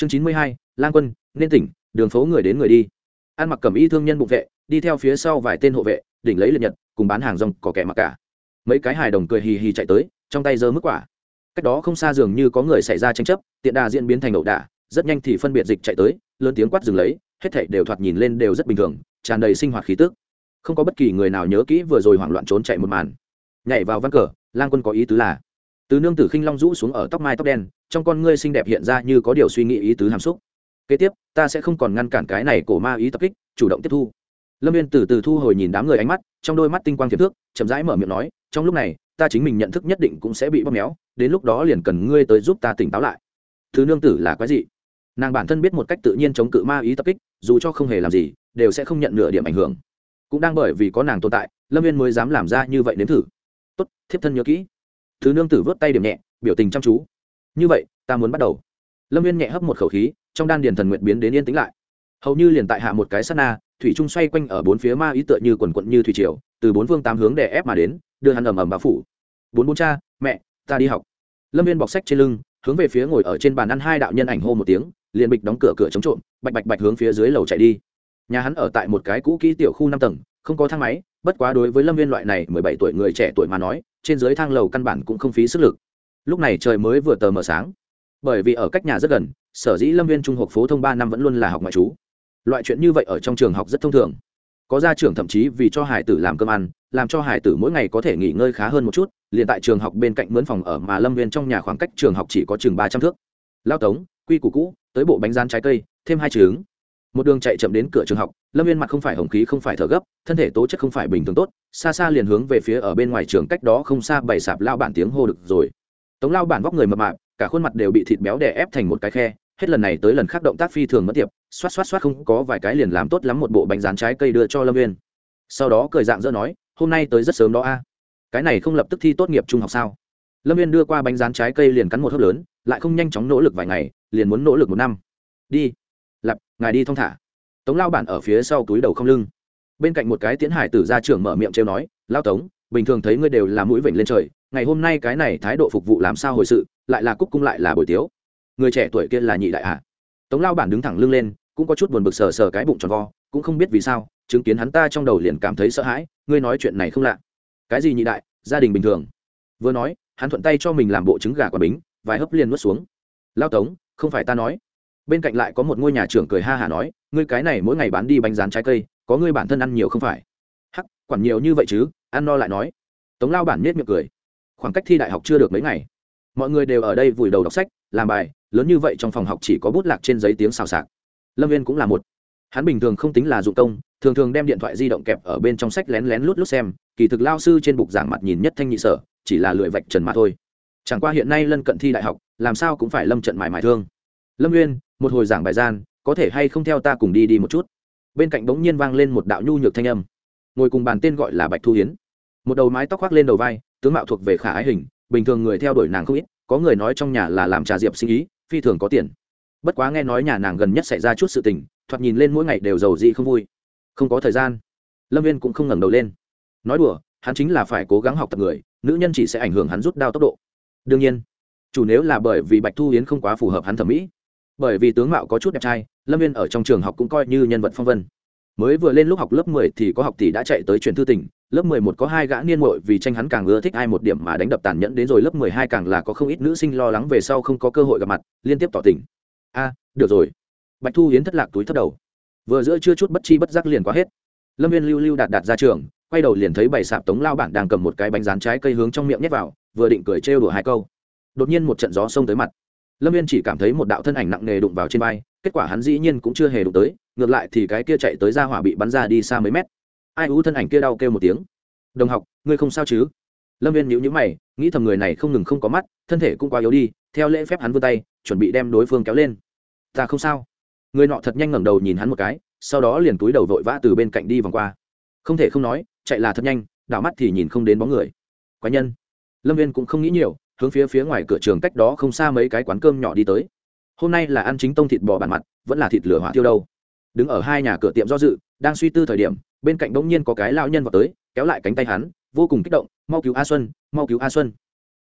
chương chín mươi hai, lang quân, nên tỉnh, đường phố người đến người đi. Ăn mặc cầm y thương nhân bụng vệ, đi theo phía sau vài tên hộ vệ, đỉnh lấy liệt nhật, cùng bán hàng rong, có kẻ mặc cả. Mấy cái hài đồng cười hì hì chạy tới, trong tay giơ mức quả. Cách đó không xa dường như có người xảy ra tranh chấp, tiện đà diễn biến thành ẩu đả, rất nhanh thì phân biệt dịch chạy tới, lớn tiếng quát dừng lấy, hết thảy đều thoạt nhìn lên đều rất bình thường, tràn đầy sinh hoạt khí tức. Không có bất kỳ người nào nhớ kỹ vừa rồi hoảng loạn trốn chạy một màn. Nhảy vào văn cờ, lang quân có ý tứ là từ nương tử khinh long rũ xuống ở tóc mai tóc đen, trong con ngươi xinh đẹp hiện ra như có điều suy nghĩ ý tứ hàm xúc. Kế tiếp, ta sẽ không còn ngăn cản cái này cổ ma ý tập kích, chủ động tiếp thu. Lâm viên từ từ thu hồi nhìn đám người ánh mắt, trong đôi mắt tinh quang thiệp thước, chậm rãi mở miệng nói, trong lúc này, ta chính mình nhận thức nhất định cũng sẽ bị bóp méo, đến lúc đó liền cần ngươi tới giúp ta tỉnh táo lại. Thứ nương tử là quái gì nàng bản thân biết một cách tự nhiên chống cự ma ý tập kích, dù cho không hề làm gì, đều sẽ không nhận nửa điểm ảnh hưởng. Cũng đang bởi vì có nàng tồn tại, lâm viên mới dám làm ra như vậy nếm thử. Tốt, thiếp thân nhớ kỹ thứ nương tử vớt tay điểm nhẹ, biểu tình chăm chú. Như vậy, ta muốn bắt đầu. Lâm viên nhẹ hấp một khẩu khí, trong đan điền thần nguyện biến đến yên tĩnh lại. Hầu như liền tại hạ một cái s á t na, thủy trung xoay quanh ở bốn phía ma ý tựa như quần quận như thủy triều, từ bốn phương tám hướng đè ép mà đến, đưa hắn ầm ầm bao phủ. Bốn bốn cha, mẹ, ta đi học. Lâm viên bọc sách trên lưng, hướng về phía ngồi ở trên bàn ăn hai đạo nhân ảnh hô một tiếng, liền bịch đóng cửa cửa chống trộm, bạch bạch bạch hướng phía dưới lầu chạy đi. Nhà hắn ở tại một cái cũ kỹ tiểu khu năm tầng, không có thang máy, bất quá đối với lâm viên loại này mười bảy tuổi người trẻ tuổi mà nói trên dưới thang lầu căn bản cũng không phí sức lực. Lúc này trời mới vừa tờ mờ sáng. Bởi vì ở cách nhà rất gần, sở dĩ lâm viên trung học phổ thông ba năm vẫn luôn là học ngoại trú. Loại chuyện như vậy ở trong trường học rất thông thường. Có gia trưởng thậm chí vì cho hải tử làm cơm ăn, làm cho hải tử mỗi ngày có thể nghỉ ngơi khá hơn một chút, liền tại trường học bên cạnh mướn phòng ở mà lâm viên trong nhà khoảng cách trường học chỉ có chừng ba trăm thước. Lao tống, quy củ cũ, tới bộ bánh rán trái cây, thêm hai trứng một đường chạy chậm đến cửa trường học, lâm viên mặt không phải hồng khí, không phải thở gấp, thân thể tố chất không phải bình thường tốt, xa xa liền hướng về phía ở bên ngoài trường cách đó không xa bày sạp lao bản tiếng hô được rồi. Tống lao bản vóc người mập mạp, cả khuôn mặt đều bị thịt béo đè ép thành một cái khe, hết lần này tới lần khác động tác phi thường mất tiệp, xoát xoát xoát không có vài cái liền làm tốt lắm một bộ bánh rán trái cây đưa cho lâm viên sau đó cười dạng dỡ nói, hôm nay tới rất sớm đó a. Cái này không lập tức thi tốt nghiệp trung học sao? Lâm viên đưa qua bánh rán trái cây liền cắn một hớp lớn, lại không nhanh chóng nỗ lực vài ngày, liền muốn nỗ lực một năm. Đi lặp ngài đi thong thả. Tống lao bản ở phía sau túi đầu không lưng. Bên cạnh một cái tiễn hải tử ra trường mở miệng trêu nói, lao tống, bình thường thấy ngươi đều là mũi vểnh lên trời, ngày hôm nay cái này thái độ phục vụ làm sao hồi sự, lại là cúc cung lại là buổi tiếu. Người trẻ tuổi kia là nhị đại hạ tống lao bản đứng thẳng lưng lên, cũng có chút buồn bực sờ sờ cái bụng tròn vo, cũng không biết vì sao, chứng kiến hắn ta trong đầu liền cảm thấy sợ hãi, ngươi nói chuyện này không lạ. Cái gì nhị đại? Gia đình bình thường. Vừa nói, hắn thuận tay cho mình làm bộ trứng gà quả bính, vài hấp liền nuốt xuống. Lao tống, không phải ta nói bên cạnh lại có một ngôi nhà trưởng cười ha hả nói, ngươi cái này mỗi ngày bán đi bánh rán trái cây, có ngươi bản thân ăn nhiều không phải? Hắc, quản nhiều như vậy chứ? Ăn no lại nói. Tống lao bản nết miệng cười. Khoảng cách thi đại học chưa được mấy ngày. Mọi người đều ở đây vùi đầu đọc sách, làm bài, lớn như vậy trong phòng học chỉ có bút lạc trên giấy tiếng xào xạc. Lâm viên cũng là một. Hắn bình thường không tính là dụng công, thường thường đem điện thoại di động kẹp ở bên trong sách lén lén lút lút xem, kỳ thực lao sư trên bục giảng mặt nhìn nhất thanh nhị sở, chỉ là lười vạch trần mà thôi. Chẳng qua hiện nay lân cận thi đại học, làm sao cũng phải lâm trận mải mải thương lâm nguyên một hồi giảng bài gian, có thể hay không theo ta cùng đi đi một chút? Bên cạnh bỗng nhiên vang lên một đạo nhu nhược thanh âm. Ngồi cùng bàn tên gọi là bạch thu hiến. Một đầu mái tóc khoác lên đầu vai, tướng mạo thuộc về khả ái hình, bình thường người theo đuổi nàng không ít, có người nói trong nhà là làm trà diệp sinh ý, phi thường có tiền. Bất quá nghe nói nhà nàng gần nhất xảy ra chút sự tình, thoạt nhìn lên mỗi ngày đều giàu dị không vui. Không có thời gian. Lâm viên cũng không ngẩng đầu lên. Nói đùa, hắn chính là phải cố gắng học tập người, nữ nhân chỉ sẽ ảnh hưởng hắn rút đao tốc độ. Đương nhiên, chủ nếu là bởi vì bạch thu hiến không quá phù hợp hắn thẩm mỹ bởi vì tướng mạo có chút đẹp trai, lâm viên ở trong trường học cũng coi như nhân vật phong vân. Mới vừa lên lúc học lớp mười thì có học tỷ đã chạy tới truyền thư tỉnh, lớp mười một có hai gã niên muội vì tranh hắn càng ưa thích ai một điểm mà đánh đập tàn nhẫn đến rồi lớp mười hai càng là có không ít nữ sinh lo lắng về sau không có cơ hội gặp mặt, liên tiếp tỏ tình. A, được rồi. Bạch thu hiến thất lạc túi thất đầu. Vừa giữa chưa chút bất chi bất giác liền quá hết. Lâm viên lưu lưu đạt đạt ra trường, quay đầu liền thấy bảy sạp tống lao bản đang cầm một cái bánh rán trái cây hướng trong miệng nhét vào, vừa định cười trêu đùa hai câu. Đột nhiên một trận gió xông tới mặt lâm viên chỉ cảm thấy một đạo thân ảnh nặng nề đụng vào trên vai, kết quả hắn dĩ nhiên cũng chưa hề đụng tới, ngược lại thì cái kia chạy tới ra hỏa bị bắn ra đi xa mấy mét. Ai ú thân ảnh kia đau kêu một tiếng. Đồng học, ngươi không sao chứ? Lâm viên nhíu nhíu mày, nghĩ thầm người này không ngừng không có mắt, thân thể cũng quá yếu đi, theo lễ phép hắn vươn tay, chuẩn bị đem đối phương kéo lên. Ta không sao. Người nọ thật nhanh ngẩng đầu nhìn hắn một cái, sau đó liền túi đầu vội vã từ bên cạnh đi vòng qua. Không thể không nói, chạy là thật nhanh, đảo mắt thì nhìn không đến bóng người. Quái nhân. Lâm viên cũng không nghĩ nhiều hướng phía phía ngoài cửa trường cách đó không xa mấy cái quán cơm nhỏ đi tới. Hôm nay là ăn chính tông thịt bò bản mặt, vẫn là thịt lửa hỏa tiêu đâu. Đứng ở hai nhà cửa tiệm do dự, đang suy tư thời điểm, bên cạnh bỗng nhiên có cái lao nhân vào tới, kéo lại cánh tay hắn, vô cùng kích động, mau cứu a xuân, mau cứu a xuân.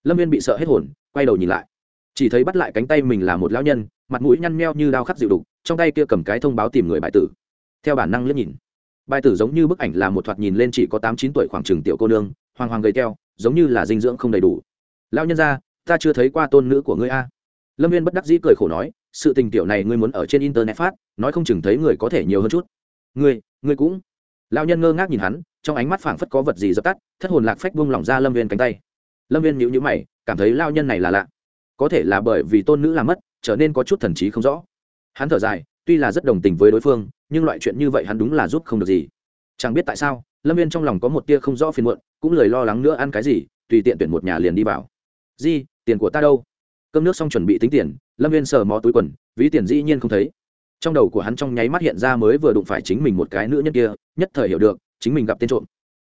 Lâm viên bị sợ hết hồn, quay đầu nhìn lại. Chỉ thấy bắt lại cánh tay mình là một lão nhân, mặt mũi nhăn meo như đao khắc dịu đục, trong tay kia cầm cái thông báo tìm người bài tử. Theo bản năng liếc nhìn, bài tử giống như bức ảnh là một thoạt nhìn lên chỉ có tám chín tuổi khoảng trường tiểu cô nương hoàng hoàng gầy teo, giống như là dinh dưỡng không đầy đủ lao nhân ra ta chưa thấy qua tôn nữ của ngươi a. Lâm viên bất đắc dĩ cười khổ nói, sự tình tiểu này ngươi muốn ở trên internet phát, nói không chừng thấy người có thể nhiều hơn chút. Ngươi ngươi cũng. Lao nhân ngơ ngác nhìn hắn, trong ánh mắt phảng phất có vật gì dập tắt, thất hồn lạc phách buông lỏng ra lâm viên cánh tay. Lâm viên nhữ nhữ mày, cảm thấy lao nhân này là lạ. Có thể là bởi vì tôn nữ làm mất, trở nên có chút thần trí không rõ. Hắn thở dài, tuy là rất đồng tình với đối phương, nhưng loại chuyện như vậy hắn đúng là giúp không được gì. Chẳng biết tại sao, lâm viên trong lòng có một tia không rõ phiền muộn, cũng lời lo lắng nữa ăn cái gì, tùy tiện tuyển một nhà liền đi vào di, tiền của ta đâu? Cơm nước xong chuẩn bị tính tiền, lâm viên sờ mó túi quần, ví tiền dĩ nhiên không thấy. Trong đầu của hắn trong nháy mắt hiện ra mới vừa đụng phải chính mình một cái nữ nhân kia, nhất thời hiểu được, chính mình gặp tên trộm.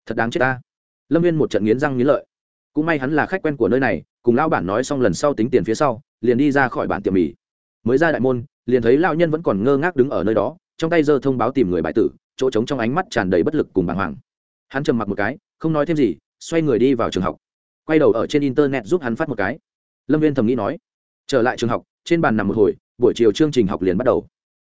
Thật đáng chết ta. Lâm viên một trận nghiến răng nghiến lợi. Cũng may hắn là khách quen của nơi này, cùng lão bản nói xong lần sau tính tiền phía sau, liền đi ra khỏi bản tiệm mì. Mới ra đại môn, liền thấy lão nhân vẫn còn ngơ ngác đứng ở nơi đó, trong tay giơ thông báo tìm người bại tử, chỗ trống trong ánh mắt tràn đầy bất lực cùng bàng hoàng. Hắn trầm mặc một cái, không nói thêm gì, xoay người đi vào trường học quay đầu ở trên internet giúp hắn phát một cái. Lâm viên thầm nghĩ nói, trở lại trường học, trên bàn nằm một hồi, buổi chiều chương trình học liền bắt đầu.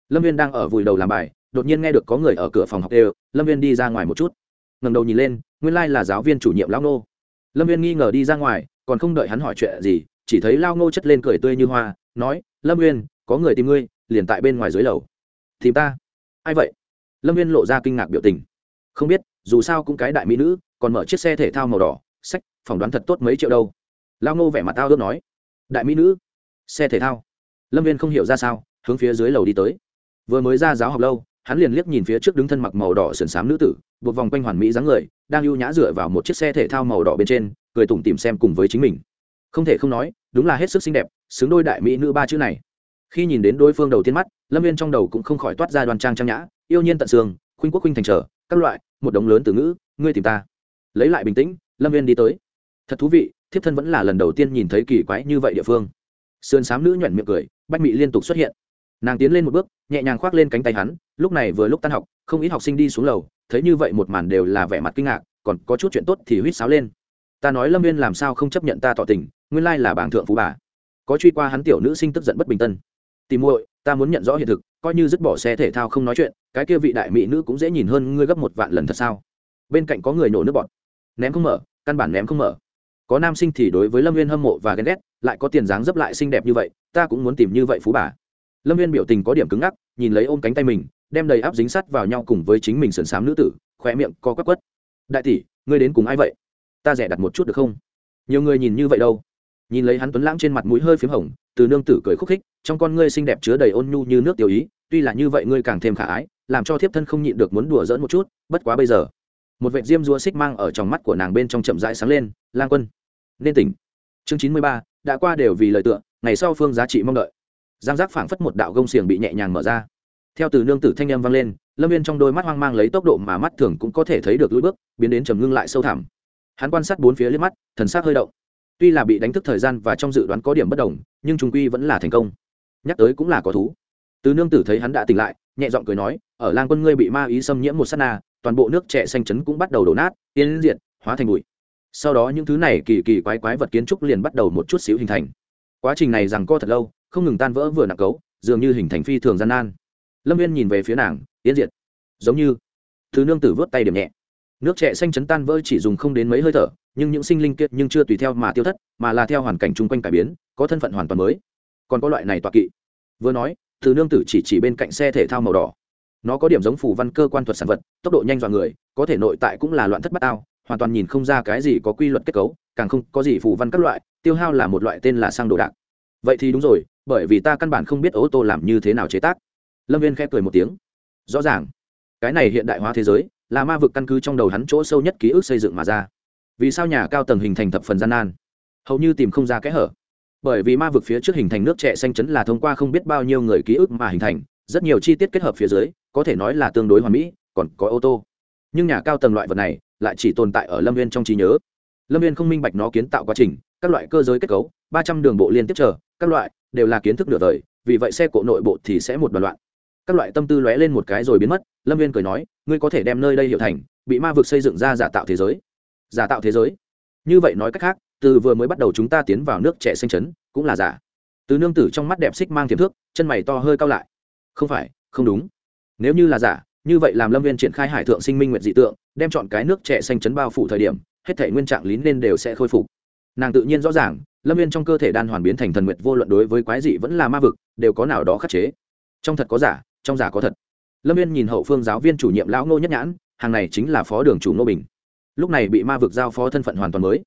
Lâm viên đang ở vùi đầu làm bài, đột nhiên nghe được có người ở cửa phòng học đều, lâm viên đi ra ngoài một chút. Ngầm đầu nhìn lên, nguyên lai、like、là giáo viên chủ nhiệm lão nô lâm viên nghi ngờ đi ra ngoài, còn không đợi hắn hỏi chuyện gì, chỉ thấy lao ngô chất lên cười tươi như hoa, nói, lâm viên, có người tìm ngươi, liền tại bên ngoài dưới lầu. Tìm ta? Ai vậy? Lâm viên lộ ra kinh ngạc biểu tình. Không biết, dù sao cũng cái đại mỹ nữ, còn mở chiếc xe thể thao màu đỏ, sách phỏng đoán thật tốt mấy triệu đâu. Lao ngô vẻ mặt tao ước nói. Đại mỹ nữ, xe thể thao. Lâm viên không hiểu ra sao, hướng phía dưới lầu đi tới. Vừa mới ra giáo học lâu, hắn liền liếc nhìn phía trước đứng thân mặc màu đỏ sườn xám nữ tử, buộc vòng quanh hoàn mỹ dáng người, đang ưu nhã dựa vào một chiếc xe thể thao màu đỏ bên trên, cười tủm tìm xem cùng với chính mình. Không thể không nói, đúng là hết sức xinh đẹp, xứng đôi đại mỹ nữ ba chữ này. Khi nhìn đến đối phương đầu tiên mắt, lâm viên trong đầu cũng không khỏi toát ra đoàn trang trang nhã, yêu nhiên tận xương, khuynh quốc khuynh thành trở, các loại, một đống lớn từ ngữ, ngươi tìm ta. Lấy lại bình tĩnh, lâm viên đi tới thật thú vị, thiếp thân vẫn là lần đầu tiên nhìn thấy kỳ quái như vậy địa phương. Sườn xám nữ nhuận miệng cười, bách mị liên tục xuất hiện. Nàng tiến lên một bước, nhẹ nhàng khoác lên cánh tay hắn, lúc này vừa lúc tan học, không ít học sinh đi xuống lầu, thấy như vậy một màn đều là vẻ mặt kinh ngạc, còn có chút chuyện tốt thì huýt sáo lên. Ta nói lâm viên làm sao không chấp nhận ta tỏ tình, nguyên lai là bảng thượng phú bà. Có truy qua hắn tiểu nữ sinh tức giận bất bình tân. Tìm muội, ta muốn nhận rõ hiện thực, coi như dứt bỏ xe thể thao không nói chuyện, cái kia vị đại mỹ nữ cũng dễ nhìn hơn ngươi gấp một vạn lần thật sao? Bên cạnh có người nổ nước bọt. Ném không mở, căn bản ném không mở có nam sinh thì đối với lâm viên hâm mộ và ghen ghét, lại có tiền dáng dấp lại xinh đẹp như vậy, ta cũng muốn tìm như vậy phú bà. Lâm viên biểu tình có điểm cứng ngắc, nhìn lấy ôm cánh tay mình, đem đầy áp dính sắt vào nhau cùng với chính mình sườn xám nữ tử khỏe miệng co quắc quất. Đại tỷ, ngươi đến cùng ai vậy? Ta rẻ đặt một chút được không? Nhiều người nhìn như vậy đâu? Nhìn lấy hắn tuấn lãng trên mặt mũi hơi p h í m hồng, từ nương tử cười khúc khích, trong con ngươi xinh đẹp chứa đầy ôn nhu như nước tiểu ý, tuy là như vậy ngươi càng thêm khả ái, làm cho thiếp thân không nhịn được muốn đùa dỡn một chút, bất quá bây giờ. Một vệ diêm dúa xích mang ở trong mắt của nàng bên trong chậm rãi sáng lên, lang quân nên tỉnh. Chương chín mươi ba, đã qua đều vì lời tựa, ngày sau phương giá trị mong đợi. Giang giác phảng phất một đạo gông xiềng bị nhẹ nhàng mở ra. Theo từ nương tử thanh â m vang lên, lâm viên trong đôi mắt hoang mang lấy tốc độ mà mắt thường cũng có thể thấy được lũi bước, biến đến trầm ngưng lại sâu thẳm. Hắn quan sát bốn phía liếc mắt, thần s á c hơi động. Tuy là bị đánh thức thời gian và trong dự đoán có điểm bất đồng, nhưng trung quy vẫn là thành công. Nhắc tới cũng là có thú. Từ nương tử thấy hắn đã tỉnh lại, nhẹ giọng cười nói, ở lang quân ngươi bị ma ý xâm nhiễm một s á t na, toàn bộ nước trẻ xanh chấn cũng bắt đầu đổ nát tiến diện hóa thành bụi sau đó những thứ này kỳ kỳ quái quái vật kiến trúc liền bắt đầu một chút xíu hình thành. Quá trình này rằng co thật lâu, không ngừng tan vỡ vừa nặng cấu, dường như hình thành phi thường gian nan. Lâm viên nhìn về phía nàng tiến diệt. Giống như, thứ nương tử vớt tay điểm nhẹ. Nước trẻ xanh chấn tan vỡ chỉ dùng không đến mấy hơi thở, nhưng những sinh linh kiệt nhưng chưa tùy theo mà tiêu thất, mà là theo hoàn cảnh chung quanh cải biến, có thân phận hoàn toàn mới. Còn có loại này tọa kỵ. Vừa nói, thứ nương tử chỉ chỉ bên cạnh xe thể thao màu đỏ. Nó có điểm giống phủ văn cơ quan thuật sản vật, tốc độ nhanh dọa người, có thể nội tại cũng là loạn thất bát ao hoàn toàn nhìn không ra cái gì có quy luật kết cấu, càng không có gì phù văn các loại, tiêu hao là một loại tên là sang đồ đạc. Vậy thì đúng rồi, bởi vì ta căn bản không biết ô tô làm như thế nào chế tác. Lâm viên khép cười một tiếng. Rõ ràng, cái này hiện đại hóa thế giới, là ma vực căn cứ trong đầu hắn chỗ sâu nhất ký ức xây dựng mà ra. Vì sao nhà cao tầng hình thành thập phần gian nan? Hầu như tìm không ra kẽ hở. Bởi vì ma vực phía trước hình thành nước trẻ xanh chấn là thông qua không biết bao nhiêu người ký ức mà hình thành, rất nhiều chi tiết kết hợp phía dưới, có thể nói là tương đối hoàn mỹ, còn có ô tô. Nhưng nhà cao tầng loại vật này lại chỉ tồn tại ở lâm viên trong trí nhớ. Lâm viên không minh bạch nó kiến tạo quá trình, các loại cơ giới kết cấu, ba trăm đường bộ liên tiếp chờ, các loại đều là kiến thức nửa đời, vì vậy xe cộ nội bộ thì sẽ một bàn loạn. Các loại tâm tư lóe lên một cái rồi biến mất, lâm viên cười nói, ngươi có thể đem nơi đây hiệu thành, bị ma vực xây dựng ra giả tạo thế giới. Giả tạo thế giới? Như vậy nói cách khác, từ vừa mới bắt đầu chúng ta tiến vào nước trẻ xanh chấn, cũng là giả. Từ nương tử trong mắt đẹp xích mang tiềm thước, chân mày to hơi cao lại. Không phải, không đúng. Nếu như là giả như vậy làm lâm viên triển khai hải thượng sinh minh nguyện dị tượng, đem chọn cái nước trẻ xanh chấn bao phủ thời điểm, hết thể nguyên trạng lín nên đều sẽ khôi phục. Nàng tự nhiên rõ ràng, lâm viên trong cơ thể đan hoàn biến thành thần nguyệt vô luận đối với quái dị vẫn là ma vực, đều có nào đó khắc chế. Trong thật có giả, trong giả có thật. Lâm viên nhìn hậu phương giáo viên chủ nhiệm lão ngô nhất nhãn, hàng này chính là phó đường chủ ngô bình. Lúc này bị ma vực giao phó thân phận hoàn toàn mới.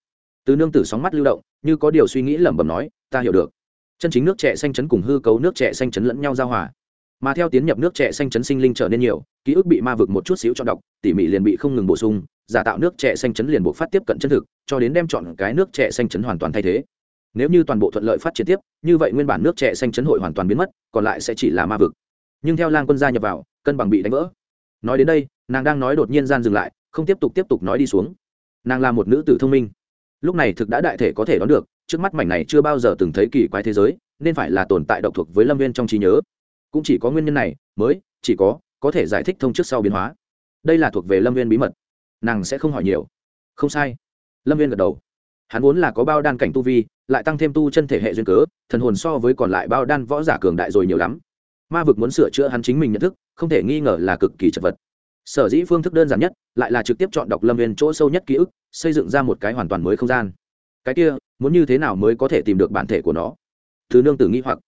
Từ nương tử sóng mắt lưu động, như có điều suy nghĩ lẩm bẩm nói, ta hiểu được. Chân chính nước trẻ xanh chấn cùng hư cấu nước trẻ xanh chấn lẫn nhau giao hòa mà theo tiến nhập nước trẻ xanh chấn sinh linh trở nên nhiều, ký ức bị ma vực một chút xíu cho đọc, tỉ mỉ liền bị không ngừng bổ sung, giả tạo nước trẻ xanh chấn liền buộc phát tiếp cận chân thực, cho đến đem chọn cái nước trẻ xanh chấn hoàn toàn thay thế. Nếu như toàn bộ thuận lợi phát triển tiếp, như vậy nguyên bản nước trẻ xanh chấn hội hoàn toàn biến mất, còn lại sẽ chỉ là ma vực. Nhưng theo lang quân gia nhập vào, cân bằng bị đánh vỡ. Nói đến đây, nàng đang nói đột nhiên gian dừng lại, không tiếp tục tiếp tục nói đi xuống. Nàng là một nữ tử thông minh. Lúc này thực đã đại thể có thể đoán được, trước mắt mảnh này chưa bao giờ từng thấy kỳ quái thế giới, nên phải là tồn tại độc thuộc với lâm viên trong trí nhớ cũng chỉ có nguyên nhân này, mới, chỉ có có thể giải thích thông trước sau biến hóa. Đây là thuộc về lâm viên bí mật. Nàng sẽ không hỏi nhiều. Không sai. Lâm viên gật đầu. Hắn vốn là có bao đan cảnh tu vi, lại tăng thêm tu chân thể hệ duyên cớ, thần hồn so với còn lại bao đan võ giả cường đại rồi nhiều lắm. Ma vực muốn sửa chữa hắn chính mình nhận thức, không thể nghi ngờ là cực kỳ chật vật. Sở dĩ phương thức đơn giản nhất, lại là trực tiếp chọn đọc lâm viên chỗ sâu nhất ký ức, xây dựng ra một cái hoàn toàn mới không gian. Cái kia, muốn như thế nào mới có thể tìm được bản thể của nó? Thứ nương tử nghĩ hoặc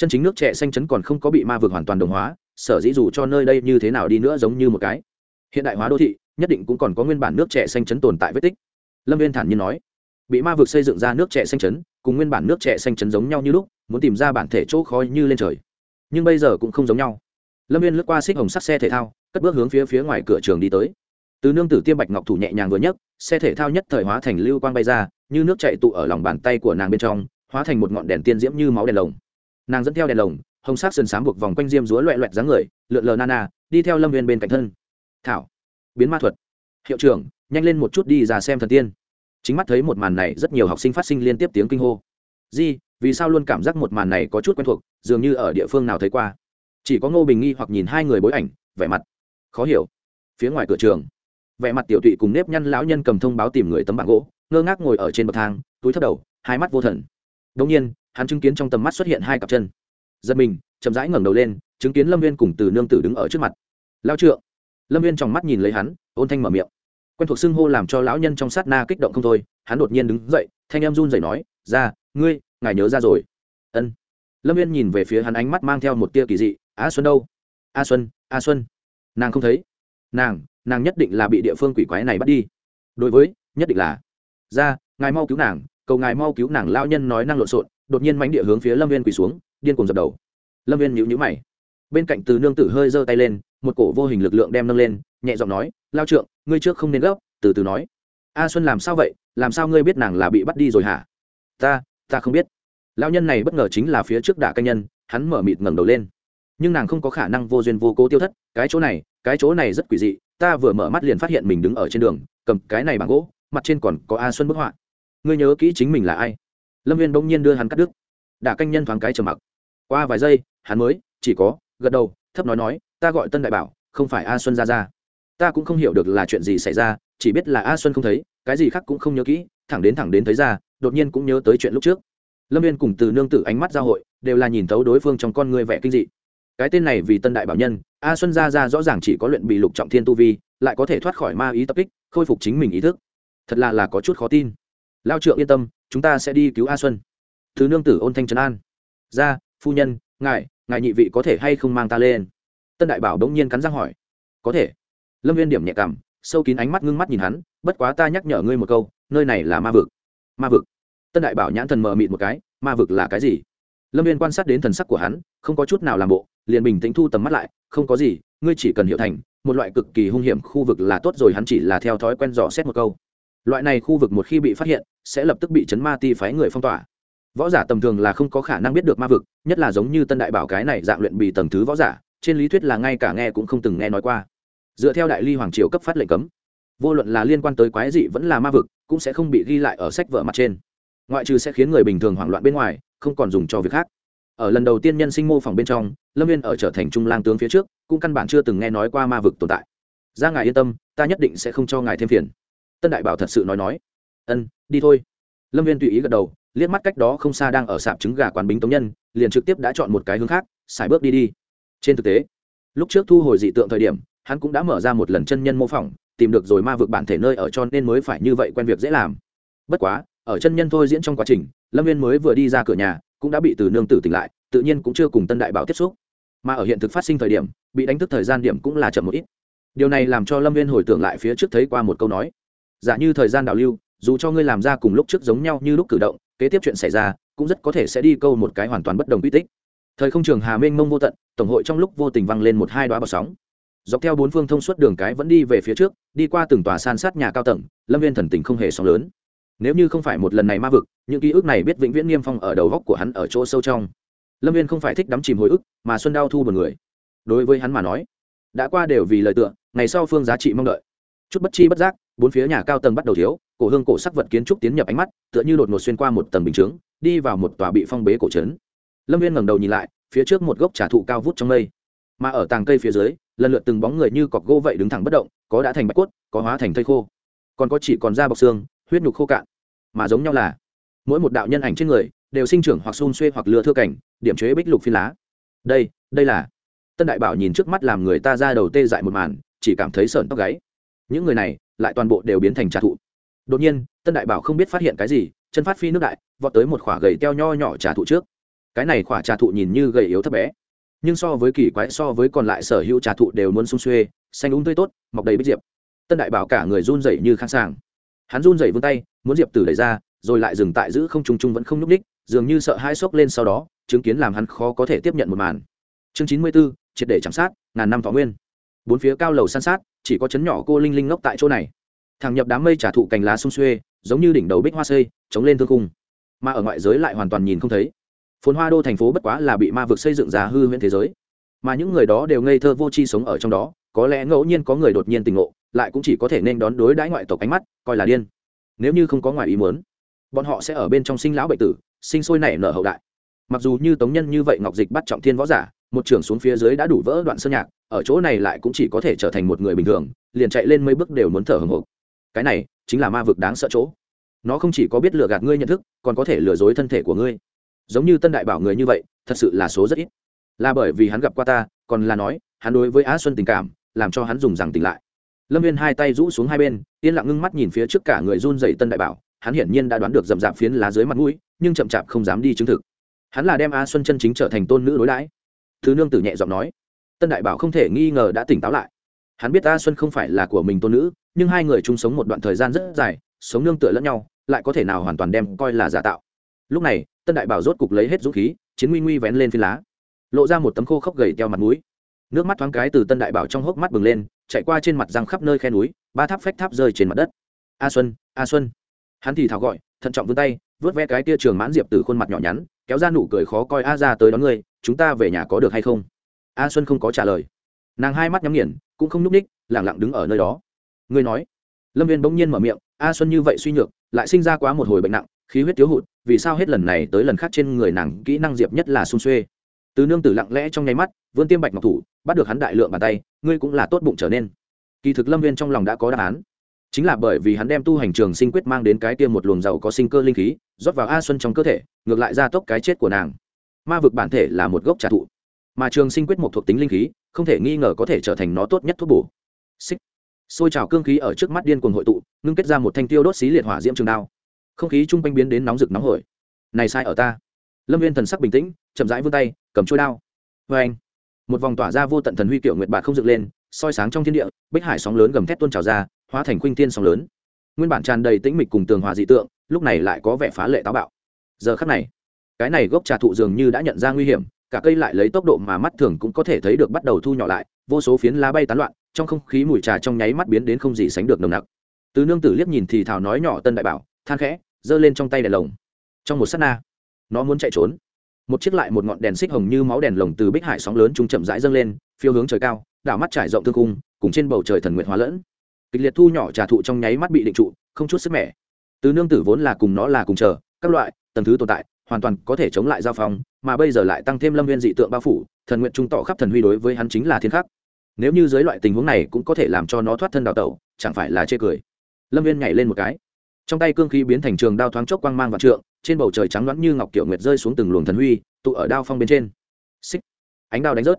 chân chính nước trẻ xanh chấn còn không có bị ma vực hoàn toàn đồng hóa, sở dĩ dù cho nơi đây như thế nào đi nữa giống như một cái. Hiện đại hóa đô thị, nhất định cũng còn có nguyên bản nước trẻ xanh chấn tồn tại vết tích. Lâm viên thản nhiên nói, bị ma vực xây dựng ra nước trẻ xanh chấn, cùng nguyên bản nước trẻ xanh chấn giống nhau như lúc, muốn tìm ra bản thể chỗ khói như lên trời. Nhưng bây giờ cũng không giống nhau. Lâm viên lướt qua xích hồng sắt xe thể thao, cất bước hướng phía phía ngoài cửa trường đi tới. Từ nương tử tiêm bạch ngọc thủ nhẹ nhàng vừa nhấc, xe thể thao nhất thời hóa thành lưu quang bay ra, như nước chạy tụ ở lòng bàn tay của nàng bên trong, hóa thành một ngọn đèn tiên diễm như máu đèn lồng nàng dẫn theo đèn lồng, hồng sắc sườn sám buộc vòng quanh diêm rúa loẹ loẹt dáng người, lượn lờ nana đi theo lâm viên bên cạnh thân. Thảo, biến ma thuật. Hiệu trưởng, nhanh lên một chút đi ra xem thần tiên. Chính mắt thấy một màn này, rất nhiều học sinh phát sinh liên tiếp tiếng kinh hô. Di, vì sao luôn cảm giác một màn này có chút quen thuộc, dường như ở địa phương nào thấy qua? Chỉ có ngô bình nghi hoặc nhìn hai người bối ảnh, vẻ mặt khó hiểu. Phía ngoài cửa trường, vẻ mặt tiểu tụy cùng nếp nhăn lão nhân cầm thông báo tìm người tấm bảng gỗ, ngơ ngác ngồi ở trên bậc thang, túi thấp đầu, hai mắt vô thần. Đông nhiên hắn chứng kiến trong tầm mắt xuất hiện hai cặp chân. Giật mình, chậm rãi ngẩng đầu lên, chứng kiến lâm viên cùng từ nương tử đứng ở trước mặt. Lao trượng. Lâm viên trong mắt nhìn lấy hắn, ôn thanh mở miệng. Quen thuộc xưng hô làm cho lão nhân trong sát na kích động không thôi, hắn đột nhiên đứng dậy, thanh em run rẩy nói, ra, ngươi, ngài nhớ ra rồi. Ân. Lâm viên nhìn về phía hắn ánh mắt mang theo một tia kỳ dị, a xuân đâu? A xuân a xuân. Nàng không thấy. Nàng nàng nhất định là bị địa phương quỷ quái này bắt đi. Đối với, nhất định là. Ra, ngài mau cứu nàng, cầu ngài mau cứu nàng, lão nhân nói năng lộn xộn đột nhiên mánh địa hướng phía lâm viên quỳ xuống, điên cùng dập đầu. Lâm viên nhịu nhữ mày. Bên cạnh từ nương tử hơi giơ tay lên, một cổ vô hình lực lượng đem nâng lên, nhẹ giọng nói, lao trượng, ngươi trước không nên gấp, từ từ nói. A xuân làm sao vậy? Làm sao ngươi biết nàng là bị bắt đi rồi hả? Ta ta không biết. Lao nhân này bất ngờ chính là phía trước đả canh nhân, hắn mở mịt ngẩng đầu lên. Nhưng nàng không có khả năng vô duyên vô cố tiêu thất, cái chỗ này, cái chỗ này rất quỷ dị, ta vừa mở mắt liền phát hiện mình đứng ở trên đường, cầm cái này bằng gỗ, mặt trên còn có a xuân bức họa. Ngươi nhớ kỹ chính mình là ai? Lâm viên bỗng nhiên đưa hắn cắt đứt đả canh nhân thoáng cái trầm mặc qua vài giây hắn mới chỉ có gật đầu thấp nói nói ta gọi tân đại bảo không phải a xuân ra ra ta cũng không hiểu được là chuyện gì xảy ra chỉ biết là a xuân không thấy cái gì khác cũng không nhớ kỹ thẳng đến thẳng đến thấy ra đột nhiên cũng nhớ tới chuyện lúc trước lâm viên cùng từ nương tử ánh mắt giao hội đều là nhìn thấu đối phương trong con người vẻ kinh dị cái tên này vì tân đại bảo nhân a xuân gia ra rõ ràng chỉ có luyện bị lục trọng thiên tu vi lại có thể thoát khỏi ma ý tập kích khôi phục chính mình ý thức thật là là có chút khó tin lao trượng yên tâm, chúng ta sẽ đi cứu a xuân. Thứ nương tử ôn thanh trấn an. Ra, phu nhân, ngài ngài nhị vị có thể hay không mang ta lên? Tân đại bảo đống nhiên cắn răng hỏi. Có thể. Lâm viên điểm nhẹ cảm, sâu kín ánh mắt ngưng mắt nhìn hắn, bất quá ta nhắc nhở ngươi một câu, nơi này là ma vực. Ma vực. Tân đại bảo nhãn thần mờ mịt một cái, ma vực là cái gì? Lâm viên quan sát đến thần sắc của hắn, không có chút nào làm bộ, liền bình tĩnh thu tầm mắt lại, không có gì, ngươi chỉ cần hiểu thành, một loại cực kỳ hung hiểm khu vực là tốt rồi, hắn chỉ là theo thói quen dò xét một câu loại này khu vực một khi bị phát hiện, sẽ lập tức bị chấn ma ti phái người phong tỏa. Võ giả tầm thường là không có khả năng biết được ma vực, nhất là giống như tân đại bảo cái này dạng luyện bị tầng thứ võ giả, trên lý thuyết là ngay cả nghe cũng không từng nghe nói qua. Dựa theo đại ly hoàng triều cấp phát lệnh cấm, vô luận là liên quan tới quái dị vẫn là ma vực, cũng sẽ không bị ghi lại ở sách vở mặt trên. Ngoại trừ sẽ khiến người bình thường hoảng loạn bên ngoài, không còn dùng cho việc khác. Ở lần đầu tiên nhân sinh mô phỏng bên trong, lâm viên ở trở thành trung lang tướng phía trước, cũng căn bản chưa từng nghe nói qua ma vực tồn tại. Ra ngài yên tâm, ta nhất định sẽ không cho ngài thêm phiền tân đại bảo thật sự nói nói. Ân, đi thôi. Lâm viên tùy ý gật đầu, liếc mắt cách đó không xa đang ở sạp trứng gà quán bính tống nhân, liền trực tiếp đã chọn một cái hướng khác, xài bước đi đi. Trên thực tế, lúc trước thu hồi dị tượng thời điểm, hắn cũng đã mở ra một lần chân nhân mô phỏng, tìm được rồi ma vực bản thể nơi ở cho nên mới phải như vậy quen việc dễ làm. Bất quá, ở chân nhân thôi diễn trong quá trình, lâm viên mới vừa đi ra cửa nhà, cũng đã bị từ nương tử tỉnh lại, tự nhiên cũng chưa cùng tân đại bảo tiếp xúc. Mà ở hiện thực phát sinh thời điểm, bị đánh thức thời gian điểm cũng là chậm một ít. Điều này làm cho lâm viên hồi tưởng lại phía trước thấy qua một câu nói giả như thời gian đào lưu, dù cho ngươi làm ra cùng lúc trước giống nhau như lúc cử động, kế tiếp chuyện xảy ra, cũng rất có thể sẽ đi câu một cái hoàn toàn bất đồng quy tích. Thời không trường hà mênh mông vô tận, tổng hội trong lúc vô tình văng lên một hai đoá bọc sóng. Dọc theo bốn phương thông suốt đường cái vẫn đi về phía trước, đi qua từng tòa san sát nhà cao tầng, lâm viên thần tình không hề sóng lớn. Nếu như không phải một lần này ma vực, những ký ức này biết vĩnh viễn niêm phong ở đầu góc của hắn ở chỗ sâu trong. Lâm viên không phải thích đắm chìm hồi ức, mà xuân đau thu một người. Đối với hắn mà nói, đã qua đều vì lời tựa, ngày sau phương giá trị mong đợi. Chút bất chi bất giác bốn phía nhà cao tầng bắt đầu thiếu, cổ hương cổ sắc vật kiến trúc tiến nhập ánh mắt, tựa như đột ngột xuyên qua một tầng bình chướng, đi vào một tòa bị phong bế cổ trấn. Lâm viên ngẩng đầu nhìn lại, phía trước một gốc trà thụ cao vút trong mây. Mà ở tàng cây phía dưới, lần lượt từng bóng người như cọc gỗ vậy đứng thẳng bất động, có đã thành bạch cốt, có hóa thành thây khô. Còn có chỉ còn da bọc xương, huyết nhục khô cạn. Mà giống nhau là, mỗi một đạo nhân ảnh trên người, đều sinh trưởng hoặc xun xuê hoặc lừa thưa cảnh, điểm chế bích lục phi lá. Đây đây là, tân đại bảo nhìn trước mắt làm người ta ra đầu tê dại một màn, chỉ cảm thấy sợn tóc gáy. Những người này lại toàn bộ đều biến thành trà thụ. Đột nhiên tân đại bảo không biết phát hiện cái gì chân phát phi nước đại vọt tới một khoả gầy teo nho nhỏ trà thụ trước. Cái này khoả trà thụ nhìn như gầy yếu thấp bé nhưng so với kỳ quái so với còn lại sở hữu trà thụ đều muốn sung xuê xanh úng tươi tốt mọc đầy bích diệp. Tân đại bảo cả người run rẩy như khang sàng. Hắn run rẩy vươn tay muốn diệp tử đẩy ra rồi lại dừng tại giữ không trung trung vẫn không nhúc ních dường như sợ hai sốc lên sau đó chứng kiến làm hắn khó có thể tiếp nhận một màn. Chương chín mươi 94, triệt để chạm sát ngàn năm thọ nguyên. Bốn phía cao lầu san sát chỉ có chấn nhỏ cô linh linh ngốc tại chỗ này. Thằng nhập đám mây trả thụ cành lá sung xuê, giống như đỉnh đầu bích hoa xây chống lên thương cung mà ở ngoại giới lại hoàn toàn nhìn không thấy. Phồn hoa đô thành phố bất quá là bị ma vực xây dựng ra hư huyễn thế giới. Mà những người đó đều ngây thơ vô tri sống ở trong đó, có lẽ ngẫu nhiên có người đột nhiên tình ngộ, lại cũng chỉ có thể nên đón đối đãi ngoại tộc ánh mắt, coi là điên. Nếu như không có ngoài ý muốn, bọn họ sẽ ở bên trong sinh lão bệnh tử, sinh sôi nảy nở hậu đại. Mặc dù như tống nhân như vậy ngọc dịch bắt trọng thiên võ giả, một trưởng xuống phía dưới đã đủ vỡ đoạn sơn nhạc ở chỗ này lại cũng chỉ có thể trở thành một người bình thường, liền chạy lên mấy bước đều muốn thở hồng hộc. Cái này chính là ma vực đáng sợ chỗ. Nó không chỉ có biết lừa gạt ngươi nhận thức, còn có thể lừa dối thân thể của ngươi. Giống như tân đại bảo người như vậy, thật sự là số rất ít. Là bởi vì hắn gặp qua ta, còn là nói, hắn đối với á xuân tình cảm, làm cho hắn dùng rằng tỉnh lại. Lâm viên hai tay rũ xuống hai bên, yên lặng ngưng mắt nhìn phía trước cả người run dậy tân đại bảo, hắn hiển nhiên đã đoán được rậm rạp phiến lá dưới mặt mũi, nhưng chậm chạp không dám đi chứng thực. Hắn là đem a xuân chân chính trở thành tôn nữ đối đãi. Thứ nương tử nhẹ giọng nói tân đại bảo không thể nghi ngờ đã tỉnh táo lại. Hắn biết a xuân không phải là của mình tôn nữ nhưng hai người chung sống một đoạn thời gian rất dài sống nương tựa lẫn nhau lại có thể nào hoàn toàn đem coi là giả tạo. Lúc này tân đại bảo rốt cục lấy hết dũng khí chiến nguy nguy vén lên phi lá. Lộ ra một tấm khô khốc gầy teo mặt mũi. Nước mắt thoáng cái từ tân đại bảo trong hốc mắt bừng lên chạy qua trên mặt răng khắp nơi khe núi ba tháp phách tháp rơi trên mặt đất. A xuân a xuân. Hắn thì thảo gọi thận trọng vươn tay vớt ve cái tia trường mãn diệp từ khuôn mặt nhỏ nhắn kéo ra nụ cười khó coi a ra tới đón người, chúng ta về nhà có được hay không? A xuân không có trả lời. Nàng hai mắt nhắm nghiền, cũng không nhúc ních, lẳng lặng đứng ở nơi đó. Ngươi nói. Lâm viên bỗng nhiên mở miệng, a xuân như vậy suy nhược, lại sinh ra quá một hồi bệnh nặng, khí huyết thiếu hụt, vì sao hết lần này tới lần khác trên người nàng kỹ năng diệp nhất là xung xuê? Từ nương tử lặng lẽ trong nháy mắt, vươn tiêm bạch ngọc thủ, bắt được hắn đại lượng bàn tay, ngươi cũng là tốt bụng trở nên. Kỳ thực lâm viên trong lòng đã có đáp án. Chính là bởi vì hắn đem tu hành trường sinh quyết mang đến cái tiêm một luồng giàu có sinh cơ linh khí, rót vào a xuân trong cơ thể, ngược lại ra tốc cái chết của nàng. Ma vực bản thể là một gốc trà thụ mà trường sinh quyết một thuộc tính linh khí, không thể nghi ngờ có thể trở thành nó tốt nhất thuốc bổ. Xích. Xôi trào cương khí ở trước mắt điên cuồng hội tụ, ngưng kết ra một thanh tiêu đốt xí liệt hỏa diễm trường đao. Không khí chung quanh biến đến nóng rực nóng hổi. Này sai ở ta. Lâm viên thần sắc bình tĩnh, chậm rãi vươn tay, cầm trôi đao. Vê anh, một vòng tỏa ra vô tận thần huy kiểu nguyệt bạc không dựng lên, soi sáng trong thiên địa, bích hải sóng lớn gầm thét tuôn trào ra, hóa thành khuynh tiên sóng lớn. Nguyên bản tràn đầy tĩnh mịch cùng tường hòa dị tượng, lúc này lại có vẻ phá lệ táo bạo. Giờ khắc này, cái này gốc trà thụ dường như đã nhận ra nguy hiểm cả cây lại lấy tốc độ mà mắt thường cũng có thể thấy được bắt đầu thu nhỏ lại, vô số phiến lá bay tán loạn, trong không khí mùi trà trong nháy mắt biến đến không gì sánh được nồng nặc. Từ nương tử liếc nhìn thì thảo nói nhỏ tân đại bảo, than khẽ, giơ lên trong tay đèn lồng. Trong một s á t na, nó muốn chạy trốn. Một chiếc lại một ngọn đèn xích hồng như máu đèn lồng từ bích hải sóng lớn trung chậm rãi dâng lên, phiêu hướng trời cao, đảo mắt trải rộng thương cung cùng trên bầu trời thần nguyện hóa lẫn. Kịch liệt thu nhỏ trà thụ trong nháy mắt bị định trụ, không chút sức mẻ. Từ nương tử vốn là cùng nó là cùng chờ, các loại, tầng thứ tồn tại, hoàn toàn có thể chống lại giao phong mà bây giờ lại tăng thêm lâm viên dị tượng bao phủ, thần nguyện trung tỏ khắp thần huy đối với hắn chính là thiên khắc. Nếu như dưới loại tình huống này cũng có thể làm cho nó thoát thân đào tẩu, chẳng phải là chê cười. Lâm viên nhảy lên một cái. Trong tay cương khí biến thành trường đao thoáng chốc quang mang và trượng, trên bầu trời trắng loãng như ngọc kiểu nguyệt rơi xuống từng luồng thần huy, tụ ở đao phong bên trên. Xích. Ánh đao đánh rớt.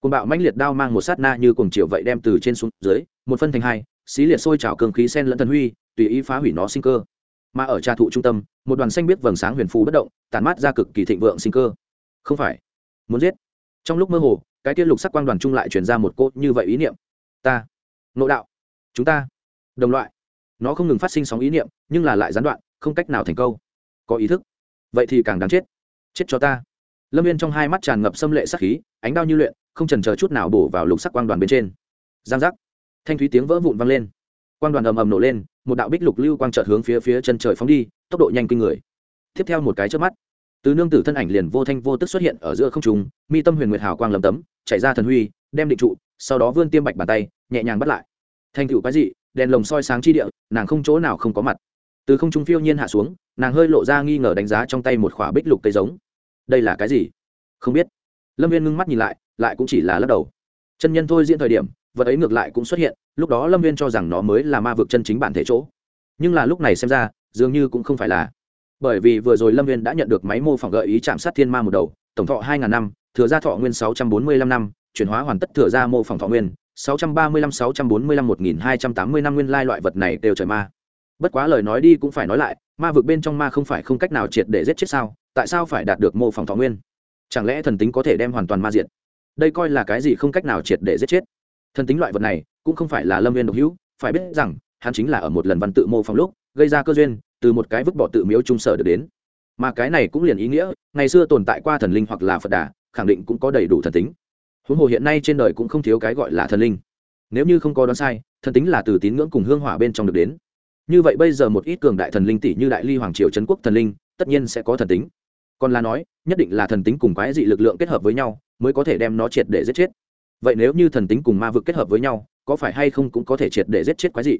Côn bạo mãnh liệt đao mang một sát na như cùng chiều vậy đem từ trên xuống dưới, một phân thành hai, xí liệt sôi trào cương khí sen lẫn thần huy, tùy ý phá hủy nó sinh cơ. Mà ở trà thụ trung tâm, một đoàn xanh biết vầng sáng huyền phù bất động tàn mát ra cực kỳ thịnh vượng sinh cơ không phải. Muốn giết. Trong lúc mơ hồ, cái tiết lục sắc quang đoàn trung lại truyền ra một cốt như vậy ý niệm. Ta. Nội đạo. Chúng ta. Đồng loại. Nó không ngừng phát sinh sóng ý niệm, nhưng là lại gián đoạn, không cách nào thành câu. Có ý thức. Vậy thì càng đáng chết. Chết cho ta. Lâm viên trong hai mắt tràn ngập xâm lệ sắc khí, ánh đao như luyện, không trần chờ chút nào bổ vào lục sắc quang đoàn bên trên. Giang giác. Thanh thúy tiếng vỡ vụn vang lên. Quang đoàn ầm ầm nổ lên, một đạo bích lục lưu quang trợt hướng phía phía chân trời phóng đi, tốc độ nhanh kinh người. Tiếp theo một cái trước mắt từ nương tử thân ảnh liền vô thanh vô tức xuất hiện ở giữa không trung, mi tâm huyền nguyệt hào quang lầm tấm chạy ra thần huy, đem định trụ, sau đó vươn tiêm bạch bàn tay, nhẹ nhàng bắt lại. Thành cựu cái gì đèn lồng soi sáng chi địa, nàng không chỗ nào không có mặt. Từ không trung phiêu nhiên hạ xuống, nàng hơi lộ ra nghi ngờ đánh giá trong tay một khỏa bích lục cây giống. Đây là cái gì? Không biết. Lâm viên ngưng mắt nhìn lại lại cũng chỉ là lắc đầu. Chân nhân thôi diễn thời điểm, vật ấy ngược lại cũng xuất hiện, lúc đó lâm viên cho rằng nó mới là ma vực chân chính bản thể chỗ. Nhưng là lúc này xem ra, dường như cũng không phải là bởi vì vừa rồi lâm viên đã nhận được máy mô phỏng gợi ý chạm sát thiên ma một đầu, tổng thọ hai ngàn năm, thừa gia thọ nguyên sáu trăm bốn mươi lăm năm, chuyển hóa hoàn tất thừa gia mô phỏng thọ nguyên, sáu trăm ba mươi lăm, sáu trăm bốn mươi lăm, một nghìn hai trăm tám mươi năm nguyên lai loại vật này đều trời ma. Bất quá lời nói đi cũng phải nói lại, ma vực bên trong ma không phải không cách nào triệt để giết chết sao, tại sao phải đạt được mô phỏng thọ nguyên? Chẳng lẽ thần tính có thể đem hoàn toàn ma diệt? Đây coi là cái gì không cách nào triệt để giết chết? Thần tính loại vật này cũng không phải là lâm viên độc hữu, phải biết rằng, hắn chính là ở một lần văn tự mô phỏng lúc, gây ra cơ duyên từ một cái vứt bỏ tự miếu trung sở được đến. Mà cái này cũng liền ý nghĩa, ngày xưa tồn tại qua thần linh hoặc là phật đà, khẳng định cũng có đầy đủ thần tính. Huống hồ hiện nay trên đời cũng không thiếu cái gọi là thần linh. Nếu như không có đoán sai, thần tính là từ tín ngưỡng cùng hương hỏa bên trong được đến. Như vậy bây giờ một ít cường đại thần linh tỷ như đại ly hoàng triều trấn quốc thần linh, tất nhiên sẽ có thần tính. Còn là nói, nhất định là thần tính cùng quái dị lực lượng kết hợp với nhau, mới có thể đem nó triệt để giết chết. Vậy nếu như thần tính cùng ma vực kết hợp với nhau, có phải hay không cũng có thể triệt để giết chết quái dị?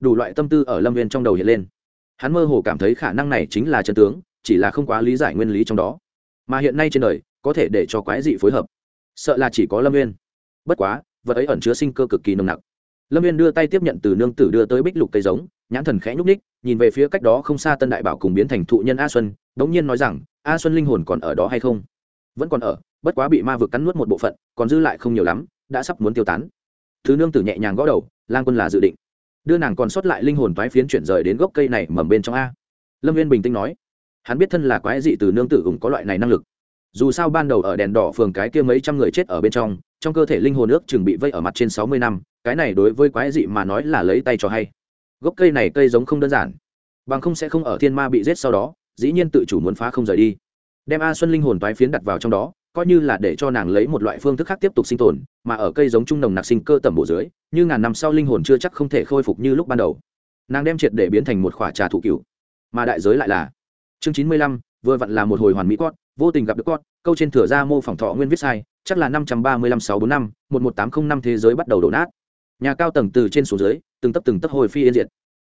Đủ loại tâm tư ở lâm viên trong đầu hiện lên hắn mơ hồ cảm thấy khả năng này chính là chân tướng, chỉ là không quá lý giải nguyên lý trong đó. Mà hiện nay trên đời, có thể để cho quái dị phối hợp. Sợ là chỉ có lâm viên bất quá, vật ấy ẩn chứa sinh cơ cực kỳ nồng nặc. Lâm viên đưa tay tiếp nhận từ nương tử đưa tới bích lục cây giống, nhãn thần khẽ nhúc ních nhìn về phía cách đó không xa tân đại bảo cùng biến thành thụ nhân a xuân đ ỗ n g nhiên nói rằng, a xuân linh hồn còn ở đó hay không? Vẫn còn ở, bất quá bị ma vực cắn nuốt một bộ phận, còn dư lại không nhiều lắm, đã sắp muốn tiêu tán. Thứ nương tử nhẹ nhàng gõ đầu lan quân là dự định đưa nàng còn sót lại linh hồn toái phiến chuyển rời đến gốc cây này mầm bên trong a. Lâm viên bình tĩnh nói, hắn biết thân là quái dị từ nương tử ủng có loại này năng lực. Dù sao ban đầu ở đèn đỏ phường cái kia mấy trăm người chết ở bên trong trong cơ thể linh hồn ước chừng bị vây ở mặt trên sáu mươi năm, cái này đối với quái dị mà nói là lấy tay cho hay. Gốc cây này cây giống không đơn giản, bằng không sẽ không ở thiên ma bị giết sau đó, dĩ nhiên tự chủ muốn phá không rời đi. Đem a xuân linh hồn toái phiến đặt vào trong đó coi như là để cho nàng lấy một loại phương thức khác tiếp tục sinh tồn, mà ở cây giống trung nồng nặc sinh cơ tầm bộ dưới, như ngàn năm sau linh hồn chưa chắc không thể khôi phục như lúc ban đầu. Nàng đem triệt để biến thành một khỏa trà thụ cựu mà đại giới lại là, chương chín mươi lăm, vừa vặn là một hồi hoàn mỹ cót, vô tình gặp được cót, câu trên thửa ra mô phỏng thọ nguyên viết sai, chắc là năm trăm ba mươi lăm sáu bốn năm, một một tám không năm thế giới bắt đầu đổ nát. Nhà cao tầng từ trên xuống dưới, từng tấp từng tấp hồi phi yên diệt.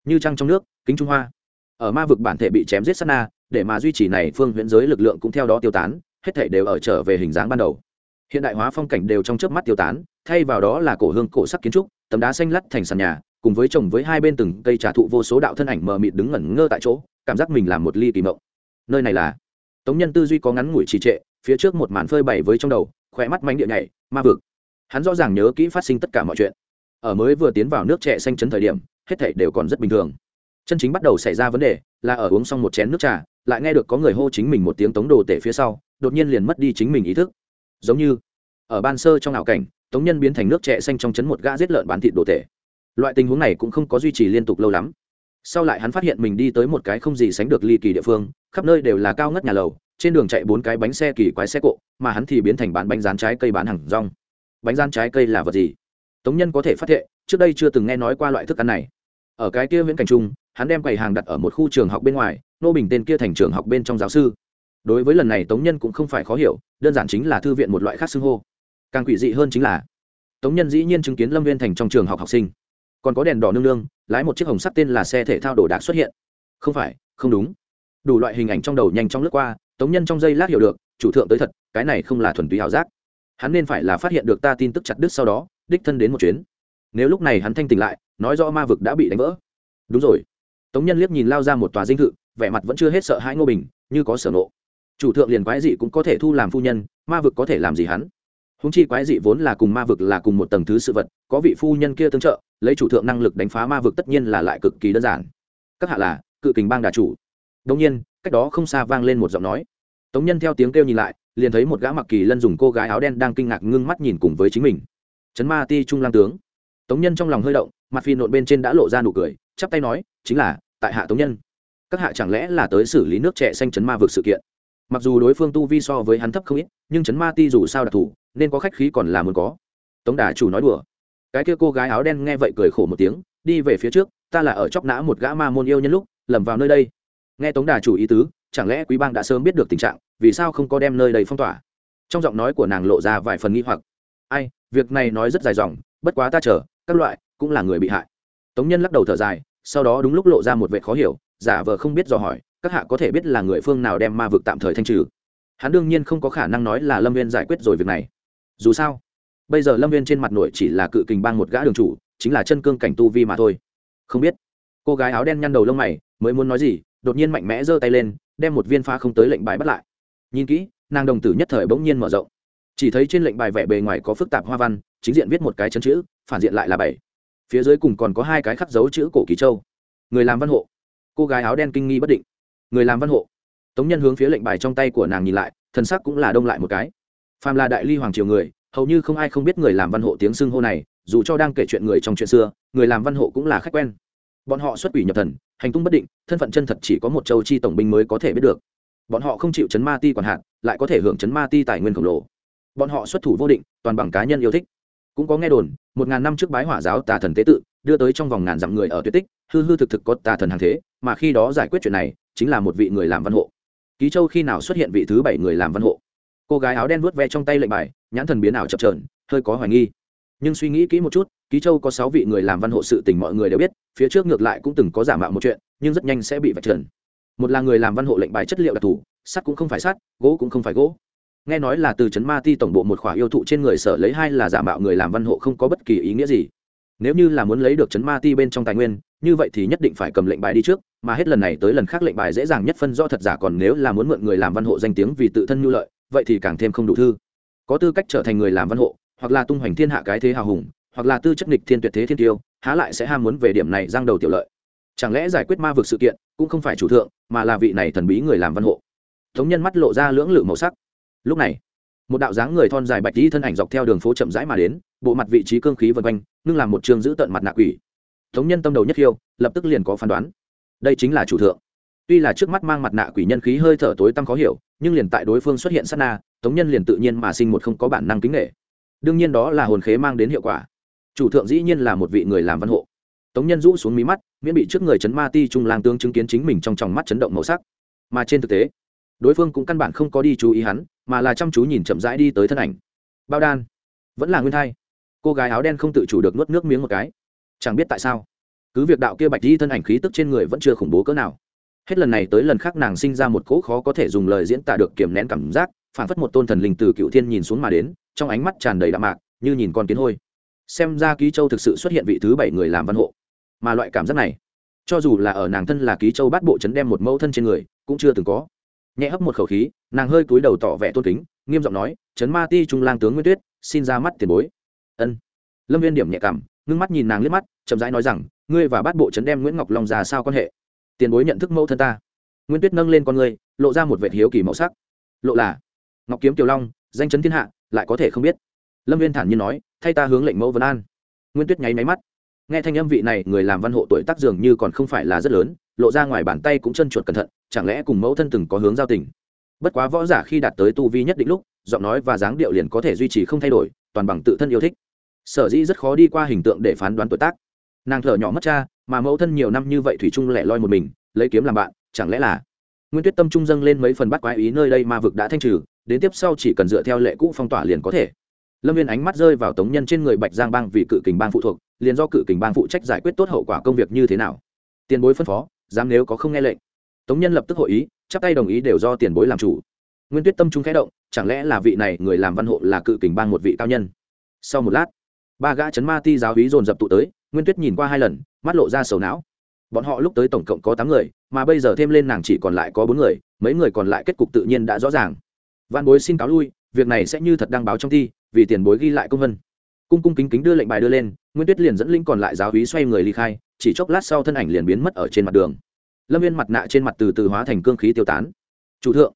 Như trăng trong nước, kính trung hoa. Ở ma vực bản thể bị chém giết sát na, để mà duy trì này phương huyễn giới lực lượng cũng theo đó tiêu tán hết thảy đều ở trở về hình dáng ban đầu. Hiện đại hóa phong cảnh đều trong chớp mắt tiêu tán, thay vào đó là cổ hương, cổ sắc kiến trúc, tấm đá xanh lắt thành sàn nhà, cùng với chồng với hai bên từng cây trà thụ vô số đạo thân ảnh mờ mịt đứng ngẩn ngơ tại chỗ, cảm giác mình làm một ly kỳ mộng. Nơi này là tống nhân tư duy có ngắn ngủi trì trệ, phía trước một màn phơi bày với trong đầu khỏe mắt mánh địa nhảy, ma vực. Hắn rõ ràng nhớ kỹ phát sinh tất cả mọi chuyện. Ở mới vừa tiến vào nước trẻ xanh chấn thời điểm, hết thảy đều còn rất bình thường. Chân chính bắt đầu xảy ra vấn đề là ở uống xong một chén nước trà, lại nghe được có người hô chính mình một tiếng tống đồ tể phía sau đột nhiên liền mất đi chính mình ý thức. Giống như, ở ban sơ trong ảo cảnh, tống nhân biến thành nước trẻ xanh trong chấn một gã giết lợn bán thịt đồ tể. Loại tình huống này cũng không có duy trì liên tục lâu lắm. Sau lại hắn phát hiện mình đi tới một cái không gì sánh được ly kỳ địa phương, khắp nơi đều là cao ngất nhà lầu, trên đường chạy bốn cái bánh xe kỳ quái xe cộ, mà hắn thì biến thành bán bánh rán trái cây bán hàng rong. Bánh rán trái cây là vật gì? Tống nhân có thể phát hiện, trước đây chưa từng nghe nói qua loại thức ăn này. Ở cái kia viễn cảnh trung hắn đem quầy hàng đặt ở một khu trường học bên ngoài, nô bình tên kia thành trường học bên trong giáo sư đối với lần này tống nhân cũng không phải khó hiểu, đơn giản chính là thư viện một loại khác xưng hô. Càng quỷ dị hơn chính là, tống nhân dĩ nhiên chứng kiến lâm viên thành trong trường học học sinh. Còn có đèn đỏ nương nương, lái một chiếc hồng sắt tên là xe thể thao đồ đạc xuất hiện. Không phải, không đúng. Đủ loại hình ảnh trong đầu nhanh chóng lướt qua, tống nhân trong giây lát hiểu được, chủ thượng tới thật, cái này không là thuần túy ảo giác. Hắn nên phải là phát hiện được ta tin tức chặt đứt sau đó, đích thân đến một chuyến. Nếu lúc này hắn thanh tỉnh lại, nói rõ ma vực đã bị đánh vỡ. Đúng rồi. Tống nhân liếc nhìn lao ra một tòa dinh thự, vẻ mặt vẫn chưa hết sợ hãi ngô bình, như có sở nộ chủ thượng liền quái dị cũng có thể thu làm phu nhân, ma vực có thể làm gì hắn? Húng chi quái dị vốn là cùng ma vực là cùng một tầng thứ sự vật, có vị phu nhân kia tương trợ, lấy chủ thượng năng lực đánh phá ma vực tất nhiên là lại cực kỳ đơn giản. Các hạ là, cự kình bang đà chủ. Đông nhiên, cách đó không xa vang lên một giọng nói. Tống nhân theo tiếng kêu nhìn lại, liền thấy một gã mặc kỳ lân dùng cô gái áo đen đang kinh ngạc ngưng mắt nhìn cùng với chính mình. Trấn ma ti trung lang tướng. Tống nhân trong lòng hơi động, mặt phi nộn bên trên đã lộ ra nụ cười, chắp tay nói, chính là, tại hạ tống nhân. Các hạ chẳng lẽ là tới xử lý nước trẻ xanh chấn ma vực sự kiện? Mặc dù đối phương tu vi so với hắn thấp không ít, nhưng chấn ma ti dù sao đặc thù, nên có khách khí còn là muốn có. Tống đà chủ nói đùa. Cái kia cô gái áo đen nghe vậy cười khổ một tiếng, đi về phía trước, ta là ở chóc nã một gã ma môn yêu nhân lúc, lầm vào nơi đây. Nghe tống đà chủ ý tứ, chẳng lẽ quý bang đã sớm biết được tình trạng, vì sao không có đem nơi đây phong tỏa? Trong giọng nói của nàng lộ ra vài phần nghi hoặc. Ai, việc này nói rất dài dòng, bất quá ta chờ, các loại cũng là người bị hại. Tống nhân lắc đầu thở dài, sau đó đúng lúc lộ ra một vệ khó hiểu, giả vờ không biết dò hỏi các hạ có thể biết là người phương nào đem ma vực tạm thời thanh trừ. Hắn đương nhiên không có khả năng nói là lâm viên giải quyết rồi việc này. Dù sao, bây giờ lâm viên trên mặt nội chỉ là cự kình bang một gã đường chủ, chính là chân cương cảnh tu vi mà thôi. Không biết, cô gái áo đen nhăn đầu lông mày, mới muốn nói gì, đột nhiên mạnh mẽ giơ tay lên, đem một viên pha không tới lệnh bài bắt lại. Nhìn kỹ, nàng đồng tử nhất thời bỗng nhiên mở rộng. Chỉ thấy trên lệnh bài vẽ bề ngoài có phức tạp hoa văn, chính diện viết một cái chân chữ, phản diện lại là bảy. Phía dưới cùng còn có hai cái khắc dấu chữ cổ kỳ châu. Người làm văn hộ. Cô gái áo đen kinh nghi bất định người làm văn hộ. Tống nhân hướng phía lệnh bài trong tay của nàng nhìn lại thần sắc cũng là đông lại một cái. Phàm là đại ly hoàng triều người hầu như không ai không biết người làm văn hộ tiếng xưng hô này dù cho đang kể chuyện người trong chuyện xưa người làm văn hộ cũng là khách quen. Bọn họ xuất quỷ nhập thần hành tung bất định thân phận chân thật chỉ có một châu chi tổng binh mới có thể biết được. Bọn họ không chịu chấn ma ti quản hạn, lại có thể hưởng chấn ma ti tài nguyên khổng lồ. Bọn họ xuất thủ vô định toàn bằng cá nhân yêu thích. Cũng có nghe đồn một ngàn năm trước bái hỏa giáo tà thần tế tự đưa tới trong vòng ngàn dặm người ở tuyệt tích hư hư thực thực có tà thần hàng thế mà khi đó giải quyết chuyện này chính là một vị người làm văn hộ. Ký châu khi nào xuất hiện vị thứ bảy người làm văn hộ? Cô gái áo đen vuốt ve trong tay lệnh bài, nhãn thần biến ảo chập trờn hơi có hoài nghi. Nhưng suy nghĩ kỹ một chút, ký châu có sáu vị người làm văn hộ sự tình mọi người đều biết, phía trước ngược lại cũng từng có giả mạo một chuyện, nhưng rất nhanh sẽ bị vạch trần. Một là người làm văn hộ lệnh bài chất liệu đặc thù, sắt cũng không phải sắt, gỗ cũng không phải gỗ. Nghe nói là từ trấn ma ti tổng bộ một khỏa yêu thụ trên người sở lấy hai là giả mạo người làm văn hộ không có bất kỳ ý nghĩa gì. Nếu như là muốn lấy được trấn ma ti bên trong tài nguyên, như vậy thì nhất định phải cầm lệnh bài đi trước mà hết lần này tới lần khác lệnh bài dễ dàng nhất phân rõ thật giả còn nếu là muốn mượn người làm văn hộ danh tiếng vì tự thân nhu lợi, vậy thì càng thêm không đủ thư. Có tư cách trở thành người làm văn hộ, hoặc là tung hoành thiên hạ cái thế hào hùng, hoặc là tư chất nghịch thiên tuyệt thế thiên tiêu, há lại sẽ ham muốn về điểm này giang đầu tiểu lợi. Chẳng lẽ giải quyết ma vực sự kiện cũng không phải chủ thượng, mà là vị này thần bí người làm văn hộ? Thống nhân mắt lộ ra lưỡng lự màu sắc. Lúc này, một đạo dáng người thon dài bạch tí thân ảnh dọc theo đường phố chậm rãi mà đến, bộ mặt vị trí cương khí vân quanh, ngưng làm một trường giữ tận mặt nạ quỷ. Thống nhân tâm đầu nhất khiêu, lập tức liền có phán đoán đây chính là chủ thượng. Tuy là trước mắt mang mặt nạ quỷ nhân khí hơi thở tối tăm khó hiểu, nhưng liền tại đối phương xuất hiện sát na, tống nhân liền tự nhiên mà sinh một không có bản năng kính nghệ. Đương nhiên đó là hồn khế mang đến hiệu quả. Chủ thượng dĩ nhiên là một vị người làm văn hộ. Tống nhân rũ xuống mí mắt, miễn bị trước người chấn ma ti trung lang tương chứng kiến chính mình trong tròng mắt chấn động màu sắc. Mà trên thực tế, đối phương cũng căn bản không có đi chú ý hắn, mà là chăm chú nhìn chậm rãi đi tới thân ảnh. Bao đan, vẫn là nguyên thai. Cô gái áo đen không tự chủ được nuốt nước miếng một cái. Chẳng biết tại sao cứ việc đạo kia bạch di thân ảnh khí tức trên người vẫn chưa khủng bố cỡ nào. Hết lần này tới lần khác nàng sinh ra một cỗ khó có thể dùng lời diễn tả được kiềm nén cảm giác phản phất một tôn thần linh từ cựu thiên nhìn xuống mà đến, trong ánh mắt tràn đầy đạm mạc, như nhìn con kiến hôi. Xem ra ký châu thực sự xuất hiện vị thứ bảy người làm văn hộ. Mà loại cảm giác này, cho dù là ở nàng thân là ký châu bát bộ chấn đem một mẫu thân trên người, cũng chưa từng có. Nhẹ hấp một khẩu khí, nàng hơi cúi đầu tỏ vẻ tôn kính, nghiêm giọng nói, chấn ma ti trung lang tướng nguyên tuyết, xin ra mắt tiền bối. Ân. Lâm viên điểm nhẹ cảm, ngưng mắt nhìn nàng liếc mắt, chậm rãi nói rằng ngươi và bát bộ chấn đem nguyễn ngọc long già sao quan hệ tiền bối nhận thức mẫu thân ta Nguyễn tuyết nâng lên con ngươi lộ ra một vệt hiếu kỳ màu sắc lộ là ngọc kiếm kiều long danh chấn thiên hạ lại có thể không biết lâm viên thản nhiên nói thay ta hướng lệnh mẫu vân an nguyên tuyết nháy máy mắt nghe thanh âm vị này người làm văn hộ tuổi tác dường như còn không phải là rất lớn lộ ra ngoài bàn tay cũng chân chuột cẩn thận chẳng lẽ cùng mẫu thân từng có hướng giao tình bất quá võ giả khi đạt tới tu vi nhất định lúc giọng nói và dáng điệu liền có thể duy trì không thay đổi toàn bằng tự thân yêu thích sở dĩ rất khó đi qua hình tượng để phán đoán tuổi tác nàng thở nhỏ mất cha, mà mẫu thân nhiều năm như vậy thủy trung lẻ loi một mình, lấy kiếm làm bạn, chẳng lẽ là nguyên tuyết tâm trung dâng lên mấy phần bắt quái ý nơi đây ma vực đã thanh trừ, đến tiếp sau chỉ cần dựa theo lệ cũ phong tỏa liền có thể. Lâm viên ánh mắt rơi vào tống nhân trên người bạch giang bang vì cự kình bang phụ thuộc, liền do cự kình bang phụ trách giải quyết tốt hậu quả công việc như thế nào. Tiền bối phân phó, dám nếu có không nghe lệnh. Tống nhân lập tức hội ý, chắp tay đồng ý đều do tiền bối làm chủ. Nguyên tuyết tâm trung khẽ động, chẳng lẽ là vị này người làm văn hộ là cự kình bang một vị cao nhân? Sau một lát, ba gã chấn ma ti giáo hí dồn dập tụ tới nguyên tuyết nhìn qua hai lần, mắt lộ ra sầu não. Bọn họ lúc tới tổng cộng có tám người, mà bây giờ thêm lên nàng chỉ còn lại có bốn người, mấy người còn lại kết cục tự nhiên đã rõ ràng. Văn bối xin cáo lui, việc này sẽ như thật đăng báo trong thi, vì tiền bối ghi lại công vân cung cung kính kính đưa lệnh bài đưa lên, nguyên tuyết liền dẫn linh còn lại giáo hí xoay người ly khai, chỉ chốc lát sau thân ảnh liền biến mất ở trên mặt đường. Lâm viên mặt nạ trên mặt từ từ hóa thành cương khí tiêu tán. Chủ thượng.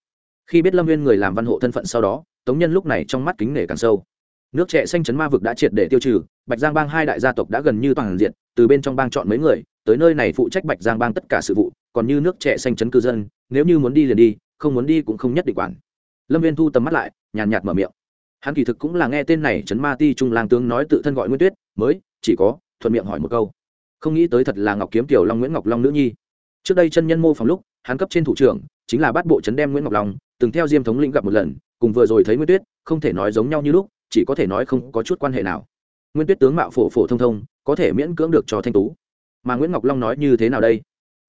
Khi biết lâm viên người làm văn hộ thân phận sau đó, tống nhân lúc này trong mắt kính nể càng sâu nước trẻ xanh chấn ma vực đã triệt để tiêu trừ, bạch giang bang hai đại gia tộc đã gần như toàn diện, từ bên trong bang chọn mấy người, tới nơi này phụ trách bạch giang bang tất cả sự vụ, còn như nước trẻ xanh chấn cư dân, nếu như muốn đi liền đi, không muốn đi cũng không nhất định quản. Lâm viên thu tầm mắt lại, nhàn nhạt mở miệng. Hắn kỳ thực cũng là nghe tên này chấn ma ti trung lang tướng nói tự thân gọi nguyên tuyết, mới, chỉ có, thuận miệng hỏi một câu. Không nghĩ tới thật là ngọc kiếm tiểu long nguyễn ngọc long nữ nhi. Trước đây chân nhân mô phòng lúc, hắn cấp trên thủ trưởng, chính là bắt bộ chấn đem nguyễn ngọc long, từng theo diêm thống lĩnh gặp một lần, cùng vừa rồi thấy nguyên tuyết, không thể nói giống nhau như lúc chỉ có thể nói không có chút quan hệ nào. Nguyên tuyết tướng mạo phổ phổ thông thông, có thể miễn cưỡng được cho thanh tú. Mà nguyễn ngọc long nói như thế nào đây?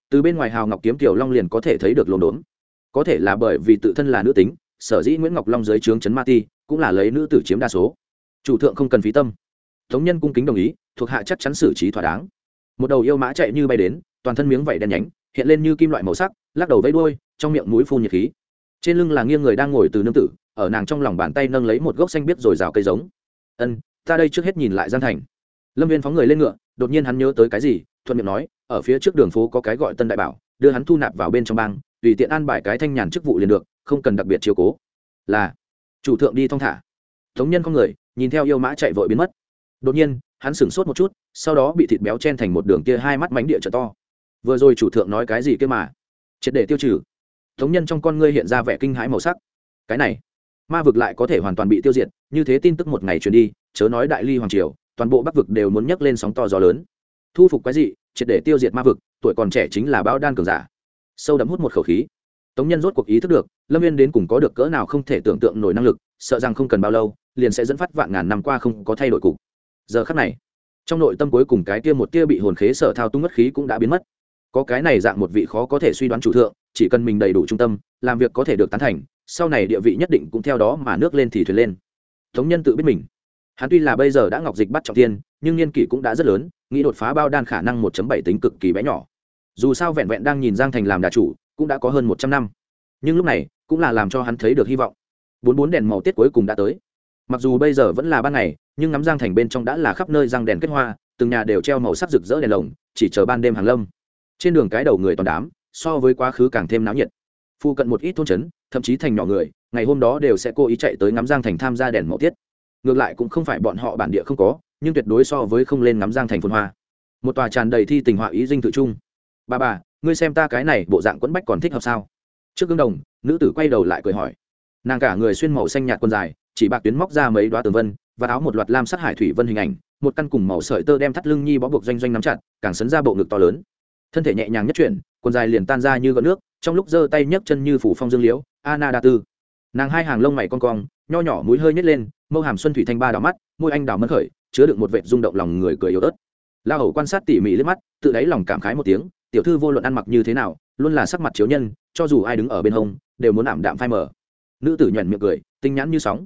Từ bên ngoài hào ngọc kiếm tiểu long liền có thể thấy được lồn đốn. Có thể là bởi vì tự thân là nữ tính, sở dĩ nguyễn ngọc long dưới trướng trấn ma ti, cũng là lấy nữ tử chiếm đa số. Chủ thượng không cần phí tâm. Thống nhân cung kính đồng ý, thuộc hạ chắc chắn xử trí thỏa đáng. Một đầu yêu mã chạy như bay đến, toàn thân miếng vảy đen nhánh, hiện lên như kim loại màu sắc, lắc đầu vẫy đuôi, trong miệng mũi phun nhiệt khí. Trên lưng là nghiêng người đang ngồi từ nương tử ở nàng trong lòng bàn tay nâng lấy một gốc xanh biết rồi rào cây giống. Ân, ta đây trước hết nhìn lại gian thành. Lâm viên phóng người lên ngựa, đột nhiên hắn nhớ tới cái gì, thuận miệng nói, ở phía trước đường phố có cái gọi tân đại bảo, đưa hắn thu nạp vào bên trong bang, tùy tiện an bài cái thanh nhàn chức vụ liền được, không cần đặc biệt chiếu cố. Là. Chủ thượng đi thong thả. Thống nhân con người, nhìn theo yêu mã chạy vội biến mất. Đột nhiên, hắn sửng sốt một chút, sau đó bị thịt béo chen thành một đường kia hai mắt mánh địa trở to. Vừa rồi chủ thượng nói cái gì kia mà? Triệt để tiêu trừ. Thống nhân trong con ngươi hiện ra vẻ kinh hãi màu sắc. Cái này ma vực lại có thể hoàn toàn bị tiêu diệt, như thế tin tức một ngày truyền đi, chớ nói đại ly hoàng triều, toàn bộ bắc vực đều muốn nhấc lên sóng to gió lớn. Thu phục cái gì triệt để tiêu diệt ma vực, tuổi còn trẻ chính là bão đan cường giả. Sâu đấm hút một khẩu khí. Tống nhân rốt cuộc ý thức được, lâm viên đến cùng có được cỡ nào không thể tưởng tượng nổi năng lực, sợ rằng không cần bao lâu, liền sẽ dẫn phát vạn ngàn năm qua không có thay đổi cục. Giờ khắc này, trong nội tâm cuối cùng cái tia một tia bị hồn khế sở thao tung mất khí cũng đã biến mất. Có cái này dạng một vị khó có thể suy đoán chủ thượng, chỉ cần mình đầy đủ trung tâm, làm việc có thể được tán thành sau này địa vị nhất định cũng theo đó mà nước lên thì thuyền lên. Tống nhân tự biết mình. Hắn tuy là bây giờ đã ngọc dịch bắt trọng tiên nhưng niên kỷ cũng đã rất lớn, nghĩ đột phá bao đan khả năng một bảy tính cực kỳ bé nhỏ. Dù sao vẹn vẹn đang nhìn giang thành làm đà chủ, cũng đã có hơn một trăm năm. Nhưng lúc này, cũng là làm cho hắn thấy được hy vọng. Bốn bốn đèn màu tiết cuối cùng đã tới. Mặc dù bây giờ vẫn là ban ngày, nhưng ngắm giang thành bên trong đã là khắp nơi răng đèn kết hoa, từng nhà đều treo màu sắc rực rỡ đèn lồng, chỉ chờ ban đêm hàng lâm. Trên đường cái đầu người toàn đám, so với quá khứ càng thêm náo nhiệt. Phụ cận một ít thôn trấn thậm chí thành nhỏ người, ngày hôm đó đều sẽ cố ý chạy tới ngắm giang thành tham gia đèn màu tiết. Ngược lại cũng không phải bọn họ bản địa không có, nhưng tuyệt đối so với không lên ngắm giang thành phồn hoa. Một tòa tràn đầy thi tình họa ý dinh tự trung bà bà, ngươi xem ta cái này, bộ dạng quẫn bách còn thích hợp sao? Trước gương đồng, nữ tử quay đầu lại cười hỏi. Nàng cả người xuyên màu xanh nhạt quần dài, chỉ bạc tuyến móc ra mấy đoá tường vân, và áo một loạt lam sát hải thủy vân hình ảnh, một căn cùng màu sợi tơ đem thắt lưng nhi bó buộc doanh doanh nắm chặt, càng sấn ra bộ ngực to lớn thân thể nhẹ nhàng nhất chuyển, quần dài liền tan ra như gợn nước, trong lúc giơ tay nhấc chân như phủ phong dương liễu ana đa tư nàng hai hàng lông mày con cong, nho nhỏ mũi hơi nhét lên, mâu hàm xuân thủy thanh ba đỏ mắt, môi anh đào mân khởi, chứa đựng một vệ rung động lòng người cười yếu ớt. La hầu quan sát tỉ mỉ liếc mắt, tự đáy lòng cảm khái một tiếng, tiểu thư vô luận ăn mặc như thế nào, luôn là sắc mặt chiếu nhân, cho dù ai đứng ở bên hông, đều muốn ảm đạm phai mờ. Nữ tử nhuẩn miệng cười, tinh nhãn như sóng.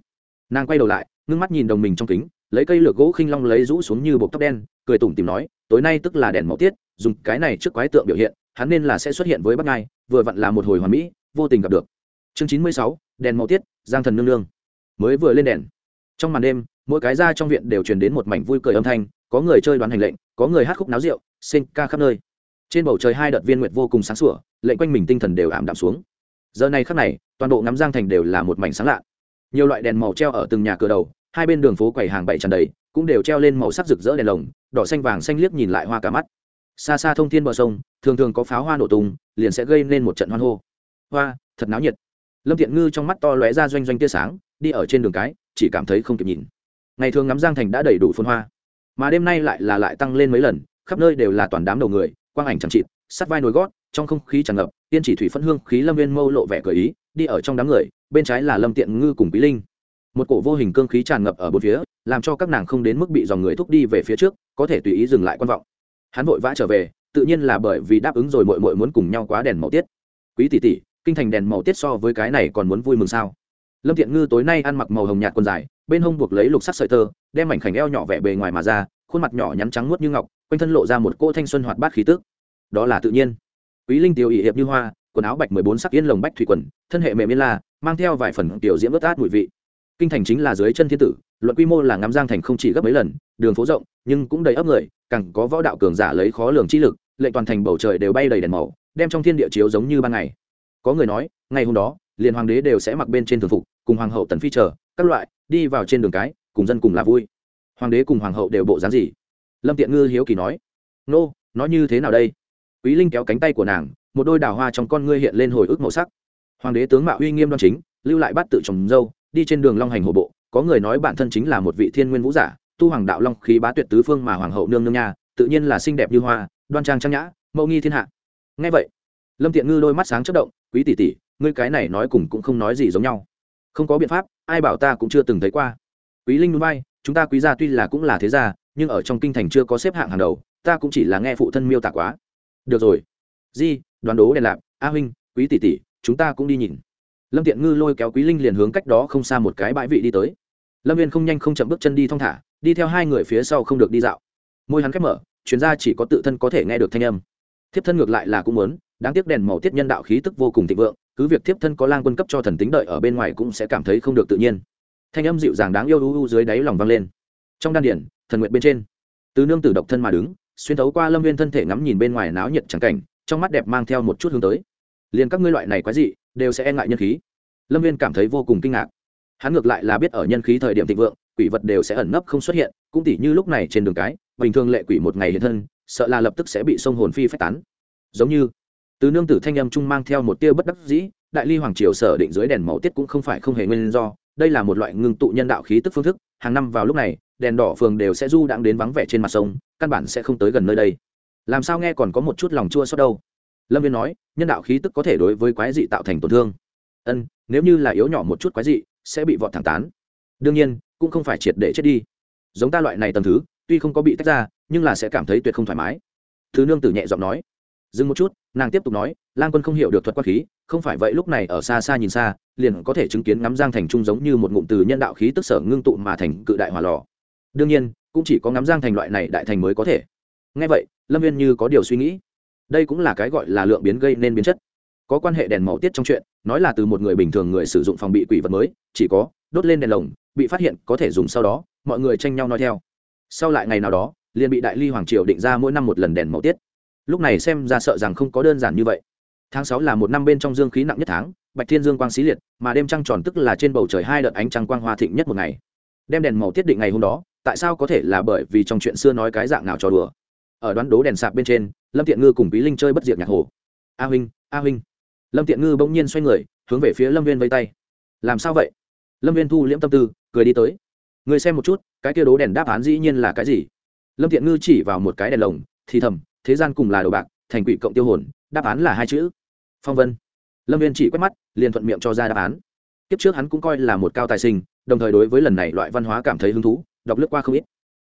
Nàng quay đầu lại, ngưng mắt nhìn đồng mình trong kính, lấy cây lược gỗ khinh long lấy rũ xuống như bột tóc đen cười tủm tìm nói, tối nay tức là đèn mẫu tiết, dùng cái này trước quái tượng biểu hiện, hắn nên là sẽ xuất hiện với bắc ngai vừa vặn là một hồi hoàn mỹ, vô tình gặp được. Chương chín mươi sáu, đèn mẫu tiết, giang thần nương nương. Mới vừa lên đèn, trong màn đêm, mỗi cái ra trong viện đều truyền đến một mảnh vui cười âm thanh, có người chơi đoán hành lệnh, có người hát khúc náo rượu, sinh ca khắp nơi. Trên bầu trời hai đợt viên nguyệt vô cùng sáng sủa, lệnh quanh mình tinh thần đều ảm đạm xuống. Giờ này khắc này, toàn bộ ngắm giang thành đều là một mảnh sáng lạ. Nhiều loại đèn màu treo ở từng nhà cửa đầu, hai bên đường phố quầy hàng bậy tràn đầy cũng đều treo lên màu sắc rực rỡ đèn lồng, đỏ xanh vàng xanh liếc nhìn lại hoa cả mắt. Xa xa thông thiên bờ sông, thường thường có pháo hoa nổ tung, liền sẽ gây nên một trận hoan hô. Hoa, thật náo nhiệt. Lâm thiện ngư trong mắt to lóe ra doanh doanh tia sáng, đi ở trên đường cái, chỉ cảm thấy không kịp nhìn. Ngày thường ngắm giang thành đã đầy đủ phun hoa, mà đêm nay lại là lại tăng lên mấy lần, khắp nơi đều là toàn đám đầu người, quang ảnh chẳng chịt, sắt vai nồi gót, trong không khí tràn ngập, tiên chỉ thủy phân hương khí lâm viên mâu lộ vẻ cởi ý, đi ở trong đám người, bên trái là lâm tiện ngư cùng quý linh. Một cổ vô hình cương khí tràn ngập ở bốn phía làm cho các nàng không đến mức bị dòng người thúc đi về phía trước, có thể tùy ý dừng lại quan vọng. Hắn vội vã trở về, tự nhiên là bởi vì đáp ứng rồi mội mội muốn cùng nhau quá đèn màu tiết. Quý tỷ tỷ, kinh thành đèn màu tiết so với cái này còn muốn vui mừng sao? Lâm thiện ngư tối nay ăn mặc màu hồng nhạt quần dài, bên hông buộc lấy lục sắc sợi tơ, đem mảnh khảnh eo nhỏ vẻ bề ngoài mà ra, khuôn mặt nhỏ nhắn trắng nuốt như ngọc, quanh thân lộ ra một cỗ thanh xuân hoạt bát khí tức. Đó là tự nhiên. Quý linh tiểu ỵ hiệp như hoa, quần áo bạch mười bốn sắc yên lồng bách thủy quần, thân hệ mềm yên la, mang theo vài phần tiểu diễm ướt át mùi vị kinh thành chính là dưới chân thiên tử, luận quy mô là ngắm giang thành không chỉ gấp mấy lần, đường phố rộng, nhưng cũng đầy ấp người, càng có võ đạo cường giả lấy khó lường chi lực, lệnh toàn thành bầu trời đều bay đầy đèn màu, đem trong thiên địa chiếu giống như ban ngày. Có người nói, ngày hôm đó, liền hoàng đế đều sẽ mặc bên trên thường phục, cùng hoàng hậu tần phi chờ, các loại, đi vào trên đường cái, cùng dân cùng là vui. Hoàng đế cùng hoàng hậu đều bộ dáng gì? Lâm tiện ngư hiếu kỳ nói. Nô nói như thế nào đây? Quý linh kéo cánh tay của nàng, một đôi đào hoa trong con ngươi hiện lên hồi ức màu sắc. Hoàng đế tướng mạo uy nghiêm đoan chính, lưu lại bắt tự trồng dâu đi trên đường long hành hổ bộ, có người nói bản thân chính là một vị thiên nguyên vũ giả, tu hoàng đạo long khí bá tuyệt tứ phương mà hoàng hậu nương nương nha, tự nhiên là xinh đẹp như hoa, đoan trang trang nhã, mẫu nghi thiên hạ. Ngay vậy, lâm tiện ngư đôi mắt sáng chất động, quý tỷ tỷ, ngươi cái này nói cùng cũng không nói gì giống nhau. Không có biện pháp, ai bảo ta cũng chưa từng thấy qua. Quý linh núi bay chúng ta quý gia tuy là cũng là thế gia, nhưng ở trong kinh thành chưa có xếp hạng hàng đầu, ta cũng chỉ là nghe phụ thân miêu tả quá. Được rồi. Di, đoán đố đèn lạp. A huynh, quý tỷ tỷ, chúng ta cũng đi nhìn lâm tiện ngư lôi kéo quý linh liền hướng cách đó không xa một cái bãi vị đi tới. Lâm viên không nhanh không chậm bước chân đi thong thả, đi theo hai người phía sau không được đi dạo. Môi hắn khép mở chuyến ra chỉ có tự thân có thể nghe được thanh âm. Thiếp thân ngược lại là cũng muốn, đáng tiếc đèn màu tiết nhân đạo khí tức vô cùng thịnh vượng, cứ việc thiếp thân có lang quân cấp cho thần tính đợi ở bên ngoài cũng sẽ cảm thấy không được tự nhiên. Thanh âm dịu dàng đáng yêu u u dưới đáy lòng vang lên. Trong đan điển, thần nguyện bên trên, từ nương tử độc thân mà đứng, xuyên thấu qua lâm viên thân thể ngắm nhìn bên ngoài náo nhiệt trắng cảnh, trong mắt đẹp mang theo một chút hướng tới. Liền các ngươi loại này quái dị đều sẽ e ngại nhân khí. Lâm viên cảm thấy vô cùng kinh ngạc. Hắn ngược lại là biết ở nhân khí thời điểm thịnh vượng, quỷ vật đều sẽ ẩn nấp không xuất hiện, cũng tỉ như lúc này trên đường cái, bình thường lệ quỷ một ngày hiện thân, sợ là lập tức sẽ bị sông hồn phi phách tán. Giống như, từ nương tử thanh em trung mang theo một tia bất đắc dĩ, đại ly hoàng triều sở định dưới đèn màu tiết cũng không phải không hề nguyên do, đây là một loại ngưng tụ nhân đạo khí tức phương thức, hàng năm vào lúc này, đèn đỏ phường đều sẽ du đãng đến vắng vẻ trên mặt sông, căn bản sẽ không tới gần nơi đây. Làm sao nghe còn có một chút lòng chua xót đâu lâm viên nói, nhân đạo khí tức có thể đối với quái dị tạo thành tổn thương. Ân, nếu như là yếu nhỏ một chút quái dị, sẽ bị vọt thẳng tán. Đương nhiên, cũng không phải triệt để chết đi. Giống ta loại này tầm thứ, tuy không có bị tách ra, nhưng là sẽ cảm thấy tuyệt không thoải mái. Thứ nương tử nhẹ giọng nói. Dừng một chút, nàng tiếp tục nói, lang quân không hiểu được thuật quan khí, không phải vậy lúc này ở xa xa nhìn xa, liền có thể chứng kiến ngắm giang thành trung giống như một ngụm từ nhân đạo khí tức sở ngưng tụ mà thành cự đại hỏa lò. Đương nhiên, cũng chỉ có ngắm giang thành loại này đại thành mới có thể. Ngay vậy, lâm viên như có điều suy nghĩ đây cũng là cái gọi là lượng biến gây nên biến chất. Có quan hệ đèn màu tiết trong chuyện, nói là từ một người bình thường người sử dụng phòng bị quỷ vật mới, chỉ có, đốt lên đèn lồng, bị phát hiện, có thể dùng sau đó, mọi người tranh nhau nói theo. Sau lại ngày nào đó, liền bị đại ly hoàng triều định ra mỗi năm một lần đèn màu tiết. Lúc này xem ra sợ rằng không có đơn giản như vậy. Tháng sáu là một năm bên trong dương khí nặng nhất tháng, bạch thiên dương quang xí liệt, mà đêm trăng tròn tức là trên bầu trời hai đợt ánh trăng quang hoa thịnh nhất một ngày. Đem đèn màu tiết định ngày hôm đó, tại sao có thể là bởi vì trong chuyện xưa nói cái dạng nào cho đùa? Ở đoán đố đèn sạp bên trên, lâm tiện ngư cùng bí linh chơi bất diệt nhạc hồ. A huynh a huynh. Lâm tiện ngư bỗng nhiên xoay người, hướng về phía lâm viên vây tay. Làm sao vậy? Lâm viên thu liễm tâm tư, cười đi tới. Người xem một chút, cái kia đố đèn đáp án dĩ nhiên là cái gì? Lâm tiện ngư chỉ vào một cái đèn lồng, thì thầm, thế gian cùng là đồ bạc, thành quỷ cộng tiêu hồn, đáp án là hai chữ. Phong vân. Lâm viên chỉ quét mắt, liền thuận miệng cho ra đáp án. Kiếp trước hắn cũng coi là một cao tài sinh, đồng thời đối với lần này loại văn hóa cảm thấy hứng thú, đọc lướt qua không ít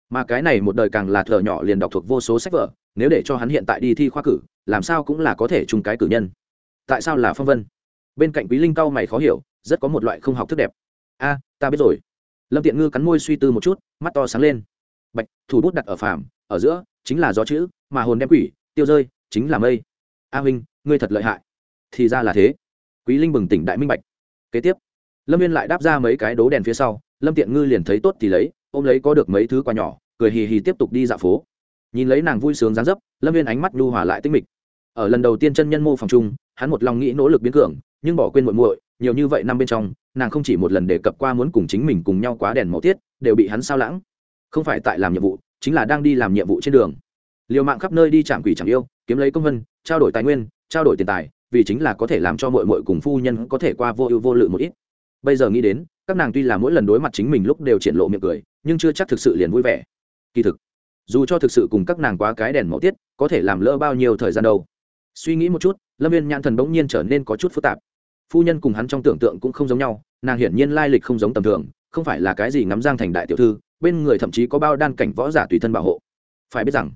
mà cái này một đời càng là thợ nhỏ liền đọc thuộc vô số sách vở, nếu để cho hắn hiện tại đi thi khoa cử, làm sao cũng là có thể chung cái cử nhân. Tại sao là phong vân? Bên cạnh quý linh cao mày khó hiểu, rất có một loại không học thức đẹp. A, ta biết rồi. Lâm tiện ngư cắn môi suy tư một chút, mắt to sáng lên. Bạch, thủ bút đặt ở phàm, ở giữa, chính là gió chữ, mà hồn đem quỷ, tiêu rơi, chính là mây. A huynh, ngươi thật lợi hại. Thì ra là thế. Quý linh bừng tỉnh đại minh bạch. Kế tiếp, lâm viên lại đáp ra mấy cái đố đèn phía sau, lâm tiện ngư liền thấy tốt thì lấy ôm lấy có được mấy thứ quà nhỏ, cười hì hì tiếp tục đi dạo phố. Nhìn lấy nàng vui sướng dáng dấp, lâm viên ánh mắt nhu hòa lại tinh mịch. Ở lần đầu tiên chân nhân mô phòng chung, hắn một lòng nghĩ nỗ lực biến cường, nhưng bỏ quên muội muội, nhiều như vậy năm bên trong, nàng không chỉ một lần đề cập qua muốn cùng chính mình cùng nhau quá đèn màu tiết, đều bị hắn sao lãng. Không phải tại làm nhiệm vụ, chính là đang đi làm nhiệm vụ trên đường. Liều mạng khắp nơi đi chạm quỷ chẳng yêu, kiếm lấy công vân, trao đổi tài nguyên, trao đổi tiền tài, vì chính là có thể làm cho muội muội cùng phu nhân có thể qua vô ưu vô lự một ít bây giờ nghĩ đến, các nàng tuy là mỗi lần đối mặt chính mình lúc đều triển lộ miệng cười, nhưng chưa chắc thực sự liền vui vẻ. Kỳ thực, dù cho thực sự cùng các nàng quá cái đèn mẫu tiết, có thể làm lỡ bao nhiêu thời gian đâu. Suy nghĩ một chút, lâm viên nhãn thần bỗng nhiên trở nên có chút phức tạp. Phu nhân cùng hắn trong tưởng tượng cũng không giống nhau, nàng hiển nhiên lai lịch không giống tầm thường, không phải là cái gì ngắm giang thành đại tiểu thư, bên người thậm chí có bao đan cảnh võ giả tùy thân bảo hộ. Phải biết rằng,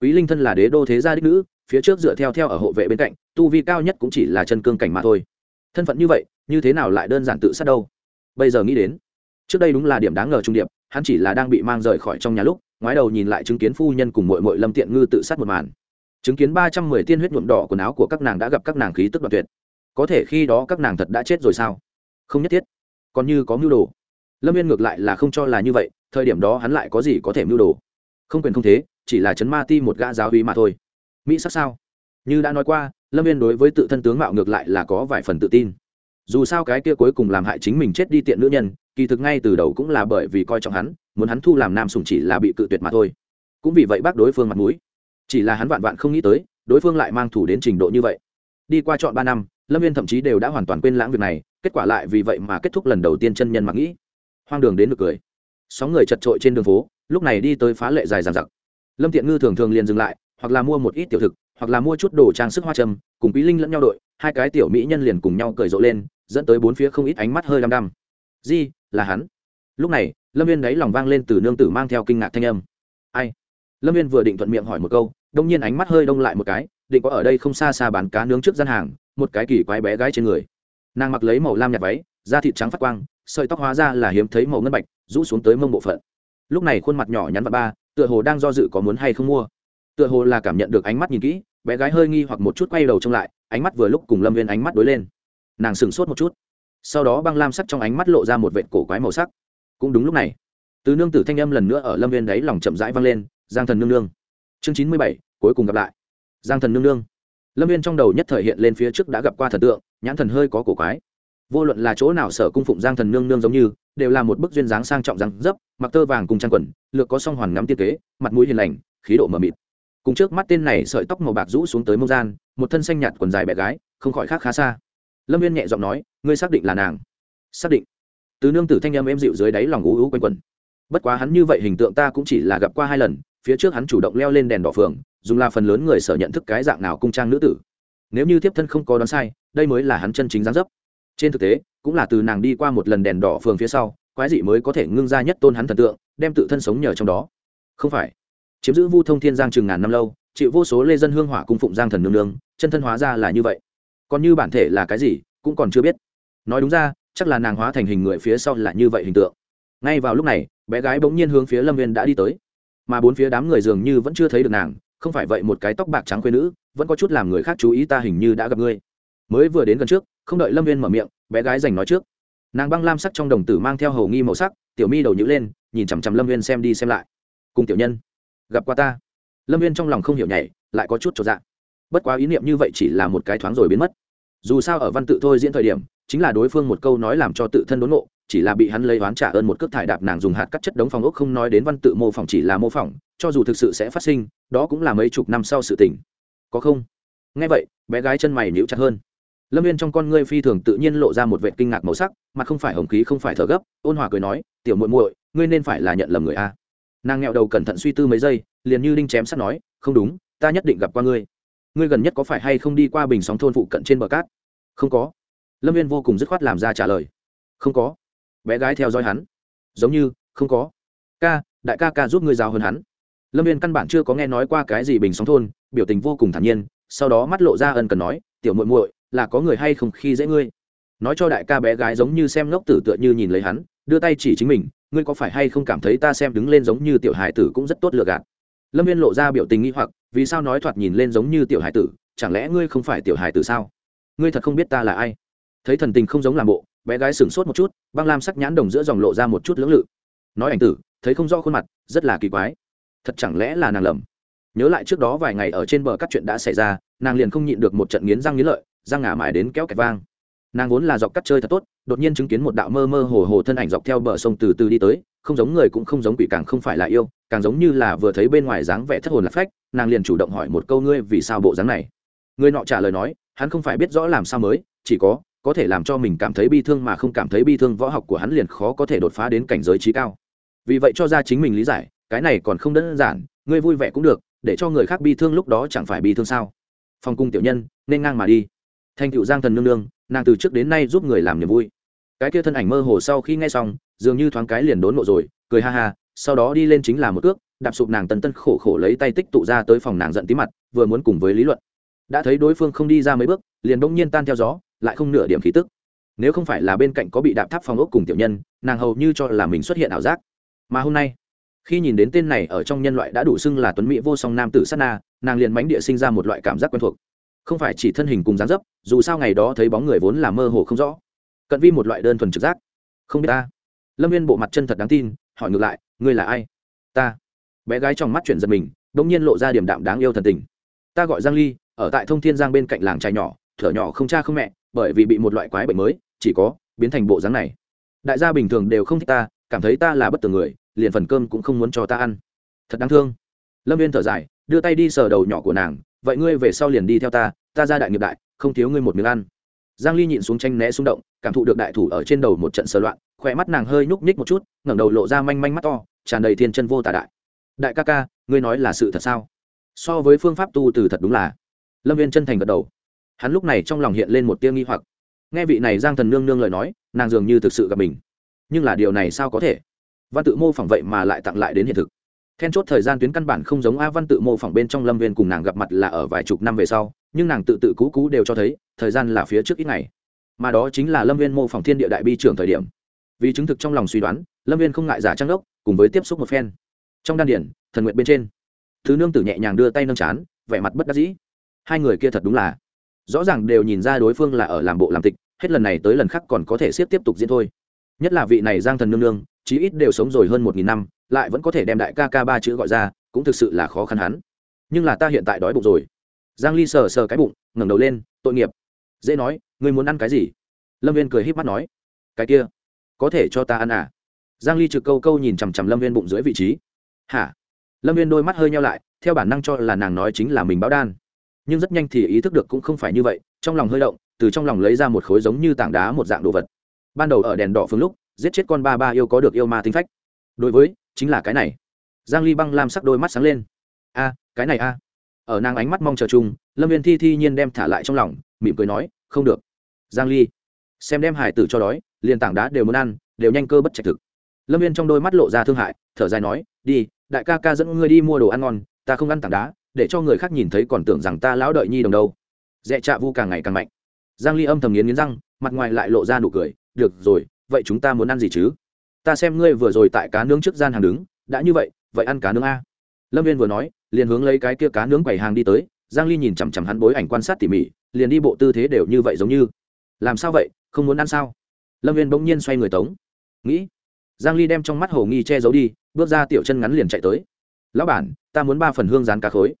quý linh thân là đế đô thế gia đích nữ, phía trước dựa theo theo ở hộ vệ bên cạnh, tu vi cao nhất cũng chỉ là chân cương cảnh mà thôi thân phận như vậy, như thế nào lại đơn giản tự sát đâu? Bây giờ nghĩ đến, trước đây đúng là điểm đáng ngờ trung điệp, hắn chỉ là đang bị mang rời khỏi trong nhà lúc, ngoái đầu nhìn lại chứng kiến phu nhân cùng mội mội lâm tiện ngư tự sát một màn. Chứng kiến ba trăm mười tiên huyết nhuộm đỏ quần áo của các nàng đã gặp các nàng khí tức đoạn tuyệt. Có thể khi đó các nàng thật đã chết rồi sao? Không nhất thiết. Còn như có mưu đồ. Lâm viên ngược lại là không cho là như vậy, thời điểm đó hắn lại có gì có thể mưu đồ? Không quyền không thế, chỉ là chấn ma ti một gã giáo hí mà thôi. Mỹ sắc sao? Như đã nói qua lâm viên đối với tự thân tướng mạo ngược lại là có vài phần tự tin. Dù sao cái kia cuối cùng làm hại chính mình chết đi tiện nữ nhân, kỳ thực ngay từ đầu cũng là bởi vì coi trọng hắn, muốn hắn thu làm nam sùng chỉ là bị cự tuyệt mà thôi. Cũng vì vậy bác đối phương mặt mũi. Chỉ là hắn vạn vạn không nghĩ tới, đối phương lại mang thủ đến trình độ như vậy. Đi qua chọn ba năm, lâm viên thậm chí đều đã hoàn toàn quên lãng việc này, kết quả lại vì vậy mà kết thúc lần đầu tiên chân nhân mặc nghĩ. Hoang đường đến được cười. Sóng người chật trội trên đường phố, lúc này đi tới phá lệ dài dàn giặc lâm tiện ngư thường thường liền dừng lại, hoặc là mua một ít tiểu thực hoặc là mua chút đồ trang sức hoa trầm cùng quý linh lẫn nhau đội, hai cái tiểu mỹ nhân liền cùng nhau cười rộ lên, dẫn tới bốn phía không ít ánh mắt hơi đăm đăm. Di, là hắn. Lúc này, lâm viên đáy lòng vang lên từ nương tử mang theo kinh ngạc thanh âm. Ai? Lâm viên vừa định thuận miệng hỏi một câu, đông nhiên ánh mắt hơi đông lại một cái, định có ở đây không xa xa bán cá nướng trước gian hàng, một cái kỳ quái bé gái trên người. Nàng mặc lấy màu lam nhạt váy, da thịt trắng phát quang, sợi tóc hóa ra là hiếm thấy màu ngân bạch, rũ xuống tới mông bộ phận. Lúc này khuôn mặt nhỏ nhắn và ba, tựa hồ đang do dự có muốn hay không mua. Tựa hồ là cảm nhận được ánh mắt nhìn kỹ bé gái hơi nghi hoặc một chút quay đầu trông lại, ánh mắt vừa lúc cùng lâm viên ánh mắt đối lên. Nàng sửng sốt một chút. Sau đó băng lam sắc trong ánh mắt lộ ra một vệt cổ quái màu sắc. Cũng đúng lúc này, từ nương tử thanh âm lần nữa ở lâm viên đấy lòng chậm rãi vang lên, giang thần nương nương. Chương chín mươi bảy, cuối cùng gặp lại. Giang thần nương nương. Lâm viên trong đầu nhất thời hiện lên phía trước đã gặp qua thần tượng, nhãn thần hơi có cổ quái. Vô luận là chỗ nào sở cung phụng giang thần nương nương giống như, đều là một bức duyên dáng sang trọng răng dấp, mặc tơ vàng cùng trang quần, lược có song hoàn ngắm tiên kế, mặt mũi hiền lành, khí độ mờ mịt cùng trước mắt tên này sợi tóc màu bạc rũ xuống tới mông gian, một thân xanh nhạt quần dài bé gái, không khỏi khác khá xa. Lâm viên nhẹ giọng nói, ngươi xác định là nàng? Xác định. Từ nương tử thanh âm em dịu dưới đáy lòng ú ú quanh quần bất quá hắn như vậy hình tượng ta cũng chỉ là gặp qua hai lần, phía trước hắn chủ động leo lên đèn đỏ phường, dùng là phần lớn người sở nhận thức cái dạng nào cung trang nữ tử. Nếu như tiếp thân không có đoán sai, đây mới là hắn chân chính gián dấp. Trên thực tế, cũng là từ nàng đi qua một lần đèn đỏ phường phía sau, quái dị mới có thể ngưng ra nhất tôn hắn thần tượng, đem tự thân sống nhờ trong đó. Không phải chiếm giữ vu thông thiên giang chừng ngàn năm lâu, chịu vô số lê dân hương hỏa cung phụng giang thần nương nương, chân thân hóa ra là như vậy. Còn như bản thể là cái gì, cũng còn chưa biết. Nói đúng ra, chắc là nàng hóa thành hình người phía sau là như vậy hình tượng. Ngay vào lúc này, bé gái bỗng nhiên hướng phía lâm viên đã đi tới. Mà bốn phía đám người dường như vẫn chưa thấy được nàng, không phải vậy một cái tóc bạc trắng quê nữ, vẫn có chút làm người khác chú ý ta hình như đã gặp ngươi. Mới vừa đến gần trước, không đợi lâm viên mở miệng, bé gái giành nói trước. Nàng băng lam sắc trong đồng tử mang theo hầu nghi màu sắc, tiểu mi đầu nhữ lên, nhìn chằm chằm lâm viên xem đi xem lại. Cùng tiểu nhân gặp qua ta. Lâm viên trong lòng không hiểu nhảy, lại có chút trọn dạng bất quá ý niệm như vậy chỉ là một cái thoáng rồi biến mất. Dù sao ở văn tự thôi diễn thời điểm, chính là đối phương một câu nói làm cho tự thân đốn ngộ, chỉ là bị hắn lấy oán trả ơn một cước thải đạp nàng dùng hạt cắt chất đống phòng ốc không nói đến văn tự mô phỏng chỉ là mô phỏng, cho dù thực sự sẽ phát sinh, đó cũng là mấy chục năm sau sự tình. Có không? Nghe vậy, bé gái chân mày níu chặt hơn. Lâm viên trong con ngươi phi thường tự nhiên lộ ra một vệ kinh ngạc màu sắc, mà không phải hồng khí, không phải thở gấp, ôn hòa cười nói, tiểu muội muội, ngươi nên phải là nhận lầm người a nàng nghẹo đầu cẩn thận suy tư mấy giây, liền như đinh chém sắt nói, không đúng, ta nhất định gặp qua ngươi. Ngươi gần nhất có phải hay không đi qua bình sóng thôn phụ cận trên bờ cát? Không có. Lâm viên vô cùng dứt khoát làm ra trả lời. Không có. Bé gái theo dõi hắn. Giống như, không có. Ca, đại ca ca giúp ngươi giáo hơn hắn. Lâm viên căn bản chưa có nghe nói qua cái gì bình sóng thôn, biểu tình vô cùng thản nhiên, sau đó mắt lộ ra ân cần nói, tiểu muội muội, là có người hay không khi dễ ngươi? Nói cho đại ca bé gái giống như xem ngốc tử tựa như nhìn lấy hắn, đưa tay chỉ chính mình ngươi có phải hay không cảm thấy ta xem đứng lên giống như tiểu hải tử cũng rất tốt lựa gạt? Lâm viên lộ ra biểu tình nghĩ hoặc, vì sao nói thoạt nhìn lên giống như tiểu hải tử, chẳng lẽ ngươi không phải tiểu hải tử sao? Ngươi thật không biết ta là ai? Thấy thần tình không giống làm bộ, bé gái sửng sốt một chút, băng lam sắc nhãn đồng giữa dòng lộ ra một chút lưỡng lự. Nói ảnh tử, thấy không rõ khuôn mặt, rất là kỳ quái. Thật chẳng lẽ là nàng lầm? Nhớ lại trước đó vài ngày ở trên bờ các chuyện đã xảy ra, nàng liền không nhịn được một trận nghiến răng nghiến lợi, răng ngả mãi đến kéo kẹt vang nàng vốn là dọc cắt chơi thật tốt, đột nhiên chứng kiến một đạo mơ mơ hồ hồ thân ảnh dọc theo bờ sông từ từ đi tới, không giống người cũng không giống quỷ càng không phải là yêu, càng giống như là vừa thấy bên ngoài dáng vẻ thất hồn lạc phách, nàng liền chủ động hỏi một câu ngươi vì sao bộ dáng này. Người nọ trả lời nói, hắn không phải biết rõ làm sao mới, chỉ có có thể làm cho mình cảm thấy bi thương mà không cảm thấy bi thương võ học của hắn liền khó có thể đột phá đến cảnh giới trí cao. Vì vậy cho ra chính mình lý giải, cái này còn không đơn giản, ngươi vui vẻ cũng được, để cho người khác bi thương lúc đó chẳng phải bi thương sao? Phòng cung tiểu nhân, nên ngang mà đi. Thành cựu giang thần nương nương nàng từ trước đến nay giúp người làm niềm vui. Cái kia thân ảnh mơ hồ sau khi nghe xong, dường như thoáng cái liền đốn nộ rồi, cười ha ha, sau đó đi lên chính là một cước, đạp sụp nàng tần tân khổ khổ lấy tay tích tụ ra tới phòng nàng giận tí mặt, vừa muốn cùng với lý luận. Đã thấy đối phương không đi ra mấy bước, liền bỗng nhiên tan theo gió, lại không nửa điểm khí tức. Nếu không phải là bên cạnh có bị đạp tháp phòng ốc cùng tiểu nhân, nàng hầu như cho là mình xuất hiện ảo giác. Mà hôm nay, khi nhìn đến tên này ở trong nhân loại đã đủ xưng là tuấn mỹ vô song nam tử sát na nàng liền mánh địa sinh ra một loại cảm giác quen thuộc không phải chỉ thân hình cùng dáng dấp, dù sao ngày đó thấy bóng người vốn là mơ hồ không rõ. Cận vi một loại đơn thuần trực giác. Không biết ta. Lâm viên bộ mặt chân thật đáng tin, hỏi ngược lại, ngươi là ai? Ta. Bé gái trong mắt chuyển giật mình đ ỗ n g nhiên lộ ra điểm đạm đáng yêu thần tình. Ta gọi giang ly, ở tại thông thiên giang bên cạnh làng trai nhỏ, thở nhỏ không cha không mẹ, bởi vì bị một loại quái bệnh mới, chỉ có biến thành bộ dáng này. Đại gia bình thường đều không thích ta, cảm thấy ta là bất tường người, liền phần cơm cũng không muốn cho ta ăn. Thật đáng thương. Lâm viên thở dài, đưa tay đi sờ đầu nhỏ của nàng, vậy ngươi về sau liền đi theo ta ta ra đại nghiệp đại, không thiếu ngươi một miếng ăn. Giang ly nhịn xuống tranh né xung động, cảm thụ được đại thủ ở trên đầu một trận sờ loạn khỏe mắt nàng hơi nhúc nhích một chút, ngẩng đầu lộ ra manh manh mắt to, tràn đầy thiên chân vô tả đại. Đại ca ca, ngươi nói là sự thật sao? So với phương pháp tu từ thật đúng là. Lâm viên chân thành gật đầu. Hắn lúc này trong lòng hiện lên một tia nghi hoặc. Nghe vị này giang thần nương nương lời nói, nàng dường như thực sự gặp mình. Nhưng là điều này sao có thể? Văn tự mô phỏng vậy mà lại tặng lại đến hiện thực then chốt thời gian tuyến căn bản không giống a văn tự mô phỏng bên trong lâm viên cùng nàng gặp mặt là ở vài chục năm về sau, nhưng nàng tự tự cú cú đều cho thấy, thời gian là phía trước ít ngày. Mà đó chính là lâm viên mô phỏng thiên địa đại bi trưởng thời điểm. Vì chứng thực trong lòng suy đoán, lâm viên không ngại giả trang đốc, cùng với tiếp xúc một phen. Trong đan điển, thần nguyện bên trên, thứ nương tử nhẹ nhàng đưa tay nâng chán, vẻ mặt bất đắc dĩ. Hai người kia thật đúng là, rõ ràng đều nhìn ra đối phương là ở làm bộ làm tịch, hết lần này tới lần khác còn có thể siết tiếp tục diễn thôi. Nhất là vị này giang thần nương nương chí ít đều sống rồi hơn một nghìn năm, lại vẫn có thể đem đại ca ca ba chữ gọi ra, cũng thực sự là khó khăn hắn. Nhưng là ta hiện tại đói bụng rồi. Giang ly sờ sờ cái bụng, ngẩng đầu lên, tội nghiệp. Dễ nói, ngươi muốn ăn cái gì? Lâm viên cười híp mắt nói, cái kia, có thể cho ta ăn à? Giang ly trực câu câu nhìn chằm chằm lâm viên bụng dưới vị trí. Hả? Lâm viên đôi mắt hơi nheo lại, theo bản năng cho là nàng nói chính là mình báo đan. Nhưng rất nhanh thì ý thức được cũng không phải như vậy, trong lòng hơi động, từ trong lòng lấy ra một khối giống như tảng đá một dạng đồ vật. Ban đầu ở đèn đỏ phương lúc giết chết con ba ba yêu có được yêu ma tính phách. Đối với, chính là cái này. Giang ly băng lam sắc đôi mắt sáng lên. A, cái này a. Ở nàng ánh mắt mong chờ chung, lâm viên thi thi nhiên đem thả lại trong lòng, mỉm cười nói, không được. Giang ly, xem đem hải tử cho đói, liền tảng đá đều muốn ăn, đều nhanh cơ bất trạch thực. Lâm viên trong đôi mắt lộ ra thương hại, thở dài nói, đi, đại ca ca dẫn ngươi đi mua đồ ăn ngon, ta không ăn tảng đá, để cho người khác nhìn thấy còn tưởng rằng ta lão đợi nhi đồng đâu. Dẹ trạ vu càng ngày càng mạnh. Giang ly âm thầm nghiến nghiến răng, mặt ngoài lại lộ ra nụ cười, được rồi vậy chúng ta muốn ăn gì chứ? Ta xem ngươi vừa rồi tại cá nướng trước gian hàng đứng, đã như vậy vậy ăn cá nướng a. Lâm viên vừa nói, liền hướng lấy cái kia cá nướng quầy hàng đi tới, giang ly nhìn chằm chằm hắn bối ảnh quan sát tỉ mỉ, liền đi bộ tư thế đều như vậy giống như. Làm sao vậy, không muốn ăn sao? Lâm viên bỗng nhiên xoay người tống. Nghĩ, giang ly đem trong mắt hồ nghi che giấu đi, bước ra tiểu chân ngắn liền chạy tới. Lão bản, ta muốn ba phần hương rán cá khối.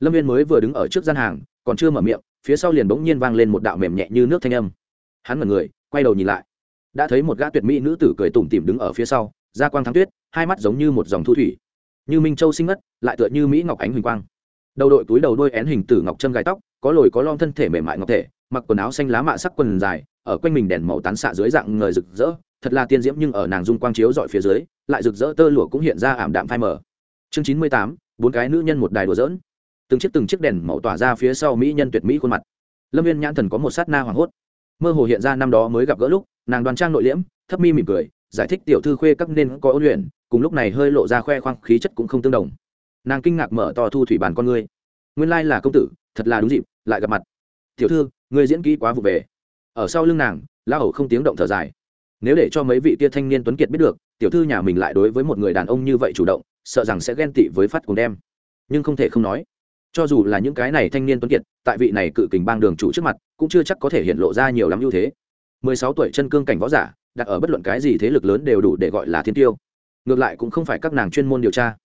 Lâm viên mới vừa đứng ở trước gian hàng, còn chưa mở miệng, phía sau liền bỗng nhiên vang lên một đạo mềm nhẹ như nước thanh âm. Hắn mở người, quay đầu nhìn lại đã thấy một gã tuyệt mỹ nữ tử cười tủm tỉm đứng ở phía sau, da quang thắng tuyết, hai mắt giống như một dòng thu thủy. Như minh châu sinh ngất, lại tựa như mỹ ngọc ánh huỳnh quang. Đầu đội túi đầu đôi én hình tử ngọc trâm gai tóc, có lồi có lon thân thể mềm mại ngọc thể, mặc quần áo xanh lá mạ sắc quần dài, ở quanh mình đèn màu tán xạ dưới dạng người rực rỡ, thật là tiên diễm nhưng ở nàng dung quang chiếu dọi phía dưới, lại rực rỡ tơ lụa cũng hiện ra ảm đạm phai mờ. Chương chín mươi tám, bốn cái nữ nhân một đài đùa dỡn từng chiếc từng chiếc đèn màu tỏa ra phía sau mỹ nhân tuyệt mỹ khuôn mặt. Lâm viên nhãn thần có một sát na hoảng hốt. Mơ hồ hiện ra năm đó mới gặp gỡ lúc nàng đoàn trang nội liễm, thấp mi mỉm cười, giải thích tiểu thư khuê các nên có ôn luyện, cùng lúc này hơi lộ ra khoe khoang, khí chất cũng không tương đồng. Nàng kinh ngạc mở to thu thủy bàn con ngươi. Nguyên lai là công tử, thật là đúng dịp, lại gặp mặt. Tiểu thư người diễn kỹ quá vụ về. Ở sau lưng nàng la hầu không tiếng động thở dài. Nếu để cho mấy vị tia thanh niên tuấn kiệt biết được, tiểu thư nhà mình lại đối với một người đàn ông như vậy chủ động, sợ rằng sẽ ghen tị với phát cùng đem. Nhưng không thể không nói, cho dù là những cái này thanh niên tuấn kiệt, tại vị này cự kình bang đường chủ trước mặt, cũng chưa chắc có thể hiện lộ ra nhiều lắm ưu thế mười sáu tuổi chân cương cảnh võ giả, đặt ở bất luận cái gì thế lực lớn đều đủ để gọi là thiên tiêu. Ngược lại cũng không phải các nàng chuyên môn điều tra.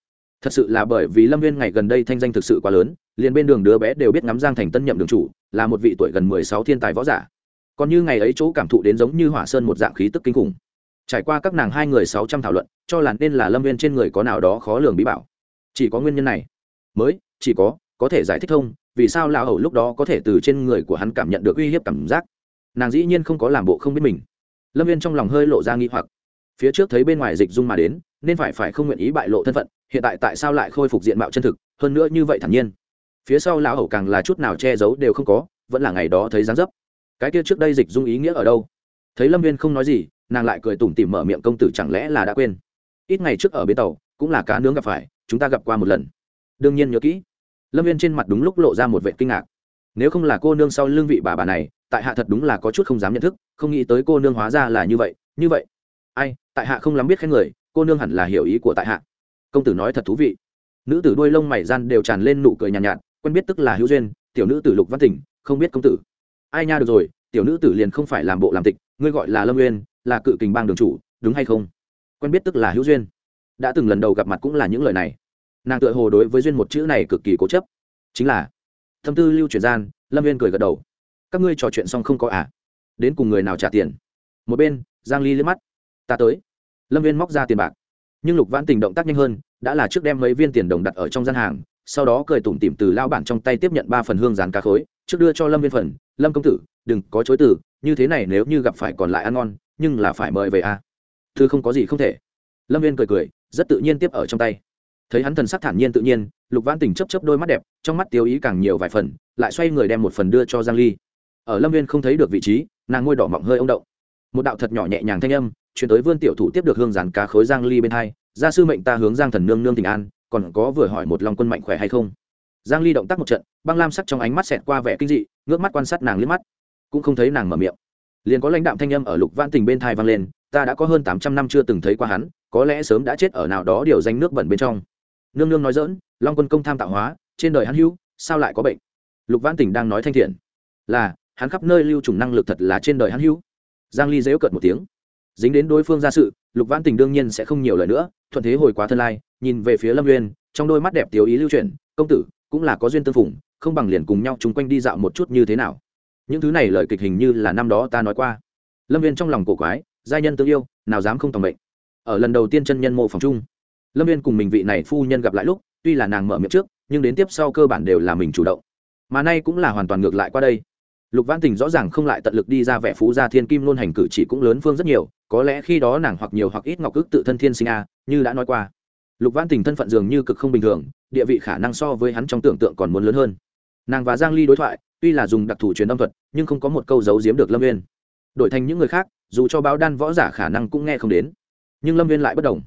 Thật sự là bởi vì lâm viên ngày gần đây thanh danh thực sự quá lớn, liền bên đường đứa bé đều biết ngắm giang thành tân nhậm đường chủ, là một vị tuổi gần mười sáu thiên tài võ giả. Còn như ngày ấy chỗ cảm thụ đến giống như hỏa sơn một dạng khí tức kinh khủng. Trải qua các nàng hai người sáu trăm thảo luận, cho là nên là lâm viên trên người có nào đó khó lường bí bảo. Chỉ có nguyên nhân này. Mới, chỉ có có thể giải thích thông, vì sao lão hầu lúc đó có thể từ trên người của hắn cảm nhận được uy hiếp cảm giác nàng dĩ nhiên không có làm bộ không biết mình. Lâm viên trong lòng hơi lộ ra nghi hoặc. Phía trước thấy bên ngoài dịch dung mà đến, nên phải phải không nguyện ý bại lộ thân phận, hiện tại tại sao lại khôi phục diện mạo chân thực, hơn nữa như vậy thản nhiên. Phía sau lão hầu càng là chút nào che giấu đều không có, vẫn là ngày đó thấy dáng dấp. Cái kia trước đây dịch dung ý nghĩa ở đâu? Thấy lâm viên không nói gì, nàng lại cười tủm tỉm mở miệng công tử chẳng lẽ là đã quên? Ít ngày trước ở bến tàu, cũng là cá nướng gặp phải, chúng ta gặp qua một lần. Đương nhiên nhớ kỹ. Lâm viên trên mặt đúng lúc lộ ra một vệ kinh ngạc. Nếu không là cô nương sau lương vị bà bà này tại hạ thật đúng là có chút không dám nhận thức không nghĩ tới cô nương hóa ra là như vậy như vậy. Ai tại hạ không lắm biết khen người cô nương hẳn là hiểu ý của tại hạ. Công tử nói thật thú vị. Nữ tử đuôi lông mày gian đều tràn lên nụ cười nhàn nhạt, nhạt quen biết tức là hữu duyên tiểu nữ tử lục văn tỉnh không biết công tử. Ai nha được rồi tiểu nữ tử liền không phải làm bộ làm tịch ngươi gọi là lâm uyên là cự kình bang đường chủ đúng hay không? Quen biết tức là hữu duyên. Đã từng lần đầu gặp mặt cũng là những lời này. Nàng tựa hồ đối với duyên một chữ này cực kỳ cố chấp. Chính là thâm tư lưu truyền gian lâm viên cười gật đầu các ngươi trò chuyện xong không có à? Đến cùng người nào trả tiền? Một bên, giang ly liếc mắt. Ta tới. Lâm viên móc ra tiền bạc. Nhưng lục vãn tình động tác nhanh hơn, đã là trước đem mấy viên tiền đồng đặt ở trong gian hàng, sau đó cười tủm tỉm từ lao bản trong tay tiếp nhận ba phần hương rán cá khối, trước đưa cho lâm viên phần, lâm công tử, đừng có chối từ, như thế này nếu như gặp phải còn lại ăn ngon, nhưng là phải mời về à. thư không có gì không thể. Lâm viên cười cười, rất tự nhiên tiếp ở trong tay. Thấy hắn thần sắc thản nhiên tự nhiên, lục vãn tình chấp chấp đôi mắt đẹp, trong mắt tiêu ý càng nhiều vài phần, lại xoay người đem một phần đưa cho giang ly ở lâm viên không thấy được vị trí nàng ngôi đỏ mọng hơi ông động một đạo thật nhỏ nhẹ nhàng thanh âm chuyển tới vươn tiểu thủ tiếp được hương giản cá khối giang ly bên hai gia sư mệnh ta hướng giang thần nương nương tình an còn có vừa hỏi một lòng quân mạnh khỏe hay không giang ly động tác một trận băng lam sắc trong ánh mắt xẹt qua vẻ kinh dị ngước mắt quan sát nàng liếc mắt cũng không thấy nàng mở miệng liền có lãnh đạm thanh âm ở lục vãn tình bên thai vang lên ta đã có hơn 800 năm chưa từng thấy qua hắn có lẽ sớm đã chết ở nào đó điều danh nước bẩn bên trong nương nương nói dỡn, long quân công tham tạo hóa, trên đời hắn hữu, sao lại có bệnh? Lục vãn tình đang nói thanh thiện, là hắn khắp nơi lưu trùng năng lực thật là trên đời hắn hữu. Giang ly dễu cợt một tiếng. Dính đến đối phương ra sự, lục vãn tình đương nhiên sẽ không nhiều lời nữa, thuận thế hồi quá thân lai, nhìn về phía lâm uyên, trong đôi mắt đẹp tiểu ý lưu chuyển, công tử, cũng là có duyên tương phùng, không bằng liền cùng nhau chung quanh đi dạo một chút như thế nào. Những thứ này lời kịch hình như là năm đó ta nói qua. Lâm viên trong lòng cổ quái giai nhân tương yêu, nào dám không tòng mệnh. Ở lần đầu tiên chân nhân mộ phòng chung, lâm viên cùng mình vị này phu nhân gặp lại lúc, tuy là nàng mở miệng trước, nhưng đến tiếp sau cơ bản đều là mình chủ động. Mà nay cũng là hoàn toàn ngược lại qua đây lục văn tình rõ ràng không lại tận lực đi ra vẻ phú gia thiên kim luôn hành cử chỉ cũng lớn phương rất nhiều, có lẽ khi đó nàng hoặc nhiều hoặc ít ngọc ức tự thân thiên sinh a, như đã nói qua. Lục văn tình thân phận dường như cực không bình thường, địa vị khả năng so với hắn trong tưởng tượng còn muốn lớn hơn. Nàng và giang ly đối thoại, tuy là dùng đặc thù truyền âm thuật, nhưng không có một câu giấu giếm được lâm viên đổi thành những người khác, dù cho báo đan võ giả khả năng cũng nghe không đến. Nhưng lâm viên lại bất đồng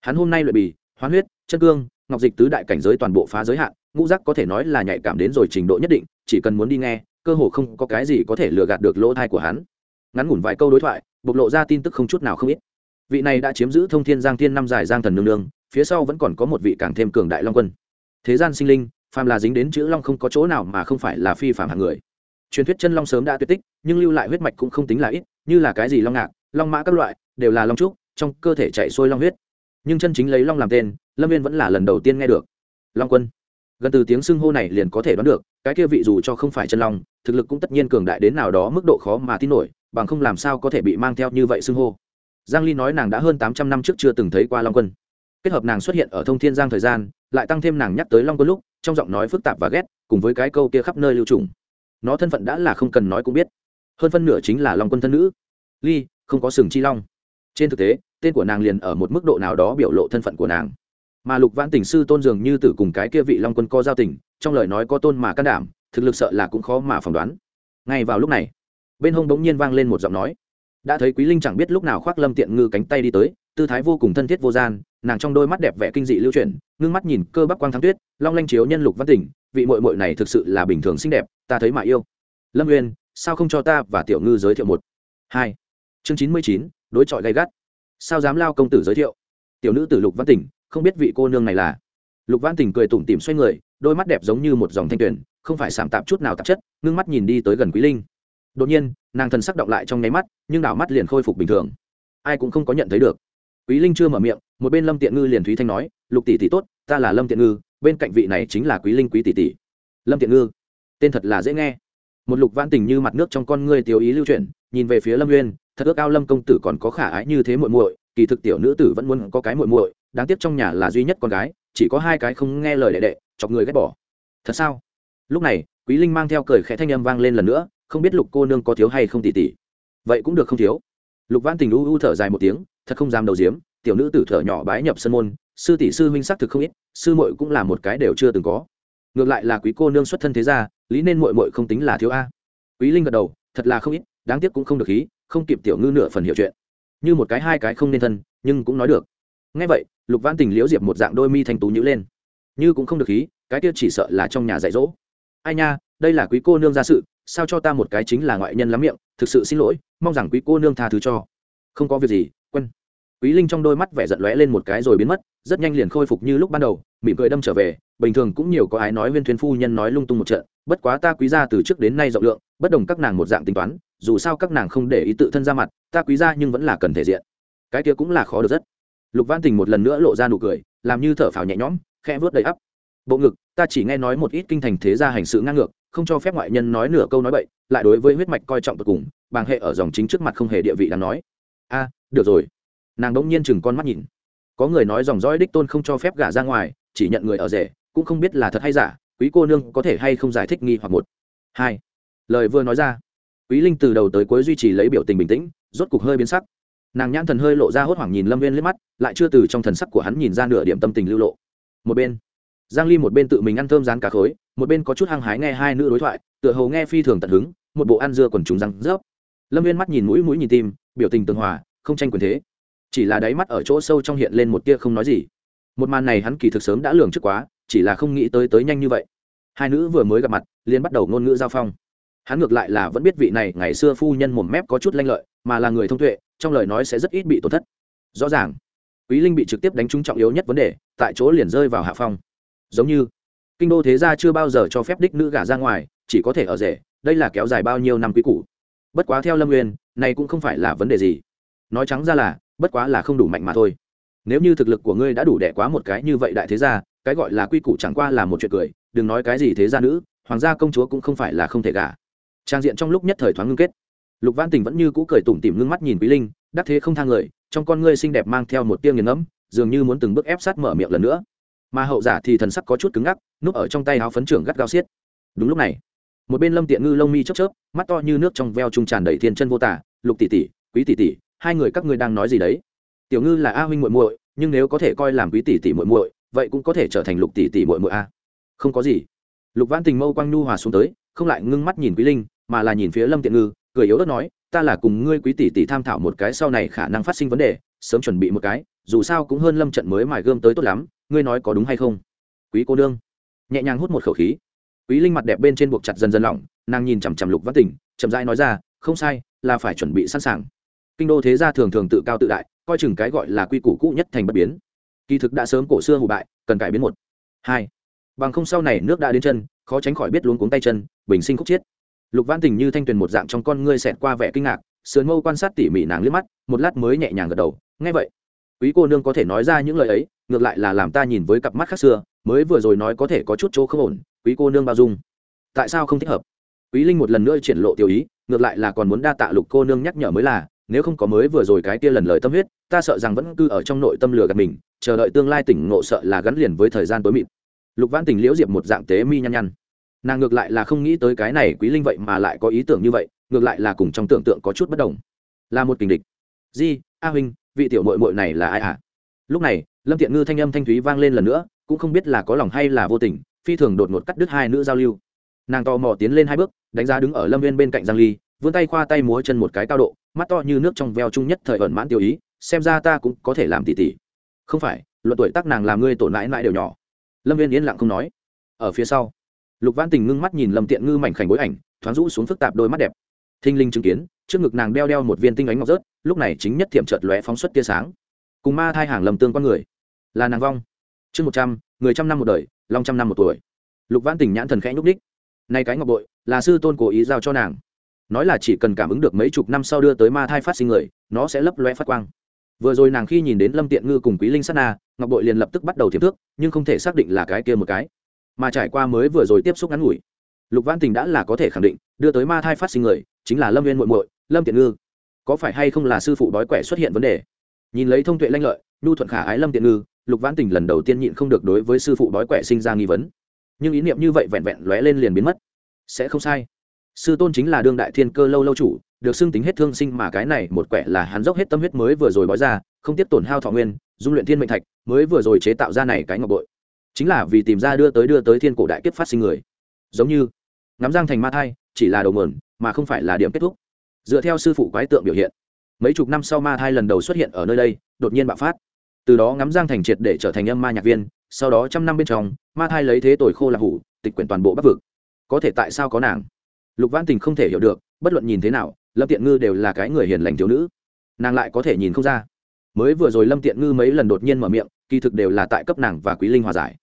hắn hôm nay luyện bì, hoán huyết, chân cương, ngọc dịch tứ đại cảnh giới toàn bộ phá giới hạn, ngũ giác có thể nói là nhạy cảm đến rồi trình độ nhất định, chỉ cần muốn đi nghe cơ hồ không có cái gì có thể lừa gạt được lỗ thai của hắn. Ngắn ngủn vài câu đối thoại, bộc lộ ra tin tức không chút nào không ít. Vị này đã chiếm giữ thông thiên giang thiên năm dài giang thần nương nương, phía sau vẫn còn có một vị càng thêm cường đại long quân. Thế gian sinh linh, phàm là dính đến chữ long không có chỗ nào mà không phải là phi phạm hạng người. Truyền thuyết chân long sớm đã tuyệt tích, nhưng lưu lại huyết mạch cũng không tính là ít, như là cái gì long ngạc, long mã các loại, đều là long trúc, trong cơ thể chạy xuôi long huyết. Nhưng chân chính lấy long làm tên, lâm viên vẫn là lần đầu tiên nghe được. Long quân gần từ tiếng xưng hô này liền có thể đoán được, cái kia vị dù cho không phải chân long, thực lực cũng tất nhiên cường đại đến nào đó mức độ khó mà tin nổi, bằng không làm sao có thể bị mang theo như vậy xưng hô. Giang ly nói nàng đã hơn 800 năm trước chưa từng thấy qua long quân. Kết hợp nàng xuất hiện ở thông thiên giang thời gian, lại tăng thêm nàng nhắc tới long quân lúc, trong giọng nói phức tạp và ghét, cùng với cái câu kia khắp nơi lưu trùng. Nó thân phận đã là không cần nói cũng biết. Hơn phân nửa chính là long quân thân nữ. Ly, không có sừng chi long. Trên thực tế, tên của nàng liền ở một mức độ nào đó biểu lộ thân phận của nàng mà lục vãn tình sư tôn dường như tử cùng cái kia vị long quân co giao tình, trong lời nói có tôn mà can đảm, thực lực sợ là cũng khó mà phỏng đoán. Ngay vào lúc này, bên hông bỗng nhiên vang lên một giọng nói. Đã thấy quý linh chẳng biết lúc nào khoác lâm tiện ngư cánh tay đi tới, tư thái vô cùng thân thiết vô gian, nàng trong đôi mắt đẹp vẻ kinh dị lưu chuyển, ngưng mắt nhìn cơ bắp quang thắng tuyết, long lanh chiếu nhân lục văn tỉnh vị mội mội này thực sự là bình thường xinh đẹp, ta thấy mà yêu. Lâm uyên, sao không cho ta và tiểu ngư giới thiệu một? Hai. Chương chín mươi chín, đối chọi gay gắt. Sao dám lao công tử giới thiệu? Tiểu nữ tử lục văn tỉnh không biết vị cô nương này là. Lục văn tỉnh cười tủm tỉm xoay người, đôi mắt đẹp giống như một dòng thanh tuyển không phải sảm tạp chút nào tạp chất, ngưng mắt nhìn đi tới gần quý linh. Đột nhiên, nàng thần sắc động lại trong nháy mắt, nhưng đảo mắt liền khôi phục bình thường. Ai cũng không có nhận thấy được. Quý linh chưa mở miệng, một bên lâm tiện ngư liền thúy thanh nói, lục tỷ tỷ tốt, ta là lâm tiện ngư, bên cạnh vị này chính là quý linh quý tỷ tỷ. Lâm tiện ngư, tên thật là dễ nghe. Một lục văn tình như mặt nước trong con ngươi tiêu ý lưu chuyển, nhìn về phía lâm nguyên thật ước ao lâm công tử còn có khả ái như thế muội muội, kỳ thực tiểu nữ tử vẫn muốn có cái muội muội đáng tiếc trong nhà là duy nhất con gái chỉ có hai cái không nghe lời đệ đệ chọc người ghét bỏ. Thật sao? Lúc này quý linh mang theo cười khẽ thanh âm vang lên lần nữa không biết lục cô nương có thiếu hay không tỉ tỉ. Vậy cũng được không thiếu. Lục văn tình u u thở dài một tiếng thật không dám đầu diếm tiểu nữ tử thở nhỏ bái nhập sân môn sư tỷ sư huynh xác thực không ít sư muội cũng là một cái đều chưa từng có. Ngược lại là quý cô nương xuất thân thế gia lý nên muội muội không tính là thiếu a. Quý linh gật đầu thật là không ít đáng tiếc cũng không được ý, không kịp tiểu ngư nửa phần hiểu chuyện. Như một cái hai cái không nên thân nhưng cũng nói được ngay vậy, lục văn tình liễu diệp một dạng đôi mi thanh tú nhữ lên. Như cũng không được khí, cái kia chỉ sợ là trong nhà dạy dỗ. Ai nha, đây là quý cô nương ra sự, sao cho ta một cái chính là ngoại nhân lắm miệng, thực sự xin lỗi, mong rằng quý cô nương tha thứ cho. Không có việc gì, quân. quý linh trong đôi mắt vẻ giận lóe lên một cái rồi biến mất, rất nhanh liền khôi phục như lúc ban đầu, mỉm cười đâm trở về, bình thường cũng nhiều có ai nói viên thuyền phu nhân nói lung tung một trận, bất quá ta quý gia từ trước đến nay rộng lượng, bất đồng các nàng một dạng tính toán, dù sao các nàng không để ý tự thân ra mặt, ta quý gia nhưng vẫn là cần thể diện. Cái kia cũng là khó được rất lục văn tình một lần nữa lộ ra nụ cười, làm như thở phào nhẹ nhõm khe vớt đầy ắp. Bộ ngực, ta chỉ nghe nói một ít kinh thành thế gia hành sự ngang ngược, không cho phép ngoại nhân nói nửa câu nói bậy, lại đối với huyết mạch coi trọng tột cùng, bàng hệ ở dòng chính trước mặt không hề địa vị đáng nói. A, được rồi. Nàng đ ỗ n g nhiên chừng con mắt nhìn. Có người nói dòng dõi đích tôn không cho phép gả ra ngoài, chỉ nhận người ở rể, cũng không biết là thật hay giả, quý cô nương có thể hay không giải thích nghi hoặc một. Hai. Lời vừa nói ra, quý linh từ đầu tới cuối duy trì lấy biểu tình bình tĩnh, rốt cục hơi biến sắc nàng nhãn thần hơi lộ ra hốt hoảng nhìn lâm viên liếc mắt lại chưa từ trong thần sắc của hắn nhìn ra nửa điểm tâm tình lưu lộ một bên giang ly một bên tự mình ăn thơm rán cá khối một bên có chút hăng hái nghe hai nữ đối thoại tựa hồ nghe phi thường tận hứng một bộ ăn dưa quần chúng răng rớp lâm viên mắt nhìn mũi mũi nhìn tim biểu tình tường hòa không tranh quyền thế chỉ là đáy mắt ở chỗ sâu trong hiện lên một tia không nói gì một màn này hắn kỳ thực sớm đã lường trước quá chỉ là không nghĩ tới tới nhanh như vậy hai nữ vừa mới gặp mặt liền bắt đầu ngôn ngữ giao phong hắn ngược lại là vẫn biết vị này ngày xưa phu nhân mồm mép có chút lanh lợi mà là người thông tuệ trong lời nói sẽ rất ít bị tổn thất. Rõ ràng, quý linh bị trực tiếp đánh trúng trọng yếu nhất vấn đề, tại chỗ liền rơi vào hạ phong. Giống như, kinh đô thế gia chưa bao giờ cho phép đích nữ gả ra ngoài, chỉ có thể ở rể, đây là kéo dài bao nhiêu năm quý cũ bất quá theo lâm nguyên, này cũng không phải là vấn đề gì. Nói trắng ra là, bất quá là không đủ mạnh mà thôi. Nếu như thực lực của ngươi đã đủ đẻ quá một cái như vậy đại thế gia, cái gọi là quy củ chẳng qua là một chuyện cười, đừng nói cái gì thế gia nữ, hoàng gia công chúa cũng không phải là không thể gả. Trang diện trong lúc nhất thời thoáng ngưng kết lục văn tình vẫn như cũ cười tủm tỉm ngưng mắt nhìn quý linh, đắc thế không thang người, trong con ngươi xinh đẹp mang theo một tia nghiền ngẫm, dường như muốn từng bước ép sát mở miệng lần nữa. Mà hậu giả thì thần sắc có chút cứng ngắc, núp ở trong tay áo phấn trưởng gắt gao xiết. Đúng lúc này, một bên lâm tiện ngư lông mi chớp chớp, mắt to như nước trong veo trung tràn đầy thiên chân vô tả, lục tỷ tỷ, quý tỷ tỷ, hai người các ngươi đang nói gì đấy? Tiểu ngư là a huynh muội muội, nhưng nếu có thể coi làm quý tỷ tỷ muội muội, vậy cũng có thể trở thành lục tỷ tỷ muội muội a. Không có gì. Lục văn tình mâu quang nhu hòa xuống tới, không lại ngưng mắt nhìn quý linh, mà là nhìn phía lâm tiện ngư cười yếu ớt nói, ta là cùng ngươi quý tỷ tỷ tham thảo một cái sau này khả năng phát sinh vấn đề, sớm chuẩn bị một cái, dù sao cũng hơn lâm trận mới mài gươm tới tốt lắm, ngươi nói có đúng hay không? Quý cô nương nhẹ nhàng hút một khẩu khí. Quý linh mặt đẹp bên trên buộc chặt dần dần lỏng, nàng nhìn chằm chằm lục văn tỉnh chậm rãi nói ra, không sai, là phải chuẩn bị sẵn sàng. Kinh đô thế gia thường thường tự cao tự đại, coi chừng cái gọi là quy củ cũ nhất thành bất biến. Kỳ thực đã sớm cổ xưa hủ bại, cần cải biến một, hai. Bằng không sau này nước đã đến chân, khó tránh khỏi biết luống cuống tay chân, bình sinh khúc chiết lục văn tình như thanh tuyền một dạng trong con ngươi xẹt qua vẻ kinh ngạc, sườn mâu quan sát tỉ mỉ nàng liếc mắt, một lát mới nhẹ nhàng gật đầu, nghe vậy, quý cô nương có thể nói ra những lời ấy, ngược lại là làm ta nhìn với cặp mắt khác xưa, mới vừa rồi nói có thể có chút chỗ không ổn, quý cô nương bao dung. Tại sao không thích hợp? Quý linh một lần nữa triển lộ tiểu ý, ngược lại là còn muốn đa tạ lục cô nương nhắc nhở mới là, nếu không có mới vừa rồi cái kia lần lời tâm huyết, ta sợ rằng vẫn cứ ở trong nội tâm lừa gạt mình, chờ đợi tương lai tỉnh ngộ sợ là gắn liền với thời gian tối mịt. Lục văn tình liễu diệp một dạng tế mi nhăn nhăn nàng ngược lại là không nghĩ tới cái này quý linh vậy mà lại có ý tưởng như vậy, ngược lại là cùng trong tưởng tượng có chút bất đồng. Là một kình địch. Di, a huynh, vị tiểu mội mội này là ai ạ? À? lúc này, lâm thiện ngư thanh âm thanh thúy vang lên lần nữa, cũng không biết là có lòng hay là vô tình, phi thường đột ngột cắt đứt hai nữ giao lưu. Nàng tò mò tiến lên hai bước, đánh giá đứng ở lâm viên bên cạnh giang ly, vươn tay khoa tay múa chân một cái cao độ, mắt to như nước trong veo chung nhất thời ẩn mãn tiêu ý, xem ra ta cũng có thể làm tỷ tỷ không phải, luận tuổi tác nàng làm ngươi tổn mãi mãi đều nhỏ. Lâm viên yên lặng không nói. Ở phía sau lục văn tình ngưng mắt nhìn lâm tiện ngư mảnh khảnh bối ảnh, thoáng rũ xuống phức tạp đôi mắt đẹp. Thinh linh chứng kiến, trước ngực nàng đeo đeo một viên tinh ánh ngọc rớt, lúc này chính nhất thiểm chợt lóe phóng xuất tia sáng. Cùng ma thai hàng lầm tương con người. Là nàng vong. Chương một trăm, người trăm năm một đời, long trăm năm một tuổi. Lục văn tình nhãn thần khẽ nhúc đích nay cái ngọc bội, là sư tôn cố ý giao cho nàng. Nói là chỉ cần cảm ứng được mấy chục năm sau đưa tới ma thai phát sinh người, nó sẽ lấp loe phát quang. Vừa rồi nàng khi nhìn đến lâm tiện ngư cùng quý linh sát na, ngọc bội liền lập tức bắt đầu thiếp thước, nhưng không thể xác định là cái kia một cái mà trải qua mới vừa rồi tiếp xúc ngắn ngủi. Lục văn tình đã là có thể khẳng định, đưa tới ma thai phát sinh người, chính là lâm viên muộn muội, lâm tiện ngư. Có phải hay không là sư phụ đói quẻ xuất hiện vấn đề? Nhìn lấy thông tuệ lanh lợi, nhu thuận khả ái lâm tiện ngư, lục văn tình lần đầu tiên nhịn không được đối với sư phụ đói quẻ sinh ra nghi vấn. Nhưng ý niệm như vậy vẹn vẹn lóe lên liền biến mất. Sẽ không sai. Sư tôn chính là đương đại thiên cơ lâu lâu chủ, được xưng tính hết thương sinh mà cái này một quẻ là hắn dốc hết tâm huyết mới vừa rồi bói ra, không tiếp tổn hao thọ nguyên, dung luyện thiên mệnh thạch, mới vừa rồi chế tạo ra này cái ngọc bội chính là vì tìm ra đưa tới đưa tới thiên cổ đại kiếp phát sinh người. Giống như, ngắm giang thành ma thai, chỉ là đầu mườn mà không phải là điểm kết thúc. Dựa theo sư phụ quái tượng biểu hiện, mấy chục năm sau ma thai lần đầu xuất hiện ở nơi đây, đột nhiên bạo phát. Từ đó ngắm giang thành triệt để trở thành âm ma nhạc viên, sau đó trăm năm bên trong, ma thai lấy thế tội khô là hủ, tịch quyển toàn bộ bắc vực. Có thể tại sao có nàng? Lục văn tình không thể hiểu được, bất luận nhìn thế nào, lâm tiện ngư đều là cái người hiền lành thiếu nữ. Nàng lại có thể nhìn không ra. Mới vừa rồi lâm tiện ngư mấy lần đột nhiên mở miệng, kỳ thực đều là tại cấp nàng và quý linh hòa giải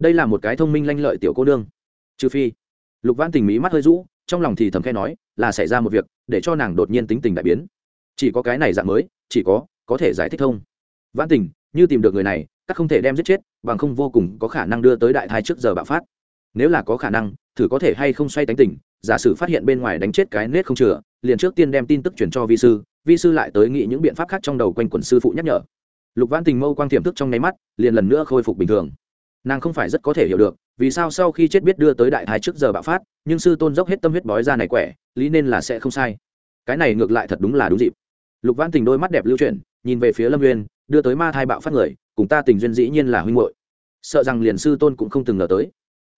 đây là một cái thông minh lanh lợi tiểu cô nương. Trừ phi, lục văn tình mỹ mắt hơi rũ, trong lòng thì thầm khe nói, là xảy ra một việc, để cho nàng đột nhiên tính tình đại biến. Chỉ có cái này dạng mới, chỉ có có thể giải thích thông văn tình, như tìm được người này, các không thể đem giết chết, bằng không vô cùng có khả năng đưa tới đại thai trước giờ bạo phát. Nếu là có khả năng, thử có thể hay không xoay tánh tình, giả sử phát hiện bên ngoài đánh chết cái nết không chừa, liền trước tiên đem tin tức truyền cho vi sư vi sư lại tới nghĩ những biện pháp khác trong đầu quanh quần sư phụ nhắc nhở. Lục văn tình mâu quang tiềm thức trong nháy mắt, liền lần nữa khôi phục bình thường nàng không phải rất có thể hiểu được, vì sao sau khi chết biết đưa tới đại thái trước giờ bạo phát, nhưng sư tôn dốc hết tâm huyết bói ra này quẻ, lý nên là sẽ không sai. Cái này ngược lại thật đúng là đúng dịp. Lục văn tình đôi mắt đẹp lưu chuyển, nhìn về phía lâm nguyên đưa tới ma thai bạo phát người, cùng ta tình duyên dĩ nhiên là huynh hội sợ rằng liền sư tôn cũng không từng ngờ tới.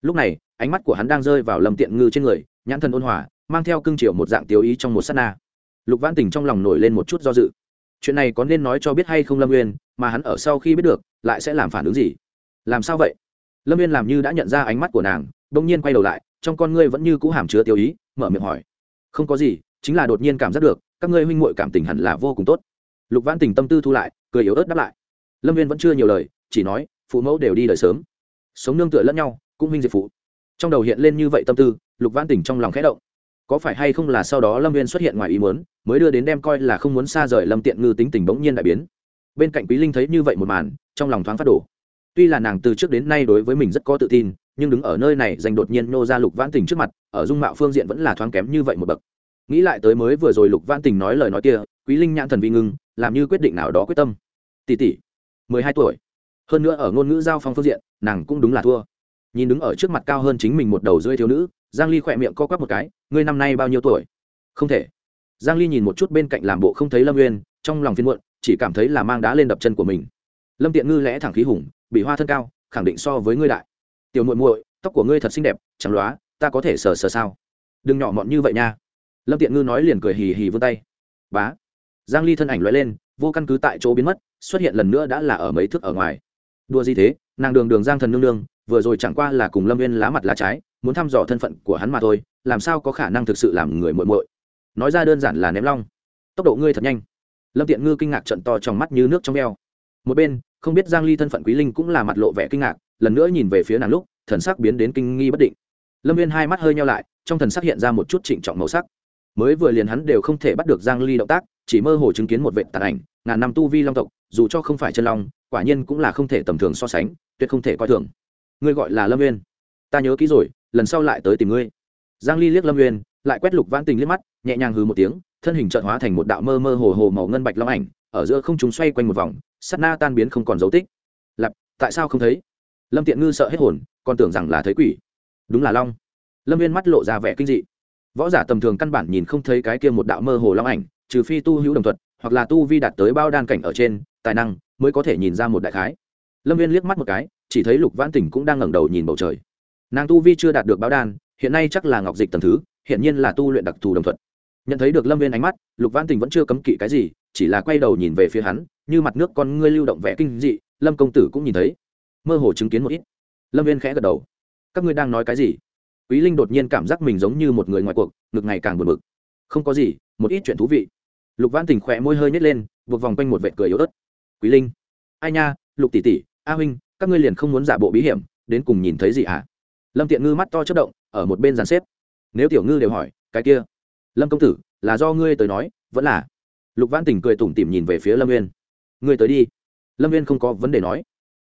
Lúc này, ánh mắt của hắn đang rơi vào lâm tiện ngư trên người, nhãn thần ôn hòa, mang theo cương triều một dạng tiêu ý trong một s á t na. Lục văn tình trong lòng nổi lên một chút do dự. Chuyện này có nên nói cho biết hay không lâm nguyên mà hắn ở sau khi biết được, lại sẽ làm phản ứng gì? Làm sao vậy? Lâm viên làm như đã nhận ra ánh mắt của nàng đ ỗ n g nhiên quay đầu lại, trong con ngươi vẫn như cũ hàm chứa tiêu ý, mở miệng hỏi. Không có gì, chính là đột nhiên cảm giác được, các ngươi huynh muội cảm tình hẳn là vô cùng tốt. Lục văn tình tâm tư thu lại, cười yếu ớt đáp lại. Lâm viên vẫn chưa nhiều lời, chỉ nói, phụ mẫu đều đi đời sớm. Sống nương tựa lẫn nhau, cũng huynh diệt phụ. Trong đầu hiện lên như vậy tâm tư, lục văn tình trong lòng khẽ động. Có phải hay không là sau đó lâm viên xuất hiện ngoài ý muốn, mới đưa đến đem coi là không muốn xa rời lâm tiện ngư tính tình bỗng nhiên đại biến. Bên cạnh quý linh thấy như vậy một màn, trong lòng thoáng phát đổ tuy là nàng từ trước đến nay đối với mình rất có tự tin, nhưng đứng ở nơi này dành đột nhiên nô ra lục vãn tình trước mặt, ở dung mạo phương diện vẫn là thoáng kém như vậy một bậc. Nghĩ lại tới mới vừa rồi lục vãn tình nói lời nói kia, quý linh nhãn thần vi ngưng, làm như quyết định nào đó quyết tâm. Tỷ tỷ, mười hai tuổi. Hơn nữa ở ngôn ngữ giao phong phương diện, nàng cũng đúng là thua. Nhìn đứng ở trước mặt cao hơn chính mình một đầu rơi thiếu nữ, giang ly khỏe miệng co quắp một cái, ngươi năm nay bao nhiêu tuổi? Không thể. Giang ly nhìn một chút bên cạnh làm bộ không thấy lâm nguyên trong lòng phiên muộn, chỉ cảm thấy là mang đá lên đập chân của mình. Lâm tiện ngư lẽ thẳng khí hùng bị hoa thân cao, khẳng định so với ngươi đại. Tiểu muội muội, tóc của ngươi thật xinh đẹp chẳng lóa ta có thể sờ sờ sao? Đừng nhỏ mọn như vậy nha. Lâm tiện ngư nói liền cười hì hì vươn tay. Bá. Giang ly thân ảnh lóe lên, vô căn cứ tại chỗ biến mất, xuất hiện lần nữa đã là ở mấy thước ở ngoài. Đua gì thế, nàng đường đường giang thần nương nương, vừa rồi chẳng qua là cùng lâm viên lá mặt lá trái, muốn thăm dò thân phận của hắn mà thôi, làm sao có khả năng thực sự làm người muội muội? Nói ra đơn giản là ném long. Tốc độ ngươi thật nhanh. Lâm tiện ngư kinh ngạc trận to trong mắt như nước trong eo một bên không biết giang ly thân phận quý linh cũng là mặt lộ vẻ kinh ngạc, lần nữa nhìn về phía nàng lúc, thần sắc biến đến kinh nghi bất định. Lâm viên hai mắt hơi nhau lại, trong thần sắc hiện ra một chút trịnh trọng màu sắc. Mới vừa liền hắn đều không thể bắt được giang ly động tác, chỉ mơ hồ chứng kiến một vệ tàn ảnh, ngàn năm tu vi long tộc, dù cho không phải chân long, quả nhiên cũng là không thể tầm thường so sánh, tuyệt không thể coi thường. Ngươi gọi là lâm viên ta nhớ kỹ rồi, lần sau lại tới tìm ngươi. Giang ly liếc lâm viên lại quét lục vãn tình liếc mắt, nhẹ nhàng hừ một tiếng, thân hình trợn hóa thành một đạo mơ mơ hồ hồ màu ngân bạch long ảnh ở giữa không chúng xoay quanh một vòng sắt na tan biến không còn dấu tích. Lặp tại sao không thấy? Lâm tiện ngư sợ hết hồn, còn tưởng rằng là thấy quỷ. Đúng là long. Lâm viên mắt lộ ra vẻ kinh dị. Võ giả tầm thường căn bản nhìn không thấy cái kia một đạo mơ hồ long ảnh, trừ phi tu hữu đồng thuật, hoặc là tu vi đạt tới bao đan cảnh ở trên, tài năng mới có thể nhìn ra một đại khái. Lâm viên liếc mắt một cái, chỉ thấy lục vãn tỉnh cũng đang ngẩng đầu nhìn bầu trời. Nàng tu vi chưa đạt được bao đan, hiện nay chắc là ngọc dịch tầm thứ hiện nhiên là tu luyện đặc thù đồng thuật nhận thấy được lâm viên ánh mắt, lục vãn tình vẫn chưa cấm kỵ cái gì, chỉ là quay đầu nhìn về phía hắn, như mặt nước con ngươi lưu động vẻ kinh dị, lâm công tử cũng nhìn thấy. Mơ hồ chứng kiến một ít. Lâm viên khẽ gật đầu. Các ngươi đang nói cái gì? Quý linh đột nhiên cảm giác mình giống như một người ngoài cuộc, ngực ngày càng buồn bực. Không có gì, một ít chuyện thú vị. Lục văn tình khỏe môi hơi nhét lên, buộc vòng quanh một vệ cười yếu ớt. Quý linh. Ai nha, lục tỷ tỷ, a huynh, các ngươi liền không muốn giả bộ bí hiểm, đến cùng nhìn thấy gì hả? À? lâm tiện ngư mắt to chất động, ở một bên dàn xếp. Nếu tiểu ngư đều hỏi, cái kia? Lâm công tử, là do ngươi tới nói, vẫn là. Lục văn tình cười tủm tỉm nhìn về phía lâm Nguyên. ngươi tới đi. Lâm Nguyên không có vấn đề nói.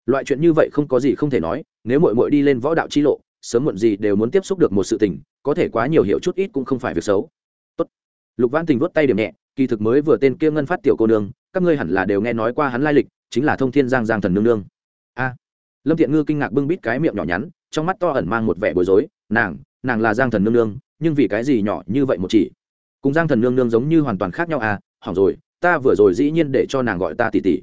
Loại chuyện như vậy không có gì không thể nói, nếu mội mội đi lên võ đạo chi lộ, sớm muộn gì đều muốn tiếp xúc được một sự tình, có thể quá nhiều hiểu chút ít cũng không phải việc xấu. Tốt. lục văn tình vuốt tay điểm nhẹ, kỳ thực mới vừa tên kia ngân phát tiểu cô nương, các ngươi hẳn là đều nghe nói qua hắn lai lịch, chính là thông thiên giang giang thần nương nương. A. Lâm thiện ngư kinh ngạc bưng bít cái miệng nhỏ nhắn, trong mắt to ẩn mang một vẻ bối rối, nàng nàng là giang thần nương nương nhưng vì cái gì nhỏ như vậy một chỉ? Cùng giang thần nương nương giống như hoàn toàn khác nhau à? Hỏng rồi, ta vừa rồi dĩ nhiên để cho nàng gọi ta tỷ tỷ.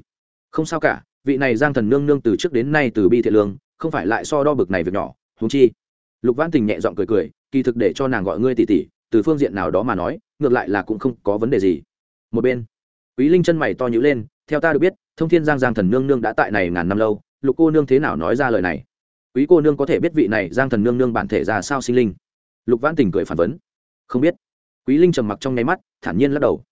Không sao cả, vị này giang thần nương nương từ trước đến nay từ bi thiện lương, không phải lại so đo bực này việc nhỏ húng chi. Lục văn tình nhẹ giọng cười cười, kỳ thực để cho nàng gọi ngươi tỷ tỷ, từ phương diện nào đó mà nói, ngược lại là cũng không có vấn đề gì. Một bên, quý linh chân mày to nhữ lên, theo ta được biết, thông thiên giang giang thần nương nương đã tại này ngàn năm lâu, lục cô nương thế nào nói ra lời này? Quý cô nương có thể biết vị này giang thần nương nương bản thể ra sao sinh linh? Lục Vãn tình cười phản vấn. Không biết. Quý linh trầm mặc trong nháy mắt, thản nhiên lắc đầu.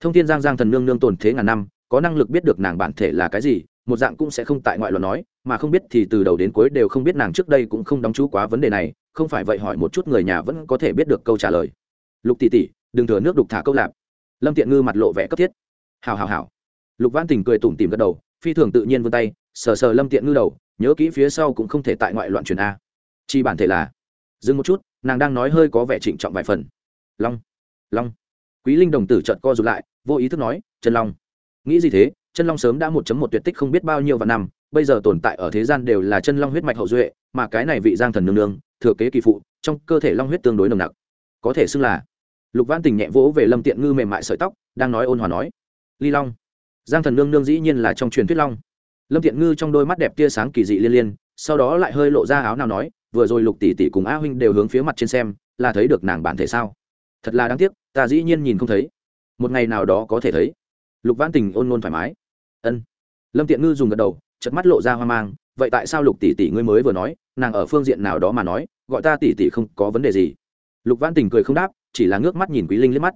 Thông thiên giang giang thần nương nương tồn thế ngàn năm, có năng lực biết được nàng bản thể là cái gì, một dạng cũng sẽ không tại ngoại luận nói, mà không biết thì từ đầu đến cuối đều không biết nàng trước đây cũng không đóng chú quá vấn đề này, không phải vậy hỏi một chút người nhà vẫn có thể biết được câu trả lời. Lục tỷ tỷ, đừng thừa nước đục thả câu lạp. Lâm tiện ngư mặt lộ vẻ cấp thiết. Hào hào hào lục văn tình cười tủm tìm gật đầu, phi thường tự nhiên vươn tay, sờ sờ lâm tiện ngư đầu, nhớ kỹ phía sau cũng không thể tại ngoại loạn truyền a. Chi bản thể là. Dừng một chút nàng đang nói hơi có vẻ trịnh trọng vài phần. Long long. Quý linh đồng tử trợt co rụt lại, vô ý thức nói chân long. Nghĩ gì thế? Chân long sớm đã một chấm một tuyệt tích không biết bao nhiêu và năm, bây giờ tồn tại ở thế gian đều là chân long huyết mạch hậu duệ, mà cái này vị giang thần nương nương, thừa kế kỳ phụ, trong cơ thể long huyết tương đối nồng nặc. Có thể xưng là lục văn tình nhẹ vỗ về lâm tiện ngư mềm mại sợi tóc, đang nói ôn hòa nói, ly long. Giang thần nương nương dĩ nhiên là trong truyền thuyết long. Lâm tiện ngư trong đôi mắt đẹp tia sáng kỳ dị liên liên, sau đó lại hơi lộ ra áo nào nói vừa rồi lục tỷ tỷ cùng a huynh đều hướng phía mặt trên xem, là thấy được nàng bản thể sao? Thật là đáng tiếc, ta dĩ nhiên nhìn không thấy. Một ngày nào đó có thể thấy. Lục văn tình ôn ngôn thoải mái. Ân. Lâm tiện ngư dùng gật đầu chật mắt lộ ra hoang mang. Vậy tại sao lục tỷ tỷ ngươi mới vừa nói, nàng ở phương diện nào đó mà nói, gọi ta tỷ tỷ không có vấn đề gì? Lục văn tình cười không đáp, chỉ là ngước mắt nhìn quý linh liếc mắt.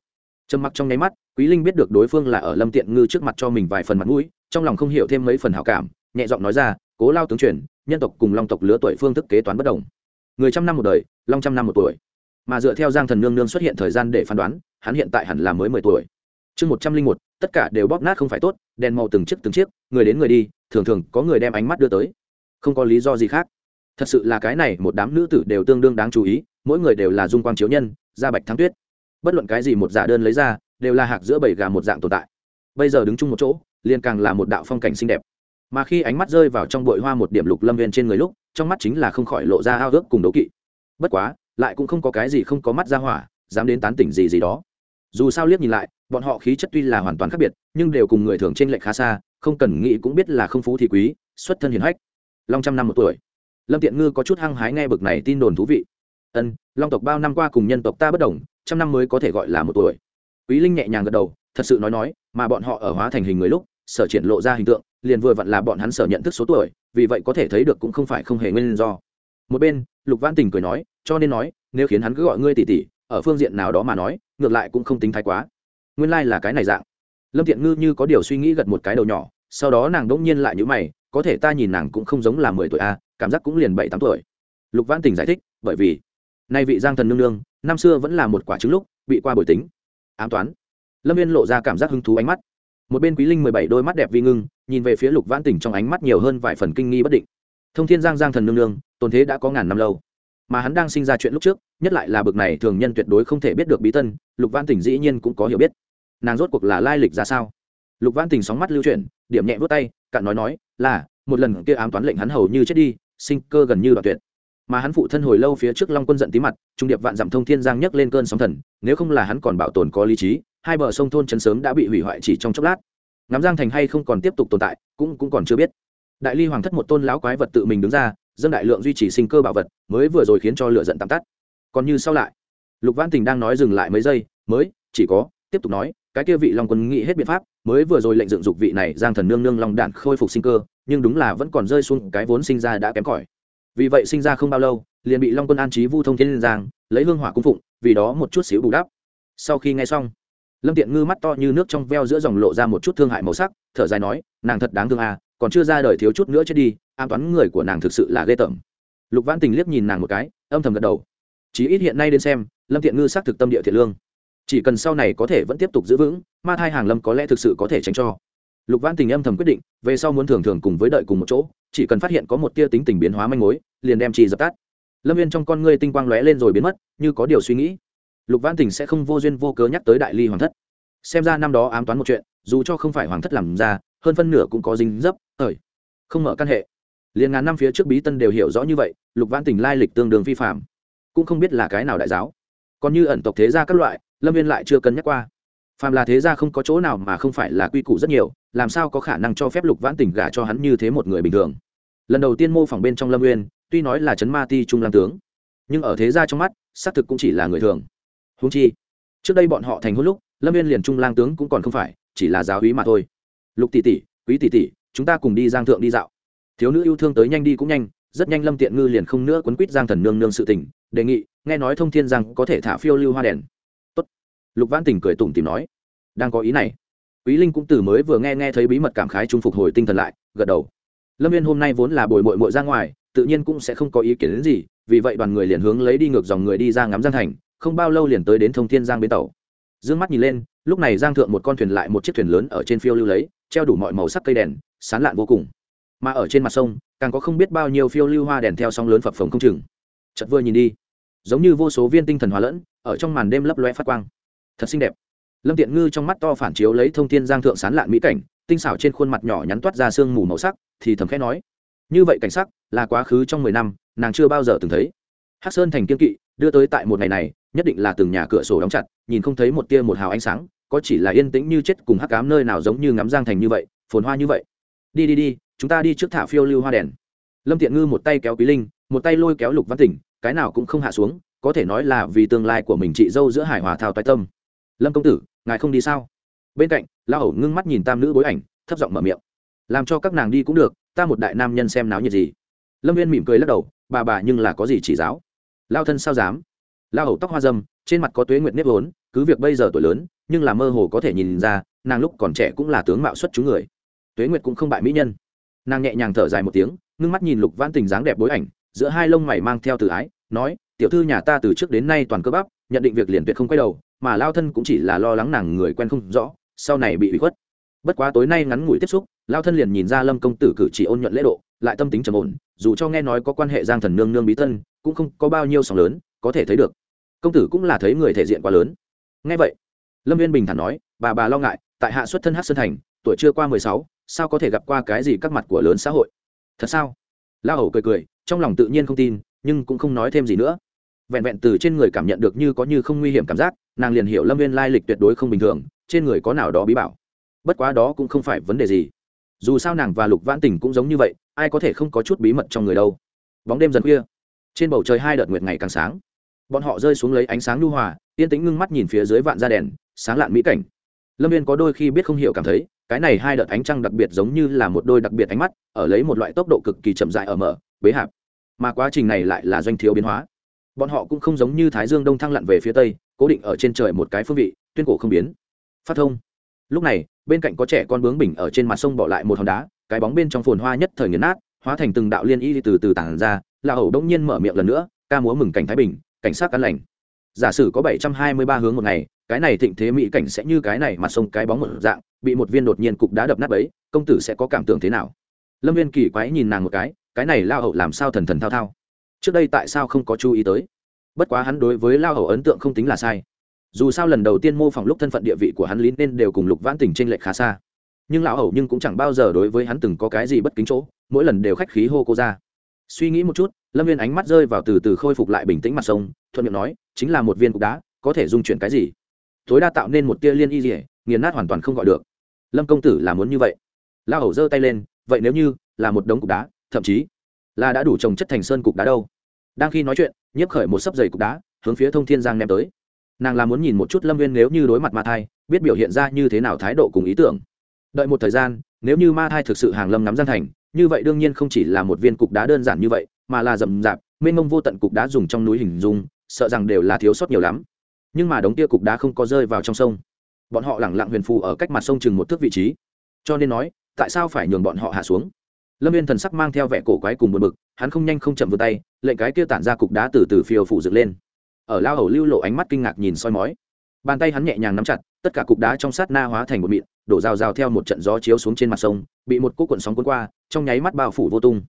Trầm mặc trong nháy mắt, quý linh biết được đối phương là ở lâm tiện ngư trước mặt cho mình vài phần mặt mũi, trong lòng không hiểu thêm mấy phần hảo cảm, nhẹ giọng nói ra cố lao tướng truyền, nhân tộc cùng long tộc lứa tuổi phương thức kế toán bất đồng. Người trăm năm một đời, long trăm năm một tuổi. Mà dựa theo giang thần nương nương xuất hiện thời gian để phán đoán, hắn hiện tại hẳn là mới mười tuổi. Chương một trăm linh một, tất cả đều bóp nát không phải tốt, đèn màu từng chiếc từng chiếc, người đến người đi, thường thường có người đem ánh mắt đưa tới. Không có lý do gì khác. Thật sự là cái này, một đám nữ tử đều tương đương đáng chú ý, mỗi người đều là dung quang chiếu nhân, da bạch thắng tuyết. Bất luận cái gì một giả đơn lấy ra, đều là hạc giữa bảy gà một dạng tồn tại. Bây giờ đứng chung một chỗ, liền càng là một đạo phong cảnh xinh đẹp mà khi ánh mắt rơi vào trong bụi hoa một điểm lục lâm viên trên người lúc, trong mắt chính là không khỏi lộ ra ao ước cùng đấu kỵ. Bất quá, lại cũng không có cái gì không có mắt ra hỏa, dám đến tán tỉnh gì gì đó. Dù sao liếc nhìn lại, bọn họ khí chất tuy là hoàn toàn khác biệt, nhưng đều cùng người thường trên lệch khá xa, không cần nghĩ cũng biết là không phú thì quý, xuất thân hiền hách. Long trăm năm một tuổi. Lâm tiện ngư có chút hăng hái nghe bực này tin đồn thú vị. Ân, long tộc bao năm qua cùng nhân tộc ta bất đồng, trăm năm mới có thể gọi là một tuổi. Quý linh nhẹ nhàng gật đầu, thật sự nói nói, mà bọn họ ở hóa thành hình người lúc, sở triển lộ ra hình tượng liền vừa vặn là bọn hắn sở nhận thức số tuổi, vì vậy có thể thấy được cũng không phải không hề nguyên do. Một bên, lục văn tình cười nói, cho nên nói, nếu khiến hắn cứ gọi ngươi tỷ tỷ, ở phương diện nào đó mà nói, ngược lại cũng không tính thái quá. Nguyên lai、like、là cái này dạng. Lâm thiện ngư như có điều suy nghĩ gật một cái đầu nhỏ, sau đó nàng đ ỗ n g nhiên lại nhữ mày, có thể ta nhìn nàng cũng không giống là mười tuổi a cảm giác cũng liền bảy tám tuổi. Lục văn tình giải thích, bởi vì, nay vị giang thần nương nương, năm xưa vẫn là một quả trứng lúc, bị qua bồi tính. Ám toán. Lâm viên lộ ra cảm giác hứng thú ánh mắt một bên quý linh mười bảy đôi mắt đẹp vi ngưng, nhìn về phía lục vãn tỉnh trong ánh mắt nhiều hơn vài phần kinh nghi bất định. Thông thiên giang giang thần nương nương, tồn thế đã có ngàn năm lâu, mà hắn đang sinh ra chuyện lúc trước, nhất lại là bực này thường nhân tuyệt đối không thể biết được bí tân, lục vãn tỉnh dĩ nhiên cũng có hiểu biết. Nàng rốt cuộc là lai lịch ra sao? Lục vãn tỉnh sóng mắt lưu chuyển, điểm nhẹ vớt tay, cạn nói nói, là, một lần kia ám toán lệnh hắn hầu như chết đi, sinh cơ gần như đoạn tuyệt. Mà hắn phụ thân hồi lâu phía trước long quân giận tí mặt, trung điệp vạn dặm thông thiên giang nhấc lên cơn sóng thần, nếu không là hắn còn bảo tồn có lý trí hai bờ sông thôn chân sớm đã bị hủy hoại chỉ trong chốc lát. Ngắm giang thành hay không còn tiếp tục tồn tại, cũng cũng còn chưa biết. Đại ly hoàng thất một tôn lão quái vật tự mình đứng ra, dân đại lượng duy trì sinh cơ bảo vật, mới vừa rồi khiến cho lựa giận tạm tắt. Còn như sau lại, lục văn tình đang nói dừng lại mấy giây, mới, chỉ có, tiếp tục nói, cái kia vị long quân nghĩ hết biện pháp, mới vừa rồi lệnh dựng dục vị này giang thần nương nương long đản khôi phục sinh cơ, nhưng đúng là vẫn còn rơi xuống cái vốn sinh ra đã kém cỏi. Vì vậy sinh ra không bao lâu, liền bị long quân an trí vu thông thiên giang, lấy hương hỏa cung phụng, vì đó một chút xíu bù đắp. Sau khi nghe xong lâm tiện ngư mắt to như nước trong veo giữa dòng lộ ra một chút thương hại màu sắc, thở dài nói, nàng thật đáng thương à còn chưa ra đời thiếu chút nữa chết đi, an toán người của nàng thực sự là ghê tởm. Lục văn tình liếc nhìn nàng một cái, âm thầm gật đầu. Chí ít hiện nay đến xem, lâm Tiện ngư xác thực tâm địa thiện lương. Chỉ cần sau này có thể vẫn tiếp tục giữ vững, ma thai hàng lâm có lẽ thực sự có thể tránh cho. Lục văn tình âm thầm quyết định, về sau muốn thường thường cùng với đợi cùng một chỗ, chỉ cần phát hiện có một tia tính tình biến hóa manh mối, liền đem chi dập tắt. Lâm viên trong con ngươi tinh quang lóe lên rồi biến mất, như có điều suy nghĩ lục văn tình sẽ không vô duyên vô cớ nhắc tới đại ly hoàng thất. Xem ra năm đó ám toán một chuyện, dù cho không phải hoàng thất làm ra, hơn phân nửa cũng có dính dấp thời không mở căn hệ. Liền ngàn năm phía trước bí tân đều hiểu rõ như vậy, lục văn tình lai lịch tương đương vi phạm cũng không biết là cái nào đại giáo. Còn như ẩn tộc thế gia các loại, lâm viên lại chưa cân nhắc qua. Phàm là thế gia không có chỗ nào mà không phải là quy củ rất nhiều, làm sao có khả năng cho phép lục vãn tình gả cho hắn như thế một người bình thường? Lần đầu tiên mô phỏng bên trong lâm uyên tuy nói là chấn ma ti trung lam tướng, nhưng ở thế gia trong mắt, xác thực cũng chỉ là người thường húng chi, trước đây bọn họ thành hôn lúc, lâm viên liền trung lang tướng cũng còn không phải, chỉ là giáo hí mà thôi. Lục tỷ tỷ, quý tỷ tỷ, chúng ta cùng đi giang thượng đi dạo. Thiếu nữ yêu thương tới nhanh đi cũng nhanh, rất nhanh lâm tiện ngư liền không nữa quấn quýt giang thần nương nương sự tình, đề nghị, nghe nói thông thiên rằng có thể thả phiêu lưu hoa đèn. Tốt. lục vãn tình cười tủm tìm nói, đang có ý này. Quý linh cũng từ mới vừa nghe nghe thấy bí mật cảm khái trung phục hồi tinh thần lại, gật đầu. Lâm viên hôm nay vốn là bồi mội mội ra ngoài, tự nhiên cũng sẽ không có ý kiến đến gì, vì vậy đoàn người liền hướng lấy đi ngược dòng người đi ra ngắm giang thành không bao lâu liền tới đến thông thiên giang bến tàu. D ư ơ n g mắt nhìn lên, lúc này giang thượng một con thuyền lại một chiếc thuyền lớn ở trên phiêu lưu lấy, treo đủ mọi màu sắc cây đèn, sán lạn vô cùng. Mà ở trên mặt sông, càng có không biết bao nhiêu phiêu lưu hoa đèn theo sóng lớn phập phồng không chừng. Chật vừa nhìn đi, giống như vô số viên tinh thần hóa lẫn, ở trong màn đêm lấp loe phát quang. Thật xinh đẹp. Lâm tiện ngư trong mắt to phản chiếu lấy thông thiên giang thượng sán lạn mỹ cảnh, tinh xảo trên khuôn mặt nhỏ nhắn toát ra sương mù màu sắc, thì thầm khẽ nói, như vậy cảnh sắc là quá khứ trong mười năm, nàng chưa bao giờ từng thấy. Hắc sơn thành kiên kỵ, đưa tới tại một ngày này nhất định là từng nhà cửa sổ đóng chặt, nhìn không thấy một tia một hào ánh sáng, có chỉ là yên tĩnh như chết cùng hắc cám nơi nào giống như ngắm giang thành như vậy, phồn hoa như vậy. Đi đi đi, chúng ta đi trước thả phiêu lưu hoa đèn. Lâm tiện ngư một tay kéo quý linh, một tay lôi kéo lục văn tỉnh, cái nào cũng không hạ xuống, có thể nói là vì tương lai của mình chị dâu giữa hải hòa thao toái tâm. Lâm công tử, ngài không đi sao? Bên cạnh la hầu ngưng mắt nhìn tam nữ bối ảnh, thấp giọng mở miệng. Làm cho các nàng đi cũng được, ta một đại nam nhân xem náo nhiệt gì. Lâm viên mỉm cười lắc đầu, bà bà nhưng là có gì chỉ giáo? Lao thân sao dám? Lao hầu tóc hoa dâm trên mặt có tuế nguyệt nếp vốn cứ việc bây giờ tuổi lớn nhưng là mơ hồ có thể nhìn ra nàng lúc còn trẻ cũng là tướng mạo xuất chúng người. Tuế nguyệt cũng không bại mỹ nhân. Nàng nhẹ nhàng thở dài một tiếng ngưng mắt nhìn lục văn tình dáng đẹp bối ảnh giữa hai lông mày mang theo từ ái nói tiểu thư nhà ta từ trước đến nay toàn cơ bắp nhận định việc liền tuyệt không quay đầu mà lao thân cũng chỉ là lo lắng nàng người quen không rõ sau này bị bị khuất. Bất quá tối nay ngắn ngủi tiếp xúc lao thân liền nhìn ra lâm công tử cử chỉ ôn nhuận lễ độ lại tâm tính trầm ổn dù cho nghe nói có quan hệ giang thần nương nương bí thân, cũng không có bao nhiêu sóng lớn có thể thấy được công tử cũng là thấy người thể diện quá lớn. Nghe vậy, lâm viên bình thản nói, bà bà lo ngại, tại hạ xuất thân hát sơn thành, tuổi chưa qua mười sáu, sao có thể gặp qua cái gì các mặt của lớn xã hội? Thật sao? La hầu cười cười, trong lòng tự nhiên không tin, nhưng cũng không nói thêm gì nữa. Vẹn vẹn từ trên người cảm nhận được như có như không nguy hiểm cảm giác, nàng liền hiểu lâm viên lai lịch tuyệt đối không bình thường, trên người có nào đó bí bảo. Bất quá đó cũng không phải vấn đề gì. Dù sao nàng và lục vãn tình cũng giống như vậy, ai có thể không có chút bí mật trong người đâu. Bóng đêm dần khuya, trên bầu trời hai đợt nguyệt ngày càng sáng bọn họ rơi xuống lấy ánh sáng nhu hòa, yên tĩnh ngưng mắt nhìn phía dưới vạn ra đèn, sáng lạn mỹ cảnh. Lâm viên có đôi khi biết không hiểu cảm thấy, cái này hai đợt ánh trăng đặc biệt giống như là một đôi đặc biệt ánh mắt, ở lấy một loại tốc độ cực kỳ chậm dại ở mở, bế hạp. Mà quá trình này lại là doanh thiếu biến hóa. Bọn họ cũng không giống như thái dương đông thăng lặn về phía tây, cố định ở trên trời một cái phương vị, tuyên cổ không biến. Phát thông. Lúc này, bên cạnh có trẻ con bướng bỉnh ở trên mặt sông bỏ lại một hòn đá, cái bóng bên trong phồn hoa nhất thời nghiền nát, hóa thành từng đạo liên y từ từ tản ra là hầu đông nhiên mở miệng lần nữa, ca múa mừng cảnh thái bình cảnh sát căn lành. Giả sử có bảy trăm hai mươi ba hướng một ngày, cái này thịnh thế mỹ cảnh sẽ như cái này mặt sông cái bóng một dạng, bị một viên đột nhiên cục đá đập nát ấy công tử sẽ có cảm tưởng thế nào? Lâm viên kỳ quái nhìn nàng một cái cái này lao hậu làm sao thần thần thao thao? Trước đây tại sao không có chú ý tới? Bất quá hắn đối với lao hậu ấn tượng không tính là sai. Dù sao lần đầu tiên mô phỏng lúc thân phận địa vị của hắn lý nên đều cùng lục vãn tình trên lệch khá xa. Nhưng lão hầu nhưng cũng chẳng bao giờ đối với hắn từng có cái gì bất kính chỗ, mỗi lần đều khách khí hô cô ra. Suy nghĩ một chút lâm viên ánh mắt rơi vào từ từ khôi phục lại bình tĩnh mặt sông, thuận miệng nói, chính là một viên cục đá, có thể dung chuyển cái gì? Tối đa tạo nên một tia liên y dỉa nghiền nát hoàn toàn không gọi được. Lâm công tử là muốn như vậy. La hầu giơ tay lên, vậy nếu như là một đống cục đá, thậm chí là đã đủ trồng chất thành sơn cục đá đâu? Đang khi nói chuyện, nhiếp khởi một sấp dày cục đá, hướng phía thông thiên giang ném tới. Nàng là muốn nhìn một chút lâm viên nếu như đối mặt ma thai, biết biểu hiện ra như thế nào thái độ cùng ý tưởng. Đợi một thời gian, nếu như ma thai thực sự hàng lâm nắm gian thành, như vậy đương nhiên không chỉ là một viên cục đá đơn giản như vậy mà là rậm rạp, mênh mông vô tận cục đá dùng trong núi hình dung, sợ rằng đều là thiếu sót nhiều lắm. Nhưng mà đống tia cục đá không có rơi vào trong sông. Bọn họ lẳng lặng huyền phù ở cách mặt sông chừng một thước vị trí. Cho nên nói, tại sao phải nhường bọn họ hạ xuống? Lâm viên thần sắc mang theo vẻ cổ quái cùng một bực, hắn không nhanh không chậm vươn tay, lệnh cái kia tản ra cục đá từ từ phiêu phủ dựng lên. Ở lao hầu lưu lộ ánh mắt kinh ngạc nhìn soi mói. Bàn tay hắn nhẹ nhàng nắm chặt, tất cả cục đá trong sát na hóa thành một mịn, đổ rào rào theo một trận gió chiếu xuống trên mặt sông, bị một cỗ cuộn sóng cuốn qua, trong nháy mắt bao phủ vô tung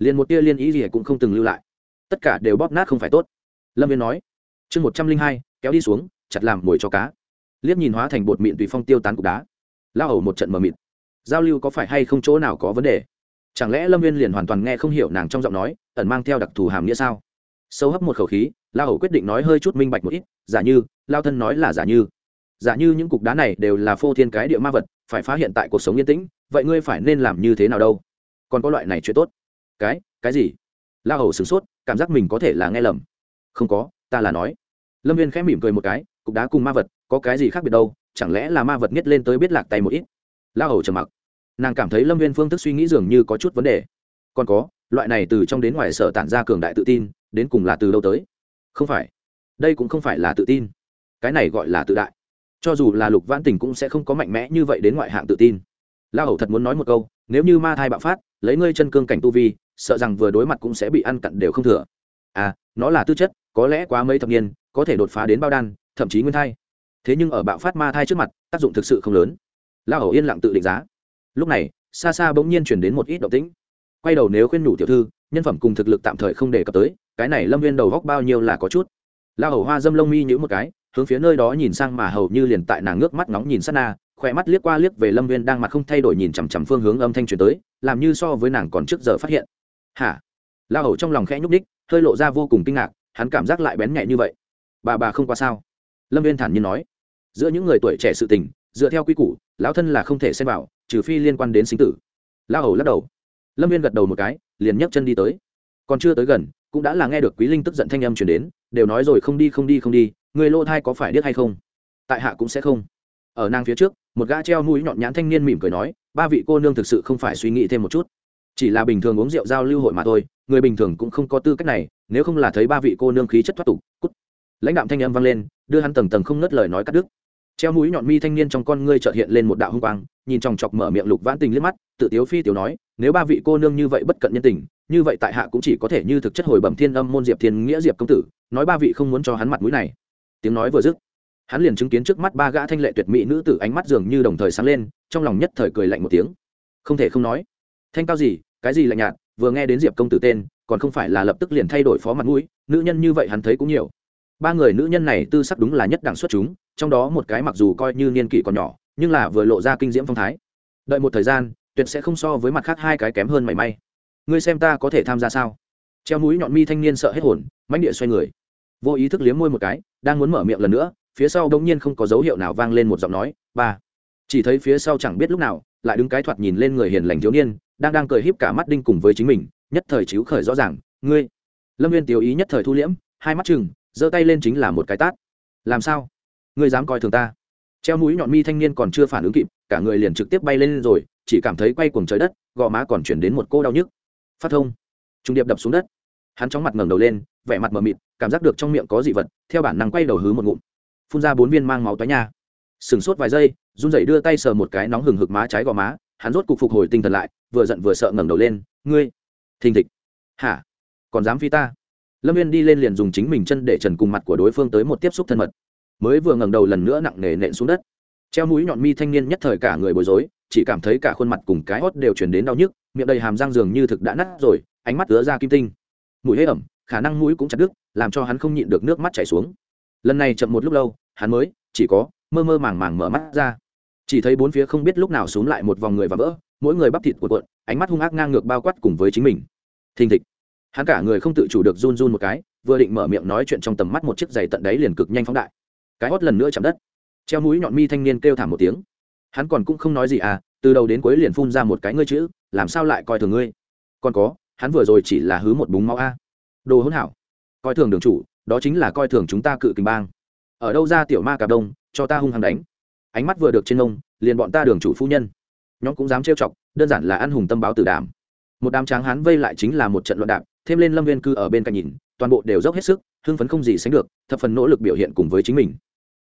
liền một tia liên ý gì cũng không từng lưu lại. Tất cả đều bóp nát không phải tốt. Lâm viên nói, chương một trăm linh hai, kéo đi xuống, chặt làm mồi cho cá. Liếc nhìn hóa thành bột mịn tùy phong tiêu tán cục đá. Lao ẩu một trận mờ mịt. Giao lưu có phải hay không chỗ nào có vấn đề? Chẳng lẽ lâm viên liền hoàn toàn nghe không hiểu nàng trong giọng nói, ẩn mang theo đặc thù hàm nghĩa sao? Sâu hấp một khẩu khí, lao ẩu quyết định nói hơi chút minh bạch một ít, giả như, lao thân nói là giả như. Giả như những cục đá này đều là phô thiên cái địa ma vật, phải phá hiện tại cuộc sống yên tĩnh, vậy ngươi phải nên làm như thế nào đâu? Còn có loại này chuyện tốt cái cái gì? La hầu sửng sốt, cảm giác mình có thể là nghe lầm. Không có, ta là nói. Lâm viên khẽ mỉm cười một cái, cục đá cùng ma vật, có cái gì khác biệt đâu, chẳng lẽ là ma vật nhất lên tới biết lạc tay một ít? La hầu trầm mặc. Nàng cảm thấy lâm viên phương thức suy nghĩ dường như có chút vấn đề. Còn có, loại này từ trong đến ngoài sở tản ra cường đại tự tin, đến cùng là từ đâu tới? Không phải. Đây cũng không phải là tự tin. Cái này gọi là tự đại. Cho dù là lục vãn tình cũng sẽ không có mạnh mẽ như vậy đến ngoại hạng tự tin. La hầu thật muốn nói một câu, nếu như ma thai bạo phát, lấy ngươi chân cương cảnh tu vi sợ rằng vừa đối mặt cũng sẽ bị ăn cặn đều không thừa. À nó là tư chất, có lẽ quá mấy thập niên, có thể đột phá đến bao đan, thậm chí nguyên thai. Thế nhưng ở bạo phát ma thai trước mặt, tác dụng thực sự không lớn. La hầu yên lặng tự định giá. Lúc này, xa xa bỗng nhiên chuyển đến một ít động tĩnh. Quay đầu nếu khuyên nhủ tiểu thư, nhân phẩm cùng thực lực tạm thời không đề cập tới, cái này lâm viên đầu góc bao nhiêu là có chút. La hầu hoa dâm lông mi nhữ một cái, hướng phía nơi đó nhìn sang mà hầu như liền tại nàng ngước mắt nóng nhìn sát na, khỏe mắt liếc qua liếc về lâm viên đang mặt không thay đổi nhìn chằm chằm phương hướng âm thanh truyền tới, làm như so với nàng còn trước giờ phát hiện hả? La hầu trong lòng khẽ nhúc ních hơi lộ ra vô cùng kinh ngạc, hắn cảm giác lại bén nhạy như vậy. Bà bà không qua sao? Lâm viên thản nhiên nói. Giữa những người tuổi trẻ sự tình, dựa theo quy củ, lão thân là không thể xem vào, trừ phi liên quan đến sinh tử. La hầu lắc đầu. Lâm viên gật đầu một cái, liền nhấc chân đi tới. Còn chưa tới gần, cũng đã là nghe được quý linh tức giận thanh âm chuyển đến, đều nói rồi không đi không đi không đi, người lô thai có phải điếc hay không? Tại hạ cũng sẽ không. Ở nàng phía trước, một gã treo mũi nhọn nhãn thanh niên mỉm cười nói, ba vị cô nương thực sự không phải suy nghĩ thêm một chút chỉ là bình thường uống rượu giao lưu hội mà thôi, người bình thường cũng không có tư cách này, nếu không là thấy ba vị cô nương khí chất thoát tục, cút. Lãnh đạo thanh âm vang lên, đưa hắn tầng tầng không ngớt lời nói cắt đứt. Treo mũi nhọn mi thanh niên trong con ngươi chợt hiện lên một đạo hung quang, nhìn chòng chọc mở miệng lục vãn tình liếc mắt, tự tiếu phi tiểu nói, nếu ba vị cô nương như vậy bất cận nhân tình, như vậy tại hạ cũng chỉ có thể như thực chất hồi bẩm thiên âm môn diệp thiên nghĩa diệp công tử, nói ba vị không muốn cho hắn mặt mũi này. Tiếng nói vừa dứt, hắn liền chứng kiến trước mắt ba gã thanh lệ tuyệt mỹ nữ tử ánh mắt dường như đồng thời sáng lên, trong lòng nhất thời cười lạnh một tiếng. Không thể không nói, thanh cao gì cái gì lạnh nhạt, vừa nghe đến diệp công tử tên, còn không phải là lập tức liền thay đổi phó mặt mũi, nữ nhân như vậy hắn thấy cũng nhiều. Ba người nữ nhân này tư sắc đúng là nhất đẳng xuất chúng, trong đó một cái mặc dù coi như niên kỷ còn nhỏ, nhưng là vừa lộ ra kinh diễm phong thái. Đợi một thời gian, tuyệt sẽ không so với mặt khác hai cái kém hơn mảy may. Ngươi xem ta có thể tham gia sao? Treo mũi nhọn mi thanh niên sợ hết hồn mánh địa xoay người. Vô ý thức liếm môi một cái, đang muốn mở miệng lần nữa, phía sau đông nhiên không có dấu hiệu nào vang lên một giọng nói, ba. Chỉ thấy phía sau chẳng biết lúc nào, lại đứng cái thoạt nhìn lên người hiền lành thiếu niên đang đang cười híp cả mắt đinh cùng với chính mình, nhất thời chiếu khởi rõ ràng, ngươi, lâm viên tiểu ý nhất thời thu liễm, hai mắt chừng giơ tay lên chính là một cái tát. Làm sao? Ngươi dám coi thường ta? Treo mũi nhọn mi thanh niên còn chưa phản ứng kịp, cả người liền trực tiếp bay lên rồi, chỉ cảm thấy quay cuồng trời đất, gò má còn chuyển đến một cô đau nhức. Phát thông. Trung điệp đập xuống đất. Hắn chóng mặt ngẩng đầu lên, vẻ mặt mờ mịt, cảm giác được trong miệng có dị vật, theo bản năng quay đầu hứ một ngụm. Phun ra bốn viên mang máu toái nha. Sừng sốt vài giây, run rẩy đưa tay sờ một cái nóng hừng hực má trái gò má hắn rốt cục phục hồi tinh thần lại, vừa giận vừa sợ ngẩng đầu lên, ngươi, thình thịch. Hả? Còn dám phi ta? Lâm viên đi lên liền dùng chính mình chân để trần cùng mặt của đối phương tới một tiếp xúc thân mật. Mới vừa ngẩng đầu lần nữa nặng nề nện xuống đất. Treo mũi nhọn mi thanh niên nhất thời cả người bối rối, chỉ cảm thấy cả khuôn mặt cùng cái hót đều chuyển đến đau nhức, miệng đầy hàm răng dường như thực đã nát rồi, ánh mắt ứa ra kim tinh. Mũi hế ẩm, khả năng mũi cũng chặt đứt, làm cho hắn không nhịn được nước mắt chảy xuống. Lần này chậm một lúc lâu, hắn mới, chỉ có mơ mơ màng màng mở mắt ra chỉ thấy bốn phía không biết lúc nào xuống lại một vòng người và vỡ, mỗi người bắp thịt của cuộn, ánh mắt hung ác ngang ngược bao quát cùng với chính mình. Thình thịch. Hắn cả người không tự chủ được run run một cái, vừa định mở miệng nói chuyện trong tầm mắt một chiếc giày tận đáy liền cực nhanh phóng đại. Cái hót lần nữa chạm đất. Treo mũi nhọn mi thanh niên kêu thảm một tiếng. Hắn còn cũng không nói gì à từ đầu đến cuối liền phun ra một cái ngươi chữ, làm sao lại coi thường ngươi? Còn có, hắn vừa rồi chỉ là hứ một búng máu a. Đồ hỗn hảo. Coi thường đường chủ, đó chính là coi thường chúng ta cự kình bang. Ở đâu ra tiểu ma cà đông, cho ta hung hăng đánh ánh mắt vừa được trên ông, liền bọn ta đường chủ phu nhân. Nhóm cũng dám trêu chọc, đơn giản là ăn hùng tâm báo tử đảm một đám tráng hán vây lại chính là một trận loạn đạp, thêm lên lâm viên cư ở bên cạnh nhìn, toàn bộ đều dốc hết sức, hưng phấn không gì sánh được, thập phần nỗ lực biểu hiện cùng với chính mình.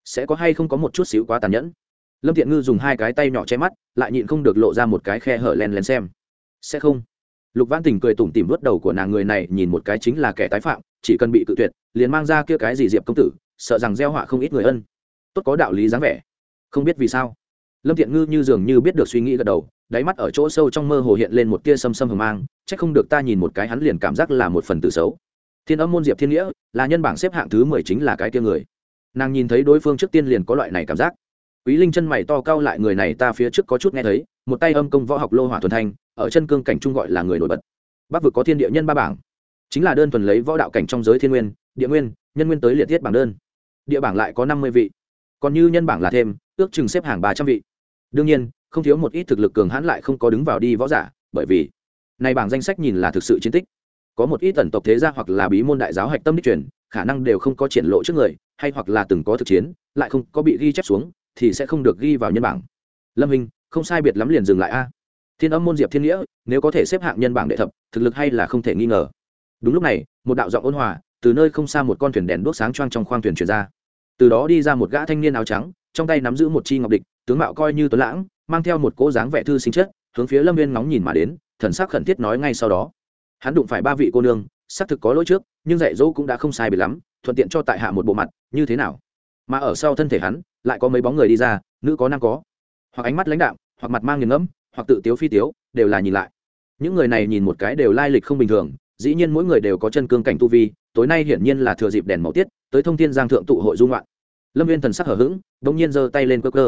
Sẽ có hay không có một chút xíu quá tàn nhẫn? Lâm thiện ngư dùng hai cái tay nhỏ che mắt, lại nhịn không được lộ ra một cái khe hở len len xem. Sẽ không. Lục văn tình cười tủm tỉm vớt đầu của nàng người này, nhìn một cái chính là kẻ tái phạm, chỉ cần bị cự tuyệt, liền mang ra kia cái gì diệp công tử, sợ rằng gieo họa không ít người ân. Tốt có đạo lý dáng vẻ không biết vì sao. Lâm thiện ngư như dường như biết được suy nghĩ gật đầu, đáy mắt ở chỗ sâu trong mơ hồ hiện lên một tia xâm xâm hờ mang c h ắ c không được ta nhìn một cái hắn liền cảm giác là một phần tử xấu. Thiên âm môn diệp thiên nghĩa, là nhân bảng xếp hạng thứ mười chính là cái tia người. Nàng nhìn thấy đối phương trước tiên liền có loại này cảm giác. Quý linh chân mày to cao lại người này ta phía trước có chút nghe thấy, một tay âm công võ học lô hỏa thuần thanh, ở chân cương cảnh trung gọi là người nổi bật. Bắc vực có thiên địa nhân ba bảng. Chính là đơn thuần lấy võ đạo cảnh trong giới thiên nguyên, địa nguyên, nhân nguyên tới liệt thiết bảng đơn. Địa bảng lại có năm mươi vị còn như nhân bảng là thêm, ước chừng xếp hàng ba trăm vị. Đương nhiên, không thiếu một ít thực lực cường hãn lại không có đứng vào đi võ giả, bởi vì này bảng danh sách nhìn là thực sự chiến tích. Có một ít tần tộc thế gia hoặc là bí môn đại giáo hạch tâm đích truyền, khả năng đều không có triển lộ trước người, hay hoặc là từng có thực chiến, lại không có bị ghi chép xuống, thì sẽ không được ghi vào nhân bảng. Lâm hình không sai biệt lắm liền dừng lại a. Thiên âm môn diệp thiên nghĩa, nếu có thể xếp hạng nhân bảng đệ thập, thực lực hay là không thể nghi ngờ. Đúng lúc này, một đạo giọng ôn hòa, từ nơi không xa một con thuyền đèn đuốc sáng choang trong khoang thuyền chuyển ra từ đó đi ra một gã thanh niên áo trắng, trong tay nắm giữ một chi ngọc địch, tướng mạo coi như tuấn lãng, mang theo một cỗ dáng vẻ thư sinh chất, hướng phía lâm viên ngóng nhìn mà đến, thần sắc khẩn thiết nói ngay sau đó. Hắn đụng phải ba vị cô nương, xác thực có lỗi trước, nhưng dạy dỗ cũng đã không sai bị lắm, thuận tiện cho tại hạ một bộ mặt, như thế nào? Mà ở sau thân thể hắn, lại có mấy bóng người đi ra, nữ có nam có. Hoặc ánh mắt lãnh đạm, hoặc mặt mang nghiền ngẫm, hoặc tự tiếu phi tiếu, đều là nhìn lại. Những người này nhìn một cái đều lai lịch không bình thường, dĩ nhiên mỗi người đều có chân cương cảnh tu vi, tối nay hiển nhiên là thừa dịp đèn màu tiết tới thông thiên giang thượng tụ hội dung loạn lâm viên thần sắc hở h ữ g đ ỗ n g nhiên giơ tay lên cơ cơ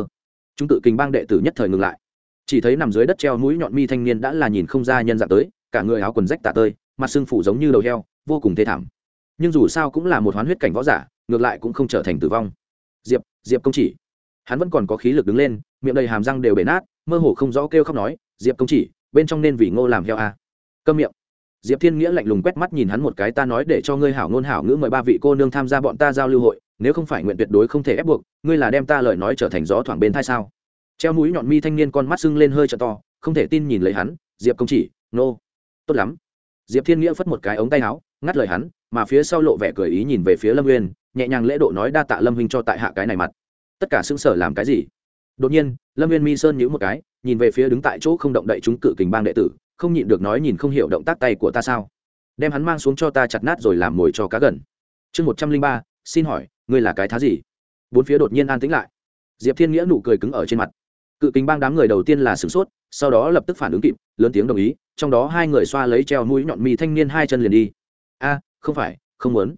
chúng tự kình bang đệ tử nhất thời ngừng lại. Chỉ thấy nằm dưới đất treo mũi nhọn mi thanh niên đã là nhìn không ra nhân dạng tới, cả người áo quần rách tả tơi, mặt sưng phủ giống như đầu heo, vô cùng thê thảm. Nhưng dù sao cũng là một hoán huyết cảnh võ giả, ngược lại cũng không trở thành tử vong. Diệp diệp công chỉ. Hắn vẫn còn có khí lực đứng lên, miệng đầy hàm răng đều bể nát, mơ hồ không rõ kêu khóc nói, diệp công chỉ, bên trong nên vì ngô làm heo à. câm miệng diệp thiên nghĩa lạnh lùng quét mắt nhìn hắn một cái, ta nói để cho ngươi hảo ngôn hảo ngữ mời ba vị cô nương tham gia bọn ta giao lưu hội, nếu không phải nguyện tuyệt đối không thể ép buộc, ngươi là đem ta lời nói trở thành gió thoảng bên thai sao? Treo mũi nhọn mi thanh niên con mắt sưng lên hơi t to, không thể tin nhìn lấy hắn, diệp công chỉ, nô、no. tốt lắm. Diệp thiên nghĩa phất một cái ống tay áo, ngắt lời hắn, mà phía sau lộ vẻ cười ý nhìn về phía lâm uyên, nhẹ nhàng lễ độ nói đa tạ lâm huynh cho tại hạ cái này mặt. Tất cả xứng sở làm cái gì? Đột nhiên, lâm uyên mi sơn nhíu một cái, nhìn về phía đứng tại chỗ không động đậy chúng cự kình bang đệ tử không nhịn được nói nhìn không hiểu động tác tay của ta sao? Đem hắn mang xuống cho ta chặt nát rồi làm mồi cho cá gần. Chương một trăm linh ba, xin hỏi, ngươi là cái thá gì? Bốn phía đột nhiên an tĩnh lại. Diệp thiên nghĩa nụ cười cứng ở trên mặt. Cự kính bang đám người đầu tiên là sửng sốt, sau đó lập tức phản ứng kịp, lớn tiếng đồng ý, trong đó hai người xoa lấy treo mũi nhọn mi thanh niên hai chân liền đi. A, không phải, không muốn.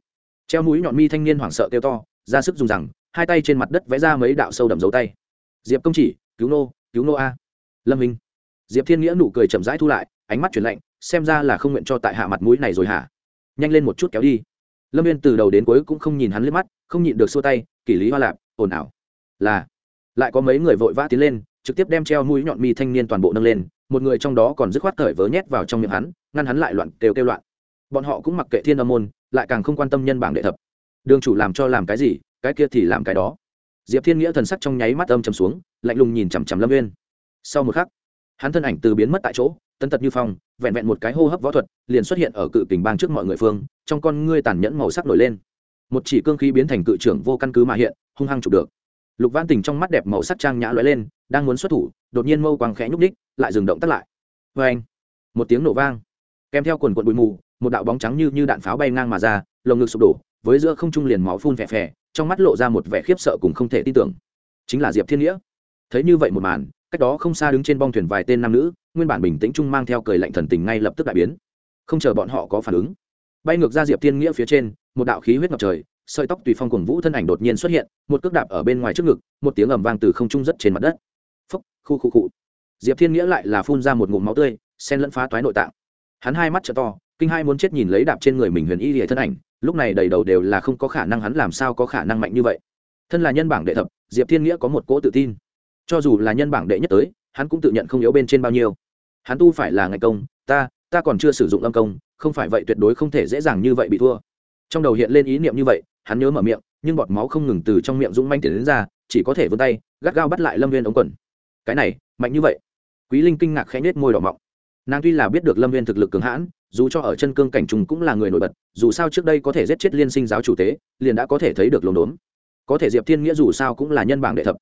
Treo mũi nhọn mi thanh niên hoảng sợ kêu to, ra sức dùng rằng, hai tay trên mặt đất vẽ ra mấy đạo sâu đậm dấu tay. Diệp công chỉ, cứu nô cứu nô a. Lâm minh diệp thiên nghĩa nụ cười chậm rãi thu lại, ánh mắt chuyển lạnh, xem ra là không nguyện cho tại hạ mặt mũi này rồi hả? Nhanh lên một chút kéo đi. Lâm viên từ đầu đến cuối cũng không nhìn hắn liếc mắt, không nhịn được xua tay, kỷ lý hoa lạp, ồn ào. Là. Lại có mấy người vội vã tiến lên, trực tiếp đem treo mũi nhọn mi thanh niên toàn bộ nâng lên, một người trong đó còn dứt khoát cởi vớ nhét vào trong miệng hắn, ngăn hắn lại loạn, kêu kêu loạn. Bọn họ cũng mặc kệ thiên âm môn, lại càng không quan tâm nhân bảng đệ thập. Đường chủ làm cho làm cái gì, cái kia thì làm cái đó. Diệp thiên nghĩa thần sắc trong nháy mắt âm chầm xuống, lạnh lùng nhìn chằm chằm lâm viên sau một khắc hắn thân ảnh từ biến mất tại chỗ tân tật như phong, vẹn vẹn một cái hô hấp võ thuật, liền xuất hiện ở cự kình bang trước mọi người phương, trong con ngươi tàn nhẫn màu sắc nổi lên. Một chỉ cương khí biến thành cự trưởng vô căn cứ mà hiện, hung hăng chụp được. Lục văn tình trong mắt đẹp màu sắc trang nhã lóe lên, đang muốn xuất thủ, đột nhiên mâu quang khẽ nhúc ních lại dừng động tắt lại. Vê anh một tiếng nổ vang. Kèm theo quần quận bụi mù, một đạo bóng trắng như như đạn pháo bay ngang mà ra, lồng ngực sụp đổ, với giữa không trung liền máu phun phè phè, trong mắt lộ ra một vẻ khiếp sợ cùng không thể tin tưởng. Chính là diệp thiên nghĩa. Thấy như vậy một màn cách đó không xa đứng trên bong thuyền vài tên nam nữ, nguyên bản bình tĩnh chung mang theo cười lạnh thần tình ngay lập tức đại biến. Không chờ bọn họ có phản ứng, bay ngược ra diệp thiên nghĩa phía trên, một đạo khí huyết ngập trời, sợi tóc tùy phong cuồng vũ thân ảnh đột nhiên xuất hiện, một cước đạp ở bên ngoài trước ngực, một tiếng ầm vang từ không trung rất trên mặt đất. Phúc, khu khu cụ diệp thiên nghĩa lại là phun ra một ngụm máu tươi sen lẫn phá toái nội tạng. Hắn hai mắt t to, kinh hai muốn chết nhìn lấy đạp trên người mình huyền y lìa thân ảnh, lúc này đầy đầu đều là không có khả năng hắn làm sao có khả năng mạnh như vậy. Thân là nhân bảng đệ thập, diệp thiên nghĩa có một cỗ tự tin cho dù là nhân bảng đệ nhất tới, hắn cũng tự nhận không yếu bên trên bao nhiêu. Hắn tu phải là ngày công, ta ta còn chưa sử dụng âm công, không phải vậy tuyệt đối không thể dễ dàng như vậy bị thua. Trong đầu hiện lên ý niệm như vậy, hắn nhớ mở miệng, nhưng bọt máu không ngừng từ trong miệng dũng manh tiền đến ra, chỉ có thể vươn tay, gắt gao bắt lại lâm viên ống quần. Cái này, mạnh như vậy. Quý linh kinh ngạc khẽ nhết môi đỏ mọng. Nàng tuy là biết được lâm viên thực lực cường hãn, dù cho ở chân cương cảnh trùng cũng là người nổi bật, dù sao trước đây có thể giết chết liên sinh giáo chủ tế, liền đã có thể thấy được lồn đốn. Có thể diệp thiên nghĩa dù sao cũng là nhân bảng đệ thập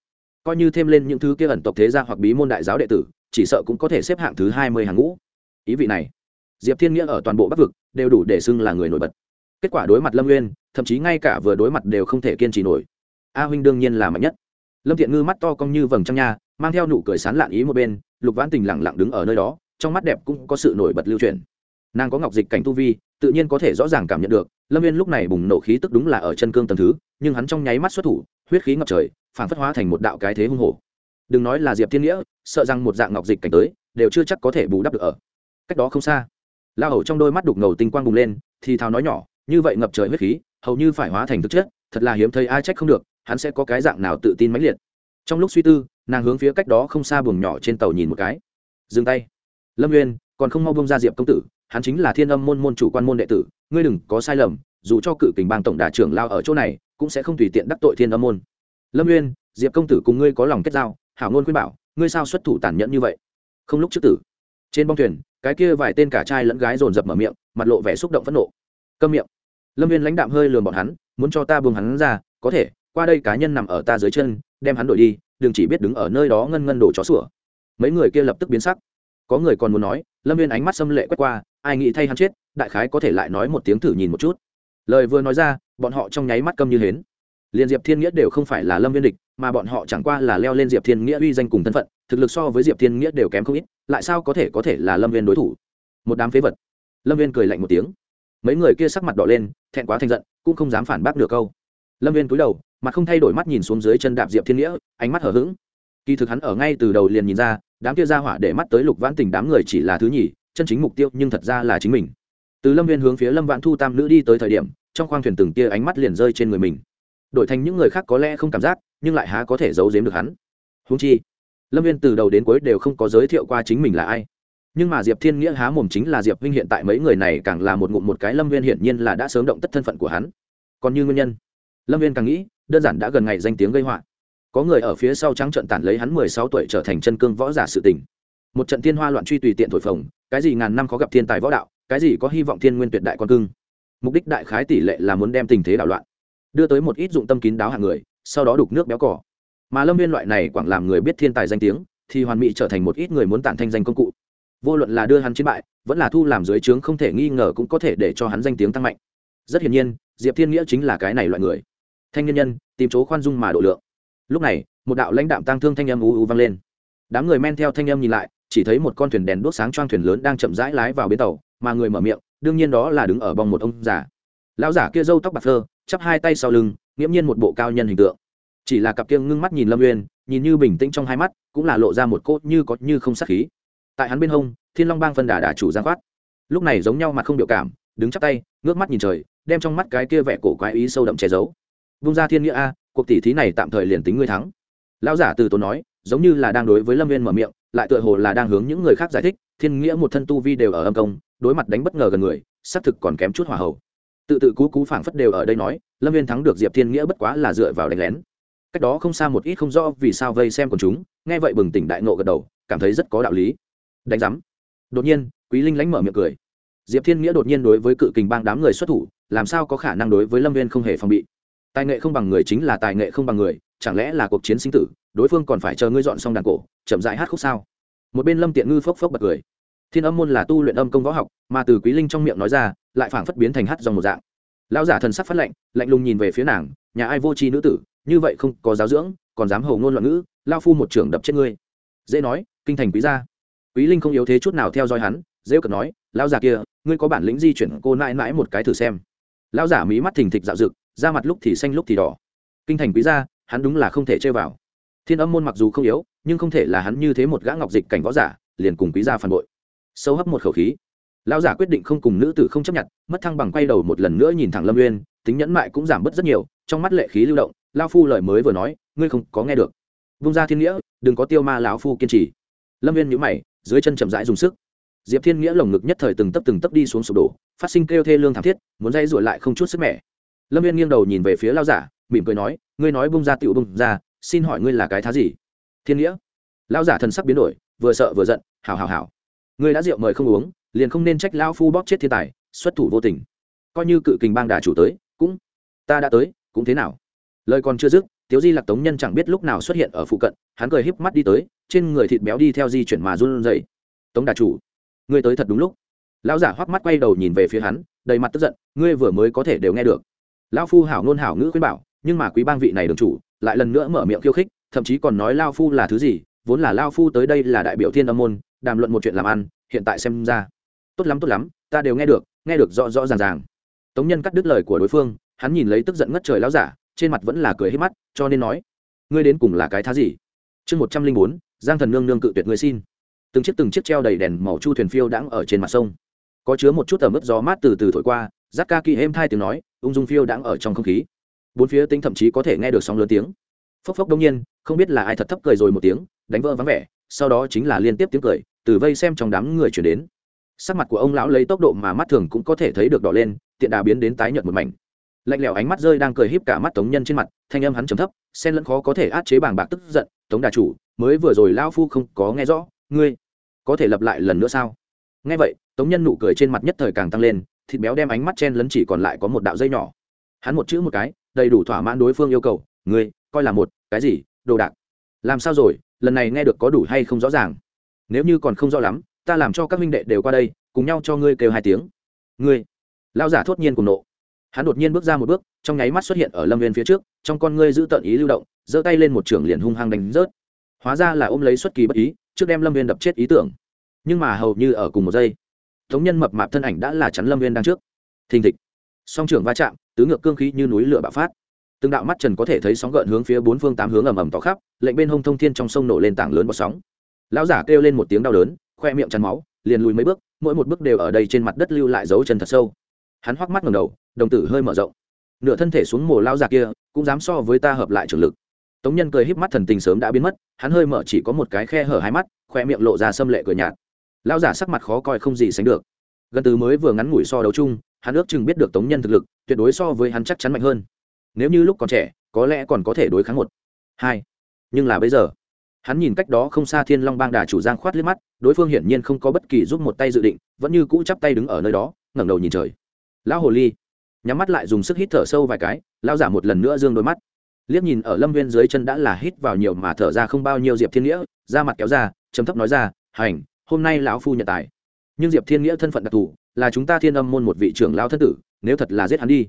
coi như thêm lên những thứ kia ẩn tộc thế gia hoặc bí môn đại giáo đệ tử, chỉ sợ cũng có thể xếp hạng thứ hai mươi hàng ngũ. Ý vị này, diệp thiên nghĩa ở toàn bộ bắc vực đều đủ để xưng là người nổi bật. Kết quả đối mặt lâm nguyên thậm chí ngay cả vừa đối mặt đều không thể kiên trì nổi. A huynh đương nhiên là mạnh nhất. Lâm thiện ngư mắt to cong như vầng trăng nha, mang theo nụ cười sán lạn ý một bên, lục vãn tình lẳng lặng đứng ở nơi đó, trong mắt đẹp cũng có sự nổi bật lưu truyền nàng có ngọc dịch cảnh tu vi tự nhiên có thể rõ ràng cảm nhận được lâm viên lúc này bùng nổ khí tức đúng là ở chân cương tầm thứ nhưng hắn trong nháy mắt xuất thủ huyết khí ngập trời phản phất hóa thành một đạo cái thế hung hồ đừng nói là diệp thiên nghĩa sợ rằng một dạng ngọc dịch cảnh tới đều chưa chắc có thể bù đắp được ở. Cách đó không xa la hầu trong đôi mắt đục ngầu tinh quang bùng lên thì thào nói nhỏ như vậy ngập trời huyết khí hầu như phải hóa thành thực chất thật là hiếm thấy ai trách không được hắn sẽ có cái dạng nào tự tin mãnh liệt. Trong lúc suy tư nàng hướng phía cách đó không xa buồng nhỏ trên tàu nhìn một cái. Dừng tay. Lâm Uyên, còn không mau bông ra diệp công tử hắn chính là thiên âm môn môn chủ quan môn đệ tử, ngươi đừng có sai lầm, dù cho cự kình bang tổng đà trưởng lao ở chỗ này, cũng sẽ không tùy tiện đắc tội thiên âm môn. Lâm nguyên diệp công tử cùng ngươi có lòng kết giao, hảo ngôn khuyên bảo, ngươi sao xuất thủ tàn nhẫn như vậy? Không lúc trước tử. Trên bong thuyền, cái kia vài tên cả trai lẫn gái dồn dập mở miệng, mặt lộ vẻ xúc động phẫn nộ. Câm miệng. Lâm viên lãnh đạm hơi lườm bọn hắn, muốn cho ta buông hắn ra, có thể, qua đây cá nhân nằm ở ta dưới chân, đem hắn đổi đi, đừng chỉ biết đứng ở nơi đó ngân ngân đổ chó sủa. Mấy người kia lập tức biến sắc. Có người còn muốn nói, lâm viên ánh mắt xâm lệ quét qua ai nghĩ thay hắn chết, đại khái có thể lại nói một tiếng thử nhìn một chút. Lời vừa nói ra, bọn họ trong nháy mắt câm như hến. Liền diệp thiên nghĩa đều không phải là lâm viên địch, mà bọn họ chẳng qua là leo lên diệp thiên nghĩa uy danh cùng thân phận, thực lực so với diệp thiên nghĩa đều kém không ít, lại sao có thể có thể là lâm viên đối thủ? Một đám phế vật. Lâm viên cười lạnh một tiếng. Mấy người kia sắc mặt đỏ lên, thẹn quá thành giận, cũng không dám phản bác được câu. Lâm viên cúi đầu, mặt không thay đổi mắt nhìn xuống dưới chân đạp diệp thiên nghĩa, ánh mắt hở h ữ g kỳ thực hắn ở ngay từ đầu liền nhìn ra, đám kia ra hỏa để mắt tới lục vãn tình đám người chỉ là thứ nhì chân chính mục tiêu nhưng thật ra là chính mình. Từ lâm viên hướng phía lâm Vạn thu tam nữ đi tới thời điểm, trong khoang thuyền từng tia ánh mắt liền rơi trên người mình. Đổi thành những người khác có lẽ không cảm giác, nhưng lại há có thể giấu giếm được hắn. Húng chi, lâm viên từ đầu đến cuối đều không có giới thiệu qua chính mình là ai. Nhưng mà diệp thiên nghĩa há mồm chính là diệp vinh hiện tại mấy người này càng là một ngụm một cái lâm viên hiển nhiên là đã sớm động tất thân phận của hắn. Còn như nguyên nhân, lâm viên càng nghĩ, đơn giản đã gần ngày danh tiếng gây họa. Có người ở phía sau trắng trận tản lấy hắn mười sáu tuổi trở thành chân cương võ giả sự tình. Một trận thiên hoa loạn truy tùy tiện thổi phồng cái gì ngàn năm khó gặp thiên tài võ đạo, cái gì có hy vọng thiên nguyên tuyệt đại con cưng. Mục đích đại khái tỷ lệ là muốn đem tình thế đảo loạn, đưa tới một ít dụng tâm kín đáo hàng người, sau đó đục nước béo cỏ mà lâm viên loại này quảng làm người biết thiên tài danh tiếng, thì hoàn mỹ trở thành một ít người muốn tản thanh danh công cụ. Vô luận là đưa hắn chiến bại, vẫn là thu làm dưới trướng không thể nghi ngờ cũng có thể để cho hắn danh tiếng tăng mạnh. Rất hiển nhiên, diệp thiên nghĩa chính là cái này loại người. Thanh nhân nhân, tìm chỗ khoan dung mà độ lượng. Lúc này, một đạo lãnh đạm tăng thương thanh âm u u vang lên. Đám người men theo thanh âm nhìn lại chỉ thấy một con thuyền đèn đốt sáng choang thuyền lớn đang chậm rãi lái vào bến tàu, mà người mở miệng, đương nhiên đó là đứng ở bong một ông già. Lão giả kia râu tóc bạc phơ, chắp hai tay sau lưng, nghiễm nhiên một bộ cao nhân hình tượng. Chỉ là cặp kia ngưng mắt nhìn lâm uyên, nhìn như bình tĩnh trong hai mắt, cũng là lộ ra một cốt như có như không sát khí. Tại hắn bên hông, thiên long bang phân đà đà chủ giang khoát. Lúc này giống nhau mặt không biểu cảm, đứng chắp tay, ngước mắt nhìn trời, đem trong mắt cái kia vẻ cổ quái ý sâu đậm che giấu. Vung ra thiên nghĩa a, cuộc tỷ thí này tạm thời liền tính ngươi thắng. Lão giả từ tốn nói giống như là đang đối với lâm viên mở miệng, lại tựa hồ là đang hướng những người khác giải thích, thiên nghĩa một thân tu vi đều ở âm công, đối mặt đánh bất ngờ gần người, xác thực còn kém chút hỏa hậu tự tự cú cú phảng phất đều ở đây nói, lâm viên thắng được diệp thiên nghĩa bất quá là dựa vào đánh lén. Cách đó không xa một ít không rõ vì sao vây xem quần chúng, nghe vậy bừng tỉnh đại nộ gật đầu, cảm thấy rất có đạo lý. Đánh giám. Đột nhiên, quý linh lánh mở miệng cười. Diệp thiên nghĩa đột nhiên đối với cự kình bang đám người xuất thủ, làm sao có khả năng đối với lâm viên không hề phòng bị? Tài nghệ không bằng người chính là tài nghệ không bằng người chẳng lẽ là cuộc chiến sinh tử, đối phương còn phải chờ ngươi dọn xong đàn cổ, chậm dại hát khúc sao? Một bên lâm tiện ngư phốc phốc bật cười. Thiên âm môn là tu luyện âm công võ học, mà từ quý linh trong miệng nói ra, lại phảng phất biến thành hát dòng một dạng. Lão giả thần sắc phát lạnh lạnh lùng nhìn về phía nàng, nhà ai vô tri nữ tử, như vậy không có giáo dưỡng, còn dám hầu ngôn loạn ngữ, lao phu một trưởng đập chết ngươi. Dễ nói, kinh thành quý gia. Quý linh không yếu thế chút nào theo dõi hắn, dễ cật nói, lão giả kia, ngươi có bản lĩnh di chuyển cô nãi nãi một cái thử xem. Lão giả mí mắt thình thịch dạo rực da mặt lúc thì xanh lúc thì đỏ. Kinh thành quý gia hắn đúng là không thể chơi vào. Thiên âm môn mặc dù không yếu, nhưng không thể là hắn như thế một gã ngọc dịch cảnh võ giả, liền cùng quý gia phản bội. Sâu hấp một khẩu khí. Lão giả quyết định không cùng nữ tử không chấp nhận, mất thăng bằng quay đầu một lần nữa nhìn thẳng lâm uyên, tính nhẫn mại cũng giảm bớt rất nhiều, trong mắt lệ khí lưu động, lao phu lời mới vừa nói, ngươi không có nghe được. Vung ra thiên nghĩa, đừng có tiêu ma lão phu kiên trì. Lâm viên nhữ mày, dưới chân chậm rãi dùng sức. Diệp thiên nghĩa lồng ngực nhất thời từng tấp từng tấp đi xuống sụp đổ, phát sinh kêu thê lương thảm thiết, muốn dây ruổi lại không chút sức mẻ. Lâm viên nghiêng đầu nhìn về phía lao giả mỉm cười nói, ngươi nói bung ra tựu bung ra, xin hỏi ngươi là cái thá gì? Thiên nghĩa. Lão giả thần sắc biến đổi, vừa sợ vừa giận, hảo hảo hảo. Ngươi đã rượu mời không uống, liền không nên trách lão phu bóp chết thiên tài, xuất thủ vô tình. Coi như cự kình bang đà chủ tới, cũng, ta đã tới, cũng thế nào? Lời còn chưa dứt, tiếu di lạc tống nhân chẳng biết lúc nào xuất hiện ở phụ cận, hắn cười híp mắt đi tới, trên người thịt béo đi theo di chuyển mà run dậy tống đà chủ, ngươi tới thật đúng lúc. Lão giả hoắc mắt quay đầu nhìn về phía hắn, đầy mặt tức giận, ngươi vừa mới có thể đều nghe được. Lão phu hảo ngôn hảo ngữ khuyên bảo nhưng mà quý bang vị này đường chủ lại lần nữa mở miệng khiêu khích, thậm chí còn nói lao phu là thứ gì, vốn là lao phu tới đây là đại biểu thiên âm môn, đàm luận một chuyện làm ăn, hiện tại xem ra. Tốt lắm tốt lắm, ta đều nghe được nghe được rõ rõ ràng ràng. Tống nhân cắt đứt lời của đối phương, hắn nhìn lấy tức giận ngất trời lão giả, trên mặt vẫn là cười hết mắt, cho nên nói, ngươi đến cùng là cái thá gì? Chương một trăm linh bốn, giang thần nương nương cự tuyệt ngươi xin. Từng chiếc từng chiếc treo đầy đèn màu chu thuyền phiêu đãng ở trên mặt sông. Có chứa một chút ẩm ướt gió mát từ từ thổi qua rát ca kỳ êm thai tiếng nói, ung dung phiêu đãng ở trong không khí bốn phía tính thậm chí có thể nghe được sóng lớn tiếng. Phốc phốc đông nhiên, không biết là ai thật thấp cười rồi một tiếng, đánh vỡ vắng vẻ, sau đó chính là liên tiếp tiếng cười, từ vây xem trong đám người chuyển đến. Sắc mặt của ông lão lấy tốc độ mà mắt thường cũng có thể thấy được đỏ lên, tiện đà biến đến tái nhợt một mảnh. Lạnh lẽo ánh mắt rơi đang cười híp cả mắt tống nhân trên mặt, thanh âm hắn trầm thấp sen lẫn khó có thể át chế bàng bạc tức giận, tống đà chủ, mới vừa rồi lao phu không có nghe rõ, ngươi có thể lặp lại lần nữa sao? Nghe vậy, tống nhân nụ cười trên mặt nhất thời càng tăng lên, thịt béo đem ánh mắt chen lấn chỉ còn lại có một đạo dây nhỏ. Hắn một chữ một cái đầy đủ thỏa mãn đối phương yêu cầu, ngươi, coi là một, cái gì, đồ đạc? Làm sao rồi, lần này nghe được có đủ hay không rõ ràng? Nếu như còn không rõ lắm, ta làm cho các minh đệ đều qua đây, cùng nhau cho ngươi kêu hai tiếng. Ngươi? Lao giả thốt nhiên cùng nộ. Hắn đột nhiên bước ra một bước, trong nháy mắt xuất hiện ở lâm viên phía trước, trong con ngươi giữ tận ý lưu động, giơ tay lên một trường liền hung hăng đánh rớt. Hóa ra là ôm lấy xuất kỳ bất ý, trước đem lâm viên đập chết ý tưởng. Nhưng mà hầu như ở cùng một giây, thống nhân mập mạp thân ảnh đã là chắn lâm viên đang trước. Thình thịch song trưởng va chạm, tứ ngược cương khí như núi lửa bạo phát. Từng đạo mắt trần có thể thấy sóng gợn hướng phía bốn phương tám hướng ầm ầm tỏ khắp, lệnh bên hông thông thiên trong sông nổ lên tảng lớn bọt sóng. Lão giả kêu lên một tiếng đau đớn, khoe miệng chắn máu, liền lùi mấy bước, mỗi một bước đều ở đây trên mặt đất lưu lại dấu chân thật sâu. Hắn hoắc mắt ngầm đầu, đồng tử hơi mở rộng. Nửa thân thể xuống mồ lao giả kia, cũng dám so với ta hợp lại trường lực. Tống nhân cười híp mắt thần tình sớm đã biến mất, hắn hơi mở chỉ có một cái khe hở hai mắt, khoe miệng lộ ra xâm lệ cửa nhạt. Lao giả sắc mặt khó coi không gì sánh được. Gần từ mới vừa ngắn ngủi so đấu chung hắn ước chừng biết được tống nhân thực lực, tuyệt đối so với hắn chắc chắn mạnh hơn. Nếu như lúc còn trẻ, có lẽ còn có thể đối kháng một. Hai. Nhưng là bây giờ, hắn nhìn cách đó không xa thiên long bang đà chủ giang khoát liếc mắt, đối phương hiển nhiên không có bất kỳ giúp một tay dự định, vẫn như cũ chắp tay đứng ở nơi đó, ngẩng đầu nhìn trời. Lão hồ ly, nhắm mắt lại dùng sức hít thở sâu vài cái lao giả một lần nữa dương đôi mắt. Liếc nhìn ở lâm viên dưới chân đã là hít vào nhiều mà thở ra không bao nhiêu diệp thiên nghĩa ra mặt kéo ra chấm thấp nói ra, hành, hôm nay lão phu nhận tài. Nhưng diệp thiên nghĩa thân phận đặc thù là chúng ta thiên âm môn một vị trưởng lao thân tử, nếu thật là giết hắn đi,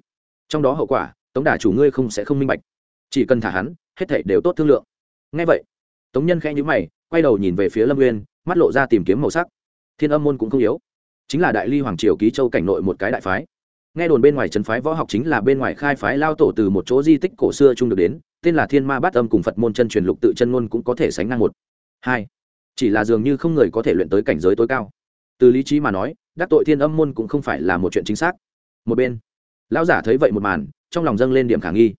trong đó hậu quả, tống đả chủ ngươi không sẽ không minh bạch. Chỉ cần thả hắn, hết thảy đều tốt thương lượng. Ngay vậy, tống nhân khẽ nhíu mày, quay đầu nhìn về phía lâm nguyên mắt lộ ra tìm kiếm màu sắc. Thiên âm môn cũng không yếu, chính là đại ly hoàng triều ký châu cảnh nội một cái đại phái. Nghe đồn bên ngoài trấn phái võ học chính là bên ngoài khai phái lao tổ từ một chỗ di tích cổ xưa chung được đến, tên là thiên ma bát âm cùng phật môn chân truyền lục tự chân ngôn cũng có thể sánh ngang một. Hai, chỉ là dường như không người có thể luyện tới cảnh giới tối cao từ lý trí mà nói, đắc tội thiên âm môn cũng không phải là một chuyện chính xác. Một bên, lão giả thấy vậy một màn, trong lòng dâng lên điểm khả nghi.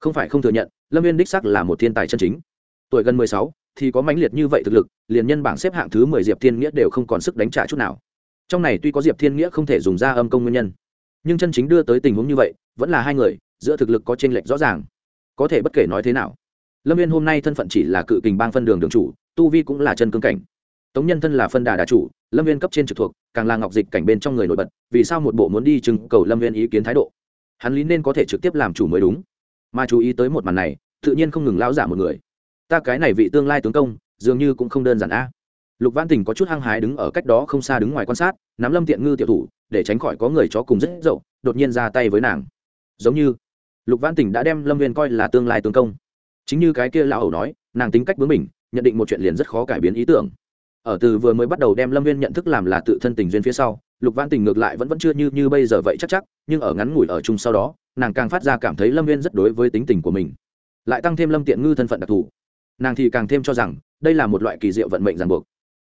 Không phải không thừa nhận, lâm viên đích sắc là một thiên tài chân chính. Tuổi gần mười sáu, thì có mãnh liệt như vậy thực lực, liền nhân bảng xếp hạng thứ mười diệp thiên nghĩa đều không còn sức đánh trả chút nào. Trong này tuy có diệp thiên nghĩa không thể dùng ra âm công nguyên nhân, nhưng chân chính đưa tới tình huống như vậy, vẫn là hai người, giữa thực lực có chênh lệch rõ ràng. Có thể bất kể nói thế nào, lâm viên hôm nay thân phận chỉ là cự kình bang phân đường đường chủ, tu vi cũng là chân cương cảnh tống nhân thân là phân đà đà chủ, lâm viên cấp trên trực thuộc, càng là ngọc dịch cảnh bên trong người nổi bật, vì sao một bộ muốn đi chừng cầu lâm viên ý kiến thái độ? Hắn lý nên có thể trực tiếp làm chủ mới đúng. Mà chú ý tới một màn này, tự nhiên không ngừng lao giả một người. Ta cái này vị tương lai tướng công, dường như cũng không đơn giản a. Lục văn tình có chút hăng hái đứng ở cách đó không xa đứng ngoài quan sát, nắm lâm tiện ngư tiểu thủ, để tránh khỏi có người chó cùng rất dậu, đột nhiên ra tay với nàng. Giống như, lục văn tình đã đem lâm viên coi là tương lai tướng công. Chính như cái kia lão hầu nói, nàng tính cách bướng mình nhận định một chuyện liền rất khó cải biến ý tưởng ở từ vừa mới bắt đầu đem lâm viên nhận thức làm là tự thân tình duyên phía sau, lục văn tình ngược lại vẫn vẫn chưa như như bây giờ vậy chắc chắc, nhưng ở ngắn ngủi ở chung sau đó, nàng càng phát ra cảm thấy lâm viên rất đối với tính tình của mình, lại tăng thêm lâm tiện ngư thân phận đặc thù. Nàng thì càng thêm cho rằng, đây là một loại kỳ diệu vận mệnh ràng buộc.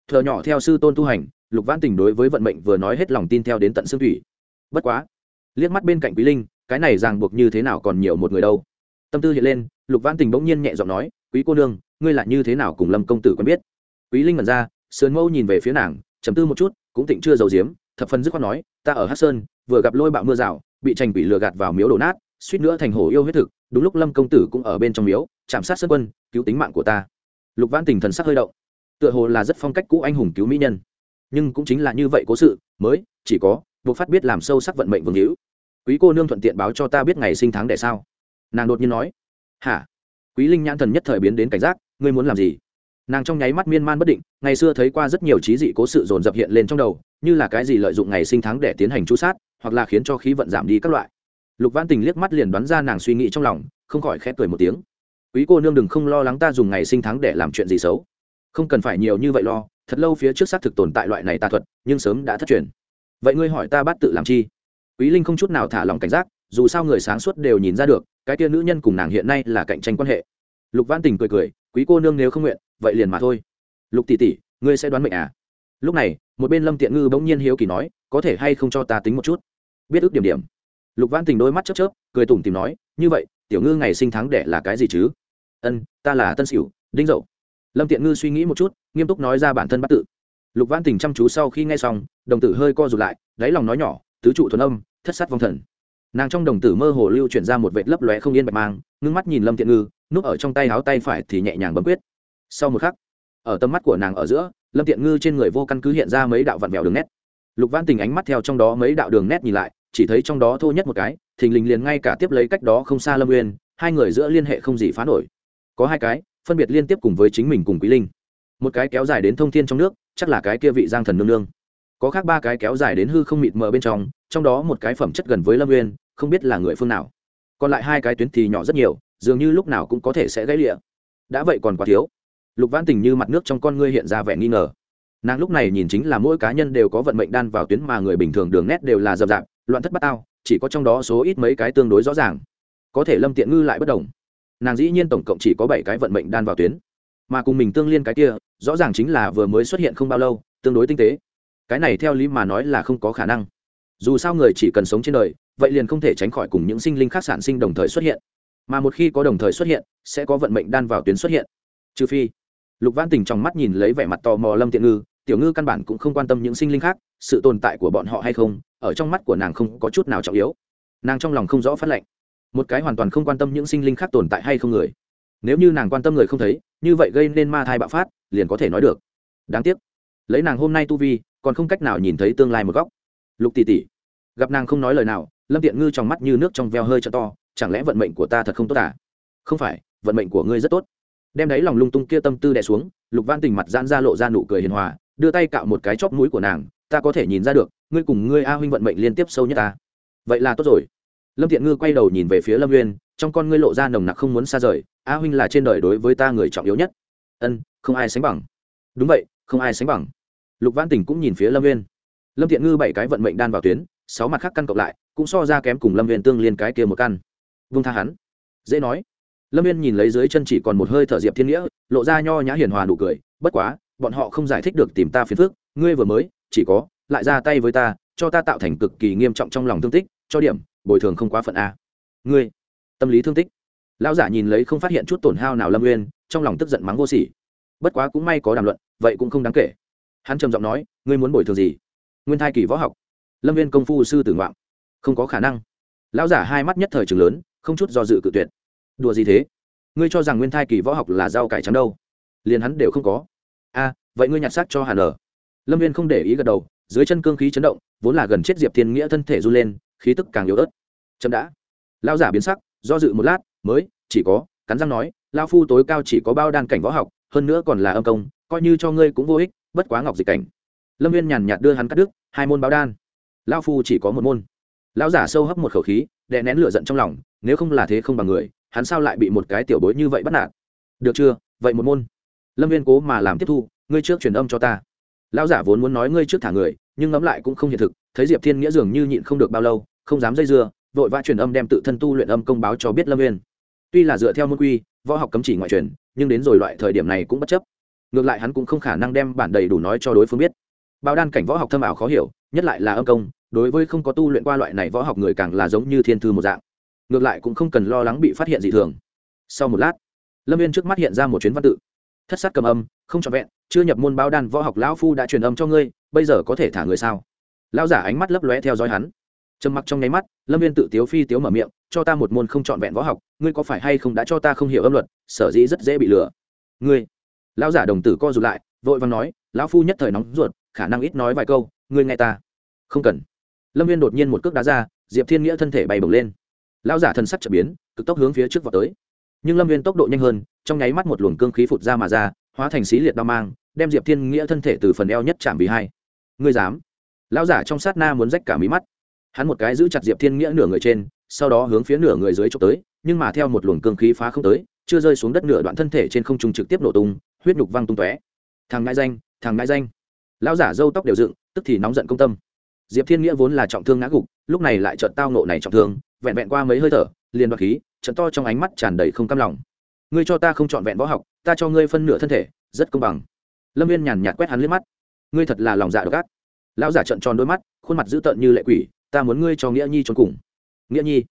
Thợ nhỏ theo sư tôn tu hành, lục văn tình đối với vận mệnh vừa nói hết lòng tin theo đến tận xương thủy. Bất quá, liếc mắt bên cạnh quý linh, cái này ràng buộc như thế nào còn nhiều một người đâu. Tâm tư hiện lên, lục văn tình bỗng nhiên nhẹ giọng nói, quý cô nương, ngươi là như thế nào cùng lâm công tử quen biết? Quý linh mật ra sườn mâu nhìn về phía nàng chấm tư một chút, cũng tịnh chưa giấu diếm thập phần dứt khoát nói, ta ở hát sơn, vừa gặp lôi bạo mưa rào, bị tranh quỷ lừa gạt vào miếu đổ nát, suýt nữa thành hổ yêu huyết thực, đúng lúc lâm công tử cũng ở bên trong miếu, chạm sát sơn quân, cứu tính mạng của ta. Lục văn tình thần sắc hơi động. Tựa hồ là rất phong cách cũ anh hùng cứu mỹ nhân. Nhưng cũng chính là như vậy cố sự, mới, chỉ có, buộc phát biết làm sâu sắc vận mệnh vương hữu. Quý cô nương thuận tiện báo cho ta biết ngày sinh tháng để sao? Nàng đột nhiên nói. Hả? Quý linh nhãn thần nhất thời biến đến cảnh giác, ngươi muốn làm gì? Nàng trong nháy mắt miên man bất định, ngày xưa thấy qua rất nhiều trí dị cố sự dồn dập hiện lên trong đầu, như là cái gì lợi dụng ngày sinh tháng để tiến hành chú sát, hoặc là khiến cho khí vận giảm đi các loại. Lục văn tình liếc mắt liền đoán ra nàng suy nghĩ trong lòng, không khỏi khép cười một tiếng. Quý cô nương đừng không lo lắng ta dùng ngày sinh tháng để làm chuyện gì xấu. Không cần phải nhiều như vậy lo, thật lâu phía trước xác thực tồn tại loại này tà thuật, nhưng sớm đã thất truyền. Vậy ngươi hỏi ta bắt tự làm chi? Quý linh không chút nào thả lòng cảnh giác, dù sao người sáng suốt đều nhìn ra được, cái tia nữ nhân cùng nàng hiện nay là cạnh tranh quan hệ. Lục văn tình cười cười, quý cô nương nếu không nguyện vậy liền mà thôi. Lục tỷ tỷ, ngươi sẽ đoán mệnh à? Lúc này, một bên lâm tiện ngư bỗng nhiên hiếu kỳ nói, có thể hay không cho ta tính một chút? Biết ước điểm điểm. Lục văn tình đôi mắt chớp chớp, cười tủm tìm nói, như vậy, tiểu ngư ngày sinh tháng đẻ là cái gì chứ? Ân, ta là tân sửu, đinh dậu. Lâm tiện ngư suy nghĩ một chút, nghiêm túc nói ra bản thân bắt tự. Lục văn tình chăm chú sau khi nghe xong, đồng tử hơi co rụt lại, đáy lòng nói nhỏ, tứ trụ thuần âm, thất sát vong thần. Nàng trong đồng tử mơ hồ lưu chuyển ra một vệt lấp lóe không yên bạch mang, ngưng mắt nhìn lâm tiện ngư, núp ở trong tay áo tay phải thì nhẹ nhàng bấm quyết sau một khắc, ở tầm mắt của nàng ở giữa, lâm tiện ngư trên người vô căn cứ hiện ra mấy đạo vặn vẹo đường nét. Lục văn tình ánh mắt theo trong đó mấy đạo đường nét nhìn lại, chỉ thấy trong đó thô nhất một cái, thình lình liền ngay cả tiếp lấy cách đó không xa lâm nguyên hai người giữa liên hệ không gì phá nổi. Có hai cái, phân biệt liên tiếp cùng với chính mình cùng quý linh. Một cái kéo dài đến thông thiên trong nước, chắc là cái kia vị giang thần nương nương. Có khác ba cái kéo dài đến hư không mịt mờ bên trong trong đó một cái phẩm chất gần với lâm nguyên không biết là người phương nào. Còn lại hai cái tuyến thì nhỏ rất nhiều, dường như lúc nào cũng có thể sẽ gãy lịa. Đã vậy còn quá thiếu lục văn tình như mặt nước trong con ngươi hiện ra vẻ nghi ngờ. Nàng lúc này nhìn chính là mỗi cá nhân đều có vận mệnh đan vào tuyến mà người bình thường đường nét đều là dập rạp, loạn thất bát ao chỉ có trong đó số ít mấy cái tương đối rõ ràng. Có thể lâm tiện ngư lại bất đồng. Nàng dĩ nhiên tổng cộng chỉ có bảy cái vận mệnh đan vào tuyến. Mà cùng mình tương liên cái kia, rõ ràng chính là vừa mới xuất hiện không bao lâu, tương đối tinh tế. Cái này theo lý mà nói là không có khả năng. Dù sao người chỉ cần sống trên đời, vậy liền không thể tránh khỏi cùng những sinh linh khác sản sinh đồng thời xuất hiện. Mà một khi có đồng thời xuất hiện, sẽ có vận mệnh đan vào tuyến xuất hiện. Trừ phi lục văn tình trong mắt nhìn lấy vẻ mặt tò mò lâm tiện ngư, tiểu ngư căn bản cũng không quan tâm những sinh linh khác, sự tồn tại của bọn họ hay không, ở trong mắt của nàng không có chút nào trọng yếu. Nàng trong lòng không rõ phát lệnh. Một cái hoàn toàn không quan tâm những sinh linh khác tồn tại hay không người. Nếu như nàng quan tâm người không thấy, như vậy gây nên ma thai bạo phát, liền có thể nói được. Đáng tiếc. Lấy nàng hôm nay tu vi, còn không cách nào nhìn thấy tương lai một góc. Lục tỷ tỷ, gặp nàng không nói lời nào, lâm tiện ngư trong mắt như nước trong veo hơi cho to, chẳng lẽ vận mệnh của ta thật không tốt à? Không phải, vận mệnh của ngươi rất tốt đem đấy lòng lung tung kia tâm tư đè xuống, lục văn tình mặt giãn ra lộ ra nụ cười hiền hòa, đưa tay cạo một cái chóp mũi của nàng, ta có thể nhìn ra được, ngươi cùng ngươi a huynh vận mệnh liên tiếp sâu nhất ta. Vậy là tốt rồi. Lâm thiện ngư quay đầu nhìn về phía lâm nguyên trong con ngươi lộ ra nồng nặc không muốn xa rời, a huynh là trên đời đối với ta người trọng yếu nhất. Ân, không ai sánh bằng. Đúng vậy, không ai sánh bằng. Lục văn tình cũng nhìn phía lâm nguyên lâm thiện ngư bảy cái vận mệnh đan vào tuyến, sáu mặt khác căn cộng lại, cũng so ra kém cùng lâm nguyên tương liên cái kia một căn. Vung tha hắn. Dễ nói lâm viên nhìn lấy dưới chân chỉ còn một hơi thở diệp thiên nghĩa, lộ ra nho nhã hiền hòa nụ cười, bất quá, bọn họ không giải thích được tìm ta phiền phước ngươi vừa mới, chỉ có, lại ra tay với ta, cho ta tạo thành cực kỳ nghiêm trọng trong lòng thương tích, cho điểm, bồi thường không quá phận a. Ngươi, tâm lý thương tích? Lão giả nhìn lấy không phát hiện chút tổn hao nào lâm Uyên trong lòng tức giận mắng vô sỉ. Bất quá cũng may có đàm luận, vậy cũng không đáng kể. Hắn trầm giọng nói, ngươi muốn bồi thường gì? Nguyên thai kỳ võ học. Lâm viên công phu sư tử ngoạm. Không có khả năng. Lão giả hai mắt nhất thời trường lớn, không chút do dự cự tuyệt đùa gì thế? Ngươi cho rằng nguyên thai kỳ võ học là rau cải trắng đâu? Liền hắn đều không có. A vậy ngươi nhặt xác cho hà nở. Lâm viên không để ý gật đầu, dưới chân cương khí chấn động, vốn là gần chết diệp thiên nghĩa thân thể run lên, khí tức càng yếu ớt. Chậm đã. Lão giả biến sắc, do dự một lát, mới, chỉ có, cắn răng nói lao phu tối cao chỉ có bao đan cảnh võ học, hơn nữa còn là âm công, coi như cho ngươi cũng vô ích, bất quá ngọc dịch cảnh. Lâm viên nhàn nhạt đưa hắn cắt đứt, hai môn báo đan. Lao phu chỉ có một môn. Lão giả sâu hấp một khẩu khí, đè nén lửa giận trong lòng, nếu không là thế không bằng người hắn sao lại bị một cái tiểu bối như vậy bắt nạt? Được chưa? Vậy một môn. Lâm viên cố mà làm tiếp thu, ngươi trước truyền âm cho ta. Lão giả vốn muốn nói ngươi trước thả người, nhưng ngẫm lại cũng không hiện thực, thấy diệp thiên nghĩa dường như nhịn không được bao lâu, không dám dây dưa, vội vã truyền âm đem tự thân tu luyện âm công báo cho biết lâm viên. Tuy là dựa theo môn quy, võ học cấm chỉ ngoại truyền, nhưng đến rồi loại thời điểm này cũng bất chấp. Ngược lại hắn cũng không khả năng đem bản đầy đủ nói cho đối phương biết. Bao đan cảnh võ học thâm ảo khó hiểu, nhất lại là âm công, đối với không có tu luyện qua loại này võ học người càng là giống như thiên thư một dạng ngược lại cũng không cần lo lắng bị phát hiện dị thường. Sau một lát, lâm viên trước mắt hiện ra một chuyến văn tự. Thất sát cầm âm, không trọn vẹn, chưa nhập môn bao đan võ học lão phu đã truyền âm cho ngươi, bây giờ có thể thả người sao? Lão giả ánh mắt lấp lóe theo dõi hắn. Trầm mặc trong nháy mắt, lâm viên tự tiếu phi tiếu mở miệng, cho ta một môn không trọn vẹn võ học, ngươi có phải hay không đã cho ta không hiểu âm luật, sở dĩ rất dễ bị lừa? Ngươi, lão giả đồng tử co rụt lại, vội vàng nói, lão phu nhất thời nóng ruột, khả năng ít nói vài câu, ngươi nghe ta. Không cần. Lâm viên đột nhiên một cước đá ra, diệp thiên nghĩa thân thể bay bổng lên lão giả thần sắc trở biến, cực tốc hướng phía trước vào tới. Nhưng lâm viên tốc độ nhanh hơn, trong nháy mắt một luồng cương khí phụt ra mà ra, hóa thành xí liệt đao mang, đem diệp thiên nghĩa thân thể từ phần eo nhất chạm vì hai. Ngươi dám? Lão giả trong sát na muốn rách cả mí mắt. Hắn một cái giữ chặt diệp thiên nghĩa nửa người trên, sau đó hướng phía nửa người dưới trộm tới, nhưng mà theo một luồng cương khí phá không tới, chưa rơi xuống đất nửa đoạn thân thể trên không trung trực tiếp nổ tung, huyết nhục văng tung tóe. Thằng ngại danh, thằng ngại danh. Lão giả râu tóc đều dựng, tức thì nóng giận công tâm. Diệp thiên nghĩa vốn là trọng thương ngã gục, lúc này lại trận tao nộ này trọng thương vẹn vẹn qua mấy hơi thở, liền đoạt khí, trận to trong ánh mắt tràn đầy không cam lòng. Ngươi cho ta không trọn vẹn võ học, ta cho ngươi phân nửa thân thể, rất công bằng. Lâm viên nhàn nhạt quét hắn liếc mắt. Ngươi thật là lòng dạ độc ác. Lão giả trận tròn đôi mắt, khuôn mặt dữ tợn như lệ quỷ, ta muốn ngươi cho nghĩa nhi trốn cùng. Nghĩa nhi.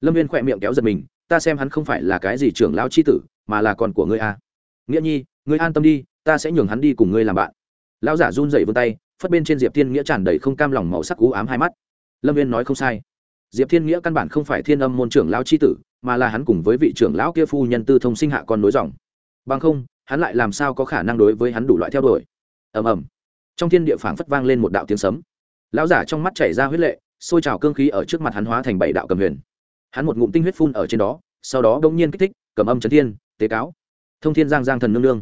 Lâm viên khỏe miệng kéo giật mình, ta xem hắn không phải là cái gì trưởng lão c h i tử, mà là con của ngươi à. nghĩa nhi, ngươi an tâm đi, ta sẽ nhường hắn đi cùng ngươi làm bạn. Lão giả run dậy vươn tay, phất bên trên diệp tiên nghĩa tràn đầy không cam lòng màu sắc cú ám hai mắt. Lâm viên nói không sai diệp thiên nghĩa căn bản không phải thiên âm môn trưởng lão c h i tử, mà là hắn cùng với vị trưởng lão kia phu nhân tư thông sinh hạ con nối dòng. Bằng không, hắn lại làm sao có khả năng đối với hắn đủ loại theo đuổi? Ầm ầm. Trong thiên địa phảng phất vang lên một đạo tiếng sấm. Lão giả trong mắt chảy ra huyết lệ xôi trào cương khí ở trước mặt hắn hóa thành bảy đạo cầm huyền. Hắn một ngụm tinh huyết phun ở trên đó, sau đó đ ỗ n g nhiên kích thích, cầm âm trấn thiên, tế cáo. Thông thiên giang giang thần nương nương.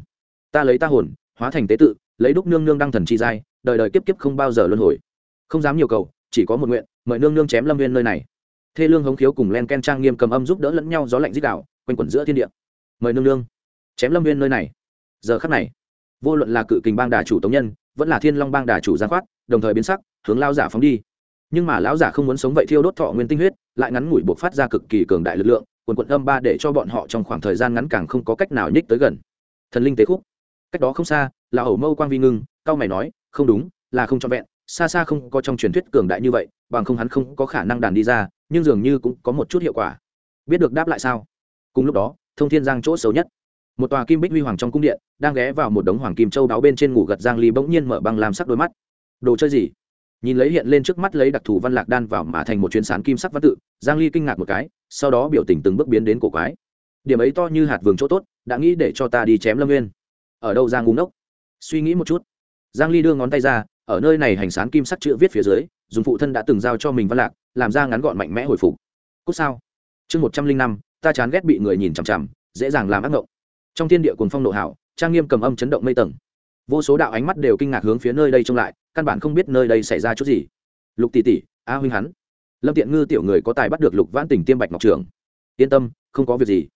Ta lấy ta hồn, hóa thành tế tự, lấy đúc nương nương đăng thần chi giai, đời đời kiếp kiếp không bao giờ luân hồi. Không dám nhiều cầu, chỉ có một nguyện mời nương nương chém lâm viên nơi này. Thê lương hống khiếu cùng len ken trang nghiêm cầm âm giúp đỡ lẫn nhau gió lạnh dích đạo quanh quẩn giữa thiên địa. Mời nương nương chém lâm viên nơi này. Giờ khắc này, vô luận là cự kình bang đà chủ tống nhân, vẫn là thiên long bang đà chủ giang khoát, đồng thời biến sắc, hướng lao giả phóng đi. Nhưng mà lão giả không muốn sống vậy thiêu đốt thọ nguyên tinh huyết, lại ngắn ngủi buộc phát ra cực kỳ cường đại lực lượng, quần quận âm ba để cho bọn họ trong khoảng thời gian ngắn càng không có cách nào nhích tới gần. Thần linh tế khúc. Cách đó không xa, là hầu mâu quang vi ngưng, cao mày nói, không đúng, là không cho vẹn xa xa không có trong truyền thuyết cường đại như vậy, bằng không hắn không có khả năng đàn đi ra, nhưng dường như cũng có một chút hiệu quả. Biết được đáp lại sao? Cùng lúc đó, thông thiên giang chỗ xấu nhất. Một tòa kim bích huy hoàng trong cung điện, đang ghé vào một đống hoàng kim châu đáo bên trên ngủ gật giang ly bỗng nhiên mở băng làm sắc đôi mắt. Đồ chơi gì? Nhìn lấy hiện lên trước mắt lấy đặc thù văn lạc đan vào mà thành một chuyến sán kim sắc văn tự, giang ly kinh ngạc một cái, sau đó biểu tình từng bước biến đến cổ quái. Điểm ấy to như hạt vườn chỗ tốt, đã nghĩ để cho ta đi chém lâm nguyên ở đâu giang ngu ngốc? Suy nghĩ một chút. Giang ly đưa ngón tay ra ở nơi này hành sán kim sắc chữ viết phía dưới, dùng phụ thân đã từng giao cho mình văn lạc, làm ra ngắn gọn mạnh mẽ hồi phục. Cút sao? Chương một trăm linh năm, ta chán ghét bị người nhìn chằm chằm, dễ dàng làm ác ngộng. Trong thiên địa cuồng phong nộ hảo, trang nghiêm cầm âm chấn động mây tầng. Vô số đạo ánh mắt đều kinh ngạc hướng phía nơi đây trông lại, căn bản không biết nơi đây xảy ra chút gì. Lục tỷ tỷ, a huynh hắn. Lâm tiện ngư tiểu người có tài bắt được lục vãn tình tiêm bạch ngọc trường yên tâm, không có việc gì.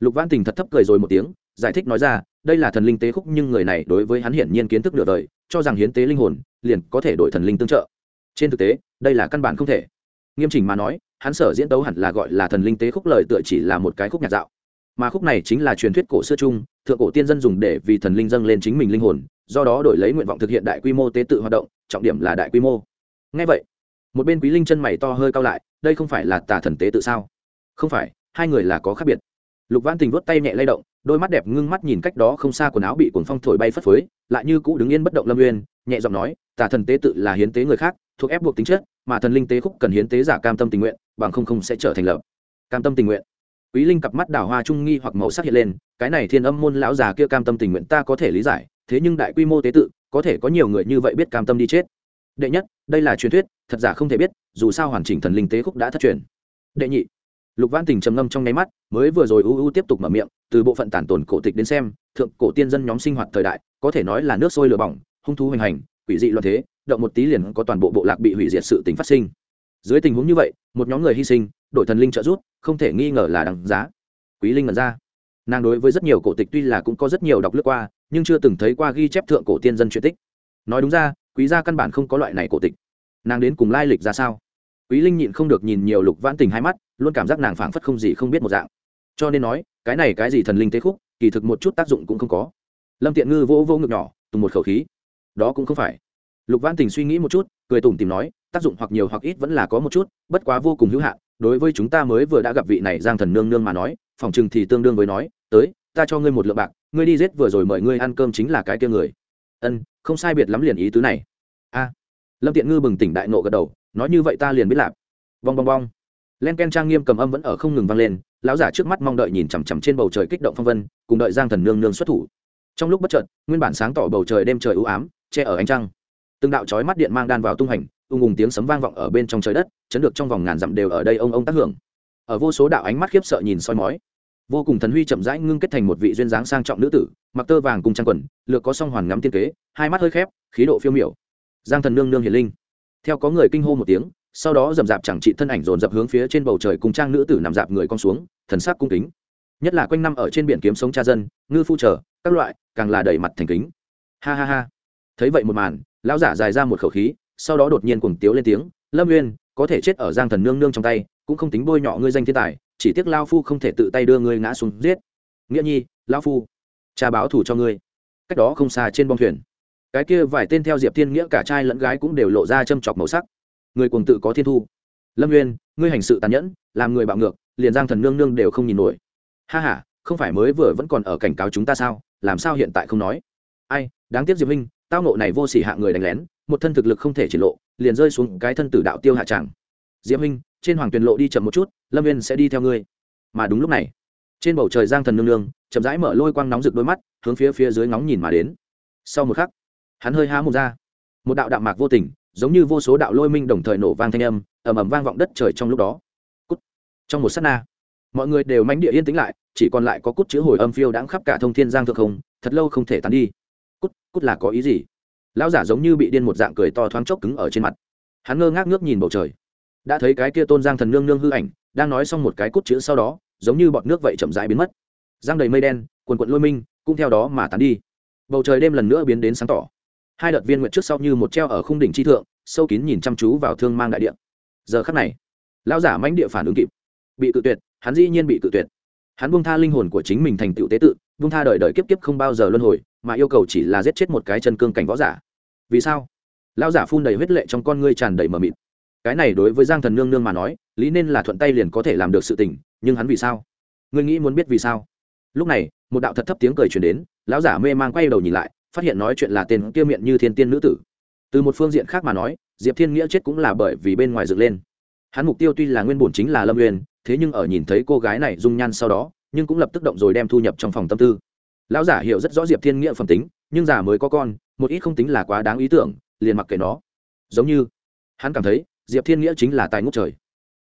Lục vãn tình thật thấp cười rồi một tiếng, giải thích nói ra, đây là thần linh tế khúc nhưng người này đối với hắn hiển nhiên kiến thức nửa đời, cho rằng hiến tế linh hồn liền có thể đổi thần linh tương trợ. Trên thực tế, đây là căn bản không thể. Nghiêm chỉnh mà nói, hắn sở diễn tấu hẳn là gọi là thần linh tế khúc lời tựa chỉ là một cái khúc nhạc dạo. Mà khúc này chính là truyền thuyết cổ xưa chung, thượng cổ tiên dân dùng để vì thần linh dâng lên chính mình linh hồn, do đó đổi lấy nguyện vọng thực hiện đại quy mô tế tự hoạt động, trọng điểm là đại quy mô. Ngay vậy, một bên quý linh chân mày to hơi cao lại, đây không phải là tà thần tế tự sao? Không phải, hai người là có khác biệt. Lục văn tình vuốt tay nhẹ lay động đôi mắt đẹp ngưng mắt nhìn cách đó không xa quần áo bị cuồng phong thổi bay phất phới, lại như cũ đứng yên bất động lâm uyên, nhẹ giọng nói, tà thần tế tự là hiến tế người khác, thuộc ép buộc tính chất, mà thần linh tế khúc cần hiến tế giả cam tâm tình nguyện, bằng không không sẽ trở thành lập. Cam tâm tình nguyện. Quý linh cặp mắt đào hoa trung nghi hoặc màu sắc hiện lên, cái này thiên âm môn lão già kia cam tâm tình nguyện ta có thể lý giải, thế nhưng đại quy mô tế tự, có thể có nhiều người như vậy biết cam tâm đi chết. Đệ nhất, đây là truyền thuyết, thật giả không thể biết, dù sao hoàn chỉnh thần linh tế khúc đã thất truyền. Đệ nhị lục văn tình trầm ngâm trong nháy mắt, mới vừa rồi uu tiếp tục mở miệng, từ bộ phận tản tồn cổ tịch đến xem, thượng cổ tiên dân nhóm sinh hoạt thời đại, có thể nói là nước sôi lửa bỏng, hung thú hoành hành, quỷ dị loạn thế, động một tí liền có toàn bộ bộ lạc bị hủy diệt sự tính phát sinh. Dưới tình huống như vậy, một nhóm người hy sinh đội thần linh trợ giúp, không thể nghi ngờ là đằng giá. Quý linh ngẩn ra. Nàng đối với rất nhiều cổ tịch tuy là cũng có rất nhiều đọc lướt qua, nhưng chưa từng thấy qua ghi chép thượng cổ tiên dân truyện tích. Nói đúng ra, quý gia căn bản không có loại này cổ tịch. Nàng đến cùng lai lịch ra sao? Quý linh nhịn không được nhìn nhiều lục vãn tình hai mắt, luôn cảm giác nàng phảng phất không gì không biết một dạng. Cho nên nói, cái này cái gì thần linh tế khúc, kỳ thực một chút tác dụng cũng không có. Lâm tiện ngư vỗ vô ngực nhỏ, tùng một khẩu khí. Đó cũng không phải. Lục vãn tình suy nghĩ một chút, cười tủm tìm nói, tác dụng hoặc nhiều hoặc ít vẫn là có một chút, bất quá vô cùng hữu hạn. Đối với chúng ta mới vừa đã gặp vị này giang thần nương nương mà nói, phòng chừng thì tương đương với nói, tới, ta cho ngươi một lượng bạc, ngươi đi giết vừa rồi mời ngươi ăn cơm chính là cái kia người. Ân, không sai biệt lắm liền ý tứ này. A. Lâm tiện ngư bừng tỉnh đại nộ gật đầu nói như vậy ta liền biết lạp. Bong bong bong. Len ken trang nghiêm cầm âm vẫn ở không ngừng vang lên, lão giả trước mắt mong đợi nhìn chằm chằm trên bầu trời kích động phong vân, cùng đợi giang thần nương nương xuất thủ. Trong lúc bất chợt, nguyên bản sáng tỏ bầu trời đêm trời ưu ám, che ở ánh trăng. Từng đạo chói mắt điện mang đan vào tung hành, ung ung tiếng sấm vang vọng ở bên trong trời đất, chấn được trong vòng ngàn dặm đều ở đây ông ông tác hưởng. Ở vô số đạo ánh mắt khiếp sợ nhìn soi mói, vô cùng thần huy chậm rãi ngưng kết thành một vị duyên dáng sang trọng nữ tử, mặc tơ vàng cùng trang quần, lược có song hoàn ngắm tiên kế, hai mắt hơi khép, khí độ phiêu miểu. Giang thần nương nương hiền linh theo có người kinh hô một tiếng, sau đó dầm dạp chẳng trị thân ảnh dồn dập hướng phía trên bầu trời cùng trang nữ tử nằm dạp người con xuống, thần sắc cung kính. Nhất là quanh năm ở trên biển kiếm sống cha dân, ngư phu trở, các loại, càng là đầy mặt thành kính. Ha ha ha. Thấy vậy một màn, lão giả dài ra một khẩu khí, sau đó đột nhiên cuồng tiếu lên tiếng, lâm nguyên có thể chết ở giang thần nương nương trong tay, cũng không tính bôi nhọ ngươi danh thiên tài, chỉ tiếc lao phu không thể tự tay đưa ngươi ngã xuống giết. Nghĩa nhi lao phu, cha báo thủ cho ngươi. Cách đó không xa trên bong thuyền cái kia vài tên theo diệp thiên nghĩa cả trai lẫn gái cũng đều lộ ra châm chọc màu sắc. Người cuồng tự có thiên thu. Lâm nguyên, ngươi hành sự tàn nhẫn, làm người bạo ngược, liền giang thần nương nương đều không nhìn nổi. Ha h a không phải mới vừa vẫn còn ở cảnh cáo chúng ta sao? Làm sao hiện tại không nói? Ai, đáng tiếc diệp minh, tao nộ này vô s ỉ hạ người đánh lén, một thân thực lực không thể chỉ lộ, liền rơi xuống cái thân tử đạo tiêu hạ tràng diệp minh, trên hoàng tuyền lộ đi chậm một chút, lâm viên sẽ đi theo ngươi. Mà đúng lúc này, trên bầu trời giang thần nương nương chậm rãi mở lôi quang nóng rực đôi mắt, hướng phía phía dưới ngóng nhìn mà đến. Sau một khắc hắn hơi há một ra. Một đạo đạo mạc vô tình, giống như vô số đạo lôi minh đồng thời nổ vang thanh âm, ầm ầm vang vọng đất trời trong lúc đó. Cút. trong một s á t na, mọi người đều mánh địa yên tĩnh lại, chỉ còn lại có cút chữ hồi âm phiêu đãng khắp cả thông thiên giang thượng không, thật lâu không thể tán đi. Cút cút là có ý gì? Lão giả giống như bị điên một dạng cười to thoáng chốc cứng ở trên mặt. Hắn ngơ ngác ngước nhìn bầu trời. Đã thấy cái kia tôn giang thần nương nương hư ảnh, đang nói xong một cái cút chữ sau đó, giống như bọt nước vậy chậm rãi biến mất. Giang đầy mây đen, quần quận lôi minh, cũng theo đó mà tán đi. Bầu trời đêm lần nữa biến đến sáng tỏ hai đợt viên nguyệt trước sau như một treo ở khung đỉnh chi thượng, sâu kín nhìn chăm chú vào thương mang đại địa. Giờ khắc này, lão giả mãnh địa phản ứng kịp. Bị tự tuyệt, hắn dĩ nhiên bị tự tuyệt. Hắn buông tha linh hồn của chính mình thành tựu tế tự, buông tha đời đời kiếp kiếp không bao giờ luân hồi, mà yêu cầu chỉ là giết chết một cái chân cương cảnh võ giả. Vì sao? Lão giả phun đầy huyết lệ trong con ngươi tràn đầy mờ mịt. Cái này đối với giang thần nương nương mà nói, lý nên là thuận tay liền có thể làm được sự tình, nhưng hắn vì sao? Ngươi nghĩ muốn biết vì sao? Lúc này, một đạo thật thấp tiếng cười truyền đến, lão giả mê mang quay đầu nhìn lại phát hiện nói chuyện là tên kia miệng như thiên tiên nữ tử. Từ một phương diện khác mà nói, diệp thiên nghĩa chết cũng là bởi vì bên ngoài dựng lên. Hắn mục tiêu tuy là nguyên bổn chính là lâm uyên, thế nhưng ở nhìn thấy cô gái này dung nhan sau đó, nhưng cũng lập tức động rồi đem thu nhập trong phòng tâm tư. Lão giả hiểu rất rõ diệp thiên nghĩa phẩm tính, nhưng giả mới có con, một ít không tính là quá đáng ý tưởng, liền mặc kệ nó. Giống như, hắn cảm thấy, diệp thiên nghĩa chính là tài ngốc trời.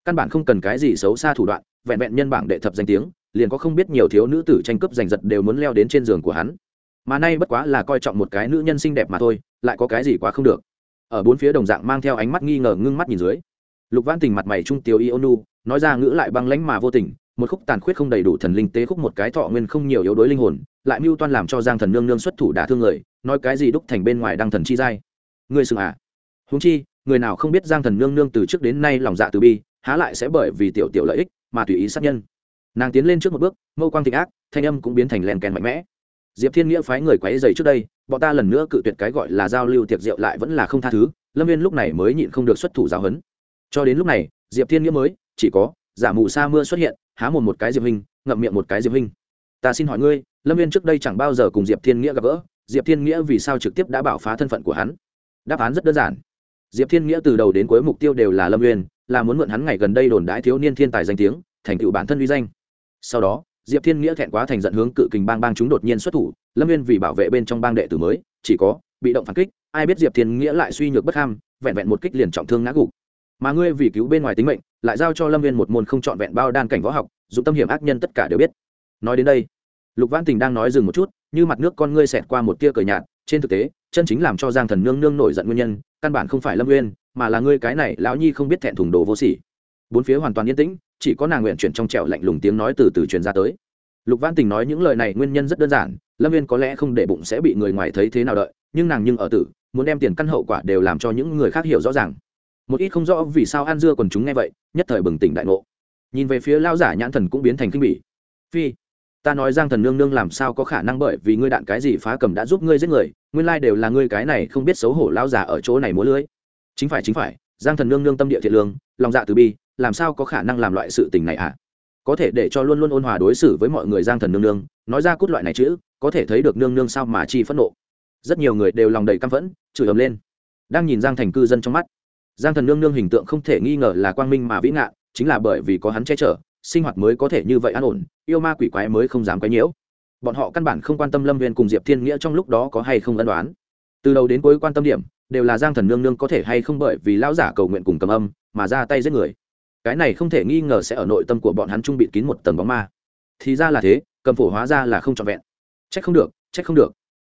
Căn bản không cần cái gì xấu xa thủ đoạn, vẹn vẹn nhân bảng đệ thập danh tiếng, liền có không biết nhiều thiếu nữ tử tranh cướp giành giật đều muốn leo đến trên giường của hắn mà nay bất quá là coi trọng một cái nữ nhân xinh đẹp mà thôi, lại có cái gì quá không được. Ở bốn phía đồng dạng mang theo ánh mắt nghi ngờ ngưng mắt nhìn dưới, lục văn tình mặt mày trung tiêu ionu, nói ra ngữ lại băng lãnh mà vô tình, một khúc tàn khuyết không đầy đủ thần linh tế khúc một cái thọ nguyên không nhiều yếu đuối linh hồn, lại mưu toan làm cho giang thần nương nương xuất thủ đả thương người, nói cái gì đúc thành bên ngoài đăng thần chi giai. Ngươi sừng à? Huống chi, người nào không biết giang thần nương nương từ trước đến nay lòng dạ từ bi, há lại sẽ bởi vì tiểu tiểu lợi ích mà tùy ý sát nhân. Nàng tiến lên trước một bước, mâu quang thịnh ác, thanh âm cũng biến thành len kèn mạnh mẽ diệp thiên nghĩa phái người quấy dày trước đây, bọn ta lần nữa cự tuyệt cái gọi là giao lưu tiệc rượu lại vẫn là không tha thứ, lâm viên lúc này mới nhịn không được xuất thủ giáo huấn. Cho đến lúc này, diệp thiên nghĩa mới, chỉ có, giả mù sa mưa xuất hiện, há một một cái diệp hình ngậm miệng một cái diệp hình ta xin hỏi ngươi, lâm viên trước đây chẳng bao giờ cùng diệp thiên nghĩa gặp gỡ, diệp thiên nghĩa vì sao trực tiếp đã bảo phá thân phận của hắn? Đáp án rất đơn giản. Diệp thiên nghĩa từ đầu đến cuối mục tiêu đều là lâm viên, là muốn mượn hắn ngày gần đây đồn đãi thiếu niên thiên tài danh tiếng, thành tựu bản thân uy danh. Sau đó diệp thiên nghĩa thẹn quá thành giận hướng cự kình bang bang chúng đột nhiên xuất thủ, lâm viên vì bảo vệ bên trong bang đệ tử mới, chỉ có, bị động phản kích, ai biết diệp thiên nghĩa lại suy nhược bất ham, vẹn vẹn một kích liền trọng thương ngã gục. Mà ngươi vì cứu bên ngoài tính mệnh, lại giao cho lâm viên một môn không trọn vẹn bao đan cảnh võ học dụng tâm hiểm ác nhân tất cả đều biết. Nói đến đây, lục văn tình đang nói dừng một chút, như mặt nước con ngươi xẹt qua một tia cờ nhạt, trên thực tế, chân chính làm cho giang thần nương nương nổi giận nguyên nhân, căn bản không phải lâm nguyên mà là ngươi cái này lão nhi không biết thẹn thùng đồ vô sỉ. Bốn phía hoàn toàn yên tĩnh chỉ có nàng nguyện chuyển trong trẻo lạnh lùng tiếng nói từ từ truyền ra tới. Lục văn tình nói những lời này nguyên nhân rất đơn giản, lâm viên có lẽ không để bụng sẽ bị người ngoài thấy thế nào đợi, nhưng nàng nhưng ở tử, muốn đem tiền căn hậu quả đều làm cho những người khác hiểu rõ ràng. Một ít không rõ vì sao an dưa còn chúng nghe vậy, nhất thời bừng tỉnh đại ngộ. Nhìn về phía lao giả nhãn thần cũng biến thành kinh bỉ. Phi, ta nói giang thần nương nương làm sao có khả năng bởi vì ngươi đạn cái gì phá cầm đã giúp ngươi giết người, nguyên lai đều là ngươi cái này không biết xấu hổ lao giả ở chỗ này múa lưới. Chính phải chính phải, giang thần nương nương tâm địa thiện lương, lòng dạ từ bi làm sao có khả năng làm loại sự tình này ạ à? có thể để cho luôn luôn ôn hòa đối xử với mọi người giang thần nương nương, nói ra cút loại này chữ, có thể thấy được nương nương sao mà chi phẫn nộ. Rất nhiều người đều lòng đầy căm phẫn, chửi ầm lên. Đang nhìn giang thành cư dân trong mắt, giang thần nương nương hình tượng không thể nghi ngờ là quang minh mà vĩ ngạn chính là bởi vì có hắn che chở, sinh hoạt mới có thể như vậy an ổn, yêu ma quỷ quái mới không dám quấy nhiễu. Bọn họ căn bản không quan tâm lâm viên cùng diệp thiên nghĩa trong lúc đó có hay không ân đoán từ đầu đến cuối quan tâm điểm, đều là giang thần nương nương có thể hay không bởi vì lão giả cầu nguyện cùng cầm âm, mà ra tay giết người cái này không thể nghi ngờ sẽ ở nội tâm của bọn hắn trung bịt kín một tầng bóng ma. Thì ra là thế, cầm phổ hóa ra là không trọn vẹn. Trách không được, trách không được.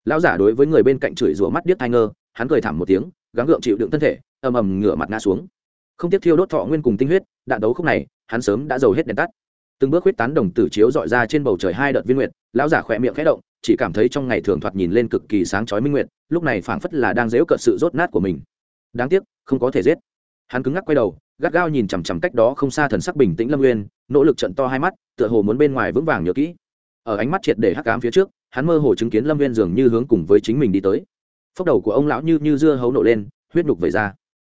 Lão giả đối với người bên cạnh chửi rủa mắt điếc thai ngơ, hắn cười thảm một tiếng, gắng gượng chịu đựng thân thể, ầm ầm ngửa mặt ngã xuống. Không tiếp thiêu đốt thọ nguyên cùng tinh huyết, đạn đấu khúc này, hắn sớm đã dầu hết đèn tắt. Từng bước huyết tán đồng tử chiếu dọi ra trên bầu trời hai đợt viên nguyệt, lão giả khỏe miệng khẽ động, chỉ cảm thấy trong ngày thường thoạt nhìn lên cực kỳ sáng chói minh nguyệt, lúc này phảng phất là đang dễu cợt sự rốt nát của mình. Đáng tiếc, không có thể giết. Hắn cứng ngắc quay đầu gắt gao nhìn chằm chằm cách đó không xa thần sắc bình tĩnh lâm nguyên nỗ lực trận to hai mắt, tựa hồ muốn bên ngoài vững vàng nhớ kỹ. Ở ánh mắt triệt để hắc ám phía trước, hắn mơ hồ chứng kiến lâm nguyên dường như hướng cùng với chính mình đi tới. Phốc đầu của ông lão như như dưa hấu nổ lên, huyết nhục vẩy ra.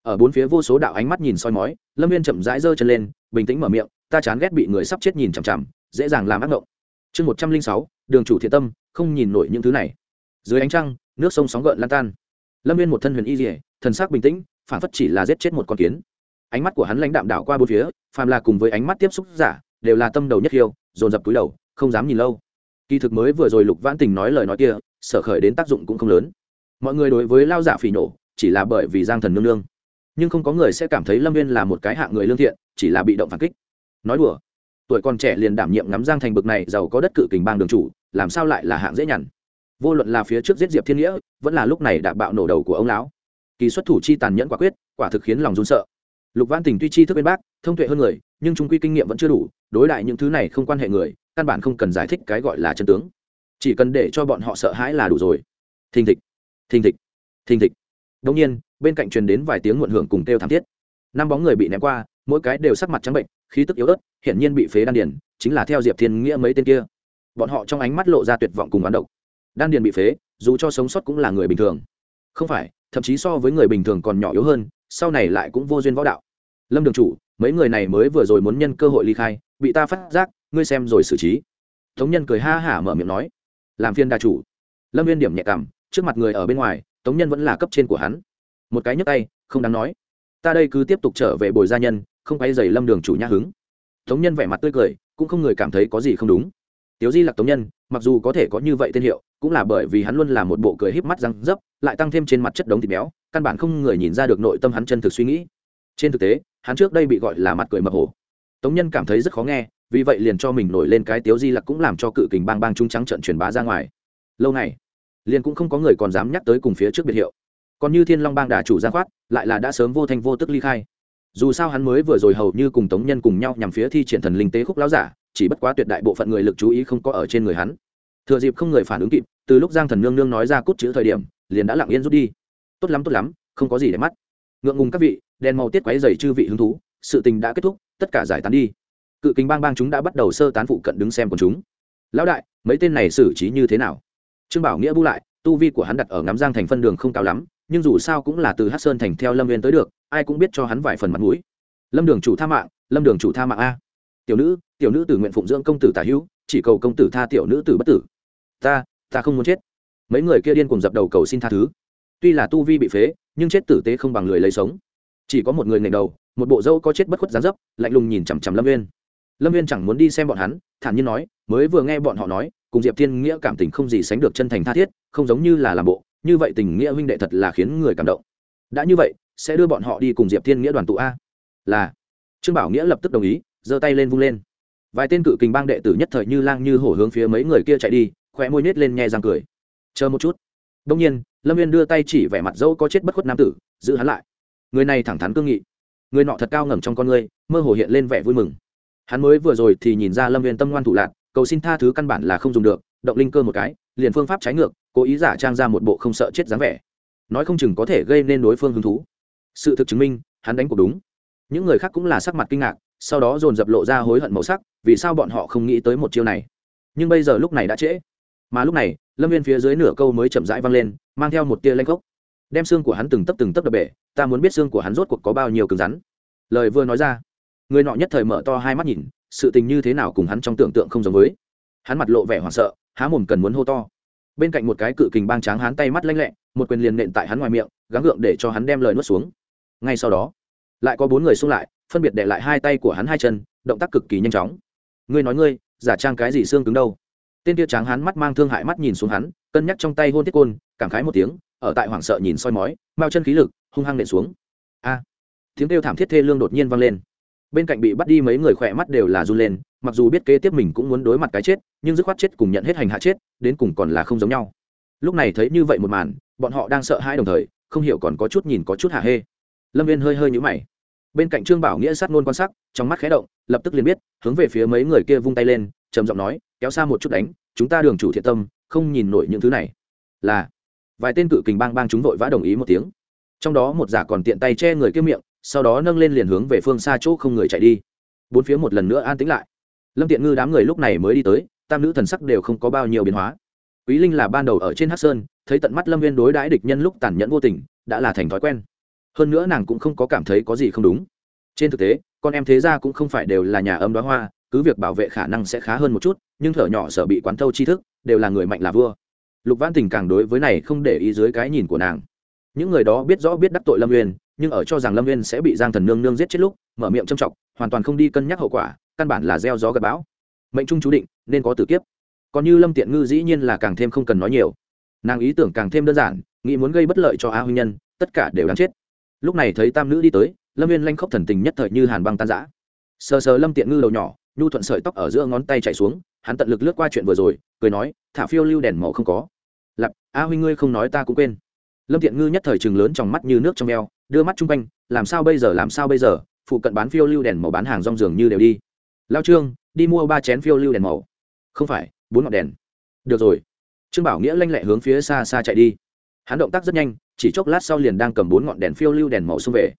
Ở bốn phía vô số đạo ánh mắt nhìn soi mói, lâm nguyên chậm rãi giơ chân lên, bình tĩnh mở miệng, ta chán ghét bị người sắp chết nhìn chằm chằm, dễ dàng làm ác mộng chương một trăm linh sáu, đường chủ thiện tâm, không nhìn nổi những thứ này. Dưới ánh trăng, nước sông sóng gợn lan tan. Lâm viên một thân huyền y dỉa thần sắc bình tĩnh, phản phất chỉ là giết chết một con kiến ánh mắt của hắn lãnh đạm đảo qua bốn phía, phàm là cùng với ánh mắt tiếp xúc giả, đều là tâm đầu nhất hiêu dồn dập túi đầu, không dám nhìn lâu. Kỳ thực mới vừa rồi lục vãn tình nói lời nói kia, sở khởi đến tác dụng cũng không lớn. Mọi người đối với lao giả phỉ nổ chỉ là bởi vì giang thần nương nương. Nhưng không có người sẽ cảm thấy lâm viên là một cái hạng người lương thiện, chỉ là bị động phản kích. Nói đùa, tuổi còn trẻ liền đảm nhiệm ngắm giang thành bực này, giàu có đất cự kình bang đường chủ, làm sao lại là hạng dễ nhằn? Vô luận là phía trước giết diệp thiên nghĩa, vẫn là lúc này đã bạo nổ đầu của ông lão. Kỳ xuất thủ chi tàn nhẫn quả quyết, quả thực khiến lòng run sợ lục văn tình tuy chi thức bên bác, thông tuệ hơn người, nhưng trung quy kinh nghiệm vẫn chưa đủ, đối đại những thứ này không quan hệ người, căn bản không cần giải thích cái gọi là chân tướng. Chỉ cần để cho bọn họ sợ hãi là đủ rồi. Thình thịch thình thịch thình thịch. Đông nhiên, bên cạnh truyền đến vài tiếng muộn hưởng cùng kêu thảm thiết. Năm bóng người bị ném qua, mỗi cái đều sắc mặt trắng bệnh, khí tức yếu ớt, hiển nhiên bị phế đan điền, chính là theo diệp thiên nghĩa mấy tên kia. Bọn họ trong ánh mắt lộ ra tuyệt vọng cùng bán độc. Đan điền bị phế, dù cho sống sót cũng là người bình thường. Không phải, thậm chí so với người bình thường còn nhỏ yếu hơn sau này lại cũng vô duyên võ đạo. Lâm đường chủ, mấy người này mới vừa rồi muốn nhân cơ hội ly khai, bị ta phát giác, ngươi xem rồi xử trí. Tống nhân cười ha hả mở miệng nói. Làm phiên đa chủ. Lâm viên điểm nhẹ cảm, trước mặt người ở bên ngoài, tống nhân vẫn là cấp trên của hắn. Một cái nhấc tay, không đáng nói. Ta đây cứ tiếp tục trở về bồi gia nhân, không quay dày lâm đường chủ nhã hứng. Tống nhân vẻ mặt tươi cười, cũng không người cảm thấy có gì không đúng. Tiếu di lạc tống nhân, mặc dù có thể có như vậy tên hiệu cũng là bởi vì hắn luôn là một bộ cười híp mắt răng dấp, lại tăng thêm trên mặt chất đống thịt béo, căn bản không người nhìn ra được nội tâm hắn chân thực suy nghĩ. Trên thực tế, hắn trước đây bị gọi là mặt cười mập hổ. Tống nhân cảm thấy rất khó nghe, vì vậy liền cho mình nổi lên cái tiếu di lặc cũng làm cho cự kình bang bang trung trắng trận truyền bá ra ngoài. Lâu này liền cũng không có người còn dám nhắc tới cùng phía trước biệt hiệu. Còn như thiên long bang đà chủ giang khoát, lại là đã sớm vô thành vô tức ly khai. Dù sao hắn mới vừa rồi hầu như cùng tống nhân cùng nhau nhằm phía thi triển thần linh tế khúc láo giả, chỉ bất quá tuyệt đại bộ phận người lực chú ý không có ở trên người hắn thừa dịp không người phản ứng kịp, từ lúc giang thần nương nương nói ra cút chữ thời điểm, liền đã lặng yên rút đi. Tốt lắm tốt lắm, không có gì để mắt. Ngượng ngùng các vị, đèn màu tiết quáy dày chư vị hứng thú, sự tình đã kết thúc, tất cả giải tán đi. Cự kính bang bang chúng đã bắt đầu sơ tán phụ cận đứng xem của chúng. Lão đại, mấy tên này xử trí như thế nào? Trương bảo nghĩa bu lại, tu vi của hắn đặt ở ngắm giang thành phân đường không cao lắm, nhưng dù sao cũng là từ hát sơn thành theo lâm viên tới được, ai cũng biết cho hắn vài phần mặt mũi. Lâm đường chủ tha mạng, lâm đường chủ tha mạng a. Tiểu nữ tiểu nữ tử nguyện phụng dưỡng công tử tả hữu, chỉ cầu công tử tha tiểu nữ tử bất tử ta ta không muốn chết. Mấy người kia điên cùng dập đầu cầu xin tha thứ. Tuy là tu vi bị phế, nhưng chết tử tế không bằng người lấy sống. Chỉ có một người ngẩng đầu, một bộ dâu có chết bất khuất gián dấp, lạnh lùng nhìn chằm chằm lâm viên lâm viên chẳng muốn đi xem bọn hắn, thản nhiên nói, mới vừa nghe bọn họ nói, cùng diệp thiên nghĩa cảm tình không gì sánh được chân thành tha thiết, không giống như là làm bộ. Như vậy tình nghĩa huynh đệ thật là khiến người cảm động. Đã như vậy, sẽ đưa bọn họ đi cùng diệp thiên nghĩa đoàn tụ a? Là. Trương bảo nghĩa lập tức đồng ý, giơ tay lên vung lên. Vài tên cự kình bang đệ tử nhất thời như lang như hổ hướng phía mấy người kia chạy đi khóe môi nết lên nhẹ răng cười. Chờ một chút. Đông nhiên lâm viên đưa tay chỉ vẻ mặt dâu có chết bất khuất nam tử giữ hắn lại. Người này thẳng thắn cương nghị. Người nọ thật cao ngẩng trong con ngươi, mơ hồ hiện lên vẻ vui mừng. Hắn mới vừa rồi thì nhìn ra lâm viên tâm ngoan thủ lạc cầu xin tha thứ căn bản là không dùng được động linh cơ một cái liền phương pháp trái ngược cố ý giả trang ra một bộ không sợ chết dáng vẻ. Nói không chừng có thể gây nên đối phương hứng thú. Sự thực chứng minh hắn đánh cuộc đúng. Những người khác cũng là sắc mặt kinh ngạc sau đó dồn dập lộ ra hối hận màu sắc vì sao bọn họ không nghĩ tới một chiêu này. Nhưng bây giờ lúc này đã trễ mà lúc này, lâm viên phía dưới nửa câu mới chậm rãi vang lên, mang theo một tia lanh gốc đem xương của hắn từng tấp từng tấp đập bể, ta muốn biết xương của hắn rốt cuộc có bao nhiêu cứng rắn. Lời vừa nói ra, người nọ nhất thời mở to hai mắt nhìn, sự tình như thế nào cùng hắn trong tưởng tượng không giống với. Hắn mặt lộ vẻ hoảng sợ, há mồm cần muốn hô to. Bên cạnh một cái cự kình bang tráng hắn tay mắt lanh lẹ, một quyền liền nện tại hắn ngoài miệng, gắng gượng để cho hắn đem lời nuốt xuống. Ngay sau đó, lại có bốn người xung lại, phân biệt để lại hai tay của hắn hai chân, động tác cực kỳ nhanh chóng. Ngươi nói ngươi, giả trang cái gì xương cứng đâu? Tên tia tráng hắn mắt mang thương hại mắt nhìn xuống hắn, cân nhắc trong tay hôn thiết côn, cảm khái một tiếng, ở tại hoảng sợ nhìn soi mói, mao chân khí lực, hung hăng nện xuống. A! Tiếng kêu thảm thiết thê lương đột nhiên vang lên. Bên cạnh bị bắt đi mấy người khỏe mắt đều là run lên, mặc dù biết kế tiếp mình cũng muốn đối mặt cái chết, nhưng dứt khoát chết cùng nhận hết hành hạ chết, đến cùng còn là không giống nhau. Lúc này thấy như vậy một màn, bọn họ đang sợ hãi đồng thời, không hiểu còn có chút nhìn có chút hạ hê. Lâm viên hơi hơi nhũ mày. Bên cạnh trương bảo nghĩa sát nôn quan sắc, trong mắt khé động, lập tức liền biết, hướng về phía mấy người kia vung tay lên, trầm giọng nói kéo xa một chút đánh, chúng ta đường chủ thiện tâm, không nhìn nổi những thứ này. Là, vài tên cự kình bang bang chúng vội vã đồng ý một tiếng. Trong đó một giả còn tiện tay che người kia miệng, sau đó nâng lên liền hướng về phương xa chỗ không người chạy đi. Bốn phía một lần nữa an tĩnh lại. Lâm tiện ngư đám người lúc này mới đi tới, tam nữ thần sắc đều không có bao nhiêu biến hóa. Quý linh là ban đầu ở trên hát sơn, thấy tận mắt lâm viên đối đãi địch nhân lúc tàn nhẫn vô tình, đã là thành thói quen. Hơn nữa nàng cũng không có cảm thấy có gì không đúng. Trên thực tế, con em thế ra cũng không phải đều là nhà âm đoá hoa cứ việc bảo vệ khả năng sẽ khá hơn một chút, nhưng thở nhỏ sợ bị quán thâu tri thức, đều là người mạnh là vua. Lục văn tình càng đối với này không để ý dưới cái nhìn của nàng. Những người đó biết rõ biết đắc tội lâm uyên, nhưng ở cho rằng lâm uyên sẽ bị giang thần nương nương giết chết lúc, mở miệng châm trọng hoàn toàn không đi cân nhắc hậu quả, căn bản là gieo gió gặp bão. Mệnh trung chú định, nên có tử kiếp. Còn như lâm tiện ngư dĩ nhiên là càng thêm không cần nói nhiều. Nàng ý tưởng càng thêm đơn giản, nghĩ muốn gây bất lợi cho a Huy nhân, tất cả đều đáng chết. Lúc này thấy tam nữ đi tới, lâm viên lanh khóc thần tình nhất thời như hàn băng tan giã sờ sờ lâm tiện ngư đầu nhỏ nhu thuận sợi tóc ở giữa ngón tay chạy xuống, hắn tận lực lướt qua chuyện vừa rồi, cười nói, thả phiêu lưu đèn màu không có. Lặp a huy ngươi không nói ta cũng quên. Lâm thiện ngư nhất thời chừng lớn trong mắt như nước trong eo, đưa mắt chung quanh, làm sao bây giờ, làm sao bây giờ? Phụ cận bán phiêu lưu đèn màu bán hàng rong giường như đều đi. Lao trương, đi mua ba chén phiêu lưu đèn màu. Không phải, bốn ngọn đèn. Được rồi. Trương bảo nghĩa lanh lẹ hướng phía xa xa chạy đi. Hắn động tác rất nhanh, chỉ chốc lát sau liền đang cầm bốn ngọn đèn phiêu lưu đèn màu xông về.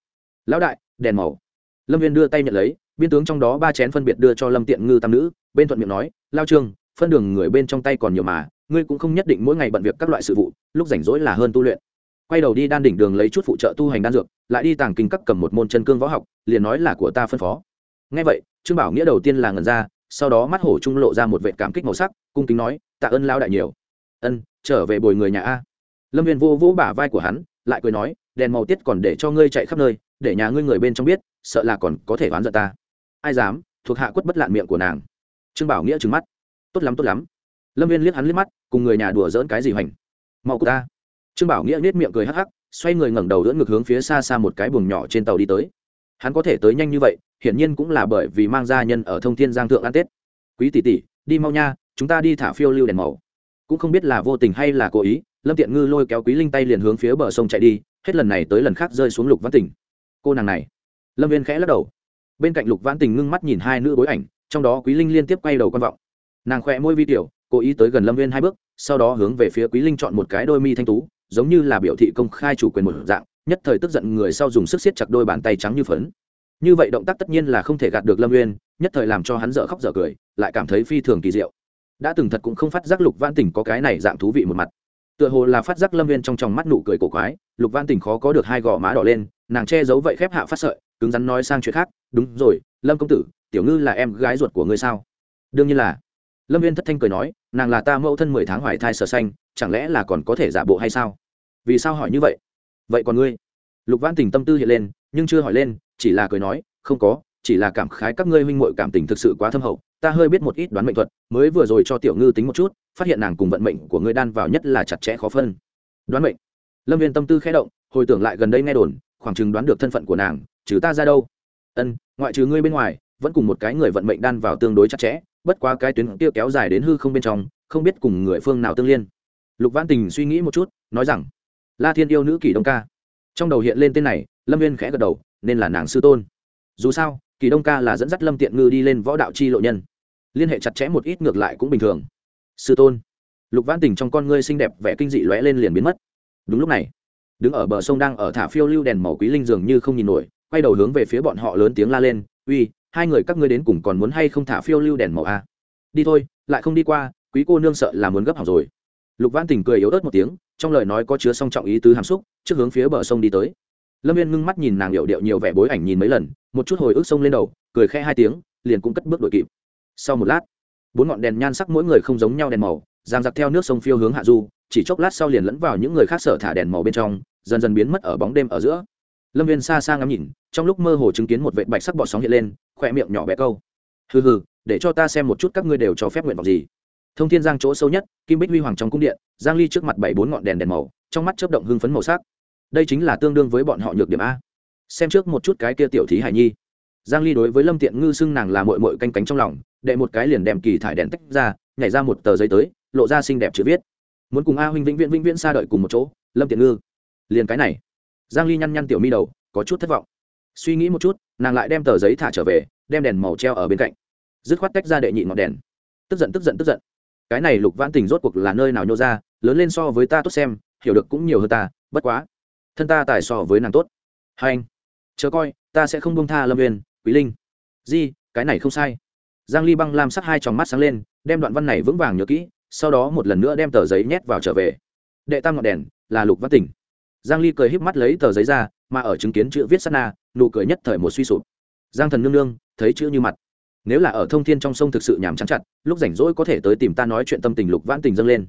Lão đại, đèn màu. Lâm viên đưa tay nhận lấy biên tướng trong đó ba chén phân biệt đưa cho lâm tiện ngư tam nữ, bên thuận miệng nói, lao trương, phân đường người bên trong tay còn nhiều mà, ngươi cũng không nhất định mỗi ngày bận việc các loại sự vụ, lúc rảnh rỗi là hơn tu luyện. Quay đầu đi đan đỉnh đường lấy chút phụ trợ tu hành đan dược, lại đi tàng kinh các cầm một môn chân cương võ học, liền nói là của ta phân phó. Ngay vậy, trương bảo nghĩa đầu tiên là ngần ra, sau đó mắt hổ trung lộ ra một vệ cảm kích màu sắc, cung kính nói, tạ ơn lao đại nhiều. Ân, trở về bồi người nhà a. Lâm viên vô vỗ bả vai của hắn, lại cười nói, đèn màu tiết còn để cho ngươi chạy khắp nơi, để nhà ngươi người bên trong biết, sợ là còn có thể oán giận ta ai dám, thuộc hạ quất bất lạn miệng của nàng. Trương bảo nghĩa trừng mắt. Tốt lắm tốt lắm. Lâm viên liếc hắn liếc mắt, cùng người nhà đùa dỡn cái gì hoành? Mau của ta. Trương bảo nghĩa nết miệng cười hắc hắc, xoay người ngẩng đầu đỡ ngược hướng phía xa xa một cái buồng nhỏ trên tàu đi tới. Hắn có thể tới nhanh như vậy, hiển nhiên cũng là bởi vì mang gia nhân ở thông thiên giang thượng ăn tết. Quý tỷ tỷ, đi mau nha, chúng ta đi thả phiêu lưu đèn màu. Cũng không biết là vô tình hay là cố ý, lâm tiện ngư lôi kéo quý linh tay liền hướng phía bờ sông chạy đi, hết lần này tới lần khác rơi xuống lục văn tỉnh. Cô nàng này. Lâm viên khẽ lắc đầu bên cạnh lục vãn tình ngưng mắt nhìn hai nữ bối ảnh trong đó quý linh liên tiếp quay đầu quan vọng nàng khỏe môi vi tiểu cố ý tới gần lâm viên hai bước sau đó hướng về phía quý linh chọn một cái đôi mi thanh tú giống như là biểu thị công khai chủ quyền một dạng nhất thời tức giận người sau dùng sức siết chặt đôi bàn tay trắng như phấn như vậy động tác tất nhiên là không thể gạt được lâm uyên nhất thời làm cho hắn dở khóc dở cười lại cảm thấy phi thường kỳ diệu đã từng thật cũng không phát giác lục văn tỉnh có cái này dạng thú vị một mặt tựa hồ là phát giác lâm uyên trong tròng mắt nụ cười cổ quái lục văn tỉnh khó có được hai gò má đỏ lên nàng che giấu vậy khép hạ phát sợi cứng rắn nói sang chuyện khác, đúng rồi, lâm công tử, tiểu ngư là em gái ruột của ngươi sao? Đương nhiên là. Lâm viên thất thanh cười nói, nàng là ta mẫu thân mười tháng hoài thai sở xanh chẳng lẽ là còn có thể giả bộ hay sao? Vì sao hỏi như vậy? Vậy còn ngươi? Lục văn tình tâm tư hiện lên, nhưng chưa hỏi lên, chỉ là cười nói, không có, chỉ là cảm khái các ngươi huynh muội cảm tình thực sự quá thâm hậu, ta hơi biết một ít đoán mệnh thuật, mới vừa rồi cho tiểu ngư tính một chút, phát hiện nàng cùng vận mệnh của ngươi đan vào nhất là chặt chẽ khó phân. Đoán mệnh? Lâm viên tâm tư khẽ động, hồi tưởng lại gần đây nghe đồn, khoảng chừng đoán được thân phận của nàng trừ ta ra đâu. Ân, ngoại trừ ngươi bên ngoài, vẫn cùng một cái người vận mệnh đan vào tương đối chặt chẽ, bất quá cái tuyến kia kéo dài đến hư không bên trong, không biết cùng người phương nào tương liên. Lục văn tình suy nghĩ một chút, nói rằng, la thiên yêu nữ kỳ đông ca. Trong đầu hiện lên tên này, lâm viên khẽ gật đầu, nên là nàng sư tôn. Dù sao, kỳ đông ca là dẫn dắt lâm tiện ngư đi lên võ đạo chi lộ nhân. Liên hệ chặt chẽ một ít ngược lại cũng bình thường. Sư tôn. Lục văn tình trong con ngươi xinh đẹp vẻ kinh dị lóe lên liền biến mất. Đúng lúc này, đứng ở bờ sông đang ở thả phiêu lưu đèn màu quý linh dường như không nhìn nổi quay đầu hướng về phía bọn họ lớn tiếng la lên, uy, hai người các ngươi đến cùng còn muốn hay không thả phiêu lưu đèn màu a đi thôi, lại không đi qua, quý cô nương sợ là muốn gấp hỏng rồi. Lục văn tình cười yếu ớt một tiếng, trong lời nói có chứa song trọng ý tứ hàm xúc, trước hướng phía bờ sông đi tới. Lâm viên ngưng mắt nhìn nàng hiệu điệu nhiều vẻ bối ảnh nhìn mấy lần, một chút hồi ức sông lên đầu, cười khe hai tiếng, liền cũng cất bước đội kịp. Sau một lát, bốn ngọn đèn nhan sắc mỗi người không giống nhau đèn màu, giang giặc theo nước sông phiêu hướng hạ du, chỉ chốc lát sau liền lẫn vào những người khác sở thả đèn màu bên trong, dần dần biến mất ở bóng đêm ở giữa lâm viên xa xa ngắm nhìn, trong lúc mơ hồ chứng kiến một vệ bạch sắc bọt sóng hiện lên khoe miệng nhỏ bé câu. Hừ hừ, để cho ta xem một chút các ngươi đều cho phép nguyện vọng gì. Thông thiên giang chỗ sâu nhất, kim bích huy hoàng trong cung điện, giang ly trước mặt bảy bốn ngọn đèn đèn màu, trong mắt chớp động hưng phấn màu sắc. Đây chính là tương đương với bọn họ nhược điểm a. Xem trước một chút cái kia tiểu thí hải nhi. Giang ly đối với lâm tiện ngư xưng nàng là muội muội canh cánh trong lòng, đệ một cái liền đem kỳ thải đèn tách ra, nhảy ra một tờ giấy tới, lộ ra xinh đẹp chữ viết. Muốn cùng a huynh vĩnh viễn vĩnh viễn xa đợi cùng một chỗ, lâm tiện ngư. Liền cái này giang ly nhăn nhăn tiểu mi đầu, có chút thất vọng. Suy nghĩ một chút, nàng lại đem tờ giấy thả trở về, đem đèn màu treo ở bên cạnh. Dứt khoát tách ra đệ nhị ngọn đèn. Tức giận tức giận tức giận. Cái này lục vãn tình rốt cuộc là nơi nào nhô ra, lớn lên so với ta tốt xem, hiểu được cũng nhiều hơn ta, bất quá. Thân ta tài so với nàng tốt. Hai anh, chờ coi, ta sẽ không bông tha lâm uyên, quý linh. Di, cái này không sai. Giang ly băng lam sắc hai tròng mắt sáng lên, đem đoạn văn này vững vàng nhớ kỹ, sau đó một lần nữa đem tờ giấy nhét vào trở về. Đệ tam ngọn đèn là lục Vãn tỉnh giang ly cười híp mắt lấy tờ giấy ra, mà ở chứng kiến chữ viết sát na, nụ cười nhất thời một suy sụp. Giang thần nương nương, thấy chữ như mặt. Nếu là ở thông thiên trong sông thực sự nhàm chán chặt, lúc rảnh rỗi có thể tới tìm ta nói chuyện tâm tình lục vãn tình dâng lên.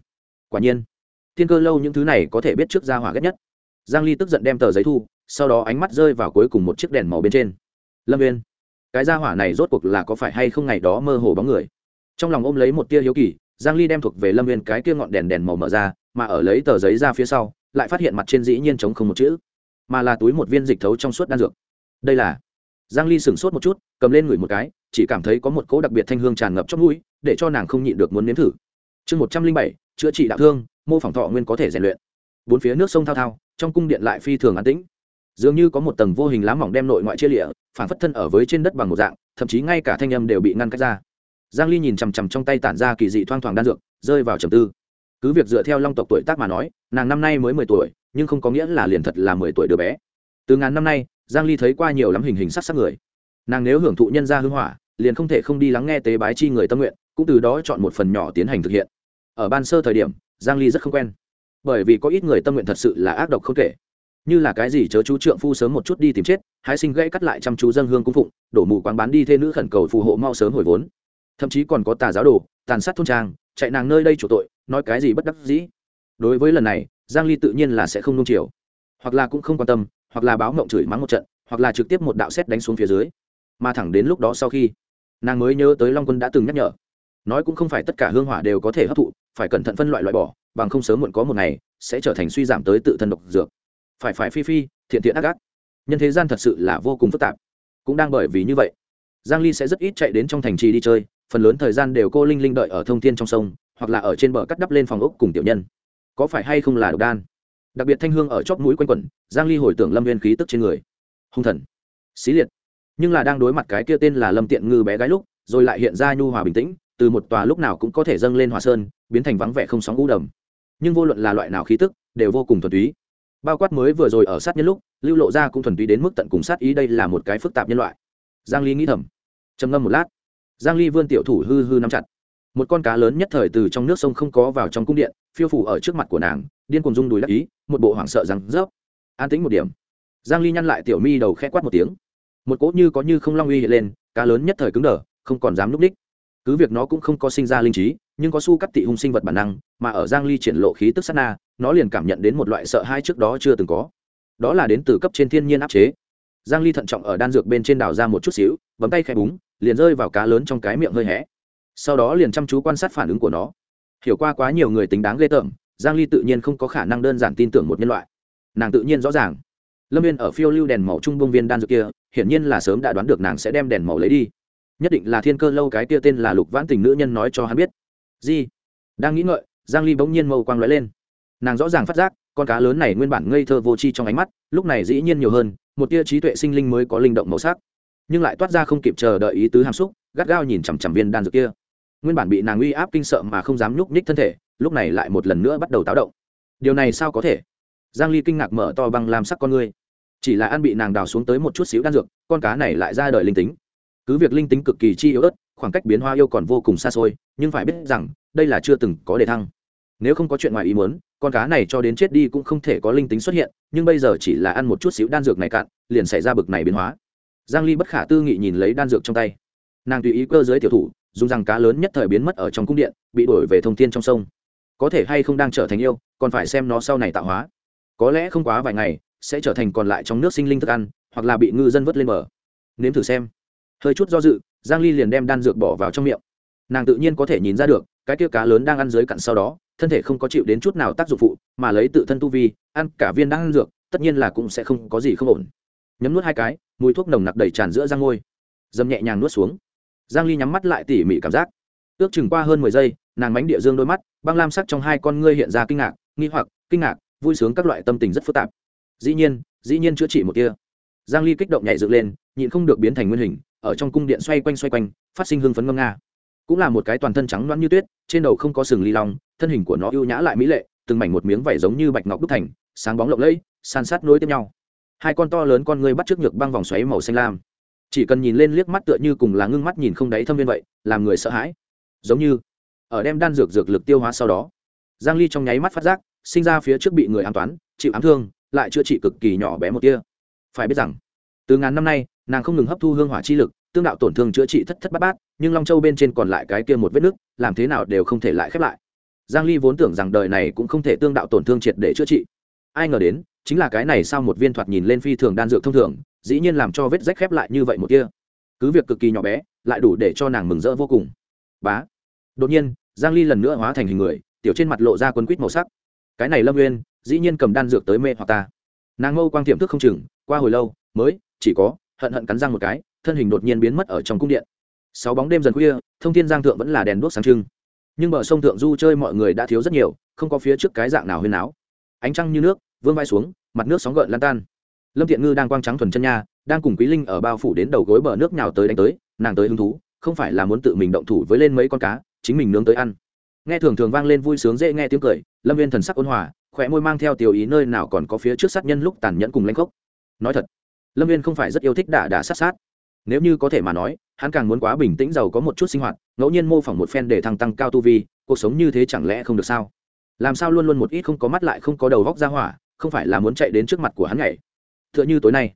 Quả nhiên, thiên cơ lâu những thứ này có thể biết trước ra hỏa ghét nhất. Giang ly tức giận đem tờ giấy thu, sau đó ánh mắt rơi vào cuối cùng một chiếc đèn màu bên trên. Lâm viên cái ra hỏa này rốt cuộc là có phải hay không ngày đó mơ hồ bóng người? Trong lòng ôm lấy một tia hiếu kỳ, giang ly đem thuộc về lâm viên cái kia ngọn đèn đèn màu mở ra, mà ở lấy tờ giấy ra phía sau lại phát hiện mặt trên dĩ nhiên chống không một chữ, mà là túi một viên dịch thấu trong suốt đan dược. Đây là giang ly sửng sốt một chút, cầm lên ngửi một cái, chỉ cảm thấy có một cỗ đặc biệt thanh hương tràn ngập trong mũi, để cho nàng không nhịn được muốn nếm thử. Chương một trăm linh bảy, chữa trị đạo thương, mô phỏng thọ nguyên có thể rèn luyện. Bốn phía nước sông thao thao, trong cung điện lại phi thường an tĩnh. Dường như có một tầng vô hình lá mỏng đem nội ngoại chia lịa, phản phất thân ở với trên đất bằng một dạng, thậm chí ngay cả thanh âm đều bị ngăn cách ra. Giang ly nhìn chằm chằm trong tay tản ra kỳ dị thoang thoảng đan dược, rơi vào trầm tư. Cứ việc dựa theo long tộc tuổi tác mà nói nàng năm nay mới 10 tuổi, nhưng không có nghĩa là liền thật là 10 tuổi đứa bé. Từ ngàn năm nay, giang ly thấy qua nhiều lắm hình hình sắc sắc người. Nàng nếu hưởng thụ nhân gia hương hỏa liền không thể không đi lắng nghe tế bái chi người tâm nguyện, cũng từ đó chọn một phần nhỏ tiến hành thực hiện. Ở ban sơ thời điểm, giang ly rất không quen. Bởi vì có ít người tâm nguyện thật sự là ác độc không kể như là cái gì chớ chú trượng phu sớm một chút đi tìm chết, hái sinh gãy cắt lại chăm chú dân hương cung phụng, đổ mù quán bán đi thê nữ khẩn cầu phù hộ mau sớm hồi vốn. Thậm chí còn có tà giáo đồ, tàn sát thôn trang, chạy nàng nơi đây chủ tội, nói cái gì bất đắc dĩ đối với lần này, giang ly tự nhiên là sẽ không nung chiều. Hoặc là cũng không quan tâm, hoặc là báo mộng chửi mắng một trận, hoặc là trực tiếp một đạo xét đánh xuống phía dưới. Mà thẳng đến lúc đó sau khi, nàng mới nhớ tới long quân đã từng nhắc nhở. Nói cũng không phải tất cả hương hỏa đều có thể hấp thụ, phải cẩn thận phân loại loại bỏ, bằng không sớm muộn có một ngày, sẽ trở thành suy giảm tới tự thân độc dược. Phải phải phi phi, thiện thiện ác ác. Nhân thế gian thật sự là vô cùng phức tạp. Cũng đang bởi vì như vậy, giang ly sẽ rất ít chạy đến trong thành trì đi chơi, phần lớn thời gian đều cô linh linh đợi ở thông thiên trong sông, hoặc là ở trên bờ cắt đắp lên phòng ốc cùng tiểu nhân có phải hay không là độc đan? Đặc biệt thanh hương ở chóp mũi quanh quẩn, giang ly hồi tưởng lâm viên khí tức trên người. Hung thần. Xí liệt. Nhưng là đang đối mặt cái kia tên là lâm tiện ngư bé gái lúc, rồi lại hiện ra nhu hòa bình tĩnh, từ một tòa lúc nào cũng có thể dâng lên hòa sơn, biến thành vắng vẻ không sóng u đầm. Nhưng vô luận là loại nào khí tức, đều vô cùng thuần túy. Bao quát mới vừa rồi ở sát nhân lúc, lưu lộ ra cũng thuần túy đến mức tận cùng sát ý đây là một cái phức tạp nhân loại. Giang ly nghĩ thầm. Trầm ngâm một lát. Giang ly vươn tiểu thủ hư hư nắm chặt một con cá lớn nhất thời từ trong nước sông không có vào trong cung điện, phiêu phủ ở trước mặt của nàng, điên cùng rung đùi đắc ý, một bộ hoảng sợ rằng rớp an tĩnh một điểm. Giang ly nhăn lại tiểu mi đầu khẽ quát một tiếng. Một cỗ như có như không long uy hiện lên, cá lớn nhất thời cứng đờ, không còn dám núp đích cứ việc nó cũng không có sinh ra linh trí, nhưng có su cắt tị hung sinh vật bản năng, mà ở giang ly triển lộ khí tức sát na, nó liền cảm nhận đến một loại sợ hãi trước đó chưa từng có. Đó là đến từ cấp trên thiên nhiên áp chế. Giang ly thận trọng ở đan dược bên trên đảo ra một chút xíu, bấm tay khẽ búng, liền rơi vào cá lớn trong cái miệng hơi hé sau đó liền chăm chú quan sát phản ứng của nó. Hiểu qua quá nhiều người tính đáng ghê tởm, giang ly tự nhiên không có khả năng đơn giản tin tưởng một nhân loại. Nàng tự nhiên rõ ràng. Lâm viên ở phiêu lưu đèn màu trung bông viên đan dược kia, hiển nhiên là sớm đã đoán được nàng sẽ đem đèn màu lấy đi. Nhất định là thiên cơ lâu cái kia tên là lục vãn tình nữ nhân nói cho hắn biết. Gì? Đang nghĩ ngợi, giang ly bỗng nhiên màu quang lóe lên. Nàng rõ ràng phát giác, con cá lớn này nguyên bản ngây thơ vô tri trong ánh mắt, lúc này dĩ nhiên nhiều hơn, một tia trí tuệ sinh linh mới có linh động màu sắc. Nhưng lại toát ra không kịp chờ đợi ý tứ hàm xúc, gắt gao nhìn chằm chằm viên đan dược kia nguyên bản bị nàng uy áp kinh sợ mà không dám nhúc nhích thân thể, lúc này lại một lần nữa bắt đầu táo động. Điều này sao có thể? Giang ly kinh ngạc mở to băng làm sắc con ngươi. Chỉ là ăn bị nàng đào xuống tới một chút xíu đan dược, con cá này lại ra đời linh tính. Cứ việc linh tính cực kỳ chi yếu ớt, khoảng cách biến hoa yêu còn vô cùng xa xôi, nhưng phải biết rằng, đây là chưa từng có đề thăng. Nếu không có chuyện ngoài ý muốn, con cá này cho đến chết đi cũng không thể có linh tính xuất hiện, nhưng bây giờ chỉ là ăn một chút xíu đan dược này cạn, liền xảy ra bực này biến hóa. Giang ly bất khả tư nghị nhìn lấy đan dược trong tay. Nàng tùy ý cơ giới tiểu thủ dùng rằng cá lớn nhất thời biến mất ở trong cung điện, bị đổi về thông thiên trong sông. Có thể hay không đang trở thành yêu, còn phải xem nó sau này tạo hóa. Có lẽ không quá vài ngày, sẽ trở thành còn lại trong nước sinh linh thức ăn, hoặc là bị ngư dân vớt lên bờ. Nếm thử xem. Hơi chút do dự, giang ly liền đem đan dược bỏ vào trong miệng. Nàng tự nhiên có thể nhìn ra được, cái kia cá lớn đang ăn dưới cặn sau đó, thân thể không có chịu đến chút nào tác dụng phụ, mà lấy tự thân tu vi, ăn cả viên đang ăn dược, tất nhiên là cũng sẽ không có gì không ổn. Nhấm nuốt hai cái, mùi thuốc nồng nặc đầy tràn giữa răng ngôi. Dầm nhẹ nhàng nuốt xuống giang ly nhắm mắt lại tỉ mỉ cảm giác. Ước chừng qua hơn 10 giây, nàng mánh địa dương đôi mắt, băng lam sắc trong hai con ngươi hiện ra kinh ngạc, nghi hoặc, kinh ngạc, vui sướng các loại tâm tình rất phức tạp. Dĩ nhiên dĩ nhiên chữa trị một kia. Giang ly kích động nhảy dựng lên, nhịn không được biến thành nguyên hình, ở trong cung điện xoay quanh xoay quanh, phát sinh hưng phấn ngâm nga. Cũng là một cái toàn thân trắng loãng như tuyết, trên đầu không có sừng ly long, thân hình của nó ưu nhã lại mỹ lệ, từng mảnh một miếng vảy giống như bạch ngọc đúc thành, sáng bóng lộng lẫy, san sát nối tiếp nhau. Hai con to lớn con ngươi bắt trước nhược băng vòng xoáy màu xanh lam chỉ cần nhìn lên liếc mắt tựa như cùng là ngưng mắt nhìn không đáy thâm viên vậy, làm người sợ hãi. Giống như, ở đem đan dược dược lực tiêu hóa sau đó, giang ly trong nháy mắt phát giác, sinh ra phía trước bị người an toán, chịu ám thương, lại chữa trị cực kỳ nhỏ bé một tia. Phải biết rằng, từ ngàn năm nay, nàng không ngừng hấp thu hương hỏa chi lực, tương đạo tổn thương chữa trị thất thất bát bát, nhưng long châu bên trên còn lại cái kia một vết nước, làm thế nào đều không thể lại khép lại. Giang ly vốn tưởng rằng đời này cũng không thể tương đạo tổn thương triệt để chữa trị ai ngờ đến, chính là cái này sao một viên thoạt nhìn lên phi thường đan dược thông thường, dĩ nhiên làm cho vết rách khép lại như vậy một kia. Cứ việc cực kỳ nhỏ bé, lại đủ để cho nàng mừng rỡ vô cùng. Bá. Đột nhiên, giang ly lần nữa hóa thành hình người, tiểu trên mặt lộ ra quân quýt màu sắc. Cái này lâm nguyên dĩ nhiên cầm đan dược tới mê hoặc ta. Nàng mâu quang Tiệm thức không chừng, qua hồi lâu, mới, chỉ có, hận hận cắn răng một cái, thân hình đột nhiên biến mất ở trong cung điện. Sáu bóng đêm dần khuya, thông thiên giang thượng vẫn là đèn đuốc sáng trưng. Nhưng bờ sông thượng du chơi mọi người đã thiếu rất nhiều, không có phía trước cái dạng nào huyên áo ánh trăng như nước, vương vai xuống, mặt nước sóng gợn lan tan. Lâm thiện ngư đang quang trắng thuần chân nha, đang cùng quý linh ở bao phủ đến đầu gối bờ nước nhào tới đánh tới, nàng tới hứng thú, không phải là muốn tự mình động thủ với lên mấy con cá, chính mình nướng tới ăn. Nghe thường thường vang lên vui sướng dễ nghe tiếng cười, lâm viên thần sắc ôn hòa khỏe môi mang theo tiểu ý nơi nào còn có phía trước sát nhân lúc tàn nhẫn cùng lanh khốc. Nói thật, lâm viên không phải rất yêu thích đả đả sát sát. Nếu như có thể mà nói, hắn càng muốn quá bình tĩnh giàu có một chút sinh hoạt, ngẫu nhiên mô phỏng một phen để thăng tăng cao tu vi, cuộc sống như thế chẳng lẽ không được sao? Làm sao luôn luôn một ít không có mắt lại không có đầu góc ra hỏa, không phải là muốn chạy đến trước mặt của hắn ngày t h ư ợ n h ư tối nay,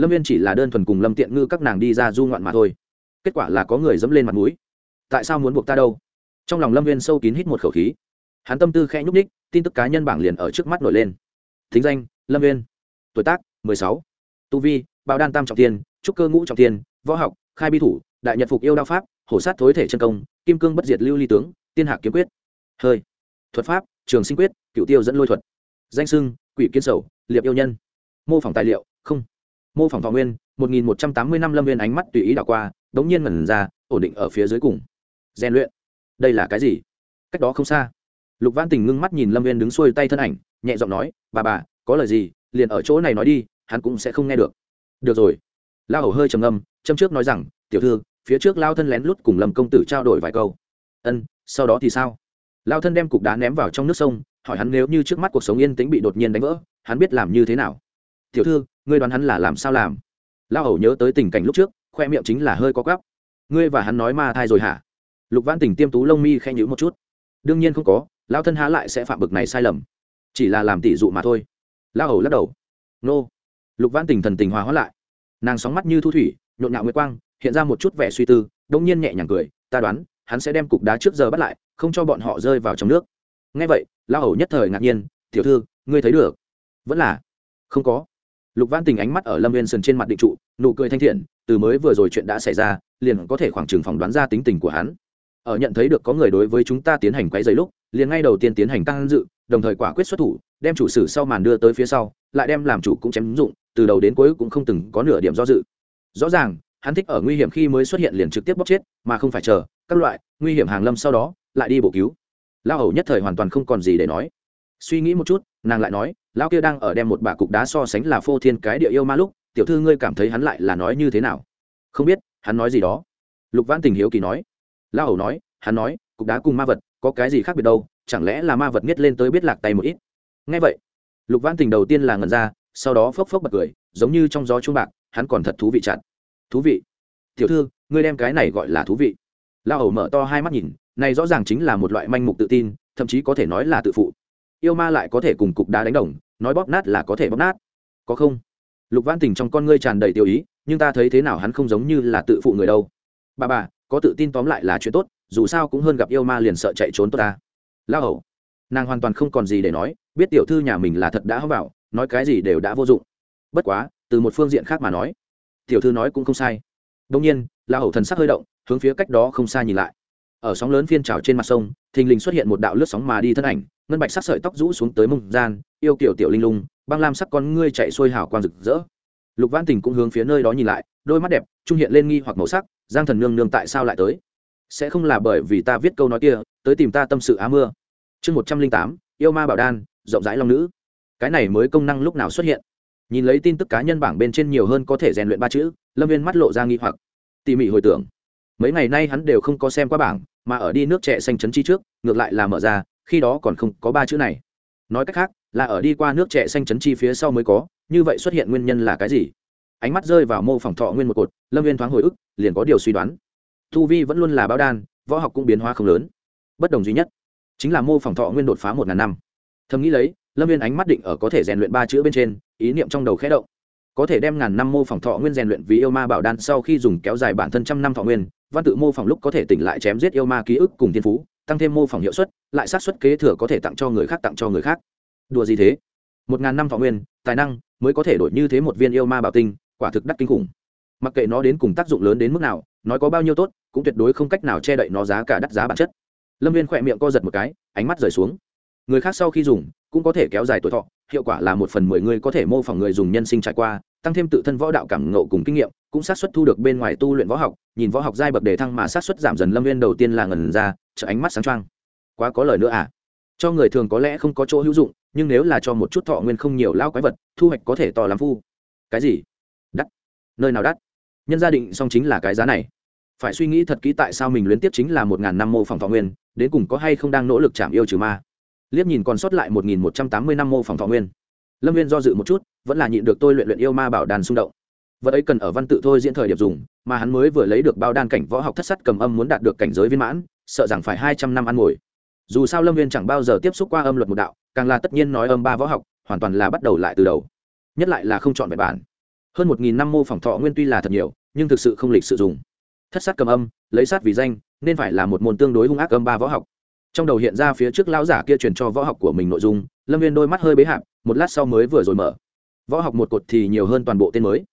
lâm viên chỉ là đơn thuần cùng lâm tiện ngư các nàng đi ra du ngoạn mà thôi. Kết quả là có người dẫm lên mặt mũi. Tại sao muốn buộc ta đâu? Trong lòng lâm viên sâu kín hít một khẩu khí. Hắn tâm tư khẽ nhúc ních tin tức cá nhân bảng liền ở trước mắt nổi lên. Thính danh, lâm viên. Tuổi tác, mười sáu. Tu vi bảo đan tam trọng tiên, trúc cơ ngũ trọng tiên, võ học, khai bi thủ, đại nhật phục yêu đao pháp, hổ sát thối thể chân công, kim cương bất diệt lưu ly tướng, tiên hạc kiếm quyết. Hơi. Thuật pháp trường sinh quyết, cựu tiêu dẫn lôi thuật. Danh sưng, quỷ kiến sầu, liệp yêu nhân. Mô phỏng tài liệu, không. Mô phỏng thọ nguyên, một nghìn một trăm tám mươi năm lâm viên ánh mắt tùy ý đảo qua đ ố n g nhiên ngẩn ra, ổn định ở phía dưới cùng. Rèn luyện. Đây là cái gì? Cách đó không xa. Lục văn tình ngưng mắt nhìn lâm viên đứng xuôi tay thân ảnh, nhẹ giọng nói, bà bà, có lời gì, liền ở chỗ này nói đi, hắn cũng sẽ không nghe được. Được rồi. Lao hầu hơi trầm ngâm, châm trước nói rằng, tiểu thư, phía trước lao thân lén lút cùng lâm công tử trao đổi vài câu. Ân, sau đó thì sao? Lao thân đem cục đá ném vào trong nước sông, hỏi hắn nếu như trước mắt cuộc sống yên tĩnh bị đột nhiên đánh vỡ, hắn biết làm như thế nào. Tiểu thư, ngươi đoán hắn là làm sao làm? Lao hầu nhớ tới tình cảnh lúc trước, khoe miệng chính là hơi có gắp ngươi và hắn nói ma thai rồi hả? Lục văn Tỉnh tiêm tú lông mi khen nhữ một chút. Đương nhiên không có, lao thân há lại sẽ phạm bực này sai lầm. Chỉ là làm tỷ dụ mà thôi. Lao hầu lắc đầu. Nô. Lục văn Tỉnh thần tình hòa hóa lại. Nàng sóng mắt như thu thủy, nhộn nhạo nguyệt quang, hiện ra một chút vẻ suy tư, đông nhiên nhẹ nhàng cười, ta đoán, hắn sẽ đem cục đá trước giờ bắt lại không cho bọn họ rơi vào trong nước. Ngay vậy lao hầu nhất thời ngạc nhiên, tiểu thư, ngươi thấy được? Vẫn là. Không có. Lục văn tình ánh mắt ở lâm viên sơn trên mặt định trụ, nụ cười thanh thiện, từ mới vừa rồi chuyện đã xảy ra, liền có thể khoảng chừng phỏng đoán ra tính tình của hắn. Ở nhận thấy được có người đối với chúng ta tiến hành quấy giấy lúc, liền ngay đầu tiên tiến hành tăng dự, đồng thời quả quyết xuất thủ, đem chủ sử sau màn đưa tới phía sau, lại đem làm chủ cũng chém dụng, từ đầu đến cuối cũng không từng có nửa điểm do dự. Rõ ràng, hắn thích ở nguy hiểm khi mới xuất hiện liền trực tiếp bóc chết, mà không phải chờ, các loại nguy hiểm hàng lâm sau đó lại đi bổ cứu. Lao hầu nhất thời hoàn toàn không còn gì để nói. Suy nghĩ một chút, nàng lại nói lao kia đang ở đem một bà cục đá so sánh là phô thiên cái địa yêu ma lúc, tiểu thư ngươi cảm thấy hắn lại là nói như thế nào? Không biết, hắn nói gì đó. Lục văn tình hiếu kỳ nói. Lao hầu nói, hắn nói, cục đá cùng ma vật, có cái gì khác biệt đâu, chẳng lẽ là ma vật nghiết lên tới biết lạc tay một ít? Ngay vậy, lục văn tình đầu tiên là ngần ra, sau đó phốc phốc bật cười, giống như trong gió chuông bạc, hắn còn thật thú vị chặt. Thú vị? Tiểu thư, ngươi đem cái này gọi là thú vị. Lao hầu mở to hai mắt nhìn này rõ ràng chính là một loại manh mục tự tin, thậm chí có thể nói là tự phụ. Yêu ma lại có thể cùng cục đá đánh đồng, nói bóp nát là có thể bóp nát. Có không? Lục văn tình trong con ngươi tràn đầy tiêu ý, nhưng ta thấy thế nào hắn không giống như là tự phụ người đâu. Bà bà, có tự tin tóm lại là chuyện tốt, dù sao cũng hơn gặp yêu ma liền sợ chạy trốn tốt ta. La hầu. Nàng hoàn toàn không còn gì để nói, biết tiểu thư nhà mình là thật đã hấp vào, nói cái gì đều đã vô dụng. Bất quá, từ một phương diện khác mà nói, tiểu thư nói cũng không sai. Đông nhiên la hầu thần sắc hơi động, hướng phía cách đó không xa nhìn lại ở sóng lớn phiên trào trên mặt sông, thình lình xuất hiện một đạo lướt sóng mà đi thân ảnh, ngân bạch sắc sợi tóc rũ xuống tới mông gian, yêu kiểu tiểu linh lung, băng lam sắc con ngươi chạy xuôi hào quang rực rỡ. Lục văn tình cũng hướng phía nơi đó nhìn lại, đôi mắt đẹp, trung hiện lên nghi hoặc màu sắc, giang thần nương nương tại sao lại tới? Sẽ không là bởi vì ta viết câu nói kia, tới tìm ta tâm sự á mưa. Chương một trăm linh tám, yêu ma bảo đan, rộng rãi long nữ. Cái này mới công năng lúc nào xuất hiện? Nhìn lấy tin tức cá nhân bảng bên trên nhiều hơn có thể rèn luyện ba chữ, lâm viên mắt lộ ra nghi hoặc. Tỉ mỉ hồi tưởng, mấy ngày nay hắn đều không có xem qua bảng mà ở đi nước trẻ xanh chấn chi trước, ngược lại là mở ra, khi đó còn không có ba chữ này. Nói cách khác, là ở đi qua nước trẻ xanh chấn chi phía sau mới có, như vậy xuất hiện nguyên nhân là cái gì? Ánh mắt rơi vào mô phỏng thọ nguyên một cột, lâm viên thoáng hồi ức, liền có điều suy đoán. Thu vi vẫn luôn là báo đan, võ học cũng biến hóa không lớn. Bất đồng duy nhất, chính là mô phỏng thọ nguyên đột phá một ngàn năm. Thầm nghĩ lấy, lâm viên ánh mắt định ở có thể rèn luyện ba chữ bên trên, ý niệm trong đầu khẽ động. Có thể đem ngàn năm mô phỏng thọ nguyên rèn luyện vì yêu ma bảo đan sau khi dùng kéo dài bản thân trăm năm thọ nguyên văn tự mô phỏng lúc có thể tỉnh lại chém giết yêu ma ký ức cùng thiên phú, tăng thêm mô phỏng hiệu suất, lại sát xuất kế thừa có thể tặng cho người khác tặng cho người khác. Đùa gì thế? Một ngàn năm thọ nguyên, tài năng mới có thể đổi như thế một viên yêu ma bảo tinh, quả thực đắt kinh khủng. Mặc kệ nó đến cùng tác dụng lớn đến mức nào, nói có bao nhiêu tốt, cũng tuyệt đối không cách nào che đậy nó giá cả đắt giá bản chất. Lâm viên khỏe miệng co giật một cái, ánh mắt rời xuống. Người khác sau khi dùng, cũng có thể kéo dài tuổi thọ hiệu quả là một phần mười người có thể mô phỏng người dùng nhân sinh trải qua, tăng thêm tự thân võ đạo cảm ngộ cùng kinh nghiệm, cũng sát xuất thu được bên ngoài tu luyện võ học, nhìn võ học giai bậc đề thăng mà sát xuất giảm dần lâm viên đầu tiên là ngần ra trợ ánh mắt sáng trăng quá có lời nữa à? Cho người thường có lẽ không có chỗ hữu dụng, nhưng nếu là cho một chút thọ nguyên không nhiều lao quái vật, thu hoạch có thể to lắm phu. Cái gì? Đắt. Nơi nào đắt? Nhân gia định song chính là cái giá này. Phải suy nghĩ thật kỹ tại sao mình luyến tiếp chính là một ngàn năm mô phỏng thọ nguyên, đến cùng có hay không đang nỗ lực chạm yêu trừ ma liếc nhìn còn sót lại một nghìn một trăm tám mươi năm mô phỏng thọ nguyên. Lâm viên do dự một chút, vẫn là nhịn được tôi luyện luyện yêu ma bảo đàn xung động. Vật ấy cần ở văn tự thôi diễn thời điểm dùng, mà hắn mới vừa lấy được bao đan cảnh võ học thất sắt cầm âm muốn đạt được cảnh giới viên mãn, sợ rằng phải hai trăm năm ăn ngồi. Dù sao lâm viên chẳng bao giờ tiếp xúc qua âm luật một đạo, càng là tất nhiên nói âm ba võ học, hoàn toàn là bắt đầu lại từ đầu. Nhất lại là không chọn vẹn bản. Hơn một nghìn năm mô phỏng thọ nguyên tuy là thật nhiều, nhưng thực sự không lịch sử dụng thất sát cầm âm, lấy sát vì danh, nên phải là một môn tương đối hung ác âm ba võ học trong đầu hiện ra phía trước lão giả kia truyền cho võ học của mình nội dung, lâm viên đôi mắt hơi bế hạp, một lát sau mới vừa rồi mở. Võ học một cột thì nhiều hơn toàn bộ tên mới.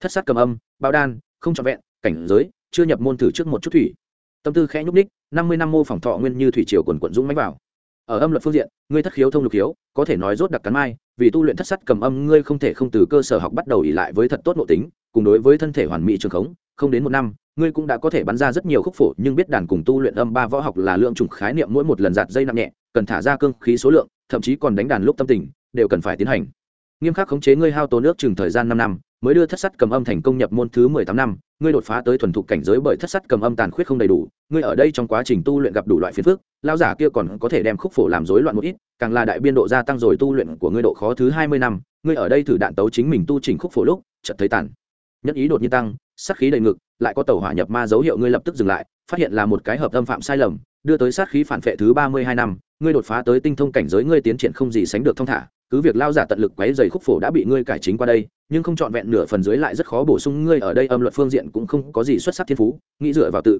Thất sát cầm âm bao đan, không trọn vẹn, cảnh giới, chưa nhập môn thử trước một chút thủy. Tâm tư khẽ nhúc ních năm mươi năm mô phỏng thọ nguyên như thủy triều quần quận dũng mánh vào. Ở âm luật phương diện, ngươi thất khiếu thông lục khiếu, có thể nói rốt đặc cắn mai, vì tu luyện thất sắt cầm âm, ngươi không thể không từ cơ sở học bắt đầu ỉ lại với thật tốt nội tính, cùng đối với thân thể hoàn mỹ trường khống không đến một năm, ngươi cũng đã có thể bắn ra rất nhiều khúc phổ, nhưng biết đàn cùng tu luyện âm ba võ học là lượng trùng khái niệm mỗi một lần giạt dây nặng nhẹ, cần thả ra cương khí số lượng, thậm chí còn đánh đàn lúc tâm tình, đều cần phải tiến hành. Nghiêm khắc khống chế ngươi hao tố nước chừng thời gian năm năm, mới đưa thất sắt cầm âm thành công nhập môn thứ mười tám năm, ngươi đột phá tới thuần thục cảnh giới bởi thất sắt cầm âm tàn khuyết không đầy đủ, ngươi ở đây trong quá trình tu luyện gặp đủ loại phiền phức lao giả kia còn có thể đem khúc phổ làm rối loạn một ít, càng là đại biên độ gia tăng rồi tu luyện của ngươi độ khó thứ hai mươi năm, ngươi ở đây thử đạn tấu chính mình tu trình khúc phổ lúc, chợt thấy tàn. Nhất ý đột nhiên tăng sát khí đầy ngực, lại có tàu hỏa nhập ma dấu hiệu ngươi lập tức dừng lại, phát hiện là một cái hợp âm phạm sai lầm, đưa tới sát khí phản vệ thứ ba mươi hai năm, ngươi đột phá tới tinh thông cảnh giới ngươi tiến triển không gì sánh được thông thả, cứ việc lao giả tận lực quấy dày khúc phổ đã bị ngươi cải chính qua đây, nhưng không trọn vẹn nửa phần dưới lại rất khó bổ sung ngươi ở đây âm luật phương diện cũng không có gì xuất sắc thiên phú, nghĩ dựa vào tự.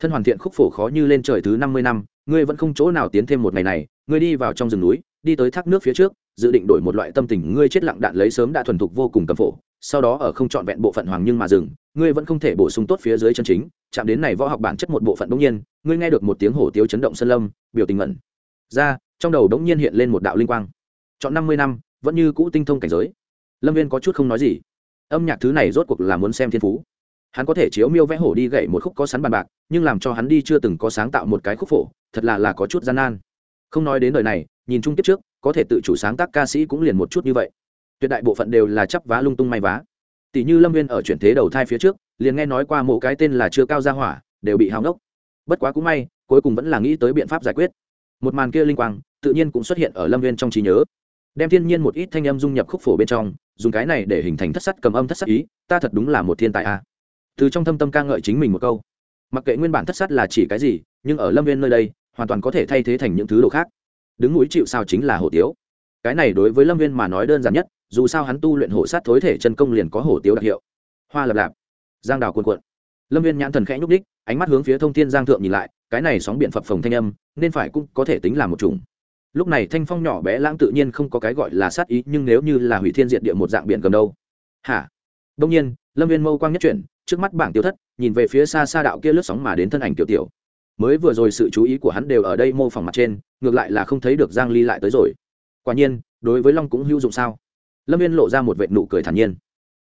Thân hoàn thiện khúc phổ khó như lên trời thứ năm mươi năm, ngươi vẫn không chỗ nào tiến thêm một ngày này, ngươi đi vào trong rừng núi, đi tới thác nước phía trước, dự định đổi một loại tâm tình, ngươi chết lặng đạn lấy sớm đã thuần thục vô cùng cầm phổ sau đó ở không trọn vẹn bộ phận hoàng nhưng mà dừng, ngươi vẫn không thể bổ sung tốt phía dưới chân chính, chạm đến này võ học bản chất một bộ phận bỗng nhiên, ngươi nghe được một tiếng hổ tiếu chấn động sân lâm, biểu tình ngẩn ra, trong đầu đống nhiên hiện lên một đạo linh quang. Chọn năm mươi năm, vẫn như cũ tinh thông cảnh giới. Lâm viên có chút không nói gì. Âm nhạc thứ này rốt cuộc là muốn xem thiên phú. Hắn có thể chiếu miêu vẽ hổ đi gậy một khúc có sắn bàn bạc, nhưng làm cho hắn đi chưa từng có sáng tạo một cái khúc phổ, thật là là có chút gian nan. Không nói đến đời này, nhìn chung kiếp trước, có thể tự chủ sáng tác ca sĩ cũng liền một chút như vậy tuyệt đại bộ phận đều là chắp vá lung tung may vá. Tỷ như lâm viên ở chuyển thế đầu thai phía trước, liền nghe nói qua mộ cái tên là chưa cao gia hỏa, đều bị hao ngốc. Bất quá cũng may, cuối cùng vẫn là nghĩ tới biện pháp giải quyết. Một màn kia linh quang, tự nhiên cũng xuất hiện ở lâm viên trong trí nhớ. Đem thiên nhiên một ít thanh âm dung nhập khúc phổ bên trong, dùng cái này để hình thành thất sắt cầm âm thất sắt ý, ta thật đúng là một thiên tài a. Từ trong thâm tâm ca ngợi chính mình một câu. Mặc kệ nguyên bản thất sắt là chỉ cái gì, nhưng ở lâm viên nơi đây, hoàn toàn có thể thay thế thành những thứ đồ khác. Đứng núi chịu sao chính là hổ tiếu. Cái này đối với lâm viên mà nói đơn giản nhất dù sao hắn tu luyện hổ sát thối thể chân công liền có hổ tiếu đặc hiệu. Hoa lập lạp, giang đào cuồn cuộn. Lâm viên nhãn thần khẽ nhúc đích ánh mắt hướng phía thông thiên giang thượng nhìn lại, cái này sóng biện phập phồng thanh âm, nên phải cũng có thể tính là một chủng. Lúc này thanh phong nhỏ bé lãng tự nhiên không có cái gọi là sát ý, nhưng nếu như là hủy thiên diện địa một dạng biển cầm đâu. Hả? Đông nhiên, lâm viên mâu quang nhất chuyển, trước mắt bảng tiêu thất, nhìn về phía xa xa đạo kia lướt sóng mà đến thân ảnh tiểu tiểu. Mới vừa rồi sự chú ý của hắn đều ở đây mô phỏng mặt trên, ngược lại là không thấy được giang ly lại tới rồi. Quả nhiên, đối với long cũng hữu dụng sao? Lâm viên lộ ra một vệ nụ cười thản nhiên.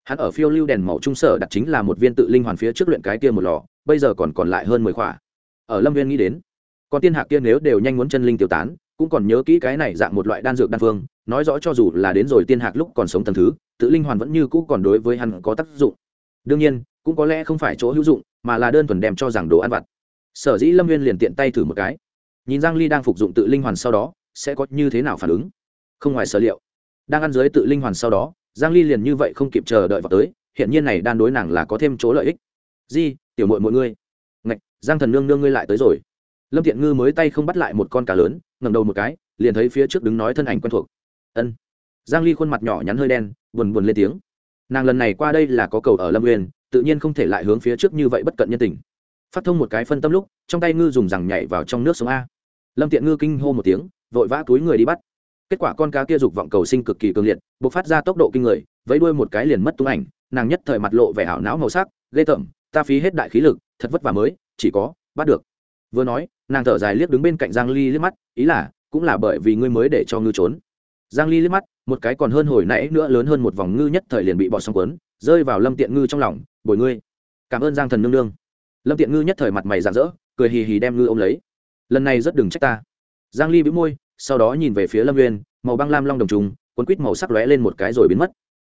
Hắn ở phiêu lưu đèn màu trung sở đặt chính là một viên tự linh hoàn phía trước luyện cái kia một lò, bây giờ còn còn lại hơn mười khỏa. Ở lâm viên nghĩ đến còn tiên hạc kia nếu đều nhanh muốn chân linh tiêu tán, cũng còn nhớ kỹ cái này dạng một loại đan dược đan phương, nói rõ cho dù là đến rồi tiên hạc lúc còn sống tầng thứ, tự linh hoàn vẫn như cũ còn đối với hắn có tác dụng. Đương nhiên, cũng có lẽ không phải chỗ hữu dụng, mà là đơn thuần đem cho rằng đồ ăn vặt. Sở dĩ lâm viên liền tiện tay thử một cái. Nhìn giang ly đang phục dụng tự linh hoàn sau đó, sẽ có như thế nào phản ứng? Không ngoài sở liệu đang ăn dưới tự linh hoàn sau đó, giang ly liền như vậy không kịp chờ đợi vào tới hiện nhiên này đan đối nàng là có thêm chỗ lợi ích. Di, tiểu muội mọi người ngạch, giang thần nương nương ngươi lại tới rồi. Lâm thiện ngư mới tay không bắt lại một con cá lớn, ngẩng đầu một cái, liền thấy phía trước đứng nói thân ảnh quen thuộc. Ân. Giang ly khuôn mặt nhỏ nhắn hơi đen, buồn buồn lên tiếng. Nàng lần này qua đây là có cầu ở lâm nguyên tự nhiên không thể lại hướng phía trước như vậy bất cận nhân tình. Phát thông một cái phân tâm lúc, trong tay ngư dùng rằng nhảy vào trong nước sông a. Lâm tiện ngư kinh hô một tiếng, vội vã túi người đi bắt kết quả con cá kia dục vọng cầu sinh cực kỳ cường liệt buộc phát ra tốc độ kinh người, vẫy đuôi một cái liền mất tung ảnh, nàng nhất thời mặt lộ vẻ hảo não màu sắc, ghê tởm, ta phí hết đại khí lực, thật vất vả mới, chỉ có bắt được. Vừa nói, nàng thở dài liếc đứng bên cạnh giang ly liếc mắt, ý là, cũng là bởi vì ngươi mới để cho ngư trốn. Giang ly liếc mắt, một cái còn hơn hồi nãy nữa lớn hơn một vòng ngư nhất thời liền bị bọt sóng cuốn, rơi vào lâm tiện ngư trong lòng, bồi ngươi. Cảm ơn giang thần nương nương. Lâm tiện ngư nhất thời mặt mày rạng rỡ, cười hì hì đem ngư ôm lấy. Lần này rất đừng trách ta. Giang ly bĩu môi sau đó nhìn về phía lâm nguyên màu băng lam long đồng trùng, cuốn quýt màu sắc lóe lên một cái rồi biến mất.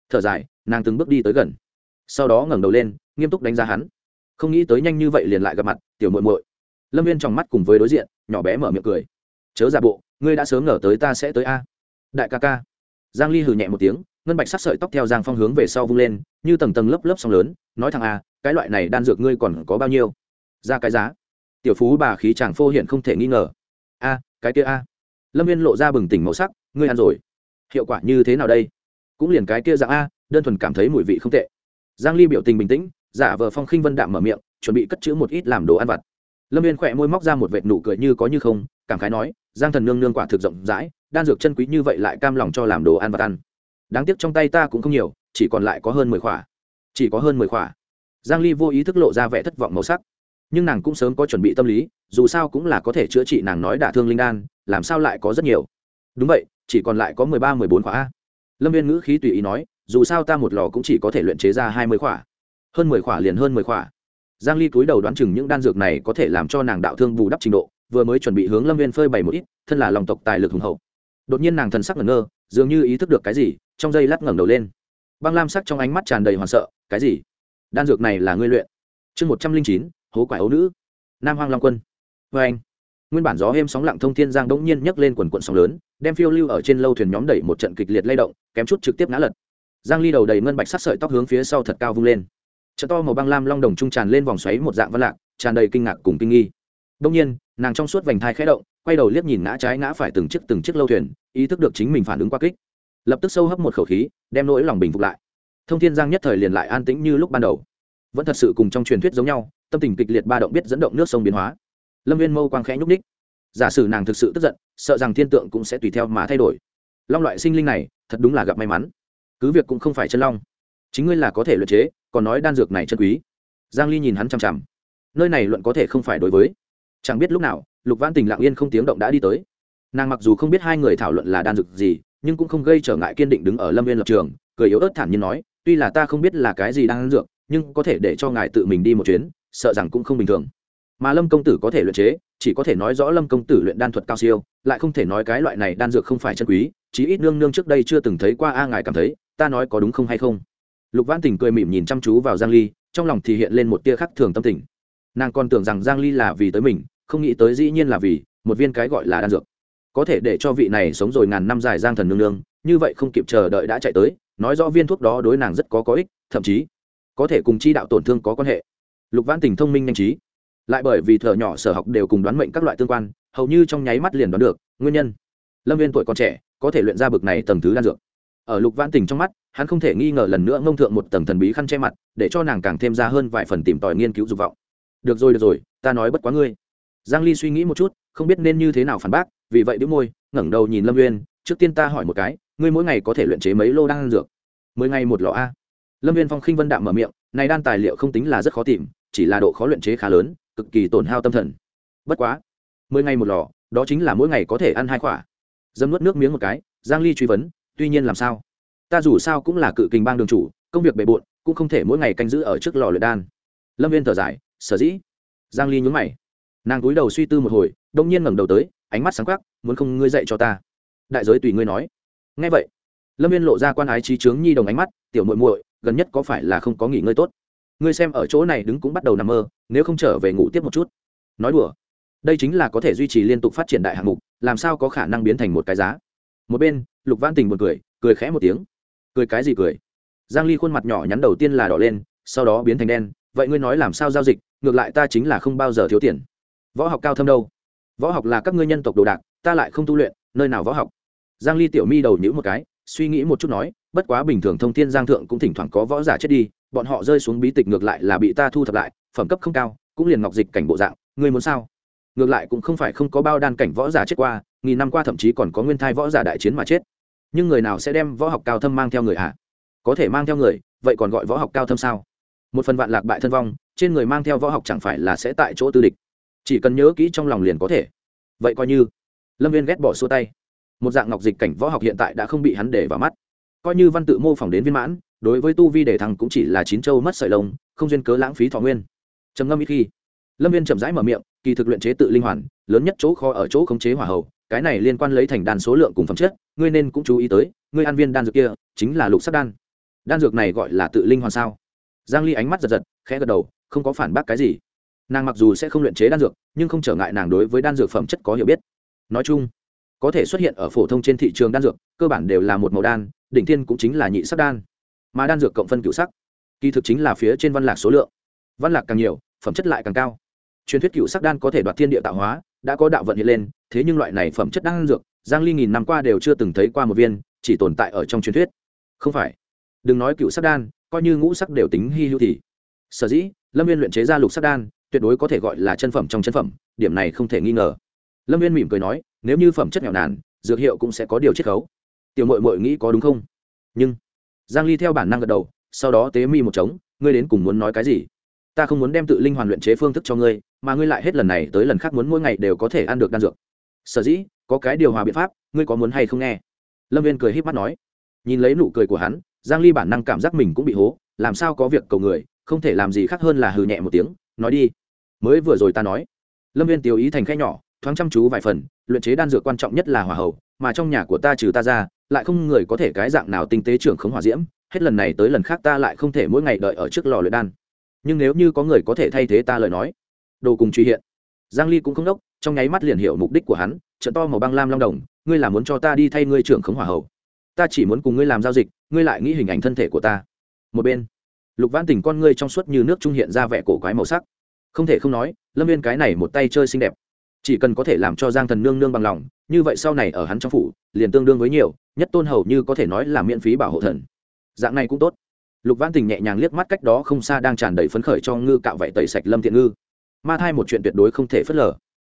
Thở dài, nàng từng bước đi tới gần. Sau đó ngẩng đầu lên, nghiêm túc đánh giá hắn. Không nghĩ tới nhanh như vậy liền lại gặp mặt, tiểu muội muội. Lâm viên trong mắt cùng với đối diện, nhỏ bé mở miệng cười. Chớ giả bộ, ngươi đã sớm ngờ tới ta sẽ tới a. Đại ca ca. Giang ly hừ nhẹ một tiếng, ngân bạch sắc sợi tóc theo giang phong hướng về sau vung lên, như tầng tầng lớp lớp sóng lớn, nói thằng a, cái loại này đan dược ngươi còn có bao nhiêu? Ra cái giá. Tiểu phú bà khí chàng phô hiện không thể nghi ngờ. A, cái kia a lâm viên lộ ra bừng tỉnh màu sắc, ngươi ăn rồi. Hiệu quả như thế nào đây? Cũng liền cái kia dạng a, đơn thuần cảm thấy mùi vị không tệ. Giang ly biểu tình bình tĩnh, giả vờ phong khinh vân đạm mở miệng, chuẩn bị cất chữ một ít làm đồ ăn vặt. Lâm viên khỏe môi móc ra một vệt nụ cười như có như không, cảm khái nói, giang thần nương nương quả thực rộng rãi, đan dược chân quý như vậy lại cam lòng cho làm đồ ăn vặt ăn. Đáng tiếc trong tay ta cũng không nhiều, chỉ còn lại có hơn mười khỏa chỉ có hơn mười khỏa giang ly vô ý thức lộ ra vẻ thất vọng màu sắc nhưng nàng cũng sớm có chuẩn bị tâm lý, dù sao cũng là có thể chữa trị nàng nói đả thương linh đan, làm sao lại có rất nhiều. Đúng vậy, chỉ còn lại có mười ba, mười bốn khỏa lâm viên ngữ khí tùy ý nói, dù sao ta một lò cũng chỉ có thể luyện chế ra hai mươi khỏa. Hơn mười khỏa liền hơn mười khỏa. Giang ly cúi đầu đoán chừng những đan dược này có thể làm cho nàng đạo thương bù đắp trình độ, vừa mới chuẩn bị hướng lâm viên phơi bày một ít, thân là lòng tộc tài lực hùng hậu. Đột nhiên nàng thần sắc ngẩn ngơ, dường như ý thức được cái gì, trong giây lát ngẩng đầu lên. Băng lam sắc trong ánh mắt tràn đầy hoảng sợ, cái gì? Đan dược này là ngươi luyện. Chương một trăm linh chín hố quải ấu nữ. Nam hoang long quân. Vê anh, nguyên bản gió êm sóng lặng thông thiên giang đống nhiên nhấc lên quần quận sóng lớn, đem phiêu lưu ở trên lâu thuyền nhóm đẩy một trận kịch liệt lay động, kém chút trực tiếp ngã lật. Giang ly đầu đầy ngân bạch sắc sợi tóc hướng phía sau thật cao vung lên. Chợ to màu băng lam long đồng trung tràn lên vòng xoáy một dạng văn lạc, tràn đầy kinh ngạc cùng kinh nghi. Đông nhiên, nàng trong suốt vành thai khẽ động, quay đầu liếc nhìn ngã trái ngã phải từng chiếc từng chiếc lâu thuyền, ý thức được chính mình phản ứng qua kích. Lập tức sâu hấp một khẩu khí, đem nỗi lòng bình phục lại. Thông thiên giang nhất thời liền lại an tĩnh như lúc ban đầu vẫn thật sự cùng trong truyền thuyết giống nhau, tâm tình kịch liệt ba động biết dẫn động nước sông biến hóa. Lâm viên mâu quang khẽ nhúc ních giả sử nàng thực sự tức giận, sợ rằng thiên tượng cũng sẽ tùy theo mà thay đổi. Long loại sinh linh này, thật đúng là gặp may mắn. Cứ việc cũng không phải chân long. Chính ngươi là có thể luyện chế, còn nói đan dược này chân quý. Giang ly nhìn hắn chằm chằm. Nơi này luận có thể không phải đối với. Chẳng biết lúc nào, lục văn tình lặng yên không tiếng động đã đi tới. Nàng mặc dù không biết hai người thảo luận là đan dược gì, nhưng cũng không gây trở ngại kiên định đứng ở lâm viên lập trường, cười yếu ớt thản nhiên nói, tuy là ta không biết là cái gì đang ăn dược nhưng có thể để cho ngài tự mình đi một chuyến, sợ rằng cũng không bình thường. Mà lâm công tử có thể luyện chế, chỉ có thể nói rõ lâm công tử luyện đan thuật cao siêu, lại không thể nói cái loại này đan dược không phải chân quý, chí ít nương nương trước đây chưa từng thấy qua a, ngài cảm thấy, ta nói có đúng không hay không? Lục văn tình cười mỉm nhìn chăm chú vào giang ly, trong lòng thì hiện lên một tia khắc thường tâm tình. Nàng còn tưởng rằng giang ly là vì tới mình, không nghĩ tới dĩ nhiên là vì một viên cái gọi là đan dược. Có thể để cho vị này sống rồi ngàn năm dài giang thần nương nương, như vậy không kịp chờ đợi đã chạy tới, nói rõ viên thuốc đó đối nàng rất có có ích, thậm chí có thể cùng chi đạo tổn thương có quan hệ. Lục văn tình thông minh nhanh trí. Lại bởi vì thợ nhỏ sở học đều cùng đoán mệnh các loại tương quan, hầu như trong nháy mắt liền đoán được, nguyên nhân. Lâm viên tuổi còn trẻ, có thể luyện ra bực này tầng thứ đan dược. Ở lục văn tình trong mắt, hắn không thể nghi ngờ lần nữa ngông thượng một tầng thần bí khăn che mặt, để cho nàng càng thêm ra hơn vài phần tìm tòi nghiên cứu dục vọng. Được rồi được rồi, ta nói bất quá ngươi. Giang ly suy nghĩ một chút, không biết nên như thế nào phản bác, vì vậy đĩu môi, ngẩng đầu nhìn lâm uyên trước tiên ta hỏi một cái, ngươi mỗi ngày có thể luyện chế mấy lô đan dược? Mười ngày một lọ a lâm viên phong khinh vân đạm mở miệng, này đan tài liệu không tính là rất khó tìm, chỉ là độ khó luyện chế khá lớn, cực kỳ tổn hao tâm thần. Bất quá, mười ngày một lò, đó chính là mỗi ngày có thể ăn hai quả. Dâm nuốt nước miếng một cái, giang ly truy vấn, tuy nhiên làm sao? Ta dù sao cũng là cự kình bang đường chủ, công việc bề bộn, cũng không thể mỗi ngày canh giữ ở trước lò luyện đan. Lâm viên thở dài, sở dĩ? Giang ly nhún mày. Nàng cúi đầu suy tư một hồi, đông nhiên ngẩng đầu tới, ánh mắt sáng quắc, muốn không ngươi dạy cho ta. Đại giới tùy ngươi nói. Nghe vậy, lâm viên lộ ra quan ái trí trướng nhi đồng ánh mắt, tiểu muội muội gần nhất có phải là không có nghỉ ngơi tốt? Ngươi xem ở chỗ này đứng cũng bắt đầu nằm mơ, nếu không trở về ngủ tiếp một chút. Nói đùa. Đây chính là có thể duy trì liên tục phát triển đại hạng mục, làm sao có khả năng biến thành một cái giá? Một bên, lục văn tình một cười cười khẽ một tiếng. Cười cái gì cười? Giang ly khuôn mặt nhỏ nhắn đầu tiên là đỏ lên, sau đó biến thành đen. Vậy ngươi nói làm sao giao dịch? Ngược lại ta chính là không bao giờ thiếu tiền. Võ học cao thâm đâu? Võ học là các ngươi nhân tộc đồ đạc, ta lại không tu luyện, nơi nào võ học? Giang ly tiểu mi đầu nhữ một cái suy nghĩ một chút nói, bất quá bình thường thông thiên giang thượng cũng thỉnh thoảng có võ giả chết đi, bọn họ rơi xuống bí tịch ngược lại là bị ta thu thập lại, phẩm cấp không cao, cũng liền ngọc dịch cảnh bộ dạng, ngươi muốn sao? Ngược lại cũng không phải không có bao đan cảnh võ giả chết qua, nghìn năm qua thậm chí còn có nguyên thai võ giả đại chiến mà chết. Nhưng người nào sẽ đem võ học cao thâm mang theo người hả? Có thể mang theo người, vậy còn gọi võ học cao thâm sao? Một phần vạn lạc bại thân vong, trên người mang theo võ học chẳng phải là sẽ tại chỗ tư địch. Chỉ cần nhớ kỹ trong lòng liền có thể. Vậy coi như. Lâm viên ghét bỏ xua tay một dạng ngọc dịch cảnh võ học hiện tại đã không bị hắn để vào mắt. Coi như văn tự mô phỏng đến viên mãn, đối với tu vi đề thăng cũng chỉ là chín châu mất sợi lông, không duyên cớ lãng phí thọ nguyên. Trầm ngâm ít khi, lâm viên chậm rãi mở miệng, kỳ thực luyện chế tự linh hoàn, lớn nhất chỗ kho ở chỗ khống chế hỏa hậu cái này liên quan lấy thành đan số lượng cùng phẩm chất, ngươi nên cũng chú ý tới, ngươi ăn viên đan dược kia, chính là lục sắc đan. Đan dược này gọi là tự linh hoàn sao? Giang ly ánh mắt giật giật, khẽ gật đầu, không có phản bác cái gì. Nàng mặc dù sẽ không luyện chế đan dược, nhưng không trở ngại nàng đối với đan dược phẩm chất có hiểu biết. Nói chung có thể xuất hiện ở phổ thông trên thị trường đan dược, cơ bản đều là một màu đan, đỉnh tiên cũng chính là nhị sắc đan. Mà đan dược cộng phân cửu sắc, kỳ thực chính là phía trên văn lạc số lượng. Văn lạc càng nhiều, phẩm chất lại càng cao. Truyền thuyết cửu sắc đan có thể đoạt thiên địa tạo hóa, đã có đạo vận hiện lên, thế nhưng loại này phẩm chất đan dược, giang ly nghìn năm qua đều chưa từng thấy qua một viên, chỉ tồn tại ở trong truyền thuyết. Không phải. Đừng nói cửu sắc đan, coi như ngũ sắc đều tính hy hữu thì. Sở dĩ, lâm viên luyện chế ra lục sắc đan, tuyệt đối có thể gọi là chân phẩm trong chân phẩm, điểm này không thể nghi ngờ. Lâm viên mỉm cười nói nếu như phẩm chất nghèo nàn, dược hiệu cũng sẽ có điều chiết khấu. Tiểu mội mội nghĩ có đúng không? Nhưng, giang ly theo bản năng gật đầu, sau đó tế mi một trống, ngươi đến cùng muốn nói cái gì? Ta không muốn đem tự linh hoàn luyện chế phương thức cho ngươi, mà ngươi lại hết lần này tới lần khác muốn mỗi ngày đều có thể ăn được đan dược. Sở dĩ, có cái điều hòa biện pháp, ngươi có muốn hay không nghe? Lâm viên cười híp mắt nói. Nhìn lấy nụ cười của hắn, giang ly bản năng cảm giác mình cũng bị hố, làm sao có việc cầu người, không thể làm gì khác hơn là hừ nhẹ một tiếng, nói đi. Mới vừa rồi ta nói. Lâm viên tiêu ý thành khẽ nhỏ thoáng chăm chú vài phần luyện chế đan dược quan trọng nhất là hỏa hầu, mà trong nhà của ta trừ ta ra lại không người có thể cái dạng nào tinh tế trưởng khống hỏa diễm hết lần này tới lần khác ta lại không thể mỗi ngày đợi ở trước lò luyện đan. Nhưng nếu như có người có thể thay thế ta lời nói đồ cùng truy hiện. Giang ly cũng không đốc trong nháy mắt liền hiểu mục đích của hắn trận to màu băng lam long đồng ngươi là muốn cho ta đi thay ngươi trưởng khống hỏa hầu, ta chỉ muốn cùng ngươi làm giao dịch ngươi lại nghĩ hình ảnh thân thể của ta. Một bên lục Vãn tình con ngươi trong suốt như nước trung hiện ra vẻ cổ quái màu sắc. Không thể không nói lâm viên cái này một tay chơi xinh đẹp chỉ cần có thể làm cho giang thần nương nương bằng lòng, như vậy sau này ở hắn trong phủ, liền tương đương với nhiều, nhất tôn hầu như có thể nói là miễn phí bảo hộ thần. Dạng này cũng tốt. Lục văn tình nhẹ nhàng liếc mắt cách đó không xa đang tràn đầy phấn khởi cho ngư cạo vạy tẩy sạch lâm thiện ngư. Ma thai một chuyện tuyệt đối không thể phớt lờ.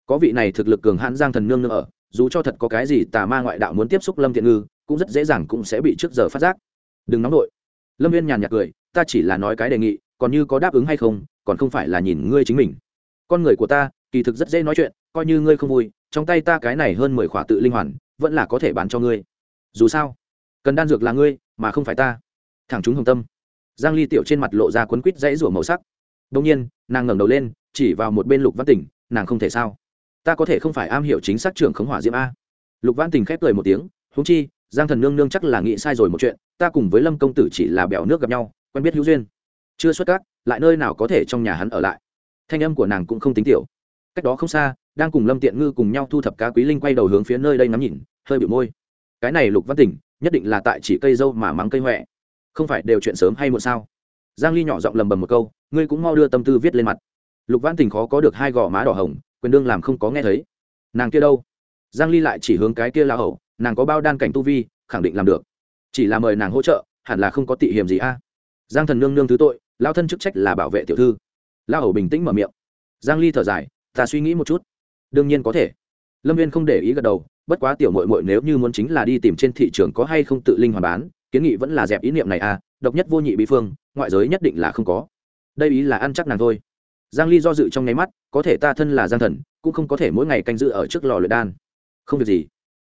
Có vị này thực lực cường hãn giang thần nương nương ở, dù cho thật có cái gì tà ma ngoại đạo muốn tiếp xúc lâm thiện ngư, cũng rất dễ dàng cũng sẽ bị trước giờ phát giác. Đừng nóng nổi lâm viên nhàn nhạt cười, ta chỉ là nói cái đề nghị, còn như có đáp ứng hay không, còn không phải là nhìn ngươi chính mình. Con người của ta kỳ thực rất dễ nói chuyện, coi như ngươi không vui, trong tay ta cái này hơn mười khỏa tự linh hoàn, vẫn là có thể bán cho ngươi. Dù sao, cần đan dược là ngươi, mà không phải ta. Thẳng chúng hồng tâm. Giang ly tiểu trên mặt lộ ra quấn quít dãy rủa màu sắc. Đông nhiên, nàng ngẩng đầu lên, chỉ vào một bên lục văn tỉnh nàng không thể sao? Ta có thể không phải am hiểu chính xác trưởng khống hỏa diễm a. Lục văn tỉnh khép cười một tiếng, huống chi, giang thần nương nương chắc là nghĩ sai rồi một chuyện, ta cùng với lâm công tử chỉ là bèo nước gặp nhau, quen biết hữu duyên. Chưa xuất các lại nơi nào có thể trong nhà hắn ở lại? Thanh âm của nàng cũng không tính tiểu cách đó không xa, đang cùng lâm tiện ngư cùng nhau thu thập cá quý linh quay đầu hướng phía nơi đây ngắm nhìn, hơi bị môi. Cái này lục văn tỉnh, nhất định là tại chỉ cây dâu mà mắng cây huệ không phải đều chuyện sớm hay muộn sao? Giang ly nhỏ giọng lầm bầm một câu, ngươi cũng mau đưa tâm tư viết lên mặt. Lục văn tỉnh khó có được hai gò má đỏ hồng, quyền đương làm không có nghe thấy. Nàng kia đâu? Giang ly lại chỉ hướng cái kia la hậu nàng có bao đan cảnh tu vi, khẳng định làm được. Chỉ là mời nàng hỗ trợ, hẳn là không có tị hiểm gì a. Giang thần nương nương thứ tội lao thân chức trách là bảo vệ tiểu thư. Lao hầu bình tĩnh mở miệng. Giang ly thở dài ta suy nghĩ một chút. Đương nhiên có thể. Lâm viên không để ý gật đầu, bất quá tiểu mội mội nếu như muốn chính là đi tìm trên thị trường có hay không tự linh hoàn bán, kiến nghị vẫn là dẹp ý niệm này à độc nhất vô nhị bị phương, ngoại giới nhất định là không có. Đây ý là ăn chắc nàng thôi. Giang ly do dự trong nháy mắt, có thể ta thân là giang thần, cũng không có thể mỗi ngày canh giữ ở trước lò luyện đan. Không việc gì.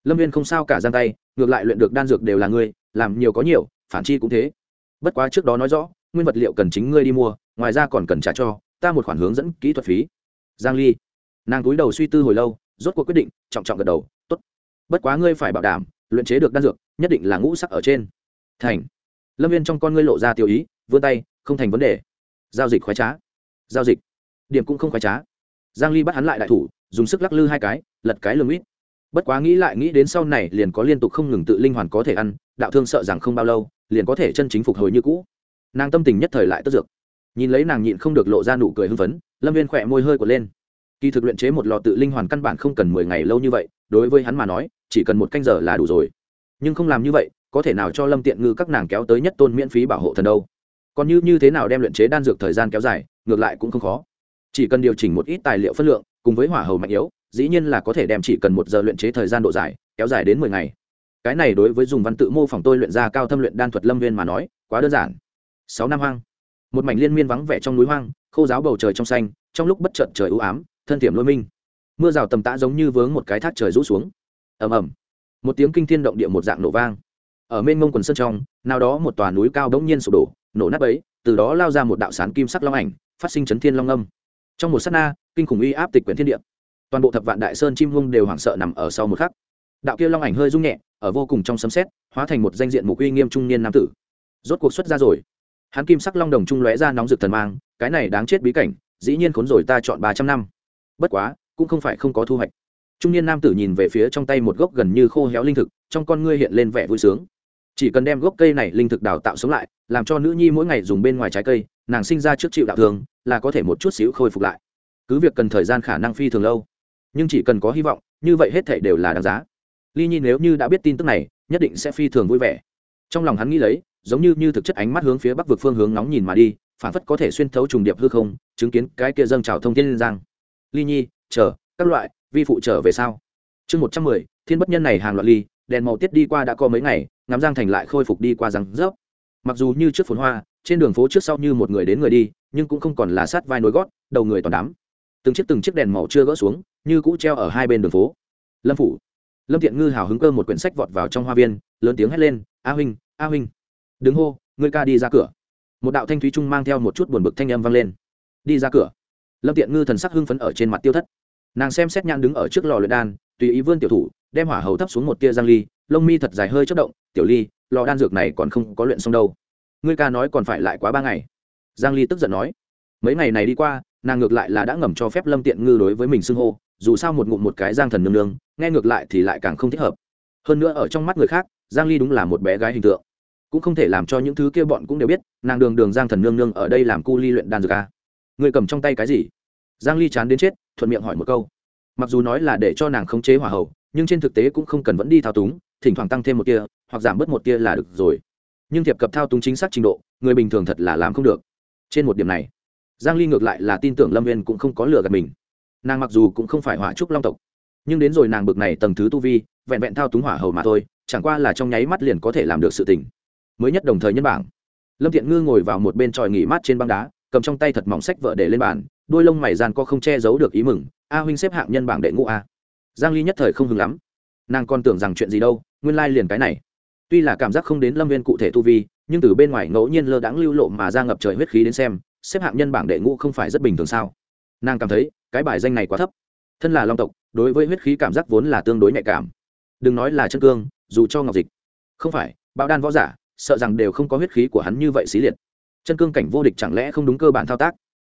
Lâm viên không sao cả giang tay, ngược lại luyện được đan dược đều là ngươi, làm nhiều có nhiều, phản chi cũng thế. Bất quá trước đó nói rõ, nguyên vật liệu cần chính ngươi đi mua, ngoài ra còn cần trả cho, ta một khoản hướng dẫn kỹ thuật phí giang ly. Nàng cúi đầu suy tư hồi lâu, rốt cuộc quyết định, trọng trọng gật đầu, tốt. Bất quá ngươi phải bảo đảm, luyện chế được đan dược, nhất định là ngũ sắc ở trên. Thành. Lâm viên trong con ngươi lộ ra tiêu ý, vươn tay, không thành vấn đề. Giao dịch khoái trá. Giao dịch. Điểm cũng không khoái trá. Giang ly bắt hắn lại đại thủ, dùng sức lắc lư hai cái, lật cái lưng ít bất quá nghĩ lại nghĩ đến sau này liền có liên tục không ngừng tự linh hoàn có thể ăn, đạo thương sợ rằng không bao lâu, liền có thể chân chính phục hồi như cũ. Nàng tâm tình nhất thời lại tức dược nhìn lấy nàng nhịn không được lộ ra nụ cười hưng phấn, lâm viên khỏe môi hơi của lên. Kỳ thực luyện chế một lò tự linh hoàn căn bản không cần mười ngày lâu như vậy, đối với hắn mà nói, chỉ cần một canh giờ là đủ rồi. Nhưng không làm như vậy, có thể nào cho lâm tiện ngư các nàng kéo tới nhất tôn miễn phí bảo hộ thần đâu? Còn như như thế nào đem luyện chế đan dược thời gian kéo dài, ngược lại cũng không khó. Chỉ cần điều chỉnh một ít tài liệu phân lượng, cùng với hỏa hầu mạnh yếu, dĩ nhiên là có thể đem chỉ cần một giờ luyện chế thời gian độ dài, kéo dài đến mười ngày. Cái này đối với dùng văn tự mô phỏng tôi luyện ra cao thâm luyện đan thuật lâm viên mà nói, quá đơn giản. Sáu năm hoang một mảnh liên miên vắng vẻ trong núi hoang, khô giáo bầu trời trong xanh, trong lúc bất chợt trời ưu ám, thân thiểm lôi minh. Mưa rào tầm tã giống như vướng một cái thác trời rũ xuống. Ầm ầm. Một tiếng kinh thiên động địa một dạng nổ vang. Ở mênh mông quần sân trong, nào đó một tòa núi cao đống nhiên sụp đổ, nổ nát ấy từ đó lao ra một đạo sán kim sắc long ảnh, phát sinh chấn thiên long âm. Trong một sát na, kinh khủng uy áp tịch quyển thiên địa. Toàn bộ thập vạn đại sơn chim hung đều hoảng sợ nằm ở sau một khắc. Đạo kia long ảnh hơi rung nhẹ, ở vô cùng trong sấm sét, hóa thành một danh diện mục uy nghiêm trung niên nam tử. Rốt cuộc xuất ra rồi hắn kim sắc long đồng trung lóe ra nóng rực thần mang, cái này đáng chết bí cảnh, dĩ nhiên khốn rồi ta chọn ba trăm năm. Bất quá, cũng không phải không có thu hoạch. Trung niên nam tử nhìn về phía trong tay một gốc gần như khô héo linh thực, trong con ngươi hiện lên vẻ vui sướng. Chỉ cần đem gốc cây này linh thực đào tạo sống lại, làm cho nữ nhi mỗi ngày dùng bên ngoài trái cây, nàng sinh ra trước chịu đạo thường là có thể một chút xíu khôi phục lại. Cứ việc cần thời gian khả năng phi thường lâu, nhưng chỉ cần có hy vọng, như vậy hết thể đều là đáng giá. Ly nhi nếu như đã biết tin tức này, nhất định sẽ phi thường vui vẻ. Trong lòng hắn nghĩ lấy giống như như thực chất ánh mắt hướng phía bắc vực phương hướng nóng nhìn mà đi, phản phất có thể xuyên thấu trùng điệp hư không, chứng kiến cái kia dâng trào thông thiên liên giang. Ly nhi, chờ, các loại, vi phụ trở về sau chương một trăm mười, thiên bất nhân này hàng loạt ly, đèn màu tiết đi qua đã có mấy ngày, ngắm giang thành lại khôi phục đi qua răng rớp mặc dù như trước phồn hoa, trên đường phố trước sau như một người đến người đi, nhưng cũng không còn là sát vai nối gót, đầu người toàn đám từng chiếc từng chiếc đèn màu chưa gỡ xuống, như cũ treo ở hai bên đường phố. Lâm phủ. Lâm thiện ngư hào hứng cơ một quyển sách vọt vào trong hoa viên, lớn tiếng hét lên, a huynh a huynh đứng hô, ngươi ca đi ra cửa. Một đạo thanh thúy trung mang theo một chút buồn bực thanh âm vang lên. Đi ra cửa. Lâm tiện ngư thần sắc hưng phấn ở trên mặt tiêu thất. Nàng xem xét nhãn đứng ở trước lò luyện đan, tùy ý vươn tiểu thủ, đem hỏa hầu thấp xuống một tia giang ly, lông mi thật dài hơi chất động, tiểu ly, lò đan dược này còn không có luyện xong đâu. Ngươi ca nói còn phải lại quá ba ngày. Giang ly tức giận nói. Mấy ngày này đi qua, nàng ngược lại là đã ngầm cho phép lâm tiện ngư đối với mình xưng hô, dù sao một ngụm một cái giang thần nương nương, nghe ngược lại thì lại càng không thích hợp. Hơn nữa ở trong mắt người khác, giang ly đúng là một bé gái hình tượng cũng không thể làm cho những thứ kia bọn cũng đều biết, nàng đường đường giang thần nương nương ở đây làm cu ly luyện đan dược à. người cầm trong tay cái gì? Giang ly chán đến chết, thuận miệng hỏi một câu. Mặc dù nói là để cho nàng khống chế hỏa hậu nhưng trên thực tế cũng không cần vẫn đi thao túng, thỉnh thoảng tăng thêm một tia, hoặc giảm bớt một tia là được rồi. Nhưng thiệp cập thao túng chính xác trình độ, người bình thường thật là làm không được. Trên một điểm này, giang ly ngược lại là tin tưởng lâm viên cũng không có lừa gạt mình. Nàng mặc dù cũng không phải hỏa trúc long tộc, nhưng đến rồi nàng bực này tầng thứ tu vi, vẹn vẹn thao túng hỏa hầu mà thôi, chẳng qua là trong nháy mắt liền có thể làm được sự tình mới nhất đồng thời nhân bảng. Lâm thiện ngư ngồi vào một bên tròi nghỉ mát trên băng đá, cầm trong tay thật mỏng sách vợ để lên bàn, đôi lông mày gian co không che giấu được ý mừng, a huynh xếp hạng nhân bảng đệ ngũ a. Giang ly nhất thời không hứng lắm. Nàng còn tưởng rằng chuyện gì đâu, nguyên lai liền cái này. Tuy là cảm giác không đến lâm viên cụ thể tu vi, nhưng từ bên ngoài ngẫu nhiên lơ đãng lưu lộ mà ra ngập trời huyết khí đến xem, xếp hạng nhân bảng đệ ngũ không phải rất bình thường sao? Nàng cảm thấy, cái bài danh này quá thấp. Thân là long tộc, đối với huyết khí cảm giác vốn là tương đối nhạy cảm. Đừng nói là chân cương, dù cho ngọc dịch. Không phải, bạo đan võ giả sợ rằng đều không có huyết khí của hắn như vậy xí liệt. Chân cương cảnh vô địch chẳng lẽ không đúng cơ bản thao tác?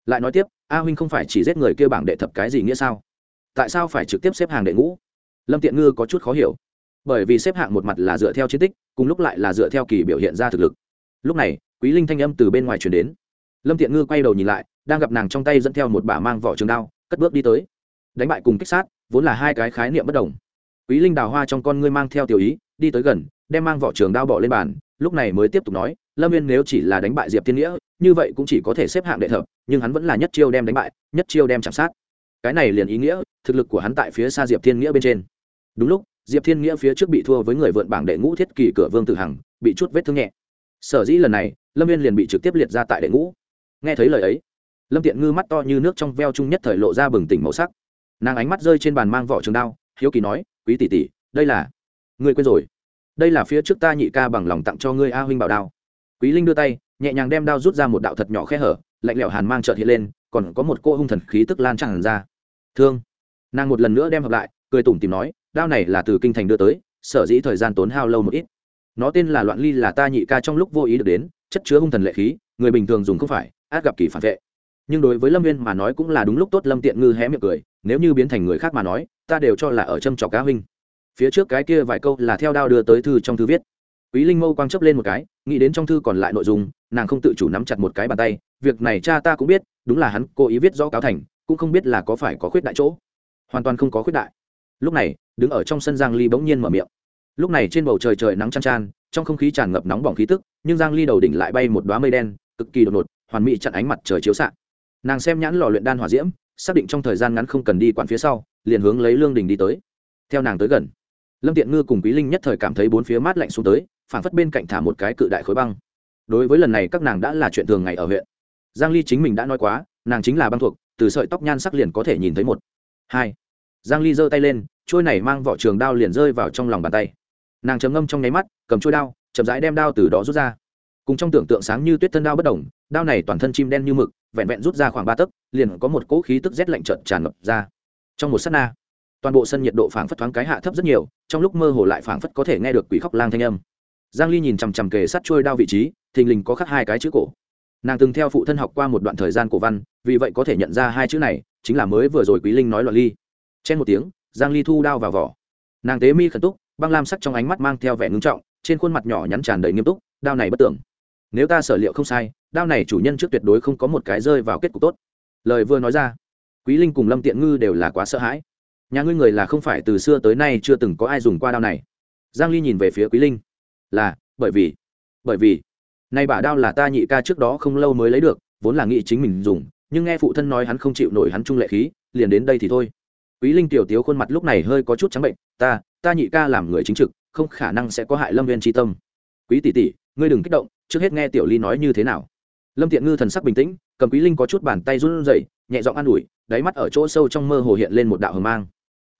Lại nói tiếp, a huynh không phải chỉ giết người kêu bảng đệ thập cái gì nghĩa sao? Tại sao phải trực tiếp xếp hàng đệ ngũ? Lâm tiện ngư có chút khó hiểu. Bởi vì xếp hạng một mặt là dựa theo chiến tích, cùng lúc lại là dựa theo kỳ biểu hiện ra thực lực. Lúc này, quý linh thanh âm từ bên ngoài chuyển đến. Lâm tiện ngư quay đầu nhìn lại, đang gặp nàng trong tay dẫn theo một bả mang vỏ trường đao, cất bước đi tới. Đánh bại cùng kích sát, vốn là hai cái khái niệm bất đồng. Quý linh đào hoa trong con ngươi mang theo tiểu ý, đi tới gần, đem mang vỏ trường đao bỏ lên bàn lúc này mới tiếp tục nói, lâm viên nếu chỉ là đánh bại diệp thiên nghĩa, như vậy cũng chỉ có thể xếp hạng đệ thập, nhưng hắn vẫn là nhất chiêu đem đánh bại, nhất chiêu đem chạm sát. Cái này liền ý nghĩa, thực lực của hắn tại phía xa diệp thiên nghĩa bên trên. Đúng lúc, diệp thiên nghĩa phía trước bị thua với người vượn bảng đệ ngũ thiết kỷ cửa vương tử hằng, bị chút vết thương nhẹ. Sở dĩ lần này, lâm viên liền bị trực tiếp liệt ra tại đệ ngũ. Nghe thấy lời ấy, lâm tiện ngư mắt to như nước trong veo chung nhất thời lộ ra bừng tỉnh màu sắc. Nàng ánh mắt rơi trên bàn mang vỏ trường đao, hiếu kỳ nói, quý tỷ tỷ, đây là người quên rồi đây là phía trước ta nhị ca bằng lòng tặng cho ngươi a huynh bảo đao. Quý linh đưa tay, nhẹ nhàng đem đao rút ra một đạo thật nhỏ khe hở, lạnh lẽo hàn mang trợt hiện lên, còn có một cô hung thần khí tức lan tràn ra. Thương. Nàng một lần nữa đem hợp lại, cười tủm tìm nói, đao này là từ kinh thành đưa tới, sở dĩ thời gian tốn hao lâu một ít. Nó tên là loạn ly là ta nhị ca trong lúc vô ý được đến, chất chứa hung thần lệ khí, người bình thường dùng không phải, át gặp kỳ phản vệ. Nhưng đối với lâm viên mà nói cũng là đúng lúc tốt, lâm tiện ngư hé miệng cười, nếu như biến thành người khác mà nói, ta đều cho là ở châm trọc cá huynh phía trước cái kia vài câu là theo đao đưa tới thư trong thư viết. Quý linh mâu quang chấp lên một cái, nghĩ đến trong thư còn lại nội dung, nàng không tự chủ nắm chặt một cái bàn tay, việc này cha ta cũng biết, đúng là hắn cố ý viết rõ cáo thành, cũng không biết là có phải có khuyết đại chỗ. Hoàn toàn không có khuyết đại. Lúc này, đứng ở trong sân giang ly bỗng nhiên mở miệng. Lúc này trên bầu trời trời nắng chăn chan, trong không khí tràn ngập nóng bỏng khí tức, nhưng giang ly đầu đỉnh lại bay một đóa mây đen, cực kỳ đột ngột, hoàn mỹ chặn ánh mặt trời chiếu xạ. Nàng xem nhãn lò luyện đan hỏa diễm, xác định trong thời gian ngắn không cần đi quản phía sau, liền hướng lấy lương đình đi tới. Theo nàng tới gần lâm tiện ngư cùng quý linh nhất thời cảm thấy bốn phía mát lạnh xuống tới phản phất bên cạnh thả một cái cự đại khối băng. Đối với lần này các nàng đã là chuyện thường ngày ở huyện. Giang ly chính mình đã nói quá, nàng chính là băng thuộc, từ sợi tóc nhan sắc liền có thể nhìn thấy một. Hai. Giang ly giơ tay lên, trôi này mang vỏ trường đao liền rơi vào trong lòng bàn tay. Nàng chấm ngâm trong nháy mắt, cầm trôi đao, chậm rãi đem đao từ đó rút ra. Cùng trong tưởng tượng sáng như tuyết thân đao bất đồng, đao này toàn thân chim đen như mực, vẹn vẹn rút ra khoảng ba tấc, liền có một cỗ khí tức rét lạnh trợn tràn ngập ra. Trong một sát na toàn bộ sân nhiệt độ phảng phất thoáng cái hạ thấp rất nhiều, trong lúc mơ hồ lại phảng phất có thể nghe được quỷ khóc lang thanh âm. Giang ly nhìn chằm chằm kề sát trôi đao vị trí, thình lình có khắc hai cái chữ cổ. Nàng từng theo phụ thân học qua một đoạn thời gian cổ văn, vì vậy có thể nhận ra hai chữ này, chính là mới vừa rồi quý linh nói loạn ly. Trên một tiếng, giang ly thu đao vào vỏ. Nàng tế mi khẩn túc, băng lam sắc trong ánh mắt mang theo vẻ ngưng trọng, trên khuôn mặt nhỏ nhắn tràn đầy nghiêm túc, đao này bất tưởng. Nếu ta sở liệu không sai, đao này chủ nhân trước tuyệt đối không có một cái rơi vào kết cục tốt. Lời vừa nói ra, quý linh cùng lâm tiện ngư đều là quá sợ hãi nhà ngươi người là không phải từ xưa tới nay chưa từng có ai dùng qua đao này. Giang ly nhìn về phía quý linh. Là, bởi vì bởi vì, nay bả đao là ta nhị ca trước đó không lâu mới lấy được, vốn là nghĩ chính mình dùng, nhưng nghe phụ thân nói hắn không chịu nổi hắn trung lệ khí, liền đến đây thì thôi. Quý linh tiểu tiếu khuôn mặt lúc này hơi có chút trắng bệnh, ta ta nhị ca làm người chính trực, không khả năng sẽ có hại lâm viên tri tâm. Quý tỷ tỷ, ngươi đừng kích động, trước hết nghe tiểu ly nói như thế nào. Lâm tiện ngư thần sắc bình tĩnh, cầm quý linh có chút bàn tay run rẩy, nhẹ giọng an ủi, đáy mắt ở chỗ sâu trong mơ hồ hiện lên một đạo hờ mang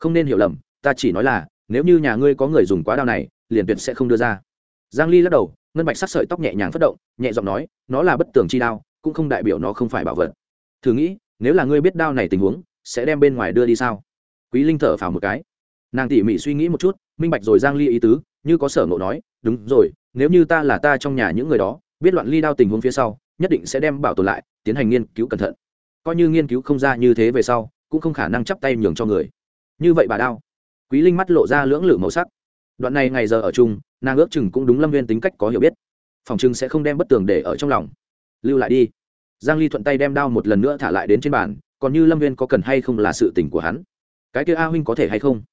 không nên hiểu lầm, ta chỉ nói là, nếu như nhà ngươi có người dùng quá đao này, liền tuyệt sẽ không đưa ra. Giang ly lắc đầu, ngân bạch sắc sợi tóc nhẹ nhàng phất động, nhẹ giọng nói, nó là bất tường chi đao, cũng không đại biểu nó không phải bảo vật. Thử nghĩ, nếu là ngươi biết đao này tình huống, sẽ đem bên ngoài đưa đi sao? Quý linh thở phào một cái. Nàng tỉ mỉ suy nghĩ một chút, minh bạch rồi giang ly ý tứ, như có sở ngộ nói, đúng rồi, nếu như ta là ta trong nhà những người đó, biết loạn ly đao tình huống phía sau, nhất định sẽ đem bảo tồn lại, tiến hành nghiên cứu cẩn thận. Coi như nghiên cứu không ra như thế về sau, cũng không khả năng chắp tay nhường cho người như vậy bà đao. Quý linh mắt lộ ra lưỡng lự màu sắc. Đoạn này ngày giờ ở chung, nàng ước chừng cũng đúng lâm viên tính cách có hiểu biết. Phòng chừng sẽ không đem bất tường để ở trong lòng. Lưu lại đi. Giang ly thuận tay đem đao một lần nữa thả lại đến trên bàn, còn như lâm viên có cần hay không là sự tình của hắn. Cái kia a huynh có thể hay không?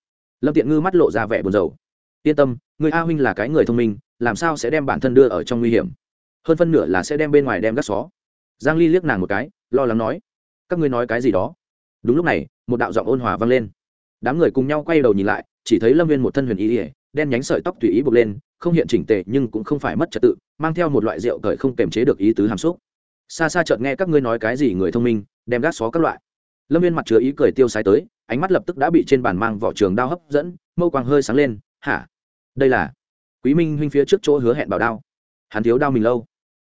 Lâm tiện ngư mắt lộ ra vẻ buồn rầu. Yên tâm, người a huynh là cái người thông minh, làm sao sẽ đem bản thân đưa ở trong nguy hiểm? Hơn phân nửa là sẽ đem bên ngoài đem gác xó. Giang ly liếc nàng một cái, lo lắng nói, các ngươi nói cái gì đó? Đúng lúc này, một đạo giọng ôn hòa vang lên đám người cùng nhau quay đầu nhìn lại, chỉ thấy lâm viên một thân huyền ý ỉa đen nhánh sợi tóc tùy ý buộc lên, không hiện chỉnh tề nhưng cũng không phải mất trật tự, mang theo một loại rượu cởi không kềm chế được ý tứ hàm xúc. Xa xa chợt nghe các ngươi nói cái gì người thông minh, đem gác xó các loại. Lâm viên mặt chứa ý cười tiêu sái tới, ánh mắt lập tức đã bị trên bàn mang vỏ trường đao hấp dẫn, mâu quang hơi sáng lên, hả? Đây là quý minh huynh phía trước chỗ hứa hẹn bảo đao. Hắn thiếu đao mình lâu.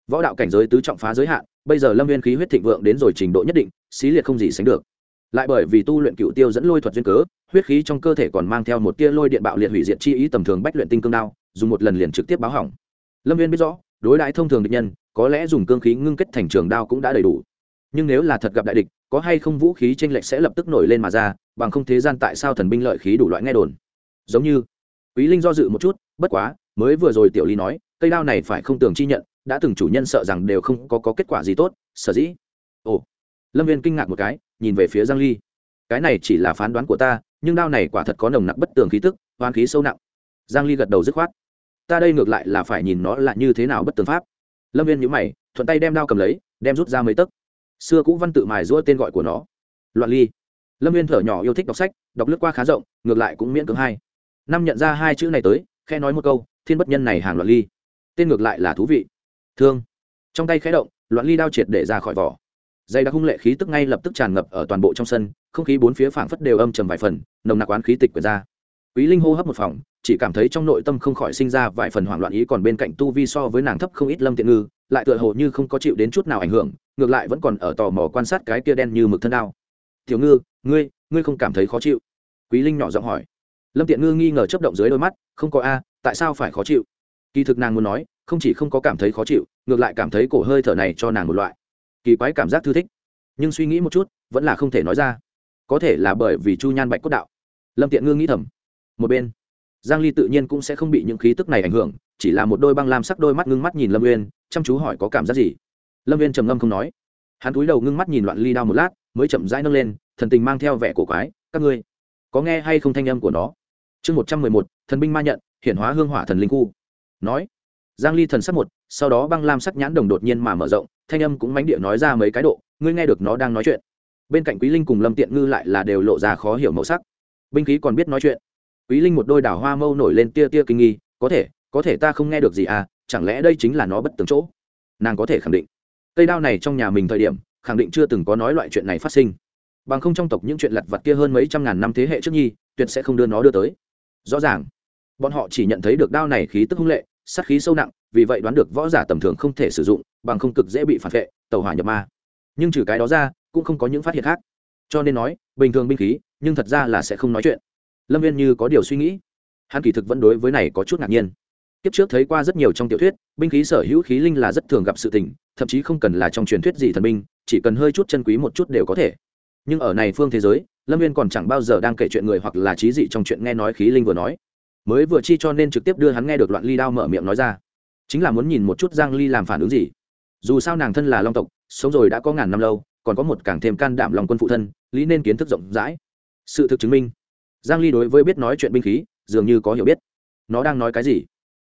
Võ đạo cảnh giới tứ trọng phá giới hạn, bây giờ lâm viên khí huyết thịnh vượng đến rồi trình độ nhất định, xí liệt không gì sánh được lại bởi vì tu luyện cựu tiêu dẫn lôi thuật duyên cớ huyết khí trong cơ thể còn mang theo một tia lôi điện bạo liệt hủy diệt chi ý tầm thường bách luyện tinh cương đao dùng một lần liền trực tiếp báo hỏng. Lâm viên biết rõ đối đãi thông thường địch nhân có lẽ dùng cương khí ngưng kết thành trường đao cũng đã đầy đủ. Nhưng nếu là thật gặp đại địch có hay không vũ khí tranh lệch sẽ lập tức nổi lên mà ra bằng không thế gian tại sao thần binh lợi khí đủ loại nghe đồn. Giống như quý linh do dự một chút bất quá mới vừa rồi tiểu ly nói cây đao này phải không tưởng chi nhận đã từng chủ nhân sợ rằng đều không có, có kết quả gì tốt sở dĩ. Ồ lâm viên kinh ngạc một cái nhìn về phía giang ly. Cái này chỉ là phán đoán của ta, nhưng đao này quả thật có nồng nặc bất tường khí tức hoán khí sâu nặng. Giang ly gật đầu dứt khoát. Ta đây ngược lại là phải nhìn nó là như thế nào bất tường pháp. Lâm viên nhíu mày, thuận tay đem đao cầm lấy, đem rút ra mấy tấc. Xưa cũ văn tự mài giũa tên gọi của nó. Loạn ly. Lâm viên thở nhỏ yêu thích đọc sách, đọc lướt qua khá rộng, ngược lại cũng miễn cưỡng hai năm nhận ra hai chữ này tới khe nói một câu, thiên bất nhân này hàng loạn ly. Tên ngược lại là thú vị. Thương. Trong tay khẽ động, loạn ly đao triệt để ra khỏi vỏ dây đặc hung lệ khí tức ngay lập tức tràn ngập ở toàn bộ trong sân, không khí bốn phía phảng phất đều âm trầm vài phần, nồng nặc oán khí tịch quyệt ra. Quý linh hô hấp một phòng, chỉ cảm thấy trong nội tâm không khỏi sinh ra vài phần hoảng loạn ý còn bên cạnh tu vi so với nàng thấp không ít lâm tiện ngư, lại tựa hồ như không có chịu đến chút nào ảnh hưởng, ngược lại vẫn còn ở tò mò quan sát cái kia đen như mực thân đao. Tiểu ngư, ngươi ngươi không cảm thấy khó chịu? Quý linh nhỏ giọng hỏi. Lâm tiện ngư nghi ngờ chấp động dưới đôi mắt, không có a, tại sao phải khó chịu? Kỳ thực nàng muốn nói, không chỉ không có cảm thấy khó chịu, ngược lại cảm thấy cổ hơi thở này cho nàng một loại kỳ quái cảm giác thư thích. Nhưng suy nghĩ một chút, vẫn là không thể nói ra. Có thể là bởi vì chu nhan bạch cốt đạo. Lâm tiện ngư nghĩ thầm. Một bên, giang ly tự nhiên cũng sẽ không bị những khí tức này ảnh hưởng, chỉ là một đôi băng lam sắc đôi mắt ngưng mắt nhìn lâm uyên, chăm chú hỏi có cảm giác gì. Lâm uyên trầm ngâm không nói. Hắn cúi đầu ngưng mắt nhìn loạn ly đao một lát, mới chậm rãi nâng lên, thần tình mang theo vẻ cổ quái, các ngươi, có nghe hay không thanh âm của nó? Chương một trăm mười một, thần binh ma nhận, hiển hóa hương hỏa thần linh khu. Nói, giang ly thần sắc một, sau đó băng lam sắc nhãn đồng đột nhiên mà mở rộng thanh âm cũng mánh địa nói ra mấy cái độ, ngươi nghe được nó đang nói chuyện. Bên cạnh quý linh cùng lâm tiện ngư lại là đều lộ ra khó hiểu màu sắc. Binh khí còn biết nói chuyện. Quý linh một đôi đảo hoa mâu nổi lên tia tia kinh nghi, có thể có thể ta không nghe được gì à chẳng lẽ đây chính là nó bất tường chỗ? Nàng có thể khẳng định. Cây đao này trong nhà mình thời điểm, khẳng định chưa từng có nói loại chuyện này phát sinh. Bằng không trong tộc những chuyện lặt vặt kia hơn mấy trăm ngàn năm thế hệ trước nhi, tuyệt sẽ không đưa nó đưa tới. Rõ ràng, bọn họ chỉ nhận thấy được đao này khí tức hung lệ, sát khí sâu nặng, vì vậy đoán được võ giả tầm thường không thể sử dụng bằng không cực dễ bị phản vệ, tàu hỏa nhập ma. Nhưng trừ cái đó ra, cũng không có những phát hiện khác. Cho nên nói, bình thường binh khí, nhưng thật ra là sẽ không nói chuyện. Lâm viên như có điều suy nghĩ. Hắn kỳ thực vẫn đối với này có chút ngạc nhiên. Kiếp trước thấy qua rất nhiều trong tiểu thuyết, binh khí sở hữu khí linh là rất thường gặp sự tình, thậm chí không cần là trong truyền thuyết gì thần binh, chỉ cần hơi chút chân quý một chút đều có thể. Nhưng ở này phương thế giới, lâm viên còn chẳng bao giờ đang kể chuyện người hoặc là trí dị trong chuyện nghe nói khí linh vừa nói. Mới vừa chi cho nên trực tiếp đưa hắn nghe được loạn ly đao mở miệng nói ra. Chính là muốn nhìn một chút giang ly làm phản ứng gì dù sao nàng thân là long tộc, sống rồi đã có ngàn năm lâu, còn có một càng thêm can đảm lòng quân phụ thân, lý nên kiến thức rộng rãi. Sự thực chứng minh, giang ly đối với biết nói chuyện binh khí, dường như có hiểu biết. Nó đang nói cái gì?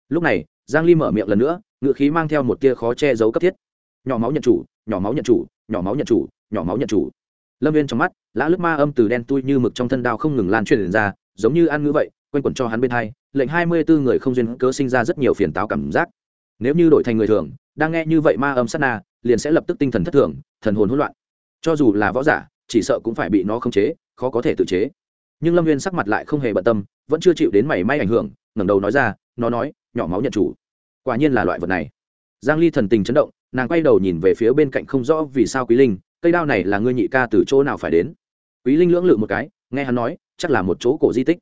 Lúc này, giang ly mở miệng lần nữa, ngựa khí mang theo một tia khó che giấu cấp thiết. Nhỏ máu nhận chủ, nhỏ máu nhận chủ, nhỏ máu nhận chủ, nhỏ máu nhận chủ. Lâm viên trong mắt lã lướt ma âm từ đen tui như mực trong thân đao không ngừng lan truyền ra, giống như ăn ngữ vậy, quanh quẩn cho hắn bên hai, lệnh hai mươi bốn người không duyên cớ sinh ra rất nhiều phiền táo cảm giác. Nếu như đổi thành người thường đang nghe như vậy ma âm sát na, liền sẽ lập tức tinh thần thất thường, thần hồn hỗn loạn. Cho dù là võ giả, chỉ sợ cũng phải bị nó khống chế, khó có thể tự chế. Nhưng lâm viên sắc mặt lại không hề bận tâm, vẫn chưa chịu đến mảy may ảnh hưởng, ngẩng đầu nói ra, nó nói, nhỏ máu nhận chủ. Quả nhiên là loại vật này. Giang ly thần tình chấn động, nàng quay đầu nhìn về phía bên cạnh không rõ vì sao quý linh, cây đao này là ngươi nhị ca từ chỗ nào phải đến? Quý linh lưỡng lự một cái, nghe hắn nói, chắc là một chỗ cổ di tích.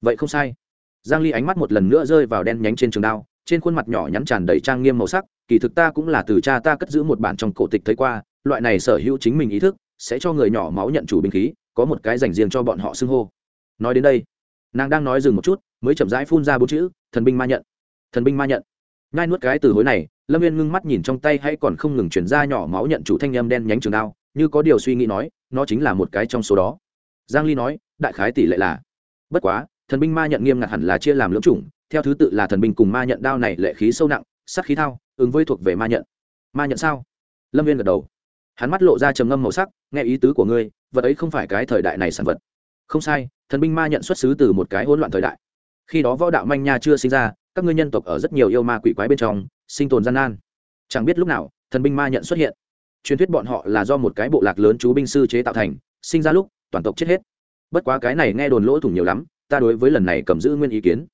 Vậy không sai. Giang ly ánh mắt một lần nữa rơi vào đen nhánh trên trường đao trên khuôn mặt nhỏ nhắn tràn đầy trang nghiêm màu sắc, kỳ thực ta cũng là từ cha ta cất giữ một bản trong cổ tịch thấy qua, loại này sở hữu chính mình ý thức, sẽ cho người nhỏ máu nhận chủ binh khí, có một cái dành riêng cho bọn họ xưng hô. Nói đến đây, nàng đang nói dừng một chút, mới chậm rãi phun ra bốn chữ, thần binh ma nhận. Thần binh ma nhận. Ngay nuốt cái từ hối này, lâm viên ngưng mắt nhìn trong tay hay còn không ngừng chuyển ra nhỏ máu nhận chủ thanh âm đen nhánh trường đao, như có điều suy nghĩ nói, nó chính là một cái trong số đó. Giang ly nói, đại khái tỷ lệ là. Bất quá, thần binh ma nhận nghiêm ngặt hẳn là chia làm lưỡng chủng theo thứ tự là thần binh cùng ma nhận đao này lệ khí sâu nặng sắc khí thao, ứng với thuộc về ma nhận. Ma nhận sao? Lâm viên gật đầu. Hắn mắt lộ ra trầm ngâm màu sắc, nghe ý tứ của ngươi, vật ấy không phải cái thời đại này sản vật. Không sai, thần binh ma nhận xuất xứ từ một cái hỗn loạn thời đại. Khi đó võ đạo manh nha chưa sinh ra, các ngươi nhân tộc ở rất nhiều yêu ma quỷ quái bên trong, sinh tồn gian nan. Chẳng biết lúc nào, thần binh ma nhận xuất hiện. Truyền thuyết bọn họ là do một cái bộ lạc lớn chú binh sư chế tạo thành, sinh ra lúc, toàn tộc chết hết. Bất quá cái này nghe đồn lỗ thủng nhiều lắm, ta đối với lần này cầm giữ nguyên ý kiến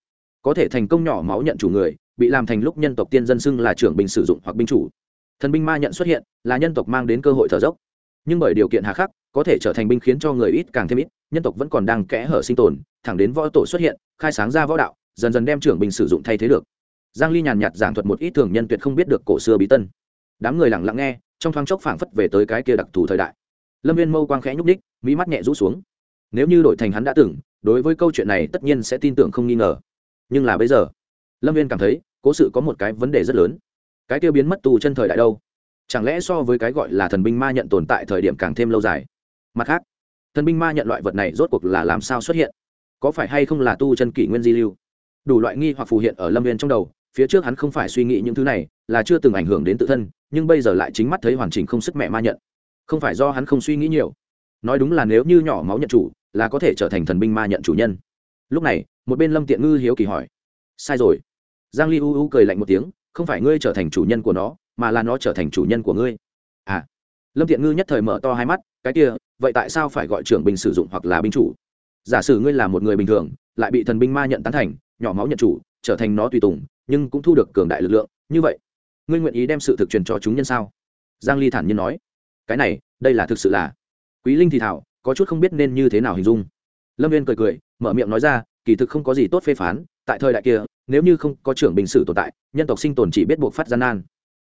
có thể thành công nhỏ máu nhận chủ người, bị làm thành lúc nhân tộc tiên dân xưng là trưởng binh sử dụng hoặc binh chủ. Thần binh ma nhận xuất hiện, là nhân tộc mang đến cơ hội thở dốc. Nhưng bởi điều kiện hà khắc, có thể trở thành binh khiến cho người ít càng thêm ít, nhân tộc vẫn còn đang kẽ hở sinh tồn, thẳng đến võ tổ xuất hiện, khai sáng ra võ đạo, dần dần đem trưởng binh sử dụng thay thế được. Giang ly nhàn nhạt giảng thuật một ít thường nhân tuyệt không biết được cổ xưa bí tân. Đám người lặng lặng nghe, trong thoáng chốc phảng phất về tới cái kia đặc thù thời đại. Lâm viên mâu quang khẽ nhúc đích mỹ mắt nhẹ rũ xuống. Nếu như đổi thành hắn đã từng đối với câu chuyện này tất nhiên sẽ tin tưởng không nghi ngờ nhưng là bây giờ, lâm viên cảm thấy, cố sự có một cái vấn đề rất lớn. Cái tiêu biến mất tù chân thời đại đâu? Chẳng lẽ so với cái gọi là thần binh ma nhận tồn tại thời điểm càng thêm lâu dài? Mặt khác, thần binh ma nhận loại vật này rốt cuộc là làm sao xuất hiện? Có phải hay không là tu chân kỷ nguyên di lưu? Đủ loại nghi hoặc phù hiện ở lâm viên trong đầu, phía trước hắn không phải suy nghĩ những thứ này, là chưa từng ảnh hưởng đến tự thân, nhưng bây giờ lại chính mắt thấy hoàn chỉnh không sức mẹ ma nhận. Không phải do hắn không suy nghĩ nhiều. Nói đúng là nếu như nhỏ máu nhận chủ, là có thể trở thành thần binh ma nhận chủ nhân. Lúc này một bên lâm tiện ngư hiếu kỳ hỏi sai rồi giang ly u u cười lạnh một tiếng không phải ngươi trở thành chủ nhân của nó mà là nó trở thành chủ nhân của ngươi à lâm tiện ngư nhất thời mở to hai mắt cái kia vậy tại sao phải gọi trưởng binh sử dụng hoặc là binh chủ giả sử ngươi là một người bình thường lại bị thần binh ma nhận tán thành nhỏ máu nhận chủ trở thành nó tùy tùng nhưng cũng thu được cường đại lực lượng như vậy ngươi nguyện ý đem sự thực truyền cho chúng nhân sao giang ly thản nhiên nói cái này đây là thực sự là quý linh thì thảo có chút không biết nên như thế nào hình dung lâm viên cười cười mở miệng nói ra kỳ thực không có gì tốt phê phán, tại thời đại kia, nếu như không có trưởng bình sử tồn tại, nhân tộc sinh tồn chỉ biết buộc phát gian nan.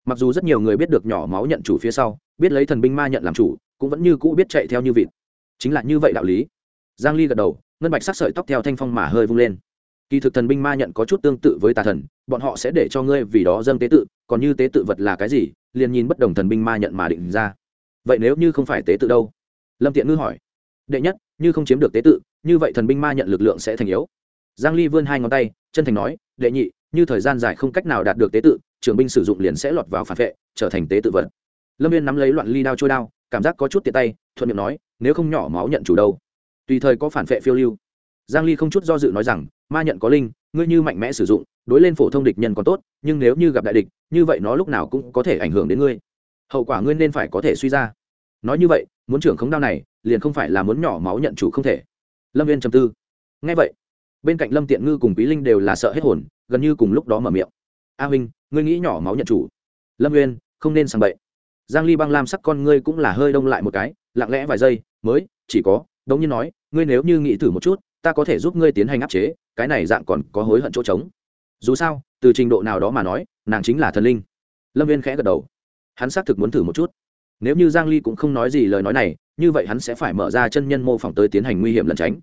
Mặc dù rất nhiều người biết được nhỏ máu nhận chủ phía sau, biết lấy thần binh ma nhận làm chủ, cũng vẫn như cũ biết chạy theo như vịt. Chính là như vậy đạo lý. Giang ly gật đầu, ngân bạch sắc sợi tóc theo thanh phong mà hơi vung lên. Kỳ thực thần binh ma nhận có chút tương tự với tà thần, bọn họ sẽ để cho ngươi vì đó dâng tế tự, còn như tế tự vật là cái gì, liền nhìn bất đồng thần binh ma nhận mà định ra. Vậy nếu như không phải tế tự đâu? Lâm tiện ngư hỏi. Đệ nhất như không chiếm được tế tự, như vậy thần binh ma nhận lực lượng sẽ thành yếu. Giang ly vươn hai ngón tay, chân thành nói, đệ nhị, như thời gian dài không cách nào đạt được tế tự, trưởng binh sử dụng liền sẽ lọt vào phản vệ, trở thành tế tự vật. Lâm viên nắm lấy loạn ly đao trôi đao, cảm giác có chút tiện tay, thuận miệng nói, nếu không nhỏ máu nhận chủ đâu. Tùy thời có phản vệ phiêu lưu. Giang ly không chút do dự nói rằng, ma nhận có linh, ngươi như mạnh mẽ sử dụng, đối lên phổ thông địch nhân còn tốt, nhưng nếu như gặp đại địch, như vậy nó lúc nào cũng có thể ảnh hưởng đến ngươi. Hậu quả ngươi nên phải có thể suy ra. Nói như vậy, muốn trưởng khống đao này liền không phải là muốn nhỏ máu nhận chủ không thể. Lâm viên trầm tư. Ngay vậy, bên cạnh lâm tiện ngư cùng quý linh đều là sợ hết hồn, gần như cùng lúc đó mở miệng. A huynh, ngươi nghĩ nhỏ máu nhận chủ? Lâm viên không nên sàng bậy. Giang ly băng lam sắc con ngươi cũng là hơi đông lại một cái, lặng lẽ vài giây, mới, chỉ có, đống như nói, ngươi nếu như nghĩ thử một chút, ta có thể giúp ngươi tiến hành áp chế, cái này dạng còn có hối hận chỗ trống. Dù sao, từ trình độ nào đó mà nói, nàng chính là thần linh. Lâm viên khẽ gật đầu. Hắn xác thực muốn thử một chút. Nếu như giang ly cũng không nói gì lời nói này như vậy hắn sẽ phải mở ra chân nhân mô phỏng tới tiến hành nguy hiểm lẩn tránh.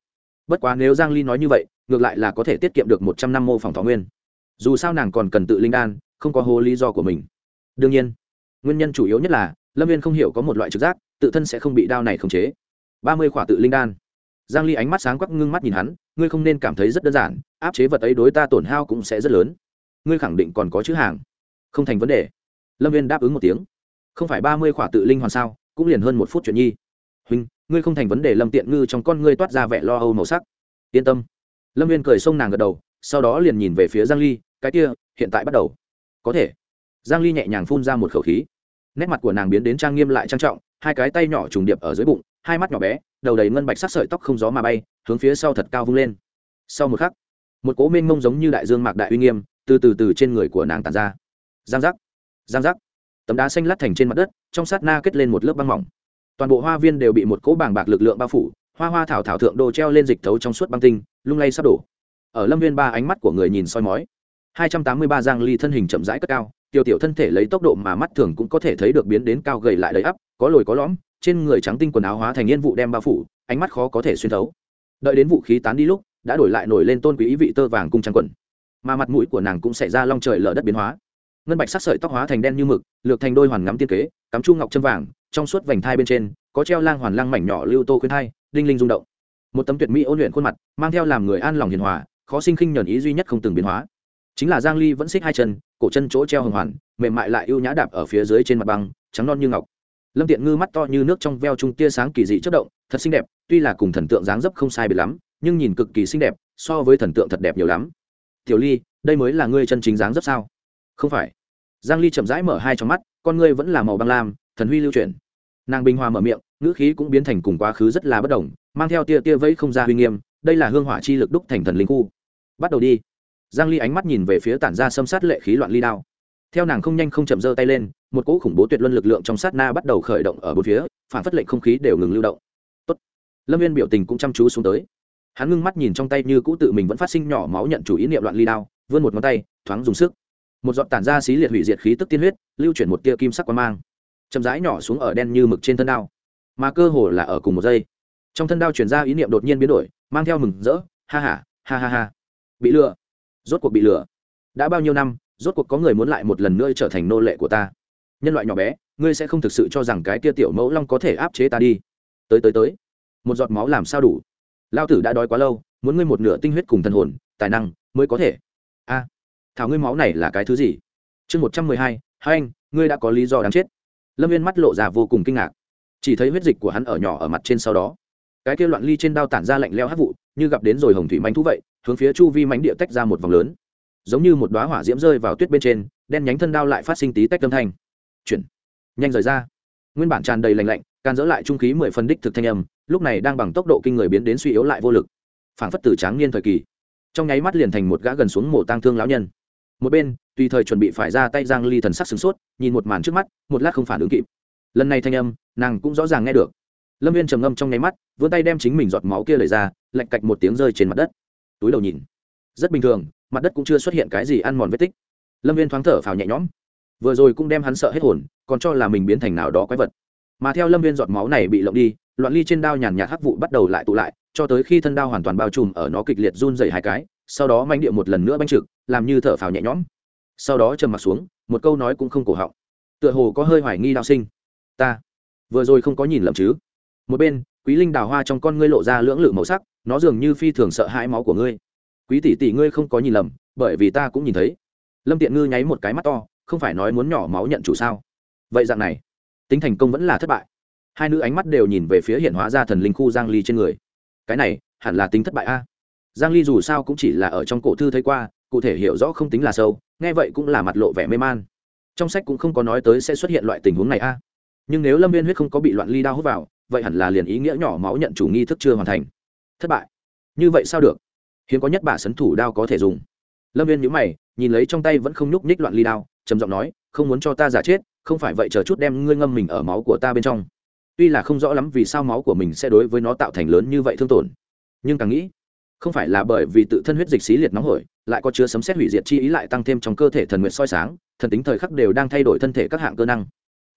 Bất quá nếu giang ly nói như vậy, ngược lại là có thể tiết kiệm được 100 năm mô phỏng thọ nguyên. Dù sao nàng còn cần tự linh đan, không có hồ lý do của mình. Đương nhiên, nguyên nhân chủ yếu nhất là, lâm viên không hiểu có một loại trực giác, tự thân sẽ không bị đao này khống chế. Ba mươi khỏa tự linh đan. Giang ly ánh mắt sáng quắc, ngưng mắt nhìn hắn, ngươi không nên cảm thấy rất đơn giản, áp chế vật ấy đối ta tổn hao cũng sẽ rất lớn. Ngươi khẳng định còn có chữ hàng. Không thành vấn đề. Lâm viên đáp ứng một tiếng. Không phải ba mươi khỏa tự linh hoàn sao, cũng liền hơn một phút chuyện nhi huynh, ngươi không thành vấn đề lâm tiện ngư trong con ngươi toát ra vẻ lo âu màu sắc. Yên tâm. Lâm viên cười xông nàng gật đầu, sau đó liền nhìn về phía giang ly, cái kia, hiện tại bắt đầu. Có thể. Giang ly nhẹ nhàng phun ra một khẩu khí. Nét mặt của nàng biến đến trang nghiêm lại trang trọng, hai cái tay nhỏ trùng điệp ở dưới bụng, hai mắt nhỏ bé, đầu đầy ngân bạch sắc sợi tóc không gió mà bay, hướng phía sau thật cao vung lên. Sau một khắc, một cỗ mênh mông giống như đại dương mạc đại uy nghiêm, từ từ từ trên người của nàng tàn ra. Giang giác. Giang giác. Tấm đá xanh lát thành trên mặt đất, trong sát na kết lên một lớp băng mỏng toàn bộ hoa viên đều bị một cỗ bàng bạc lực lượng bao phủ, hoa hoa thảo thảo thượng đồ treo lên dịch thấu trong suốt băng tinh, lung lay sắp đổ. Ở lâm viên ba ánh mắt của người nhìn soi mói. Hai trăm tám mươi ba giang ly thân hình chậm rãi cất cao, tiểu tiểu thân thể lấy tốc độ mà mắt thường cũng có thể thấy được biến đến cao gầy lại đầy ắp, có lồi có lõm, trên người trắng tinh quần áo hóa thành yên vụ đem bao phủ, ánh mắt khó có thể xuyên thấu. Đợi đến vũ khí tán đi lúc, đã đổi lại nổi lên tôn quý ý vị tơ vàng cung trăng quần. Mà mặt mũi của nàng cũng xảy ra long trời lở đất biến hóa ngân bạch sắc sợi tóc hóa thành đen như mực, lược thành đôi hoàn ngắm tiên kế, cắm chu ngọc chân vàng, trong suốt vành thai bên trên, có treo lang hoàn lang mảnh nhỏ lưu tô khuyên thai, đinh linh rung động. Một tấm tuyệt mỹ ôn luyện khuôn mặt, mang theo làm người an lòng hiền hòa, khó sinh khinh nhẫn ý duy nhất không từng biến hóa. Chính là giang ly vẫn xích hai chân, cổ chân chỗ treo hồng hoàn, mềm mại lại ưu nhã đạp ở phía dưới trên mặt băng, trắng non như ngọc. Lâm tiện ngư mắt to như nước trong veo trung tia sáng kỳ dị chất động, thật xinh đẹp, tuy là cùng thần tượng dáng dấp không sai biệt lắm, nhưng nhìn cực kỳ xinh đẹp, so với thần tượng thật đẹp nhiều lắm. Tiểu ly, đây mới là ngươi chân chính dáng dấp sao? Không phải. Giang ly chậm rãi mở hai trong mắt, con ngươi vẫn là màu băng lam, thần huy lưu chuyển. Nàng bình hòa mở miệng, ngữ khí cũng biến thành cùng quá khứ rất là bất đồng, mang theo tia tia vẫy không ra huy nghiêm, đây là hương hỏa chi lực đúc thành thần linh khu. Bắt đầu đi. Giang ly ánh mắt nhìn về phía tản ra xâm sát lệ khí loạn ly đao. Theo nàng không nhanh không chậm giơ tay lên, một cỗ khủng bố tuyệt luân lực lượng trong sát na bắt đầu khởi động ở bốn phía, phản phất lệnh không khí đều ngừng lưu động. Tốt. lâm viên biểu tình cũng chăm chú xuống tới. Hắn ngưng mắt nhìn trong tay như cũ tự mình vẫn phát sinh nhỏ máu nhận chủ ý niệm loạn ly đao, vươn một ngón tay, thoáng dùng sức một giọt tản ra xí liệt hủy diệt khí tức tiên huyết, lưu chuyển một tia kim sắc qua mang. Chậm rãi nhỏ xuống ở đen như mực trên thân đao. Mà cơ hồ là ở cùng một giây, trong thân đao chuyển ra ý niệm đột nhiên biến đổi, mang theo mừng rỡ, ha ha ha ha ha. Bị lừa. Rốt cuộc bị lừa. Đã bao nhiêu năm, rốt cuộc có người muốn lại một lần nữa trở thành nô lệ của ta? Nhân loại nhỏ bé, ngươi sẽ không thực sự cho rằng cái kia tiểu mẫu long có thể áp chế ta đi. Tới tới tới. Một giọt máu làm sao đủ? Lao tử đã đói quá lâu, muốn ngươi một nửa tinh huyết cùng thần hồn, tài năng mới có thể. A thảo ngươi máu này là cái thứ gì? Chương một trăm mười hai hai anh, ngươi đã có lý do đáng chết. Lâm viên mắt lộ ra vô cùng kinh ngạc. Chỉ thấy huyết dịch của hắn ở nhỏ ở mặt trên sau đó. Cái kia loạn ly trên đao tản ra lạnh leo hát vụ, như gặp đến rồi hồng thủy mánh thú vậy, hướng phía chu vi mánh địa tách ra một vòng lớn. Giống như một đoá hỏa diễm rơi vào tuyết bên trên, đen nhánh thân đao lại phát sinh tí tách âm thanh. Chuyển. Nhanh rời ra. Nguyên bản tràn đầy lành lạnh, can dỡ lại trung khí mười phân đích thực thanh âm, lúc này đang bằng tốc độ kinh người biến đến suy yếu lại vô lực. Phảng phất tử tráng niên thời kỳ. Trong nháy mắt liền thành một gã gần xuống mổ tang thương lão nhân một bên, tùy thời chuẩn bị phải ra tay giang ly thần sắc sửng sốt, nhìn một màn trước mắt, một lát không phản ứng kịp. Lần này thanh âm, nàng cũng rõ ràng nghe được. Lâm viên trầm ngâm trong nháy mắt, vươn tay đem chính mình giọt máu kia lời ra, lạch cạch một tiếng rơi trên mặt đất. Túi đầu nhìn. Rất bình thường, mặt đất cũng chưa xuất hiện cái gì ăn mòn vết tích. Lâm viên thoáng thở phào nhẹ nhõm. Vừa rồi cũng đem hắn sợ hết hồn, còn cho là mình biến thành nào đó quái vật. Mà theo lâm viên giọt máu này bị lộng đi, loạn ly trên đao nhàn nhạt hắc vụ bắt đầu lại tụ lại, cho tới khi thân đao hoàn toàn bao trùm ở nó kịch liệt run dày hai cái sau đó manh địa một lần nữa banh trực, làm như thở phào nhẹ nhõm. Sau đó trầm m ặ t xuống, một câu nói cũng không cổ họng. Tựa hồ có hơi hoài nghi đạo sinh. Ta, vừa rồi không có nhìn lầm chứ? Một bên, quý linh đào hoa trong con ngươi lộ ra lưỡng lự màu sắc, nó dường như phi thường sợ hãi máu của ngươi. Quý tỷ tỷ ngươi không có nhìn lầm, bởi vì ta cũng nhìn thấy. Lâm tiện ngư nháy một cái mắt to, không phải nói muốn nhỏ máu nhận chủ sao? Vậy dạng này, tính thành công vẫn là thất bại. Hai nữ ánh mắt đều nhìn về phía hiện hóa ra thần linh khu giang ly trên người. Cái này, hẳn là tính thất bại a giang ly dù sao cũng chỉ là ở trong cổ thư thấy qua, cụ thể hiểu rõ không tính là sâu, nghe vậy cũng là mặt lộ vẻ mê man. Trong sách cũng không có nói tới sẽ xuất hiện loại tình huống này a. Nhưng nếu lâm viên huyết không có bị loạn ly đao hút vào, vậy hẳn là liền ý nghĩa nhỏ máu nhận chủ nghi thức chưa hoàn thành. Thất bại. Như vậy sao được? Hiếm có nhất bả sấn thủ đao có thể dùng. Lâm viên nhữ mày, nhìn lấy trong tay vẫn không nhúc nhích loạn ly đao, trầm giọng nói, không muốn cho ta giả chết, không phải vậy chờ chút đem ngươi ngâm mình ở máu của ta bên trong. Tuy là không rõ lắm vì sao máu của mình sẽ đối với nó tạo thành lớn như vậy thương tổn, nhưng càng nghĩ không phải là bởi vì tự thân huyết dịch xí liệt nóng hổi, lại có chứa sấm xét hủy diệt chi ý lại tăng thêm trong cơ thể thần nguyện soi sáng, thần tính thời khắc đều đang thay đổi thân thể các hạng cơ năng.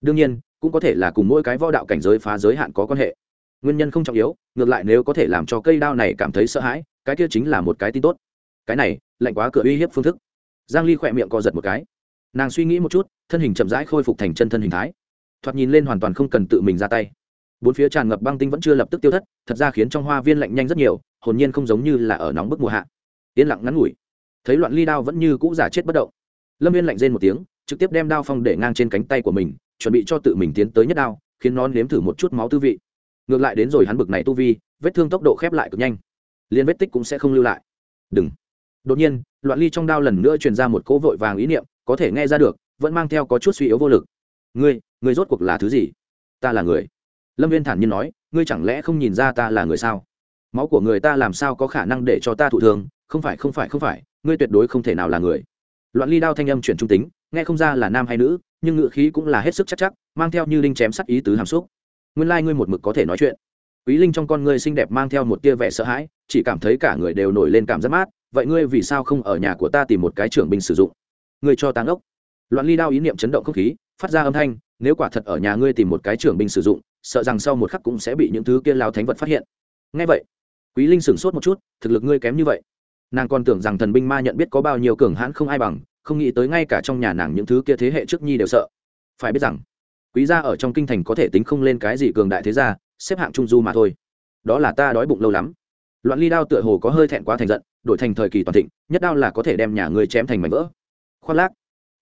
Đương nhiên, cũng có thể là cùng mỗi cái võ đạo cảnh giới phá giới hạn có quan hệ. Nguyên nhân không trọng yếu, ngược lại nếu có thể làm cho cây đao này cảm thấy sợ hãi, cái kia chính là một cái tin tốt. Cái này, lạnh quá cửa uy hiếp phương thức. Giang ly khỏe miệng co giật một cái. Nàng suy nghĩ một chút, thân hình chậm rãi khôi phục thành chân thân hình thái. Thoạt nhìn lên hoàn toàn không cần tự mình ra tay. Bốn phía tràn ngập băng tinh vẫn chưa lập tức tiêu thất, thật ra khiến trong hoa viên lạnh nhanh rất nhiều hồn nhiên không giống như là ở nóng bức mùa hạ. Yên lặng ngắn ngủi. Thấy loạn ly đao vẫn như cũ giả chết bất động. Lâm viên lạnh rên một tiếng, trực tiếp đem đao phong để ngang trên cánh tay của mình, chuẩn bị cho tự mình tiến tới nhất đao, khiến nó nếm thử một chút máu tư vị. Ngược lại đến rồi hắn bực này tu vi, vết thương tốc độ khép lại cực nhanh. Liền vết tích cũng sẽ không lưu lại. Đừng. Đột nhiên, loạn ly trong đao lần nữa truyền ra một cỗ vội vàng ý niệm, có thể nghe ra được, vẫn mang theo có chút suy yếu vô lực. Ngươi ngươi rốt cuộc là thứ gì? Ta là người. Lâm viên thản nhiên nói, ngươi chẳng lẽ không nhìn ra ta là người sao? Máu của người ta làm sao có khả năng để cho ta thụ thương? không phải không phải không phải, ngươi tuyệt đối không thể nào là người. Loạn ly đao thanh âm chuyển trung tính, nghe không ra là nam hay nữ, nhưng ngự khí cũng là hết sức chắc chắc, mang theo như linh chém sắt ý tứ hàm xúc. Nguyên lai、like、ngươi một mực có thể nói chuyện. Quý linh trong con ngươi xinh đẹp mang theo một tia vẻ sợ hãi, chỉ cảm thấy cả người đều nổi lên cảm giác mát, vậy ngươi vì sao không ở nhà của ta tìm một cái trưởng binh sử dụng? Ngươi cho táng ốc loạn ly đao ý niệm chấn động không khí, phát ra âm thanh, nếu quả thật ở nhà ngươi tìm một cái trưởng binh sử dụng, sợ rằng sau một khắc cũng sẽ bị những thứ kia lao thánh vật phát hiện. Ngay vậy quý linh sửng sốt một chút, thực lực ngươi kém như vậy. Nàng còn tưởng rằng thần binh ma nhận biết có bao nhiêu cường hãn không ai bằng, không nghĩ tới ngay cả trong nhà nàng những thứ kia thế hệ trước nhi đều sợ. Phải biết rằng, quý gia ở trong kinh thành có thể tính không lên cái gì cường đại thế gia, xếp hạng trung du mà thôi. Đó là ta đói bụng lâu lắm. Loạn ly đao tựa hồ có hơi thẹn quá thành giận, đổi thành thời kỳ toàn thịnh, nhất đao là có thể đem nhà ngươi chém thành mảnh vỡ. Khoác lác.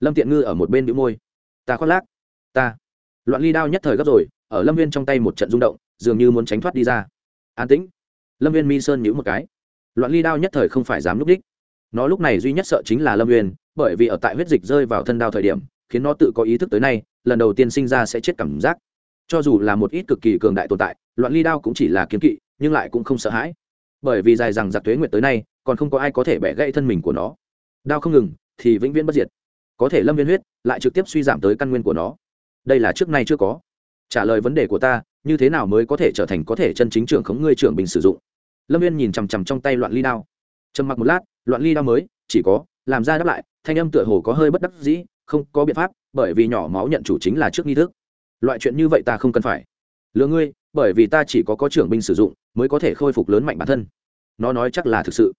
Lâm tiện ngư ở một bên đĩu môi. Ta khoác lác. Ta. Loạn ly đao nhất thời gấp rồi, ở lâm viên trong tay một trận rung động, dường như muốn tránh thoát đi ra. An tĩnh lâm viên mi sơn nhữ một cái. Loạn ly đao nhất thời không phải dám núp đích. Nó lúc này duy nhất sợ chính là lâm viên bởi vì ở tại huyết dịch rơi vào thân đao thời điểm, khiến nó tự có ý thức tới nay, lần đầu tiên sinh ra sẽ chết cảm giác. Cho dù là một ít cực kỳ cường đại tồn tại, loạn ly đao cũng chỉ là kiếm kỵ, nhưng lại cũng không sợ hãi. Bởi vì dài rằng giặc thuế nguyệt tới nay, còn không có ai có thể bẻ gãy thân mình của nó. Đao không ngừng, thì vĩnh viễn bất diệt. Có thể lâm viên huyết, lại trực tiếp suy giảm tới căn nguyên của nó. Đây là trước nay chưa có. Trả lời vấn đề của ta, như thế nào mới có thể trở thành có thể chân chính trưởng khống ngươi trưởng bình sử dụng? Lâm viên nhìn chằm chằm trong tay loạn ly đao. Trầm mặc một lát, loạn ly đao mới, chỉ có, làm ra đáp lại, thanh âm tựa hồ có hơi bất đắc dĩ, không có biện pháp, bởi vì nhỏ máu nhận chủ chính là trước nghi thức. Loại chuyện như vậy ta không cần phải. Lừa ngươi, bởi vì ta chỉ có có trưởng binh sử dụng, mới có thể khôi phục lớn mạnh bản thân. Nó nói chắc là thực sự.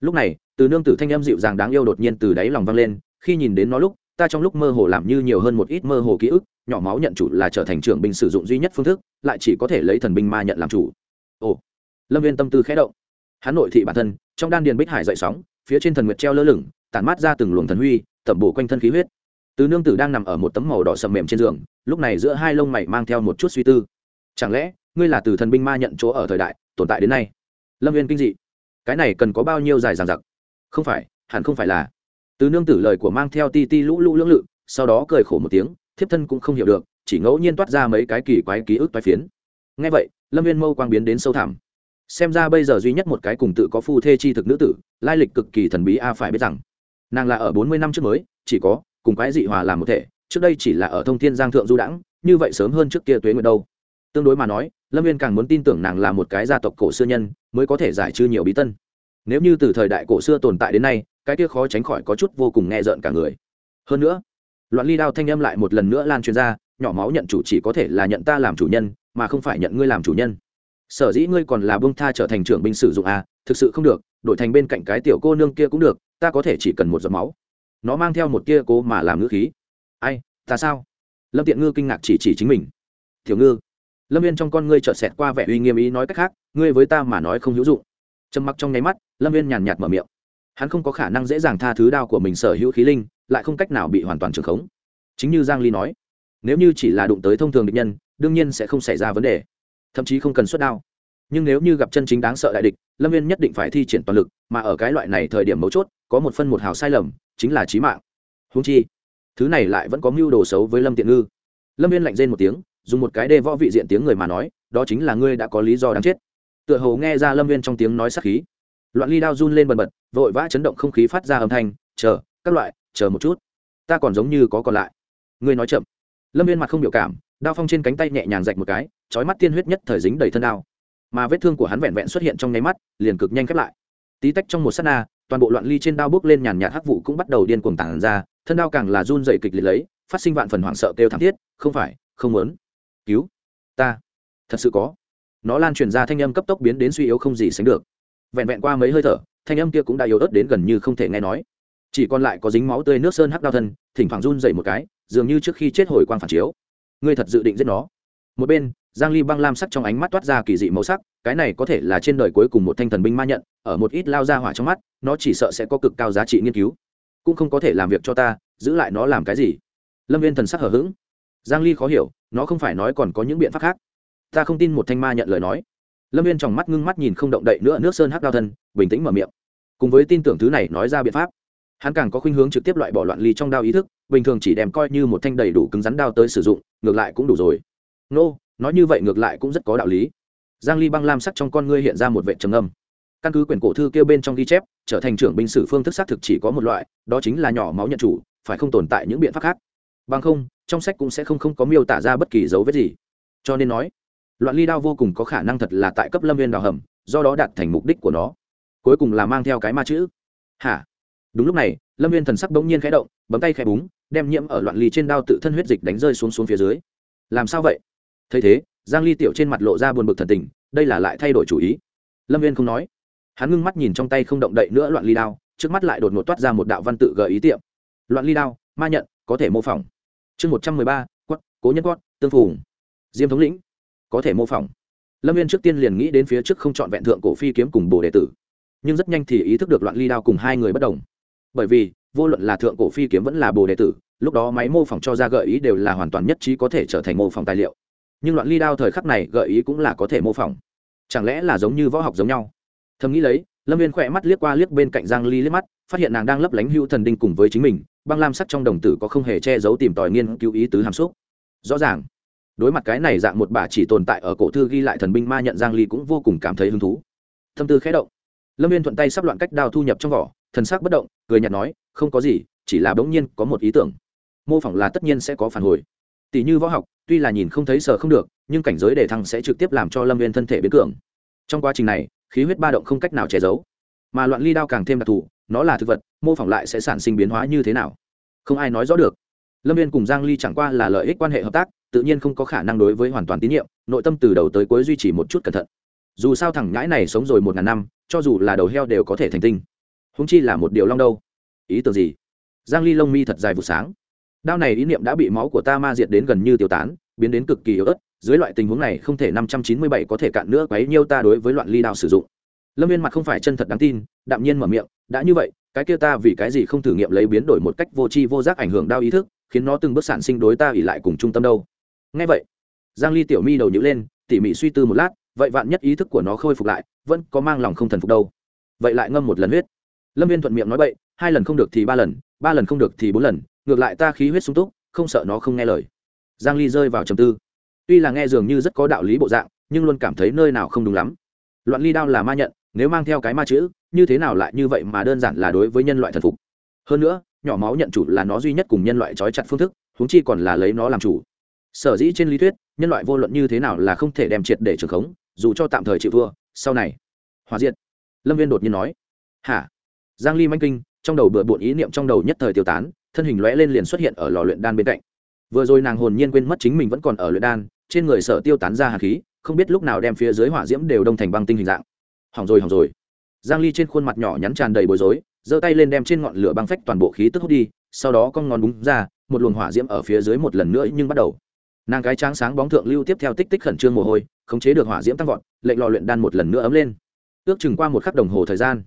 Lúc này, từ nương tử thanh âm dịu dàng đáng yêu đột nhiên từ đáy lòng vang lên, khi nhìn đến nó lúc, ta trong lúc mơ hồ làm như nhiều hơn một ít mơ hồ ký ức, nhỏ máu nhận chủ là trở thành trưởng binh sử dụng duy nhất phương thức, lại chỉ có thể lấy thần binh ma nhận làm chủ. Ồ lâm viên tâm tư khẽ động. Hắn nội thị bản thân, trong đan điền bích hải dậy sóng, phía trên thần nguyệt treo lơ lửng, tản mát ra từng luồng thần huy, tẩm bổ quanh thân khí huyết. Từ nương tử đang nằm ở một tấm màu đỏ sầm mềm trên giường, lúc này giữa hai lông mày mang theo một chút suy tư. Chẳng lẽ, ngươi là từ thần binh ma nhận chỗ ở thời đại, tồn tại đến nay? Lâm viên kinh dị. Cái này cần có bao nhiêu dài dằng dặc? Không phải, hẳn không phải là. Từ nương tử lời của mang theo ti ti lũ lũ lưỡng lự, sau đó cười khổ một tiếng, thiếp thân cũng không hiểu được, chỉ ngẫu nhiên toát ra mấy cái kỳ quái ký ức toái phiến. Ngay vậy, lâm viên mâu quang biến đến sâu thẳm xem ra bây giờ duy nhất một cái cùng tự có phu thê chi thực nữ tử, lai lịch cực kỳ thần bí a, phải biết rằng, nàng là ở bốn mươi năm trước mới, chỉ có, cùng quái dị hòa làm một thể, trước đây chỉ là ở thông thiên giang thượng du đãng, như vậy sớm hơn trước kia tuế nguyệt đâu. Tương đối mà nói, lâm viên càng muốn tin tưởng nàng là một cái gia tộc cổ xưa nhân, mới có thể giải trừ nhiều bí tân. Nếu như từ thời đại cổ xưa tồn tại đến nay, cái kia khó tránh khỏi có chút vô cùng nghe rợn cả người. Hơn nữa, loạn ly đao thanh âm lại một lần nữa lan truyền ra, nhỏ máu nhận chủ chỉ có thể là nhận ta làm chủ nhân, mà không phải nhận ngươi làm chủ nhân sở dĩ ngươi còn là bông tha trở thành trưởng binh sử dụng à thực sự không được, đổi thành bên cạnh cái tiểu cô nương kia cũng được, ta có thể chỉ cần một giọt máu. Nó mang theo một kia cố mà làm ngữ khí. Ai, ta sao? Lâm tiện ngư kinh ngạc chỉ chỉ chính mình. Tiểu ngư, lâm viên trong con ngươi trợt xẹt qua vẻ uy nghiêm ý nói cách khác, ngươi với ta mà nói không hữu dụng. Trầm mặc trong nháy mắt, lâm viên nhàn nhạt mở miệng. Hắn không có khả năng dễ dàng tha thứ đao của mình sở hữu khí linh, lại không cách nào bị hoàn toàn trường khống. Chính như giang ly nói, nếu như chỉ là đụng tới thông thường địch nhân, đương nhiên sẽ không xảy ra vấn đề thậm chí không cần xuất đao. Nhưng nếu như gặp chân chính đáng sợ đại địch, lâm viên nhất định phải thi triển toàn lực, mà ở cái loại này thời điểm mấu chốt, có một phân một hào sai lầm, chính là trí mạng. Húng chi, thứ này lại vẫn có mưu đồ xấu với lâm tiện ngư. Lâm viên lạnh rên một tiếng, dùng một cái đê võ vị diện tiếng người mà nói, đó chính là ngươi đã có lý do đáng chết. Tựa hồ nghe ra lâm viên trong tiếng nói sắc khí. Loạn ly đao run lên bần bật, vội vã chấn động không khí phát ra âm thanh, chờ, các loại, chờ một chút. Ta còn giống như có còn lại. Ngươi nói chậm. Lâm viên mặt không biểu cảm đao phong trên cánh tay nhẹ nhàng rạch một cái trói mắt tiên huyết nhất thời dính đầy thân đao. Mà vết thương của hắn vẹn vẹn xuất hiện trong nháy mắt, liền cực nhanh khép lại. Tí tách trong một s á t na, toàn bộ loạn ly trên đao bước lên nhàn nhạt hắc vụ cũng bắt đầu điên cuồng tản ra, thân đao càng là run dày kịch liệt lấy, phát sinh vạn phần hoảng sợ kêu thảm thiết, không phải, không muốn. Cứu ta. Thật sự có. Nó lan truyền ra thanh âm cấp tốc biến đến suy yếu không gì sánh được. Vẹn vẹn qua mấy hơi thở, thanh âm kia cũng đã yếu ớt đến gần như không thể nghe nói. Chỉ còn lại có dính máu tươi nước sơn hắc đao thân, thỉnh thoảng run dậy một cái, dường như trước khi chết hồi quang phản chiếu ngươi thật dự định giết nó. Một bên, giang ly băng lam sắc trong ánh mắt toát ra kỳ dị màu sắc, cái này có thể là trên đời cuối cùng một thanh thần binh ma nhận, ở một ít lao ra hỏa trong mắt, nó chỉ sợ sẽ có cực cao giá trị nghiên cứu. Cũng không có thể làm việc cho ta, giữ lại nó làm cái gì? Lâm viên thần sắc hở h ữ g giang ly khó hiểu, nó không phải nói còn có những biện pháp khác. Ta không tin một thanh ma nhận lời nói. Lâm viên trong mắt ngưng mắt nhìn không động đậy nữa nước sơn hắc đao thân, bình tĩnh mở miệng. Cùng với tin tưởng thứ này nói ra biện pháp, hắn càng có khuynh hướng trực tiếp loại bỏ loạn ly trong đao ý thức, bình thường chỉ đem coi như một thanh đầy đủ cứng rắn đao tới sử dụng ngược lại cũng đủ rồi. Nô、no, nói như vậy ngược lại cũng rất có đạo lý. Giang ly băng lam sắc trong con ngươi hiện ra một vệ trầm âm căn cứ quyển cổ thư kêu bên trong ghi chép trở thành trưởng binh sử phương thức xác thực chỉ có một loại đó chính là nhỏ máu nhận chủ phải không tồn tại những biện pháp khác. Bằng không trong sách cũng sẽ không không có miêu tả ra bất kỳ dấu vết gì. Cho nên nói loạn ly đao vô cùng có khả năng thật là tại cấp lâm viên đào hầm do đó đạt thành mục đích của nó. Cuối cùng là mang theo cái ma chữ. Hả? Đúng lúc này, lâm viên thần sắc bỗng nhiên khẽ động, bấm tay khẽ búng, đem nhiễm ở loạn ly trên đao tự thân huyết dịch đánh rơi xuống xuống phía dưới. Làm sao vậy? Thấy thế, giang ly tiểu trên mặt lộ ra buồn bực thần tình, đây là lại thay đổi chủ ý. Lâm viên không nói. Hắn ngưng mắt nhìn trong tay không động đậy nữa loạn ly đao, trước mắt lại đột ngột toát ra một đạo văn tự gợi ý tiệm. Loạn ly đao, ma nhận, có thể mô phỏng. Chương một trăm mười ba, quất, cố nhân quất, tương phùng. Diêm thống lĩnh, có thể mô phỏng. Lâm viên trước tiên liền nghĩ đến phía trước không chọn vẹn thượng cổ phi kiếm cùng bồ đệ tử. Nhưng rất nhanh thì ý thức được loạn ly đao cùng hai người bất đồng bởi vì, vô luận là thượng cổ phi kiếm vẫn là bồ đệ tử, lúc đó máy mô phỏng cho ra gợi ý đều là hoàn toàn nhất trí có thể trở thành mô phỏng tài liệu. Nhưng loạn ly đao thời khắc này gợi ý cũng là có thể mô phỏng. Chẳng lẽ là giống như võ học giống nhau? Thầm nghĩ lấy, lâm viên khỏe mắt liếc qua liếc bên cạnh giang ly liếc mắt, phát hiện nàng đang lấp lánh hữu thần đinh cùng với chính mình, băng lam sắc trong đồng tử có không hề che giấu tìm tòi nghiên cứu ý tứ hàm xúc. Rõ ràng, đối mặt cái này dạng một bà chỉ tồn tại ở cổ thư ghi lại thần binh ma nhận giang ly cũng vô cùng cảm thấy hứng thú. Thâm tư khẽ động, lâm viên thuận tay sắp loạn cách đao thu nhập trong vỏ thần sắc bất động, cười nhạt nói, không có gì, chỉ là bỗng nhiên có một ý tưởng. Mô phỏng là tất nhiên sẽ có phản hồi. Tỷ như võ học, tuy là nhìn không thấy sợ không được, nhưng cảnh giới đề thăng sẽ trực tiếp làm cho lâm viên thân thể biến cường. Trong quá trình này, khí huyết ba động không cách nào che giấu. Mà loạn ly đao càng thêm đặc thù, nó là thực vật, mô phỏng lại sẽ sản sinh biến hóa như thế nào? Không ai nói rõ được. Lâm viên cùng giang ly chẳng qua là lợi ích quan hệ hợp tác, tự nhiên không có khả năng đối với hoàn toàn tín nhiệm, nội tâm từ đầu tới cuối duy trì một chút cẩn thận. Dù sao thằng ngãi này sống rồi một ngàn năm, cho dù là đầu heo đều có thể thành tinh húng chi là một điều long đâu. Ý tưởng gì? Giang ly lông mi thật dài vụ sáng. Đao này ý niệm đã bị máu của ta ma diệt đến gần như tiêu tán, biến đến cực kỳ yếu ớt, dưới loại tình huống này không thể năm trăm chín mươi bảy có thể cạn nữa quấy nhiêu ta đối với loạn ly đao sử dụng. Lâm viên mặt không phải chân thật đáng tin, đạm nhiên mở miệng, đã như vậy, cái kia ta vì cái gì không thử nghiệm lấy biến đổi một cách vô tri vô giác ảnh hưởng đao ý thức, khiến nó từng bước sản sinh đối ta ỉ lại cùng trung tâm đâu? Ngay vậy, giang ly tiểu mi đầu nhữ lên, tỉ mỉ suy tư một lát, vậy vạn nhất ý thức của nó khôi phục lại, vẫn có mang lòng không thần phục đâu. Vậy lại ngâm một lần huyết lâm viên thuận miệng nói bậy, hai lần không được thì ba lần ba lần không được thì bốn lần ngược lại ta khí huyết sung túc không sợ nó không nghe lời. Giang ly rơi vào trầm tư. Tuy là nghe dường như rất có đạo lý bộ dạng nhưng luôn cảm thấy nơi nào không đúng lắm. Loạn ly đao là ma nhận nếu mang theo cái ma chữ như thế nào lại như vậy mà đơn giản là đối với nhân loại thần phục? Hơn nữa nhỏ máu nhận chủ là nó duy nhất cùng nhân loại trói chặt phương thức huống chi còn là lấy nó làm chủ. Sở dĩ trên lý thuyết nhân loại vô luận như thế nào là không thể đem triệt để trường khống dù cho tạm thời chịu thua sau này hòa diện lâm viên đột nhiên nói hả? Giang ly manh kinh, trong đầu bừa bộn ý niệm trong đầu nhất thời tiêu tán, thân hình lóe lên liền xuất hiện ở lò luyện đan bên cạnh. Vừa rồi nàng hồn nhiên quên mất chính mình vẫn còn ở luyện đan, trên người sở tiêu tán ra hạt khí, không biết lúc nào đem phía dưới hỏa diễm đều đông thành băng tinh hình dạng. Hỏng rồi hỏng rồi. Giang ly trên khuôn mặt nhỏ nhắn tràn đầy bối rối, giơ tay lên đem trên ngọn lửa băng phách toàn bộ khí tức hút đi, sau đó cong ngón búng ra, một luồng hỏa diễm ở phía dưới một lần nữa nhưng bắt đầu. Nàng cái tráng sáng bóng thượng lưu tiếp theo tích tích khẩn trương mồ hôi, khống chế được hỏa diễm tăng vọt, lệnh lò luyện đan một lần nữa ấm lên. Ước chừng qua một khắc đồng hồ thời gian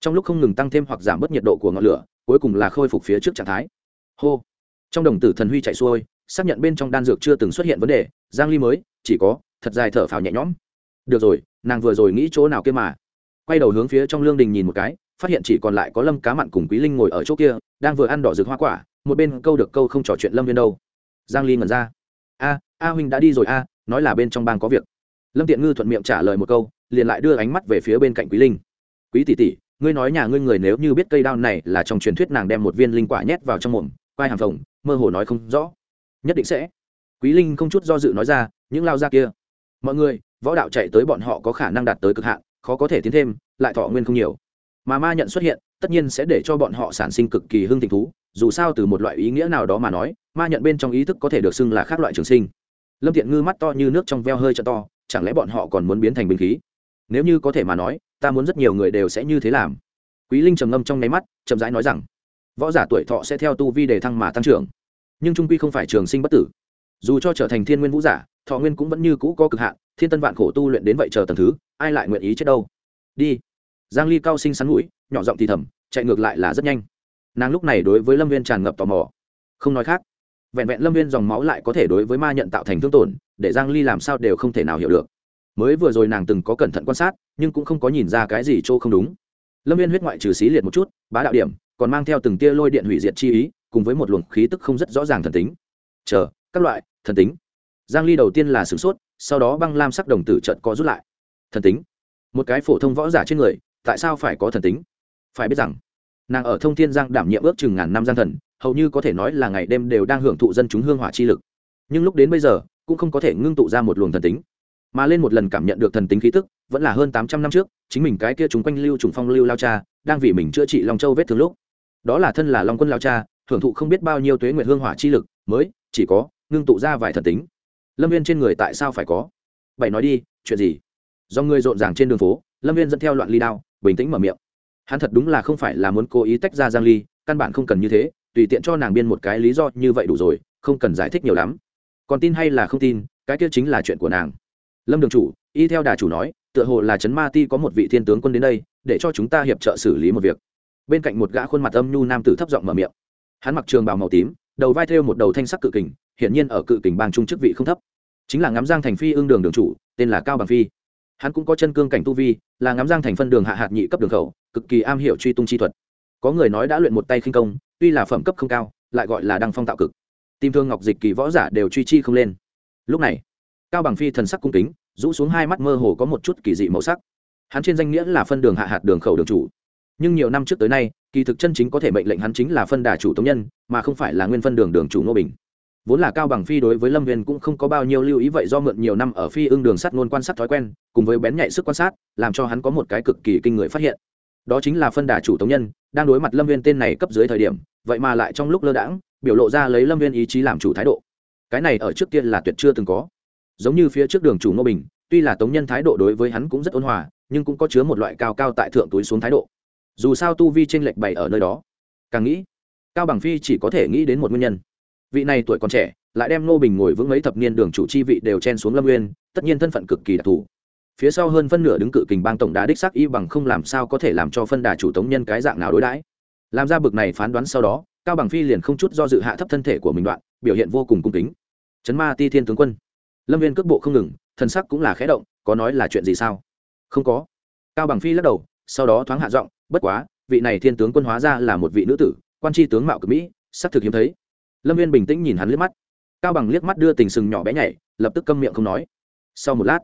trong lúc không ngừng tăng thêm hoặc giảm bớt nhiệt độ của ngọn lửa, cuối cùng là khôi phục phía trước trạng thái. Hô. Trong đồng tử thần huy chạy xuôi, xác nhận bên trong đan dược chưa từng xuất hiện vấn đề, giang ly mới, chỉ có, thật dài thở phào nhẹ nhõm. Được rồi, nàng vừa rồi nghĩ chỗ nào kia mà. Quay đầu hướng phía trong lương đình nhìn một cái, phát hiện chỉ còn lại có lâm cá mặn cùng quý linh ngồi ở chỗ kia, đang vừa ăn đỏ rực hoa quả, một bên câu được câu không trò chuyện lâm viên đâu. Giang ly ngẩn ra. A a huynh đã đi rồi a, nói là bên trong bang có việc. Lâm tiện ngư thuận miệng trả lời một câu, liền lại đưa ánh mắt về phía bên cạnh quý linh. Quý tỷ tỷ ngươi nói nhà ngươi người nếu như biết cây đao này là trong truyền thuyết nàng đem một viên linh quả nhét vào trong mồm, quai hàm phồng, mơ hồ nói không rõ. Nhất định sẽ. Quý linh không chút do dự nói ra, những lao ra kia. Mọi người, võ đạo chạy tới bọn họ có khả năng đạt tới cực hạn, khó có thể tiến thêm, lại thọ nguyên không nhiều. Mà ma nhận xuất hiện, tất nhiên sẽ để cho bọn họ sản sinh cực kỳ hưng tình thú, dù sao từ một loại ý nghĩa nào đó mà nói, ma nhận bên trong ý thức có thể được xưng là khác loại trường sinh. Lâm thiện ngư mắt to như nước trong veo hơi cho to, chẳng lẽ bọn họ còn muốn biến thành binh khí? Nếu như có thể mà nói ta muốn rất nhiều người đều sẽ như thế làm. Quý linh trầm ngâm trong nháy mắt, chậm rãi nói rằng, võ giả tuổi thọ sẽ theo tu vi đề thăng mà tăng trưởng, nhưng trung quy không phải trường sinh bất tử. Dù cho trở thành thiên nguyên vũ giả, thọ nguyên cũng vẫn như cũ có cực hạn, thiên tân vạn khổ tu luyện đến vậy chờ tầng thứ, ai lại nguyện ý chết đâu? Đi. Giang ly cao sinh sắn mũi, nhỏ giọng thì thầm, chạy ngược lại là rất nhanh. Nàng lúc này đối với lâm viên tràn ngập tò mò. Không nói khác. Vẹn vẹn lâm viên dòng máu lại có thể đối với ma nhận tạo thành thương tổn, để giang ly làm sao đều không thể nào hiểu được. Mới vừa rồi nàng từng có cẩn thận quan sát nhưng cũng không có nhìn ra cái gì chỗ không đúng. Lâm viên huyết ngoại trừ xí liệt một chút, bá đạo điểm, còn mang theo từng tia lôi điện hủy diệt chi ý, cùng với một luồng khí tức không rất rõ ràng thần tính. Chờ, các loại, thần tính. Giang ly đầu tiên là sửng sốt, sau đó băng lam sắc đồng tử trận có rút lại. Thần tính. Một cái phổ thông võ giả trên người, tại sao phải có thần tính? Phải biết rằng, nàng ở thông thiên giang đảm nhiệm ước chừng ngàn năm giang thần, hầu như có thể nói là ngày đêm đều đang hưởng thụ dân chúng hương hỏa chi lực. Nhưng lúc đến bây giờ, cũng không có thể ngưng tụ ra một luồng thần tính mà lên một lần cảm nhận được thần tính khí tức, vẫn là hơn tám trăm năm trước, chính mình cái kia chúng quanh lưu trùng phong lưu lao cha, đang vì mình chữa trị long châu vết thương lúc. Đó là thân là long quân lao cha hưởng thụ không biết bao nhiêu tuế nguyệt hương hỏa chi lực, mới, chỉ có, ngưng tụ ra vài thần tính. Lâm viên trên người tại sao phải có? Bảy nói đi, chuyện gì? Do người rộn ràng trên đường phố, lâm viên dẫn theo loạn ly đao, bình tĩnh mở miệng. Hắn thật đúng là không phải là muốn cố ý tách ra giang ly, căn bản không cần như thế, tùy tiện cho nàng biên một cái lý do như vậy đủ rồi, không cần giải thích nhiều lắm. Còn tin hay là không tin, cái kia chính là chuyện của nàng lâm đường chủ, y theo đà chủ nói, tựa hồ là trấn ma ti có một vị thiên tướng quân đến đây, để cho chúng ta hiệp trợ xử lý một việc. Bên cạnh một gã khuôn mặt âm nhu nam tử thấp giọng mở miệng. Hắn mặc trường bào màu tím, đầu vai thêu một đầu thanh sắc cự kình, hiển nhiên ở cự kình bang trung chức vị không thấp. Chính là ngắm giang thành phi ương đường đường chủ, tên là cao bằng phi. Hắn cũng có chân cương cảnh tu vi, là ngắm giang thành phân đường hạ hạt nhị cấp đường khẩu, cực kỳ am hiểu truy tung chi thuật. Có người nói đã luyện một tay khinh công, tuy là phẩm cấp không cao, lại gọi là đăng phong tạo cực. Tim thương ngọc dịch kỳ võ giả đều truy chi không lên. Lúc này cao bằng phi thần sắc cung kính, rũ xuống hai mắt mơ hồ có một chút kỳ dị màu sắc. Hắn trên danh nghĩa là phân đường hạ hạt đường khẩu đường chủ. Nhưng nhiều năm trước tới nay, kỳ thực chân chính có thể mệnh lệnh hắn chính là phân đà chủ tống nhân, mà không phải là nguyên phân đường đường chủ ngô bình. Vốn là cao bằng phi đối với lâm viên cũng không có bao nhiêu lưu ý vậy do mượn nhiều năm ở phi ưng đường sắt luôn quan sát thói quen, cùng với bén nhạy sức quan sát, làm cho hắn có một cái cực kỳ kinh người phát hiện. Đó chính là phân đà chủ tống nhân, đang đối mặt lâm viên tên này cấp dưới thời điểm, vậy mà lại trong lúc lơ đãng, biểu lộ ra lấy lâm viên ý chí làm chủ thái độ. Cái này ở trước kia là tuyệt chưa từng có giống như phía trước đường chủ ngô bình, tuy là tống nhân thái độ đối với hắn cũng rất ôn hòa, nhưng cũng có chứa một loại cao cao tại thượng túi xuống thái độ. Dù sao tu vi t r ê n lệch bày ở nơi đó, càng nghĩ, cao bằng phi chỉ có thể nghĩ đến một nguyên nhân. Vị này tuổi còn trẻ, lại đem ngô bình ngồi vững mấy thập niên đường chủ chi vị đều chen xuống lâm nguyên tất nhiên thân phận cực kỳ đặc thù. Phía sau hơn phân nửa đứng cự kình bang tổng đá đích xác y bằng không làm sao có thể làm cho phân đà chủ tống nhân cái dạng nào đối đãi. Làm ra bực này phán đoán sau đó, cao bằng phi liền không chút do dự hạ thấp thân thể của mình đoạn, biểu hiện vô cùng cung kính. Chấn ma ti thiên tướng quân lâm viên cước bộ không ngừng thân sắc cũng là khẽ động, có nói là chuyện gì sao? Không có. Cao bằng phi lắc đầu, sau đó thoáng hạ giọng, bất quá, vị này thiên tướng quân hóa ra là một vị nữ tử, quan tri tướng mạo cực mỹ, sắc thực hiếm thấy. Lâm viên bình tĩnh nhìn hắn liếc mắt. Cao bằng liếc mắt đưa tình sừng nhỏ bé nhảy, lập tức câm miệng không nói. Sau một lát,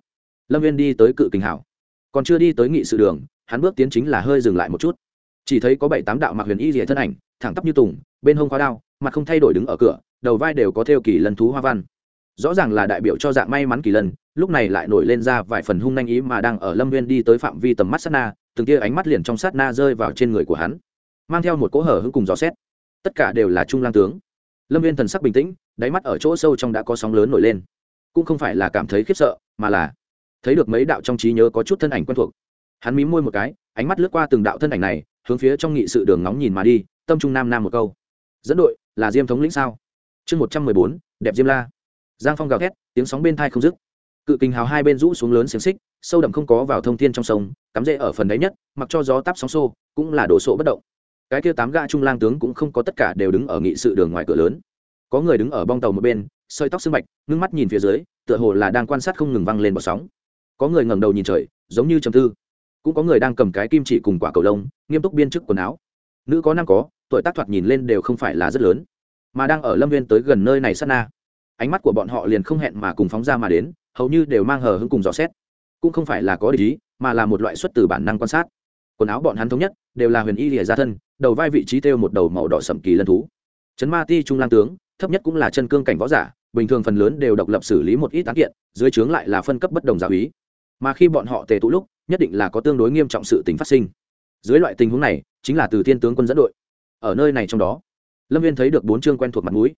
lâm viên đi tới cự kình hảo. Còn chưa đi tới nghị sự đường, hắn bước tiến chính là hơi dừng lại một chút. Chỉ thấy có bảy tám đạo mặc huyền y rìa thân ảnh, thẳng tắp như tùng, bên hông khóa đao, mặt không thay đổi đứng ở cửa, đầu vai đều có theo kỳ lân thú hoa văn rõ ràng là đại biểu cho dạng may mắn kỳ lân, lúc này lại nổi lên ra vài phần hung nhanh ý mà đang ở lâm viên đi tới phạm vi tầm mắt sát na, từng tia ánh mắt liền trong sát na rơi vào trên người của hắn. Mang theo một cỗ hở hững cùng gió xét. Tất cả đều là trung lang tướng. Lâm viên thần sắc bình tĩnh, đáy mắt ở chỗ sâu trong đã có sóng lớn nổi lên. Cũng không phải là cảm thấy khiếp sợ, mà là thấy được mấy đạo trong trí nhớ có chút thân ảnh quen thuộc. Hắn mí môi một cái, ánh mắt lướt qua từng đạo thân ảnh này, hướng phía trong nghị sự đường nóng nhìn mà đi, tâm trung nam nam một câu. Dẫn đội, là diêm thống lĩnh sao? Chương một trăm mười bốn, đẹp diêm la giang phong gào thét, tiếng sóng bên thai không dứt. Cự kình hào hai bên rũ xuống lớn xiềng xích, sâu đậm không có vào thông thiên trong sông, cắm rễ ở phần đáy nhất, mặc cho gió táp sóng xô, cũng là đổ sộ bất động. Cái kia tám gã trung lang tướng cũng không có tất cả đều đứng ở nghị sự đường ngoài cửa lớn. Có người đứng ở bong tàu một bên, sợi tóc sưng bạch, ngưng mắt nhìn phía dưới, tựa hồ là đang quan sát không ngừng văng lên bọt sóng. Có người ngẩng đầu nhìn trời, giống như trầm tư. Cũng có người đang cầm cái kim chỉ cùng quả cầu lông, nghiêm túc biên chức quần áo. Nữ có nam có, tuổi tác thoạt nhìn lên đều không phải là rất lớn. Mà đang ở lâm viên tới gần nơi này sát na ánh mắt của bọn họ liền không hẹn mà cùng phóng ra mà đến, hầu như đều mang hờ hững cùng dò xét. Cũng không phải là có ý, mà là một loại xuất từ bản năng quan sát. Quần áo bọn hắn thống nhất, đều là huyền y lìa ra thân, đầu vai vị trí têu một đầu màu đỏ sậm kỳ lân thú. Trấn ma ti trung lang tướng, thấp nhất cũng là chân cương cảnh võ giả, bình thường phần lớn đều độc lập xử lý một ít án kiện, dưới trướng lại là phân cấp bất đồng giáo ý. mà khi bọn họ tề tụ lúc, nhất định là có tương đối nghiêm trọng sự tình phát sinh. Dưới loại tình huống này, chính là từ thiên tướng quân dẫn đội. Ở nơi này trong đó, lâm viên thấy được bốn chương quen thuộc mặt mũi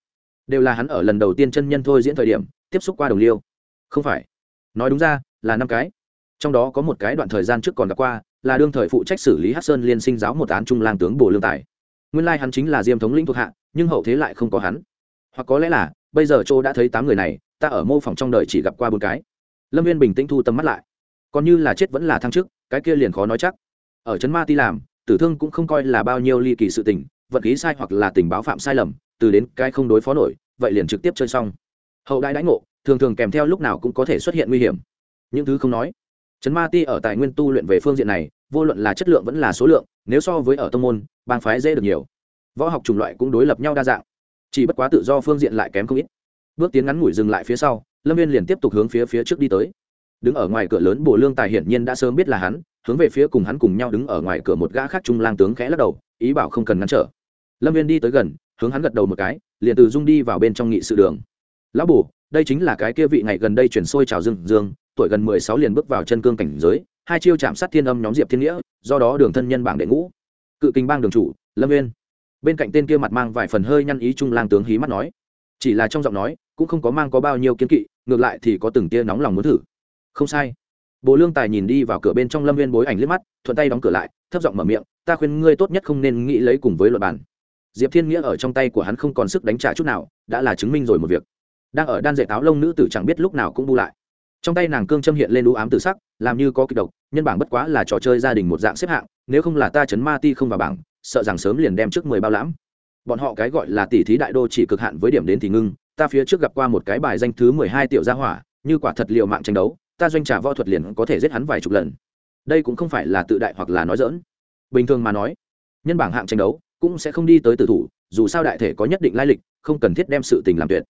đều là hắn ở lần đầu tiên chân nhân thôi diễn thời điểm, tiếp xúc qua đồng liêu. Không phải. Nói đúng ra, là năm cái. Trong đó có một cái đoạn thời gian trước còn gặp qua, là đương thời phụ trách xử lý hát sơn liên sinh giáo một án trung lang tướng bồ lương tài. Nguyên lai hắn chính là diêm thống lĩnh thuộc hạ, nhưng hậu thế lại không có hắn. Hoặc có lẽ là, bây giờ châu đã thấy tám người này, ta ở mô phỏng trong đời chỉ gặp qua bốn cái. Lâm viên bình tĩnh thu tầm mắt lại. Còn như là chết vẫn là thăng chức, cái kia liền khó nói chắc. Ở trấn ma ti làm, tử thương cũng không coi là bao nhiêu ly kỳ sự tình vận khí sai hoặc là tình báo phạm sai lầm từ đến cái không đối phó nổi, vậy liền trực tiếp chơi xong. Hậu đại đãi ngộ, thường thường kèm theo lúc nào cũng có thể xuất hiện nguy hiểm. Những thứ không nói, trấn ma ti ở tài nguyên tu luyện về phương diện này, vô luận là chất lượng vẫn là số lượng, nếu so với ở tông môn, bang phái dễ được nhiều. Võ học chủng loại cũng đối lập nhau đa dạng, chỉ bất quá tự do phương diện lại kém không ít. Bước tiến ngắn ngủi dừng lại phía sau, lâm viên liền tiếp tục hướng phía phía trước đi tới. Đứng ở ngoài cửa lớn, bồ lương tài hiển nhiên đã sớm biết là hắn, hướng về phía cùng hắn cùng nhau đứng ở ngoài cửa một gã khác trung lang tướng khẽ lắc đầu, ý bảo không cần ngăn trở. Lâm viên đi tới gần hướng hắn gật đầu một cái, liền từ dung đi vào bên trong nghị sự đường. Lão bù đây chính là cái kia vị ngày gần đây chuyển sôi trào dương dương, tuổi gần mười sáu liền bước vào chân cương cảnh giới, hai chiêu chạm sát thiên âm nhóm diệp thiên nghĩa, do đó đường thân nhân bảng đệ ngũ. Cự kinh bang đường chủ, lâm viên bên cạnh tên kia mặt mang vài phần hơi nhăn ý trung lang tướng hí mắt nói. Chỉ là trong giọng nói, cũng không có mang có bao nhiêu kiến kỵ, ngược lại thì có từng tia nóng lòng muốn thử. Không sai. Bộ lương tài nhìn đi vào cửa bên trong lâm viên bối ảnh liếc mắt, thuận tay đóng cửa lại, thấp giọng mở miệng, ta khuyên ngươi tốt nhất không nên nghĩ lấy cùng với luật bản diệp thiên nghĩa ở trong tay của hắn không còn sức đánh trả chút nào, đã là chứng minh rồi một việc. Đang ở đan dạy táo lông nữ tử chẳng biết lúc nào cũng bu lại. Trong tay nàng cương châm hiện lên đũ ám tự sắc, làm như có kịch độc, nhân bảng bất quá là trò chơi gia đình một dạng xếp hạng, nếu không là ta chấn ma ti không vào bảng, sợ rằng sớm liền đem trước mười bao lãm. Bọn họ cái gọi là tỷ thí đại đô chỉ cực hạn với điểm đến thì ngưng, ta phía trước gặp qua một cái bài danh thứ mười hai tiểu gia hỏa, như quả thật liệu mạng tranh đấu, ta doanh trả võ thuật liền có thể giết hắn vài chục lần. Đây cũng không phải là tự đại hoặc là nói dỡn bình thường mà nói, nhân bảng hạng tranh đấu cũng sẽ không đi tới tử thủ, dù sao đại thể có nhất định lai lịch, không cần thiết đem sự tình làm tuyệt.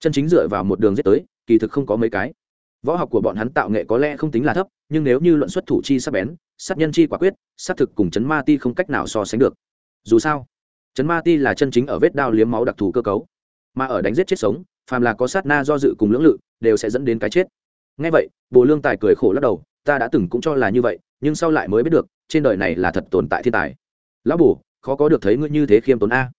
Chân chính dựa vào một đường giết tới, kỳ thực không có mấy cái. Võ học của bọn hắn tạo nghệ có lẽ không tính là thấp, nhưng nếu như luận xuất thủ chi sắc bén, sát nhân chi quả quyết, sát thực cùng chấn ma ti không cách nào so sánh được. Dù sao, chấn ma ti là chân chính ở vết đao liếm máu đặc thù cơ cấu. Mà ở đánh giết chết sống, phàm là có sát na do dự cùng lưỡng lự, đều sẽ dẫn đến cái chết. Ngay vậy, bồ lương tài cười khổ lắc đầu, ta đã từng cũng cho là như vậy, nhưng sau lại mới biết được, trên đời này là thật tồn tại thiên tài. Lão bù khó có được thấy ngươi như thế khiêm tốn a.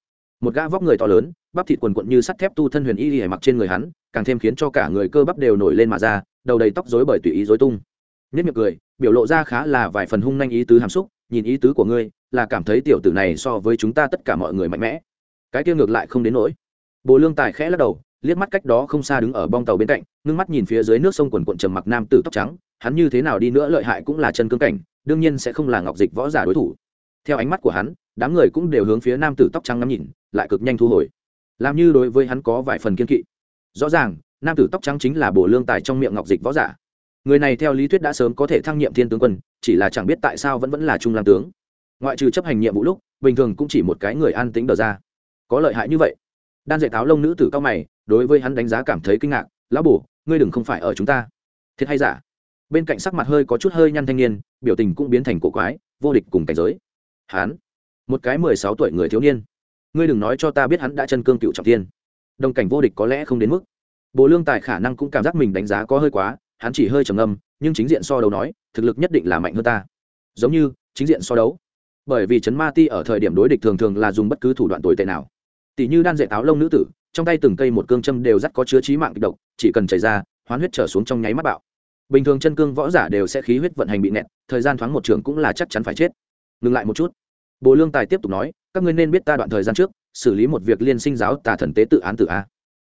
Một gã vóc người to lớn, bắp thịt quần quận như sắt thép tu thân huyền y y mặc trên người hắn, càng thêm khiến cho cả người cơ bắp đều nổi lên mà ra, đầu đầy tóc rối bởi tùy ý rối tung. Nhất miệng cười, biểu lộ ra khá là vài phần hung nanh ý tứ hàm xúc, nhìn ý tứ của ngươi, là cảm thấy tiểu tử này so với chúng ta tất cả mọi người mạnh mẽ. Cái kia ngược lại không đến nỗi. Bồ lương tài khẽ lắc đầu, liếc mắt cách đó không xa đứng ở bong tàu bên cạnh, ngưng mắt nhìn phía dưới nước sông quần quận trầm mặc nam tử tóc trắng, hắn như thế nào đi nữa lợi hại cũng là chân cương cảnh, đương nhiên sẽ không là ngọc dịch võ giả đối thủ theo ánh mắt của hắn, đám người cũng đều hướng phía nam tử tóc trắng ngắm nhìn, lại cực nhanh thu hồi. Làm như đối với hắn có vài phần kiên kỵ. Rõ ràng, nam tử tóc trắng chính là bổ lương tài trong miệng ngọc dịch võ giả. Người này theo lý thuyết đã sớm có thể thăng nhiệm thiên tướng quân, chỉ là chẳng biết tại sao vẫn vẫn là trung lam tướng. Ngoại trừ chấp hành nhiệm vụ lúc, bình thường cũng chỉ một cái người an tính đờ ra. Có lợi hại như vậy. Đan dạy tháo lông nữ tử cao mày, đối với hắn đánh giá cảm thấy kinh ngạc, lão bổ, ngươi đừng không phải ở chúng ta. Thiệt hay giả? Bên cạnh sắc mặt hơi có chút hơi nhăn thanh niên, biểu tình cũng biến thành cổ quái, vô địch cùng cảnh giới hắn một cái mười sáu tuổi người thiếu niên. Ngươi đừng nói cho ta biết hắn đã chân cương cựu trọng tiên đồng cảnh vô địch có lẽ không đến mức. Bộ lương tài khả năng cũng cảm giác mình đánh giá có hơi quá, hắn chỉ hơi trầm âm nhưng chính diện so đấu nói, thực lực nhất định là mạnh hơn ta. Giống như, chính diện so đấu. Bởi vì trấn ma ti ở thời điểm đối địch thường thường là dùng bất cứ thủ đoạn tồi tệ nào. Tỷ như đan dạy táo lông nữ tử, trong tay từng cây một cương châm đều rất có chứa trí mạng kịch độc, chỉ cần chảy ra, hoán huyết trở xuống trong nháy mắt bạo. Bình thường chân cương võ giả đều sẽ khí huyết vận hành bị nẹt, thời gian thoáng một trường cũng là chắc chắn phải chết ngừng lại một chút. Bồ lương tài tiếp tục nói, các ngươi nên biết ta đoạn thời gian trước, xử lý một việc liên sinh giáo tà thần tế tự án tự a.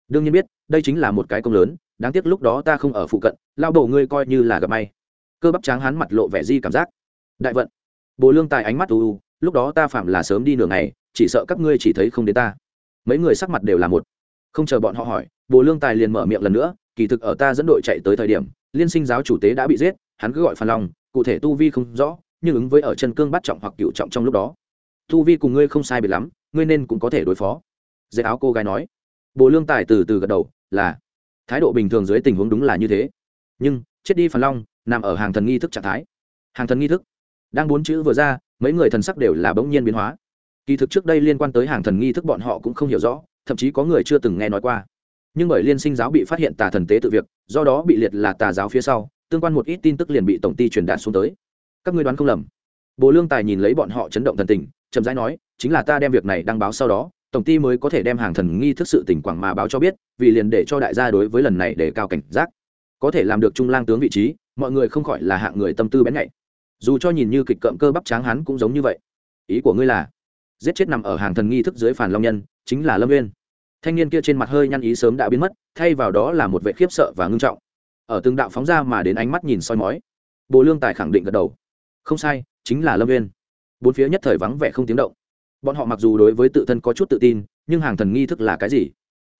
Đương nhiên biết, đây chính là một cái công lớn, đáng tiếc lúc đó ta không ở phụ cận, lao đầu ngươi coi như là gặp may. Cơ bắp tráng hắn mặt lộ vẻ di cảm giác. Đại vận. Bồ lương tài ánh mắt u u, lúc đó ta phạm là sớm đi nửa ngày, chỉ sợ các ngươi chỉ thấy không đến ta. Mấy người sắc mặt đều là một. Không chờ bọn họ hỏi, bồ lương tài liền mở miệng lần nữa, kỳ thực ở ta dẫn đội chạy tới thời điểm, liên sinh giáo chủ tế đã bị giết, hắn cứ gọi phan long, cụ thể tu vi không rõ nhưng ứng với ở chân cương bắt trọng hoặc cựu trọng trong lúc đó. Thu vi cùng ngươi không sai biệt lắm, ngươi nên cũng có thể đối phó. Dễ áo cô gái nói. Bồ lương tài từ từ gật đầu, là, thái độ bình thường dưới tình huống đúng là như thế. Nhưng, chết đi phản long, nằm ở hàng thần nghi thức trạng thái. Hàng thần nghi thức, đang bốn chữ vừa ra, mấy người thần sắc đều là bỗng nhiên biến hóa. Kỳ thực trước đây liên quan tới hàng thần nghi thức bọn họ cũng không hiểu rõ, thậm chí có người chưa từng nghe nói qua. Nhưng bởi liên sinh giáo bị phát hiện tà thần tế tự việc, do đó bị liệt là tà giáo phía sau, tương quan một ít tin tức liền bị tổng ty truyền đạt xuống tới các ngươi đoán không lầm. Bộ lương tài nhìn lấy bọn họ chấn động thần tình, chậm rãi nói, chính là ta đem việc này đăng báo sau đó, tổng ty mới có thể đem hàng thần nghi thức sự tỉnh quảng mà báo cho biết, vì liền để cho đại gia đối với lần này để cao cảnh giác. Có thể làm được trung lang tướng vị trí, mọi người không khỏi là hạng người tâm tư bén nhạy. Dù cho nhìn như kịch cợm cơ bắp tráng hắn cũng giống như vậy. Ý của ngươi là, giết chết nằm ở hàng thần nghi thức dưới phản long nhân, chính là lâm nguyên thanh niên kia trên mặt hơi nhăn ý sớm đã biến mất, thay vào đó là một vệ khiếp sợ và ngưng trọng. Ở từng đạo phóng ra mà đến ánh mắt nhìn soi mói, bồ lương tài khẳng định gật đầu không sai, chính là lâm viên bốn phía nhất thời vắng vẻ không tiếng động. Bọn họ mặc dù đối với tự thân có chút tự tin, nhưng hàng thần nghi thức là cái gì?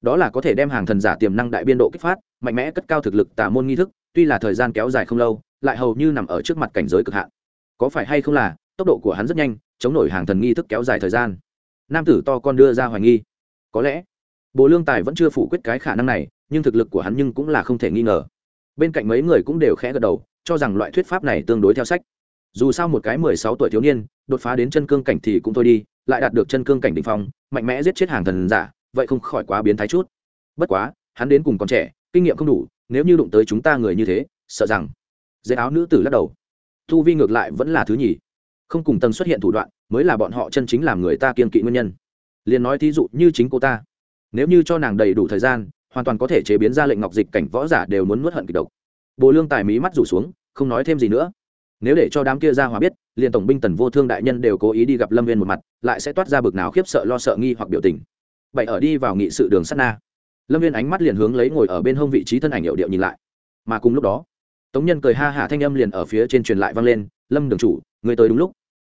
Đó là có thể đem hàng thần giả tiềm năng đại biên độ kích phát, mạnh mẽ cất cao thực lực tả môn nghi thức, tuy là thời gian kéo dài không lâu, lại hầu như nằm ở trước mặt cảnh giới cực hạn. Có phải hay không là, tốc độ của hắn rất nhanh, chống nổi hàng thần nghi thức kéo dài thời gian? Nam tử to con đưa ra hoài nghi. Có lẽ, bồ lương tài vẫn chưa phủ quyết cái khả năng này, nhưng thực lực của hắn nhưng cũng là không thể nghi ngờ. Bên cạnh mấy người cũng đều khẽ gật đầu, cho rằng loại thuyết pháp này tương đối theo sách dù sao một cái mười sáu tuổi thiếu niên, đột phá đến chân cương cảnh thì cũng thôi đi, lại đạt được chân cương cảnh đ ỉ n h phong, mạnh mẽ giết chết hàng thần giả, vậy không khỏi quá biến thái chút. Bất quá, hắn đến cùng còn trẻ, kinh nghiệm không đủ, nếu như đụng tới chúng ta người như thế, sợ rằng dây áo nữ tử lắc đầu. Thu vi ngược lại vẫn là thứ nhì. Không cùng tầng xuất hiện thủ đoạn, mới là bọn họ chân chính làm người ta kiên kỵ nguyên nhân. Liền nói thí dụ như chính cô ta. Nếu như cho nàng đầy đủ thời gian, hoàn toàn có thể chế biến ra lệnh ngọc dịch cảnh võ giả đều muốn nuốt hận kịch độc. Bồ lương tài mí mắt rủ xuống, không nói thêm gì nữa nếu để cho đám kia ra hòa biết, liền tổng binh tần vô thương đại nhân đều cố ý đi gặp lâm viên một mặt, lại sẽ toát ra bực nào khiếp sợ lo sợ nghi hoặc biểu tình. Bậy ở đi vào nghị sự đường sắt na. Lâm viên ánh mắt liền hướng lấy ngồi ở bên hông vị trí thân ảnh hiệu điệu nhìn lại. Mà cùng lúc đó, tống nhân cười ha hả thanh âm liền ở phía trên truyền lại vang lên, lâm đường chủ người tới đúng lúc.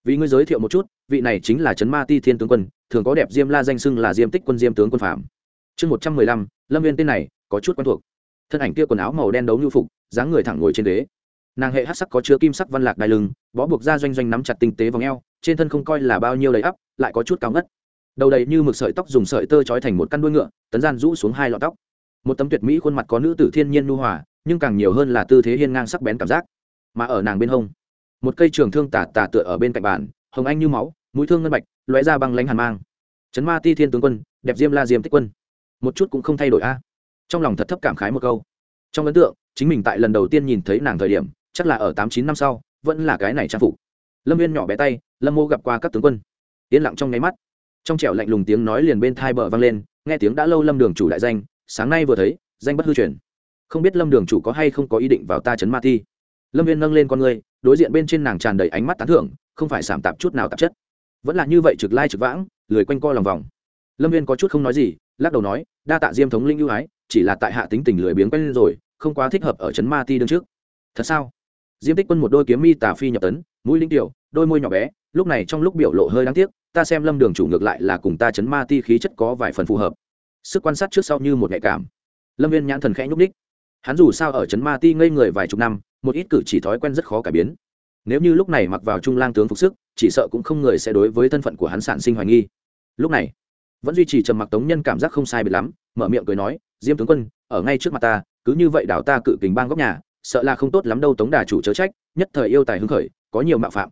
Vì ngươi giới thiệu một chút, vị này chính là trấn ma ti thiên tướng quân, thường có đẹp diêm la danh xưng là diêm tích quân diêm tướng quân phạm. Chương một trăm mười lăm, lâm viên tên này, có chút quen thuộc. Thân ảnh kia quần áo màu đen đấu nhu phục, dáng người thẳng ngồi trên ghế nàng hệ hát sắc có chứa kim sắc văn lạc đai lưng, bó buộc ra doanh doanh nắm chặt tinh tế vòng eo, trên thân không coi là bao nhiêu đầy ắp, lại có chút cao ngất. Đầu đầy như mực sợi tóc dùng sợi tơ trói thành một căn đuôi ngựa, tấn gian rũ xuống hai lọn tóc. Một tấm tuyệt mỹ khuôn mặt có nữ tử thiên nhiên nu hòa, nhưng càng nhiều hơn là tư thế hiên ngang sắc bén cảm giác. Mà ở nàng bên hông, một cây trường thương tà tà tựa ở bên cạnh bàn, hồng anh như máu, mũi thương ngân bạch, lóe ra băng lánh hàn mang. Chấn ma ti thiên tướng quân, đẹp diêm la diêm tích quân. Một chút cũng không thay đổi a. Trong lòng thật thấp cảm khái một câu. Trong ấn tượng, chính mình tại lần đầu tiên nhìn thấy nàng thời điểm chắc là ở tám chín năm sau, vẫn là cái này trang phục. Lâm viên nhỏ bé tay, lâm mô gặp qua các tướng quân. Yên lặng trong nháy mắt. Trong trẻo lạnh lùng tiếng nói liền bên thai bờ vang lên, nghe tiếng đã lâu lâm đường chủ đại danh, sáng nay vừa thấy, danh bất hư truyền. Không biết lâm đường chủ có hay không có ý định vào ta chấn ma thi. Lâm viên nâng lên con người, đối diện bên trên nàng tràn đầy ánh mắt tán thưởng, không phải sảm tạp chút nào tạp chất. Vẫn là như vậy trực lai trực vãng, lười quanh co lòng vòng. Lâm viên có chút không nói gì, lắc đầu nói, đa tạ diêm thống linh ưu ái, chỉ là tại hạ tính tình lười biếng quen rồi, không quá thích hợp ở trấn ma ti đương trước. Thật sao? Diêm tích quân một đôi kiếm mi tà phi nhập tấn, mũi linh tiểu, đôi môi nhỏ bé, lúc này trong lúc biểu lộ hơi đáng tiếc, ta xem lâm đường chủ ngược lại là cùng ta chấn ma ti khí chất có vài phần phù hợp. Sức quan sát trước sau như một nhạy cảm. Lâm viên nhãn thần khẽ nhúc ních hắn dù sao ở chấn ma ti ngây người vài chục năm, một ít cử chỉ thói quen rất khó cải biến. Nếu như lúc này mặc vào trung lang tướng phục sức, chỉ sợ cũng không người sẽ đối với thân phận của hắn sản sinh hoài nghi. Lúc này, vẫn duy trì trầm mặc tống nhân cảm giác không sai biệt lắm, mở miệng cười nói, diêm tướng quân, ở ngay trước mặt ta, cứ như vậy đảo ta cự kình bang góc nhà sợ là không tốt lắm đâu tống đà chủ chớ trách, nhất thời yêu tài hứng khởi, có nhiều mạo phạm.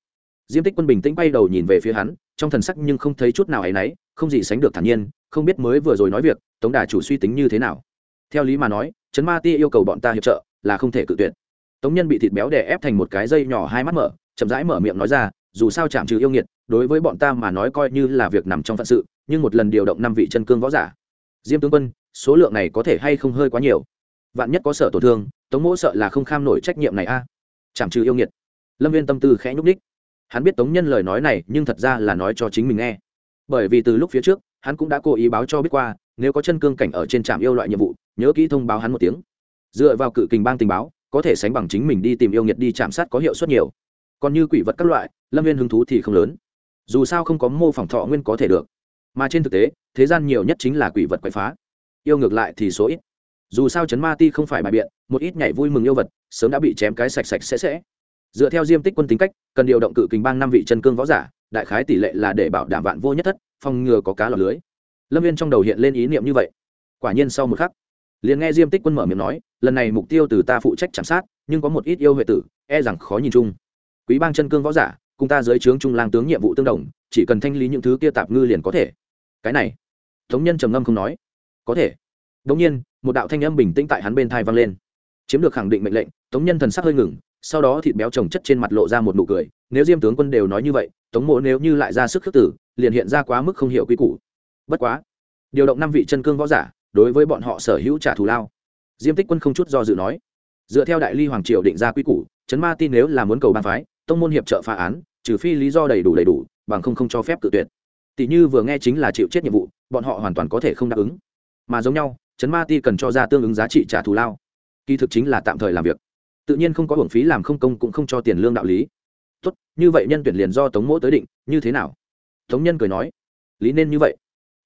Diêm tích quân bình tĩnh bay đầu nhìn về phía hắn, trong thần sắc nhưng không thấy chút nào ấ y n ấ y không gì sánh được thản nhiên, không biết mới vừa rồi nói việc, tống đà chủ suy tính như thế nào. Theo lý mà nói, trấn ma ti yêu cầu bọn ta hiệp trợ, là không thể cự tuyệt. Tống nhân bị thịt béo đè ép thành một cái dây nhỏ hai mắt mở, chậm rãi mở miệng nói ra, dù sao chạm trừ yêu nghiệt, đối với bọn ta mà nói coi như là việc nằm trong phận sự, nhưng một lần điều động năm vị chân cương võ giả. Diêm tướng quân, số lượng này có thể hay không hơi quá nhiều? Vạn nhất có sở tổn thương tống mỗ sợ là không kham nổi trách nhiệm này a. À. chẳng trừ yêu nghiệt. Lâm viên tâm tư khẽ nhúc ních hắn biết tống nhân lời nói này, nhưng thật ra là nói cho chính mình nghe. Bởi vì từ lúc phía trước, hắn cũng đã cố ý báo cho biết qua, nếu có chân cương cảnh ở trên trạm yêu loại nhiệm vụ, nhớ kỹ thông báo hắn một tiếng. Dựa vào cự kình bang tình báo, có thể sánh bằng chính mình đi tìm yêu nghiệt đi chạm sát có hiệu suất nhiều. Còn như quỷ vật các loại, lâm viên hứng thú thì không lớn. Dù sao không có mô phỏng thọ nguyên có thể được. Mà trên thực tế, thế gian nhiều nhất chính là quỷ vật quậy phá. Yêu ngược lại thì số ít dù sao chấn ma ti không phải bài biện, một ít nhảy vui mừng yêu vật, sớm đã bị chém cái sạch sạch sẽ sẽ. Dựa theo diêm tích quân tính cách, cần điều động cự kình bang năm vị chân cương võ giả, đại khái tỷ lệ là để bảo đảm vạn vô nhất thất, phòng ngừa có cá lọc lưới. Lâm viên trong đầu hiện lên ý niệm như vậy. Quả nhiên sau một khắc, liền nghe diêm tích quân mở miệng nói, lần này mục tiêu từ ta phụ trách chạm sát, nhưng có một ít yêu huệ tử e rằng khó nhìn chung. Quý bang chân cương võ giả, cùng ta dưới trướng trung lang tướng nhiệm vụ tương đồng, chỉ cần thanh lý những thứ kia tạp ngư liền có thể. Cái này, thống nhân trầm ngâm không nói. Có thể đống nhiên, một đạo thanh âm bình tĩnh tại hắn bên tai vang lên. Chiếm được khẳng định mệnh lệnh, tống nhân thần sắc hơi ngừng, sau đó thịt béo chồng chất trên mặt lộ ra một nụ cười, nếu diêm tướng quân đều nói như vậy, tống mộ nếu như lại ra sức khước tử, liền hiện ra quá mức không hiểu quy củ. Bất quá, điều động năm vị chân cương võ giả, đối với bọn họ sở hữu trả thù lao. Diêm tích quân không chút do dự nói, dựa theo đại ly hoàng triều định ra quy củ, trấn ma tin nếu là muốn cầu ban phái, tông môn hiệp trợ phá án, trừ phi lý do đầy đủ đầy đủ, bằng không không cho phép tự tuyệt. Tỷ như vừa nghe chính là chịu chết nhiệm vụ, bọn họ hoàn toàn có thể không đáp ứng. Mà giống nhau trấn ma ti cần cho ra tương ứng giá trị trả thù lao. Kỳ thực chính là tạm thời làm việc. Tự nhiên không có hưởng phí làm không công cũng không cho tiền lương đạo lý. Tốt, như vậy nhân tuyển liền do tống mỗ tới định, như thế nào? Tống nhân cười nói, lý nên như vậy.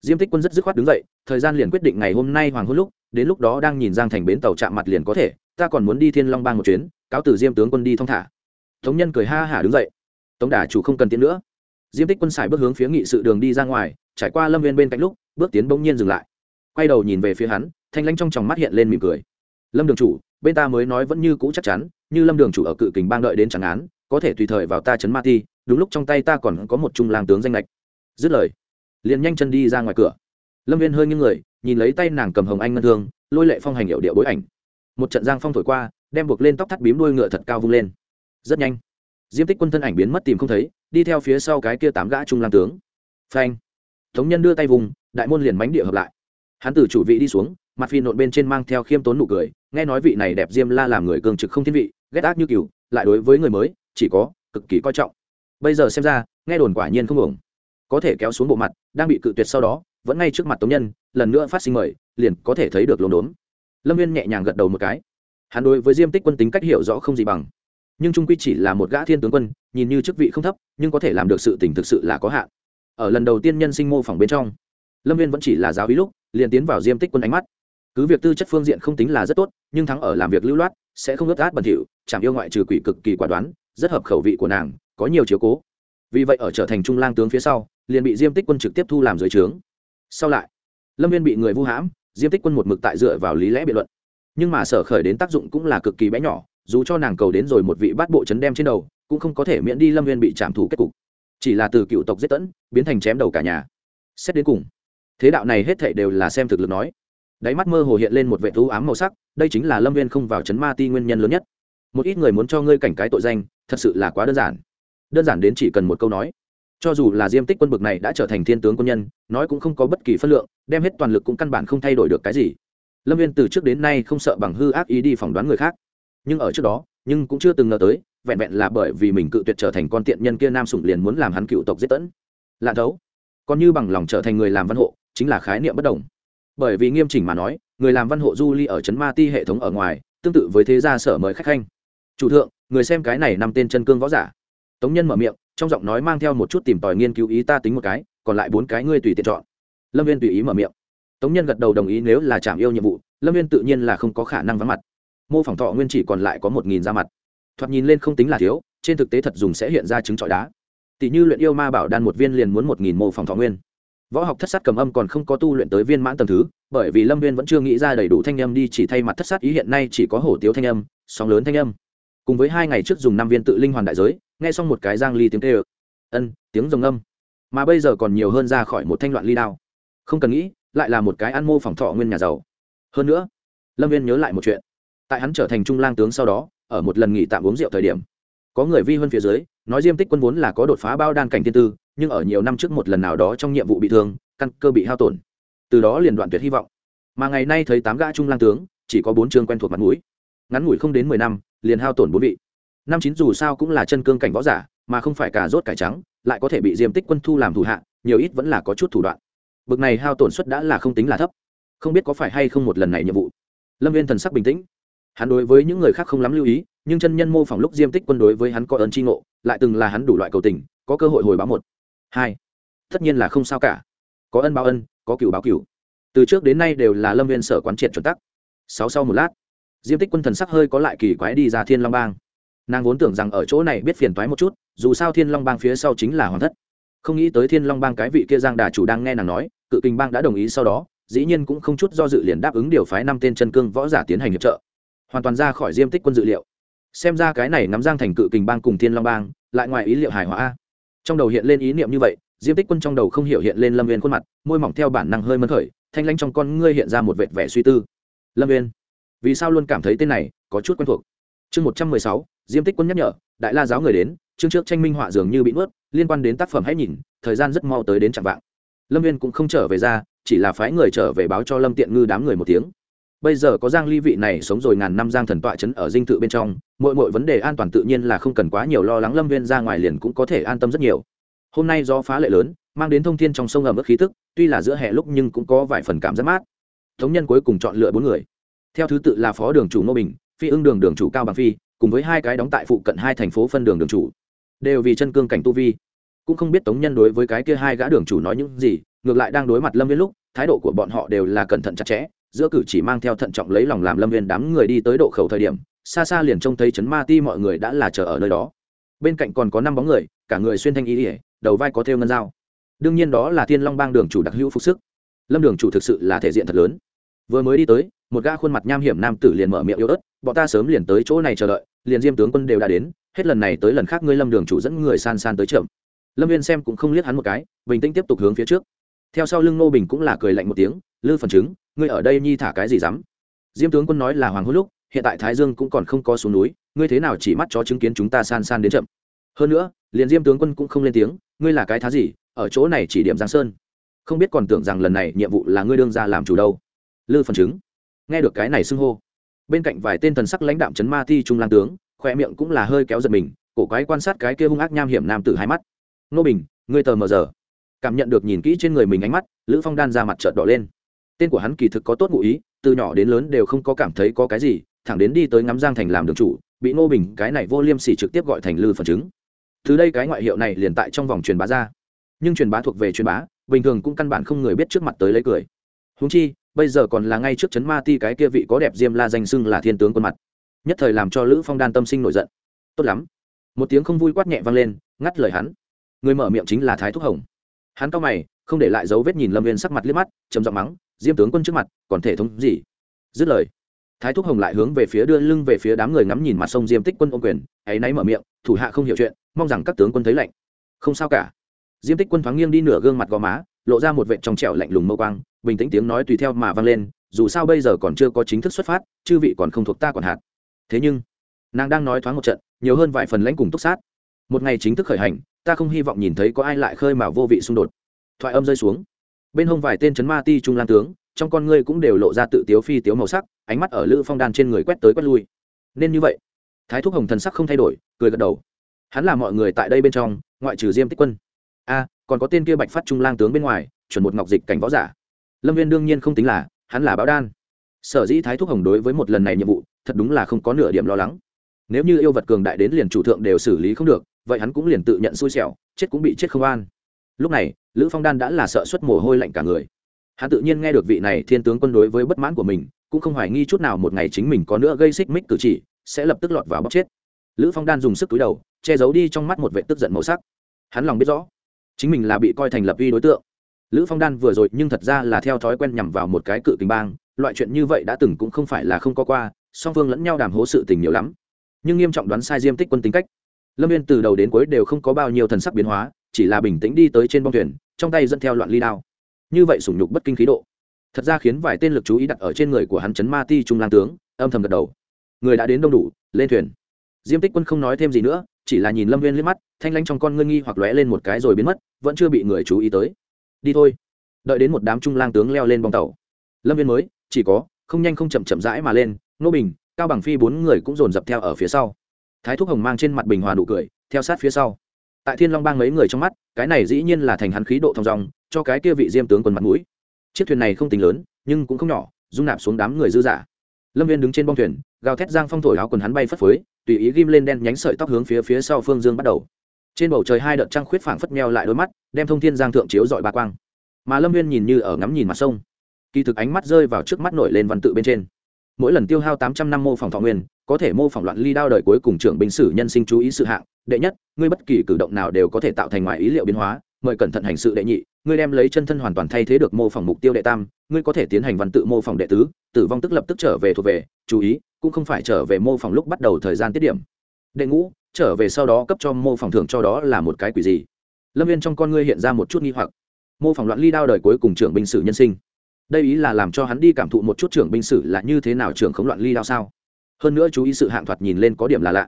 Diêm tích quân rất dứt khoát đứng dậy, thời gian liền quyết định ngày hôm nay hoàng hôn lúc, đến lúc đó đang nhìn giang thành bến tàu chạm mặt liền có thể, ta còn muốn đi thiên long bang một chuyến, cáo từ diêm tướng quân đi thong thả. Tống nhân cười ha hả đứng dậy. Tống đà chủ không cần tiến nữa. Diêm tích quân xài bước hướng phía nghị sự đường đi ra ngoài, trải qua lâm viên bên cạnh lúc, bước tiến bỗng nhiên dừng lại quay đầu nhìn về phía hắn, thanh lãnh trong tròng mắt hiện lên mỉm cười. Lâm đường chủ, bên ta mới nói vẫn như cũ chắc chắn, như lâm đường chủ ở cự kình bang đợi đến chẳng án, có thể tùy thời vào ta chấn ma ti, đúng lúc trong tay ta còn có một trung lang tướng danh lệch dứt lời, liền nhanh chân đi ra ngoài cửa. Lâm viên hơi nghiêng người, nhìn lấy tay nàng cầm hồng anh ngân thương, lôi lệ phong hành hiệu điệu bối ảnh. Một trận giang phong thổi qua, đem buộc lên tóc thắt bím đuôi ngựa thật cao vung lên. Rất nhanh, diêm tích quân thân ảnh biến mất tìm không thấy, đi theo phía sau cái kia tám gã trung lang tướng. Phanh! Thống nhân đưa tay vùng, đại môn liền mánh địa hợp lại hắn từ chủ vị đi xuống, mặt phi nộn bên trên mang theo khiêm tốn nụ cười, nghe nói vị này đẹp diêm la làm người cường trực không thiên vị, ghét ác như cừu, lại đối với người mới, chỉ có cực kỳ coi trọng. Bây giờ xem ra, nghe đồn quả nhiên không ổng có thể kéo xuống bộ mặt, đang bị cự tuyệt sau đó, vẫn ngay trước mặt tống nhân, lần nữa phát sinh mời, liền có thể thấy được lồn đốn lâm viên nhẹ nhàng gật đầu một cái. Hắn đối với diêm tích quân tính cách hiểu rõ không gì bằng. Nhưng trung quy chỉ là một gã thiên tướng quân, nhìn như chức vị không thấp, nhưng có thể làm được sự tình thực sự là có hạn. Ở lần đầu tiên nhân sinh mô phỏng bên trong lâm viên vẫn chỉ là giáo ý lúc, liền tiến vào diêm tích quân ánh mắt. Cứ việc tư chất phương diện không tính là rất tốt, nhưng thắng ở làm việc lưu loát, sẽ không ướt át bẩn thỉu chạm yêu ngoại trừ quỷ cực kỳ quả đoán, rất hợp khẩu vị của nàng, có nhiều chiếu cố. Vì vậy ở trở thành trung lang tướng phía sau, liền bị diêm tích quân trực tiếp thu làm dưới trướng. Sau lại, lâm viên bị người vu hãm, diêm tích quân một mực tại dựa vào lý lẽ biện luận. Nhưng mà sở khởi đến tác dụng cũng là cực kỳ bé nhỏ, dù cho nàng cầu đến rồi một vị bát bộ chấn đem trên đầu, cũng không có thể miễn đi lâm viên bị trảm thủ kết cục. Chỉ là từ cựu tộc giết tẫn, biến thành chém đầu cả nhà. Xét đến cùng thế đạo này hết thảy đều là xem thực lực nói. Đáy mắt mơ hồ hiện lên một vệ thú ám màu sắc, đây chính là lâm viên không vào chấn ma ti nguyên nhân lớn nhất. Một ít người muốn cho ngươi cảnh cái tội danh, thật sự là quá đơn giản. Đơn giản đến chỉ cần một câu nói. Cho dù là diêm tích quân bực này đã trở thành thiên tướng quân nhân, nói cũng không có bất kỳ phân lượng, đem hết toàn lực cũng căn bản không thay đổi được cái gì. Lâm viên từ trước đến nay không sợ bằng hư ác ý đi phỏng đoán người khác. Nhưng ở trước đó, nhưng cũng chưa từng ngờ tới, vẹn vẹn là bởi vì mình cự tuyệt trở thành con tiện nhân kia nam sủng liền muốn làm hắn cựu tộc giết tẫn. Lạ thấu. Còn như bằng lòng trở thành người làm văn hộ chính là khái niệm bất đồng. Bởi vì nghiêm chỉnh mà nói, người làm văn hộ du ly ở trấn ma ti hệ thống ở ngoài, tương tự với thế gia sở mời khách khanh. Chủ thượng, người xem cái này năm tên chân cương võ giả. Tống nhân mở miệng, trong giọng nói mang theo một chút tìm tòi nghiên cứu ý ta tính một cái, còn lại bốn cái ngươi tùy tiện chọn. Lâm viên tùy ý mở miệng. Tống nhân gật đầu đồng ý nếu là chạm yêu nhiệm vụ, lâm viên tự nhiên là không có khả năng vắng mặt. Mô phỏng thọ nguyên chỉ còn lại có một nghìn ra mặt. Thoạt nhìn lên không tính là thiếu, trên thực tế thật dùng sẽ hiện ra chứng trọi đá. Tỷ như luyện yêu ma bảo đan một viên liền muốn một nghìn mô phỏng thọ nguyên võ học thất sát cầm âm còn không có tu luyện tới viên mãn tầm thứ, bởi vì lâm viên vẫn chưa nghĩ ra đầy đủ thanh âm đi, chỉ thay mặt thất sát ý hiện nay chỉ có hổ tiếu thanh âm, sóng lớn thanh âm. Cùng với hai ngày trước dùng năm viên tự linh hoàn đại giới, nghe xong một cái giang ly tiếng kêu. Ân, tiếng rồng âm. Mà bây giờ còn nhiều hơn ra khỏi một thanh loạn ly đao. Không cần nghĩ, lại là một cái ăn mô phòng thọ nguyên nhà giàu. Hơn nữa, lâm viên nhớ lại một chuyện. Tại hắn trở thành trung lang tướng sau đó, ở một lần nghỉ tạm uống rượu thời điểm, có người vi hơn phía dưới, nói diêm tích quân vốn là có đột phá bao đan cảnh thiên tư nhưng ở nhiều năm trước một lần nào đó trong nhiệm vụ bị thương, căn cơ bị hao tổn. Từ đó liền đoạn tuyệt hy vọng. Mà ngày nay thấy tám gã trung lang tướng, chỉ có bốn chương quen thuộc mặt mũi. Ngắn ngủi không đến mười năm, liền hao tổn bốn vị. Năm chín dù sao cũng là chân cương cảnh võ giả, mà không phải cả rốt cải trắng, lại có thể bị diêm tích quân thu làm thủ hạ, nhiều ít vẫn là có chút thủ đoạn. Bực này hao tổn suất đã là không tính là thấp. Không biết có phải hay không một lần này nhiệm vụ. Lâm viên thần sắc bình tĩnh. Hắn đối với những người khác không lắm lưu ý, nhưng chân nhân mô phỏng lúc diêm tích quân đối với hắn có ơn tri ngộ, lại từng là hắn đủ loại cầu tình, có cơ hội hồi báo một hai. Tất nhiên là không sao cả. Có ân báo ân, có cựu báo cựu từ trước đến nay đều là lâm viên sở quán triệt chuẩn tắc. Sáu sau một lát, diêm tích quân thần sắc hơi có lại kỳ quái đi ra thiên long bang. Nàng vốn tưởng rằng ở chỗ này biết phiền toái một chút, dù sao thiên long bang phía sau chính là hoàng thất. Không nghĩ tới thiên long bang cái vị kia giang đà chủ đang nghe nàng nói, cự kinh bang đã đồng ý sau đó, dĩ nhiên cũng không chút do dự liền đáp ứng điều phái năm tên chân cương võ giả tiến hành hiệp trợ. Hoàn toàn ra khỏi diêm tích quân dự liệu. Xem ra cái này nắm giang thành cự kình bang cùng thiên long bang, lại ngoài ý liệu hài hòa trong đầu hiện lên ý niệm như vậy, diêm tích quân trong đầu không hiểu hiện lên lâm viên khuôn mặt, môi mỏng theo bản năng hơi mân khởi, thanh lanh trong con ngươi hiện ra một vệt vẻ suy tư. Lâm viên vì sao luôn cảm thấy tên này có chút quen thuộc? Chương một trăm mười sáu, diêm tích quân nhắc nhở, đại la giáo người đến, chương trước tranh minh họa dường như bị nuốt, liên quan đến tác phẩm hãy nhìn, thời gian rất mau tới đến chạm vạng. Lâm viên cũng không trở về ra, chỉ là phái người trở về báo cho lâm tiện ngư đám người một tiếng bây giờ có giang ly vị này sống rồi ngàn năm giang thần tọa chấn ở dinh tự bên trong mọi mọi vấn đề an toàn tự nhiên là không cần quá nhiều lo lắng, lâm viên ra ngoài liền cũng có thể an tâm rất nhiều. Hôm nay do phá lệ lớn, mang đến thông thiên trong sông ẩm ướt khí tức, tuy là giữa hè lúc nhưng cũng có vài phần cảm giác mát. Thống nhân cuối cùng chọn lựa bốn người. Theo thứ tự là phó đường chủ ngô bình, phi ưng đường đường chủ cao bằng phi, cùng với hai cái đóng tại phụ cận hai thành phố phân đường đường chủ. Đều vì chân cương cảnh tu vi. Cũng không biết tống nhân đối với cái kia hai gã đường chủ nói những gì, ngược lại đang đối mặt lâm viên lúc, thái độ của bọn họ đều là cẩn thận chặt chẽ giữa cử chỉ mang theo thận trọng lấy lòng làm lâm viên đám người đi tới độ khẩu thời điểm, xa xa liền trông thấy chấn ma ti mọi người đã là chờ ở nơi đó. Bên cạnh còn có năm bóng người, cả người xuyên thanh ý ỉa đầu vai có thêu ngân dao. Đương nhiên đó là thiên long bang đường chủ đặc hữu phục sức. Lâm đường chủ thực sự là thể diện thật lớn. Vừa mới đi tới, một gã khuôn mặt nham hiểm nam tử liền mở miệng yếu ớt, bọn ta sớm liền tới chỗ này chờ đợi, liền diêm tướng quân đều đã đến, hết lần này tới lần khác ngươi lâm đường chủ dẫn người san san tới chậm. Lâm viên xem cũng không liếc hắn một cái, bình tĩnh tiếp tục hướng phía trước. Theo sau lưng nô bình cũng là cười lạnh một tiếng, lư phần chứng ngươi ở đây nhi thả cái gì dám? Diêm tướng quân nói là hoàng hôn lúc, hiện tại thái dương cũng còn không có xuống núi, ngươi thế nào chỉ mắt cho chứng kiến chúng ta san san đến chậm? Hơn nữa, liền diêm tướng quân cũng không lên tiếng, ngươi là cái thá gì, ở chỗ này chỉ điểm giang sơn. Không biết còn tưởng rằng lần này nhiệm vụ là ngươi đương ra làm chủ đâu. Lư phần chứng, nghe được cái này xưng hô, bên cạnh vài tên thần sắc lãnh đạm chấn ma thi trung lang tướng, khoe miệng cũng là hơi kéo giật mình, cổ quái quan sát cái kia hung ác nham hiểm nam tử hai mắt. Nô bình, ngươi tờ mờ giờ. Cảm nhận được nhìn kỹ trên người mình ánh mắt, lữ phong đan ra mặt trợt đỏ lên tên của hắn kỳ thực có tốt ngụ ý, từ nhỏ đến lớn đều không có cảm thấy có cái gì, thẳng đến đi tới ngắm giang thành làm đường chủ, bị nô bình, cái này vô liêm sỉ trực tiếp gọi thành lư phần chứng. Từ đây cái ngoại hiệu này liền tại trong vòng truyền bá ra. Nhưng truyền bá thuộc về truyền bá, bình thường cũng căn bản không người biết trước mặt tới lấy cười. Húng chi, bây giờ còn là ngay trước chấn ma ti cái kia vị có đẹp diêm la danh xưng là thiên tướng quân mặt. Nhất thời làm cho lữ phong đan tâm sinh nổi giận. Tốt lắm. Một tiếng không vui quát nhẹ vang lên, ngắt lời hắn. Người mở miệng chính là thái thúc hồng. Hắn cao mày, không để lại dấu vết nhìn lâm viên sắc mặt liếc mắt, trầm giọng mắng diêm tướng quân trước mặt, còn thể thống gì? Dứt lời, thái thúc hồng lại hướng về phía đưa lưng về phía đám người ngắm nhìn mặt sông diêm tích quân ôm quyền, ấy náy mở miệng, thủ hạ không hiểu chuyện, mong rằng các tướng quân thấy lạnh. Không sao cả. Diêm tích quân thoáng nghiêng đi nửa gương mặt gò má, lộ ra một vệ trong trẻo lạnh lùng mâu quang, bình tĩnh tiếng nói tùy theo mà vang lên, dù sao bây giờ còn chưa có chính thức xuất phát, chư vị còn không thuộc ta còn hạt. Thế nhưng, nàng đang nói thoáng một trận, nhiều hơn vài phần lãnh cùng túc sát. Một ngày chính thức khởi hành, ta không hy vọng nhìn thấy có ai lại khơi mà vô vị xung đột. Thoại âm rơi xuống bên hông vài tên chấn ma ti trung lan tướng, trong con ngươi cũng đều lộ ra tự tiếu phi tiếu màu sắc, ánh mắt ở lữ phong đan trên người quét tới quét lui. Nên như vậy, thái thúc hồng thần sắc không thay đổi, cười gật đầu. Hắn là mọi người tại đây bên trong, ngoại trừ diêm tích quân. A, còn có tên kia bạch phát trung lang tướng bên ngoài, chuẩn một ngọc dịch cảnh võ giả. Lâm viên đương nhiên không tính là, hắn là báo đan. Sở dĩ thái thúc hồng đối với một lần này nhiệm vụ, thật đúng là không có nửa điểm lo lắng. Nếu như yêu vật cường đại đến liền chủ thượng đều xử lý không được, vậy hắn cũng liền tự nhận xui xẻo, chết cũng bị chết không an lúc này, lữ phong đan đã là sợ xuất mồ hôi lạnh cả người. Hắn tự nhiên nghe được vị này thiên tướng quân đối với bất mãn của mình, cũng không hoài nghi chút nào một ngày chính mình có nữa gây xích mích cử chỉ, sẽ lập tức lọt vào bóc chết. Lữ phong đan dùng sức túi đầu, che giấu đi trong mắt một vệ tức giận màu sắc. Hắn lòng biết rõ, chính mình là bị coi thành lập uy đối tượng. Lữ phong đan vừa rồi nhưng thật ra là theo thói quen nhằm vào một cái cự kình bang, loại chuyện như vậy đã từng cũng không phải là không có qua, song phương lẫn nhau đàm hố sự tình nhiều lắm. Nhưng nghiêm trọng đoán sai diêm tích quân tính cách. Lâm viên từ đầu đến cuối đều không có bao nhiêu thần sắc biến hóa chỉ là bình tĩnh đi tới trên bong thuyền, trong tay dẫn theo loạn ly đao. Như vậy sủng nhục bất kinh khí độ. Thật ra khiến vài tên lực chú ý đặt ở trên người của hắn chấn ma ti trung lang tướng, âm thầm gật đầu. Người đã đến đông đủ, lên thuyền. Diêm tích quân không nói thêm gì nữa, chỉ là nhìn lâm viên liếc mắt, thanh lanh trong con ngươi nghi hoặc lóe lên một cái rồi biến mất, vẫn chưa bị người chú ý tới. Đi thôi. Đợi đến một đám trung lang tướng leo lên bong tàu. Lâm viên mới, chỉ có, không nhanh không chậm chậm rãi mà lên, nô bình, cao bằng phi bốn người cũng dồn dập theo ở phía sau. Thái thúc hồng mang trên mặt bình hòa nụ cười, theo sát phía sau tại thiên long bang mấy người trong mắt, cái này dĩ nhiên là thành hắn khí độ thong dong, cho cái kia vị diêm tướng quân mặt mũi. Chiếc thuyền này không tính lớn, nhưng cũng không nhỏ, dung nạp xuống đám người dư dả. Lâm viên đứng trên bong thuyền, gào thét giang phong thổi áo quần hắn bay phất phới, tùy ý ghim lên đen nhánh sợi tóc hướng phía phía sau phương dương bắt đầu. Trên bầu trời hai đợt trăng khuyết phảng phất meo lại đôi mắt, đem thông thiên giang thượng chiếu dọi ba quang. Mà lâm viên nhìn như ở ngắm nhìn mặt sông. Kỳ thực ánh mắt rơi vào trước mắt nổi lên văn tự bên trên. Mỗi lần tiêu hao tám trăm năm mô phỏng thọ nguyên, có thể mô phỏng loạn ly đao đời cuối cùng trưởng binh sử nhân sinh chú ý sự hạng đệ nhất, ngươi bất kỳ cử động nào đều có thể tạo thành ngoài ý liệu biến hóa, mời cẩn thận hành sự đệ nhị, ngươi đem lấy chân thân hoàn toàn thay thế được mô phỏng mục tiêu đệ tam, ngươi có thể tiến hành văn tự mô phỏng đệ tứ, tử vong tức lập tức trở về thuộc về, chú ý, cũng không phải trở về mô phỏng lúc bắt đầu thời gian tiết điểm. Đệ ngũ, trở về sau đó cấp cho mô phỏng thưởng cho đó là một cái quỷ gì? Lâm viên trong con ngươi hiện ra một chút nghi hoặc. Mô phỏng loạn ly đao đời cuối cùng trưởng binh sử nhân sinh. Đây ý là làm cho hắn đi cảm thụ một chút trưởng binh sử là như thế nào trưởng khống loạn ly đao sao? Hơn nữa chú ý sự hạng thoạt nhìn lên có điểm là lạ.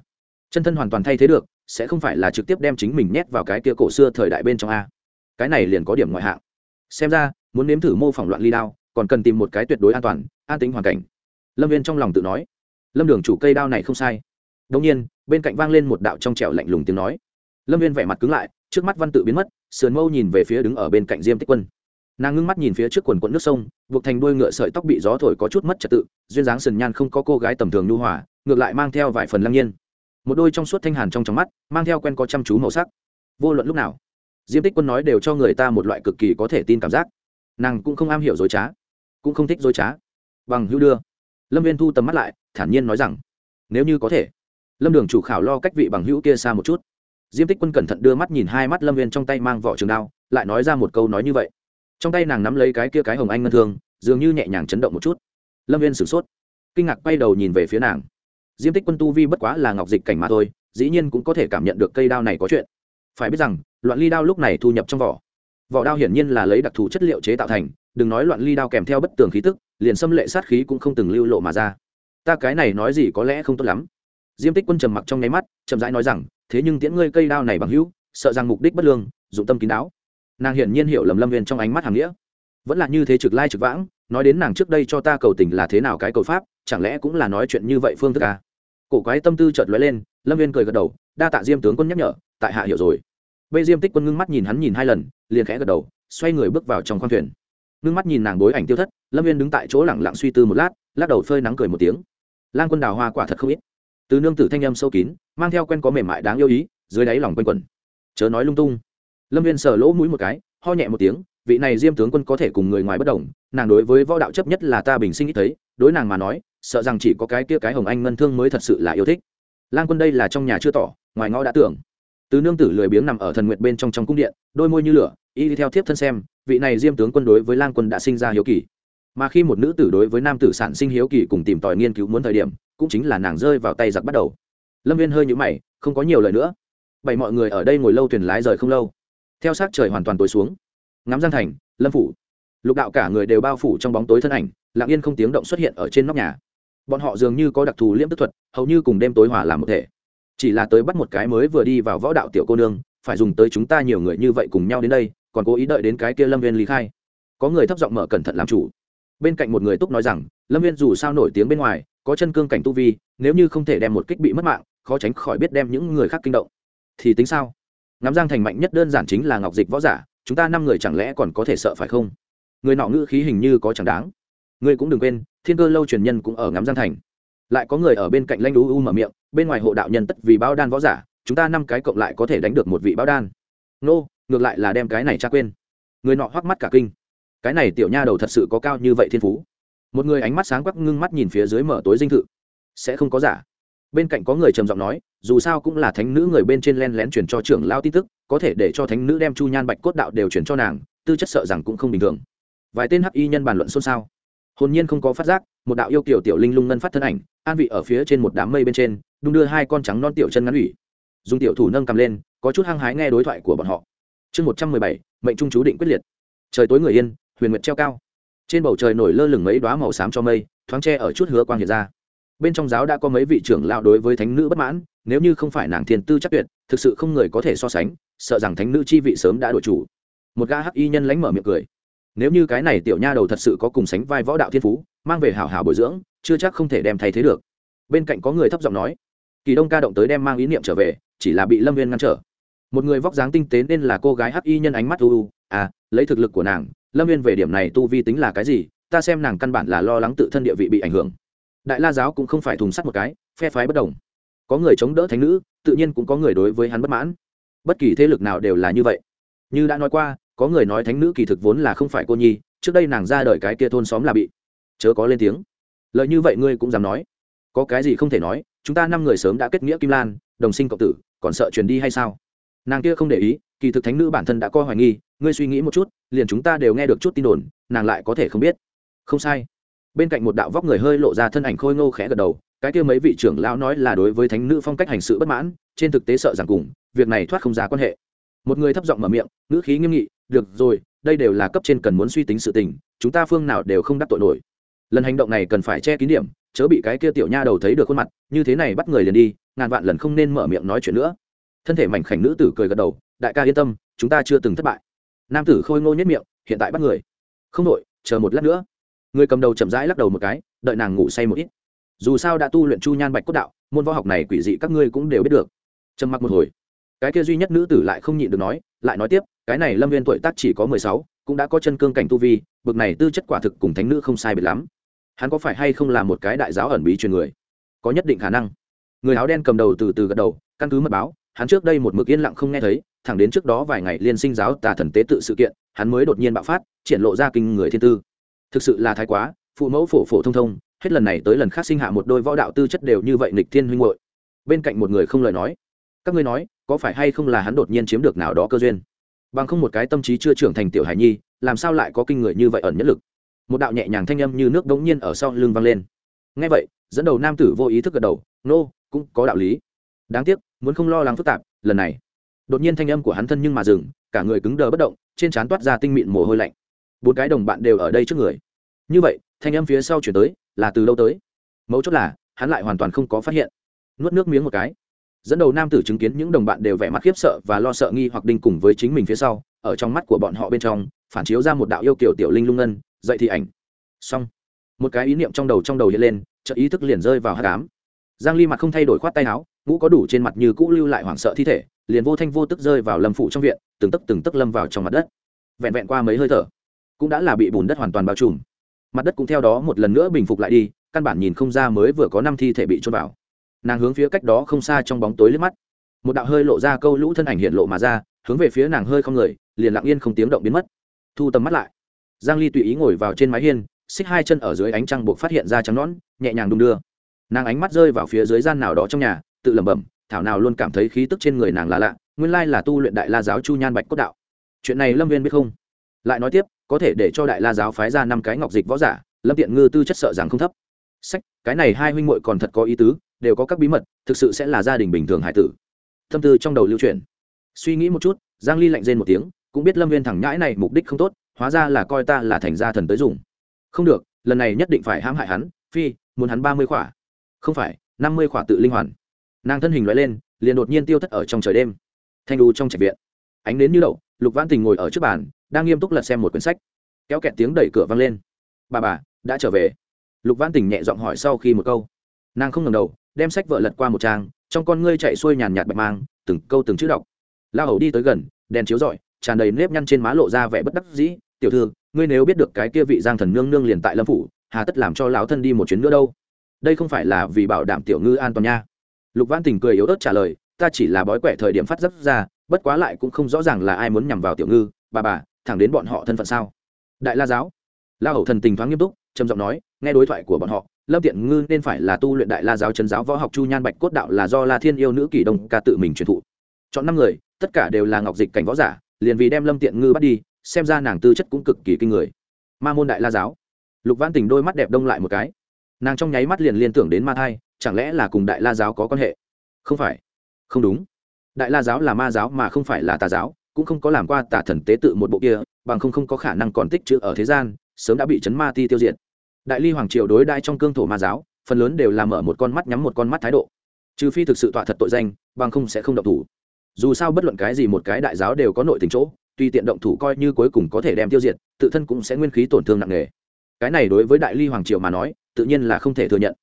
Chân thân hoàn toàn thay thế được sẽ không phải là trực tiếp đem chính mình nhét vào cái kia cổ xưa thời đại bên trong a. Cái này liền có điểm ngoại hạng. Xem ra, muốn nếm thử mô phỏng loạn ly đao, còn cần tìm một cái tuyệt đối an toàn, an tính hoàn cảnh. Lâm viên trong lòng tự nói. Lâm đường chủ cây đao này không sai. Đông nhiên, bên cạnh vang lên một đạo trong trẻo lạnh lùng tiếng nói. Lâm viên vẻ mặt cứng lại, trước mắt văn tự biến mất, sườn mâu nhìn về phía đứng ở bên cạnh diêm tích quân. Nàng ngưng mắt nhìn phía trước quần quận nước sông, buộc thành đuôi ngựa sợi tóc bị gió thổi có chút mất trật tự, duyên dáng sườn nhan không có cô gái tầm thường nhu hòa, ngược lại mang theo vài phần lăng nhiên một đôi trong suốt thanh hàn trong trong mắt, mang theo quen có chăm chú màu sắc. Vô luận lúc nào, diêm tích quân nói đều cho người ta một loại cực kỳ có thể tin cảm giác. Nàng cũng không am hiểu dối trá, cũng không thích dối trá. Bằng hữu đưa. Lâm viên thu tầm mắt lại, thản nhiên nói rằng, nếu như có thể, lâm đường chủ khảo lo cách vị bằng hữu kia xa một chút. Diêm tích quân cẩn thận đưa mắt nhìn hai mắt lâm viên trong tay mang vỏ trường đao, lại nói ra một câu nói như vậy. Trong tay nàng nắm lấy cái kia cái hồng anh ngân thương, dường như nhẹ nhàng chấn động một chút. Lâm viên sửng sốt, kinh ngạc quay đầu nhìn về phía nàng diêm tích quân tu vi bất quá là ngọc dịch cảnh mà thôi, dĩ nhiên cũng có thể cảm nhận được cây đao này có chuyện. Phải biết rằng, loạn ly đao lúc này thu nhập trong vỏ. Vỏ đao hiển nhiên là lấy đặc thù chất liệu chế tạo thành, đừng nói loạn ly đao kèm theo bất tường khí tức, liền xâm lệ sát khí cũng không từng lưu lộ mà ra. Ta cái này nói gì có lẽ không tốt lắm. Diêm tích quân trầm mặc trong nháy mắt, chậm rãi nói rằng, thế nhưng tiễn ngươi cây đao này bằng hữu, sợ rằng mục đích bất lương, dụng tâm kín đáo. Nàng hiển nhiên hiểu lầm lâm viên trong ánh mắt hàng nghĩa. Vẫn là như thế trực lai trực vãng, nói đến nàng trước đây cho ta cầu tình là thế nào cái cầu pháp, chẳng lẽ cũng là nói chuyện như vậy phương thức à? Cổ quái tâm tư chợt lóe lên, lâm viên cười gật đầu, đa tạ diêm tướng quân nhắc nhở, tại hạ hiểu rồi. Bê diêm tích quân ngưng mắt nhìn hắn nhìn hai lần, liền khẽ gật đầu, xoay người bước vào trong khoang thuyền. Ngưng mắt nhìn nàng bối ảnh tiêu thất, lâm viên đứng tại chỗ lẳng lặng suy tư một lát, lắc đầu phơi nắng cười một tiếng. Lan quân đào hoa quả thật không ít. Từ nương tử thanh âm sâu kín, mang theo quen có mềm mại đáng yêu ý, dưới đáy lòng quanh quẩn. Chớ nói lung tung. Lâm viên sờ lỗ mũi một cái, ho nhẹ một tiếng, vị này diêm tướng quân có thể cùng người ngoài bất đồng, nàng đối với võ đạo chấp nhất là ta bình sinh ít thấy, đối nàng mà nói sợ rằng chỉ có cái kia cái hồng anh ngân thương mới thật sự là yêu thích. Lang quân đây là trong nhà chưa tỏ, ngoài ngõ đã tưởng. Tứ nương tử lười biếng nằm ở thần nguyện bên trong trong cung điện, đôi môi như lửa, y đi theo thiếp thân xem, vị này diêm tướng quân đối với lang quân đã sinh ra hiếu kỳ. Mà khi một nữ tử đối với nam tử sản sinh hiếu kỳ cùng tìm tòi nghiên cứu muốn thời điểm, cũng chính là nàng rơi vào tay giặc bắt đầu. Lâm viên hơi nhũ mày, không có nhiều lời nữa. Bảy mọi người ở đây ngồi lâu thuyền lái rời không lâu. Theo sát trời hoàn toàn tối xuống. Ngắm giang thành, lâm phủ. Lục đạo cả người đều bao phủ trong bóng tối thân ảnh, lặng yên không tiếng động xuất hiện ở trên nóc nhà bọn họ dường như có đặc thù liễm tức thuật, hầu như cùng đêm tối hòa làm một thể. Chỉ là tới bắt một cái mới vừa đi vào võ đạo tiểu cô nương, phải dùng tới chúng ta nhiều người như vậy cùng nhau đến đây, còn cố ý đợi đến cái kia lâm viên lý khai. Có người thấp giọng mở cẩn thận làm chủ. Bên cạnh một người túc nói rằng, lâm viên dù sao nổi tiếng bên ngoài, có chân cương cảnh tu vi, nếu như không thể đem một kích bị mất mạng, khó tránh khỏi biết đem những người khác kinh động. Thì tính sao? Ngắm giang thành mạnh nhất đơn giản chính là ngọc dịch võ giả, chúng ta năm người chẳng lẽ còn có thể sợ phải không? Người nọ ngữ khí hình như có chẳng đáng. Ngươi cũng đừng quên thiên cơ lâu truyền nhân cũng ở ngắm giang thành. Lại có người ở bên cạnh lanh đú u mở miệng, bên ngoài hộ đạo nhân tất vì báo đan võ giả, chúng ta năm cái cộng lại có thể đánh được một vị báo đan. Nô, ngược lại là đem cái này cha quên. Người nọ hoắc mắt cả kinh. Cái này tiểu nha đầu thật sự có cao như vậy thiên phú. Một người ánh mắt sáng quắc ngưng mắt nhìn phía dưới mở tối dinh thự. Sẽ không có giả. Bên cạnh có người trầm giọng nói, dù sao cũng là thánh nữ người bên trên len lén truyền cho trưởng lao tin tức, có thể để cho thánh nữ đem chu nhan bạch cốt đạo đều chuyển cho nàng, tư chất sợ rằng cũng không bình thường. Vài tên hắc y nhân bàn luận xôn xao hồn nhiên không có phát giác, một đạo yêu kiểu tiểu linh lung ngân phát thân ảnh, an vị ở phía trên một đám mây bên trên, đung đưa hai con trắng non tiểu chân ngắn ủy. Dùng tiểu thủ nâng cầm lên, có chút hăng hái nghe đối thoại của bọn họ. Chương một trăm mười bảy, mệnh trung chú định quyết liệt. Trời tối người yên, huyền nguyệt treo cao. Trên bầu trời nổi lơ lửng mấy đoá màu xám cho mây, thoáng tre ở chút hứa quang hiện ra. Bên trong giáo đã có mấy vị trưởng lao đối với thánh nữ bất mãn, nếu như không phải nàng thiền tư chắc tuyệt, thực sự không người có thể so sánh, sợ rằng thánh nữ chi vị sớm đã đổi chủ. Một gã hắc y nhân lánh mở miệng cười nếu như cái này tiểu nha đầu thật sự có cùng sánh vai võ đạo thiên phú, mang về hảo hảo bồi dưỡng, chưa chắc không thể đem thay thế được. Bên cạnh có người thấp giọng nói, kỳ đông ca động tới đem mang ý niệm trở về, chỉ là bị lâm viên ngăn trở. Một người vóc dáng tinh tế nên là cô gái hắc y nhân ánh mắt u u à lấy thực lực của nàng, lâm viên về điểm này tu vi tính là cái gì, ta xem nàng căn bản là lo lắng tự thân địa vị bị ảnh hưởng. Đại la giáo cũng không phải thùng sắt một cái, phe phái bất đồng. Có người chống đỡ thánh nữ, tự nhiên cũng có người đối với hắn bất mãn. Bất kỳ thế lực nào đều là như vậy. Như đã nói qua có người nói thánh nữ kỳ thực vốn là không phải cô nhi, trước đây nàng ra đời cái kia thôn xóm là bị chớ có lên tiếng. Lợi như vậy ngươi cũng dám nói? Có cái gì không thể nói, chúng ta năm người sớm đã kết nghĩa kim lan, đồng sinh cộng tử, còn sợ truyền đi hay sao? Nàng kia không để ý, kỳ thực thánh nữ bản thân đã coi hoài nghi, ngươi suy nghĩ một chút, liền chúng ta đều nghe được chút tin đồn, nàng lại có thể không biết. Không sai. Bên cạnh một đạo vóc người hơi lộ ra thân ảnh khôi ngô khẽ gật đầu, cái kia mấy vị trưởng lão nói là đối với thánh nữ phong cách hành sự bất mãn, trên thực tế sợ rằng cùng, việc này thoát không ra quan hệ một người thấp giọng mở miệng, ngữ khí nghiêm nghị, được rồi, đây đều là cấp trên cần muốn suy tính sự tình, chúng ta phương nào đều không đắc tội nổi. Lần hành động này cần phải che kín điểm, chớ bị cái kia tiểu nha đầu thấy được khuôn mặt, như thế này bắt người liền đi, ngàn vạn lần không nên mở miệng nói chuyện nữa. Thân thể mảnh khảnh nữ tử cười gật đầu, đại ca yên tâm, chúng ta chưa từng thất bại. Nam tử khôi ngô nhất miệng, hiện tại bắt người. Không đội, chờ một lát nữa. Người cầm đầu chậm rãi lắc đầu một cái, đợi nàng ngủ say một ít. Dù sao đã tu luyện chu nhan bạch cốt đạo, môn võ học này quỷ dị các ngươi cũng đều biết được. Trầm mặc một hồi cái kia duy nhất nữ tử lại không nhịn được nói, lại nói tiếp, cái này lâm viên tuổi tác chỉ có mười sáu, cũng đã có chân cương cảnh tu vi, bực này tư chất quả thực cùng thánh nữ không sai biệt lắm. Hắn có phải hay không là một cái đại giáo ẩn bí truyền người? Có nhất định khả năng. Người áo đen cầm đầu từ từ gật đầu, căn cứ mật báo, hắn trước đây một mực yên lặng không nghe thấy, thẳng đến trước đó vài ngày liên sinh giáo tà thần tế tự sự kiện, hắn mới đột nhiên bạo phát, triển lộ ra kinh người thiên tư. Thực sự là thái quá, phụ mẫu phổ phổ thông thông, hết lần này tới lần khác sinh hạ một đôi võ đạo tư chất đều như vậy nịch thiên huynh hội bên cạnh một người không lời nói, các ngươi nói có phải hay không là hắn đột nhiên chiếm được nào đó cơ duyên? Bằng không một cái tâm trí chưa trưởng thành tiểu hải nhi làm sao lại có kinh người như vậy ẩn nhất lực? Một đạo nhẹ nhàng thanh âm như nước đống nhiên ở sau lưng vang lên. Ngay vậy dẫn đầu nam tử vô ý thức gật đầu nô、no, cũng có đạo lý. Đáng tiếc muốn không lo lắng phức tạp lần này. Đột nhiên thanh âm của hắn thân nhưng mà dừng cả người cứng đờ bất động trên trán toát ra tinh mịn mồ hôi lạnh. Bốn cái đồng bạn đều ở đây trước người. Như vậy thanh âm phía sau chuyển tới là từ đâu tới? Mấu chốt là hắn lại hoàn toàn không có phát hiện. Nuốt nước miếng một cái dẫn đầu nam tử chứng kiến những đồng bạn đều vẻ mặt khiếp sợ và lo sợ nghi hoặc đinh cùng với chính mình phía sau, ở trong mắt của bọn họ bên trong, phản chiếu ra một đạo yêu kiểu tiểu linh lung ngân, dậy thì ảnh. Xong. Một cái ý niệm trong đầu trong đầu hiện lên chợ ý thức liền rơi vào hát cám giang ly mặt không thay đổi khoát tay áo, ngũ có đủ trên mặt như cũ lưu lại hoảng sợ thi thể, liền vô thanh vô tức rơi vào lâm phủ trong viện, từng tấc từng tấc lâm vào trong mặt đất. Vẹn vẹn qua mấy hơi thở, cũng đã là bị bùn đất hoàn toàn bao trùm. Mặt đất cũng theo đó một lần nữa bình phục lại đi, căn bản nhìn không ra mới vừa có năm thi thể bị trôn vào nàng hướng phía cách đó không xa trong bóng tối liếc mắt. Một đạo hơi lộ ra câu lũ thân ảnh hiện lộ mà ra, hướng về phía nàng hơi không người, liền lặng yên không tiếng động biến mất. Thu tầm mắt lại. Giang ly tùy ý ngồi vào trên mái hiên, xích hai chân ở dưới ánh trăng buộc phát hiện ra trắng nõn, nhẹ nhàng đung đưa. Nàng ánh mắt rơi vào phía dưới gian nào đó trong nhà, tự lẩm bẩm, thảo nào luôn cảm thấy khí tức trên người nàng là lạ, nguyên lai là tu luyện đại la giáo chu nhan bạch cốt đạo. Chuyện này lâm viên biết không? Lại nói tiếp, có thể để cho đại la giáo phái ra năm cái ngọc dịch võ giả, lâm tiện ngư tư chất sợ rằng không thấp. Sách, cái này hai huynh muội còn thật có ý tứ đều có các bí mật, thực sự sẽ là gia đình bình thường hải tử. Tâm tư trong đầu lưu truyền suy nghĩ một chút, giang ly lạnh rên một tiếng, cũng biết lâm viên thẳng nhãi này mục đích không tốt, hóa ra là coi ta là thành gia thần tới dùng. Không được, lần này nhất định phải hãm hại hắn, phi, muốn hắn ba mươi khỏa. Không phải, năm mươi khỏa tự linh hoàn. Nàng thân hình loại lên, liền đột nhiên tiêu thất ở trong trời đêm. Thanh đu trong trạch viện. Ánh đến như đậu, lục văn tình ngồi ở trước bàn, đang nghiêm túc lật xem một quyển sách. Kéo kẹt tiếng đẩy cửa vang lên. Bà bà, đã trở về. Lục văn tình nhẹ giọng hỏi sau khi một câu nàng không ngầm đầu, đem sách vợ lật qua một trang, trong con ngươi chạy xuôi nhàn nhạt bạch mang, từng câu từng chữ đọc. La hầu đi tới gần, đèn chiếu rọi, tràn đầy nếp nhăn trên má lộ ra vẻ bất đắc dĩ. Tiểu thư, ngươi nếu biết được cái kia vị giang thần nương nương liền tại lâm phủ, hà tất làm cho lão thân đi một chuyến nữa đâu? Đây không phải là vì bảo đảm tiểu ngư an toàn nha. Lục văn tình cười yếu ớt trả lời, ta chỉ là bói quẻ thời điểm phát dấp ra, bất quá lại cũng không rõ ràng là ai muốn nhằm vào tiểu ngư, bà bà, thẳng đến bọn họ thân phận sao? Đại la giáo. La hầu thần tình thoáng nghiêm túc, trầm giọng nói, nghe đối thoại của bọn họ lâm tiện ngư nên phải là tu luyện đại la giáo Trấn giáo võ học chu nhan bạch cốt đạo là do la thiên yêu nữ kỳ đông ca tự mình truyền thụ. Chọn năm người, tất cả đều là ngọc dịch cảnh võ giả, liền vì đem lâm tiện ngư bắt đi, xem ra nàng tư chất cũng cực kỳ kinh người. Ma môn đại la giáo. Lục văn tình đôi mắt đẹp đông lại một cái. Nàng trong nháy mắt liền liên tưởng đến ma thai, chẳng lẽ là cùng đại la giáo có quan hệ? Không phải. Không đúng. Đại la giáo là ma giáo mà không phải là tà giáo, cũng không có làm qua tà thần tế tự một bộ kia, bằng không không có khả năng còn tích chữ ở thế gian, sớm đã bị chấn ma ti tiêu diệt đại ly hoàng triều đối đại trong cương thổ ma giáo, phần lớn đều làm mở một con mắt nhắm một con mắt thái độ. Trừ phi thực sự tọa thật tội danh, bằng không sẽ không động thủ. Dù sao bất luận cái gì một cái đại giáo đều có nội tình chỗ, tuy tiện động thủ coi như cuối cùng có thể đem tiêu diệt, tự thân cũng sẽ nguyên khí tổn thương nặng nề. Cái này đối với đại ly hoàng triều mà nói, tự nhiên là không thể thừa nhận.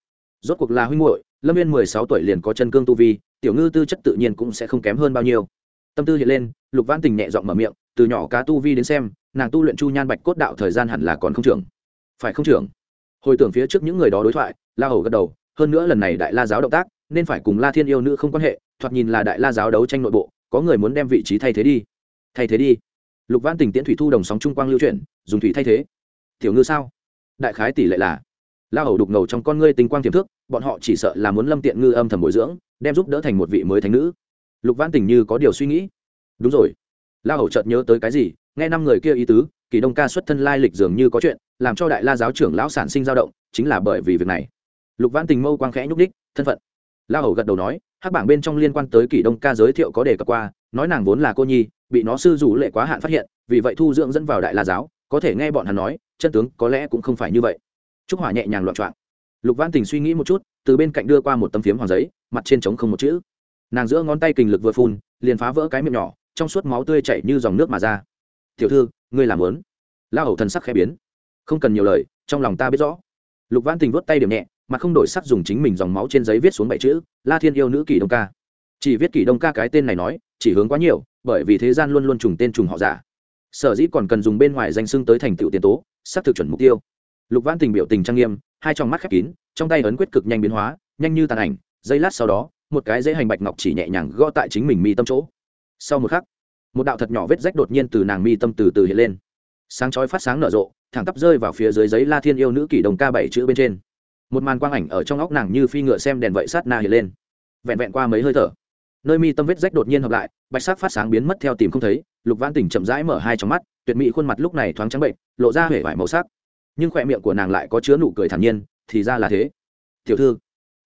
Rốt cuộc là huynh muội, lâm viên mười sáu tuổi liền có chân cương tu vi, tiểu ngư tư chất tự nhiên cũng sẽ không kém hơn bao nhiêu. Tâm tư hiện lên, lục văn tình nhẹ giọng mở miệng, từ nhỏ cá tu vi đến xem, nàng tu luyện chu nhan bạch cốt đạo thời gian hẳn là còn không trưởng. Phải không trưởng? Hồi tưởng phía trước những người đó đối thoại, la hầu gật đầu, hơn nữa lần này đại la giáo động tác, nên phải cùng la thiên yêu nữ không quan hệ, thoạt nhìn là đại la giáo đấu tranh nội bộ, có người muốn đem vị trí thay thế đi. Thay thế đi. Lục văn tình tiễn thủy thu đồng sóng trung quang lưu chuyển, dùng thủy thay thế. Tiểu ngư sao? Đại khái tỷ lệ là, la hầu đục ngầu trong con ngươi tinh quang tiềm thức, bọn họ chỉ sợ là muốn lâm tiện ngư âm thầm bồi dưỡng, đem giúp đỡ thành một vị mới thánh nữ. Lục văn tình như có điều suy nghĩ. Đúng rồi. La hầu chợt nhớ tới cái gì, nghe năm người kia ý tứ, kỳ đông ca xuất thân lai lịch dường như có chuyện làm cho đại la giáo trưởng lão sản sinh dao động, chính là bởi vì việc này. Lục Vãn tình mâu quang khẽ nhúc đích thân phận. La hầu gật đầu nói, hắc bảng bên trong liên quan tới kỷ đông ca giới thiệu có đề cập qua, nói nàng vốn là cô nhi, bị nó sư rủ lệ quá hạn phát hiện, vì vậy thu dưỡng dẫn vào đại la giáo, có thể nghe bọn hắn nói, chân tướng có lẽ cũng không phải như vậy. Trúc hỏa nhẹ nhàng loạn trọn lục Vãn tình suy nghĩ một chút, từ bên cạnh đưa qua một tấm phiếm hoàng giấy, mặt trên trống không một chữ. Nàng giữa ngón tay kình lực vừa phun, liền phá vỡ cái miệng nhỏ, trong suốt máu tươi chảy như dòng nước mà ra. Tiểu thư, ngươi làm lớn. La hầu thần sắc khẽ biến không cần nhiều lời, trong lòng ta biết rõ. Lục văn tình vuốt tay điểm nhẹ, mà không đổi sắc dùng chính mình dòng máu trên giấy viết xuống bảy chữ, la thiên yêu nữ kỷ đông ca. Chỉ viết kỷ đông ca cái tên này nói, chỉ hướng quá nhiều, bởi vì thế gian luôn luôn trùng tên trùng họ giả. Sở dĩ còn cần dùng bên ngoài danh xưng tới thành tựu tiền tố, xác thực chuẩn mục tiêu. Lục văn tình biểu tình trang nghiêm, hai trong mắt khép kín, trong tay ấn quyết cực nhanh biến hóa, nhanh như tàn ảnh, giây lát sau đó, một cái dễ hành bạch ngọc chỉ nhẹ nhàng gõ tại chính mình mi tâm chỗ. Sau một khắc, một đạo thật nhỏ vết rách đột nhiên từ nàng mi tâm từ từ hiện lên sáng chói phát sáng nở rộ, thẳng tắp rơi vào phía dưới giấy la thiên yêu nữ kỷ đồng ca bảy chữ bên trên. Một màn quang ảnh ở trong óc nàng như phi ngựa xem đèn vậy sát na hiện lên. Vẹn vẹn qua mấy hơi thở, nơi mi tâm vết rách đột nhiên hợp lại, bạch sắc phát sáng biến mất theo tìm không thấy, lục văn tỉnh chậm rãi mở hai trong mắt, tuyệt mỹ khuôn mặt lúc này thoáng trắng bệnh, lộ ra hể vải màu sắc. Nhưng khỏe miệng của nàng lại có chứa nụ cười thản nhiên, thì ra là thế. Tiểu thư.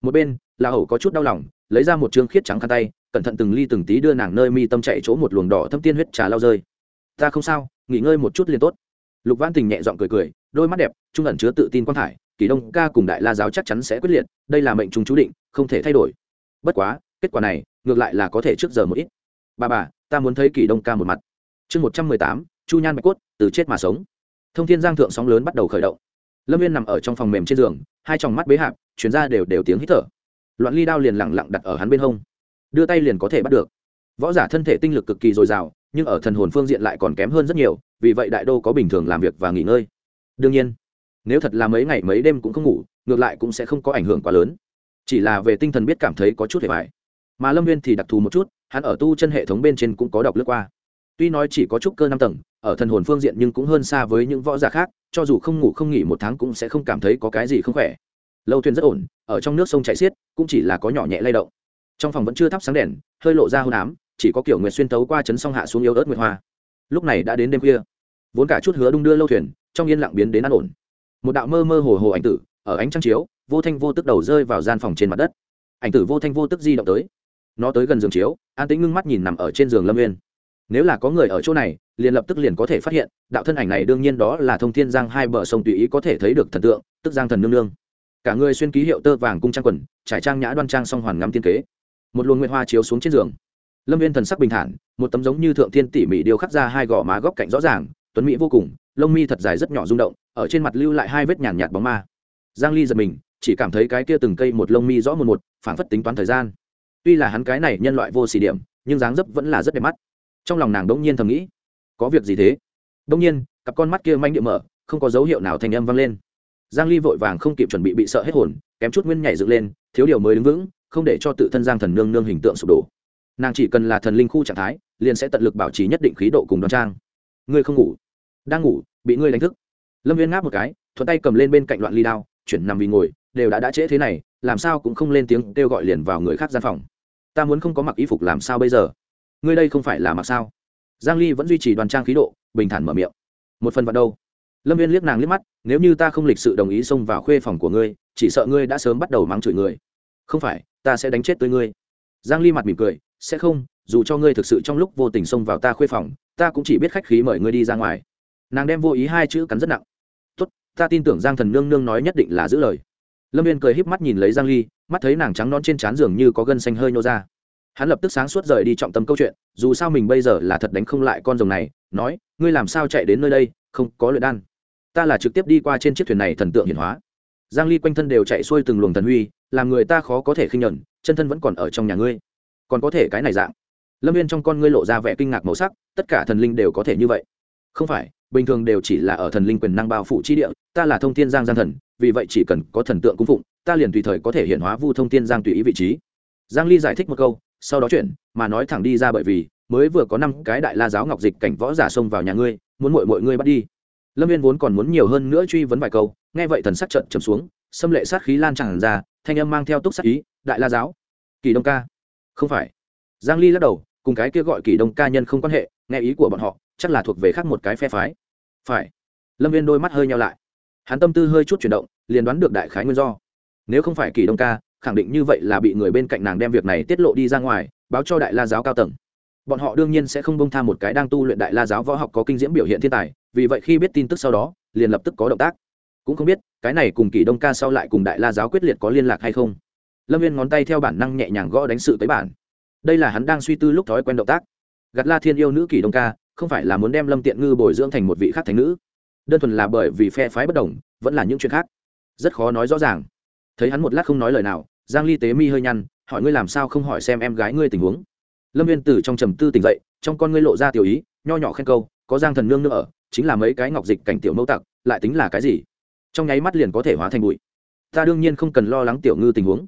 Một bên là hầu có chút đau lòng, lấy ra một chương khiết trắng khăn tay, cẩn thận từng ly từng tí đưa nàng nơi mi tâm chạy chỗ một luồng đỏ thâm tiên huyết trà lao rơi. Ta không sao nghỉ ngơi một chút liền tốt. Lục văn tình nhẹ g i ọ n g cười cười, đôi mắt đẹp, trung ẩn chứa tự tin quang thải, kỳ đông ca cùng đại la giáo chắc chắn sẽ quyết liệt, đây là mệnh chúng chú định, không thể thay đổi. Bất quá, kết quả này, ngược lại là có thể trước giờ một ít. Bà bà, ta muốn thấy kỳ đông ca một mặt. Chương một trăm mười tám, chu nhan bạch cốt, từ chết mà sống. Thông thiên giang thượng sóng lớn bắt đầu khởi động. Lâm viên nằm ở trong phòng mềm trên giường, hai tròng mắt bế hạp chuyển ra đều đều tiếng hít thở. Loạn ly đao liền lẳng lặng đặt ở hắn bên hông. Đưa tay liền có thể bắt được. Võ giả thân thể tinh lực cực kỳ dồi dào nhưng ở thần hồn phương diện lại còn kém hơn rất nhiều, vì vậy đại đô có bình thường làm việc và nghỉ ngơi. Đương nhiên, nếu thật là mấy ngày mấy đêm cũng không ngủ, ngược lại cũng sẽ không có ảnh hưởng quá lớn. Chỉ là về tinh thần biết cảm thấy có chút hề vải mà lâm viên thì đặc thù một chút, hắn ở tu chân hệ thống bên trên cũng có đọc lướt qua. Tuy nói chỉ có chút cơ năm tầng, ở thần hồn phương diện nhưng cũng hơn xa với những võ giả khác, cho dù không ngủ không nghỉ một tháng cũng sẽ không cảm thấy có cái gì không khỏe. Lâu thuyền rất ổn, ở trong nước sông chạy xiết, cũng chỉ là có nhỏ nhẹ lay động. Trong phòng vẫn chưa thắp sáng đèn, hơi lộ ra hôn ám chỉ có kiểu nguyệt xuyên tấu qua chấn song hạ xuống yếu ớt nguyệt hoa. Lúc này đã đến đêm khuya. Vốn cả chút hứa đung đưa lâu thuyền, trong yên lặng biến đến an ổn. Một đạo mơ mơ hồ hồ ảnh tử, ở ánh trăng chiếu, vô thanh vô tức đầu rơi vào gian phòng trên mặt đất. Ảnh tử vô thanh vô tức di động tới. Nó tới gần giường chiếu, an tĩnh ngưng mắt nhìn nằm ở trên giường lâm nguyên nếu là có người ở chỗ này, liền lập tức liền có thể phát hiện, đạo thân ảnh này đương nhiên đó là thông thiên giang hai bờ sông tùy ý có thể thấy được thần tượng, tức giang thần nương nương. Cả người xuyên ký hiệu tơ vàng cung trang quần, trải trang nhã đoan trang song hoàn ngắm tiên kế. Một luồng nguyệt hoa chiếu xuống trên giường lâm viên thần sắc bình thản, một tấm giống như thượng thiên tỉ mỉ điêu khắc ra hai gò má góc cạnh rõ ràng, tuấn mỹ vô cùng, lông mi thật dài rất nhỏ rung động, ở trên mặt lưu lại hai vết nhàn nhạt bóng ma. Giang ly giật mình, chỉ cảm thấy cái kia từng cây một lông mi rõ một một, phảng phất tính toán thời gian. Tuy là hắn cái này nhân loại vô xỉ điểm, nhưng dáng dấp vẫn là rất đẹp mắt. Trong lòng nàng đống nhiên thầm nghĩ, có việc gì thế? Đống nhiên, cặp con mắt kia manh địa mở, không có dấu hiệu nào thành âm vang lên. Giang ly vội vàng không kịp chuẩn bị bị sợ hết hồn, kém chút nguyên nhảy dựng lên, thiếu điều mới đứng vững, không để cho tự thân giang thần nương nương hình tượng sụp đổ nàng chỉ cần là thần linh khu trạng thái, liền sẽ tận lực bảo trì nhất định khí độ cùng đoan trang. Ngươi không ngủ? Đang ngủ, bị ngươi đánh thức. Lâm viên ngáp một cái, thuận tay cầm lên bên cạnh loạn ly đao, chuyển nằm vì ngồi, đều đã đã trễ thế này, làm sao cũng không lên tiếng kêu gọi liền vào người khác gian phòng. Ta muốn không có mặc y phục làm sao bây giờ? Ngươi đây không phải là mặc sao? Giang ly vẫn duy trì đoàn trang khí độ, bình thản mở miệng. Một phần vào đâu? Lâm viên liếc nàng liếc mắt, nếu như ta không lịch sự đồng ý xông vào khuê phòng của ngươi, chỉ sợ ngươi đã sớm bắt đầu mắng chửi người. Không phải, ta sẽ đánh chết tới ngươi. Giang ly mặt mỉm cười sẽ không, dù cho ngươi thực sự trong lúc vô tình xông vào ta khuê phòng, ta cũng chỉ biết khách khí mời ngươi đi ra ngoài. Nàng đem vô ý hai chữ cắn rất nặng. Tốt, ta tin tưởng giang thần nương nương nói nhất định là giữ lời. Lâm viên cười híp mắt nhìn lấy giang ly, mắt thấy nàng trắng non trên trán giường như có gân xanh hơi nhô ra. Hắn lập tức sáng suốt rời đi trọng tâm câu chuyện, dù sao mình bây giờ là thật đánh không lại con rồng này, nói, ngươi làm sao chạy đến nơi đây, không có luyện đan. Ta là trực tiếp đi qua trên chiếc thuyền này thần tượng hiển hóa. Giang ly quanh thân đều chạy xuôi từng luồng thần huy, làm người ta khó có thể khinh nhẫn, chân thân vẫn còn ở trong nhà ngươi còn có thể cái này dạng. Lâm viên trong con ngươi lộ ra vẻ kinh ngạc màu sắc, tất cả thần linh đều có thể như vậy. Không phải, bình thường đều chỉ là ở thần linh quyền năng bao phủ chi địa, ta là thông thiên giang giang thần, vì vậy chỉ cần có thần tượng cung phụng, ta liền tùy thời có thể hiện hóa vu thông thiên giang tùy ý vị trí. Giang ly giải thích một câu, sau đó chuyển, mà nói thẳng đi ra bởi vì, mới vừa có năm cái đại la giáo ngọc dịch cảnh võ giả xông vào nhà ngươi, muốn mội mọi ngươi bắt đi. Lâm viên vốn còn muốn nhiều hơn nữa truy vấn vài câu, nghe vậy thần sắc trận trầm xuống, xâm lệ sát khí lan tràn ra, thanh âm mang theo túc sát ý, đại la giáo, kỳ đông ca không phải. Giang ly lắc đầu, cùng cái kia gọi kỳ đông ca nhân không quan hệ, nghe ý của bọn họ, chắc là thuộc về khác một cái phe phái. Phải. Lâm viên đôi mắt hơi nhau lại. Hắn tâm tư hơi chút chuyển động, liền đoán được đại khái nguyên do. Nếu không phải kỳ đông ca, khẳng định như vậy là bị người bên cạnh nàng đem việc này tiết lộ đi ra ngoài, báo cho đại la giáo cao tầng. Bọn họ đương nhiên sẽ không bông tha một cái đang tu luyện đại la giáo võ học có kinh diễm biểu hiện thiên tài, vì vậy khi biết tin tức sau đó, liền lập tức có động tác. Cũng không biết, cái này cùng kỳ đông ca sau lại cùng đại la giáo quyết liệt có liên lạc hay không lâm viên ngón tay theo bản năng nhẹ nhàng gõ đánh sự tới bản. Đây là hắn đang suy tư lúc thói quen động tác. Gạt la thiên yêu nữ kỳ đông ca, không phải là muốn đem lâm tiện ngư bồi dưỡng thành một vị khác thành nữ. Đơn thuần là bởi vì phe phái bất đồng, vẫn là những chuyện khác. Rất khó nói rõ ràng. Thấy hắn một lát không nói lời nào, giang ly tế mi hơi nhăn, hỏi ngươi làm sao không hỏi xem em gái ngươi tình huống. Lâm viên từ trong trầm tư tỉnh dậy, trong con ngươi lộ ra tiểu ý, nho nhỏ khen câu, có giang thần nương nữa ở, chính là mấy cái ngọc dịch cảnh tiểu mẫu tặc, lại tính là cái gì? Trong nháy mắt liền có thể hóa thành bụi. Ta đương nhiên không cần lo lắng tiểu ngư tình huống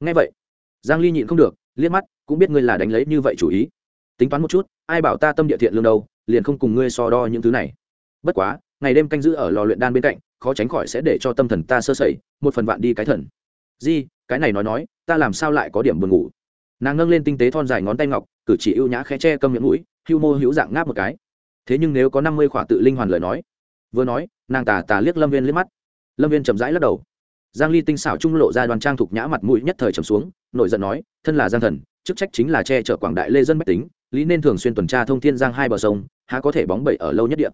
ngay vậy, giang ly nhịn không được, liếc mắt, cũng biết ngươi là đánh lấy như vậy chủ ý. Tính toán một chút, ai bảo ta tâm địa thiện lương đâu, liền không cùng ngươi so đo những thứ này. Bất quá, ngày đêm canh giữ ở lò luyện đan bên cạnh, khó tránh khỏi sẽ để cho tâm thần ta sơ sẩy, một phần vạn đi cái thần. Di, cái này nói nói, ta làm sao lại có điểm buồn ngủ? Nàng ngâng lên tinh tế thon dài ngón tay ngọc, cử chỉ ưu nhã khẽ che câm miệng mũi, hưu mô hữu dạng ngáp một cái. Thế nhưng nếu có năm mươi khỏa tự linh hoàn lời nói, vừa nói, nàng tà tà liếc lâm viên liếc mắt. Lâm viên chậm rãi lắc đầu giang ly tinh xảo trung lộ ra đoàn trang thục nhã mặt mũi nhất thời trầm xuống, nổi giận nói, thân là giang thần, chức trách chính là che chở quảng đại lê dân bách tính, lý nên thường xuyên tuần tra thông thiên giang hai bờ sông, há có thể bóng bẩy ở lâu nhất địa.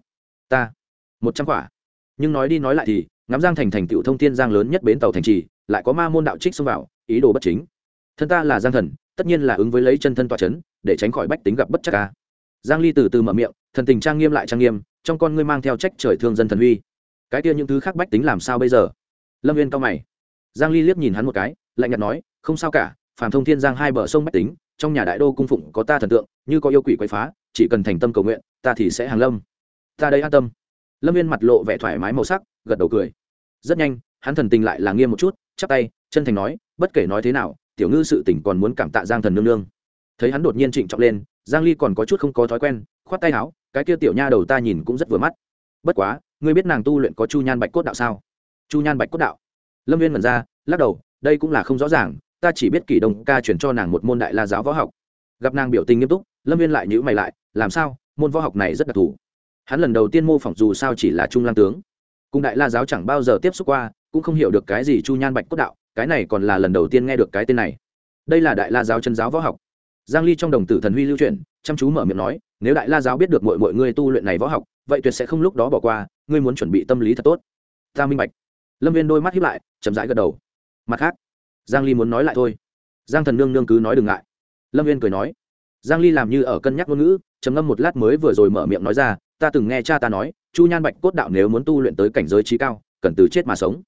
Ta, một trăm quả. Nhưng nói đi nói lại thì, ngắm giang thành thành tựu thông thiên giang lớn nhất bến tàu thành trì, lại có ma môn đạo trích xông vào, ý đồ bất chính. Thân ta là giang thần, tất nhiên là ứng với lấy chân thân tọa chấn, để tránh khỏi bách tính gặp bất chắc ca giang ly từ từ mở miệng, thần tình trang nghiêm lại trang nghiêm, trong con ngươi mang theo trách trời thương dân thần huy cái kia những thứ khác bách tính làm sao bây giờ? Lâm viên cao mày. Giang ly liếc nhìn hắn một cái, lạnh nhạt nói, không sao cả, phàm thông thiên giang hai bờ sông bách tính, trong nhà đại đô cung phụng có ta thần tượng, như có yêu quỷ quấy phá, chỉ cần thành tâm cầu nguyện, ta thì sẽ hàng lâm. Ta đây an tâm. Lâm viên mặt lộ vẻ thoải mái màu sắc, gật đầu cười. Rất nhanh, hắn thần tình lại là nghiêm một chút, chắp tay, chân thành nói, bất kể nói thế nào, tiểu ngư sự tỉnh còn muốn cảm tạ giang thần nương nương. Thấy hắn đột nhiên trịnh trọng lên, giang ly còn có chút không có thói quen, khoát tay áo, cái kia tiểu nha đầu ta nhìn cũng rất vừa mắt. Bất quá, ngươi biết nàng tu luyện có chu nhan bạch cốt đạo sao? Chu nhan bạch cốt đạo. Lâm viên mần ra, lắc đầu, đây cũng là không rõ ràng, ta chỉ biết kỷ đồng ca chuyển cho nàng một môn đại la giáo võ học. Gặp nàng biểu tình nghiêm túc, lâm viên lại nhữ mày lại, làm sao, môn võ học này rất đặc thù. Hắn lần đầu tiên mô phỏng dù sao chỉ là trung lang tướng. Cùng đại la giáo chẳng bao giờ tiếp xúc qua, cũng không hiểu được cái gì chu nhan bạch cốt đạo, cái này còn là lần đầu tiên nghe được cái tên này. Đây là đại la giáo chân giáo võ học. Giang ly trong đồng tử thần huy lưu truyền chăm chú mở miệng nói, nếu đại la giáo biết được mọi mọi người tu luyện này võ học, vậy tuyệt sẽ không lúc đó bỏ qua, ngươi muốn chuẩn bị tâm lý thật tốt. Ta minh bạch lâm viên đôi mắt hiếp lại, chậm rãi gật đầu. Mặt khác, giang ly muốn nói lại thôi. Giang thần nương nương cứ nói đừng ngại. Lâm viên cười nói. Giang ly làm như ở cân nhắc ngôn ngữ, trầm ngâm một lát mới vừa rồi mở miệng nói ra, ta từng nghe cha ta nói, chu nhan bạch cốt đạo nếu muốn tu luyện tới cảnh giới trí cao, cần từ chết mà sống.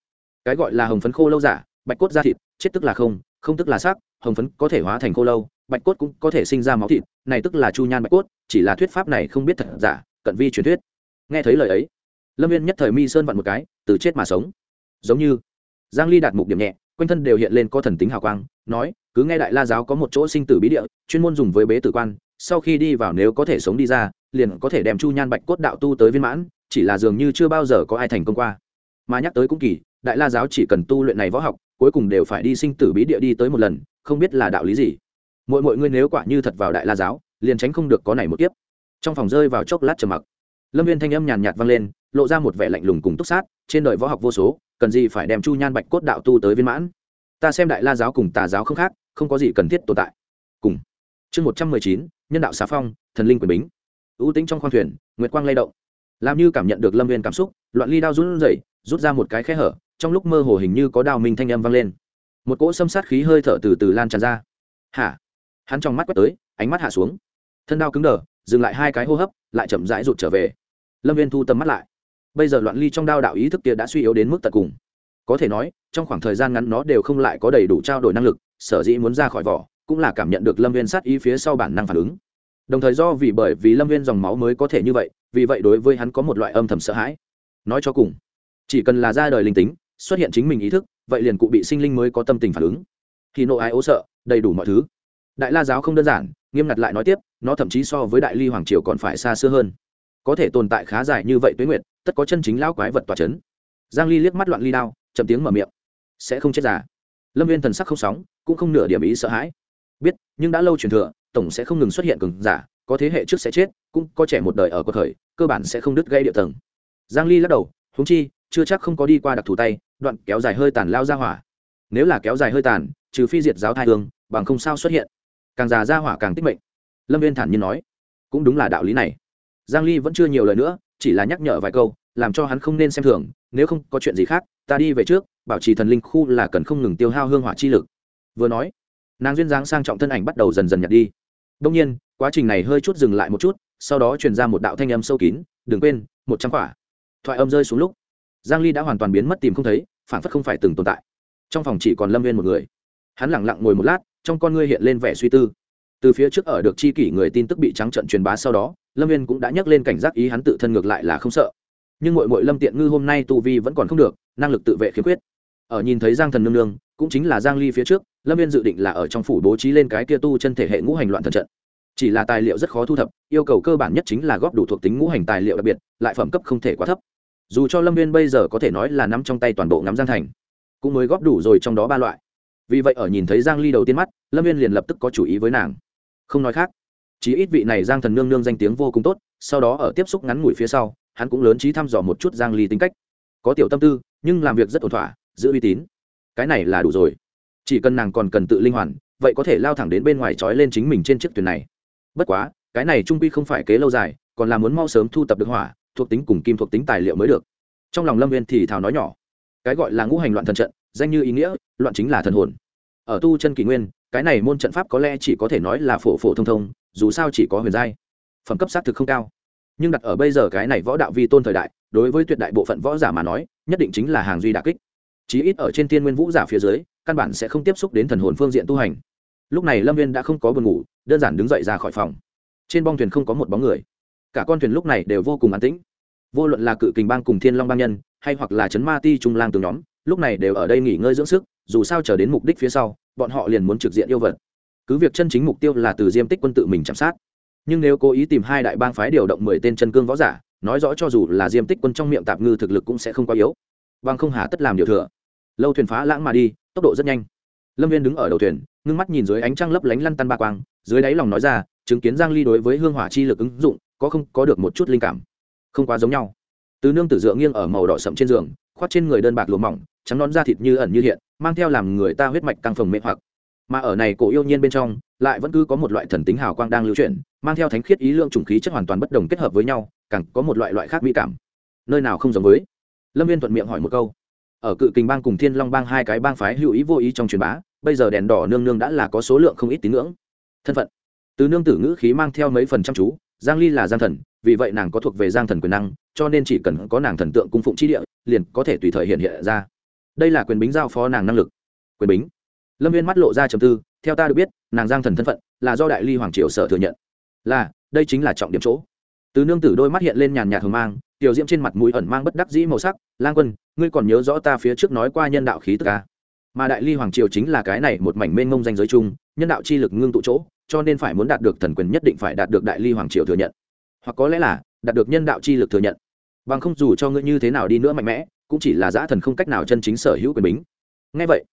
Cái gọi là hồng phấn khô lâu giả, bạch cốt ra thịt, chết tức là không không tức là xác, hồng phấn có thể hóa thành khô lâu, bạch cốt cũng có thể sinh ra máu thịt, này tức là chu nhan bạch cốt, chỉ là thuyết pháp này không biết thật giả, cận vi truyền thuyết. Nghe thấy lời ấy, lâm viên nhất thời mi sơn vặn một cái, từ chết mà sống giống như giang ly đạt mục điểm nhẹ quanh thân đều hiện lên có thần tính hào quang nói cứ nghe đại la giáo có một chỗ sinh tử bí địa chuyên môn dùng với bế tử quan sau khi đi vào nếu có thể sống đi ra liền có thể đem chu nhan bạch cốt đạo tu tới viên mãn chỉ là dường như chưa bao giờ có ai thành công qua mà nhắc tới cũng kỳ đại la giáo chỉ cần tu luyện này võ học cuối cùng đều phải đi sinh tử bí địa đi tới một lần không biết là đạo lý gì mỗi mọi người nếu quả như thật vào đại la giáo liền tránh không được có này một kiếp trong phòng rơi vào chốc lát trầm mặc lâm viên thanh âm nhàn nhạt vang lên lộ ra một vẻ lạnh lùng cùng túc sát, trên đời võ học vô số, cần gì phải đem chu nhan bạch cốt đạo tu tới viên mãn? Ta xem đại la giáo cùng tà giáo không khác, không có gì cần thiết tồn tại. Cùng. Chương một trăm mười chín, nhân đạo xà phong, thần linh quyền bính. Ưu tính trong khoang thuyền, nguyệt quang lay động. Làm như cảm nhận được lâm viên cảm xúc, loạn ly đao rút rẩy, rút ra một cái khe hở, trong lúc mơ hồ hình như có đao minh thanh âm vang lên. Một cỗ xâm sát khí hơi thở từ từ lan tràn ra. Hả? Hắn trong mắt quét tới, ánh mắt hạ xuống. Thân đao cứng đờ, dừng lại hai cái hô hấp, lại chậm rãi rụt trở về. Lâm viên thu tầm mắt lại bây giờ loạn ly trong đao đạo ý thức kia đã suy yếu đến mức tận cùng. Có thể nói, trong khoảng thời gian ngắn nó đều không lại có đầy đủ trao đổi năng lực, sở dĩ muốn ra khỏi vỏ, cũng là cảm nhận được lâm viên sát ý phía sau bản năng phản ứng. Đồng thời do vì bởi vì lâm viên dòng máu mới có thể như vậy, vì vậy đối với hắn có một loại âm thầm sợ hãi. Nói cho cùng, chỉ cần là ra đời linh tính, xuất hiện chính mình ý thức, vậy liền cụ bị sinh linh mới có tâm tình phản ứng. Khi nộ ai ố sợ, đầy đủ mọi thứ. Đại la giáo không đơn giản, nghiêm ngặt lại nói tiếp, nó thậm chí so với đại ly hoàng triều còn phải xa xưa hơn có thể tồn tại khá dài như vậy tuế nguyệt, tất có chân chính lão quái vật tỏa c h ấ n giang ly liếc mắt loạn ly đao, chậm tiếng mở miệng. Sẽ không chết già. Lâm viên thần sắc không sóng, cũng không nửa điểm ý sợ hãi. Biết, nhưng đã lâu truyền thừa, tổng sẽ không ngừng xuất hiện cường giả, có thế hệ trước sẽ chết, cũng có trẻ một đời ở cuộc thời cơ bản sẽ không đứt gây địa tầng. Giang ly lắc đầu húng chi, chưa chắc không có đi qua đặc thù tay, đoạn kéo dài hơi tàn lao ra hỏa. Nếu là kéo dài hơi tàn, trừ phi diệt giáo thai hương, bằng không sao xuất hiện. Càng già ra hỏa càng tích mệnh. Lâm viên thản nhiên nói. Cũng đúng là đạo lý này giang ly vẫn chưa nhiều lời nữa, chỉ là nhắc nhở vài câu, làm cho hắn không nên xem thường, nếu không có chuyện gì khác, ta đi về trước, bảo trì thần linh khu là cần không ngừng tiêu hao hương hỏa chi lực. Vừa nói, nàng duyên dáng sang trọng thân ảnh bắt đầu dần dần nhạt đi. Đông nhiên, quá trình này hơi chút dừng lại một chút, sau đó truyền ra một đạo thanh âm sâu kín, đừng quên, một trăm quả. Thoại âm rơi xuống lúc, giang ly đã hoàn toàn biến mất tìm không thấy, phản phất không phải từng tồn tại. Trong phòng chỉ còn lâm viên một người. Hắn lặng lặng ngồi một lát, trong con ngươi hiện lên vẻ suy tư. Từ phía trước ở được chi kỷ người tin tức bị trắng trận truyền bá sau đó lâm viên cũng đã nhắc lên cảnh giác ý hắn tự thân ngược lại là không sợ. Nhưng mội mội lâm tiện ngư hôm nay tu vi vẫn còn không được, năng lực tự vệ khiếm khuyết. Ở nhìn thấy giang thần nương nương, cũng chính là giang ly phía trước, lâm viên dự định là ở trong phủ bố trí lên cái kia tu chân thể hệ ngũ hành loạn thần trận. Chỉ là tài liệu rất khó thu thập, yêu cầu cơ bản nhất chính là góp đủ thuộc tính ngũ hành tài liệu đặc biệt, lại phẩm cấp không thể quá thấp. Dù cho lâm viên bây giờ có thể nói là nắm trong tay toàn bộ ngắm giang thành, cũng mới góp đủ rồi trong đó ba loại. Vì vậy ở nhìn thấy giang ly đầu tiên mắt, lâm viên liền lập tức có chủ ý với nàng. Không nói khác chí ít vị này giang thần nương nương danh tiếng vô cùng tốt, sau đó ở tiếp xúc ngắn ngủi phía sau, hắn cũng lớn trí thăm dò một chút giang ly tính cách. Có tiểu tâm tư, nhưng làm việc rất ổn thỏa, giữ uy tín. Cái này là đủ rồi. Chỉ cần nàng còn cần tự linh hoàn, vậy có thể lao thẳng đến bên ngoài trói lên chính mình trên chiếc thuyền này. Bất quá, cái này trung quy không phải kế lâu dài, còn là muốn mau sớm thu tập được hỏa, thuộc tính cùng kim thuộc tính tài liệu mới được. Trong lòng lâm viên thì thào nói nhỏ, cái gọi là ngũ hành loạn thần trận, danh như ý nghĩa, loạn chính là thần hồn. Ở tu chân kỷ nguyên, cái này môn trận pháp có lẽ chỉ có thể nói là phổ phổ thông thông dù sao chỉ có huyền giai, phẩm cấp xác thực không cao. Nhưng đặt ở bây giờ cái này võ đạo vi tôn thời đại, đối với tuyệt đại bộ phận võ giả mà nói, nhất định chính là hàng duy đà kích. Chí ít ở trên thiên nguyên vũ giả phía dưới, căn bản sẽ không tiếp xúc đến thần hồn phương diện tu hành. Lúc này lâm viên đã không có buồn ngủ, đơn giản đứng dậy ra khỏi phòng. Trên bong thuyền không có một bóng người. Cả con thuyền lúc này đều vô cùng an tĩnh. Vô luận là cự kình bang cùng thiên long bang nhân, hay hoặc là chấn ma ti trung lang từ nhóm, lúc này đều ở đây nghỉ ngơi dưỡng sức, dù sao chờ đến mục đích phía sau, bọn họ liền muốn trực diện yêu vật cứ việc chân chính mục tiêu là từ diêm tích quân tự mình chạm sát. Nhưng nếu cố ý tìm hai đại bang phái điều động mười tên chân cương võ giả, nói rõ cho dù là diêm tích quân trong miệng tạp ngư thực lực cũng sẽ không quá yếu. Bằng không hà tất làm điều thừa. Lâu thuyền phá lãng mà đi, tốc độ rất nhanh. Lâm viên đứng ở đầu thuyền, ngưng mắt nhìn dưới ánh trăng lấp lánh lăn tăn ba quang, dưới đáy lòng nói ra, chứng kiến giang ly đối với hương hỏa chi lực ứng dụng, có không, có được một chút linh cảm. Không quá giống nhau. Từ nương tử dựa nghiêng ở màu đỏ sậm trên giường khoát trên người đơn bạc lùa mỏng, trắng nón da thịt như ẩn như hiện, mang theo làm người ta huyết mạch căng phồng mê hoặc mà ở này cổ yêu nhiên bên trong, lại vẫn cứ có một loại thần tính hào quang đang lưu chuyển, mang theo thánh khiết ý lượng trùng khí chất hoàn toàn bất đồng kết hợp với nhau, càng có một loại loại khác mỹ cảm. Nơi nào không giống với? Lâm viên thuận miệng hỏi một câu. Ở cự kình bang cùng thiên long bang hai cái bang phái hữu ý vô ý trong truyền bá, bây giờ đèn đỏ nương nương đã là có số lượng không ít tín ngưỡng. Thân phận. Từ nương tử ngữ khí mang theo mấy phần chăm chú, giang ly là giang thần, vì vậy nàng có thuộc về giang thần quyền năng, cho nên chỉ cần có nàng thần tượng cung phụng chi địa, liền có thể tùy thời hiện hiện ra. Đây là quyền bính giao phó nàng năng lực. Quyền bính lâm viên mắt lộ ra trầm tư, theo ta được biết, nàng giang thần thân phận là do đại ly hoàng triều sở thừa nhận. Là, đây chính là trọng điểm chỗ. Từ nương tử đôi mắt hiện lên nhàn nhạt hờ mang, tiểu diễm trên mặt mũi ẩn mang bất đắc dĩ màu sắc, lang quân, ngươi còn nhớ rõ ta phía trước nói qua nhân đạo khí tức ca mà đại ly hoàng triều chính là cái này một mảnh mênh mông danh giới chung, nhân đạo chi lực ngưng tụ chỗ, cho nên phải muốn đạt được thần quyền nhất định phải đạt được đại ly hoàng triều thừa nhận. Hoặc có lẽ là, đạt được nhân đạo chi lực thừa nhận. Bằng không dù cho ngươi như thế nào đi nữa mạnh mẽ, cũng chỉ là giã thần không cách nào chân chính sở hữu quyền bính. Ngay vậy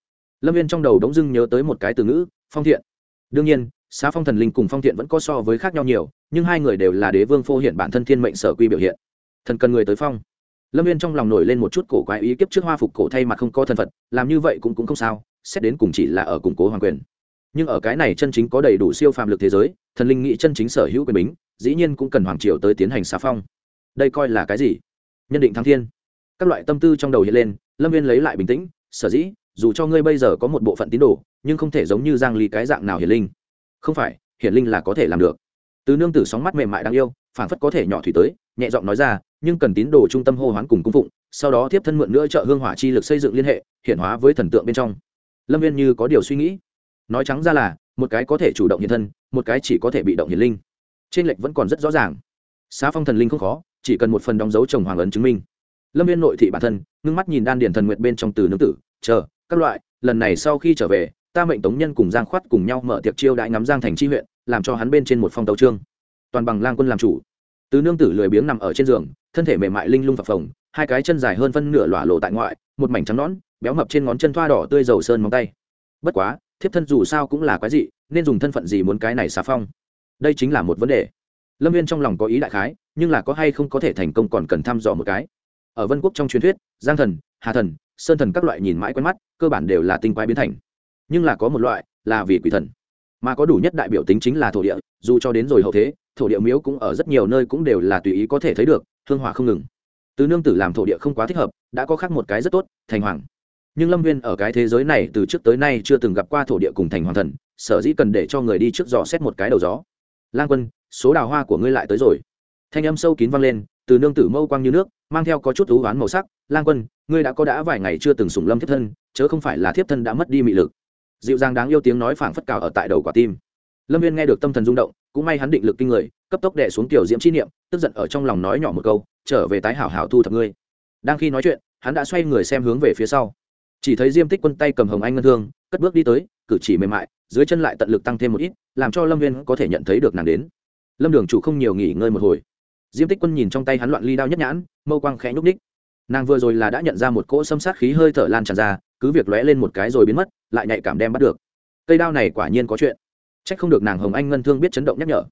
lâm viên trong đầu đống dưng nhớ tới một cái từ ngữ, phong thiện. Đương nhiên, xá phong thần linh cùng phong thiện vẫn có so với khác nhau nhiều, nhưng hai người đều là đế vương phô hiện bản thân thiên mệnh sở quy biểu hiện. Thần cần người tới phong. Lâm viên trong lòng nổi lên một chút cổ quái ý kiếp trước hoa phục cổ thay mặt không có thân phật, làm như vậy cũng cũng không sao, xét đến cùng chỉ là ở củng cố hoàng quyền. Nhưng ở cái này chân chính có đầy đủ siêu phàm lực thế giới, thần linh nghĩ chân chính sở hữu quyền bính, dĩ nhiên cũng cần hoàng triều tới tiến hành xá phong. Đây coi là cái gì? Nhân định thăng thiên. Các loại tâm tư trong đầu hiện lên, lâm viên lấy lại bình tĩnh, sở dĩ dù cho ngươi bây giờ có một bộ phận tín đồ, nhưng không thể giống như giang ly cái dạng nào hiển linh. Không phải, hiển linh là có thể làm được. Từ nương tử sóng mắt mềm mại đáng yêu phản phất có thể nhỏ thủy tới, nhẹ giọng nói ra, nhưng cần tín đồ trung tâm hô hoán cùng cung phụng, sau đó tiếp thân mượn nữa trợ hương hỏa chi lực xây dựng liên hệ hiển hóa với thần tượng bên trong. Lâm viên như có điều suy nghĩ. Nói trắng ra là, một cái có thể chủ động hiện thân, một cái chỉ có thể bị động hiển linh. Trên lệch vẫn còn rất rõ ràng. Xá phong thần linh không khó, chỉ cần một phần đóng dấu chồng hoàng ấn chứng minh. Lâm viên nội thị bản thân, ngưng mắt nhìn đan điền thần nguyện bên trong từ nương tử, chờ các loại, lần này sau khi trở về, ta mệnh tống nhân cùng giang khoát cùng nhau mở tiệc chiêu đãi ngắm giang thành chi huyện, làm cho hắn bên trên một phong tấu trương toàn bằng lang quân làm chủ. Từ nương tử lười biếng nằm ở trên giường, thân thể mềm mại linh lung phập phồng, hai cái chân dài hơn phân nửa lỏa lộ tại ngoại, một mảnh trắng nõn, béo mập trên ngón chân thoa đỏ tươi dầu sơn móng tay. Bất quá, thiếp thân dù sao cũng là quái dị, nên dùng thân phận gì muốn cái này xà phong? Đây chính là một vấn đề. Lâm viên trong lòng có ý đại khái, nhưng là có hay không có thể thành công còn cần thăm dò một cái. Ở vân quốc trong truyền thuyết, giang thần, hà thần sơn thần các loại nhìn mãi quen mắt, cơ bản đều là tinh quái biến thành. Nhưng là có một loại là vì quỷ thần. Mà có đủ nhất đại biểu tính chính là thổ địa, dù cho đến rồi hậu thế, thổ địa miếu cũng ở rất nhiều nơi cũng đều là tùy ý có thể thấy được, hương hỏa không ngừng. Từ nương tử làm thổ địa không quá thích hợp, đã có khác một cái rất tốt, thành hoàng. Nhưng lâm viên ở cái thế giới này từ trước tới nay chưa từng gặp qua thổ địa cùng thành hoàng thần, sở dĩ cần để cho người đi trước dò xét một cái đầu gió. Lang quân, số đào hoa của ngươi lại tới rồi. Thanh âm sâu kín vang lên từ nương tử mâu quang như nước, mang theo có chút thú oán màu sắc, lang quân, ngươi đã có đã vài ngày chưa từng sủng lâm thiếp thân, chớ không phải là thiếp thân đã mất đi mị lực. Dịu dàng đáng yêu tiếng nói phảng phất cào ở tại đầu quả tim. Lâm viên nghe được tâm thần rung động, cũng may hắn định lực kinh người, cấp tốc đẻ xuống tiểu diễm chi niệm, tức giận ở trong lòng nói nhỏ một câu, trở về tái hảo hảo thu thập ngươi. Đang khi nói chuyện, hắn đã xoay người xem hướng về phía sau. Chỉ thấy diêm tích quân tay cầm hồng anh ngân thương, cất bước đi tới, cử chỉ mềm mại, dưới chân lại tận lực tăng thêm một ít, làm cho lâm viên có thể nhận thấy được nàng đến. Lâm đường chủ không nhiều nghỉ ngơi một hồi diêm tích quân nhìn trong tay hắn loạn ly đao nhất nhãn, mâu quang khẽ nhúc ních nàng vừa rồi là đã nhận ra một cỗ xâm sát khí hơi thở lan tràn ra, cứ việc lóe lên một cái rồi biến mất, lại nhạy cảm đem bắt được. Cây đao này quả nhiên có chuyện. C h ắ c không được nàng hồng anh ngân thương biết chấn động nhắc nhở.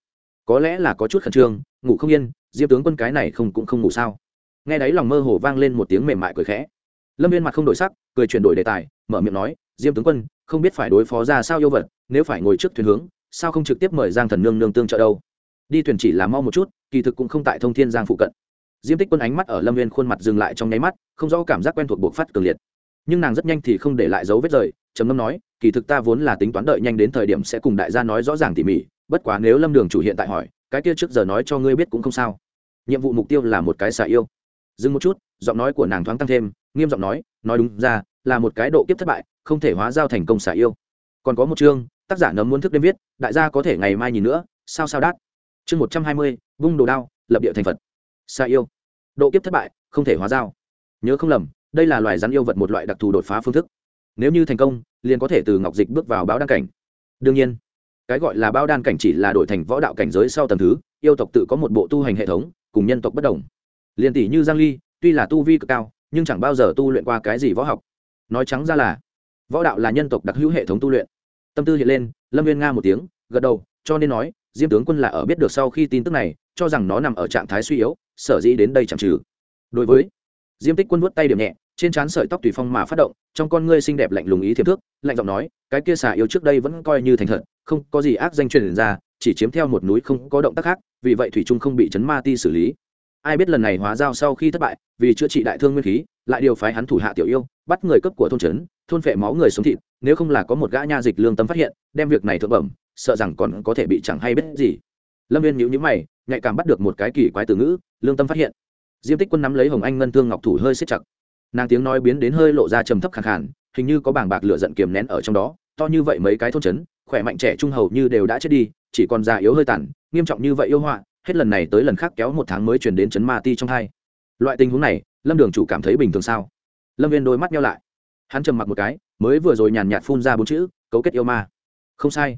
Có lẽ là có chút khẩn trương, ngủ không yên, diêm tướng quân cái này không cũng không ngủ sao? Nghe đáy lòng mơ hồ vang lên một tiếng mềm mại cười khẽ. Lâm viên mặt không đổi sắc, cười chuyển đổi đề tài, mở miệng nói, diêm tướng quân, không biết phải đối phó ra sao yêu vật, nếu phải ngồi trước thuyền hướng, sao không trực tiếp mời giang thần nương nương tương trợ đâu? Đi thuyền chỉ là mau một chút kỳ thực cũng không tại thông thiên giang phụ cận. Diêm tích quân ánh mắt ở lâm viên khuôn mặt dừng lại trong nháy mắt, không rõ cảm giác quen thuộc buộc phát cường liệt. Nhưng nàng rất nhanh thì không để lại dấu vết rời, trầm ngâm nói, kỳ thực ta vốn là tính toán đợi nhanh đến thời điểm sẽ cùng đại gia nói rõ ràng tỉ mỉ, bất quá nếu lâm đường chủ hiện tại hỏi, cái kia trước giờ nói cho ngươi biết cũng không sao. Nhiệm vụ mục tiêu là một cái xà yêu. Dừng một chút, giọng nói của nàng thoáng tăng thêm, nghiêm giọng nói nói đúng ra, là một cái độ kiếp thất bại, không thể hóa giao thành công xà yêu. Còn có một chương, tác giả nấm muốn thức đêm viết, đại gia có thể ngày mai nhìn nữa, sao sao đắt chương một trăm hai mươi, vung đồ đao, lập địa thành phật. Sa yêu. Độ kiếp thất bại, không thể hóa giao. Nhớ không lầm, đây là loài rắn yêu vật một loại đặc thù đột phá phương thức. Nếu như thành công, liền có thể từ ngọc dịch bước vào báo đan cảnh. Đương nhiên, cái gọi là bao đan cảnh chỉ là đổi thành võ đạo cảnh giới sau tầm thứ, yêu tộc tự có một bộ tu hành hệ thống, cùng nhân tộc bất đồng. Liền tỷ như giang ly, tuy là tu vi cực cao, nhưng chẳng bao giờ tu luyện qua cái gì võ học. Nói trắng ra là, võ đạo là nhân tộc đặc hữu hệ thống tu luyện. Tâm tư hiện lên, lâm viên nga một tiếng, gật đầu, cho nên nói diêm tướng quân là ở biết được sau khi tin tức này, cho rằng nó nằm ở trạng thái suy yếu, sở dĩ đến đây chẳng trừ. Đối với diêm tích quân vuốt tay điểm nhẹ, trên trán sợi tóc tùy phong mà phát động, trong con ngươi xinh đẹp lạnh lùng ý thiệp thước, lạnh giọng nói, cái kia xà yêu trước đây vẫn coi như thành thật, không có gì ác danh truyền ra, chỉ chiếm theo một núi không có động tác khác, vì vậy thủy trung không bị chấn ma ti xử lý. Ai biết lần này hóa giao sau khi thất bại, vì chữa trị đại thương nguyên khí, lại điều phái hắn thủ hạ tiểu yêu, bắt người cấp của thôn trấn, thôn phệ máu người sống thịt, nếu không là có một gã nha dịch lương tâm phát hiện, đem việc này thượng bẩm sợ rằng còn có thể bị chẳng hay biết gì. Lâm viên nhữ nhữ mày, nhạy cảm bắt được một cái kỳ quái từ ngữ, lương tâm phát hiện. Diêm tích quân nắm lấy hồng anh ngân thương ngọc thủ hơi xếp chặt. Nàng tiếng nói biến đến hơi lộ ra trầm thấp khẳng khản hình như có bảng bạc lửa giận kiềm nén ở trong đó, to như vậy mấy cái thôn trấn, khỏe mạnh trẻ trung hầu như đều đã chết đi, chỉ còn già yếu hơi tàn, nghiêm trọng như vậy yêu họa, hết lần này tới lần khác kéo một tháng mới chuyển đến chấn ma ti trong hai. Loại tình huống này, lâm đường chủ cảm thấy bình thường sao? Lâm viên đôi mắt nhau lại. Hắn trầm mặc một cái, mới vừa rồi nhàn nhạt phun ra bốn chữ, cấu kết yêu ma. Không sai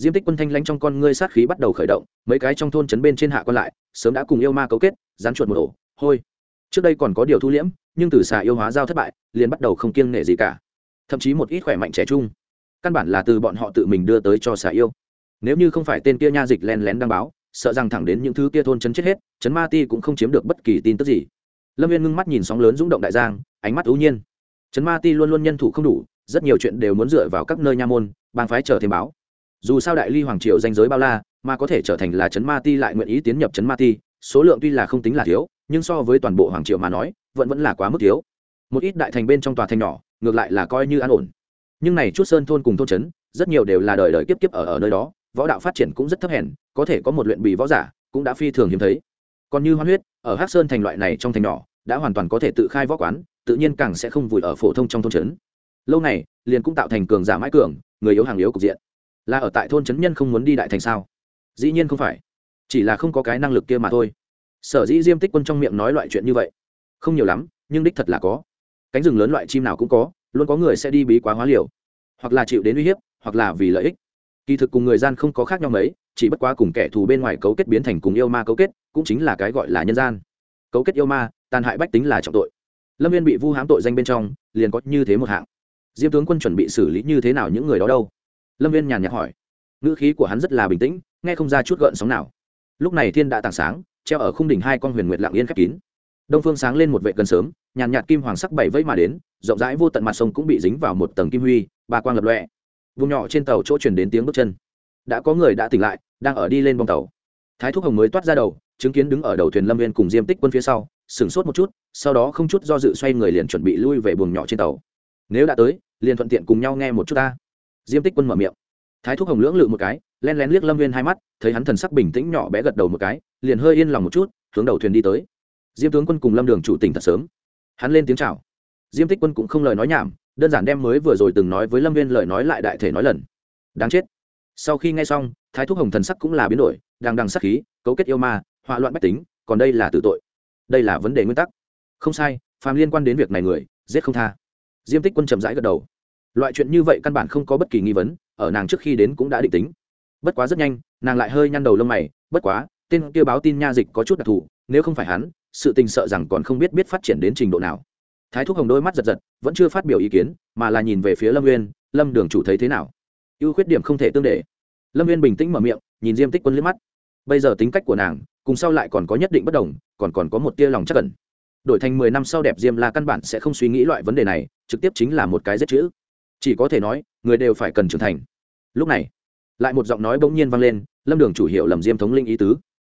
diêm tích quân thanh lãnh trong con ngươi sát khí bắt đầu khởi động, mấy cái trong thôn trấn bên trên hạ còn lại, sớm đã cùng yêu ma cấu kết rán chuột một ổ, hôi. Trước đây còn có điều thu liễm, nhưng từ xà yêu hóa giao thất bại, liền bắt đầu không kiêng nể gì cả. Thậm chí một ít khỏe mạnh trẻ trung. Căn bản là từ bọn họ tự mình đưa tới cho xà yêu. Nếu như không phải tên kia nha dịch len lén đăng báo, sợ rằng thẳng đến những thứ kia thôn chấn chết hết chấn ma ti cũng không chiếm được bất kỳ tin tức gì. Lâm viên ngưng mắt nhìn sóng lớn rung động đại giang, ánh mắt ưu nhiên. Chấn ma ti luôn luôn nhân thủ không đủ, rất nhiều chuyện đều muốn dựa vào các nơi nha môn, bang phái chờ thêm báo dù sao đại ly hoàng triều danh giới bao la, mà có thể trở thành là chấn ma ti lại nguyện ý tiến nhập chấn ma ti, số lượng tuy là không tính là thiếu, nhưng so với toàn bộ hoàng triều mà nói, vẫn vẫn là quá mức thiếu. Một ít đại thành bên trong tòa thành nhỏ, ngược lại là coi như an ổn. Nhưng này chút sơn thôn cùng thôn trấn, rất nhiều đều là đời đời kiếp kiếp ở ở nơi đó, võ đạo phát triển cũng rất thấp hèn, có thể có một luyện bì võ giả cũng đã phi thường hiếm thấy. Còn như hoan huyết, ở hắc sơn thành loại này trong thành nhỏ, đã hoàn toàn có thể tự khai võ quán, tự nhiên càng sẽ không vùi ở phổ thông trong thôn trấn. Lâu này, liền cũng tạo thành cường giả mãi cường, người yếu hàng yếu cục diện là ở tại thôn trấn nhân không muốn đi đại thành sao? Dĩ nhiên không phải. Chỉ là không có cái năng lực kia mà thôi. Sở dĩ diêm tích quân trong miệng nói loại chuyện như vậy, không nhiều lắm, nhưng đích thật là có. Cánh rừng lớn loại chim nào cũng có, luôn có người sẽ đi bí quá hóa liều, hoặc là chịu đến uy hiếp, hoặc là vì lợi ích. Kỳ thực cùng người gian không có khác nhau mấy, chỉ bất quá cùng kẻ thù bên ngoài cấu kết biến thành cùng yêu ma cấu kết, cũng chính là cái gọi là nhân gian. Cấu kết yêu ma, tàn hại bách tính là trọng tội. Lâm viên bị vu hãm tội danh bên trong, liền có như thế một hạng. Diêm tướng quân chuẩn bị xử lý như thế nào những người đó đâu? Lâm viên nhàn nhạt hỏi. Ngữ khí của hắn rất là bình tĩnh, nghe không ra chút gợn sóng nào. Lúc này thiên đã tảng sáng, treo ở khung đỉnh hai con huyền nguyệt lạng yên khép kín. Đông phương sáng lên một vệ gần sớm, nhàn nhạt kim hoàng sắc bảy vẫy mà đến, rộng rãi vô tận mặt sông cũng bị dính vào một tầng kim huy, ba quang lập lọe vùng nhỏ trên tàu chỗ chuyển đến tiếng bước chân. Đã có người đã tỉnh lại, đang ở đi lên bong tàu. Thái thúc hồng mới toát ra đầu, chứng kiến đứng ở đầu thuyền lâm viên cùng diêm tích quân phía sau, sửng sốt một chút, sau đó không chút do dự xoay người liền chuẩn bị lui về buồng nhỏ trên tàu. Nếu đã tới, liền thuận tiện cùng nhau nghe một chút ta diêm tích quân mở miệng. Thái thúc hồng lưỡng lự một cái, len lén liếc lâm viên hai mắt, thấy hắn thần sắc bình tĩnh nhỏ bé gật đầu một cái, liền hơi yên lòng một chút, hướng đầu thuyền đi tới. Diêm tướng quân cùng lâm đường chủ tỉnh thật sớm. Hắn lên tiếng chào. Diêm tích quân cũng không lời nói nhảm, đơn giản đem mới vừa rồi từng nói với lâm viên lời nói lại đại thể nói lần. Đáng chết. Sau khi nghe xong, thái thúc hồng thần sắc cũng là biến đổi đang đằng sắc khí, cấu kết yêu ma họa loạn bách tính, còn đây là tự tội. Đây là vấn đề nguyên tắc. Không sai, phàm liên quan đến việc này người, giết không tha. Diêm tích quân chậm rãi gật đầu loại chuyện như vậy căn bản không có bất kỳ nghi vấn, ở nàng trước khi đến cũng đã định tính. Bất quá rất nhanh, nàng lại hơi nhăn đầu lông mày, bất quá, tên kia báo tin nha dịch có chút đặc thù, nếu không phải hắn, sự tình sợ rằng còn không biết biết phát triển đến trình độ nào. Thái thúc hồng đôi mắt giật giật, vẫn chưa phát biểu ý kiến, mà là nhìn về phía lâm nguyên lâm đường chủ thấy thế nào? Ưu khuyết điểm không thể tương để. Lâm Nguyên bình tĩnh mở miệng, nhìn diêm tích quân liếc mắt. Bây giờ tính cách của nàng, cùng sau lại còn có nhất định bất đồng, còn còn có một tia lòng chắc cẩn đổi thành mười năm sau đẹp diêm la căn bản sẽ không suy nghĩ loại vấn đề này, trực tiếp chính là một cái giết chữ chỉ có thể nói, người đều phải cần trưởng thành. Lúc này, lại một giọng nói bỗng nhiên vang lên, lâm đường chủ hiệu lầm diêm thống linh ý tứ.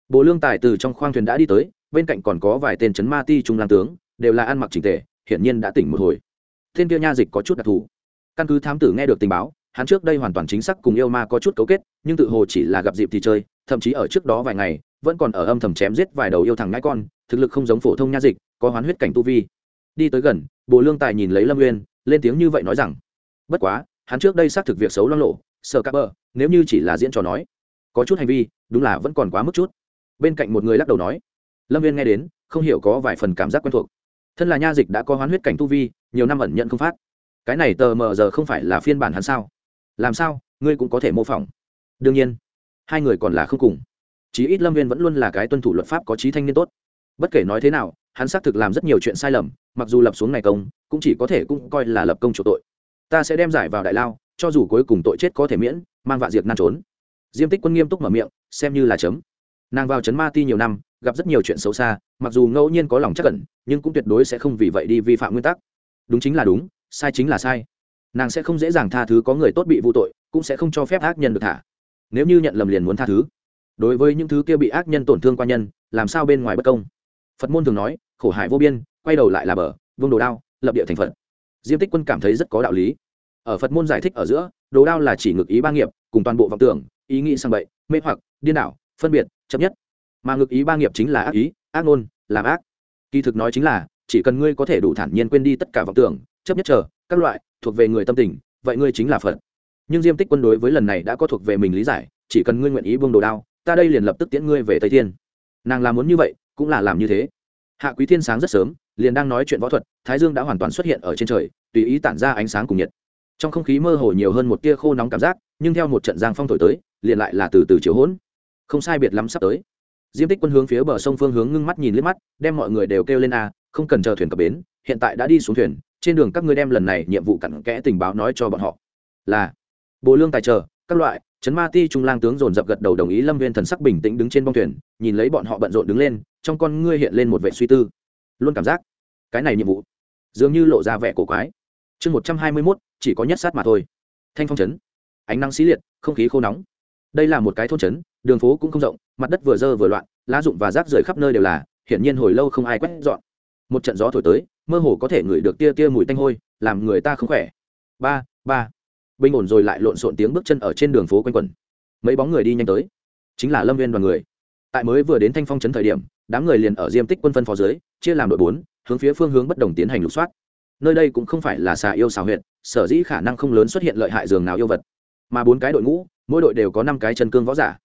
Bộ lương tài từ trong khoang thuyền đã đi tới, bên cạnh còn có vài tên c ma ti trung lan tướng, đều là ăn mặc trình tề, hiển nhiên đã tỉnh một hồi. Thiên kia nha dịch có chút đặc thù. Căn cứ thám tử nghe được tình báo, hắn trước đây hoàn toàn chính xác cùng yêu ma có chút cấu kết, nhưng tự hồ chỉ là gặp dịp thì chơi, thậm chí ở trước đó vài ngày, vẫn còn ở âm thầm chém giết vài đầu yêu thằng ngãi con, thực lực không giống phổ thông nha dịch, có hoán huyết cảnh tu vi. Đi tới gần bộ lương tài nhìn lấy lâm uyên, lên tiếng như vậy nói rằng bất quá, hắn trước đây xác thực việc xấu lo lộ, sợ cá bờ, nếu như chỉ là diễn trò nói, có chút hành vi, đúng là vẫn còn quá mức chút. Bên cạnh một người lắc đầu nói, lâm viên nghe đến, không hiểu có vài phần cảm giác quen thuộc. Thân là nha dịch đã có hoán huyết cảnh tu vi, nhiều năm ẩn nhận không phát. Cái này tờ mờ giờ không phải là phiên bản hắn sao? Làm sao, ngươi cũng có thể mô phỏng? Đương nhiên, hai người còn là không cùng. Chí ít lâm viên vẫn luôn là cái tuân thủ luật pháp có trí thanh niên tốt. Bất kể nói thế nào, hắn xác thực làm rất nhiều chuyện sai lầm, mặc dù lập xuống này công, cũng chỉ có thể cũng coi là lập công chủ tội ta sẽ đem giải vào đại lao, cho dù cuối cùng tội chết có thể miễn, mang vạ diệt nan trốn. Diêm tích quân nghiêm túc mở miệng, xem như là chấm. Nàng vào trấn ma ti nhiều năm, gặp rất nhiều chuyện xấu xa, mặc dù ngẫu nhiên có lòng chắc cẩn nhưng cũng tuyệt đối sẽ không vì vậy đi vi phạm nguyên tắc. Đúng chính là đúng, sai chính là sai. Nàng sẽ không dễ dàng tha thứ có người tốt bị vụ tội, cũng sẽ không cho phép ác nhân được thả. Nếu như nhận lầm liền muốn tha thứ. Đối với những thứ kia bị ác nhân tổn thương qua nhân, làm sao bên ngoài bất công? Phật môn thường nói, khổ hại vô biên, quay đầu lại là bờ, vương đồ đao, lập địa thành phật diêm tích quân cảm thấy rất có đạo lý. Ở phật môn giải thích ở giữa, đồ đao là chỉ ngực ý ba nghiệp, cùng toàn bộ vọng tưởng, ý nghĩ sang bậy, mê hoặc, điên đảo, phân biệt, chấp nhất. Mà ngực ý ba nghiệp chính là ác ý, ác ngôn, làm ác. Kỳ thực nói chính là, chỉ cần ngươi có thể đủ thản nhiên quên đi tất cả vọng tưởng, chấp nhất chờ, các loại, thuộc về người tâm tình, vậy ngươi chính là phật. Nhưng diêm tích quân đối với lần này đã có thuộc về mình lý giải, chỉ cần ngươi nguyện ý buông đồ đao, ta đây liền lập tức tiễn ngươi về tây thiên. Nàng làm muốn như vậy, cũng là làm như thế. Hạ quý thiên sáng rất sớm liền đang nói chuyện võ thuật, thái dương đã hoàn toàn xuất hiện ở trên trời, tùy ý tản ra ánh sáng cùng nhiệt. Trong không khí mơ hồ nhiều hơn một tia khô nóng cảm giác, nhưng theo một trận giang phong thổi tới, liền lại là từ từ chiều hỗn. Không sai biệt lắm sắp tới. Diêm tích quân hướng phía bờ sông phương hướng ngưng mắt nhìn liếc mắt, đem mọi người đều kêu lên a, không cần chờ thuyền cập bến, hiện tại đã đi xuống thuyền, trên đường các ngươi đem lần này nhiệm vụ cặn kẽ tình báo nói cho bọn họ. Là. Bộ lương tài trợ các loại, trấn ma ti trung lang tướng dồn dập gật đầu đồng ý lâm viên thần sắc bình tĩnh đứng trên bong thuyền, nhìn lấy bọn họ bận rộn đứng lên, trong con ngươi hiện lên một vệ suy tư. Luôn cảm giác cái này nhiệm vụ dường như lộ ra vẻ cổ quái chương một trăm hai mươi mốt chỉ có nhất sát mà thôi thanh phong trấn ánh nắng xí liệt không khí khô nóng đây là một cái thôn trấn đường phố cũng không rộng mặt đất vừa dơ vừa loạn lá rụng và rác rưởi khắp nơi đều là hiển nhiên hồi lâu không ai quét dọn một trận gió thổi tới mơ hồ có thể ngửi được tia tia mùi tanh hôi làm người ta không khỏe ba ba bình ổn rồi lại lộn xộn tiếng bước chân ở trên đường phố quanh quẩn mấy bóng người đi nhanh tới chính là lâm viên đoàn người tại mới vừa đến thanh phong trấn thời điểm đám người liền ở diêm tích quân phân phó dưới chia làm đội bốn hướng phía phương hướng bất đồng tiến hành lục soát. Nơi đây cũng không phải là xà yêu xào huyện sở dĩ khả năng không lớn xuất hiện lợi hại dường nào yêu vật. Mà bốn cái đội ngũ, mỗi đội đều có năm cái chân cương võ giả.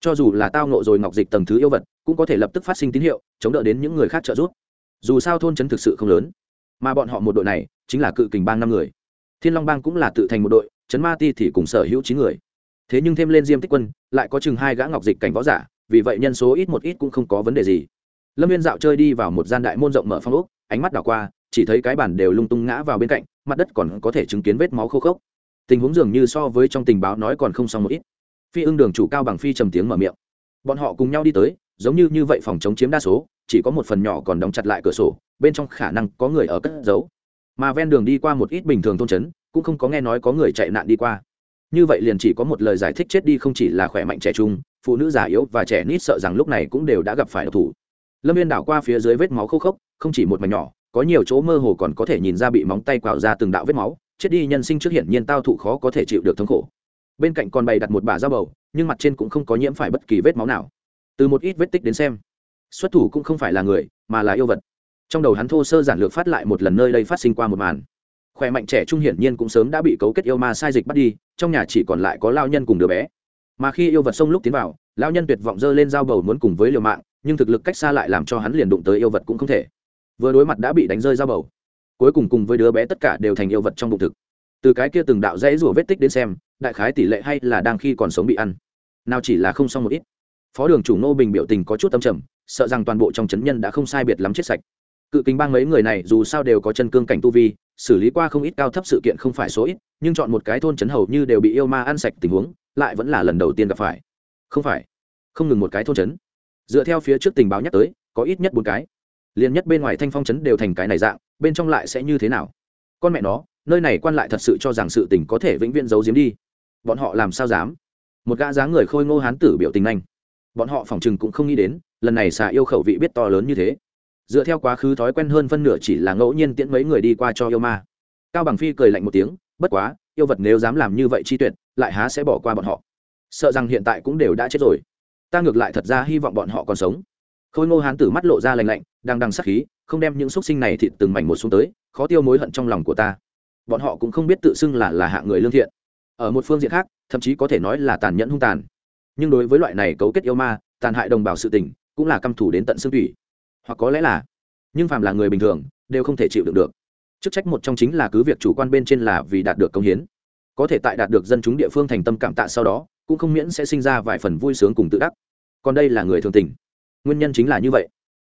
Cho dù là tao nộ rồi ngọc dịch tầng thứ yêu vật, cũng có thể lập tức phát sinh tín hiệu, chống đỡ đến những người khác trợ giúp. Dù sao thôn trấn thực sự không lớn, mà bọn họ một đội này, chính là cự kình bang năm người. Thiên long bang cũng là tự thành một đội, trấn ma ti thì cùng sở hữu chín người. Thế nhưng thêm lên diêm tích quân, lại có chừng hai gã ngọc dịch cảnh võ giả, vì vậy nhân số ít một ít cũng không có vấn đề gì lâm viên dạo chơi đi vào một gian đại môn rộng mở phong ốc, ánh mắt đảo qua, chỉ thấy cái bản đều lung tung ngã vào bên cạnh, mặt đất còn có thể chứng kiến vết máu khô khốc. Tình huống dường như so với trong tình báo nói còn không xong một ít. Phi ưng đường chủ cao bằng phi trầm tiếng mở miệng. Bọn họ cùng nhau đi tới, giống như như vậy phòng chống chiếm đa số, chỉ có một phần nhỏ còn đóng chặt lại cửa sổ, bên trong khả năng có người ở cất giấu. Mà ven đường đi qua một ít bình thường thôn trấn, cũng không có nghe nói có người chạy nạn đi qua. Như vậy liền chỉ có một lời giải thích chết đi không chỉ là khỏe mạnh trẻ trung, phụ nữ già yếu và trẻ nít sợ rằng lúc này cũng đều đã gặp phải độc thủ lâm viên đảo qua phía dưới vết máu khô khốc, không chỉ một mảnh nhỏ, có nhiều chỗ mơ hồ còn có thể nhìn ra bị móng tay quào ra từng đạo vết máu, chết đi nhân sinh trước hiển nhiên tao thụ khó có thể chịu được thống khổ. Bên cạnh còn bày đặt một bả dao bầu, nhưng mặt trên cũng không có nhiễm phải bất kỳ vết máu nào. Từ một ít vết tích đến xem, xuất thủ cũng không phải là người, mà là yêu vật. Trong đầu hắn thô sơ giản lược phát lại một lần nơi đây phát sinh qua một màn. Khỏe mạnh trẻ trung hiển nhiên cũng sớm đã bị cấu kết yêu ma sai dịch bắt đi, trong nhà chỉ còn lại có lao nhân cùng đứa bé mà khi yêu vật xông lúc tiến vào, lão nhân tuyệt vọng dơ lên dao bầu muốn cùng với liều mạng, nhưng thực lực cách xa lại làm cho hắn liền đụng tới yêu vật cũng không thể. Vừa đối mặt đã bị đánh rơi dao bầu. Cuối cùng cùng với đứa bé tất cả đều thành yêu vật trong bụng thực. Từ cái kia từng đạo dãy rủa vết tích đến xem, đại khái tỷ lệ hay là đang khi còn sống bị ăn. Nào chỉ là không xong một ít. Phó đường chủ nô bình biểu tình có chút tâm trầm, sợ rằng toàn bộ trong chấn nhân đã không sai biệt lắm chết sạch. Cự kính bang mấy người này dù sao đều có chân cương cảnh tu vi, xử lý qua không ít cao thấp sự kiện không phải số ít, nhưng chọn một cái thôn chấn hầu như đều bị yêu ma ăn sạch tình huống lại vẫn là lần đầu tiên gặp phải. Không phải. Không ngừng một cái thôn trấn, dựa theo phía trước tình báo nhắc tới có ít nhất bốn cái. Liền nhất bên ngoài thanh phong trấn đều thành cái này dạng bên trong lại sẽ như thế nào? Con mẹ nó nơi này quan lại thật sự cho rằng sự tình có thể vĩnh viễn giấu giếm đi. Bọn họ làm sao dám? Một gã dáng người khôi ngô hán tử biểu tình anh. Bọn họ phỏng chừng cũng không nghĩ đến lần này xà yêu khẩu vị biết to lớn như thế. Dựa theo quá khứ thói quen hơn phân nửa chỉ là ngẫu nhiên tiễn mấy người đi qua cho yêu ma. Cao bằng phi cười lạnh một tiếng bất quá yêu vật nếu dám làm như vậy chi tuyệt, lại há sẽ bỏ qua bọn họ. Sợ rằng hiện tại cũng đều đã chết rồi. Ta ngược lại thật ra hy vọng bọn họ còn sống. Khôi ngô hán tử mắt lộ ra lành lạnh, đang đằng sắc khí, không đem những xúc sinh này thịt từng mảnh một xuống tới, khó tiêu mối hận trong lòng của ta. Bọn họ cũng không biết tự xưng là là hạng người lương thiện. Ở một phương diện khác, thậm chí có thể nói là tàn nhẫn hung tàn. Nhưng đối với loại này cấu kết yêu ma, tàn hại đồng bào sự tình, cũng là căm thủ đến tận xương thủy hoặc có lẽ là, nhưng phàm là người bình thường, đều không thể chịu được được chức trách một trong chính là cứ việc chủ quan bên trên là vì đạt được công hiến. Có thể tại đạt được dân chúng địa phương thành tâm cảm tạ sau đó, cũng không miễn sẽ sinh ra vài phần vui sướng cùng tự đắc. Còn đây là người thường tình. Nguyên nhân chính là như vậy.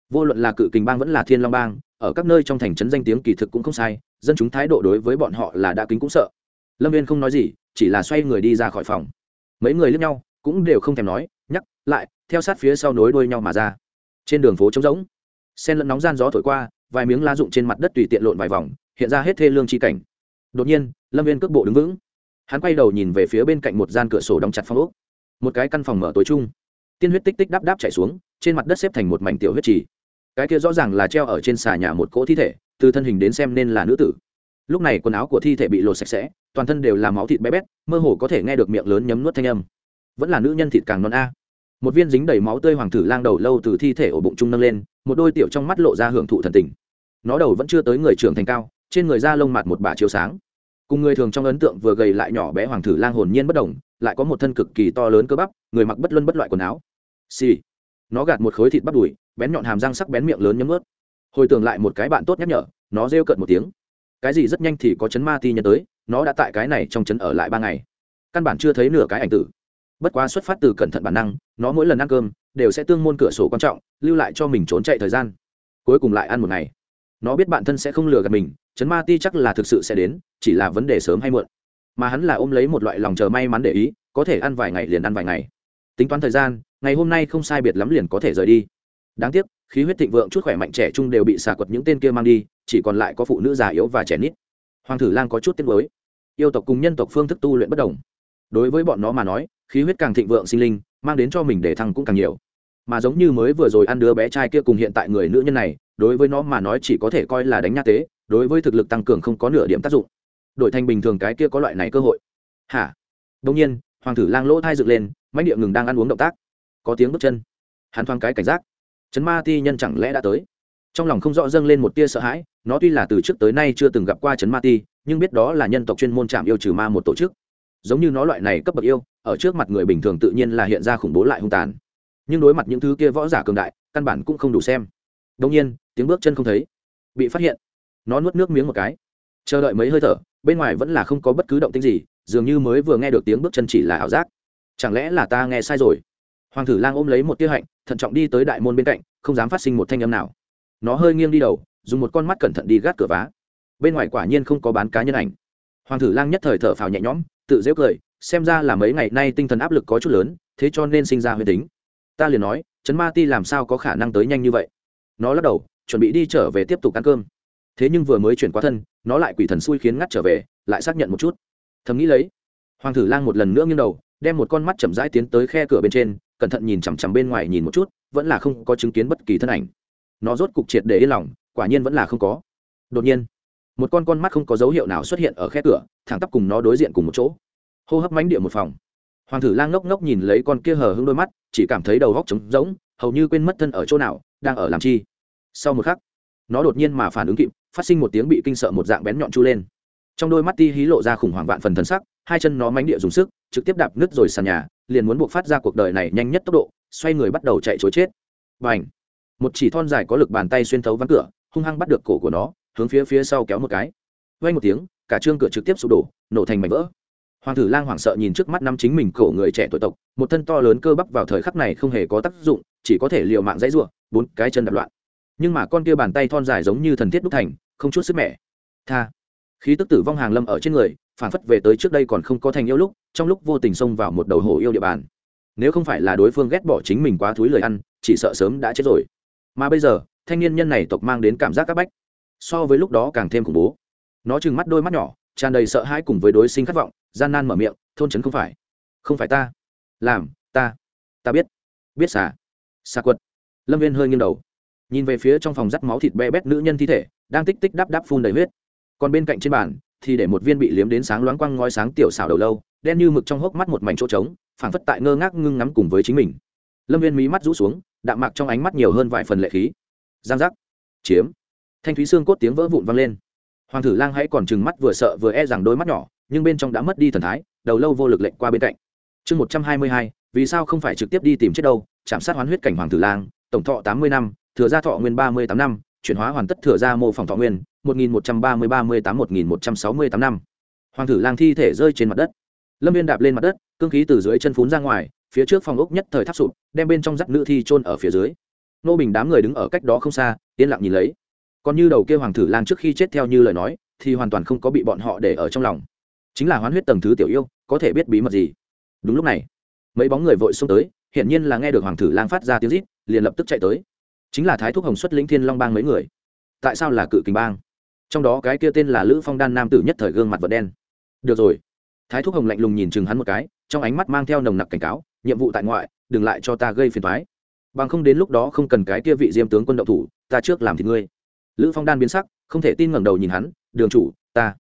Vô luận là cự kình bang vẫn là thiên long bang, ở các nơi trong thành trấn danh tiếng kỳ thực cũng không sai, dân chúng thái độ đối với bọn họ là đã kính cũng sợ. Lâm viên không nói gì, chỉ là xoay người đi ra khỏi phòng. Mấy người lướt nhau, cũng đều không thèm nói, nhắc lại, theo sát phía sau nối đuôi nhau mà ra. Trên đường phố trống rỗng, sen lẫn nóng gian gió thổi qua, vài miếng lá rụng trên mặt đất tùy tiện lộn vài vòng hiện ra hết thê lương chi cảnh. Đột nhiên, lâm viên cước bộ đứng vững. Hắn quay đầu nhìn về phía bên cạnh một gian cửa sổ đóng chặt phong ốc. Một cái căn phòng mở tối chung. Tiên huyết tích tích đáp đáp chạy xuống, trên mặt đất xếp thành một mảnh tiểu huyết trì. Cái kia rõ ràng là treo ở trên xà nhà một cỗ thi thể, từ thân hình đến xem nên là nữ tử. Lúc này quần áo của thi thể bị lột sạch sẽ, toàn thân đều là máu thịt bé bét, mơ hồ có thể nghe được miệng lớn nhấm nuốt thanh âm. Vẫn là nữ nhân thịt càng non a. Một viên dính đầy máu tươi hoàng tử lang đầu lâu từ thi thể ổ bụng trung nâng lên, một đôi tiểu trong mắt lộ ra hưởng thụ thần tình. Nó đầu vẫn chưa tới người trưởng thành cao trên người da lông mặt một bà chiếu sáng. Cùng người thường trong ấn tượng vừa gầy lại nhỏ bé hoàng tử lang hồn nhiên bất đồng lại có một thân cực kỳ to lớn cơ bắp, người mặc bất luân bất loại quần áo. Xì、sì. nó gạt một khối thịt bắp đùi, bén nhọn hàm răng sắc bén miệng lớn nhấm ướt. Hồi tưởng lại một cái bạn tốt nhắc nhở, nó rêu cợt một tiếng. Cái gì rất nhanh thì có chấn ma ti nhân tới, nó đã tại cái này trong chấn ở lại ba ngày. Căn bản chưa thấy nửa cái ảnh tử. Bất quá xuất phát từ cẩn thận bản năng, nó mỗi lần ăn cơm, đều sẽ tương môn cửa sổ quan trọng, lưu lại cho mình trốn chạy thời gian. Cuối cùng lại ăn một ngày nó biết bản thân sẽ không lừa gạt mình chấn ma ti chắc là thực sự sẽ đến, chỉ là vấn đề sớm hay muộn. Mà hắn là ôm lấy một loại lòng chờ may mắn để ý, có thể ăn vài ngày liền ăn vài ngày. Tính toán thời gian, ngày hôm nay không sai biệt lắm liền có thể rời đi. Đáng tiếc, khí huyết thịnh vượng chút khỏe mạnh trẻ trung đều bị xà quật những tên kia mang đi, chỉ còn lại có phụ nữ già yếu và trẻ nít. Hoàng thử lang có chút tiếng mới yêu tộc cùng nhân tộc phương thức tu luyện bất đồng. Đối với bọn nó mà nói, khí huyết càng thịnh vượng sinh linh, mang đến cho mình để thăng cũng càng nhiều. Mà giống như mới vừa rồi ăn đứa bé trai kia cùng hiện tại người nữ nhân này đối với nó mà nói chỉ có thể coi là đánh nhát tế, đối với thực lực tăng cường không có nửa điểm tác dụng. Đổi thành bình thường cái kia có loại này cơ hội. Hả? Đông nhiên, hoàng thử lang lỗ thai dựng lên, mãnh địa ngừng đang ăn uống động tác. Có tiếng bước chân. Hắn thoáng cái cảnh giác. Chấn ma ti nhân chẳng lẽ đã tới? Trong lòng không rõ dâng lên một tia sợ hãi, nó tuy là từ trước tới nay chưa từng gặp qua chấn ma ti, nhưng biết đó là nhân tộc chuyên môn chạm yêu trừ ma một tổ chức. Giống như nó loại này cấp bậc yêu, ở trước mặt người bình thường tự nhiên là hiện ra khủng bố lại hung tàn. Nhưng đối mặt những thứ kia võ giả cường đại, căn bản cũng không đủ xem. Đông nhiên tiếng bước chân không thấy, bị phát hiện. Nó nuốt nước miếng một cái. Chờ đợi mấy hơi thở, bên ngoài vẫn là không có bất cứ động tĩnh gì, dường như mới vừa nghe được tiếng bước chân chỉ là ảo giác. Chẳng lẽ là ta nghe sai rồi? Hoàng thử lang ôm lấy một tia hạnh, thận trọng đi tới đại môn bên cạnh, không dám phát sinh một thanh âm nào. Nó hơi nghiêng đi đầu, dùng một con mắt cẩn thận đi gác cửa vá. Bên ngoài quả nhiên không có bán cá nhân ảnh. Hoàng thử lang nhất thời thở phào nhẹ nhõm, tự dễ cười, xem ra là mấy ngày nay tinh thần áp lực có chút lớn, thế cho nên sinh ra huyền tính. Ta liền nói, chấn ma ti làm sao có khả năng tới nhanh như vậy? Nó lắc đầu chuẩn bị đi trở về tiếp tục ăn cơm. Thế nhưng vừa mới chuyển qua thân, nó lại quỷ thần xui khiến ngắt trở về, lại xác nhận một chút. Thầm nghĩ lấy, hoàng thử lang một lần nữa nghiêng đầu, đem một con mắt chậm rãi tiến tới khe cửa bên trên, cẩn thận nhìn chằm chằm bên ngoài nhìn một chút, vẫn là không có chứng kiến bất kỳ thân ảnh. Nó rốt cục triệt để yên lòng, quả nhiên vẫn là không có. Đột nhiên, một con con mắt không có dấu hiệu nào xuất hiện ở khe cửa, thẳng tắp cùng nó đối diện cùng một chỗ. Hô hấp mánh địa một phòng. Hoàng thử lang ngốc ngốc nhìn lấy con kia hờ hưng đôi mắt, chỉ cảm thấy đầu góc trống rỗng, hầu như quên mất thân ở chỗ nào, đang ở làm chi sau một khắc, nó đột nhiên mà phản ứng kịp, phát sinh một tiếng bị kinh sợ một dạng bén nhọn chu lên. Trong đôi mắt ti hí lộ ra khủng hoảng vạn phần thần sắc, hai chân nó mánh địa dùng sức, trực tiếp đạp nứt rồi sàn nhà, liền muốn buộc phát ra cuộc đời này nhanh nhất tốc độ, xoay người bắt đầu chạy chối chết. Và h một chỉ thon dài có lực bàn tay xuyên thấu ván cửa, hung hăng bắt được cổ của nó, hướng phía phía sau kéo một cái. Vay một tiếng, cả trương cửa trực tiếp sụp đổ, nổ thành mảnh vỡ. Hoàng thử lang hoảng sợ nhìn trước mắt năm chính mình cổ người trẻ tuổi tộc, một thân to lớn cơ bắp vào thời khắc này không hề có tác dụng, chỉ có thể liều mạng dãy ruộng bốn cái chân đập loạn nhưng mà con kia bàn tay thon dài giống như thần thiết đúc thành, không chút sức mẻ. Tha. Khí tức tử vong hàng lâm ở trên người, phản phất về tới trước đây còn không có thành yêu lúc, trong lúc vô tình xông vào một đầu hổ yêu địa bàn. Nếu không phải là đối phương ghét bỏ chính mình quá thúi lời ăn, chỉ sợ sớm đã chết rồi. Mà bây giờ, thanh niên nhân này tộc mang đến cảm giác c áp bách. So với lúc đó càng thêm khủng bố. Nó trừng mắt đôi mắt nhỏ, tràn đầy sợ hãi cùng với đối sinh khát vọng, gian nan mở miệng, thôn trấn không phải. Không phải ta. Làm, ta. Ta biết. Biết xả xà quật. Lâm viên hơi nghiêng đầu nhìn về phía trong phòng rắt máu thịt be bét nữ nhân thi thể, đang tích tích đắp đắp phun đầy huyết. Còn bên cạnh trên bàn, thì để một viên bị liếm đến sáng loáng quăng ngói sáng tiểu xảo đầu lâu, đen như mực trong hốc mắt một mảnh chỗ trống, phảng phất tại ngơ ngác ngưng ngắm cùng với chính mình. Lâm viên mí mắt rũ xuống, đạm mạc trong ánh mắt nhiều hơn vài phần lệ khí. Giang giác. Chiếm. Thanh thúy xương cốt tiếng vỡ vụn vang lên. Hoàng thử lang hãy còn chừng mắt vừa sợ vừa e rằng đôi mắt nhỏ, nhưng bên trong đã mất đi thần thái, đầu lâu vô lực lệnh qua bên cạnh. Chương một trăm hai mươi hai, vì sao không phải trực tiếp đi tìm chết đâu, chạm sát hoán huyết cảnh hoàng tử lang, tổng thọ tám mươi năm thừa gia thọ nguyên ba mươi tám năm, chuyển hóa hoàn tất thừa gia mô phỏng thọ nguyên, một nghìn một trăm ba mươi ba mươi tám một nghìn một trăm sáu mươi tám năm. Hoàng tử lang thi thể rơi trên mặt đất. Lâm viên đạp lên mặt đất, cương khí từ dưới chân phún ra ngoài, phía trước phòng ốc nhất thời tháp sụp, đem bên trong rắc nữ thi trôn ở phía dưới. Nô bình đám người đứng ở cách đó không xa, yên lặng nhìn lấy. Còn như đầu kia hoàng tử lang trước khi chết theo như lời nói, thì hoàn toàn không có bị bọn họ để ở trong lòng. Chính là hoán huyết tầng thứ tiểu yêu, có thể biết bí mật gì? Đúng lúc này, mấy bóng người vội xông tới, hiển nhiên là nghe được hoàng tử lang phát ra tiếng rít, liền lập tức chạy tới chính là thái thúc hồng xuất lĩnh thiên long bang mấy người. Tại sao là cự kình bang? Trong đó cái kia tên là lữ phong đan nam tử nhất thời gương mặt vật đen. Được rồi. Thái thúc hồng lạnh lùng nhìn chừng hắn một cái, trong ánh mắt mang theo nồng nặc cảnh cáo, nhiệm vụ tại ngoại, đừng lại cho ta gây phiền thoái bằng không đến lúc đó không cần cái kia vị diêm tướng quân đậu thủ, ta trước làm thì ngươi. Lữ phong đan biến sắc, không thể tin ngẩng đầu nhìn hắn, đường chủ, ta.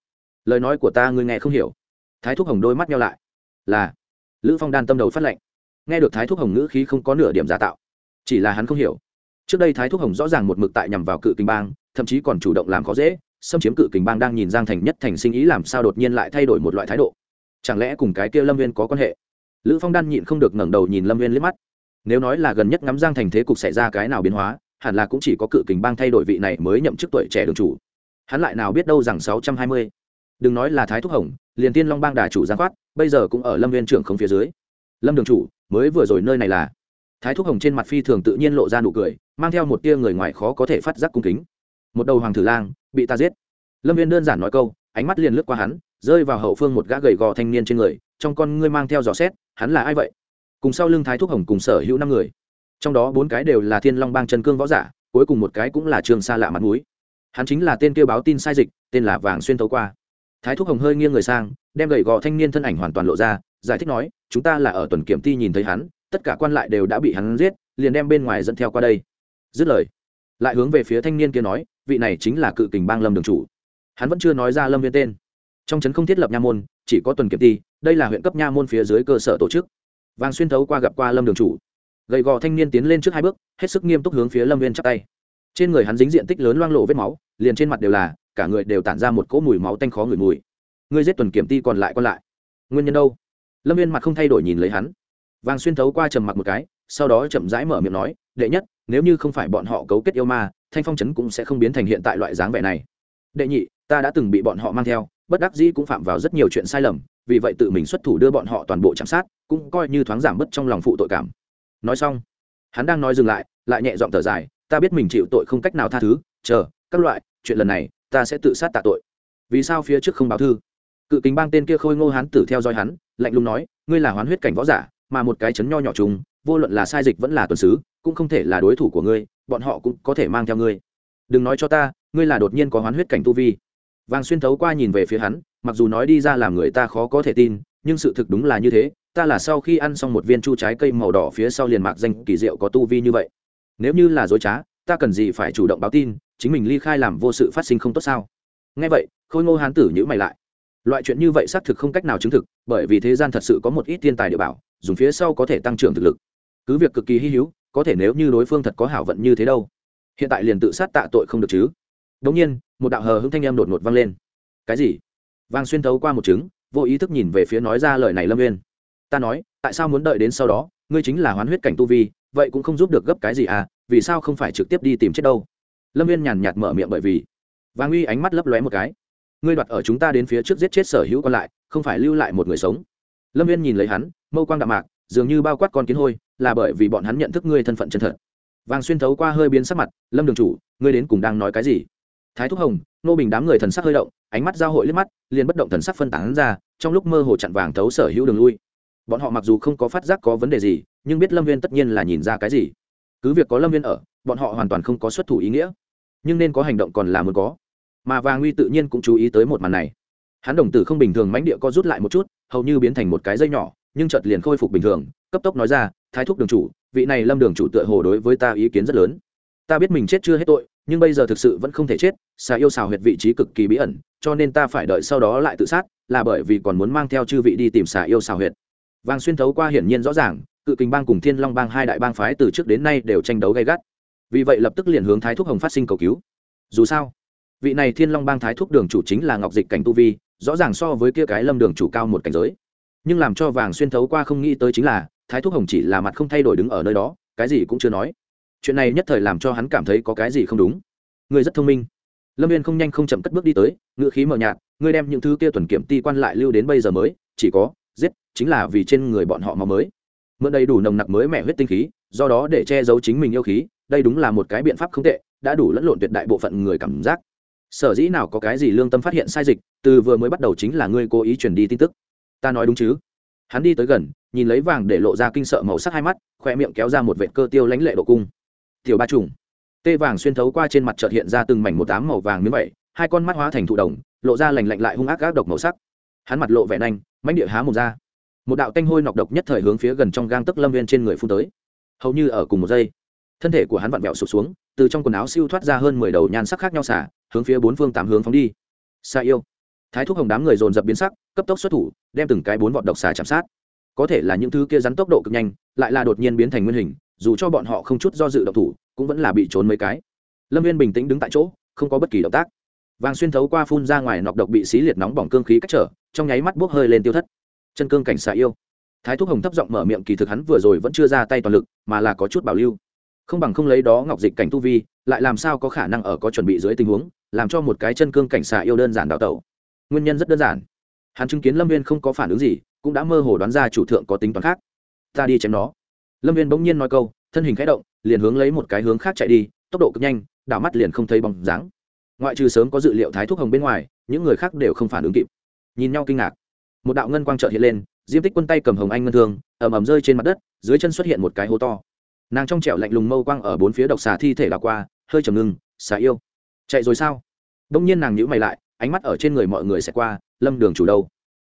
Lời nói của ta ngươi nghe không hiểu. Thái thúc hồng đôi mắt nhau lại. Là. Lữ phong đan tâm đầu phát lệnh nghe được thái thúc hồng ngữ khí không có nửa điểm giả tạo. Chỉ là hắn không hiểu trước đây thái thúc hồng rõ ràng một mực tại nhằm vào cự kinh bang, thậm chí còn chủ động làm khó dễ, xâm chiếm cự kình bang đang nhìn giang thành nhất thành sinh ý làm sao đột nhiên lại thay đổi một loại thái độ. Chẳng lẽ cùng cái kia lâm viên có quan hệ? Lữ phong đan nhịn không được ngẩng đầu nhìn lâm viên liếc mắt. Nếu nói là gần nhất ngắm giang thành thế cục xảy ra cái nào biến hóa, hẳn là cũng chỉ có cự kình bang thay đổi vị này mới nhậm chức tuổi trẻ đường chủ. Hắn lại nào biết đâu rằng sáu trăm hai mươi. Đừng nói là thái thúc hồng, liền tiên long bang đà chủ giang khoát, bây giờ cũng ở lâm viên trưởng không phía dưới. Lâm đường chủ, mới vừa rồi nơi này là. Thái thúc hồng trên mặt phi thường tự nhiên lộ ra nụ cười mang theo một tia người ngoài khó có thể phát giác cung kính. Một đầu hoàng thử lang bị ta giết. Lâm viên đơn giản nói câu, ánh mắt liền lướt qua hắn, rơi vào hậu phương một gã gầy gò thanh niên trên người, trong con ngươi mang theo dò xét hắn là ai vậy? Cùng sau lưng thái thúc hồng cùng sở hữu năm người. Trong đó bốn cái đều là thiên long bang trần cương võ giả, cuối cùng một cái cũng là trường xa lạ mặt núi. Hắn chính là tên kêu báo tin sai dịch, tên là vàng xuyên tấu qua. Thái thúc hồng hơi nghiêng người sang, đem gầy gò thanh niên thân ảnh hoàn toàn lộ ra, giải thích nói, chúng ta là ở tuần kiểm ti nhìn thấy hắn, tất cả quan lại đều đã bị hắn giết, liền đem bên ngoài dẫn theo qua đây dứt lời. Lại hướng về phía thanh niên kia nói, vị này chính là cự kình bang lâm đường chủ. Hắn vẫn chưa nói ra lâm viên tên. Trong trấn không thiết lập nha môn, chỉ có tuần kiểm ti, đây là huyện cấp nha môn phía dưới cơ sở tổ chức. Vàng xuyên thấu qua gặp qua lâm đường chủ. Gầy gò thanh niên tiến lên trước hai bước, hết sức nghiêm túc hướng phía lâm viên chắp tay. Trên người hắn dính diện tích lớn loang lộ vết máu, liền trên mặt đều là, cả người đều tản ra một cỗ mùi máu tanh khó ngửi mùi. Ngươi giết tuần kiểm ti còn lại còn lại. Nguyên nhân đâu? Lâm viên mặt không thay đổi nhìn lấy hắn. Vàng xuyên thấu qua trầm mặc một cái, sau đó chậm rãi mở miệng nói, đệ nhất nếu như không phải bọn họ cấu kết yêu ma, thanh phong trấn cũng sẽ không biến thành hiện tại loại dáng vẻ này. Đệ nhị, ta đã từng bị bọn họ mang theo, bất đắc dĩ cũng phạm vào rất nhiều chuyện sai lầm, vì vậy tự mình xuất thủ đưa bọn họ toàn bộ chạm sát, cũng coi như thoáng giảm bớt trong lòng phụ tội cảm. Nói xong, hắn đang nói dừng lại lại nhẹ giọng thở dài, ta biết mình chịu tội không cách nào tha thứ, chờ, các loại, chuyện lần này, ta sẽ tự sát tạ tội. Vì sao phía trước không báo thư? Cự kính bang tên kia khôi ngô hán tử theo dõi hắn, lạnh lùng nói, ngươi là hoán huyết cảnh võ giả, mà một cái chấn nho nhỏ chúng vô luận là sai dịch vẫn là tuần sứ cũng không thể là đối thủ của ngươi, bọn họ cũng có thể mang theo ngươi. Đừng nói cho ta, ngươi là đột nhiên có hoán huyết cảnh tu vi. Vàng xuyên thấu qua nhìn về phía hắn, mặc dù nói đi ra làm người ta khó có thể tin, nhưng sự thực đúng là như thế, ta là sau khi ăn xong một viên chu trái cây màu đỏ phía sau liền mạc danh kỳ diệu có tu vi như vậy. Nếu như là dối trá, ta cần gì phải chủ động báo tin, chính mình ly khai làm vô sự phát sinh không tốt sao? Nghe vậy, khôi ngô hán tử nhữ mày lại. Loại chuyện như vậy xác thực không cách nào chứng thực, bởi vì thế gian thật sự có một ít thiên tài địa bảo, dùng phía sau có thể tăng trưởng thực lực. Cứ việc cực kỳ hy hữu có thể nếu như đối phương thật có hảo vận như thế đâu. Hiện tại liền tự sát tạ tội không được chứ. Đống nhiên, một đạo hờ hững thanh em đột ngột vang lên. Cái gì? Vang xuyên thấu qua một chứng vô ý thức nhìn về phía nói ra lời này lâm viên ta nói, tại sao muốn đợi đến sau đó? Ngươi chính là hoán huyết cảnh tu vi, vậy cũng không giúp được gấp cái gì à? Vì sao không phải trực tiếp đi tìm chết đâu? Lâm viên nhàn nhạt mở miệng bởi vì vàng uy ánh mắt lấp lóe một cái. Ngươi đoạt ở chúng ta đến phía trước giết chết sở hữu còn lại, không phải lưu lại một người sống. Lâm viên nhìn lấy hắn, mâu quang đạm mạc, dường như bao quát con kiến hôi là bởi vì bọn hắn nhận thức ngươi thân phận chân thật. Vàng xuyên thấu qua hơi biến sắc mặt, lâm đường chủ, ngươi đến cùng đang nói cái gì? Thái thúc hồng nô bình đám người thần sắc hơi động, ánh mắt giao hội liếc mắt, liền bất động thần sắc phân tán ra, trong lúc mơ hồ chặn vàng thấu sở hữu đường lui. Bọn họ mặc dù không có phát giác có vấn đề gì, nhưng biết lâm viên tất nhiên là nhìn ra cái gì. Cứ việc có lâm viên ở, bọn họ hoàn toàn không có xuất thủ ý nghĩa, nhưng nên có hành động còn là muốn có. Mà vàng uy tự nhiên cũng chú ý tới một màn này. Hắn đồng tử không bình thường mánh địa co rút lại một chút, hầu như biến thành một cái dây nhỏ, nhưng chợt liền khôi phục bình thường, cấp tốc nói ra thái thúc đường chủ, vị này lâm đường chủ tựa hồ đối với ta ý kiến rất lớn. Ta biết mình chết chưa hết tội, nhưng bây giờ thực sự vẫn không thể chết, xà yêu xào huyệt vị trí cực kỳ bí ẩn, cho nên ta phải đợi sau đó lại tự sát, là bởi vì còn muốn mang theo chư vị đi tìm xà yêu xào huyệt. Vàng xuyên thấu qua hiển nhiên rõ ràng, cự kình bang cùng thiên long bang hai đại bang phái từ trước đến nay đều tranh đấu gay gắt. Vì vậy lập tức liền hướng thái thúc hồng phát sinh cầu cứu. Dù sao, vị này thiên long bang thái thúc đường chủ chính là ngọc dịch cảnh tu vi, rõ ràng so với kia cái lâm đường chủ cao một cảnh giới. Nhưng làm cho vàng xuyên thấu qua không nghĩ tới chính là thái thúc hồng chỉ là mặt không thay đổi đứng ở nơi đó, cái gì cũng chưa nói. Chuyện này nhất thời làm cho hắn cảm thấy có cái gì không đúng. Người rất thông minh. Lâm viên không nhanh không chậm cất bước đi tới ngựa khí mờ nhạt, ngươi đem những thứ kia tuần kiểm ti quan lại lưu đến bây giờ mới, chỉ có, giết, chính là vì trên người bọn họ mà mới. Mượn đầy đủ nồng nặc mới mẻ huyết tinh khí, do đó để che giấu chính mình yêu khí, đây đúng là một cái biện pháp không tệ, đã đủ lẫn lộn tuyệt đại bộ phận người cảm giác. Sở dĩ nào có cái gì lương tâm phát hiện sai dịch, từ vừa mới bắt đầu chính là ngươi cố ý truyền đi tin tức. Ta nói đúng chứ? Hắn đi tới gần nhìn lấy vàng để lộ ra kinh sợ màu sắc hai mắt, khoe miệng kéo ra một vệt cơ tiêu lãnh lệ độ cung. Tiểu ba trùng, tê vàng xuyên thấu qua trên mặt trợt hiện ra từng mảnh một tám màu vàng như vậy, hai con mắt hóa thành thụ đồng, lộ ra lành lạnh lại hung ác gác độc màu sắc. Hắn mặt lộ vẻ nhanh mánh địa há một ra. Một đạo tanh hôi nọc độc nhất thời hướng phía gần trong gang tức lâm viên trên người phun tới. Hầu như ở cùng một giây, thân thể của hắn vặn vẹo sụp xuống, từ trong quần áo siêu thoát ra hơn mười đầu nhan sắc khác nhau xả, hướng phía bốn phương tám hướng phóng đi. Xa yêu. Thái thúc hồng đám người dồn dập biến sắc, cấp tốc xuất thủ, đem từng cái bốn vọt độc xà chạm sát có thể là những thứ kia rắn tốc độ cực nhanh, lại là đột nhiên biến thành nguyên hình, dù cho bọn họ không chút do dự động thủ, cũng vẫn là bị trốn mấy cái. Lâm viên bình tĩnh đứng tại chỗ, không có bất kỳ động tác. Vàng xuyên thấu qua phun ra ngoài nọc độc bị xí liệt nóng bỏng cương khí cách trở, trong nháy mắt bốc hơi lên tiêu thất. Chân cương cảnh xạ yêu. Thái thúc hồng thấp giọng mở miệng kỳ thực hắn vừa rồi vẫn chưa ra tay toàn lực, mà là có chút bảo lưu. Không bằng không lấy đó ngọc dịch cảnh tu vi, lại làm sao có khả năng ở có chuẩn bị dưới tình huống, làm cho một cái chân cương cảnh xạ yêu đơn giản đào tẩu. Nguyên nhân rất đơn giản. Hắn chứng kiến lâm viên không có phản ứng gì cũng đã mơ hồ đoán ra chủ thượng có tính toán khác. Ta đi chém nó. Lâm viên bỗng nhiên nói câu, thân hình khẽ động, liền hướng lấy một cái hướng khác chạy đi, tốc độ cực nhanh, đảo mắt liền không thấy bóng dáng. Ngoại trừ sớm có dự liệu thái thúc hồng bên ngoài, những người khác đều không phản ứng kịp. Nhìn nhau kinh ngạc. Một đạo ngân quang trợ hiện lên, diêm tích quân tay cầm hồng anh ngân thương, ầm ầm rơi trên mặt đất, dưới chân xuất hiện một cái hố to. Nàng trong trẻo lạnh lùng mâu quang ở bốn phía độc xà thi thể đảo qua, hơi trầm ngưng, xà yêu, chạy rồi sao? Đông nhiên nàng nhữ mày lại, ánh mắt ở trên người mọi người sẽ qua, lâm đường chủ đâu?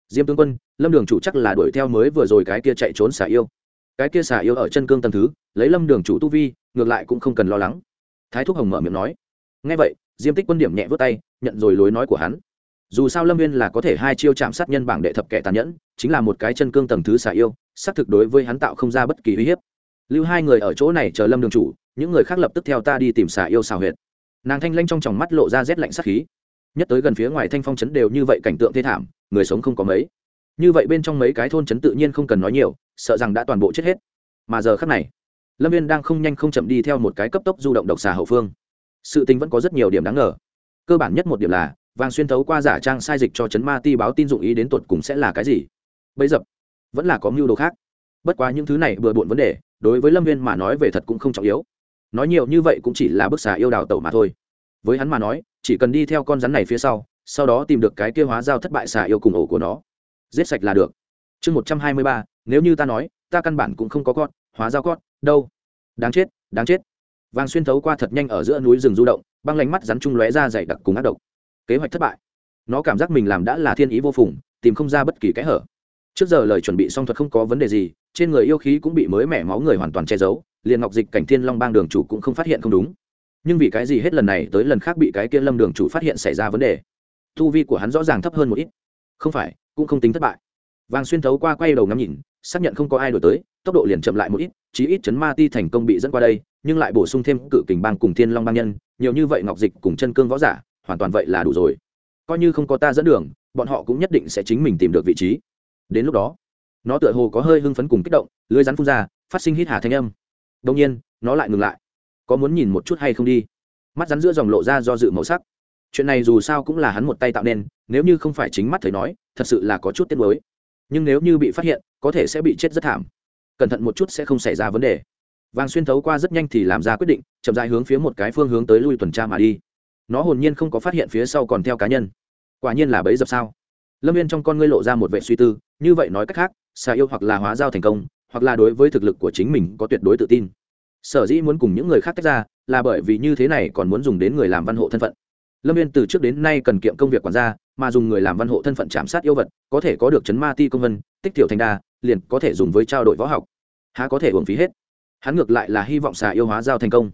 Diêm tướng quân, lâm đường chủ chắc là đuổi theo mới vừa rồi cái kia chạy trốn xả yêu. Cái kia xả yêu ở chân cương tầm thứ, lấy lâm đường chủ tu vi, ngược lại cũng không cần lo lắng. Thái thúc hồng mở miệng nói. Ngay vậy, diêm tích quân điểm nhẹ vớt tay, nhận rồi lối nói của hắn. Dù sao lâm viên là có thể hai chiêu chạm sát nhân bảng đệ thập kẻ tàn nhẫn, chính là một cái chân cương tầng thứ xả yêu, xác thực đối với hắn tạo không ra bất kỳ uy hiếp. Lưu hai người ở chỗ này chờ lâm đường chủ, những người khác lập tức theo ta đi tìm xả yêu xào huyệt. Nàng thanh lanh trong tròng mắt lộ ra rét lạnh sắc khí nhất tới gần phía ngoài thanh phong trấn đều như vậy cảnh tượng thê thảm, người sống không có mấy. Như vậy bên trong mấy cái thôn trấn tự nhiên không cần nói nhiều, sợ rằng đã toàn bộ chết hết. Mà giờ khắc này, lâm viên đang không nhanh không chậm đi theo một cái cấp tốc du động độc xà hậu phương. Sự tình vẫn có rất nhiều điểm đáng ngờ. Cơ bản nhất một điểm là, vàng xuyên thấu qua giả trang sai dịch cho chấn ma ti báo tin dụng ý đến tuột cùng sẽ là cái gì? Bấy dập vẫn là có mưu đồ khác. Bất quá những thứ này bừa bộn vấn đề, đối với lâm viên mà nói về thật cũng không trọng yếu. Nói nhiều như vậy cũng chỉ là bức xà yêu đào tẩu mà thôi với hắn mà nói, chỉ cần đi theo con rắn này phía sau sau đó tìm được cái kia hóa giao thất bại xà yêu cùng ổ của nó. Giết sạch là được. Chương một trăm hai mươi ba, nếu như ta nói, ta căn bản cũng không có con, hóa giao con, đâu. Đáng chết đáng chết. Vàng xuyên thấu qua thật nhanh ở giữa núi rừng du động, băng lánh mắt rắn chung lóe ra dày đặc cùng ác độc. Kế hoạch thất bại. Nó cảm giác mình làm đã là thiên ý vô phùng, tìm không ra bất kỳ cái hở. Trước giờ lời chuẩn bị song thuật không có vấn đề gì, trên người yêu khí cũng bị mới mẻ máu người hoàn toàn che giấu, liền ngọc dịch cảnh thiên long bang đường chủ cũng không phát hiện không đúng nhưng vì cái gì hết lần này tới lần khác bị cái kia lâm đường chủ phát hiện xảy ra vấn đề? Thu vi của hắn rõ ràng thấp hơn một ít. Không phải, cũng không tính thất bại. Vàng xuyên thấu qua quay đầu ngắm nhìn, xác nhận không có ai đổi tới, tốc độ liền chậm lại một ít, chí ít chấn ma ti thành công bị dẫn qua đây, nhưng lại bổ sung thêm cự kình bang cùng thiên long bang nhân, nhiều như vậy ngọc dịch cùng chân cương võ giả, hoàn toàn vậy là đủ rồi. Coi như không có ta dẫn đường, bọn họ cũng nhất định sẽ chính mình tìm được vị trí. Đến lúc đó, nó tựa hồ có hơi hưng phấn cùng kích động, lưới rắn phun ra, phát sinh hít hà thanh âm. Đông nhiên, nó lại ngừng lại có muốn nhìn một chút hay không đi? Mắt rắn giữa dòng lộ ra do dự màu sắc. Chuyện này dù sao cũng là hắn một tay tạo nên, nếu như không phải chính mắt thấy nói, thật sự là có chút tiếc mới nhưng nếu như bị phát hiện, có thể sẽ bị chết rất thảm. Cẩn thận một chút sẽ không xảy ra vấn đề. Vàng xuyên thấu qua rất nhanh thì làm ra quyết định, chậm dài hướng phía một cái phương hướng tới lui tuần tra mà đi. Nó hồn nhiên không có phát hiện phía sau còn theo cá nhân. Quả nhiên là bấy dập sao. Lâm viên trong con ngươi lộ ra một vệ suy tư, như vậy nói cách khác, xà yêu hoặc là hóa giao thành công, hoặc là đối với thực lực của chính mình có tuyệt đối tự tin sở dĩ muốn cùng những người khác tách ra là bởi vì như thế này còn muốn dùng đến người làm văn hộ thân phận. Lâm viên từ trước đến nay cần kiệm công việc quản gia, mà dùng người làm văn hộ thân phận chạm sát yêu vật, có thể có được chấn ma ti công vân, tích tiểu thành đa, liền có thể dùng với trao đổi võ học. Há có thể uổng phí hết. Hắn ngược lại là hy vọng xà yêu hóa giao thành công.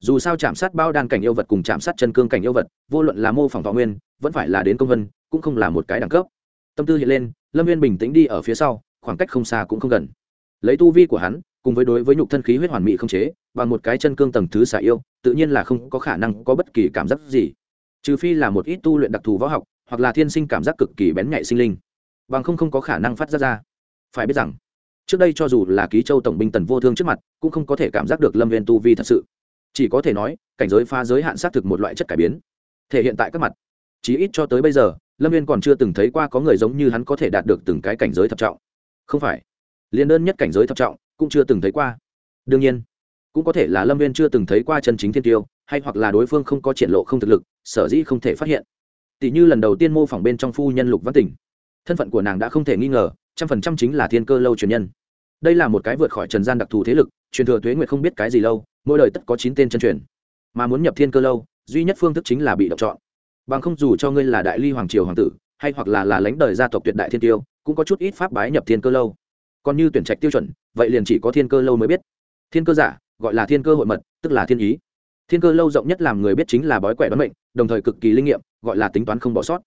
Dù sao chạm sát bao đan cảnh yêu vật cùng chạm sát chân cương cảnh yêu vật, vô luận là mô phỏng thọ nguyên, vẫn phải là đến công vân, cũng không là một cái đẳng cấp. Tâm tư hiện lên, lâm viên bình tĩnh đi ở phía sau, khoảng cách không xa cũng không gần. Lấy tu vi của hắn cùng với đối với nhục thân khí huyết hoàn mỹ không chế, bằng một cái chân cương tầng thứ xả yêu, tự nhiên là không có khả năng có bất kỳ cảm giác gì. Trừ phi là một ít tu luyện đặc thù võ học, hoặc là thiên sinh cảm giác cực kỳ bén nhạy sinh linh. Bằng không không có khả năng phát ra ra. Phải biết rằng, trước đây cho dù là ký châu tổng binh tần vô thương trước mặt, cũng không có thể cảm giác được lâm viên tu vi thật sự. Chỉ có thể nói, cảnh giới pha giới hạn xác thực một loại chất cải biến. Thể hiện tại các mặt, chí ít cho tới bây giờ, lâm viên còn chưa từng thấy qua có người giống như hắn có thể đạt được từng cái cảnh giới thập trọng. Không phải liền đơn nhất cảnh giới thập trọng cũng chưa từng thấy qua. Đương nhiên, cũng có thể là lâm viên chưa từng thấy qua chân chính thiên tiêu, hay hoặc là đối phương không có triển lộ không thực lực, sở dĩ không thể phát hiện. Tỷ như lần đầu tiên mô phỏng bên trong phu nhân lục văn tỉnh, thân phận của nàng đã không thể nghi ngờ, trăm phần trăm chính là thiên cơ lâu truyền nhân. Đây là một cái vượt khỏi trần gian đặc thù thế lực, truyền thừa thuế nguyệt không biết cái gì lâu, mỗi đời tất có chín tên chân truyền. Mà muốn nhập thiên cơ lâu, duy nhất phương thức chính là bị độc chọn. Bằng không dù cho ngươi là đại ly hoàng triều hoàng tử, hay hoặc là là lãnh đời gia tộc tuyệt đại thiên tiêu, cũng có chút ít pháp bái nhập thiên cơ lâu còn như tuyển trạch tiêu chuẩn, vậy liền chỉ có thiên cơ lâu mới biết. Thiên cơ giả, gọi là thiên cơ hội mật, tức là thiên ý. Thiên cơ lâu rộng nhất làm người biết chính là bói quẻ đoán mệnh, đồng thời cực kỳ linh nghiệm, gọi là tính toán không bỏ sót.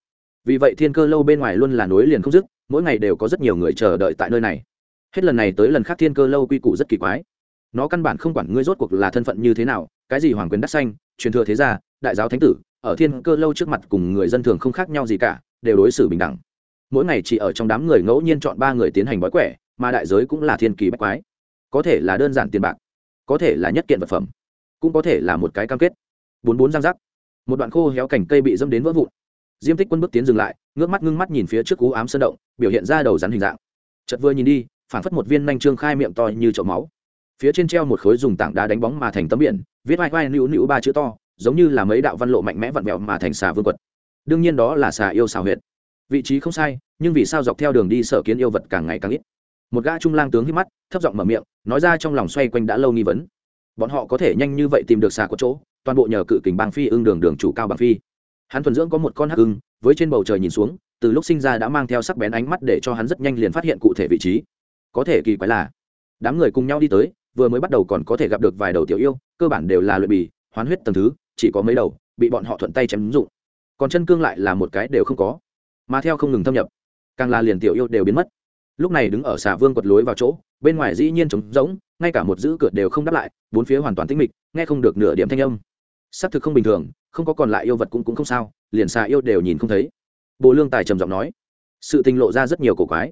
Vì vậy thiên cơ lâu bên ngoài luôn là nối liền không dứt, mỗi ngày đều có rất nhiều người chờ đợi tại nơi này. Hết lần này tới lần khác thiên cơ lâu quy củ rất kỳ quái. Nó căn bản không quản ngươi rốt cuộc là thân phận như thế nào, cái gì hoàng quyền đắc xanh truyền thừa thế gia, đại giáo thánh tử, ở thiên cơ lâu trước mặt cùng người dân thường không khác nhau gì cả, đều đối xử bình đẳng. Mỗi ngày chỉ ở trong đám người ngẫu nhiên chọn ba người tiến hành bói quẻ mà đại giới cũng là thiên kỳ bách quái. Có thể là đơn giản tiền bạc, có thể là nhất kiện vật phẩm, cũng có thể là một cái cam kết. Bốn bốn giang rắc một đoạn khô héo cành cây bị dâm đến vỡ vụn. Diêm tích quân bước tiến dừng lại, ngước mắt ngưng mắt nhìn phía trước cú ám sơn động, biểu hiện ra đầu rắn hình dạng. Chật vừa nhìn đi phản phất một viên nanh trương khai miệng to như chậu máu. Phía trên treo một khối dùng tảng đá đánh bóng mà thành tấm biển, viết vai vai nữu nữu ba chữ to, giống như là mấy đạo văn lộ mạnh mẽ vặn vẹo mà thành xà vương quật. Đương nhiên đó là xà yêu xào huyệt. Vị trí không sai, nhưng vì sao dọc theo đường đi sở kiến yêu vật càng ngày càng ít? Một gã trung lang tướng hít mắt, thấp giọng mở miệng, nói ra trong lòng xoay quanh đã lâu nghi vấn. Bọn họ có thể nhanh như vậy tìm được xà có chỗ, toàn bộ nhờ cự kình bang phi ưng đường đường chủ cao bằng phi. Hắn thuần dưỡng có một con hắc ưng, với trên bầu trời nhìn xuống, từ lúc sinh ra đã mang theo sắc bén ánh mắt để cho hắn rất nhanh liền phát hiện cụ thể vị trí. Có thể kỳ quái là, đám người cùng nhau đi tới, vừa mới bắt đầu còn có thể gặp được vài đầu tiểu yêu, cơ bản đều là luyện bì, hoán huyết tầng thứ, chỉ có mấy đầu, bị bọn họ thuận tay chém dụng. Còn chân cương lại là một cái đều không có, mà theo không ngừng thâm nhập, càng là liền tiểu yêu đều biến mất lúc này đứng ở xà vương quật lối vào chỗ, bên ngoài dĩ nhiên trống rỗng, ngay cả một giữ cửa đều không đáp lại, bốn phía hoàn toàn tĩnh mịch, nghe không được nửa điểm thanh âm. Xác thực không bình thường, không có còn lại yêu vật cũng cũng không sao, liền xà yêu đều nhìn không thấy. Bộ lương tài trầm giọng nói, sự tình lộ ra rất nhiều cổ quái.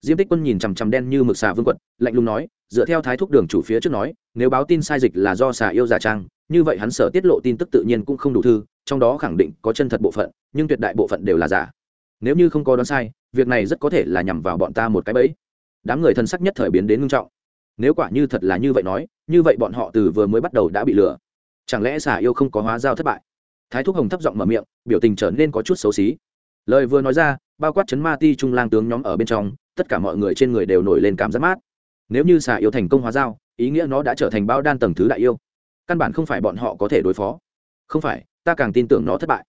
Diêm tích quân nhìn chằm chằm đen như mực xà vương quật, lạnh lùng nói, dựa theo thái thúc đường chủ phía trước nói, nếu báo tin sai dịch là do xà yêu giả trang, như vậy hắn sở tiết lộ tin tức tự nhiên cũng không đủ thư, trong đó khẳng định có chân thật bộ phận, nhưng tuyệt đại bộ phận đều là giả nếu như không có đoán sai, việc này rất có thể là nhằm vào bọn ta một cái bẫy. Đám người thân sắc nhất thời biến đến ngưng trọng. Nếu quả như thật là như vậy nói, như vậy bọn họ từ vừa mới bắt đầu đã bị lừa. Chẳng lẽ xả yêu không có hóa giao thất bại? Thái thúc hồng thấp giọng mở miệng, biểu tình trở nên có chút xấu xí. Lời vừa nói ra, bao quát chấn ma ti trung lang tướng nhóm ở bên trong, tất cả mọi người trên người đều nổi lên cảm giác mát. Nếu như xả yêu thành công hóa giao, ý nghĩa nó đã trở thành bao đan tầng thứ đại yêu. Căn bản không phải bọn họ có thể đối phó. Không phải, ta càng tin tưởng nó thất bại.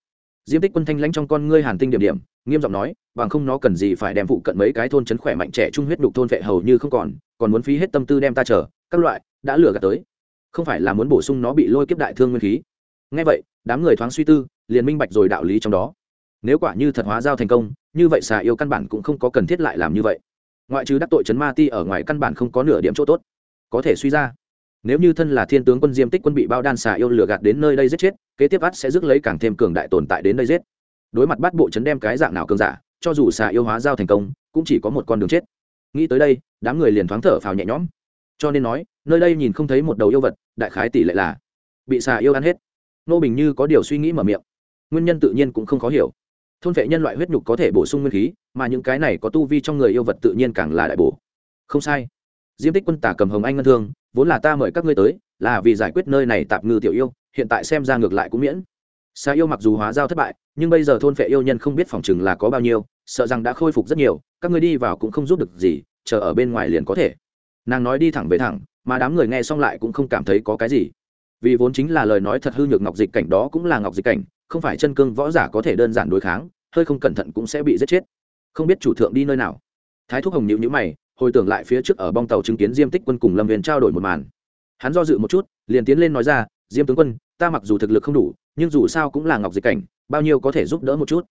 Diêm tích quân thanh lãnh trong con ngươi hàn tinh điểm điểm nghiêm giọng nói, bằng không nó cần gì phải đem phụ cận mấy cái thôn chấn khỏe mạnh trẻ trung huyết đục thôn vệ hầu như không còn còn muốn phí hết tâm tư đem ta chờ, các loại, đã lừa gạt tới. Không phải là muốn bổ sung nó bị lôi kiếp đại thương nguyên khí. Ngay vậy, đám người thoáng suy tư, liền minh bạch rồi đạo lý trong đó. Nếu quả như thật hóa giao thành công, như vậy xà yêu căn bản cũng không có cần thiết lại làm như vậy. Ngoại trừ đắc tội chấn ma ti ở ngoài căn bản không có nửa điểm chỗ tốt. Có thể suy ra. Nếu như thân là thiên tướng quân diêm tích quân bị bao đan xà yêu lừa gạt đến nơi đây giết chết, kế tiếp ắt sẽ rước lấy càng thêm cường đại tồn tại đến đây giết đối mặt bắt bộ chấn đem cái dạng nào cường giả, cho dù xà yêu hóa giao thành công, cũng chỉ có một con đường chết. Nghĩ tới đây, đám người liền thoáng thở phào nhẹ nhõm. Cho nên nói, nơi đây nhìn không thấy một đầu yêu vật, đại khái tỷ lệ là bị xà yêu ăn hết. Nô bình như có điều suy nghĩ mở miệng. Nguyên nhân tự nhiên cũng không khó hiểu. Thôn vệ nhân loại huyết nhục có thể bổ sung nguyên khí, mà những cái này có tu vi trong người yêu vật tự nhiên càng là đại bổ. Không sai. Diêm tích quân tả cầm hồng anh ngân thương, vốn là ta mời các ngươi tới, là vì giải quyết nơi này tạp ngư tiểu yêu, hiện tại xem ra ngược lại cũng miễn xà yêu mặc dù hóa giao thất bại, nhưng bây giờ thôn phệ yêu nhân không biết phòng chừng là có bao nhiêu, sợ rằng đã khôi phục rất nhiều, các người đi vào cũng không giúp được gì, chờ ở bên ngoài liền có thể. Nàng nói đi thẳng về thẳng, mà đám người nghe xong lại cũng không cảm thấy có cái gì. Vì vốn chính là lời nói thật hư nhược ngọc dịch cảnh đó cũng là ngọc dịch cảnh, không phải chân cương võ giả có thể đơn giản đối kháng, hơi không cẩn thận cũng sẽ bị giết chết. Không biết chủ thượng đi nơi nào. Thái thúc hồng nhịu nhữ mày, hồi tưởng lại phía trước ở bong tàu chứng kiến diêm tích quân cùng lâm viên trao đổi một màn. Hắn do dự một chút, liền tiến lên nói ra, diêm tướng quân, ta mặc dù thực lực không đủ nhưng dù sao cũng là ngọc dịch cảnh, bao nhiêu có thể giúp đỡ một chút.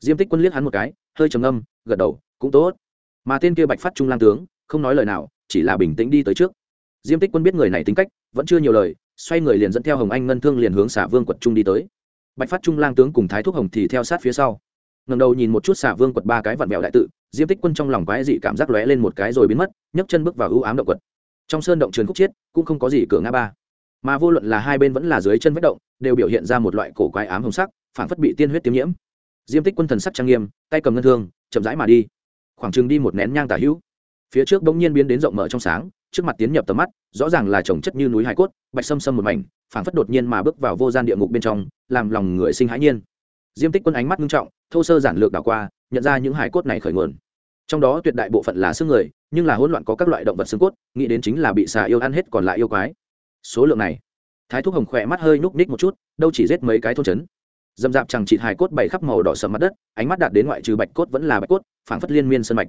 Diêm tích quân liếc hắn một cái, hơi trầm âm gật đầu, cũng tốt. Mà tên kia bạch phát trung lang tướng, không nói lời nào, chỉ là bình tĩnh đi tới trước. Diêm tích quân biết người này tính cách, vẫn chưa nhiều lời, xoay người liền dẫn theo hồng anh ngân thương liền hướng xả vương quật trung đi tới. Bạch phát trung lang tướng cùng thái thúc hồng thì theo sát phía sau. Ngầm đầu nhìn một chút xả vương quật ba cái vặn mẹo đại tự, diêm tích quân trong lòng quái dị cảm giác lóe lên một cái rồi biến mất, nhấc chân bước vào ưu ám động quật. Trong sơn động trường khúc chiết, cũng không có gì cửa ngã ba mà vô luận là hai bên vẫn là dưới chân vết động, đều biểu hiện ra một loại cổ quái ám hồng sắc phản phất bị tiên huyết tiêm nhiễm. Diêm tích quân thần sắc trang nghiêm, tay cầm ngân thương, chậm rãi mà đi. Khoảng chừng đi một nén nhang tả hữu. Phía trước bỗng nhiên biến đến rộng mở trong sáng, trước mặt tiến nhập tầm mắt, rõ ràng là trồng chất như núi hải cốt, bạch sâm sâm một mảnh, phảng phất đột nhiên mà bước vào vô gian địa ngục bên trong, làm lòng người sinh hãi nhiên. Diêm tích quân ánh mắt nghiêm trọng, thô sơ giản lược đảo qua, nhận ra những hải cốt này khởi nguồn. Trong đó tuyệt đại bộ phận là xương người, nhưng là hỗn loạn có các loại động vật xương cốt, nghĩ đến chính là bị xà yêu ăn hết còn lại yêu quái số lượng này. Thái thúc hồng khỏe mắt hơi nhúc ních một chút, đâu chỉ giết mấy cái thôn trấn. Dầm dạp chẳng chịt hài cốt bày khắp màu đỏ sầm mặt đất, ánh mắt đạt đến ngoại trừ bạch cốt vẫn là bạch cốt, phảng phất liên miên sân mạch.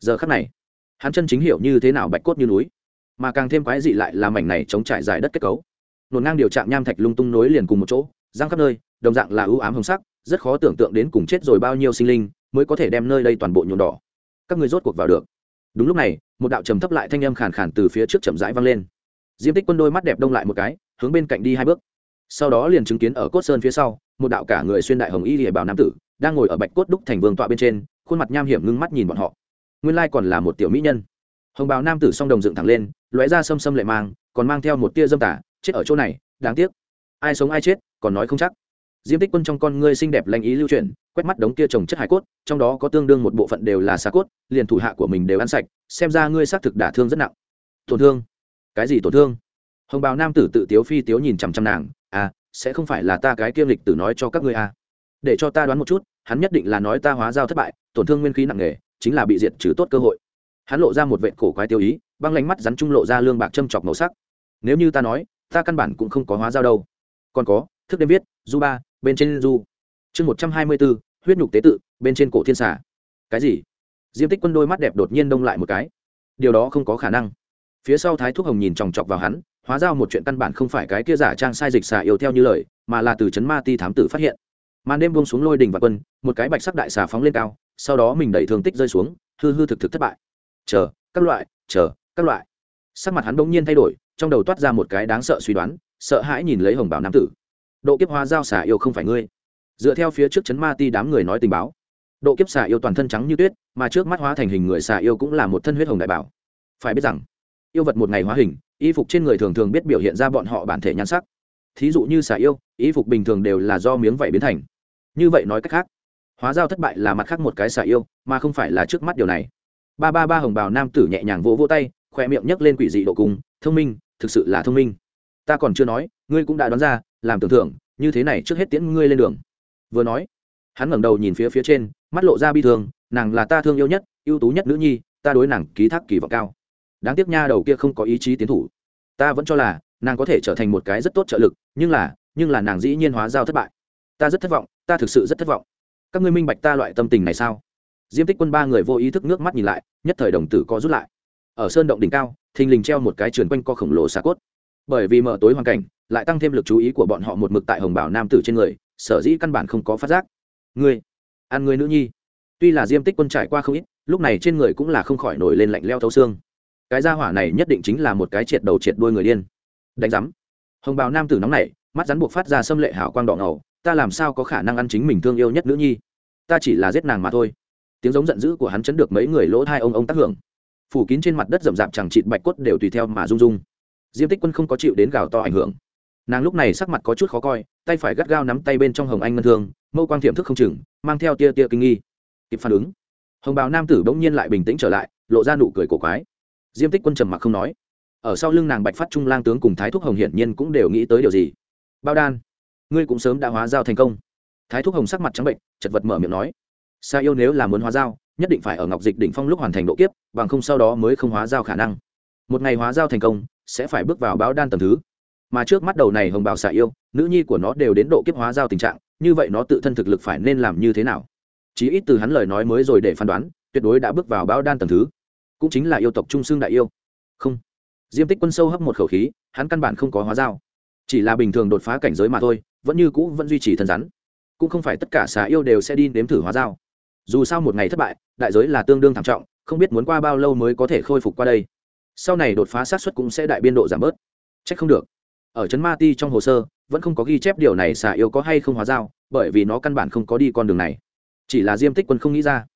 Giờ khắc này, hắn chân chính hiểu như thế nào bạch cốt như núi. Mà càng thêm quái dị lại là mảnh này chống trải dài đất kết cấu. Nổn ngang điều trạng nham thạch lung tung nối liền cùng một chỗ giang khắp nơi, đồng dạng là ưu ám hồng sắc, rất khó tưởng tượng đến cùng chết rồi bao nhiêu sinh linh mới có thể đem nơi đây toàn bộ nhuộm đỏ. Các người rốt cuộc vào được. Đúng lúc này, một đạo trầm thấp lại thanh âm khàn khàn từ phía trước chậm rãi vang lên diêm tích quân đôi mắt đẹp đông lại một cái, hướng bên cạnh đi hai bước. Sau đó liền chứng kiến ở cốt sơn phía sau, một đạo cả người xuyên đại hồng y lìa bảo nam tử, đang ngồi ở bạch cốt đúc thành vương tọa bên trên, khuôn mặt nham hiểm ngưng mắt nhìn bọn họ. Nguyên lai còn là một tiểu mỹ nhân. Hồng bào nam tử song đồng dựng thẳng lên, lóe ra xâm xâm lệ mang, còn mang theo một tia dâm tả chết ở chỗ này, đáng tiếc. Ai sống ai chết, còn nói không chắc. Diêm tích quân trong con ngươi xinh đẹp lanh ý lưu truyền quét mắt đống kia trồng chất hải cốt, trong đó có tương đương một bộ phận đều là xà cốt, liền thủ hạ của mình đều ăn sạch, xem ra ngươi xác thực đả thương rất nặng. Tổn thương cái gì tổn thương? Hồng bào nam tử tự tiếu phi tiếu nhìn chằm chằm nàng à sẽ không phải là ta cái kiêm lịch tử nói cho các ngươi à. Để cho ta đoán một chút, hắn nhất định là nói ta hóa giao thất bại, tổn thương nguyên khí nặng nề, chính là bị diệt trừ tốt cơ hội. Hắn lộ ra một vệ cổ quái tiêu ý, băng lánh mắt rắn trung lộ ra lương bạc châm chọc màu sắc. Nếu như ta nói, ta căn bản cũng không có hóa giao đâu. Còn có, thức đêm viết, du ba, bên trên du. Chương một trăm hai mươi bốn, huyết nhục tế tự, bên trên cổ thiên xả cái gì? Diêm tích quân đôi mắt đẹp đột nhiên đông lại một cái. Điều đó không có khả năng phía sau thái thúc hồng nhìn chòng chọc vào hắn, hóa ra một chuyện căn bản không phải cái kia giả trang sai dịch xà yêu theo như lời, mà là từ chấn ma ti thám tử phát hiện. Màn đêm buông xuống lôi đình và quân, một cái bạch sắc đại xà phóng lên cao, sau đó mình đẩy thương tích rơi xuống, hư hư thực thực thất bại. Chờ, các loại, chờ, các loại. Sắc mặt hắn bỗng nhiên thay đổi, trong đầu toát ra một cái đáng sợ suy đoán, sợ hãi nhìn lấy hồng bảo nam tử. Độ kiếp hóa giao xà yêu không phải ngươi. Dựa theo phía trước chấn ma ti đám người nói tình báo, độ kiếp xà yêu toàn thân trắng như tuyết, mà trước mắt hóa thành hình người xà yêu cũng là một thân huyết hồng đại bảo. Phải biết rằng yêu vật một ngày hóa hình, y phục trên người thường thường biết biểu hiện ra bọn họ bản thể nhan sắc. Thí dụ như xà yêu, y phục bình thường đều là do miếng vảy biến thành. Như vậy nói cách khác, hóa giao thất bại là mặt khác một cái xà yêu, mà không phải là trước mắt điều này. Ba ba ba hồng bào nam tử nhẹ nhàng vỗ vỗ tay, khoe miệng nhấc lên quỷ dị độ cung, thông minh, thực sự là thông minh. Ta còn chưa nói, ngươi cũng đã đoán ra, làm tưởng thưởng như thế này trước hết tiễn ngươi lên đường. Vừa nói, hắn ngẩng đầu nhìn phía phía trên, mắt lộ ra bi thương, nàng là ta thương yêu nhất, ưu tú nhất nữ nhi, ta đối nàng ký thác kỳ vọng cao đáng tiếc nha đầu kia không có ý chí tiến thủ. Ta vẫn cho là nàng có thể trở thành một cái rất tốt trợ lực nhưng là nhưng là nàng dĩ nhiên hóa giao thất bại. Ta rất thất vọng ta thực sự rất thất vọng. Các ngươi minh bạch ta loại tâm tình này sao? Diêm tích quân ba người vô ý thức nước mắt nhìn lại nhất thời đồng tử có rút lại. Ở sơn động đỉnh cao thình lình treo một cái trườn quanh co khổng lồ xà cốt. Bởi vì mở tối hoàn cảnh lại tăng thêm lực chú ý của bọn họ một mực tại hồng bảo nam tử trên người sở dĩ căn bản không có phát giác. Người, ăn người nữ nhi. Tuy là diêm tích quân trải qua không ít lúc này trên người cũng là không khỏi nổi lên lạnh leo thấu xương cái gia hỏa này nhất định chính là một cái triệt đầu triệt đuôi người điên. Đánh giám. Hồng bào nam tử nóng này mắt rắn buộc phát ra xâm lệ hảo quang đỏ ngầu, ta làm sao có khả năng ăn chính mình thương yêu nhất nữ nhi? Ta chỉ là giết nàng mà thôi. Tiếng giống giận dữ của hắn chấn được mấy người lỗ hai ông ông tác hưởng. Phủ kín trên mặt đất rậm rạp chẳng chịt bạch cốt đều tùy theo mà rung rung. Diêm tích quân không có chịu đến gào to ảnh hưởng. Nàng lúc này sắc mặt có chút khó coi, tay phải gắt gao nắm tay bên trong hồng anh ngân thương, mâu quang thiệm thức không chừng, mang theo tia tia kinh nghi. Kịp phản ứng, hồng bào nam tử bỗng nhiên lại bình tĩnh trở lại, lộ ra nụ cười cổ quái diêm tích quân trầm mặc không nói. Ở sau lưng nàng bạch phát trung lang tướng cùng thái thúc hồng hiển nhiên cũng đều nghĩ tới điều gì. Bao đan, ngươi cũng sớm đã hóa giao thành công. Thái thúc hồng sắc mặt trắng bệnh, chật vật mở miệng nói. Sa yêu nếu là muốn hóa giao nhất định phải ở ngọc dịch đỉnh phong lúc hoàn thành độ kiếp, bằng không sau đó mới không hóa giao khả năng. Một ngày hóa giao thành công, sẽ phải bước vào báo đan tầm thứ. Mà trước mắt đầu này hồng bào xạ yêu, nữ nhi của nó đều đến độ kiếp hóa giao tình trạng, như vậy nó tự thân thực lực phải nên làm như thế nào? Chí ít từ hắn lời nói mới rồi để phán đoán, tuyệt đối đã bước vào báo đan tầm thứ cũng chính là yêu tộc trung xương đại yêu. Không. Diêm tích quân sâu hấp một khẩu khí hắn căn bản không có hóa dao, chỉ là bình thường đột phá cảnh giới mà thôi vẫn như cũ vẫn duy trì thân rắn. Cũng không phải tất cả xà yêu đều sẽ đi nếm thử hóa dao, dù sao một ngày thất bại đại giới là tương đương thảm trọng không biết muốn qua bao lâu mới có thể khôi phục qua đây. Sau này đột phá sát xuất cũng sẽ đại biên độ giảm bớt. C h ắ c không được. Ở trấn ma ti trong hồ sơ vẫn không có ghi chép điều này xà yêu có hay không hóa dao, bởi vì nó căn bản không có đi con đường này. Chỉ là diêm tích quân không nghĩ ra.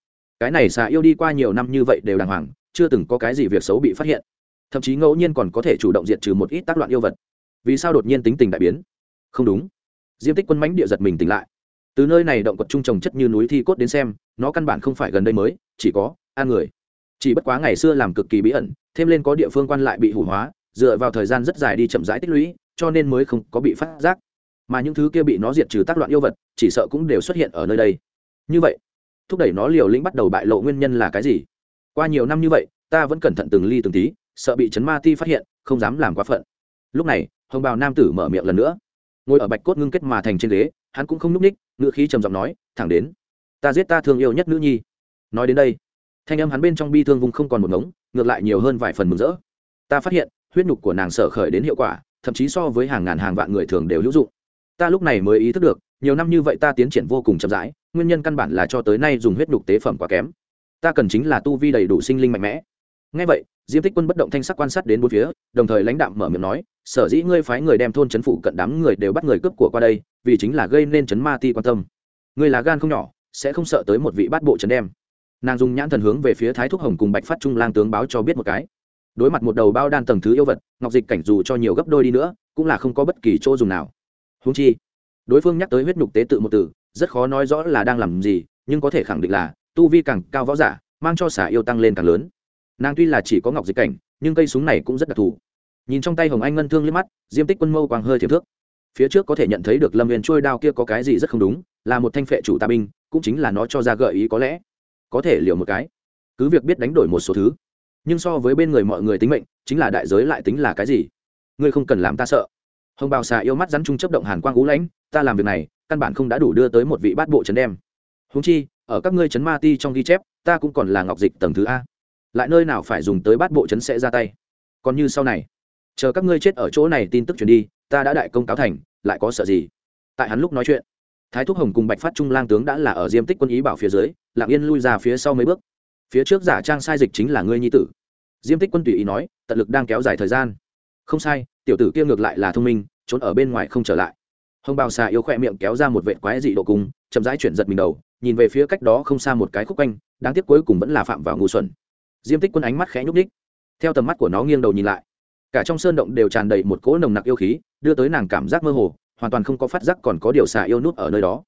Cái này xà yêu đi qua nhiều năm như vậy đều đàng hoàng chưa từng có cái gì việc xấu bị phát hiện. Thậm chí ngẫu nhiên còn có thể chủ động diệt trừ một ít tác loạn yêu vật. Vì sao đột nhiên tính tình đại biến? Không đúng. Diêm tích quân mánh địa giật mình tỉnh lại. Từ nơi này động quật trung trồng chất như núi thi cốt đến xem, nó căn bản không phải gần đây mới, chỉ có an người. Chỉ bất quá ngày xưa làm cực kỳ bí ẩn, thêm lên có địa phương quan lại bị hủ hóa, dựa vào thời gian rất dài đi chậm rãi tích lũy, cho nên mới không có bị phát giác. Mà những thứ kia bị nó diệt trừ tác loạn yêu vật, chỉ sợ cũng đều xuất hiện ở nơi đây. Như vậy, thúc đẩy nó liều lĩnh bắt đầu bại lộ nguyên nhân là cái gì? Qua nhiều năm như vậy, ta vẫn cẩn thận từng ly từng tí, sợ bị chấn ma ti phát hiện, không dám làm quá phận. Lúc này, hồng bào nam tử mở miệng lần nữa. Ngồi ở bạch cốt ngưng kết mà thành trên ghế, hắn cũng không n ú c ních ngựa khí trầm giọng nói, thẳng đến, ta giết ta thương yêu nhất nữ nhi. Nói đến đây, thanh âm hắn bên trong bi thương vùng không còn một ngống, ngược lại nhiều hơn vài phần mừng rỡ. Ta phát hiện, huyết nhục của nàng sở khởi đến hiệu quả, thậm chí so với hàng ngàn hàng vạn người thường đều hữu dụng. Ta lúc này mới ý thức được, nhiều năm như vậy ta tiến triển vô cùng chậm rãi, nguyên nhân căn bản là cho tới nay dùng huyết nhục tế phẩm quá kém ta cần chính là tu vi đầy đủ sinh linh mạnh mẽ. Ngay vậy, diêm tích quân bất động thanh sắc quan sát đến bốn phía, đồng thời lãnh đạm mở miệng nói, sở dĩ ngươi phái người đem thôn chấn phủ cận đám người đều bắt người cướp của qua đây, vì chính là gây nên chấn ma ti quan tâm. Ngươi là gan không nhỏ, sẽ không sợ tới một vị bát bộ chấn đem. Nàng dùng nhãn thần hướng về phía thái thúc hồng cùng bạch phát trung lang tướng báo cho biết một cái. Đối mặt một đầu bao đan tầng thứ yêu vật, ngọc dịch cảnh dù cho nhiều gấp đôi đi nữa, cũng là không có bất kỳ chỗ dùng nào. Húng chi, đối phương nhắc tới huyết nhục tế tự một từ, rất khó nói rõ là đang làm gì, nhưng có thể khẳng định là tu vi càng cao võ giả, mang cho xả yêu tăng lên càng lớn. Nàng tuy là chỉ có ngọc dịch cảnh, nhưng cây súng này cũng rất đặc thù. Nhìn trong tay hồng anh ngân thương liếc mắt, diêm tích quân mâu quang hơi thiệp thước. Phía trước có thể nhận thấy được lâm huyền trôi đao kia có cái gì rất không đúng, là một thanh phệ chủ tà binh, cũng chính là nó cho ra gợi ý có lẽ. Có thể liều một cái. Cứ việc biết đánh đổi một số thứ, nhưng so với bên người mọi người tính mệnh, chính là đại giới lại tính là cái gì? Ngươi không cần làm ta sợ. Hồng bào xà yêu mắt rắn trung chấp động hàn quang ú lãnh, ta làm việc này, căn bản không đã đủ đưa tới một vị bát bộ trấn đem. Húng chi ở các ngươi chấn ma ti trong ghi chép, ta cũng còn là ngọc dịch tầng thứ a. Lại nơi nào phải dùng tới bát bộ chấn sẽ ra tay? Còn như sau này, chờ các ngươi chết ở chỗ này tin tức truyền đi, ta đã đại công cáo thành, lại có sợ gì? Tại hắn lúc nói chuyện, thái thúc hồng cùng bạch phát trung lang tướng đã là ở diêm tích quân ý bảo phía dưới lạng yên lui ra phía sau mấy bước. Phía trước giả trang sai dịch chính là ngươi nhi tử. Diêm tích quân tùy ý nói, tận lực đang kéo dài thời gian. Không sai, tiểu tử kia ngược lại là thông minh, trốn ở bên ngoài không trở lại. Hồng bào xà yêu khỏe miệng kéo ra một vệ quái dị độ cung, chậm rãi chuyển giật mình đầu nhìn về phía cách đó không xa một cái khúc quanh, đáng tiếc cuối cùng vẫn là phạm vào ngu xuẩn. Diêm tích quân ánh mắt khẽ nhúc ních theo tầm mắt của nó nghiêng đầu nhìn lại, cả trong sơn động đều tràn đầy một cỗ nồng nặc yêu khí, đưa tới nàng cảm giác mơ hồ, hoàn toàn không có phát giác còn có điều xà yêu nút ở nơi đó.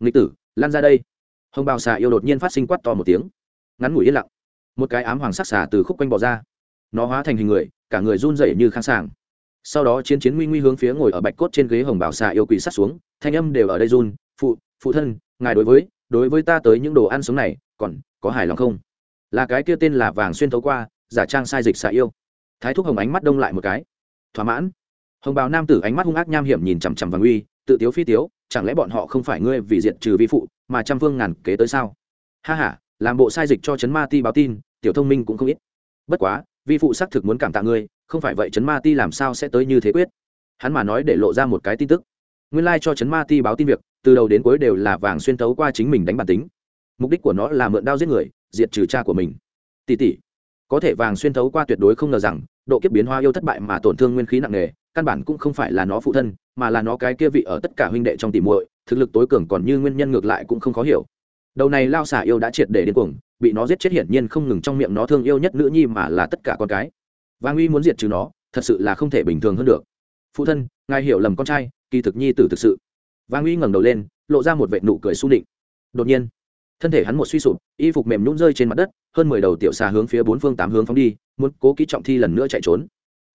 Nghịch tử, lan ra đây. Hồng bào xà yêu đột nhiên phát sinh quát to một tiếng. Ngắn ngủi yên lặng. Một cái ám hoàng sắc xà từ khúc quanh bò ra. Nó hóa thành hình người, cả người run rẩy như khang sàng sau đó chiến chiến nguy nguy hướng phía ngồi ở bạch cốt trên ghế hồng Bảo xà yêu quỳ sát xuống, thanh âm đều ở đây run. Phụ phụ thân, ngài đối với đối với ta tới những đồ ăn sống này, còn có hài lòng không? Là cái kia tên là vàng xuyên thấu qua, giả trang sai dịch xạ yêu. Thái thúc hồng ánh mắt đông lại một cái. Thỏa mãn. Hồng bào nam tử ánh mắt hung ác nham hiểm nhìn chằm chằm vàng uy, tự tiếu phi tiếu, chẳng lẽ bọn họ không phải ngươi vì diện trừ vi phụ, mà trăm phương ngàn kế tới sao? Ha h a làm bộ sai dịch cho trấn ma ti báo tin, tiểu thông minh cũng không ít. Bất quá, vi phụ xác thực muốn cảm tạ ngươi, không phải vậy trấn ma ti làm sao sẽ tới như thế quyết? Hắn mà nói để lộ ra một cái tin tức nguyên lai、like、cho trấn ma ti báo tin việc, từ đầu đến cuối đều là vàng xuyên tấu qua chính mình đánh bản tính. Mục đích của nó là mượn đao giết người, diệt trừ cha của mình. Tỷ tỷ, có thể vàng xuyên thấu qua tuyệt đối không ngờ rằng, độ kiếp biến hoa yêu thất bại mà tổn thương nguyên khí nặng nề, căn bản cũng không phải là nó phụ thân, mà là nó cái kia vị ở tất cả huynh đệ trong tỉ muội, thực lực tối cường còn như nguyên nhân ngược lại cũng không khó hiểu. Đầu này lao xả yêu đã triệt để đến cuồng, bị nó giết chết hiển nhiên không ngừng trong miệng nó thương yêu nhất nữ nhi mà là tất cả con cái. Vàng uy muốn diệt trừ nó, thật sự là không thể bình thường hơn được. Phụ thân, ngài hiểu lầm con trai kỳ thực nhi tử thực sự. Vang uy ngẩng đầu lên, lộ ra một vệ nụ cười s định đột nhiên, thân thể hắn một suy sụp, y phục mềm nhũng rơi trên mặt đất, hơn mười đầu tiểu xà hướng phía bốn phương tám hướng phóng đi, muốn cố kỹ trọng thi lần nữa chạy trốn.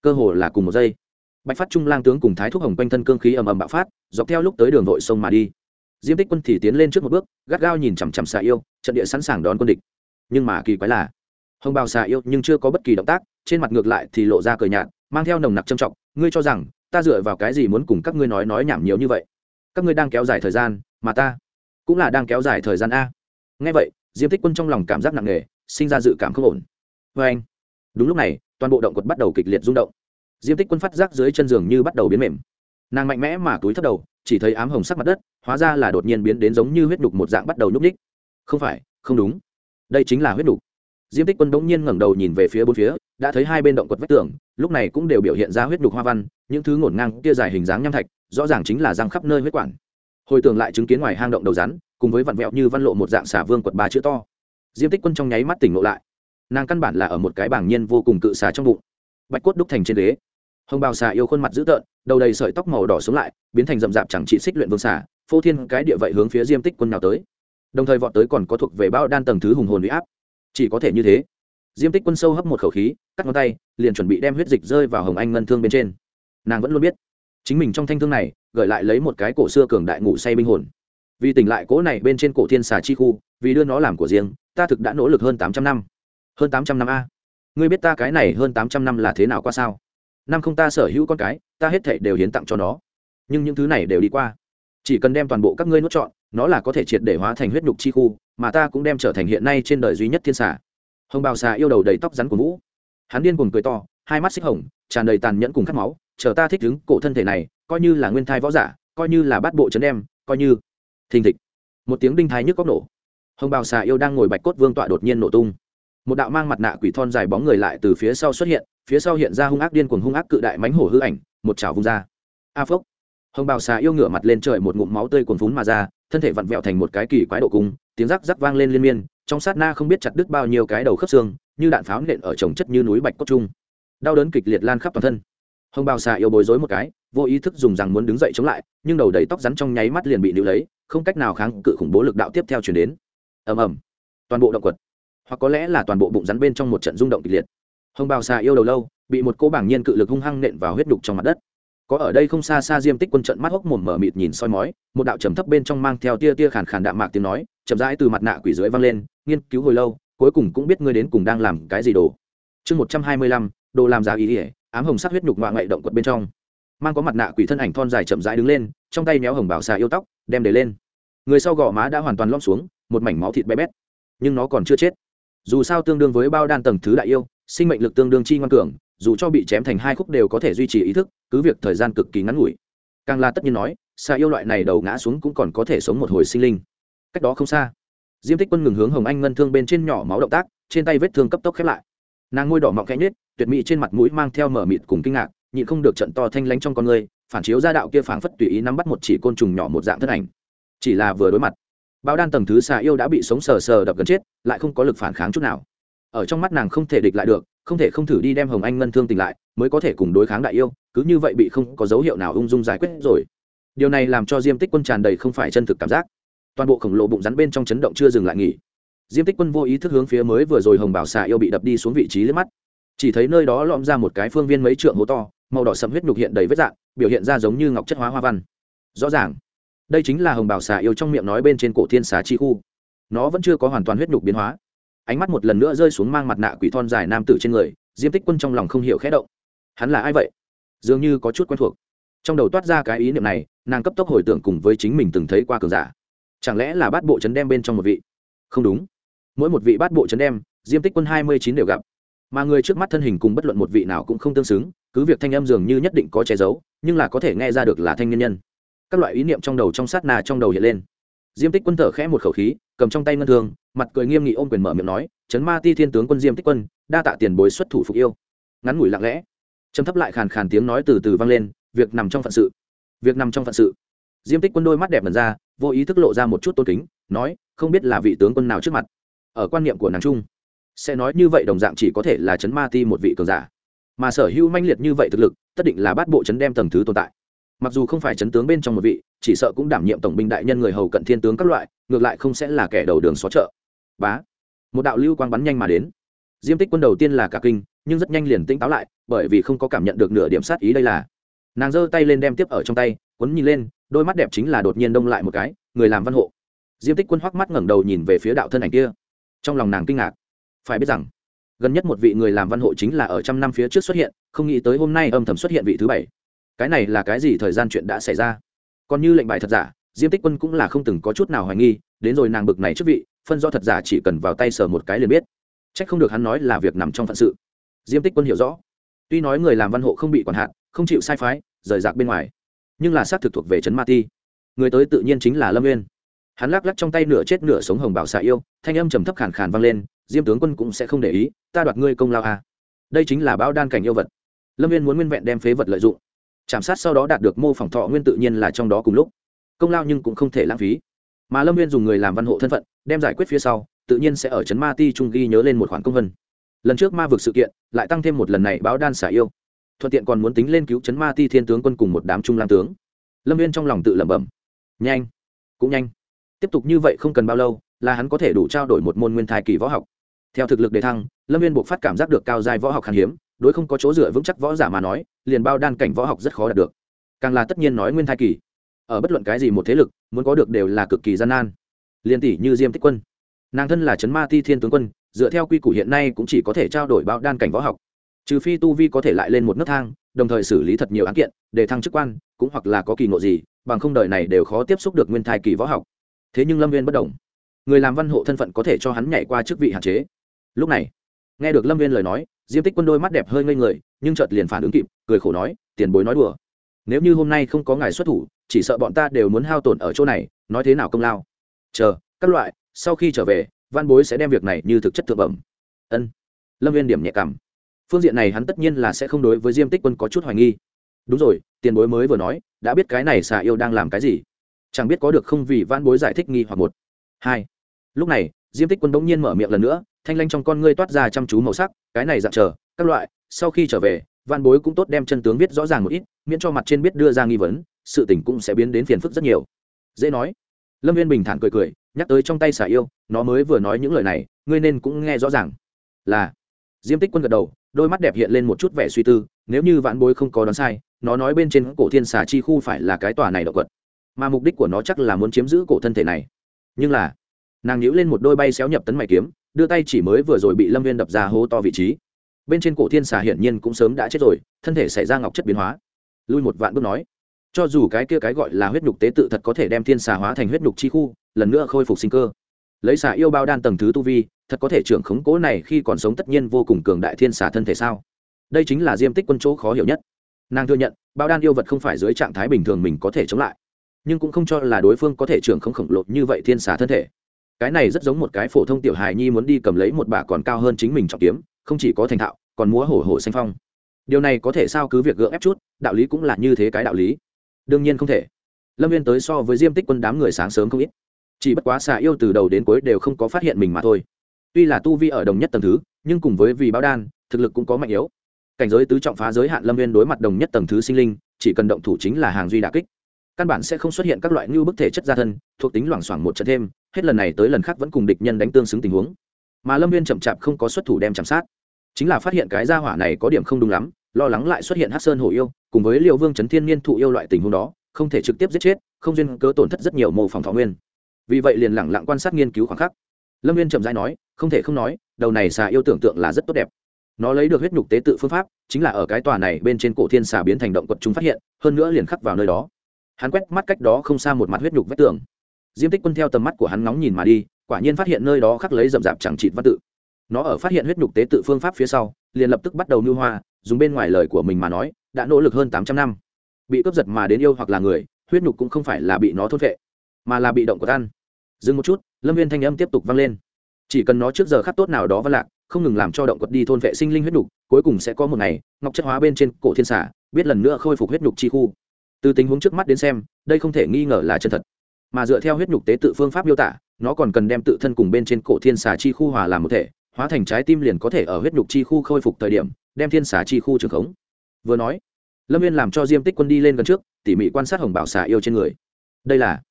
Cơ hồ là cùng một giây, bạch phát trung lang tướng cùng thái thúc hồng quanh thân cương khí ầm ầm bạo phát, dọc theo lúc tới đường nội sông mà đi. Diêm tích quân thì tiến lên trước một bước, gắt gao nhìn chằm chằm xà yêu, trận địa sẵn sàng đón quân địch. Nhưng mà kỳ quái là, hồng bào xà yêu nhưng chưa có bất kỳ động tác, trên mặt ngược lại thì lộ ra cờ nhạt, mang theo nồng nặc trầm trọng, ngươi cho rằng ta dựa vào cái gì muốn cùng các ngươi nói nói nhảm nhiều như vậy? Các ngươi đang kéo dài thời gian, mà ta cũng là đang kéo dài thời gian a. Ngay vậy, diêm tích quân trong lòng cảm giác nặng nề, sinh ra dự cảm không ổn. Vê anh, đúng lúc này, toàn bộ động quật bắt đầu kịch liệt rung động. Diêm tích quân phát giác dưới chân giường như bắt đầu biến mềm. Nàng mạnh mẽ mà túi thấp đầu, chỉ thấy ám hồng sắc mặt đất, hóa ra là đột nhiên biến đến giống như huyết đục một dạng bắt đầu nhúc ních không phải, không đúng. Đây chính là huyết đục diêm tích quân bỗng nhiên ngẩng đầu nhìn về phía bốn phía, đã thấy hai bên động quật vách tường, lúc này cũng đều biểu hiện ra huyết đục hoa văn, những thứ ngổn ngang kia dài hình dáng nham thạch, rõ ràng chính là răng khắp nơi huyết quản. Hồi tưởng lại chứng kiến ngoài hang động đầu rắn, cùng với vặn vẹo như văn lộ một dạng xả vương quật ba chữ to. Diêm tích quân trong nháy mắt tỉnh ngộ lại. Nàng căn bản là ở một cái bảng nhiên vô cùng cự xà trong bụng. Bạch cốt đúc thành trên ghế. Hồng bào xà yêu khuôn mặt dữ tợn, đầu đầy sợi tóc màu đỏ xuống lại, biến thành rậm rạp chẳng trị xích luyện vương xà, phô thiên cái địa vậy hướng phía diêm tích quân nào tới. Đồng thời vọt tới còn có thuộc về bao đan tầng thứ hùng hồn huy áp chỉ có thể như thế. Diêm tích quân sâu hấp một khẩu khí, cắt ngón tay, liền chuẩn bị đem huyết dịch rơi vào hồng anh ngân thương bên trên. Nàng vẫn luôn biết, chính mình trong thanh thương này, gợi lại lấy một cái cổ xưa cường đại ngủ say binh hồn. Vì tỉnh lại cỗ này bên trên cổ thiên xà chi khu, vì đưa nó làm của riêng, ta thực đã nỗ lực hơn tám trăm năm. Hơn tám trăm năm a. Ngươi biết ta cái này hơn tám trăm năm là thế nào qua sao? Năm không ta sở hữu con cái, ta hết thệ đều hiến tặng cho nó. Nhưng những thứ này đều đi qua. Chỉ cần đem toàn bộ các ngươi nuốt chọn nó là có thể triệt để hóa thành huyết nhục chi khu mà ta cũng đem trở thành hiện nay trên đời duy nhất thiên xà. Hồng bào xà yêu đầu đầy tóc rắn của vũ. Hắn điên cuồng cười to, hai mắt xích hồng, tràn đầy tàn nhẫn cùng khát máu, chờ ta thích đứng cổ thân thể này, coi như là nguyên thai võ giả, coi như là bát bộ chấn đem coi như thình thịch. Một tiếng đinh thái nhức góc nổ. Hồng bào xà yêu đang ngồi bạch cốt vương tọa đột nhiên nổ tung. Một đạo mang mặt nạ quỷ thon dài bóng người lại từ phía sau xuất hiện, phía sau hiện ra hung ác điên cuồng hung ác cự đại mánh hổ hư ảnh, một chảo vung ra. A phốc. Hồng bào xà yêu ngửa mặt lên trời một ngụm máu tươi cuồn phún mà ra, thân thể vặn vẹo thành một cái kỳ quái độ cung tiếng rắc rắc vang lên liên miên, trong sát na không biết chặt đứt bao nhiêu cái đầu khớp xương, như đạn pháo nện ở trồng chất như núi bạch cốt trung đau đớn kịch liệt lan khắp toàn thân. Hồng bào xà yêu bối rối một cái, vô ý thức dùng rằng muốn đứng dậy chống lại, nhưng đầu đầy tóc rắn trong nháy mắt liền bị níu lấy, không cách nào kháng cự khủng bố lực đạo tiếp theo chuyển đến. Ầm ầm. Toàn bộ động quật. Hoặc có lẽ là toàn bộ bụng rắn bên trong một trận rung động kịch liệt. Hồng bào xà yêu đầu lâu, bị một cô bảng nhiên cự lực hung hăng nện vào huyết đục trong mặt đất. Có ở đây không xa xa diêm tích quân trận mắt hốc mồm mở mịt nhìn soi mói, một đạo trầm thấp bên trong mang theo tia tia khàn khàn đạm mạc tiếng nói chậm rãi từ mặt nạ quỷ dưới văng lên, nghiên cứu hồi lâu, cuối cùng cũng biết ngươi đến cùng đang làm cái gì đồ. Chương một trăm hai mươi lăm, đồ làm giá ý ỉa ám hồng sắc huyết nhục ngoại ngậy động quật bên trong. Mang có mặt nạ quỷ thân ảnh thon dài chậm rãi đứng lên, trong tay méo hồng bảo xà yêu tóc, đem để lên. Người sau gò má đã hoàn toàn lom xuống, một mảnh máu thịt bé bét. Nhưng nó còn chưa chết. Dù sao tương đương với bao đan tầng thứ đại yêu, sinh mệnh lực tương đương chi ngoan cường, dù cho bị chém thành hai khúc đều có thể duy trì ý thức, cứ việc thời gian cực kỳ ngắn ngủi. Càng là tất nhiên nói, xà yêu loại này đầu ngã xuống cũng còn có thể sống một hồi sinh linh cách đó không xa. Diêm tích quân ngừng hướng hồng anh ngân thương bên trên nhỏ máu động tác, trên tay vết thương cấp tốc khép lại. Nàng ngôi đỏ mọng khẽ nhết tuyệt mỹ trên mặt mũi mang theo mở mịt cùng kinh ngạc, nhịn không được trận to thanh lánh trong con người, phản chiếu ra đạo kia phảng phất tùy ý nắm bắt một chỉ côn trùng nhỏ một dạng thân ảnh. Chỉ là vừa đối mặt bao đan tầng thứ xà yêu đã bị sống sờ sờ đập gần chết, lại không có lực phản kháng chút nào. Ở trong mắt nàng không thể địch lại được, không thể không thử đi đem hồng anh ngân thương tỉnh lại, mới có thể cùng đối kháng đại yêu, cứ như vậy bị không có dấu hiệu nào ung dung giải quyết rồi. Điều này làm cho diêm tích quân tràn đầy không phải chân thực cảm giác toàn bộ khổng lồ bụng rắn bên trong chấn động chưa dừng lại nghỉ. Diêm tích quân vô ý thức hướng phía mới vừa rồi hồng bảo xà yêu bị đập đi xuống vị trí liếc mắt. Chỉ thấy nơi đó lõm ra một cái phương viên mấy trượng hố to, màu đỏ sầm huyết nhục hiện đầy vết dạng, biểu hiện ra giống như ngọc chất hóa hoa văn. Rõ ràng, đây chính là hồng bảo xà yêu trong miệng nói bên trên cổ thiên xà chi khu. Nó vẫn chưa có hoàn toàn huyết nhục biến hóa. Ánh mắt một lần nữa rơi xuống mang mặt nạ quỷ thon dài nam tử trên người, diêm tích quân trong lòng không hiểu khẽ động. Hắn là ai vậy? Dường như có chút quen thuộc. Trong đầu toát ra cái ý niệm này, nàng cấp tốc hồi tưởng cùng với chính mình từng thấy qua cường giả chẳng lẽ là bát bộ chấn đem bên trong một vị? Không đúng. Mỗi một vị bát bộ chấn đem, diêm tích quân hai mươi chín đều gặp. Mà người trước mắt thân hình cùng bất luận một vị nào cũng không tương xứng, cứ việc thanh âm dường như nhất định có che giấu, nhưng là có thể nghe ra được là thanh nhân nhân. Các loại ý niệm trong đầu trong sát nà trong đầu hiện lên. Diêm tích quân thở khẽ một khẩu khí, cầm trong tay ngân thương, mặt cười nghiêm nghị ôm quyền mở miệng nói, chấn ma ti thiên tướng quân diêm tích quân, đa tạ tiền bối xuất thủ phục yêu. Ngắn ngủi lặng lẽ chấm thấp lại khàn khàn tiếng nói từ từ vang lên, việc nằm trong phận sự. Việc nằm trong phận sự. Diêm tích quân đôi mắt đẹp mần ra vô ý thức lộ ra một chút tôn kính, nói, không biết là vị tướng quân nào trước mặt. Ở quan niệm của nàng trung sẽ nói như vậy đồng dạng chỉ có thể là chấn ma ti một vị cường giả. Mà sở hữu manh liệt như vậy thực lực, tất định là bát bộ chấn đem tầng thứ tồn tại. Mặc dù không phải chấn tướng bên trong một vị, chỉ sợ cũng đảm nhiệm tổng binh đại nhân người hầu cận thiên tướng các loại, ngược lại không sẽ là kẻ đầu đường xó chợ. Bá, một đạo lưu quang bắn nhanh mà đến. Diêm tích quân đầu tiên là cả kinh, nhưng rất nhanh liền tỉnh táo lại, bởi vì không có cảm nhận được nửa điểm sát ý đây là. Nàng giơ tay lên đem tiếp ở trong tay quấn nhìn lên đôi mắt đẹp chính là đột nhiên đông lại một cái, người làm văn hộ. Diêm tích quân hoắc mắt ngẩng đầu nhìn về phía đạo thân ảnh kia. Trong lòng nàng kinh ngạc. Phải biết rằng, gần nhất một vị người làm văn hộ chính là ở trăm năm phía trước xuất hiện, không nghĩ tới hôm nay âm thầm xuất hiện vị thứ bảy. Cái này là cái gì thời gian chuyện đã xảy ra? Còn như lệnh bài thật giả, diêm tích quân cũng là không từng có chút nào hoài nghi, đến rồi nàng bực này trước vị, phân do thật giả chỉ cần vào tay sờ một cái liền biết. C h ắ c không được hắn nói là việc nằm trong phận sự. Diêm tích quân hiểu rõ. Tuy nói người làm văn hộ không bị quản hạn không chịu sai phái, rời rạc bên ngoài nhưng là xác thực thuộc về trấn ma ti. Người tới tự nhiên chính là lâm nguyên hắn lắc lắc trong tay nửa chết nửa sống hồng bảo xạ yêu, thanh âm trầm thấp khàn khàn vang lên, diêm tướng quân cũng sẽ không để ý, ta đoạt ngươi công lao à. đây chính là bão đan cảnh yêu vật. Lâm viên muốn nguyên vẹn đem phế vật lợi dụng. Chạm sát sau đó đạt được mô phỏng thọ nguyên tự nhiên là trong đó cùng lúc. Công lao nhưng cũng không thể lãng phí. Mà lâm viên dùng người làm văn hộ thân phận, đem giải quyết phía sau, tự nhiên sẽ ở trấn ma ti trung ghi nhớ lên một khoản công vân. Lần trước ma vực sự kiện, lại tăng thêm một lần này báo đan xả yêu thuận tiện còn muốn tính lên cứu chấn ma ti thiên tướng quân cùng một đám trung lam tướng. Lâm viên trong lòng tự lẩm bẩm. Nhanh, cũng nhanh. Tiếp tục như vậy không cần bao lâu, là hắn có thể đủ trao đổi một môn nguyên thai kỳ võ học. Theo thực lực đề thăng, lâm viên buộc phát cảm giác được cao dài võ học khan hiếm, đối không có chỗ dựa vững chắc võ giả mà nói, liền bao đan cảnh võ học rất khó đạt được. Càng là tất nhiên nói nguyên thai kỳ. Ở bất luận cái gì một thế lực, muốn có được đều là cực kỳ gian nan. Liên tỷ như diêm tích quân. Nàng thân là trấn ma ti thiên tướng quân, dựa theo quy củ hiện nay cũng chỉ có thể trao đổi bao đan cảnh võ học trừ phi tu vi có thể lại lên một nấc thang, đồng thời xử lý thật nhiều án kiện, để thăng chức quan, cũng hoặc là có kỳ ngộ gì, bằng không đời này đều khó tiếp xúc được nguyên thai kỳ võ học. Thế nhưng lâm viên bất đồng người làm văn hộ thân phận có thể cho hắn nhảy qua chức vị hạn chế. Lúc này, nghe được lâm viên lời nói, diêm tích quân đôi mắt đẹp hơi ngây người, nhưng chợt liền phản ứng kịp, cười khổ nói, tiền bối nói đùa. Nếu như hôm nay không có ngài xuất thủ, chỉ sợ bọn ta đều muốn hao tổn ở chỗ này, nói thế nào công lao? Chờ, các loại, sau khi trở về, văn bối sẽ đem việc này như thực chất thượng bẩm. Ân. Lâm viên điểm nhẹ cảm phương diện này hắn tất nhiên là sẽ không đối với diêm tích quân có chút hoài nghi. Đúng rồi, tiền bối mới vừa nói, đã biết cái này xà yêu đang làm cái gì. Chẳng biết có được không vì Van bối giải thích nghi hoặc một. Hai. Lúc này, diêm tích quân bỗng nhiên mở miệng lần nữa, thanh lanh trong con ngươi toát ra chăm chú màu sắc, cái này dạng chờ, các loại, sau khi trở về Van bối cũng tốt đem chân tướng viết rõ ràng một ít, miễn cho mặt trên biết đưa ra nghi vấn, sự tình cũng sẽ biến đến phiền phức rất nhiều. Dễ nói. Lâm viên bình thản cười cười, nhắc tới trong tay xà yêu, nó mới vừa nói những lời này, ngươi nên cũng nghe rõ ràng. Là diêm tích quân gật đầu, đôi mắt đẹp hiện lên một chút vẻ suy tư, nếu như vạn bối không có đoán sai, nó nói bên trên cổ thiên xà chi khu phải là cái tòa này động quật mà mục đích của nó chắc là muốn chiếm giữ cổ thân thể này. Nhưng là, nàng nhíu lên một đôi bay xéo nhập tấn mày kiếm, đưa tay chỉ mới vừa rồi bị lâm viên đập ra hố to vị trí. Bên trên cổ thiên xà hiển nhiên cũng sớm đã chết rồi, thân thể xảy ra ngọc chất biến hóa. Lui một vạn bước nói, cho dù cái kia cái gọi là huyết nhục tế tự thật có thể đem thiên xà hóa thành huyết nhục chi khu, lần nữa khôi phục sinh cơ lấy xà yêu bao đan tầng thứ tu vi, thật có thể trưởng khống cố này khi còn sống tất nhiên vô cùng cường đại thiên xà thân thể sao? Đây chính là diêm tích quân chỗ khó hiểu nhất. Nàng thừa nhận, bao đan yêu vật không phải dưới trạng thái bình thường mình có thể chống lại, nhưng cũng không cho là đối phương có thể trưởng không khổng lồ như vậy thiên xà thân thể. Cái này rất giống một cái phổ thông tiểu hài nhi muốn đi cầm lấy một bà còn cao hơn chính mình trọng kiếm, không chỉ có thành thạo, còn múa hổ hổ xanh phong. Điều này có thể sao cứ việc gượng ép chút, đạo lý cũng là như thế cái đạo lý. Đương nhiên không thể. Lâm viên tới so với diêm tích quân đám người sáng sớm không ít chỉ bất quá xà yêu từ đầu đến cuối đều không có phát hiện mình mà thôi. Tuy là tu vi ở đồng nhất tầng thứ, nhưng cùng với vì báo đan, thực lực cũng có mạnh yếu. Cảnh giới tứ trọng phá giới hạn lâm viên đối mặt đồng nhất tầng thứ sinh linh, chỉ cần động thủ chính là hàng duy đà kích. Căn bản sẽ không xuất hiện các loại ngưu bức thể chất gia thân, thuộc tính loảng xoảng một trận thêm, hết lần này tới lần khác vẫn cùng địch nhân đánh tương xứng tình huống. Mà lâm viên chậm chạp không có xuất thủ đem chạm sát. Chính là phát hiện cái gia hỏa này có điểm không đúng lắm, lo lắng lại xuất hiện hát sơn hổ yêu, cùng với liệu vương trấn thiên niên thụ yêu loại tình huống đó, không thể trực tiếp giết chết, không duyên cớ tổn thất rất nhiều mô phòng thọ nguyên vì vậy liền lẳng lặng quan sát nghiên cứu khoảng khắc. Lâm viên chậm rãi nói, không thể không nói, đầu này xà yêu tưởng tượng là rất tốt đẹp. Nó lấy được huyết nhục tế tự phương pháp, chính là ở cái tòa này bên trên cổ thiên xà biến thành động quật chúng phát hiện, hơn nữa liền khắc vào nơi đó. Hắn quét mắt cách đó không xa một mặt huyết nhục vách tường. Diêm tích quân theo tầm mắt của hắn ngóng nhìn mà đi, quả nhiên phát hiện nơi đó khắc lấy rậm rạp chẳng trịt văn tự. Nó ở phát hiện huyết nhục tế tự phương pháp phía sau, liền lập tức bắt đầu nưu hoa, dùng bên ngoài lời của mình mà nói, đã nỗ lực hơn tám trăm năm. Bị cướp giật mà đến yêu hoặc là người, huyết nhục cũng không phải là bị nó thôn vệ mà là bị động của tan dừng một chút, lâm viên thanh âm tiếp tục vang lên. Chỉ cần nó trước giờ khắc tốt nào đó văn lạc, không ngừng làm cho động quật đi thôn vệ sinh linh huyết nhục, cuối cùng sẽ có một ngày, ngọc chất hóa bên trên cổ thiên xả biết lần nữa khôi phục huyết nhục chi khu. Từ tình huống trước mắt đến xem, đây không thể nghi ngờ là chân thật. Mà dựa theo huyết nhục tế tự phương pháp miêu tả, nó còn cần đem tự thân cùng bên trên cổ thiên xà chi khu hòa làm một thể, hóa thành trái tim liền có thể ở huyết nhục chi khu khôi phục thời điểm, đem thiên xà chi khu trường khống. Vừa nói, lâm viên làm cho diêm tích quân đi lên gần trước, tỉ mỉ quan sát hồng bảo xà yêu trên người. Đây là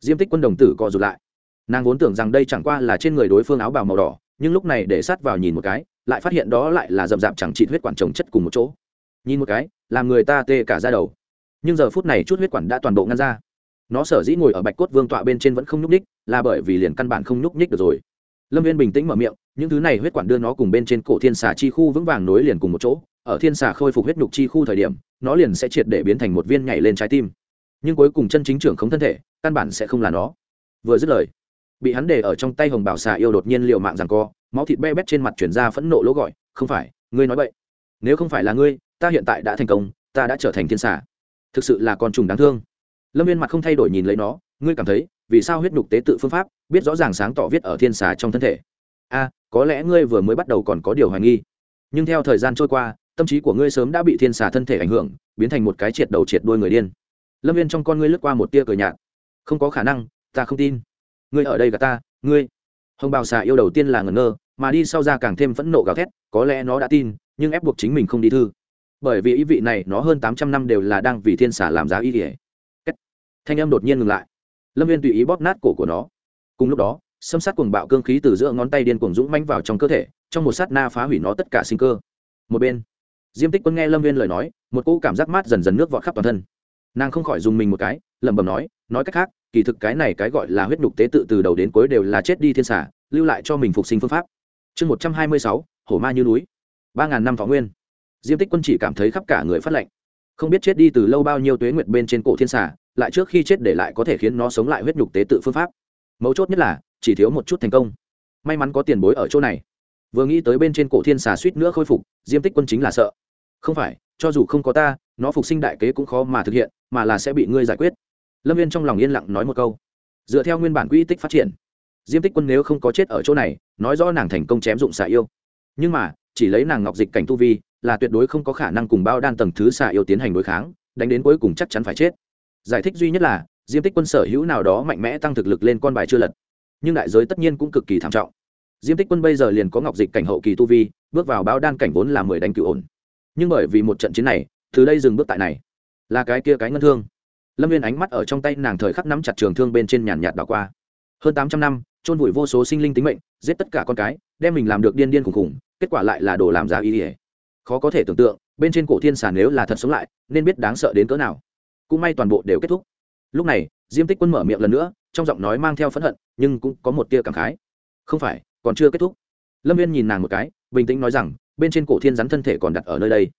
diêm tích quân đồng tử co rụt lại nàng vốn tưởng rằng đây chẳng qua là trên người đối phương áo bào màu đỏ, nhưng lúc này để sát vào nhìn một cái, lại phát hiện đó lại là rậm rạp chẳng trị huyết quản trồng chất cùng một chỗ. Nhìn một cái, làm người ta tê cả ra đầu. Nhưng giờ phút này chút huyết quản đã toàn bộ ngăn ra. Nó sở dĩ ngồi ở bạch cốt vương tọa bên trên vẫn không nhúc ních là bởi vì liền căn bản không nhúc ních được rồi. Lâm viên bình tĩnh mở miệng, những thứ này huyết quản đưa nó cùng bên trên cổ thiên xà chi khu vững vàng nối liền cùng một chỗ, ở thiên xà khôi phục huyết nhục chi khu thời điểm, nó liền sẽ triệt để biến thành một viên nhảy lên trái tim. Nhưng cuối cùng chân chính trưởng không thân thể, căn bản sẽ không là nó. Vừa dứt lời bị hắn để ở trong tay hồng bảo xà yêu đột nhiên liều mạng rằng co, máu thịt be bét trên mặt chuyển ra phẫn nộ lỗ gọi, không phải, ngươi nói vậy nếu không phải là ngươi, ta hiện tại đã thành công, ta đã trở thành thiên xà. Thực sự là con trùng đáng thương. Lâm viên mặt không thay đổi nhìn lấy nó, ngươi cảm thấy, vì sao huyết nhục tế tự phương pháp, biết rõ ràng sáng tỏ viết ở thiên xà trong thân thể? A, có lẽ ngươi vừa mới bắt đầu còn có điều hoài nghi. Nhưng theo thời gian trôi qua, tâm trí của ngươi sớm đã bị thiên xà thân thể ảnh hưởng, biến thành một cái triệt đầu triệt đuôi người điên. Lâm viên trong con ngươi lướt qua một tia cười nhạt. Không có khả năng, ta không tin ngươi ở đây cả ta, ngươi. Hồng bào xà yêu đầu tiên là ngẩn ngơ, mà đi sau ra càng thêm phẫn nộ gào thét, có lẽ nó đã tin, nhưng ép buộc chính mình không đi thư. Bởi vì ý vị này, nó hơn tám trăm năm đều là đang vì thiên xà làm giá ý ỉa thanh âm đột nhiên ngừng lại. Lâm viên tùy ý bóp nát cổ của nó. Cùng lúc đó, xâm sát cuồng bạo cương khí từ giữa ngón tay điên cuồng dũng manh vào trong cơ thể, trong một sát na phá hủy nó tất cả sinh cơ. Một bên, diêm tích quân nghe lâm viên lời nói, một cỗ cảm giác mát dần dần nước vọt khắp toàn thân. Nàng không khỏi dùng mình một cái, lẩm bẩm nói nói cách khác kỳ thực cái này cái gọi là huyết nhục tế tự từ đầu đến cuối đều là chết đi thiên xả lưu lại cho mình phục sinh phương pháp. Chương một trăm hai mươi sáu, hổ ma như núi. Ba ngàn năm võ nguyên. Diêm tích quân chỉ cảm thấy khắp cả người phát lệnh không biết chết đi từ lâu bao nhiêu tuế nguyệt bên trên cổ thiên xả lại trước khi chết để lại có thể khiến nó sống lại huyết nhục tế tự phương pháp. Mấu chốt nhất là, chỉ thiếu một chút thành công. May mắn có tiền bối ở chỗ này. Vừa nghĩ tới bên trên cổ thiên xà suýt nữa khôi phục, diêm tích quân chính là sợ. Không phải, cho dù không có ta, nó phục sinh đại kế cũng khó mà thực hiện, mà là sẽ bị ngươi giải quyết lâm viên trong lòng yên lặng nói một câu dựa theo nguyên bản quỹ tích phát triển diêm tích quân nếu không có chết ở chỗ này nói rõ nàng thành công chém dụng xà yêu nhưng mà chỉ lấy nàng ngọc dịch cảnh tu vi là tuyệt đối không có khả năng cùng bao đan tầng thứ xà yêu tiến hành đối kháng đánh đến cuối cùng chắc chắn phải chết giải thích duy nhất là diêm tích quân sở hữu nào đó mạnh mẽ tăng thực lực lên con bài chưa lật nhưng đại giới tất nhiên cũng cực kỳ thảm trọng diêm tích quân bây giờ liền có ngọc dịch cảnh hậu kỳ tu vi bước vào bao đan cảnh vốn là mười đánh cựu ổn nhưng bởi vì một trận chiến này từ đây dừng bước tại này là cái kia cái ngân thương lâm viên ánh mắt ở trong tay nàng thời khắc nắm chặt trường thương bên trên nhàn nhạt đảo qua. Hơn tám trăm năm trôn vùi vô số sinh linh tính mệnh giết tất cả con cái đem mình làm được điên điên khủng khủng, kết quả lại là đồ làm giá ý ỉa khó có thể tưởng tượng bên trên cổ thiên sản nếu là thật sống lại nên biết đáng sợ đến cỡ nào. Cũng may toàn bộ đều kết thúc. Lúc này diêm tích quân mở miệng lần nữa trong giọng nói mang theo phẫn hận nhưng cũng có một tia cảm khái. Không phải còn chưa kết thúc. Lâm viên nhìn nàng một cái bình tĩnh nói rằng bên trên cổ thiên rắn thân thể còn đặt ở nơi đây.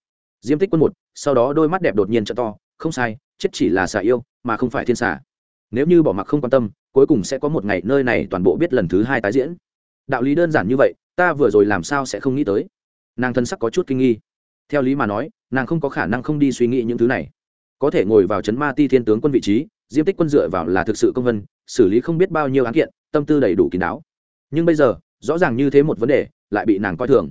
Diêm tích quân một sau đó đôi mắt đẹp đột nhiên t to không sai chết chỉ là xà yêu, mà không phải thiên xà. Nếu như bỏ mặc không quan tâm, cuối cùng sẽ có một ngày nơi này toàn bộ biết lần thứ hai tái diễn. Đạo lý đơn giản như vậy, ta vừa rồi làm sao sẽ không nghĩ tới? Nàng thân sắc có chút kinh nghi. Theo lý mà nói, nàng không có khả năng không đi suy nghĩ những thứ này. Có thể ngồi vào trấn ma ti thiên tướng quân vị trí, diêm tích quân dựa vào là thực sự công vân, xử lý không biết bao nhiêu án kiện, tâm tư đầy đủ kín đáo. Nhưng bây giờ, rõ ràng như thế một vấn đề, lại bị nàng coi thường.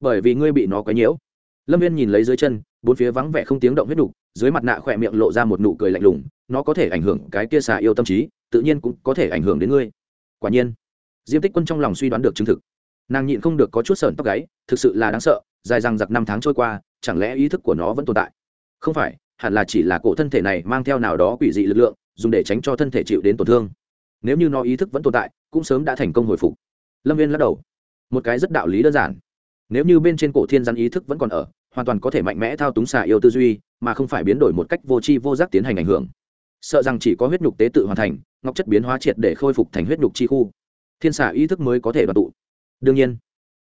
Bởi vì ngươi bị nó quấy nhiễu. Lâm viên nhìn lấy dưới chân, bốn phía vắng vẻ không tiếng động huyết đục dưới mặt nạ khỏe miệng lộ ra một nụ cười lạnh lùng, nó có thể ảnh hưởng cái kia xà yêu tâm trí, tự nhiên cũng có thể ảnh hưởng đến ngươi. Quả nhiên, diêm tích quân trong lòng suy đoán được chứng thực. Nàng nhịn không được có chút sờn tóc gáy, thực sự là đáng sợ, dài rằng giặc năm tháng trôi qua, chẳng lẽ ý thức của nó vẫn tồn tại? Không phải, hẳn là chỉ là cổ thân thể này mang theo nào đó quỷ dị lực lượng, dùng để tránh cho thân thể chịu đến tổn thương. Nếu như nó ý thức vẫn tồn tại, cũng sớm đã thành công hồi phục. Lâm viên lắc đầu. Một cái rất đạo lý đơn giản. Nếu như bên trên cổ thiên rắn ý thức vẫn còn ở hoàn toàn có thể mạnh mẽ thao túng xà yêu tư duy, mà không phải biến đổi một cách vô tri vô giác tiến hành ảnh hưởng. Sợ rằng chỉ có huyết nhục tế tự hoàn thành, ngọc chất biến hóa triệt để khôi phục thành huyết nhục chi khu. Thiên xà ý thức mới có thể đoàn tụ. Đương nhiên,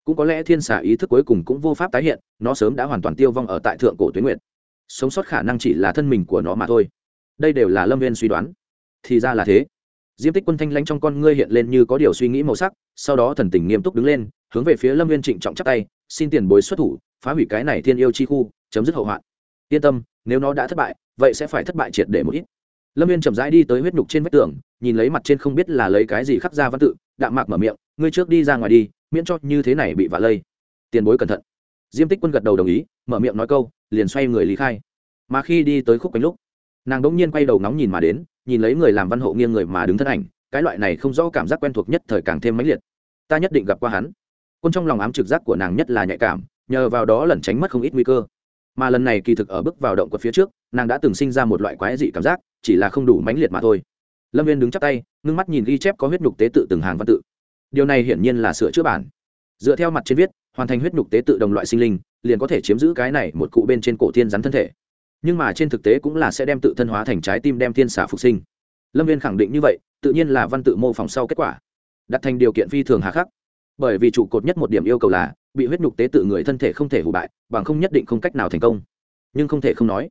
cũng có lẽ thiên xà ý thức cuối cùng cũng vô pháp tái hiện, nó sớm đã hoàn toàn tiêu vong ở tại thượng cổ tuyến nguyệt. Sống sót khả năng chỉ là thân mình của nó mà thôi. Đây đều là lâm viên suy đoán. Thì ra là thế. Diêm tích quân thanh lãnh trong con ngươi hiện lên như có điều suy nghĩ màu sắc, sau đó thần tình nghiêm túc đứng lên, hướng về phía lâm viên trịnh trọng chắc tay, xin tiền bối xuất thủ phá hủy cái này thiên yêu chi khu, chấm dứt hậu hoạn. Yên tâm, nếu nó đã thất bại, vậy sẽ phải thất bại triệt để một ít. Lâm viên chậm rãi đi tới huyết nhục trên vách tường, nhìn lấy mặt trên không biết là lấy cái gì khắc ra văn tự, đạm mạc mở miệng, ngươi trước đi ra ngoài đi, miễn cho như thế này bị vạ lây. Tiền bối cẩn thận. Diêm tích quân gật đầu đồng ý, mở miệng nói câu, liền xoay người lý khai. Mà khi đi tới khúc cánh lúc, nàng đ ỗ n g nhiên quay đầu nóng nhìn mà đến, nhìn lấy người làm văn hộ nghiêng người mà đứng thân ảnh, cái loại này không rõ cảm giác quen thuộc nhất thời càng thêm mãnh liệt. Ta nhất định gặp qua hắn. Quân trong lòng ám trực giác của nàng nhất là nhạy cảm nhờ vào đó lẩn tránh mất không ít nguy cơ. Mà lần này kỳ thực ở bước vào động quật phía trước, nàng đã từng sinh ra một loại quái dị cảm giác, chỉ là không đủ mãnh liệt mà thôi. Lâm viên đứng chắc tay, ngưng mắt nhìn ghi chép có huyết nhục tế tự từng hàng văn tự. Điều này hiển nhiên là sửa chữa bản. Dựa theo mặt trên viết, hoàn thành huyết nhục tế tự đồng loại sinh linh, liền có thể chiếm giữ cái này một cụ bên trên cổ thiên rắn thân thể. Nhưng mà trên thực tế cũng là sẽ đem tự thân hóa thành trái tim đem thiên xả phục sinh. Lâm viên khẳng định như vậy, tự nhiên là văn tự mô phỏng sau kết quả. Đặt thành điều kiện phi thường hà khắc. Bởi vì trụ cột nhất một điểm yêu cầu là bị huyết nhục tế tự người thân thể không thể hủ bại bằng không nhất định không cách nào thành công. Nhưng không thể không nói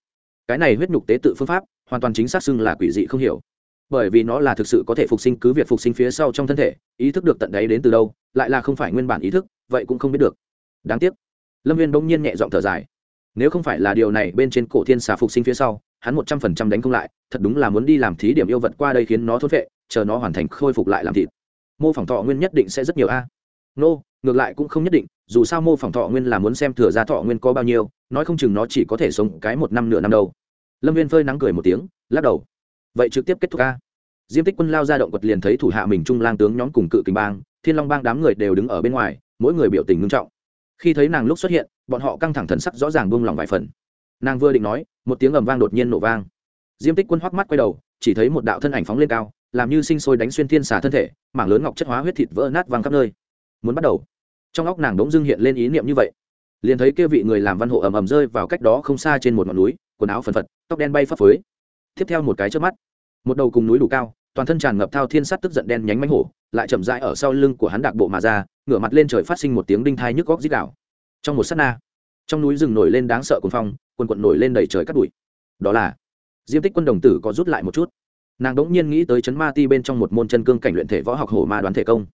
cái này huyết nhục tế tự phương pháp hoàn toàn chính xác xưng là quỷ dị không hiểu. Bởi vì nó là thực sự có thể phục sinh cứ việc phục sinh phía sau trong thân thể ý thức được tận đáy đến từ đâu lại là không phải nguyên bản ý thức vậy cũng không biết được. Đáng tiếc lâm viên bỗng nhiên nhẹ giọng thở dài. Nếu không phải là điều này bên trên cổ thiên xà phục sinh phía sau hắn một trăm phần trăm đánh không lại thật đúng là muốn đi làm thí điểm yêu vật qua đây khiến nó thốt vệ chờ nó hoàn thành khôi phục lại làm thịt. Mô phỏng thọ nguyên nhất định sẽ rất nhiều a. Nô、no, ngược lại cũng không nhất định dù sao mô phỏng thọ nguyên là muốn xem thừa ra thọ nguyên có bao nhiêu, nói không chừng nó chỉ có thể sống cái một năm nửa năm đâu. Lâm viên phơi nắng cười một tiếng, lắc đầu. Vậy trực tiếp kết thúc ca. diêm tích quân lao ra động quật liền thấy thủ hạ mình trung lang tướng nhóm cùng cự kình bang, thiên long bang đám người đều đứng ở bên ngoài, mỗi người biểu tình ngưng trọng. Khi thấy nàng lúc xuất hiện, bọn họ căng thẳng thần sắc rõ ràng buông lỏng vài phần. Nàng vừa định nói, một tiếng ầm vang đột nhiên nổ vang. Diêm tích quân hoắc mắt quay đầu, chỉ thấy một đạo thân ảnh phóng lên cao, làm như sinh sôi đánh xuyên thiên xà thân thể, mảng lớn ngọc chất hóa huyết thịt vỡ nát văng khắp nơi. Muốn bắt đầu trong óc nàng đống dưng hiện lên ý niệm như vậy. Liền thấy kia vị người làm văn hộ ầm ầm rơi vào cách đó không xa trên một ngọn núi, quần áo phần phật, tóc đen bay phấp phới. Tiếp theo một cái trước mắt, một đầu cùng núi đủ cao, toàn thân tràn ngập thao thiên sắt tức giận đen nhánh mánh hổ, lại chậm rãi ở sau lưng của hắn đạc bộ mà ra, ngửa mặt lên trời phát sinh một tiếng đinh thai nhức góc dít đảo trong một s á t na, trong núi rừng nổi lên đáng sợ cuồng phong, quần quận nổi lên đầy trời cắt đùi đó là, diêm tích quân đồng tử có rút lại một chút. Nàng đ ỗ n g nhiên nghĩ tới chấn ma ti bên trong một môn chân cương cảnh luyện thể võ học hổ ma đoán thể công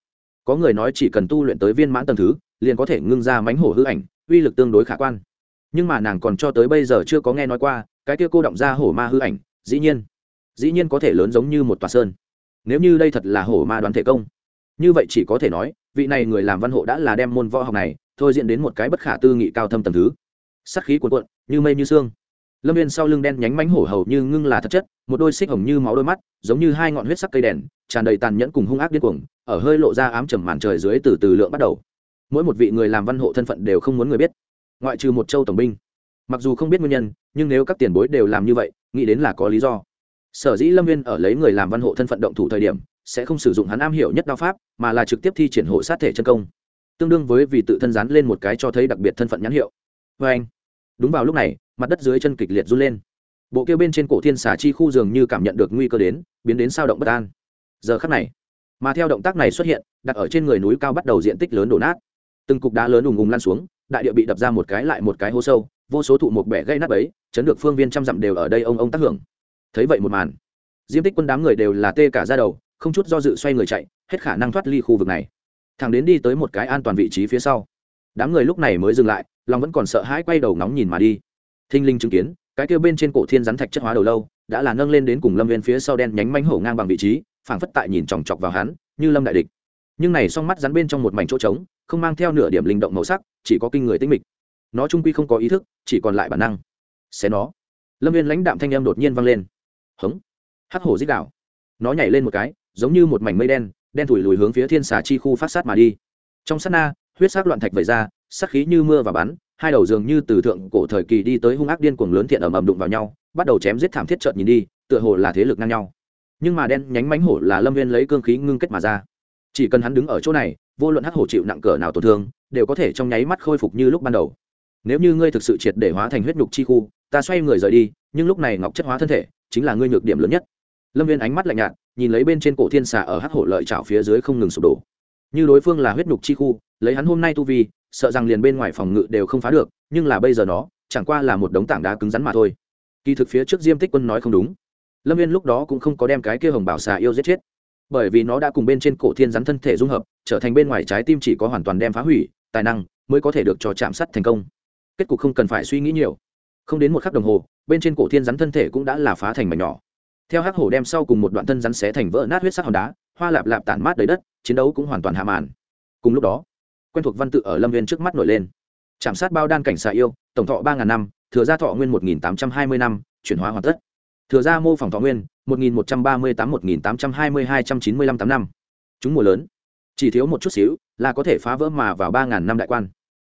có người nói chỉ cần tu luyện tới viên mãn tầng thứ, liền có thể ngưng ra mánh hổ hư ảnh, uy lực tương đối khả quan. Nhưng mà nàng còn cho tới bây giờ chưa có nghe nói qua, cái kia cô động ra hổ ma hư ảnh, dĩ nhiên dĩ nhiên có thể lớn giống như một tòa sơn. Nếu như đây thật là hổ ma đoàn thể công, như vậy chỉ có thể nói, vị này người làm văn hộ đã là đem môn võ học này thôi diễn đến một cái bất khả tư nghị cao thâm tầm thứ. Sắc khí cuồn cuộn, như mây như xương lâm viên sau lưng đen nhánh mánh hổ hầu như ngưng là thật chất, một đôi xích hồng như máu đôi mắt, giống như hai ngọn huyết sắc cây đèn, tràn đầy tàn nhẫn cùng hung ác điên cuồng, ở hơi lộ ra ám trầm màn trời dưới từ từ lượng bắt đầu. Mỗi một vị người làm văn hộ thân phận đều không muốn người biết, ngoại trừ một châu tổng binh. Mặc dù không biết nguyên nhân, nhưng nếu các tiền bối đều làm như vậy, nghĩ đến là có lý do. Sở dĩ lâm viên ở lấy người làm văn hộ thân phận động thủ thời điểm, sẽ không sử dụng hắn am hiểu nhất đao pháp, mà là trực tiếp thi triển hộ sát thể chân công. Tương đương với vì tự thân dán lên một cái cho thấy đặc biệt thân phận nhãn hiệu. Vê anh đúng vào lúc này mặt đất dưới chân kịch liệt run lên. Bộ kêu bên trên cổ thiên xà chi khu dường như cảm nhận được nguy cơ đến, biến đến sao động bất an. Giờ khắc này, mà theo động tác này xuất hiện, đặt ở trên người núi cao bắt đầu diện tích lớn đổ nát. Từng cục đá lớn ùng ùng lan xuống, đại địa bị đập ra một cái lại một cái hố sâu, vô số thụ một bẻ gây nát ấy chấn được phương viên trăm dặm đều ở đây ông ông tác hưởng. Thấy vậy một màn, diêm tích quân đám người đều là tê cả ra đầu, không chút do dự xoay người chạy, hết khả năng thoát ly khu vực này. Thằng đến đi tới một cái an toàn vị trí phía sau. Đám người lúc này mới dừng lại, lòng vẫn còn sợ hãi quay đầu nóng nhìn mà đi thinh linh chứng kiến, cái kêu bên trên cổ thiên rắn thạch chất hóa đầu lâu, đã là nâng lên đến cùng lâm viên phía sau đen nhánh mánh hổ ngang bằng vị trí, phảng phất tại nhìn chòng chọc vào hắn, như lâm đại địch. Nhưng này song mắt rắn bên trong một mảnh chỗ trống, không mang theo nửa điểm linh động màu sắc, chỉ có kinh người tinh mịch. Nó trung quy không có ý thức, chỉ còn lại bản năng. Xé nó. Lâm viên lãnh đạm thanh âm đột nhiên vang lên. Hống. Hắc hổ dích đạo nó nhảy lên một cái, giống như một mảnh mây đen đen thủi lùi hướng phía thiên xà chi khu phát sát mà đi. Trong sát na, huyết sắc loạn thạch vẩy ra sắc khí như mưa và bắn hai đầu dường như từ thượng cổ thời kỳ đi tới hung ác điên cuồng lớn thiện ầm ầm đụng vào nhau, bắt đầu chém giết thảm thiết trợn nhìn đi, tựa hồ là thế lực ngang nhau. Nhưng mà đen nhánh mánh hổ là lâm viên lấy cương khí ngưng kết mà ra. Chỉ cần hắn đứng ở chỗ này, vô luận hắc hổ chịu nặng cỡ nào tổn thương, đều có thể trong nháy mắt khôi phục như lúc ban đầu. Nếu như ngươi thực sự triệt để hóa thành huyết nhục chi khu, ta xoay người rời đi, nhưng lúc này ngọc chất hóa thân thể, chính là ngươi nhược điểm lớn nhất. Lâm viên ánh mắt lạnh nhạt, nhìn lấy bên trên cổ thiên xà ở hắc hổ lợi trào phía dưới không ngừng sụp đổ. Như đối phương là huyết nhục chi khu, lấy hắn hôm nay tu vi sợ rằng liền bên ngoài phòng ngự đều không phá được, nhưng là bây giờ nó, chẳng qua là một đống tảng đá cứng rắn mà thôi. Kỳ thực phía trước diêm tích quân nói không đúng. Lâm viên lúc đó cũng không có đem cái kia hồng bảo xà yêu giết chết. Bởi vì nó đã cùng bên trên cổ thiên rắn thân thể dung hợp, trở thành bên ngoài trái tim chỉ có hoàn toàn đem phá hủy, tài năng mới có thể được cho chạm sắt thành công. Kết cục không cần phải suy nghĩ nhiều. Không đến một khắc đồng hồ, bên trên cổ thiên rắn thân thể cũng đã là phá thành mảnh nhỏ. Theo hắc hổ đem sau cùng một đoạn thân rắn xé thành vỡ nát huyết sắc hòn đá, hoa lạp lạp tản mát đầy đất, chiến đấu cũng hoàn toàn hạ màn. Cùng lúc đó quen thuộc văn tự ở lâm viên trước mắt nổi lên. Chạm sát bao đan cảnh xà yêu, tổng thọ ba ngàn năm, thừa gia thọ nguyên một nghìn tám trăm hai mươi năm, chuyển hóa hoàn tất. Thừa gia mô phỏng thọ nguyên, một nghìn một trăm ba mươi tám, một nghìn tám trăm hai mươi hai trăm chín mươi lăm tám năm. Chúng mùa lớn. Chỉ thiếu một chút xíu là có thể phá vỡ mà vào ba ngàn năm đại quan.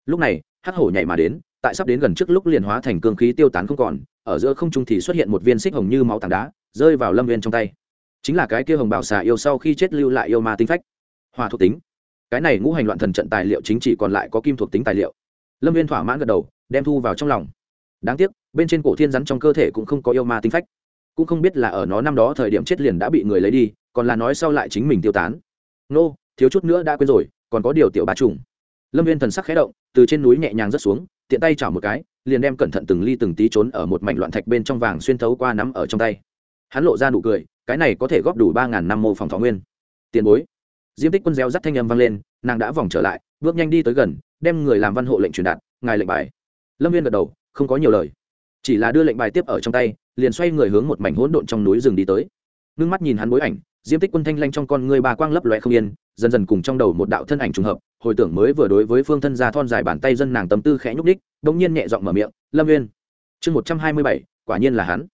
Lúc này, hắc hổ nhảy mà đến, tại sắp đến gần trước lúc liền hóa thành cương khí tiêu tán không còn, ở giữa không trung thì xuất hiện một viên xích hồng như máu tảng đá, rơi vào lâm viên trong tay. Chính là cái kia hồng bảo xà yêu sau khi chết lưu lại yêu ma tinh phách. Hòa thuộc tính cái này ngũ hành loạn thần trận tài liệu chính chỉ còn lại có kim thuộc tính tài liệu. Lâm viên thỏa mãn gật đầu, đem thu vào trong lòng. Đáng tiếc, bên trên cổ thiên rắn trong cơ thể cũng không có yêu ma tinh phách. Cũng không biết là ở nó năm đó thời điểm chết liền đã bị người lấy đi, còn là nói sau lại chính mình tiêu tán. Nô, thiếu chút nữa đã quên rồi, còn có điều tiểu bà trùng. Lâm viên thần sắc khé động, từ trên núi nhẹ nhàng rớt xuống, tiện tay chảo một cái, liền đem cẩn thận từng ly từng tí trốn ở một mảnh loạn thạch bên trong vàng xuyên thấu qua nắm ở trong tay. Hắn lộ ra nụ cười, cái này có thể góp đủ ba ngàn năm mô phòng thọ nguyên. Tiền bối diêm tích quân gieo dắt thanh âm vang lên, nàng đã vòng trở lại, bước nhanh đi tới gần, đem người làm văn hộ lệnh truyền đạt, ngài lệnh bài. Lâm viên gật đầu, không có nhiều lời. Chỉ là đưa lệnh bài tiếp ở trong tay, liền xoay người hướng một mảnh hỗn độn trong núi rừng đi tới. Ngưng mắt nhìn hắn bối ảnh, diêm tích quân thanh lanh trong con người bà quang lấp loe không yên, dần dần cùng trong đầu một đạo thân ảnh trùng hợp, hồi tưởng mới vừa đối với phương thân gia thon dài bàn tay dân nàng tâm tư khẽ nhúc ních đ nhiên nhẹ giọng mở miệng, lâm viên. Chương một trăm hai mươi bảy, quả nhiên là hắn.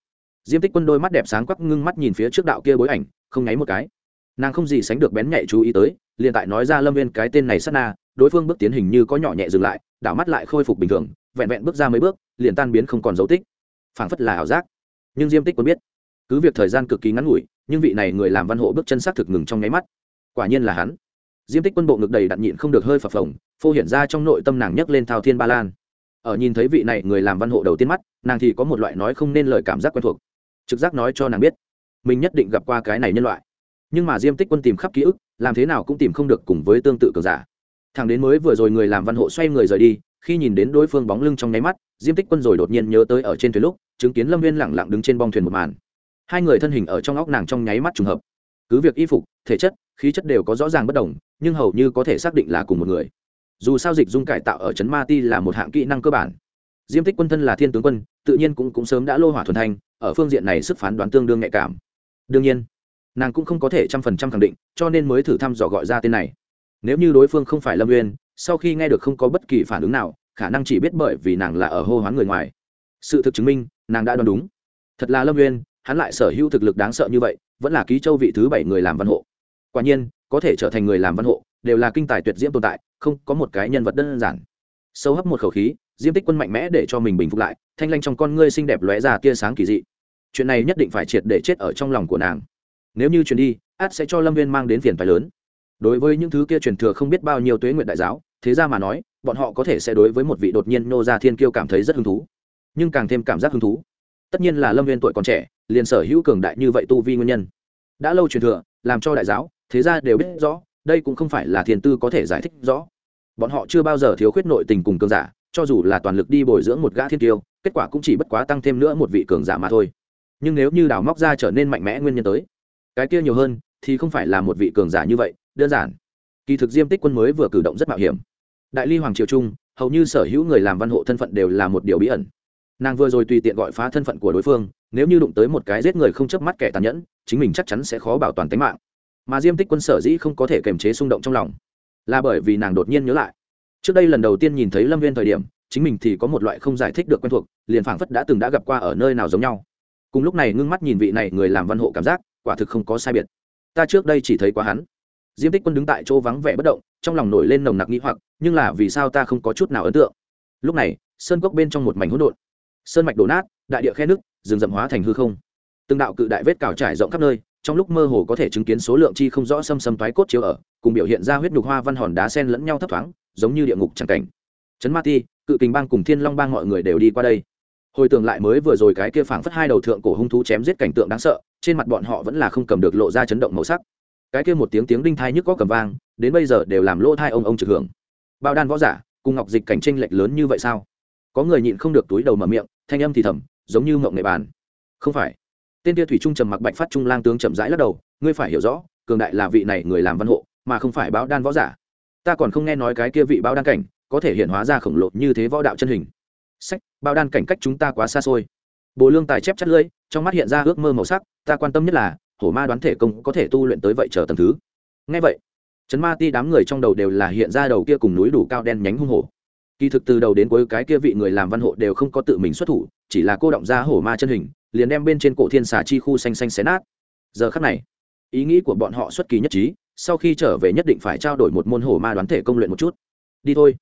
Diêm tích quân đôi mắt đẹp sáng quắc, ngưng mắt nhìn phía trước đạo kia bối ảnh, không nháy một cái nàng không gì sánh được bén nhạy chú ý tới, liền tại nói ra lâm viên cái tên này sát na, đối phương bước tiến hình như có nhỏ nhẹ dừng lại, đảo mắt lại khôi phục bình thường, vẹn vẹn bước ra mấy bước, liền tan biến không còn dấu tích. Phảng phất là ảo giác. Nhưng diêm tích quân biết. Cứ việc thời gian cực kỳ ngắn ngủi, nhưng vị này người làm văn hộ bước chân xác thực ngừng trong nháy mắt. Quả nhiên là hắn. Diêm tích quân bộ ngực đầy đặn nhịn không được hơi phập phồng, phô hiện ra trong nội tâm nàng nhấc lên thao thiên ba lan. Ở nhìn thấy vị này người làm văn hộ đầu tiên mắt, nàng thì có một loại nói không nên lời cảm giác quen thuộc. Trực giác nói cho nàng biết, mình nhất định gặp qua cái này nhân loại nhưng mà diêm tích quân tìm khắp ký ức làm thế nào cũng tìm không được cùng với tương tự cường giả. Thằng đến mới vừa rồi người làm văn hộ xoay người rời đi khi nhìn đến đối phương bóng lưng trong nháy mắt diêm tích quân rồi đột nhiên nhớ tới ở trên thuyền lúc chứng kiến lâm viên lẳng lặng đứng trên bong thuyền một màn. Hai người thân hình ở trong óc nàng trong nháy mắt trùng hợp. Cứ việc y phục thể chất khí chất đều có rõ ràng bất đồng nhưng hầu như có thể xác định là cùng một người. Dù sao dịch dung cải tạo ở trấn ma ti là một hạng kỹ năng cơ bản. Diêm tích quân thân là thiên tướng quân tự nhiên cũng, cũng sớm đã lô hỏa thuần thanh ở phương diện này sức phán đoán tương đương nhạy cảm. Đương nhiên nàng cũng không có thể trăm phần trăm khẳng định, cho nên mới thử thăm dò gọi ra tên này. Nếu như đối phương không phải lâm uyên, sau khi nghe được không có bất kỳ phản ứng nào, khả năng chỉ biết bởi vì nàng là ở hô hoán người ngoài. Sự thực chứng minh, nàng đã đoán đúng. Thật là lâm uyên, hắn lại sở hữu thực lực đáng sợ như vậy, vẫn là ký châu vị thứ bảy người làm văn hộ. Quả nhiên, có thể trở thành người làm văn hộ, đều là kinh tài tuyệt diễm tồn tại, không có một cái nhân vật đơn giản. Sâu hấp một khẩu khí, diêm tích quân mạnh mẽ để cho mình bình phục lại, thanh lanh trong con ngươi xinh đẹp lóe ra tia sáng kỳ dị. Chuyện này nhất định phải triệt để chết ở trong lòng của nàng nếu như truyền đi, át sẽ cho lâm viên mang đến phiền phái lớn. Đối với những thứ kia truyền thừa không biết bao nhiêu tuế nguyện đại giáo, thế ra mà nói, bọn họ có thể sẽ đối với một vị đột nhiên nô ra thiên kiêu cảm thấy rất hứng thú. Nhưng càng thêm cảm giác hứng thú. Tất nhiên là lâm viên tuổi còn trẻ, liền sở hữu cường đại như vậy tu vi nguyên nhân. Đã lâu truyền thừa, làm cho đại giáo, thế ra đều biết rõ, đây cũng không phải là thiền tư có thể giải thích rõ. Bọn họ chưa bao giờ thiếu khuyết nội tình cùng cường giả, cho dù là toàn lực đi bồi dưỡng một gã thiên tiêu kết quả cũng chỉ bất quá tăng thêm nữa một vị cường giả mà thôi. Nhưng nếu như đào móc ra trở nên mạnh mẽ nguyên nhân tới cái kia nhiều hơn thì không phải là một vị cường giả như vậy, đơn giản. Kỳ thực diêm tích quân mới vừa cử động rất mạo hiểm. Đại ly hoàng triều trung, hầu như sở hữu người làm văn hộ thân phận đều là một điều bí ẩn. Nàng vừa rồi tùy tiện gọi phá thân phận của đối phương, nếu như đụng tới một cái giết người không chớp mắt kẻ tàn nhẫn, chính mình chắc chắn sẽ khó bảo toàn tính mạng. Mà diêm tích quân sở dĩ không có thể kiềm chế xung động trong lòng, là bởi vì nàng đột nhiên nhớ lại. Trước đây lần đầu tiên nhìn thấy lâm viên thời điểm, chính mình thì có một loại không giải thích được quen thuộc, liền phảng phất đã từng đã gặp qua ở nơi nào giống nhau. Cùng lúc này ngưng mắt nhìn vị này người làm văn hộ cảm giác quả thực không có sai biệt. Ta trước đây chỉ thấy quá hắn. Diêm tích quân đứng tại chỗ vắng vẻ bất động, trong lòng nổi lên nồng nặc nghĩ hoặc, nhưng là vì sao ta không có chút nào ấn tượng? Lúc này, sơn cốc bên trong một mảnh hỗn độn. Sơn mạch đổ nát, đại địa khe nước, rừng rậm hóa thành hư không. Từng đạo cự đại vết cào trải rộng khắp nơi, trong lúc mơ hồ có thể chứng kiến số lượng chi không rõ xâm xâm toái cốt chiếu ở, cùng biểu hiện ra huyết nhục hoa văn hòn đá sen lẫn nhau thấp thoáng, giống như địa ngục chẳng cảnh. Trấn ma ti, cự kình bang cùng thiên long bang mọi người đều đi qua đây hồi tưởng lại mới vừa rồi cái kia phảng phất hai đầu thượng cổ hung thú chém giết cảnh tượng đáng sợ, trên mặt bọn họ vẫn là không cầm được lộ ra chấn động màu sắc. Cái kia một tiếng tiếng đinh thai nhức có cầm vang, đến bây giờ đều làm lỗ thai ông ông trực hưởng. Bao đan võ giả, cùng ngọc dịch cảnh tranh lệch lớn như vậy sao? Có người nhịn không được túi đầu mở miệng, thanh âm thì thầm, giống như mộng nghệ bàn. Không phải. Tên tia thủy trung trầm mặc bạch phát trung lang tướng chậm rãi lắc đầu, ngươi phải hiểu rõ, cường đại là vị này người làm văn hộ, mà không phải báo đan võ giả. Ta còn không nghe nói cái kia vị báo đan cảnh có thể hiện hóa ra khổng lồ như thế võ đạo chân hình sách, bao đan cảnh cách chúng ta quá xa xôi. Bồ lương tài chép chắt lưỡi, trong mắt hiện ra ước mơ màu sắc, ta quan tâm nhất là, hổ ma đoán thể công có thể tu luyện tới vậy chờ tầm thứ. Ngay vậy chấn ma ti đám người trong đầu đều là hiện ra đầu kia cùng núi đủ cao đen nhánh hung hổ. Kỳ thực từ đầu đến cuối cái kia vị người làm văn hộ đều không có tự mình xuất thủ, chỉ là cô động ra hổ ma chân hình, liền đem bên trên cổ thiên xà chi khu xanh xanh xé nát. Giờ khắc này, ý nghĩ của bọn họ xuất kỳ nhất trí, sau khi trở về nhất định phải trao đổi một môn hổ ma đoán thể công luyện một chút. Đi thôi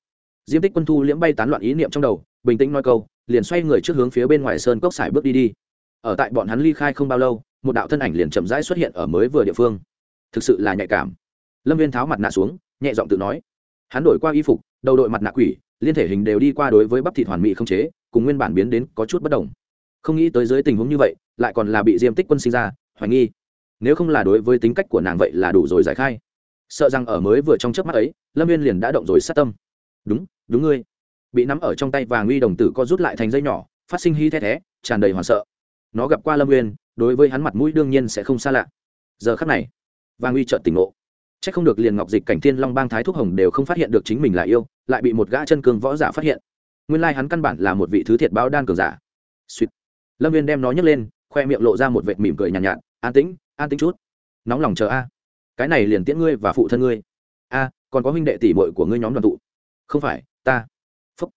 diêm tích quân thu liễm bay tán loạn ý niệm trong đầu, bình tĩnh nói câu, liền xoay người trước hướng phía bên ngoài sơn cốc xài bước đi đi. Ở tại bọn hắn ly khai không bao lâu, một đạo thân ảnh liền chậm rãi xuất hiện ở mới vừa địa phương. Thực sự là nhạy cảm. Lâm viên tháo mặt nạ xuống, nhẹ giọng tự nói. Hắn đổi qua y phục, đầu đội mặt nạ quỷ, liên thể hình đều đi qua đối với bắp thịt hoàn mỹ không chế, cùng nguyên bản biến đến có chút bất đồng. Không nghĩ tới dưới tình huống như vậy, lại còn là bị diêm tích quân sinh ra, hoài nghi. Nếu không là đối với tính cách của nàng vậy là đủ rồi giải khai. Sợ rằng ở mới vừa trong trước mắt ấy, lâm viên liền đã động rồi sát tâm. Đúng đúng ngươi. Bị nắm ở trong tay vàng uy đồng tử co rút lại thành dây nhỏ phát sinh hy the thé tràn đầy hoảng sợ. Nó gặp qua lâm uyên đối với hắn mặt mũi đương nhiên sẽ không xa lạ. Giờ khắc này vàng uy trợn tỉnh ngộ. C h ắ c không được liền ngọc dịch cảnh thiên long bang thái thuốc hồng đều không phát hiện được chính mình là yêu lại bị một gã chân cường võ giả phát hiện. Nguyên lai、like、hắn căn bản là một vị thứ thiệt báo đan cường giả. Suýt. Lâm viên đem nó nhấc lên khoe miệng lộ ra một vệt mỉm cười nhàn nhạt, nhạt an tĩnh an tĩnh chút. Nóng lòng chờ a. Cái này liền tiễn ngươi và phụ thân ngươi. A còn có huynh đệ tỷ bội của ngươi nhóm đoàn tụ. Không phải ta. Phúc.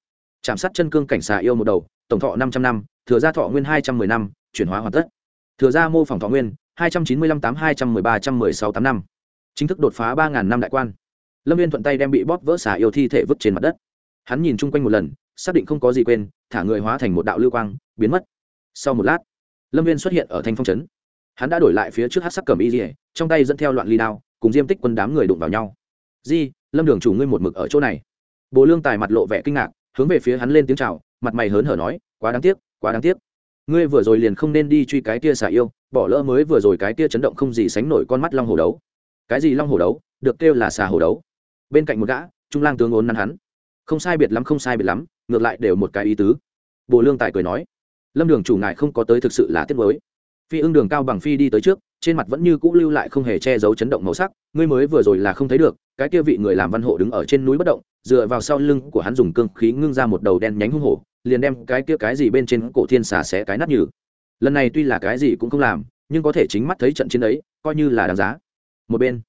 Chạm sát chân cương cảnh xà yêu một đầu, tổng thọ năm trăm năm, thừa gia thọ nguyên hai trăm mười năm, chuyển hóa hoàn tất. Thừa gia mô phỏng thọ nguyên, hai trăm chín mươi lăm tám hai trăm mười ba trăm mười sáu tám năm. Chính thức đột phá ba ngàn năm đại quan. Lâm viên thuận tay đem bị bóp vỡ xà yêu thi thể vứt trên mặt đất. Hắn nhìn chung quanh một lần, xác định không có gì quên, thả người hóa thành một đạo lưu quang, biến mất. Sau một lát, lâm viên xuất hiện ở thanh phong trấn. Hắn đã đổi lại phía trước hát sắc cầm y dỉa trong tay dẫn theo loạn ly đao, cùng diêm tích quân đám người đụng vào nhau. Di, lâm đường chủ ngươi một mực ở chỗ này bồ lương tài mặt lộ vẻ kinh ngạc hướng về phía hắn lên tiếng chào, mặt mày hớn hở nói quá đáng tiếc quá đáng tiếc. Ngươi vừa rồi liền không nên đi truy cái kia xả yêu bỏ lỡ mới vừa rồi cái kia chấn động không gì sánh nổi con mắt long hồ đấu. Cái gì long hồ đấu? Được kêu là xà hồ đấu. Bên cạnh một gã trung lang tướng ốn nắn hắn. Không sai biệt lắm không sai biệt lắm ngược lại đều một cái ý tứ. Bồ lương tài cười nói lâm đường chủ ngài không có tới thực sự là tiếc mới phi ưng đường cao bằng phi đi tới trước trên mặt vẫn như cũ lưu lại không hề che giấu chấn động màu sắc ngươi mới vừa rồi là không thấy được cái kia vị người làm văn hộ đứng ở trên núi bất động dựa vào sau lưng của hắn dùng cương khí ngưng ra một đầu đen nhánh hung hổ, liền đem cái kia cái gì bên trên cổ thiên xà xé cái nát nhừ. Lần này tuy là cái gì cũng không làm, nhưng có thể chính mắt thấy trận chiến ấy, coi như là đáng giá. Một bên,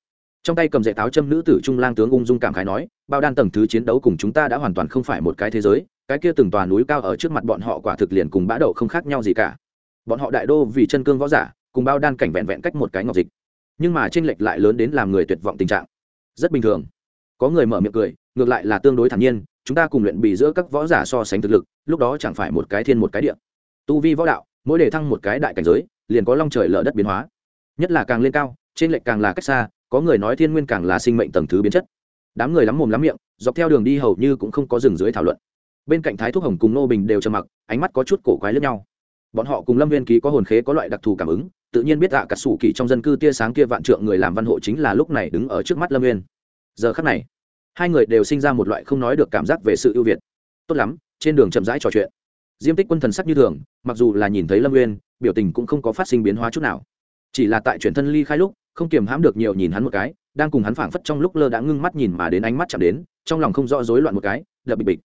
trong tay cầm dạy táo châm nữ tử trung lang tướng ung dung cảm khái nói, bao đan tầng thứ chiến đấu cùng chúng ta đã hoàn toàn không phải một cái thế giới, cái kia từng tòa núi cao ở trước mặt bọn họ quả thực liền cùng bã đậu không khác nhau gì cả. Bọn họ đại đô vì chân cương võ giả, cùng bao đan cảnh vẹn vẹn cách một cái ngọc dịch. Nhưng mà tranh lệch lại lớn đến làm người tuyệt vọng tình trạng. Rất bình thường. Có người mở miệng cười ngược lại là tương đối thản nhiên, chúng ta cùng luyện bị giữa các võ giả so sánh thực lực, lúc đó chẳng phải một cái thiên một cái địa. Tu vi võ đạo, mỗi đề thăng một cái đại cảnh giới, liền có long trời lở đất biến hóa. Nhất là càng lên cao, trên lệch càng là cách xa, có người nói thiên nguyên càng là sinh mệnh tầng thứ biến chất. Đám người lắm mồm lắm miệng, dọc theo đường đi hầu như cũng không có dừng dưới thảo luận. Bên cạnh thái thúc hồng cùng nô bình đều trầm mặc, ánh mắt có chút cổ quái lẫn nhau. Bọn họ cùng lâm viên ký có hồn khế có loại đặc thù cảm ứng, tự nhiên biết ạ, cả sủ kỳ trong dân cư tia sáng kia vạn trượng người làm văn hộ chính là lúc này đứng ở trước mắt lâm viên. Giờ khắc này hai người đều sinh ra một loại không nói được cảm giác về sự ưu việt. Tốt lắm, trên đường chậm rãi trò chuyện. Diêm tích quân thần sắc như thường, mặc dù là nhìn thấy lâm nguyên biểu tình cũng không có phát sinh biến hóa chút nào. Chỉ là tại chuyển thân ly khai lúc, không kiềm hãm được nhiều nhìn hắn một cái, đang cùng hắn phảng phất trong lúc lơ đã ngưng mắt nhìn mà đến ánh mắt chạm đến, trong lòng không rõ rối loạn một cái, đập bịch bịch.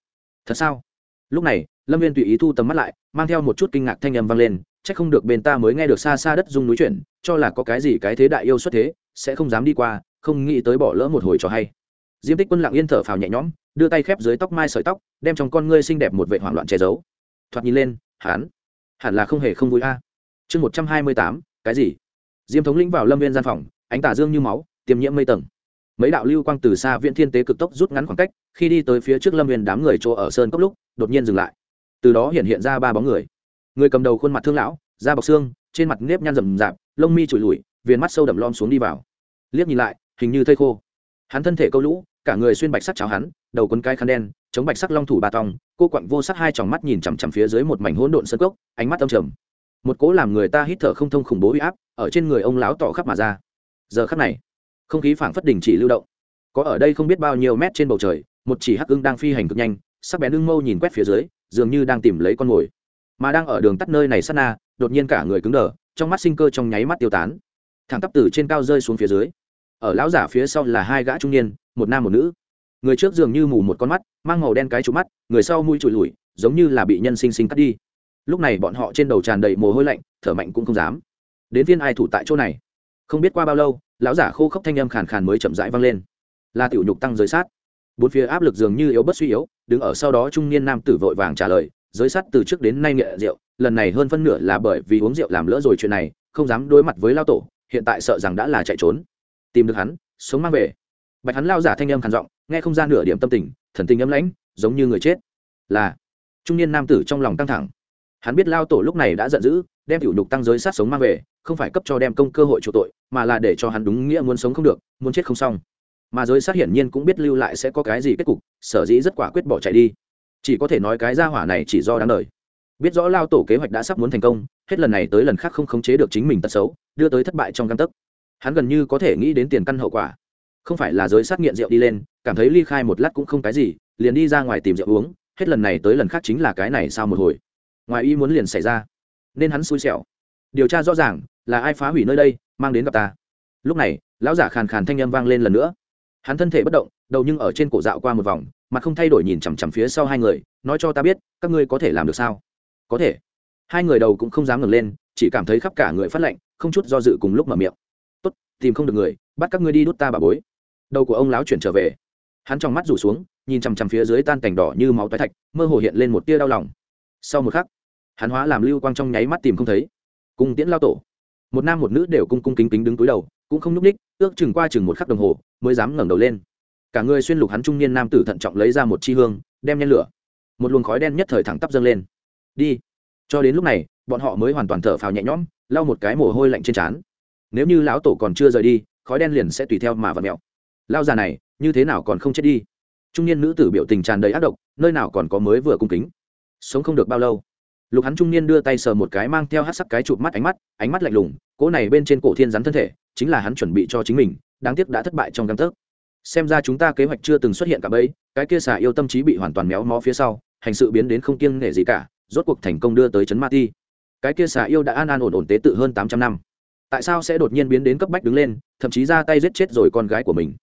Thật sao? Lúc này, lâm viên tùy ý thu tầm mắt lại, mang theo một chút kinh ngạc thanh âm vang lên c h ắ c không được bên ta mới nghe được xa xa đất dung núi chuyển, cho là có cái gì cái thế đại yêu xuất thế, sẽ không dám đi qua, không nghĩ tới bỏ lỡ một hồi trò hay diêm tích quân lặng yên thở phào nhẹ nhõm, đưa tay khép dưới tóc mai sợi tóc, đem trong con ngươi xinh đẹp một vệ hoảng loạn che giấu. Thoạt nhìn lên hán hẳn là không hề không vui a. Chương một trăm hai mươi tám, cái gì? Diêm thống lĩnh vào lâm viên gian phòng, ánh tả dương như máu, tiêm nhiễm mây tầng. Mấy đạo lưu quang từ xa viện thiên tế cực tốc rút ngắn khoảng cách, khi đi tới phía trước lâm viên đám người chỗ ở sơn cốc lúc, đột nhiên dừng lại. Từ đó hiện hiện ra ba bóng người. Người cầm đầu khuôn mặt thương lão, da bọc xương, trên mặt nếp nhăn rầm rạp, lông mi trụi lùi, viền mắt sâu đậm lom xuống đi vào. Liếc nhìn lại, hình như thây khô hắn thân thể câu lũ, cả người xuyên bạch sắc cháo hắn, đầu quấn cái khăn đen, chống bạch sắc long thủ ba tòng, cô quặng vô sắc hai tròng mắt nhìn chằm chằm phía dưới một mảnh hỗn độn sân cốc, ánh mắt âm trầm. Một cố làm người ta hít thở không thông khủng bố uy áp, ở trên người ông lão tỏ khắp mà ra. Giờ khắc này, không khí phảng phất đình chỉ lưu động. Có ở đây không biết bao nhiêu mét trên bầu trời, một chỉ hắc ưng đang phi hành cực nhanh, sắc bén ưng mâu nhìn quét phía dưới, dường như đang tìm lấy con mồi. Mà đang ở đường tắt nơi này sát na, đột nhiên cả người cứng đờ, trong mắt sinh cơ trong nháy mắt tiêu tán. Thẳng tắp từ trên cao rơi xuống phía dưới ở lão giả phía sau là hai gã trung niên, một nam một nữ. Người trước dường như mù một con mắt, mang màu đen cái trụ mắt, người sau mũi trụi lùi, giống như là bị nhân sinh sinh cắt đi. Lúc này bọn họ trên đầu tràn đầy mồ hôi lạnh, thở mạnh cũng không dám. Đến viên ai thủ tại chỗ này? Không biết qua bao lâu, lão giả khô khốc thanh âm khàn khàn mới chậm rãi vang lên. Là tiểu nhục tăng giới sát. Bốn phía áp lực dường như yếu bất suy yếu, đứng ở sau đó trung niên nam tử vội vàng trả lời, giới sát từ trước đến nay nghệ rượu, lần này hơn phân nửa là bởi vì uống rượu làm lỡ rồi chuyện này, không dám đối mặt với lao tổ, hiện tại sợ rằng đã là chạy trốn tìm được hắn, sống mang về. Bạch hắn lao giả thanh âm khàn giọng, nghe không ra nửa điểm tâm tình, thần tình âm lãnh, giống như người chết. Là, trung niên nam tử trong lòng căng thẳng. Hắn biết lao tổ lúc này đã giận dữ, đem tiểu nhục tăng giới sát sống mang về, không phải cấp cho đem công cơ hội chủ tội, mà là để cho hắn đúng nghĩa muốn sống không được, muốn chết không xong. Mà giới sát hiển nhiên cũng biết lưu lại sẽ có cái gì kết cục, sở dĩ rất quả quyết bỏ chạy đi. Chỉ có thể nói cái gia hỏa này chỉ do đáng đời. Biết rõ lao tổ kế hoạch đã sắp muốn thành công, hết lần này tới lần khác không khống chế được chính mình tật xấu, đưa tới thất bại trong căn tấc hắn gần như có thể nghĩ đến tiền căn hậu quả. Không phải là giới sát nghiện rượu đi lên, cảm thấy ly khai một lát cũng không cái gì, liền đi ra ngoài tìm rượu uống, hết lần này tới lần khác chính là cái này sao một hồi. Ngoài ý muốn liền xảy ra, nên hắn xui xẻo. Điều tra rõ ràng, là ai phá hủy nơi đây, mang đến gặp ta. Lúc này, lão giả khàn khàn thanh â m vang lên lần nữa. Hắn thân thể bất động, đầu nhưng ở trên cổ dạo qua một vòng, mặt không thay đổi nhìn chằm chằm phía sau hai người, nói cho ta biết, các ngươi có thể làm được sao? Có thể. Hai người đầu cũng không dám ngừng lên, chỉ cảm thấy khắp cả người phát lệnh không chút do dự cùng lúc mở miệng tìm không được người, bắt các ngươi đi đút ta bà bối. Đầu của ông lão chuyển trở về. Hắn trong mắt rủ xuống, nhìn chằm chằm phía dưới tan cảnh đỏ như máu tái thạch, mơ hồ hiện lên một tia đau lòng. Sau một khắc, hắn hóa làm lưu quang trong nháy mắt tìm không thấy. Cung tiễn lao tổ. Một nam một nữ đều cung cung kính kính đứng túi đầu, cũng không nhúc ních, ước chừng qua chừng một khắc đồng hồ, mới dám ngẩng đầu lên. Cả người xuyên lục hắn trung niên nam tử thận trọng lấy ra một chi hương, đem nhen lửa. Một luồng khói đen nhất thời thẳng tắp dâng lên. Đi. Cho đến lúc này, bọn họ mới hoàn toàn thở phào nhẹ nhõm, lau một cái mồ hôi lạnh trên trán nếu như lão tổ còn chưa rời đi, khói đen liền sẽ tùy theo mà vật mẹo lao già này, như thế nào còn không chết đi? Trung niên nữ tử biểu tình tràn đầy ác độc, nơi nào còn có mới vừa cung kính. Sống không được bao lâu, lục hắn trung niên đưa tay sờ một cái mang theo hát sắc cái chụp mắt ánh mắt ánh mắt lạnh lùng, cỗ này bên trên cổ thiên rắn thân thể, chính là hắn chuẩn bị cho chính mình, đáng tiếc đã thất bại trong găng tấc. Xem ra chúng ta kế hoạch chưa từng xuất hiện cả bấy, cái kia xà yêu tâm trí bị hoàn toàn méo mó phía sau, hành sự biến đến không kiêng nể gì cả, rốt cuộc thành công đưa tới chấn ma ti. Cái kia xà yêu đã an an ổn ổn tế tự hơn tám trăm năm tại sao sẽ đột nhiên biến đến cấp bách đứng lên, thậm chí ra tay giết chết rồi con gái của mình?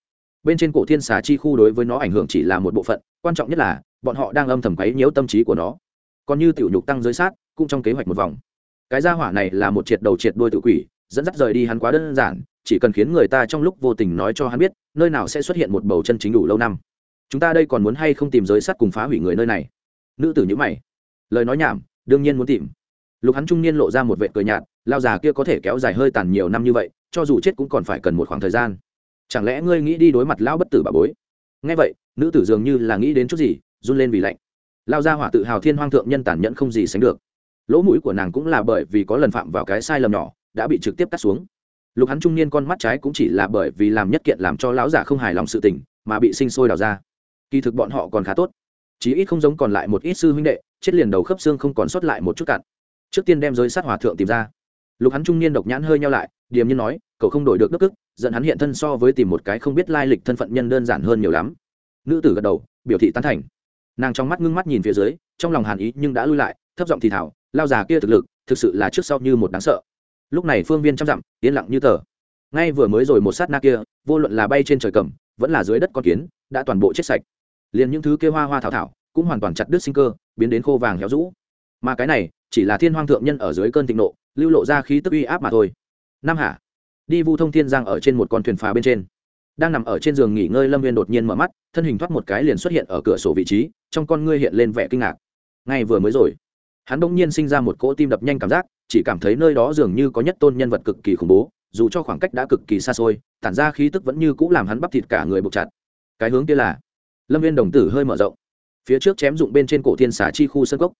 Bên trên cổ thiên xà chi khu đối với nó ảnh hưởng chỉ là một bộ phận, quan trọng nhất là, bọn họ đang âm thầm quấy nhiễu tâm trí của nó. Còn như tiểu nhục tăng giới sát, cũng trong kế hoạch một vòng. Cái gia hỏa này là một triệt đầu triệt đuôi tự quỷ, dẫn dắt rời đi hắn quá đơn giản, chỉ cần khiến người ta trong lúc vô tình nói cho hắn biết, nơi nào sẽ xuất hiện một bầu chân chính đủ lâu năm. Chúng ta đây còn muốn hay không tìm giới sát cùng phá hủy người nơi này? Nữ tử nhữ mày. Lời nói nhảm, đương nhiên muốn tìm lục hắn trung niên lộ ra một vệ cười nhạt, lao già kia có thể kéo dài hơi tàn nhiều năm như vậy, cho dù chết cũng còn phải cần một khoảng thời gian. Chẳng lẽ ngươi nghĩ đi đối mặt lão bất tử bà bối? Ngay vậy, nữ tử dường như là nghĩ đến chút gì, run lên vì lạnh. Lao ra hỏa tự hào thiên hoang thượng nhân tàn nhẫn không gì sánh được. Lỗ mũi của nàng cũng là bởi vì có lần phạm vào cái sai lầm nhỏ, đã bị trực tiếp cắt xuống. Lục hắn trung niên con mắt trái cũng chỉ là bởi vì làm nhất kiện làm cho lão giả không hài lòng sự tình, mà bị sinh sôi đào ra. Kỳ thực bọn họ còn khá tốt. Chí ít không giống còn lại một ít sư huynh đệ, chết liền đầu khớp xương không còn sót lại một chút cặn trước tiên đem giới sát hòa thượng tìm ra. Lục hắn trung niên độc nhãn hơi nhau lại, điềm nhiên nói, cậu không đổi được đức ức dẫn hắn hiện thân so với tìm một cái không biết lai lịch thân phận nhân đơn giản hơn nhiều lắm. Nữ tử gật đầu, biểu thị tán thành. Nàng trong mắt ngưng mắt nhìn phía dưới, trong lòng hàn ý nhưng đã lui lại, thấp giọng thì thảo lao già kia thực lực, thực sự là trước sau như một đáng sợ. Lúc này phương viên trăm dặm, yên lặng như tờ. Ngay vừa mới rồi một sát na kia, vô luận là bay trên trời cầm, vẫn là dưới đất con kiến, đã toàn bộ chết sạch. Liền những thứ kia hoa hoa thảo thảo, cũng hoàn toàn chặt đứt sinh cơ, biến đến khô vàng héo rũ. Mà cái này chỉ là thiên hoang thượng nhân ở dưới cơn thịnh nộ, lưu lộ ra khí tức uy áp mà thôi. Nam hạ đi vu thông thiên giang ở trên một con thuyền phà bên trên. Đang nằm ở trên giường nghỉ ngơi lâm viên đột nhiên mở mắt, thân hình thoát một cái liền xuất hiện ở cửa sổ vị trí, trong con ngươi hiện lên vẻ kinh ngạc. Ngay vừa mới rồi, hắn bỗng nhiên sinh ra một cỗ tim đập nhanh cảm giác, chỉ cảm thấy nơi đó dường như có nhất tôn nhân vật cực kỳ khủng bố, dù cho khoảng cách đã cực kỳ xa xôi, tản ra khí tức vẫn như cũ làm hắn bắp thịt cả người buộc chặt. Cái hướng kia là, lâm viên đồng tử hơi mở rộng, phía trước chém dụng bên trên cổ thiên xả chi khu sân cốc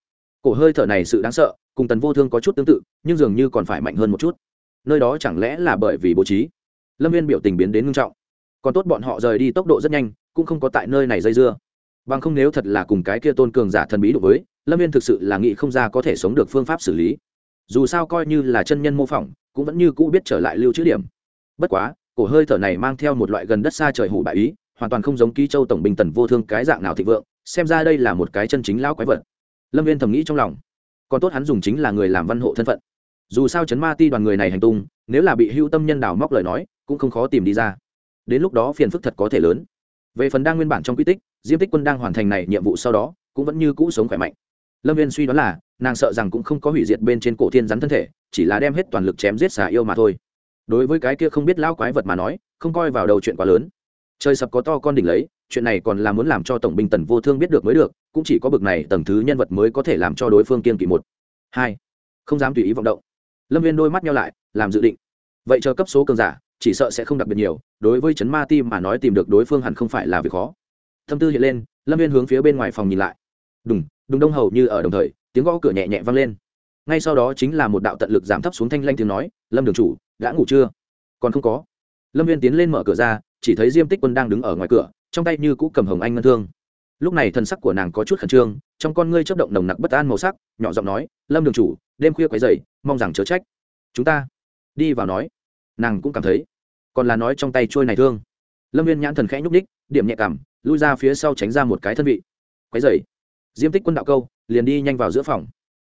cổ hơi thở này sự đáng sợ, cùng tần vô thương có chút tương tự, nhưng dường như còn phải mạnh hơn một chút. Nơi đó chẳng lẽ là bởi vì bố trí? Lâm viên biểu tình biến đến ngưng trọng. Còn tốt bọn họ rời đi tốc độ rất nhanh, cũng không có tại nơi này dây dưa. Bằng không nếu thật là cùng cái kia tôn cường giả thần bí đối với, lâm viên thực sự là nghĩ không ra có thể sống được phương pháp xử lý. Dù sao coi như là chân nhân mô phỏng, cũng vẫn như cũ biết trở lại lưu trữ điểm. Bất quá, cổ hơi thở này mang theo một loại gần đất xa trời hủ bại ý, hoàn toàn không giống ký châu tổng bình tần vô thương cái dạng nào thịnh vượng, xem ra đây là một cái chân chính lão quái vật lâm viên thầm nghĩ trong lòng còn tốt hắn dùng chính là người làm văn hộ thân phận dù sao chấn ma ti đoàn người này hành tung nếu là bị hưu tâm nhân đào móc lời nói cũng không khó tìm đi ra đến lúc đó phiền phức thật có thể lớn về phần đang nguyên bản trong quy tích diêm tích quân đang hoàn thành này nhiệm vụ sau đó cũng vẫn như cũ sống khỏe mạnh lâm viên suy đoán là nàng sợ rằng cũng không có hủy diệt bên trên cổ thiên rắn thân thể chỉ là đem hết toàn lực chém giết xà yêu mà thôi đối với cái kia không biết lão quái vật mà nói không coi vào đầu chuyện quá lớn trời sập có to con đỉnh lấy chuyện này còn là muốn làm cho tổng binh tần vô thương biết được mới được, cũng chỉ có bực này tầng thứ nhân vật mới có thể làm cho đối phương kiên kỵ một. Hai, không dám tùy ý vọng động. Lâm viên đôi mắt nhau lại, làm dự định. Vậy chờ cấp số cường giả, chỉ sợ sẽ không đặc biệt nhiều, đối với chấn ma ti mà nói tìm được đối phương hẳn không phải là việc khó. Thâm tư hiện lên, lâm viên hướng phía bên ngoài phòng nhìn lại. Đùng đùng đông hầu như ở đồng thời, tiếng gõ cửa nhẹ nhẹ vang lên. Ngay sau đó chính là một đạo tận lực giảm thấp xuống thanh lanh tiếng nói, lâm đường chủ, đã ngủ chưa? Còn không có. Lâm viên tiến lên mở cửa ra, chỉ thấy diêm tích quân đang đứng ở ngoài cửa trong tay như cũ cầm hồng anh ngân thương. Lúc này thân sắc của nàng có chút khẩn trương, trong con ngươi chấp động nồng nặc bất an màu sắc, nhỏ giọng nói, lâm đường chủ, đêm khuya quấy dày mong rằng chớ trách. Chúng ta? Đi vào nói. Nàng cũng cảm thấy, còn là nói trong tay trôi này thương. Lâm viên nhãn thần khẽ nhúc ních điểm nhẹ cảm, lui ra phía sau tránh ra một cái thân vị. Quấy dày diêm tích quân đạo câu, liền đi nhanh vào giữa phòng.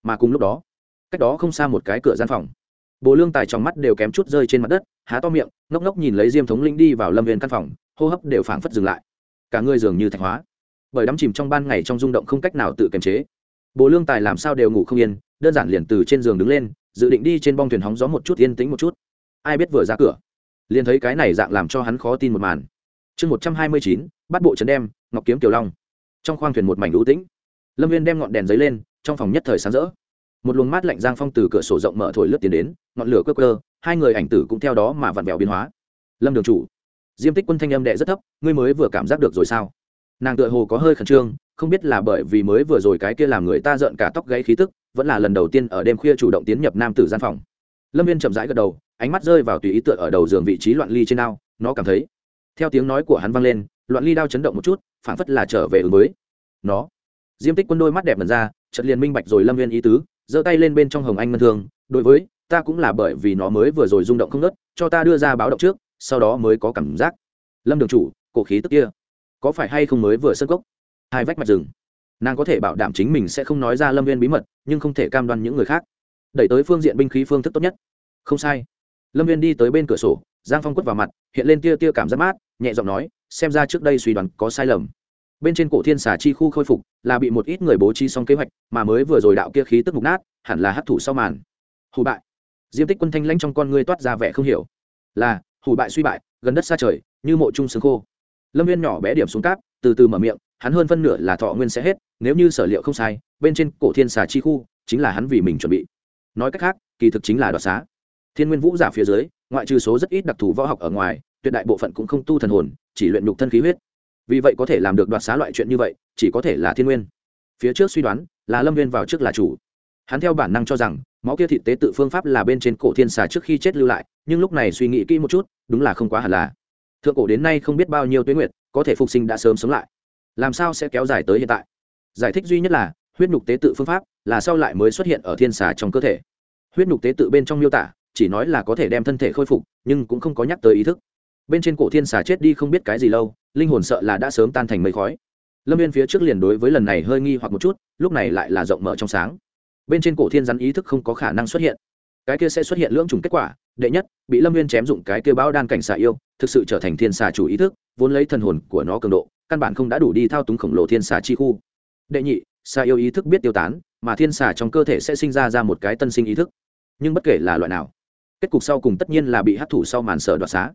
Mà cùng lúc đó, cách đó không xa một cái cửa gian phòng. Bồ lương tài trong mắt đều kém chút rơi trên mặt đất, há to miệng, ngốc ngốc nhìn lấy diêm thống linh đi vào lâm viên căn phòng, hô hấp đều phảng phất dừng lại cả người dường như thạch hóa. Bởi đắm chìm trong ban ngày trong rung động không cách nào tự kiềm chế. Bồ lương tài làm sao đều ngủ không yên, đơn giản liền từ trên giường đứng lên, dự định đi trên bong thuyền hóng gió một chút yên tĩnh một chút. Ai biết vừa ra cửa, liền thấy cái này dạng làm cho hắn khó tin một màn. Chương một trăm hai mươi chín, bắt bộ trấn đem, ngọc kiếm kiều long. Trong khoang thuyền một mảnh lũ tĩnh. Lâm viên đem ngọn đèn giấy lên, trong phòng nhất thời sáng rỡ. Một luồng mát lạnh giang phong từ cửa sổ rộng mở thổi lướt tiến đến, ngọn lửa cơ cơ hai người ảnh tử cũng theo đó mà vặn vẹo biến hóa. Lâm đường chủ diêm tích quân thanh âm đệ rất thấp, ngươi mới vừa cảm giác được rồi sao? Nàng tựa hồ có hơi khẩn trương, không biết là bởi vì mới vừa rồi cái kia làm người ta rợn cả tóc gáy khí tức, vẫn là lần đầu tiên ở đêm khuya chủ động tiến nhập nam tử gian phòng. Lâm viên chậm rãi gật đầu, ánh mắt rơi vào tùy ý tựa ở đầu giường vị trí loạn ly trên ao, nó cảm thấy, theo tiếng nói của hắn vang lên, loạn ly đao chấn động một chút phản phất là trở về ứng mới nó. Diêm tích quân đôi mắt đẹp mật ra chật liền minh bạch rồi lâm viên ý tứ, giơ tay lên bên trong hồng anh ngân thương, đối với, ta cũng là bởi vì nó mới vừa rồi rung động không ngớt, cho ta đưa ra báo động trước sau đó mới có cảm giác. Lâm đường chủ, cổ khí tức kia, có phải hay không mới vừa sân gốc hai vách mặt rừng. Nàng có thể bảo đảm chính mình sẽ không nói ra lâm viên bí mật, nhưng không thể cam đoan những người khác. Đẩy tới phương diện binh khí phương thức tốt nhất. Không sai. Lâm viên đi tới bên cửa sổ, giang phong quất vào mặt, hiện lên tia tia cảm giác mát, nhẹ giọng nói, xem ra trước đây suy đoán có sai lầm. Bên trên cổ thiên xà chi khu khôi phục, là bị một ít người bố trí xong kế hoạch, mà mới vừa rồi đạo kia khí tức mục nát, hẳn là hấp thụ sau màn. Hù bại. Diêm tích quân thanh lãnh trong con ngươi toát ra vẻ không hiểu. Là hủ bại suy bại, gần đất xa trời, như mộ trung sướng khô. Lâm viên nhỏ bé điểm xuống cáp, từ từ mở miệng, hắn hơn phân nửa là thọ nguyên sẽ hết, nếu như sở liệu không sai, bên trên cổ thiên xà chi khu, chính là hắn vì mình chuẩn bị. Nói cách khác, kỳ thực chính là đoạt xá. Thiên nguyên vũ giả phía dưới, ngoại trừ số rất ít đặc thù võ học ở ngoài, tuyệt đại bộ phận cũng không tu thần hồn, chỉ luyện nhục thân khí huyết. Vì vậy có thể làm được đoạt xá loại chuyện như vậy, chỉ có thể là thiên nguyên. Phía trước suy đoán, là lâm viên vào trước là chủ. Hắn theo bản năng cho rằng, máu kia thị tế tự phương pháp là bên trên cổ thiên xà trước khi chết lưu lại nhưng lúc này suy nghĩ kỹ một chút, đúng là không quá hẳn là. Thượng cổ đến nay không biết bao nhiêu tuyến nguyệt, có thể phục sinh đã sớm sống lại. Làm sao sẽ kéo dài tới hiện tại? Giải thích duy nhất là, huyết nhục tế tự phương pháp là sau lại mới xuất hiện ở thiên xà trong cơ thể. Huyết nhục tế tự bên trong miêu tả, chỉ nói là có thể đem thân thể khôi phục, nhưng cũng không có nhắc tới ý thức. Bên trên cổ thiên xà chết đi không biết cái gì lâu, linh hồn sợ là đã sớm tan thành mây khói. Lâm viên phía trước liền đối với lần này hơi nghi hoặc một chút, lúc này lại là rộng mở trong sáng. Bên trên cổ thiên rắn ý thức không có khả năng xuất hiện. Cái kia sẽ xuất hiện lưỡng trùng kết quả đệ nhất, bị lâm viên chém dụng cái kia bão đan cảnh xà yêu, thực sự trở thành thiên xà chủ ý thức, vốn lấy thần hồn của nó cường độ, căn bản không đã đủ đi thao túng khổng lồ thiên xà chi khu. Đệ nhị, xà yêu ý thức biết tiêu tán, mà thiên xà trong cơ thể sẽ sinh ra ra một cái tân sinh ý thức. Nhưng bất kể là loại nào, kết cục sau cùng tất nhiên là bị hấp thụ sau màn sở đoạt xá.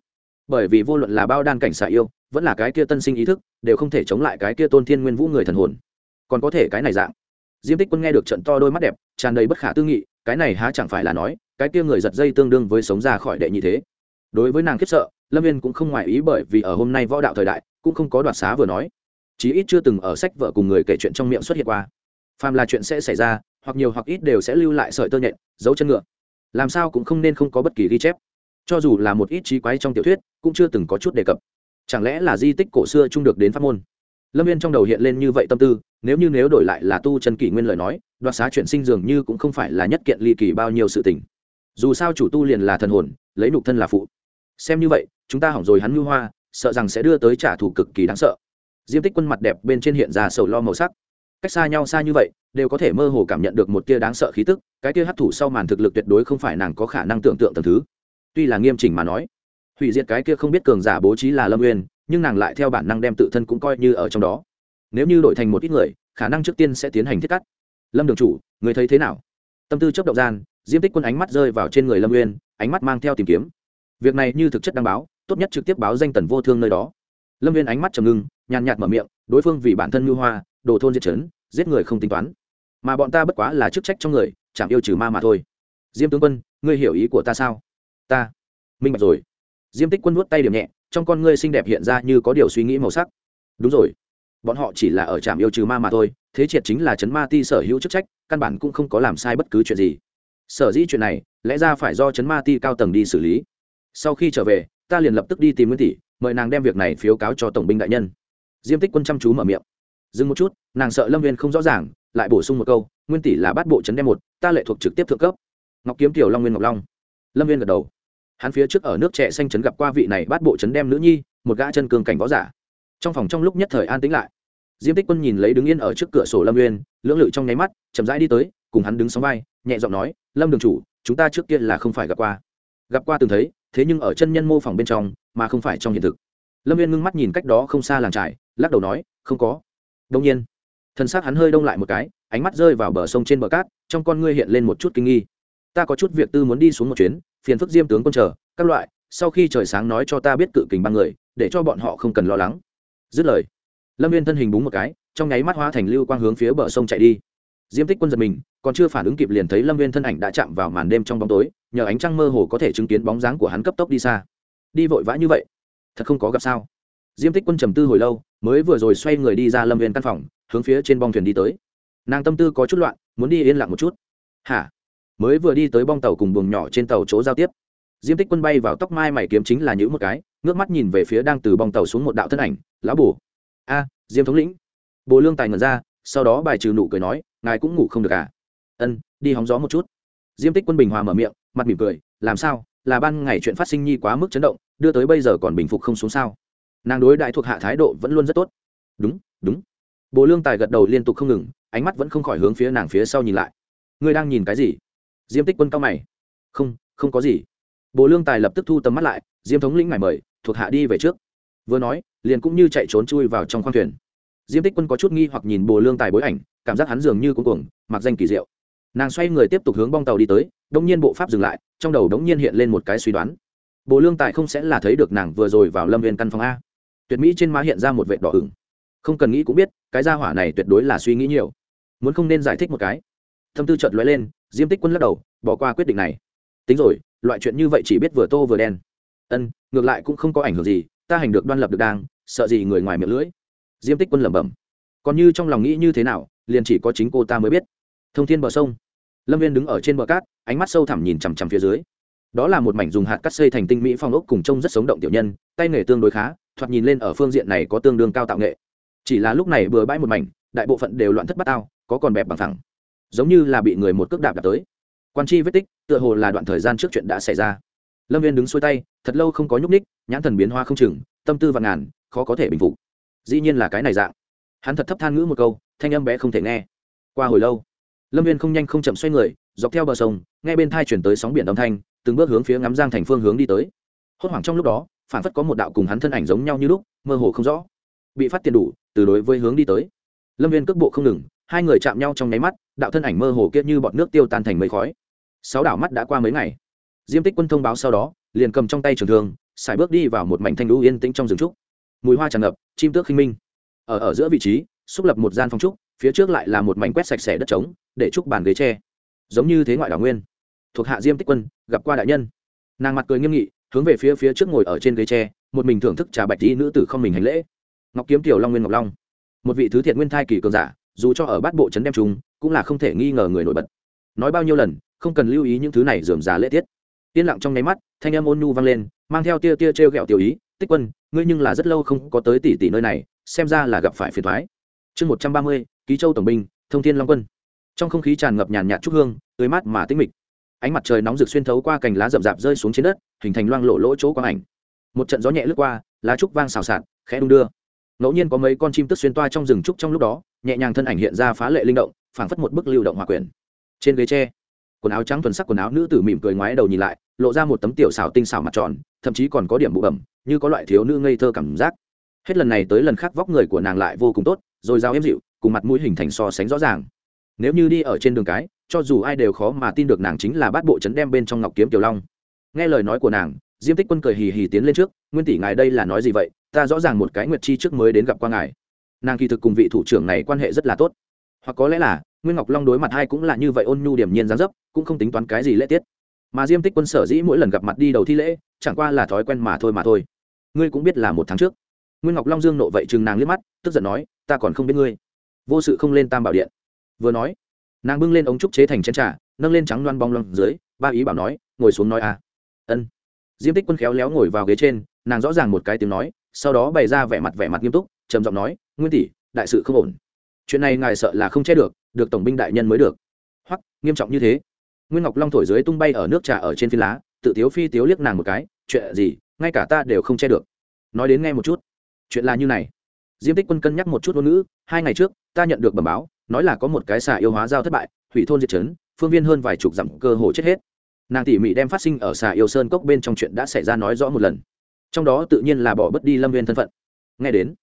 Bởi vì vô luận là bao đan cảnh xà yêu, vẫn là cái kia tân sinh ý thức, đều không thể chống lại cái kia tôn thiên nguyên vũ người thần hồn. Còn có thể cái này dạng. Diêm tích quân nghe được trận to đôi mắt đẹp, tràn đầy bất khả tư nghị, cái này há chẳng phải là nói cái kia người giật dây tương đương với sống ra khỏi đệ nhị thế. Đối với nàng khiếp sợ, lâm viên cũng không ngoại ý bởi vì ở hôm nay võ đạo thời đại, cũng không có đoạt xá vừa nói. Chí ít chưa từng ở sách vợ cùng người kể chuyện trong miệng xuất hiện qua. Phàm là chuyện sẽ xảy ra, hoặc nhiều hoặc ít đều sẽ lưu lại sợi tơ nhện, dấu chân ngựa. Làm sao cũng không nên không có bất kỳ ghi chép. Cho dù là một ít trí quái trong tiểu thuyết, cũng chưa từng có chút đề cập. Chẳng lẽ là di tích cổ xưa chung được đến pháp môn? Lâm viên trong đầu hiện lên như vậy tâm tư, nếu như nếu đổi lại là tu chân kỷ nguyên lời nói, đoạt xá chuyển sinh dường như cũng không phải là nhất kiện ly kỳ bao nhiêu sự tình dù sao chủ tu liền là thần hồn, lấy nục thân là phụ. Xem như vậy, chúng ta hỏng rồi hắn ngư hoa, sợ rằng sẽ đưa tới trả thù cực kỳ đáng sợ. Diêm tích quân mặt đẹp bên trên hiện ra sầu lo màu sắc. Cách xa nhau xa như vậy, đều có thể mơ hồ cảm nhận được một tia đáng sợ khí tức, cái tia hấp thụ sau màn thực lực tuyệt đối không phải nàng có khả năng tưởng tượng tầm thứ. Tuy là nghiêm chỉnh mà nói, hủy diệt cái kia không biết cường giả bố trí là lâm nguyên nhưng nàng lại theo bản năng đem tự thân cũng coi như ở trong đó. Nếu như đổi thành một ít người, khả năng trước tiên sẽ tiến hành thiết cắt. Lâm đường chủ, người thấy thế nào? Tâm tư chấp động gian diêm tích quân ánh mắt rơi vào trên người lâm nguyên ánh mắt mang theo tìm kiếm. Việc này như thực chất đăng báo, tốt nhất trực tiếp báo danh tần vô thương nơi đó. Lâm viên ánh mắt trầm ngưng, nhàn nhạt mở miệng, đối phương vì bản thân ngư hoa, đồ thôn diệt trấn giết người không tính toán. Mà bọn ta bất quá là chức trách trong người, chẳng yêu trừ ma mà thôi. Diêm tướng quân, ngươi hiểu ý của ta sao? Ta. Minh bạch rồi. Diêm tích quân nuốt tay điểm nhẹ, trong con ngươi xinh đẹp hiện ra như có điều suy nghĩ màu sắc. Đúng rồi. Bọn họ chỉ là ở trạm yêu trừ ma mà thôi, thế triệt chính là chấn ma ti sở hữu chức trách, căn bản cũng không có làm sai bất cứ chuyện gì sở dĩ chuyện này, lẽ ra phải do chấn ma ti cao tầng đi xử lý. Sau khi trở về, ta liền lập tức đi tìm nguyên tỷ, mời nàng đem việc này phiếu cáo cho tổng binh đại nhân. Diêm tích quân chăm chú mở miệng. Dừng một chút, nàng sợ lâm viên không rõ ràng, lại bổ sung một câu, nguyên tỷ là bát bộ chấn đem một, ta lệ thuộc trực tiếp thượng cấp. Ngọc kiếm tiểu long nguyên ngọc long. Lâm viên gật đầu. Hắn phía trước ở nước trẻ xanh trấn gặp qua vị này bát bộ chấn đem nữ nhi, một gã chân cường cảnh võ giả. Trong phòng trong lúc nhất thời an tĩnh lại. Diêm tích quân nhìn lấy đứng yên ở trước cửa sổ lâm uyên lưỡng lự trong nháy mắt, chậm rãi đi tới cùng hắn đứng sóng vai, nhẹ giọng nói, lâm đường chủ, chúng ta trước kia là không phải gặp qua. Gặp qua từng thấy, thế nhưng ở chân nhân mô phỏng bên trong, mà không phải trong hiện thực. Lâm viên ngưng mắt nhìn cách đó không xa làng trải lắc đầu nói, không có. Đông nhiên, thân xác hắn hơi đông lại một cái, ánh mắt rơi vào bờ sông trên bờ cát, trong con ngươi hiện lên một chút kinh nghi. Ta có chút việc tư muốn đi xuống một chuyến, phiền phức diêm tướng quân chờ, các loại, sau khi trời sáng nói cho ta biết cự kình ba người, để cho bọn họ không cần lo lắng. Dứt lời, lâm viên thân hình búng một cái, trong nháy mắt hóa thành lưu quang hướng phía bờ sông chạy đi diêm tích quân giật mình, còn chưa phản ứng kịp liền thấy lâm viên thân ảnh đã chạm vào màn đêm trong bóng tối, nhờ ánh trăng mơ hồ có thể chứng kiến bóng dáng của hắn cấp tốc đi xa. Đi vội vã như vậy, thật không có gặp sao. Diêm tích quân trầm tư hồi lâu, mới vừa rồi xoay người đi ra lâm viên căn phòng, hướng phía trên bong thuyền đi tới. Nàng tâm tư có chút loạn, muốn đi yên lặng một chút. Hả? Mới vừa đi tới bong tàu cùng buồng nhỏ trên tàu chỗ giao tiếp. Diêm tích quân bay vào tóc mai mày kiếm chính là những một cái, ngước mắt nhìn về phía đang từ bong tàu xuống một đạo thân ảnh, lão bù a, diêm thống lĩnh. Bồ lương tài ngẩn ra, sau đó bài trừ nụ cười nói ngài cũng ngủ không được à? Ân, đi hóng gió một chút. Diêm tích quân bình hòa mở miệng, mặt mỉm cười, làm sao? Là ban ngày chuyện phát sinh nhi quá mức chấn động, đưa tới bây giờ còn bình phục không xuống sao? Nàng đối đại thuộc hạ thái độ vẫn luôn rất tốt. Đúng đúng. Bộ lương tài gật đầu liên tục không ngừng, ánh mắt vẫn không khỏi hướng phía nàng phía sau nhìn lại. Ngươi đang nhìn cái gì? Diêm tích quân cao mày. Không không có gì. Bộ lương tài lập tức thu tầm mắt lại, diêm thống lĩnh ngài mời, thuộc hạ đi về trước. Vừa nói, liền cũng như chạy trốn chui vào trong khoang thuyền diêm tích quân có chút nghi hoặc nhìn bồ lương tài bối ảnh, cảm giác hắn dường như cuống cuồng, mặc danh kỳ diệu. Nàng xoay người tiếp tục hướng bong tàu đi tới, đông nhiên bộ pháp dừng lại, trong đầu đống nhiên hiện lên một cái suy đoán. Bồ lương tài không sẽ là thấy được nàng vừa rồi vào lâm viên căn phòng a. Tuyệt mỹ trên má hiện ra một vệ đỏ ửng. Không cần nghĩ cũng biết, cái gia hỏa này tuyệt đối là suy nghĩ nhiều. Muốn không nên giải thích một cái. Thâm tư chợt lóe lên, diêm tích quân lắc đầu, bỏ qua quyết định này. Tính rồi, loại chuyện như vậy chỉ biết vừa tô vừa đen. Ân, ngược lại cũng không có ảnh hưởng gì, ta hành được đoan lập được đang, sợ gì người ngoài miệng lưỡi diêm tích quân lẩm bẩm. Còn như trong lòng nghĩ như thế nào, liền chỉ có chính cô ta mới biết. Thông thiên bờ sông. Lâm viên đứng ở trên bờ cát, ánh mắt sâu thẳm nhìn chằm chằm phía dưới. Đó là một mảnh dùng hạt cắt xây thành tinh mỹ phong ốc cùng trông rất sống động tiểu nhân, tay nghề tương đối khá, thoạt nhìn lên ở phương diện này có tương đương cao tạo nghệ. Chỉ là lúc này bừa bãi một mảnh, đại bộ phận đều loạn thất bát ao có còn bẹp bằng thẳng giống như là bị người một cước đạp đạp tới. Quan chi vết tích, tựa hồ là đoạn thời gian trước chuyện đã xảy ra. Lâm viên đứng xuôi tay, thật lâu không có nhúc ních nhãn thần biến hoa không chừng, tâm tư và ngàn, khó có thể bình phục dĩ nhiên là cái này dạng. Hắn thật thấp than ngữ một câu, thanh âm bé không thể nghe. Qua hồi lâu, lâm viên không nhanh không chậm xoay người, dọc theo bờ sông, nghe bên thai chuyển tới sóng biển âm thanh, từng bước hướng phía ngắm giang thành phương hướng đi tới. Hốt hoảng trong lúc đó phản phất có một đạo cùng hắn thân ảnh giống nhau như lúc, mơ hồ không rõ. Bị phát tiền đủ, từ đối với hướng đi tới. Lâm viên cước bộ không ngừng, hai người chạm nhau trong nháy mắt, đạo thân ảnh mơ hồ kia như bọn nước tiêu tan thành mây khói. Sáu đảo mắt đã qua mấy ngày. Diêm tích quân thông báo sau đó, liền cầm trong tay trường thương xài bước đi vào một mảnh thanh lũ yên tĩnh trong rừng trúc mùi hoa tràn ngập, chim tước khinh minh. Ở ở giữa vị trí, xúc lập một gian phong trúc, phía trước lại là một mảnh quét sạch sẽ đất trống, để trúc bàn ghế tre. Giống như thế ngoại đảo nguyên. Thuộc hạ diêm tích quân, gặp qua đại nhân. Nàng mặt cười nghiêm nghị, hướng về phía phía trước ngồi ở trên ghế tre, một mình thưởng thức trà bạch tí nữ tử không mình hành lễ. Ngọc kiếm tiểu long nguyên ngọc long. Một vị thứ thiện nguyên thai kỳ cường giả, dù cho ở bát bộ trấn đem chúng cũng là không thể nghi ngờ người nổi bật. Nói bao nhiêu lần, không cần lưu ý những thứ này dườm già lễ tiết. Yên lặng trong nháy mắt, thanh âm ôn nhu vang lên, mang theo tia tia t r e o g ẹ o tiểu ý tích quân, ngươi nhưng là rất lâu không có tới tỷ tỷ nơi này, xem ra là gặp phải phiền thoái. Chương một trăm ba mươi, ký châu tổng binh, thông thiên long quân. Trong không khí tràn ngập nhàn nhạt trúc hương, tươi mát mà tinh mịch. Ánh mặt trời nóng rực xuyên thấu qua cành lá rậm rạp rơi xuống trên đất, hình thành loang lộ lỗ chỗ quang ảnh. Một trận gió nhẹ lướt qua, lá trúc vang xào xạc, khẽ đung đưa. Ngẫu nhiên có mấy con chim tức xuyên toa trong rừng trúc trong lúc đó, nhẹ nhàng thân ảnh hiện ra phá lệ linh động, phảng phất một bức lưu động hòa quyển. Trên ghế tre, quần áo trắng thuần sắc quần áo nữ tử mỉm cười ngoái đầu nhìn lại lộ ra một tấm tiểu xảo tinh xảo mặt tròn, thậm chí còn có điểm bụ bẩm, như có loại thiếu nữ ngây thơ cảm giác. Hết lần này tới lần khác, vóc người của nàng lại vô cùng tốt, rồi giao êm dịu, cùng mặt mũi hình thành so sánh rõ ràng. Nếu như đi ở trên đường cái, cho dù ai đều khó mà tin được nàng chính là bát bộ trấn đem bên trong ngọc kiếm tiểu long. Nghe lời nói của nàng, diêm tích quân cười hì hì tiến lên trước, nguyên tỷ ngài đây là nói gì vậy? Ta rõ ràng một cái nguyệt chi trước mới đến gặp qua ngài. Nàng kỳ thực cùng vị thủ trưởng này quan hệ rất là tốt. Hoặc có lẽ là, nguyên ngọc long đối mặt hai cũng là như vậy ôn nhu điểm nhiên gián dấp, cũng không tính toán cái gì lễ tiết mà diêm tích quân sở dĩ mỗi lần gặp mặt đi đầu thi lễ, chẳng qua là thói quen mà thôi mà thôi. Ngươi cũng biết là một tháng trước, nguyên ngọc long dương nộ vậy chừng nàng liếc mắt, tức giận nói, ta còn không biết ngươi. Vô sự không lên tam bảo điện. Vừa nói, nàng bưng lên ống trúc chế thành chén trà, nâng lên trắng loan bong lông dưới, ba ý bảo nói, ngồi xuống nói à. Ân. Diêm tích quân khéo léo ngồi vào ghế trên, nàng rõ ràng một cái tiếng nói, sau đó bày ra vẻ mặt vẻ mặt nghiêm túc, trầm giọng nói, nguyên tỷ, đại sự không ổn. Chuyện này ngài sợ là không che được được tổng binh đại nhân mới được. Hoặc nghiêm trọng như thế nguyên ngọc long thổi dưới tung bay ở nước trà ở trên phi lá, tự tiếu phi tiếu liếc nàng một cái, chuyện gì? Ngay cả ta đều không che được. Nói đến nghe một chút. Chuyện là như này. Diêm tích quân cân nhắc một chút ngôn ngữ, hai ngày trước, ta nhận được bẩm báo, nói là có một cái xà yêu hóa giao thất bại hủy thôn diệt trấn phương viên hơn vài chục dặm cơ hồ chết hết. Nàng tỉ mỉ đem phát sinh ở xà yêu sơn cốc bên trong chuyện đã xảy ra nói rõ một lần. Trong đó tự nhiên là bỏ bất đi lâm viên thân phận. Nghe đến,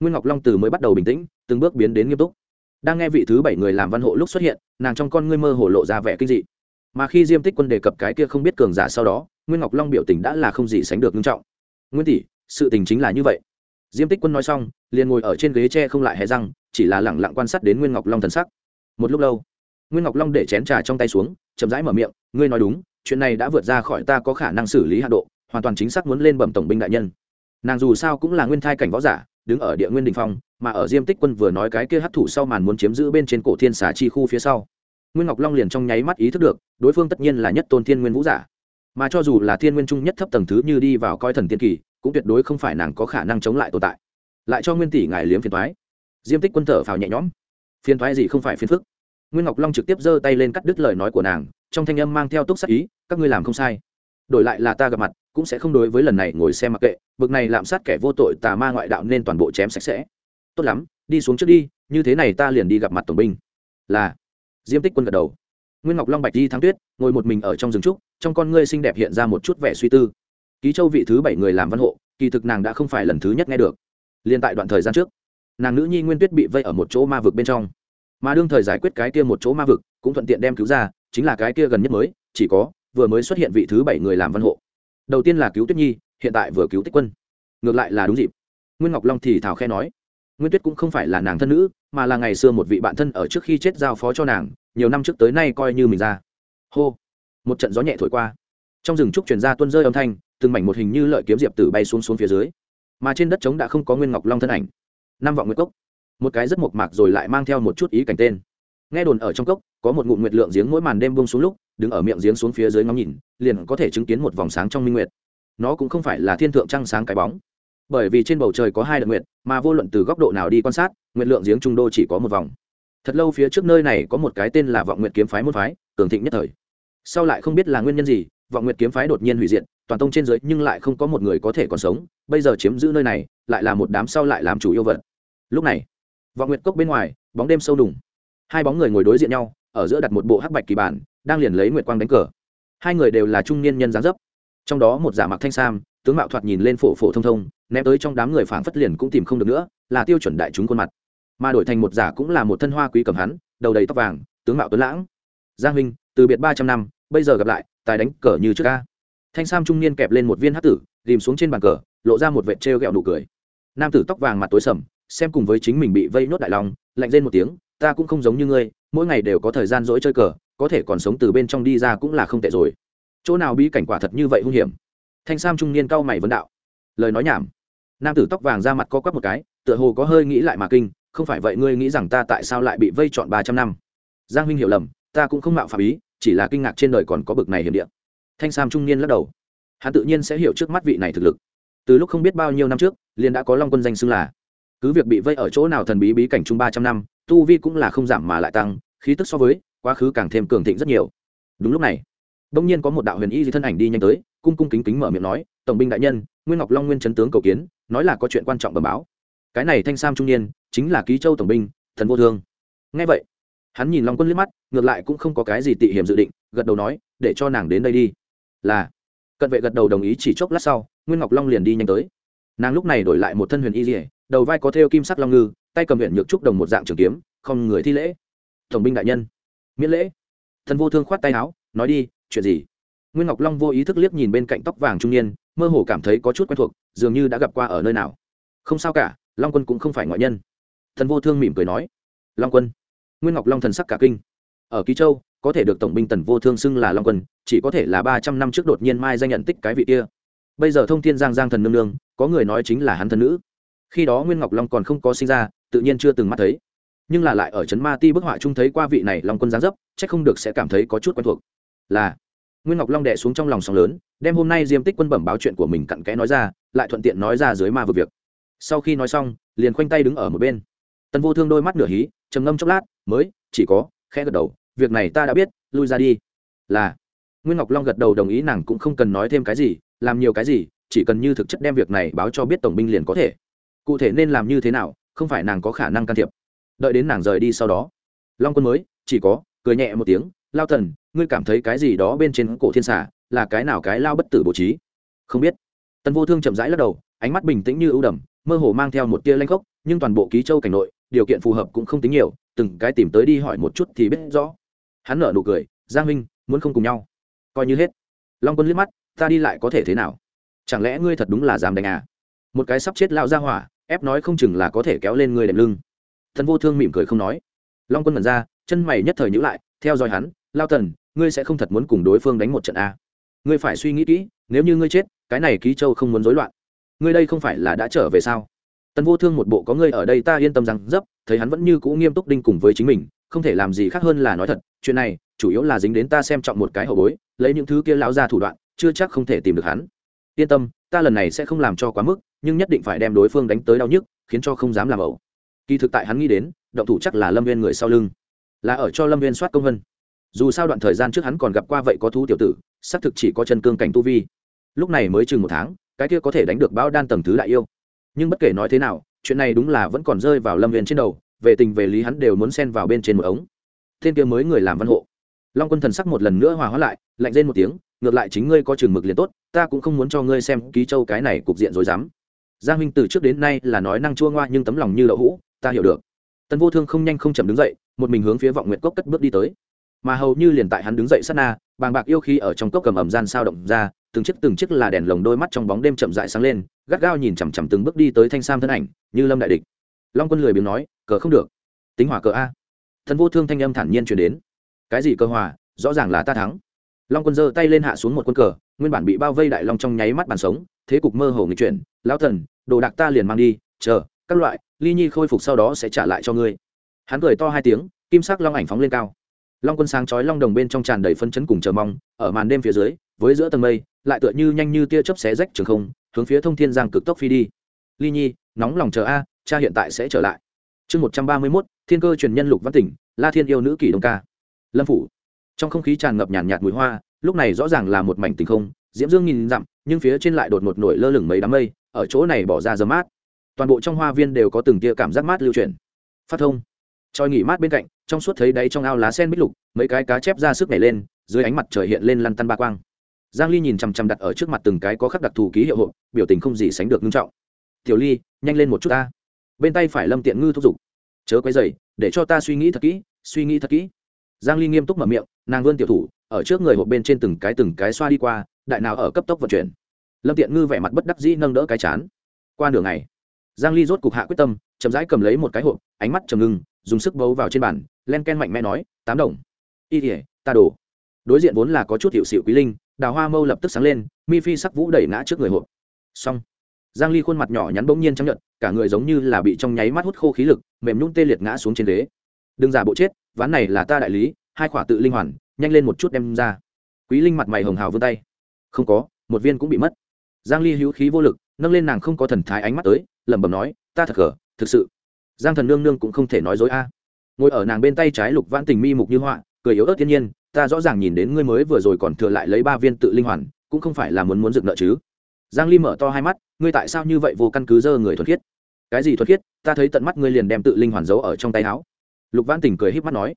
nguyên ngọc long từ mới bắt đầu bình tĩnh, từng bước biến đến nghiêm túc. Đang nghe vị thứ bảy người làm văn hộ lúc xuất hiện, nàng trong con ngươi mơ hồ lộ ra vẻ kinh dị mà khi diêm tích quân đề cập cái kia không biết cường giả sau đó, nguyên ngọc long biểu tình đã là không gì sánh được nghiêm trọng. Nguyên tỷ, sự tình chính là như vậy. Diêm tích quân nói xong, liền ngồi ở trên ghế tre không lại hề răng, chỉ là lẳng lặng quan sát đến nguyên ngọc long thần sắc. Một lúc lâu, nguyên ngọc long để chén trà trong tay xuống, chậm rãi mở miệng, ngươi nói đúng, chuyện này đã vượt ra khỏi ta có khả năng xử lý hạ độ, hoàn toàn chính xác muốn lên bẩm tổng binh đại nhân. Nàng dù sao cũng là nguyên thai cảnh võ giả, đứng ở địa nguyên đình phong, mà ở diêm tích quân vừa nói cái kia hấp thụ sau màn muốn chiếm giữ bên trên cổ thiên xà chi khu phía sau nguyên ngọc long liền trong nháy mắt ý thức được, đối phương tất nhiên là nhất tôn thiên nguyên vũ giả. Mà cho dù là thiên nguyên trung nhất thấp tầng thứ như đi vào coi thần tiên kỳ, cũng tuyệt đối không phải nàng có khả năng chống lại tồn tại. Lại cho nguyên tỷ ngài liếm phiền thoái diêm tích quân thở phào nhẹ nhõm. Phiền thoái gì không phải phiền phức. Nguyên ngọc long trực tiếp giơ tay lên cắt đứt lời nói của nàng, trong thanh âm mang theo túc sắc ý, các ngươi làm không sai. Đổi lại là ta gặp mặt, cũng sẽ không đối với lần này ngồi xem mặc kệ, bực này lạm sát kẻ vô tội tà ma ngoại đạo nên toàn bộ chém sạch sẽ. Tốt lắm, đi xuống trước đi, như thế này ta liền đi gặp mặt tổng binh. Là diêm tích quân gật đầu. Nguyên ngọc long bạch đi thắng tuyết, ngồi một mình ở trong rừng trúc, trong con ngươi xinh đẹp hiện ra một chút vẻ suy tư. Ký châu vị thứ bảy người làm văn hộ, kỳ thực nàng đã không phải lần thứ nhất nghe được. Liên tại đoạn thời gian trước, nàng nữ nhi nguyên tuyết bị vây ở một chỗ ma vực bên trong. Mà đương thời giải quyết cái kia một chỗ ma vực, cũng thuận tiện đem cứu ra, chính là cái kia gần nhất mới, chỉ có, vừa mới xuất hiện vị thứ bảy người làm văn hộ. Đầu tiên là cứu tuyết nhi, hiện tại vừa cứu tích quân. Ngược lại là đúng dịp. Nguyên ngọc long thì thảo khe nói nguyên tuyết cũng không phải là nàng thân nữ, mà là ngày xưa một vị bạn thân ở trước khi chết giao phó cho nàng, nhiều năm trước tới nay coi như mình ra. Hô! Một trận gió nhẹ thổi qua. Trong rừng trúc truyền ra tuân rơi âm thanh, từng mảnh một hình như lợi kiếm diệp tử bay xuống xuống phía dưới. Mà trên đất trống đã không có nguyên ngọc long thân ảnh. Năm vọng nguyệt cốc. Một cái rất mộc mạc rồi lại mang theo một chút ý cảnh tên. Nghe đồn ở trong cốc, có một ngụm nguyệt lượng giếng mỗi màn đêm bông xuống lúc, đứng ở miệng giếng xuống phía dưới ngắm nhìn, liền có thể chứng kiến một vòng sáng trong minh nguyệt. Nó cũng không phải là thiên thượng trăng sáng cái bóng bởi vì trên bầu trời có hai đợt nguyệt, mà vô luận từ góc độ nào đi quan sát, nguyệt lượng giếng trung đô chỉ có một vòng. Thật lâu phía trước nơi này có một cái tên là vọng nguyệt kiếm phái môn phái, cường thịnh nhất thời. Sau lại không biết là nguyên nhân gì, vọng nguyệt kiếm phái đột nhiên hủy diệt, toàn tông trên dưới nhưng lại không có một người có thể còn sống, bây giờ chiếm giữ nơi này, lại là một đám sau lại làm chủ yêu vật. Lúc này, vọng nguyệt cốc bên ngoài, bóng đêm sâu đùng. Hai bóng người ngồi đối diện nhau, ở giữa đặt một bộ hắc bạch kỳ bản, đang liền lấy nguyệt quang đánh cờ. Hai người đều là trung niên nhân dáng dấp. Trong đó một giả mặc thanh sam, tướng mạo thoạt nhìn lên phổ phổ thông thông ném tới trong đám người phảng phất liền cũng tìm không được nữa, là tiêu chuẩn đại chúng khuôn mặt. Mà đổi thành một giả cũng là một thân hoa quý cầm hắn, đầu đầy tóc vàng, tướng mạo tuấn lãng. Giang huynh, từ biệt ba trăm năm, bây giờ gặp lại, tài đánh cờ như trước ca. Thanh sam trung niên kẹp lên một viên hát tử ghìm xuống trên bàn cờ, lộ ra một vệt trêu ghẹo nụ cười. Nam tử tóc vàng mặt tối sầm, xem cùng với chính mình bị vây nốt đại lòng lạnh lên một tiếng, ta cũng không giống như ngươi, mỗi ngày đều có thời gian dỗi chơi cờ, có thể còn sống từ bên trong đi ra cũng là không tệ rồi. Chỗ nào bí cảnh quả thật như vậy hung hiểm? Thanh sam trung niên cau mày vấn đạo. Lời nói nhảm nam tử tóc vàng ra mặt co quắp một cái, tựa hồ có hơi nghĩ lại mà kinh, không phải vậy ngươi nghĩ rằng ta tại sao lại bị vây trọn ba trăm năm? Giang huynh hiểu lầm, ta cũng không mạo phạm ý, chỉ là kinh ngạc trên đời còn có bực này hiểm địa. Thanh sam trung niên lắc đầu. Hắn tự nhiên sẽ hiểu trước mắt vị này thực lực. Từ lúc không biết bao nhiêu năm trước, liền đã có long quân danh xưng là. Cứ việc bị vây ở chỗ nào thần bí bí cảnh chung ba trăm năm, tu vi cũng là không giảm mà lại tăng, khí tức so với, quá khứ càng thêm cường thịnh rất nhiều. Đúng lúc này đông nhiên có một đạo huyền y di thân ảnh đi nhanh tới cung cung kính kính mở miệng nói, tổng binh đại nhân, nguyên ngọc long nguyên chấn tướng cầu kiến, nói là có chuyện quan trọng bẩm báo. Cái này thanh sam trung niên, chính là ký châu tổng binh, thần vô thương. Nghe vậy, hắn nhìn long quân liếc mắt, ngược lại cũng không có cái gì tị hiểm dự định, gật đầu nói, để cho nàng đến đây đi. Là, cận vệ gật đầu đồng ý chỉ chốc lát sau, nguyên ngọc long liền đi nhanh tới. Nàng lúc này đổi lại một thân huyền y dỉa đầu vai có thêu kim sắc long ngư, tay cầm huyện nhược trúc đồng một dạng trường kiếm, không người thi lễ. Tổng binh đại nhân. Miễn lễ. Thần vô thương khoát tay áo, nói đi, chuyện gì? Nguyên ngọc long vô ý thức liếc nhìn bên cạnh tóc vàng trung niên, mơ hồ cảm thấy có chút quen thuộc, dường như đã gặp qua ở nơi nào. Không sao cả, long quân cũng không phải ngoại nhân. Thần vô thương mỉm cười nói, long quân. Nguyên ngọc long thần sắc cả kinh. Ở ký châu, có thể được tổng binh tần vô thương xưng là long quân, chỉ có thể là ba trăm năm trước đột nhiên mai danh nhận tích cái vị kia. Bây giờ thông thiên giang giang thần nương nương, có người nói chính là hắn thần nữ. Khi đó nguyên ngọc long còn không có sinh ra, tự nhiên chưa từng mắt thấy. Nhưng là lại ở trấn ma ti bức họa chung thấy qua vị này long quân giáng dấp c h ắ c không được sẽ cảm thấy có chút quen thuộc. Là nguyên ngọc long đẻ xuống trong lòng sóng lớn, đem hôm nay diêm tích quân bẩm báo chuyện của mình cặn kẽ nói ra, lại thuận tiện nói ra dưới ma vực việc. Sau khi nói xong, liền khoanh tay đứng ở một bên. Tần vô thương đôi mắt nửa hí, trầm ngâm chốc lát, mới, chỉ có, khẽ gật đầu, việc này ta đã biết, lui ra đi. Là. Nguyên ngọc long gật đầu đồng ý nàng cũng không cần nói thêm cái gì, làm nhiều cái gì, chỉ cần như thực chất đem việc này báo cho biết tổng binh liền có thể. Cụ thể nên làm như thế nào, không phải nàng có khả năng can thiệp. Đợi đến nàng rời đi sau đó. Long quân mới, chỉ có, cười nhẹ một tiếng, lao thần ngươi cảm thấy cái gì đó bên trên cổ thiên xả là cái nào cái lao bất tử bố trí? Không biết. Tần vô thương chậm rãi lắc đầu, ánh mắt bình tĩnh như ưu đầm, mơ hồ mang theo một tia lanh khốc, nhưng toàn bộ ký châu cảnh nội, điều kiện phù hợp cũng không tính nhiều, từng cái tìm tới đi hỏi một chút thì biết rõ. Hắn nở nụ cười, giang huynh, muốn không cùng nhau? Coi như hết. Long quân liếc mắt, ta đi lại có thể thế nào? Chẳng lẽ ngươi thật đúng là dám đánh à? Một cái sắp chết lao ra hỏa, ép nói không chừng là có thể kéo lên ngươi đệm lưng. Thần vô thương mỉm cười không nói. Long quân mẩn ra, chân mày nhất thời nhữ lại, theo dõi hắn, lao tần ngươi sẽ không thật muốn cùng đối phương đánh một trận a. Ngươi phải suy nghĩ kỹ, nếu như ngươi chết, cái này ký châu không muốn rối loạn. Ngươi đây không phải là đã trở về sao? Tần vô thương một bộ có ngươi ở đây ta yên tâm rằng, dấp, thấy hắn vẫn như cũ nghiêm túc đinh cùng với chính mình, không thể làm gì khác hơn là nói thật, chuyện này, chủ yếu là dính đến ta xem trọng một cái hậu bối, lấy những thứ kia lão ra thủ đoạn, chưa chắc không thể tìm được hắn. Yên tâm, ta lần này sẽ không làm cho quá mức, nhưng nhất định phải đem đối phương đánh tới đau nhức, khiến cho không dám làm ẩu. Kỳ thực tại hắn nghĩ đến, động thủ chắc là lâm viên người sau lưng. Là ở cho lâm viên soát công vân dù sao đoạn thời gian trước hắn còn gặp qua vậy có thú tiểu tử, xác thực chỉ có chân cương cảnh tu vi. Lúc này mới chừng một tháng, cái kia có thể đánh được bão đan tầng thứ đại yêu. Nhưng bất kể nói thế nào, chuyện này đúng là vẫn còn rơi vào lâm viên trên đầu, về tình về lý hắn đều muốn xen vào bên trên một ống. Thiên kia mới người làm văn hộ. Long quân thần sắc một lần nữa hòa hóa lại, lạnh lên một tiếng, ngược lại chính ngươi có chừng mực liền tốt, ta cũng không muốn cho ngươi xem ký châu cái này cục diện rồi dám giang minh từ trước đến nay là nói năng chua ngoa nhưng tấm lòng như đậu hũ, ta hiểu được. Tần vô thương không nhanh không chậm đứng dậy, một mình hướng phía vọng nguyện cốc cất bước đi tới mà hầu như liền tại hắn đứng dậy sát na, bàng bạc yêu khi ở trong cốc cầm ẩm gian sao động ra, từng chiếc từng chiếc là đèn lồng đôi mắt trong bóng đêm chậm dại sáng lên, gắt gao nhìn chằm chằm từng bước đi tới thanh sam thân ảnh, như lâm đại địch. Long quân lười biếng nói, cờ không được. Tính hỏa cờ a. Thần vô thương thanh âm thản nhiên chuyển đến. Cái gì cơ hòa? Rõ ràng là ta thắng. Long quân giơ tay lên hạ xuống một quân cờ, nguyên bản bị bao vây đại long trong nháy mắt bàn sống, thế cục mơ hồ nghịch chuyển. Lão thần, đồ đạc ta liền mang đi, chờ, các loại, ly nhi khôi phục sau đó sẽ trả lại cho ngươi. Hắn cười to hai tiếng, kim sắc long ảnh phóng lên cao long quân sáng chói long đồng bên trong tràn đầy phân chấn cùng chờ mong ở màn đêm phía dưới với giữa tầng mây lại tựa như nhanh như tia chớp xé rách trường không hướng phía thông thiên giang cực tốc phi đi. Ly nhi nóng lòng chờ a cha hiện tại sẽ trở lại. Chương một trăm ba mươi mốt thiên cơ truyền nhân lục văn tỉnh la thiên yêu nữ kỷ đông ca. Lâm phủ. Trong không khí tràn ngập nhàn nhạt, mùi hoa lúc này rõ ràng là một mảnh tình không diễm dương nhìn dặm nhưng phía trên lại đột ngột nổi lơ lửng mấy đám mây ở chỗ này bỏ ra giờ mát. Toàn bộ trong hoa viên đều có từng tia cảm giác mát lưu chuyển. Phát thông trôi nghỉ mát bên cạnh trong suốt thấy đáy trong ao lá sen bích lục mấy cái cá chép ra sức nhảy lên dưới ánh mặt trời hiện lên lăn tăn ba quang. Giang ly nhìn chằm chằm đặt ở trước mặt từng cái có khắc đặc thù ký hiệu hộ biểu tình không gì sánh được nghiêm trọng. Tiểu ly nhanh lên một chút ta. Bên tay phải lâm tiện ngư thúc giục. Chớ quấy rầy, để cho ta suy nghĩ thật kỹ suy nghĩ thật kỹ. Giang ly nghiêm túc mở miệng nàng vươn tiểu thủ ở trước người hộp bên trên từng cái từng cái xoa đi qua đại nào ở cấp tốc vận chuyển. Lâm tiện ngư vẻ mặt bất đắc dĩ nâng đỡ cái chán. Qua nửa ngày. Giang ly rốt cục hạ quyết tâm chậm rãi cầm lấy một cái hộp ánh mắt trầm ngưng dùng sức bấu vào trên bàn, len ken mạnh mẽ nói, tám đồng. Y tỉa ta đổ. Đối diện vốn là có chút hiệu xịu quý linh, đào hoa mâu lập tức sáng lên, mi phi sắc vũ đẩy ngã trước người hộp. Xong. Giang ly khuôn mặt nhỏ nhắn bỗng nhiên trắng nhận cả người giống như là bị trong nháy mắt hút khô khí lực, mềm nhún tê liệt ngã xuống trên ghế. Đừng giả bộ chết, ván này là ta đại lý, hai khỏa tự linh hoàn, nhanh lên một chút đem ra. Quý linh mặt mày hồng hào vươn tay. Không có, một viên cũng bị mất. Giang ly hữu khí vô lực, nâng lên nàng không có thần thái ánh mắt tới, lẩm bẩm nói, ta thật gở, thực sự giang thần nương nương cũng không thể nói dối a. Ngồi ở nàng bên tay trái lục vãn tình mi mục như họa, cười yếu ớt thiên nhiên, ta rõ ràng nhìn đến ngươi mới vừa rồi còn thừa lại lấy ba viên tự linh hoàn, cũng không phải là muốn muốn dựng nợ chứ. Giang ly mở to hai mắt, ngươi tại sao như vậy vô căn cứ dơ người thuật khiết? Cái gì thuật khiết? Ta thấy tận mắt ngươi liền đem tự linh hoàn giấu ở trong tay áo. Lục Vãn Tình cười híp mắt nói.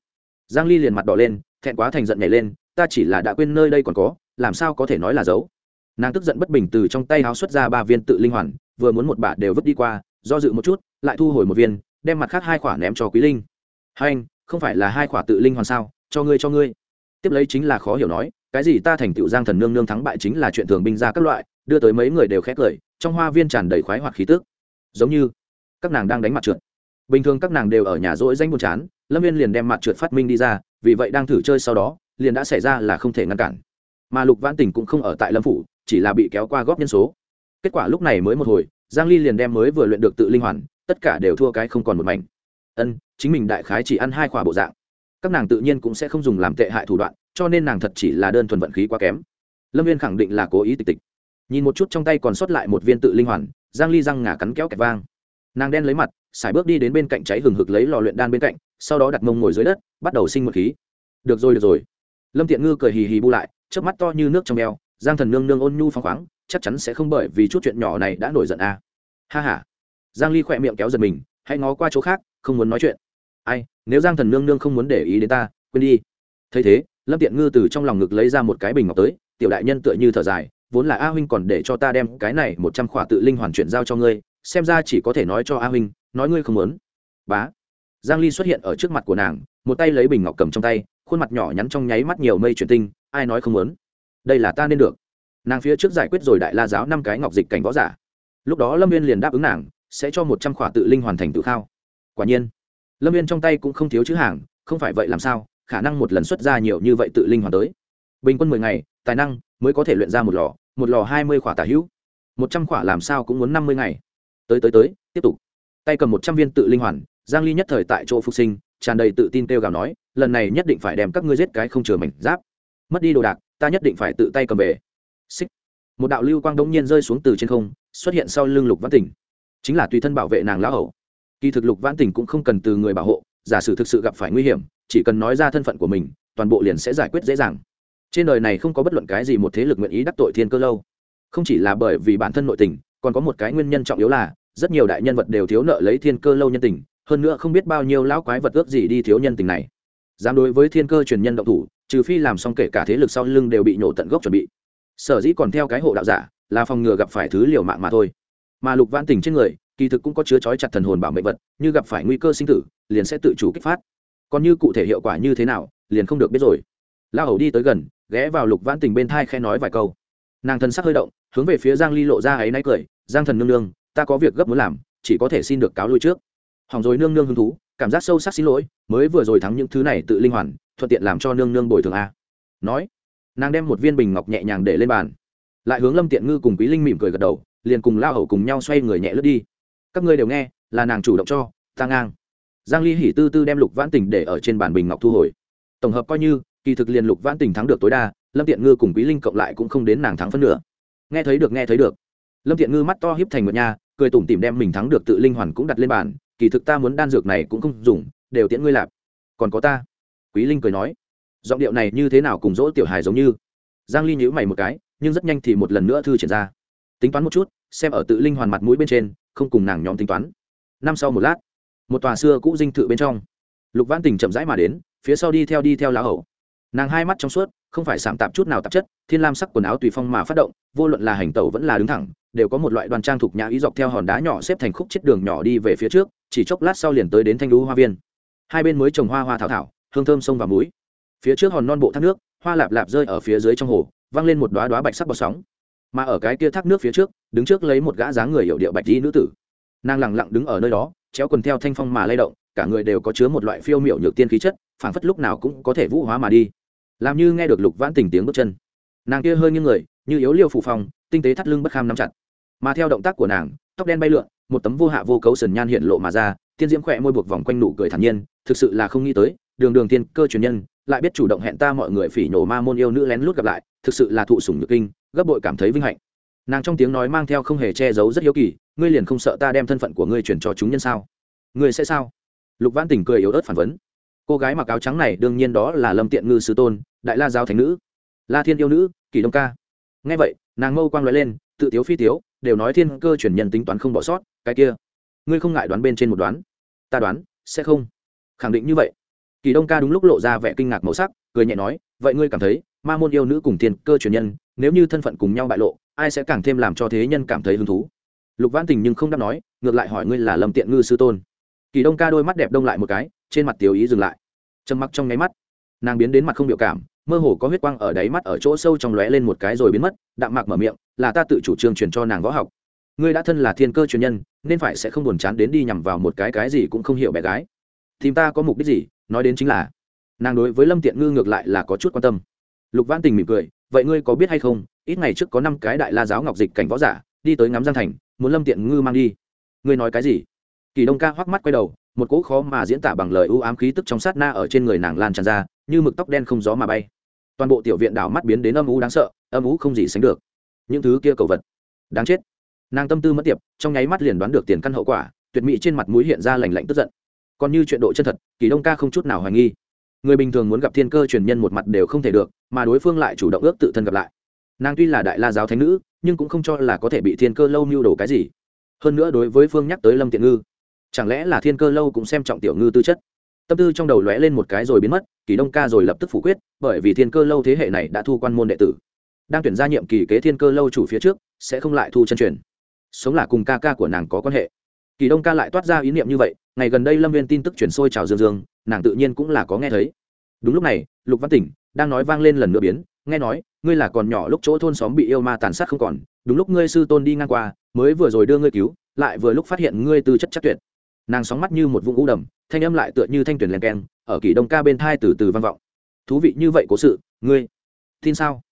Giang ly liền mặt đỏ lên, thẹn quá thành giận nhảy lên, ta chỉ là đã quên nơi đây còn có, làm sao có thể nói là giấu? Nàng tức giận bất bình từ trong tay áo xuất ra ba viên tự linh hoàn, vừa muốn một bả đều vứt đi qua, do dự một chút, lại thu hồi một viên đem mặt khác hai quả ném cho quý linh. Hai anh, không phải là hai quả tự linh hoàn sao? Cho ngươi cho ngươi. Tiếp lấy chính là khó hiểu nói, cái gì ta thành tựu giang thần nương nương thắng bại chính là chuyện thường binh ra các loại, đưa tới mấy người đều khét cười, trong hoa viên tràn đầy khoái hoặc khí tức. Giống như, các nàng đang đánh mặt trượt. Bình thường các nàng đều ở nhà rỗi danh buồn chán, lâm viên liền đem mặt trượt phát minh đi ra, vì vậy đang thử chơi sau đó, liền đã xảy ra là không thể ngăn cản. Mà lục vãn tình cũng không ở tại lâm phủ, chỉ là bị kéo qua góp nhân số. Kết quả lúc này mới một hồi, giang ly liền đem mới vừa luyện được tự linh hoàn tất cả đều thua cái không còn một mảnh. Ân, chính mình đại khái chỉ ăn hai quả bộ dạng. Các nàng tự nhiên cũng sẽ không dùng làm tệ hại thủ đoạn, cho nên nàng thật chỉ là đơn thuần vận khí quá kém. Lâm viên khẳng định là cố ý tịch tịch. Nhìn một chút trong tay còn sót lại một viên tự linh hoàn, giang ly răng ngả cắn kéo kẹt vang. Nàng đen lấy mặt xài bước đi đến bên cạnh cháy hừng hực lấy lò luyện đan bên cạnh, sau đó đặt mông ngồi dưới đất, bắt đầu sinh một khí. Được rồi được rồi. Lâm tiện ngư cười hì hì bu lại trước mắt to như nước trong eo, giang thần nương nương ôn nhu phăng khoáng, chắc chắn sẽ không bởi vì chút chuyện nhỏ này đã nổi giận a à. ha ha giang ly khỏe miệng kéo giật mình, hãy ngó qua chỗ khác, không muốn nói chuyện. Ai, nếu giang thần nương nương không muốn để ý đến ta, quên đi. Thấy thế, lâm tiện ngư từ trong lòng ngực lấy ra một cái bình ngọc tới, tiểu đại nhân tựa như thở dài, vốn là a huynh còn để cho ta đem cái này một trăm khỏa tự linh hoàn chuyển giao cho ngươi, xem ra chỉ có thể nói cho a huynh, nói ngươi không muốn. Bá. Giang ly xuất hiện ở trước mặt của nàng, một tay lấy bình ngọc cầm trong tay, khuôn mặt nhỏ nhắn trong nháy mắt nhiều mây chuyển tinh, ai nói không muốn? Đây là ta nên được. Nàng phía trước giải quyết rồi đại la giáo năm cái ngọc dịch cảnh võ giả. Lúc đó lâm viên liền đáp ứng nàng sẽ cho một trăm khỏa tự linh hoàn thành tự khao. Quả nhiên, lâm viên trong tay cũng không thiếu chữ hàng, không phải vậy làm sao, khả năng một lần xuất ra nhiều như vậy tự linh hoàn tới. Bình quân mười ngày, tài năng mới có thể luyện ra một lò một lò hai mươi khỏa tả hữu. Một trăm khỏa làm sao cũng muốn năm mươi ngày. Tới tới tới, tiếp tục. Tay cầm một trăm viên tự linh hoàn, giang ly nhất thời tại chỗ phục sinh, tràn đầy tự tin kêu gào nói, lần này nhất định phải đem các ngươi giết cái không chừa mảnh giáp. Mất đi đồ đạc, ta nhất định phải tự tay cầm về. Xích. Một đạo lưu quang đống nhiên rơi xuống từ trên không, xuất hiện sau lưng lục văn tỉnh chính là tùy thân bảo vệ nàng lão hậu kỳ thực lục vãn tình cũng không cần từ người bảo hộ, giả sử thực sự gặp phải nguy hiểm, chỉ cần nói ra thân phận của mình, toàn bộ liền sẽ giải quyết dễ dàng. Trên đời này không có bất luận cái gì một thế lực nguyện ý đắc tội thiên cơ lâu. Không chỉ là bởi vì bản thân nội tình, còn có một cái nguyên nhân trọng yếu là, rất nhiều đại nhân vật đều thiếu nợ lấy thiên cơ lâu nhân tình, hơn nữa không biết bao nhiêu lão quái vật ước gì đi thiếu nhân tình này. Dám đối với thiên cơ truyền nhân động thủ, trừ phi làm xong kể cả thế lực sau lưng đều bị nhổ tận gốc chuẩn bị. Sở dĩ còn theo cái hộ đạo giả, là phòng ngừa gặp phải thứ liều mạng mà thôi mà lục văn tình trên người, kỳ thực cũng có chứa trói chặt thần hồn bảo mệnh vật, như gặp phải nguy cơ sinh tử, liền sẽ tự chủ kích phát. Còn như cụ thể hiệu quả như thế nào, liền không được biết rồi. La hầu đi tới gần, ghé vào lục văn tình bên thai khe nói vài câu. Nàng thần sắc hơi động, hướng về phía giang ly lộ ra ấy náy cười, giang thần nương nương, ta có việc gấp muốn làm, chỉ có thể xin được cáo lui trước. Hỏng rồi nương nương hứng thú, cảm giác sâu sắc xin lỗi, mới vừa rồi thắng những thứ này tự linh hoàn, thuận tiện làm cho nương nương bồi thường a. Nói, nàng đem một viên bình ngọc nhẹ nhàng để lên bàn. Lại hướng lâm tiện ngư cùng quý linh mỉm cười gật đầu liền cùng lao hầu cùng nhau xoay người nhẹ lướt đi. Các ngươi đều nghe, là nàng chủ động cho, ta ngang. Giang ly hỉ tư tư đem lục vãn tình để ở trên bàn bình ngọc thu hồi. Tổng hợp coi như, kỳ thực liền lục vãn tình thắng được tối đa, lâm tiện ngư cùng quý linh cộng lại cũng không đến nàng thắng phân nửa. Nghe thấy được, nghe thấy được. Lâm tiện ngư mắt to hiếp thành một nha, cười tủm tỉm đem mình thắng được tự linh hoàn cũng đặt lên bàn, kỳ thực ta muốn đan dược này cũng không dùng, đều tiễn ngươi lạp. Còn có ta. Quý linh cười nói. Giọng điệu này như thế nào cùng dỗ tiểu hài giống như? Giang ly nhíu mày một cái, nhưng rất nhanh thì một lần nữa thư triển ra tính toán một chút, xem ở tự linh hoàn mặt mũi bên trên, không cùng nàng nhóm tính toán. Năm sau một lát, một tòa xưa cũ dinh thự bên trong, lục văn tình chậm rãi mà đến, phía sau đi theo đi theo lá hậu. Nàng hai mắt trong suốt, không phải sạm tạp chút nào tạp chất, thiên lam sắc quần áo tùy phong mà phát động, vô luận là hành tẩu vẫn là đứng thẳng, đều có một loại đoàn trang thuộc nhà ý dọc theo hòn đá nhỏ xếp thành khúc chết đường nhỏ đi về phía trước, chỉ chốc lát sau liền tới đến thanh lũ hoa viên. Hai bên mới trồng hoa hoa thảo thảo, hương thơm sông và mũi phía trước hòn non bộ thác nước, hoa lạp lạp rơi ở phía dưới trong hồ văng lên một đoá đoá bạch sắc bọt sóng mà ở cái kia thác nước phía trước, đứng trước lấy một gã dáng người hiệu điệu bạch dĩ nữ tử. Nàng lẳng lặng đứng ở nơi đó, chéo quần theo thanh phong mà lay động, cả người đều có chứa một loại phiêu miệu nhược tiên khí chất, phảng phất lúc nào cũng có thể vũ hóa mà đi. Làm như nghe được lục vãn tình tiếng bước chân. Nàng kia hơi như người, như yếu liêu phủ phong, tinh tế thắt lưng bất kham nắm chặt. Mà theo động tác của nàng, tóc đen bay lượn, một tấm vô hạ vô cấu sần nhan hiện lộ mà ra, tiên diễm khỏe môi buộc vòng quanh nụ cười thản nhiên, thực sự là không nghĩ tới, đường đường tiên cơ truyền nhân, lại biết chủ động hẹn ta mọi người phỉ nhổ ma môn yêu nữ lén lút gặp lại, thực sự là thụ sủng nhược kinh gấp bội cảm thấy vinh hạnh. Nàng trong tiếng nói mang theo không hề che giấu rất hiếu kỳ, ngươi liền không sợ ta đem thân phận của ngươi chuyển cho chúng nhân sao? Ngươi sẽ sao? Lục văn tỉnh cười yếu ớt phản vấn. Cô gái mặc áo trắng này đương nhiên đó là lâm tiện ngư sư tôn, đại la giáo thánh nữ, la thiên yêu nữ kỳ đông ca. Ngay vậy, nàng mâu quang nói lên, tự tiếu phi tiếu, đều nói thiên cơ chuyển nhân tính toán không bỏ sót, cái kia, ngươi không ngại đoán bên trên một đoán? Ta đoán, sẽ không. Khẳng định như vậy. Kỳ đông ca đúng lúc lộ ra vẻ kinh ngạc màu sắc, cười nhẹ nói, vậy ngươi cảm thấy ma môn yêu nữ cùng thiên cơ truyền nhân nếu như thân phận cùng nhau bại lộ, ai sẽ càng thêm làm cho thế nhân cảm thấy hứng thú? Lục văn tình nhưng không đáp nói, ngược lại hỏi ngươi là lâm tiện ngư sư tôn. Kỳ đông ca đôi mắt đẹp đông lại một cái, trên mặt tiểu ý dừng lại. Trầm mặc trong nháy mắt, nàng biến đến mặt không biểu cảm, mơ hồ có huyết quang ở đáy mắt ở chỗ sâu trong lóe lên một cái rồi biến mất, đạm mạc mở miệng, là ta tự chủ trương truyền cho nàng võ học. Ngươi đã thân là thiên cơ truyền nhân, nên phải sẽ không buồn chán đến đi nhằm vào một cái cái gì cũng không hiểu bé gái. Thì ta có mục đích gì, nói đến chính là. Nàng đối với lâm tiện ngư ngược lại là có chút quan tâm lục văn tình mỉm cười, vậy ngươi có biết hay không, ít ngày trước có năm cái đại la giáo ngọc dịch cảnh võ giả, đi tới ngắm giang thành, muốn lâm tiện ngư mang đi. Ngươi nói cái gì? Kỳ đông ca hoắc mắt quay đầu, một cỗ khó mà diễn tả bằng lời ưu ám khí tức trong sát na ở trên người nàng lan tràn ra, như mực tóc đen không gió mà bay. Toàn bộ tiểu viện đảo mắt biến đến âm u đáng sợ, âm u không gì sánh được. Những thứ kia cầu vật, đáng chết. Nàng tâm tư mất tiệp, trong nháy mắt liền đoán được tiền căn hậu quả, tuyệt mỹ trên mặt mũi hiện ra lành lạnh tức giận. Còn như chuyện độ chân thật, kỳ đông ca không chút nào hoài nghi người bình thường muốn gặp thiên cơ truyền nhân một mặt đều không thể được, mà đối phương lại chủ động ước tự thân gặp lại. Nàng tuy là đại la giáo thánh nữ, nhưng cũng không cho là có thể bị thiên cơ lâu mưu đồ cái gì. Hơn nữa đối với phương nhắc tới lâm tiện ngư, chẳng lẽ là thiên cơ lâu cũng xem trọng tiểu ngư tư chất? Tâm tư trong đầu lóe lên một cái rồi biến mất, kỳ đông ca rồi lập tức phủ quyết, bởi vì thiên cơ lâu thế hệ này đã thu quan môn đệ tử. Đang tuyển ra nhiệm kỳ kế thiên cơ lâu chủ phía trước, sẽ không lại thu chân truyền. Sống là cùng ca ca của nàng có quan hệ. Kỳ đông ca lại toát ra ý niệm như vậy ngày gần đây lâm viên tin tức chuyển sôi trào dương dương, nàng tự nhiên cũng là có nghe thấy. Đúng lúc này, lục văn tỉnh đang nói vang lên lần nữa biến, nghe nói, ngươi là còn nhỏ lúc chỗ thôn xóm bị yêu ma tàn sát không còn, đúng lúc ngươi sư tôn đi ngang qua, mới vừa rồi đưa ngươi cứu, lại vừa lúc phát hiện ngươi tư chất chắc tuyệt. Nàng sóng mắt như một vũng u đầm, thanh âm lại tựa như thanh tuyển len keng, ở kỷ đông ca bên thai từ từ vang vọng. Thú vị như vậy cố sự, ngươi tin sao?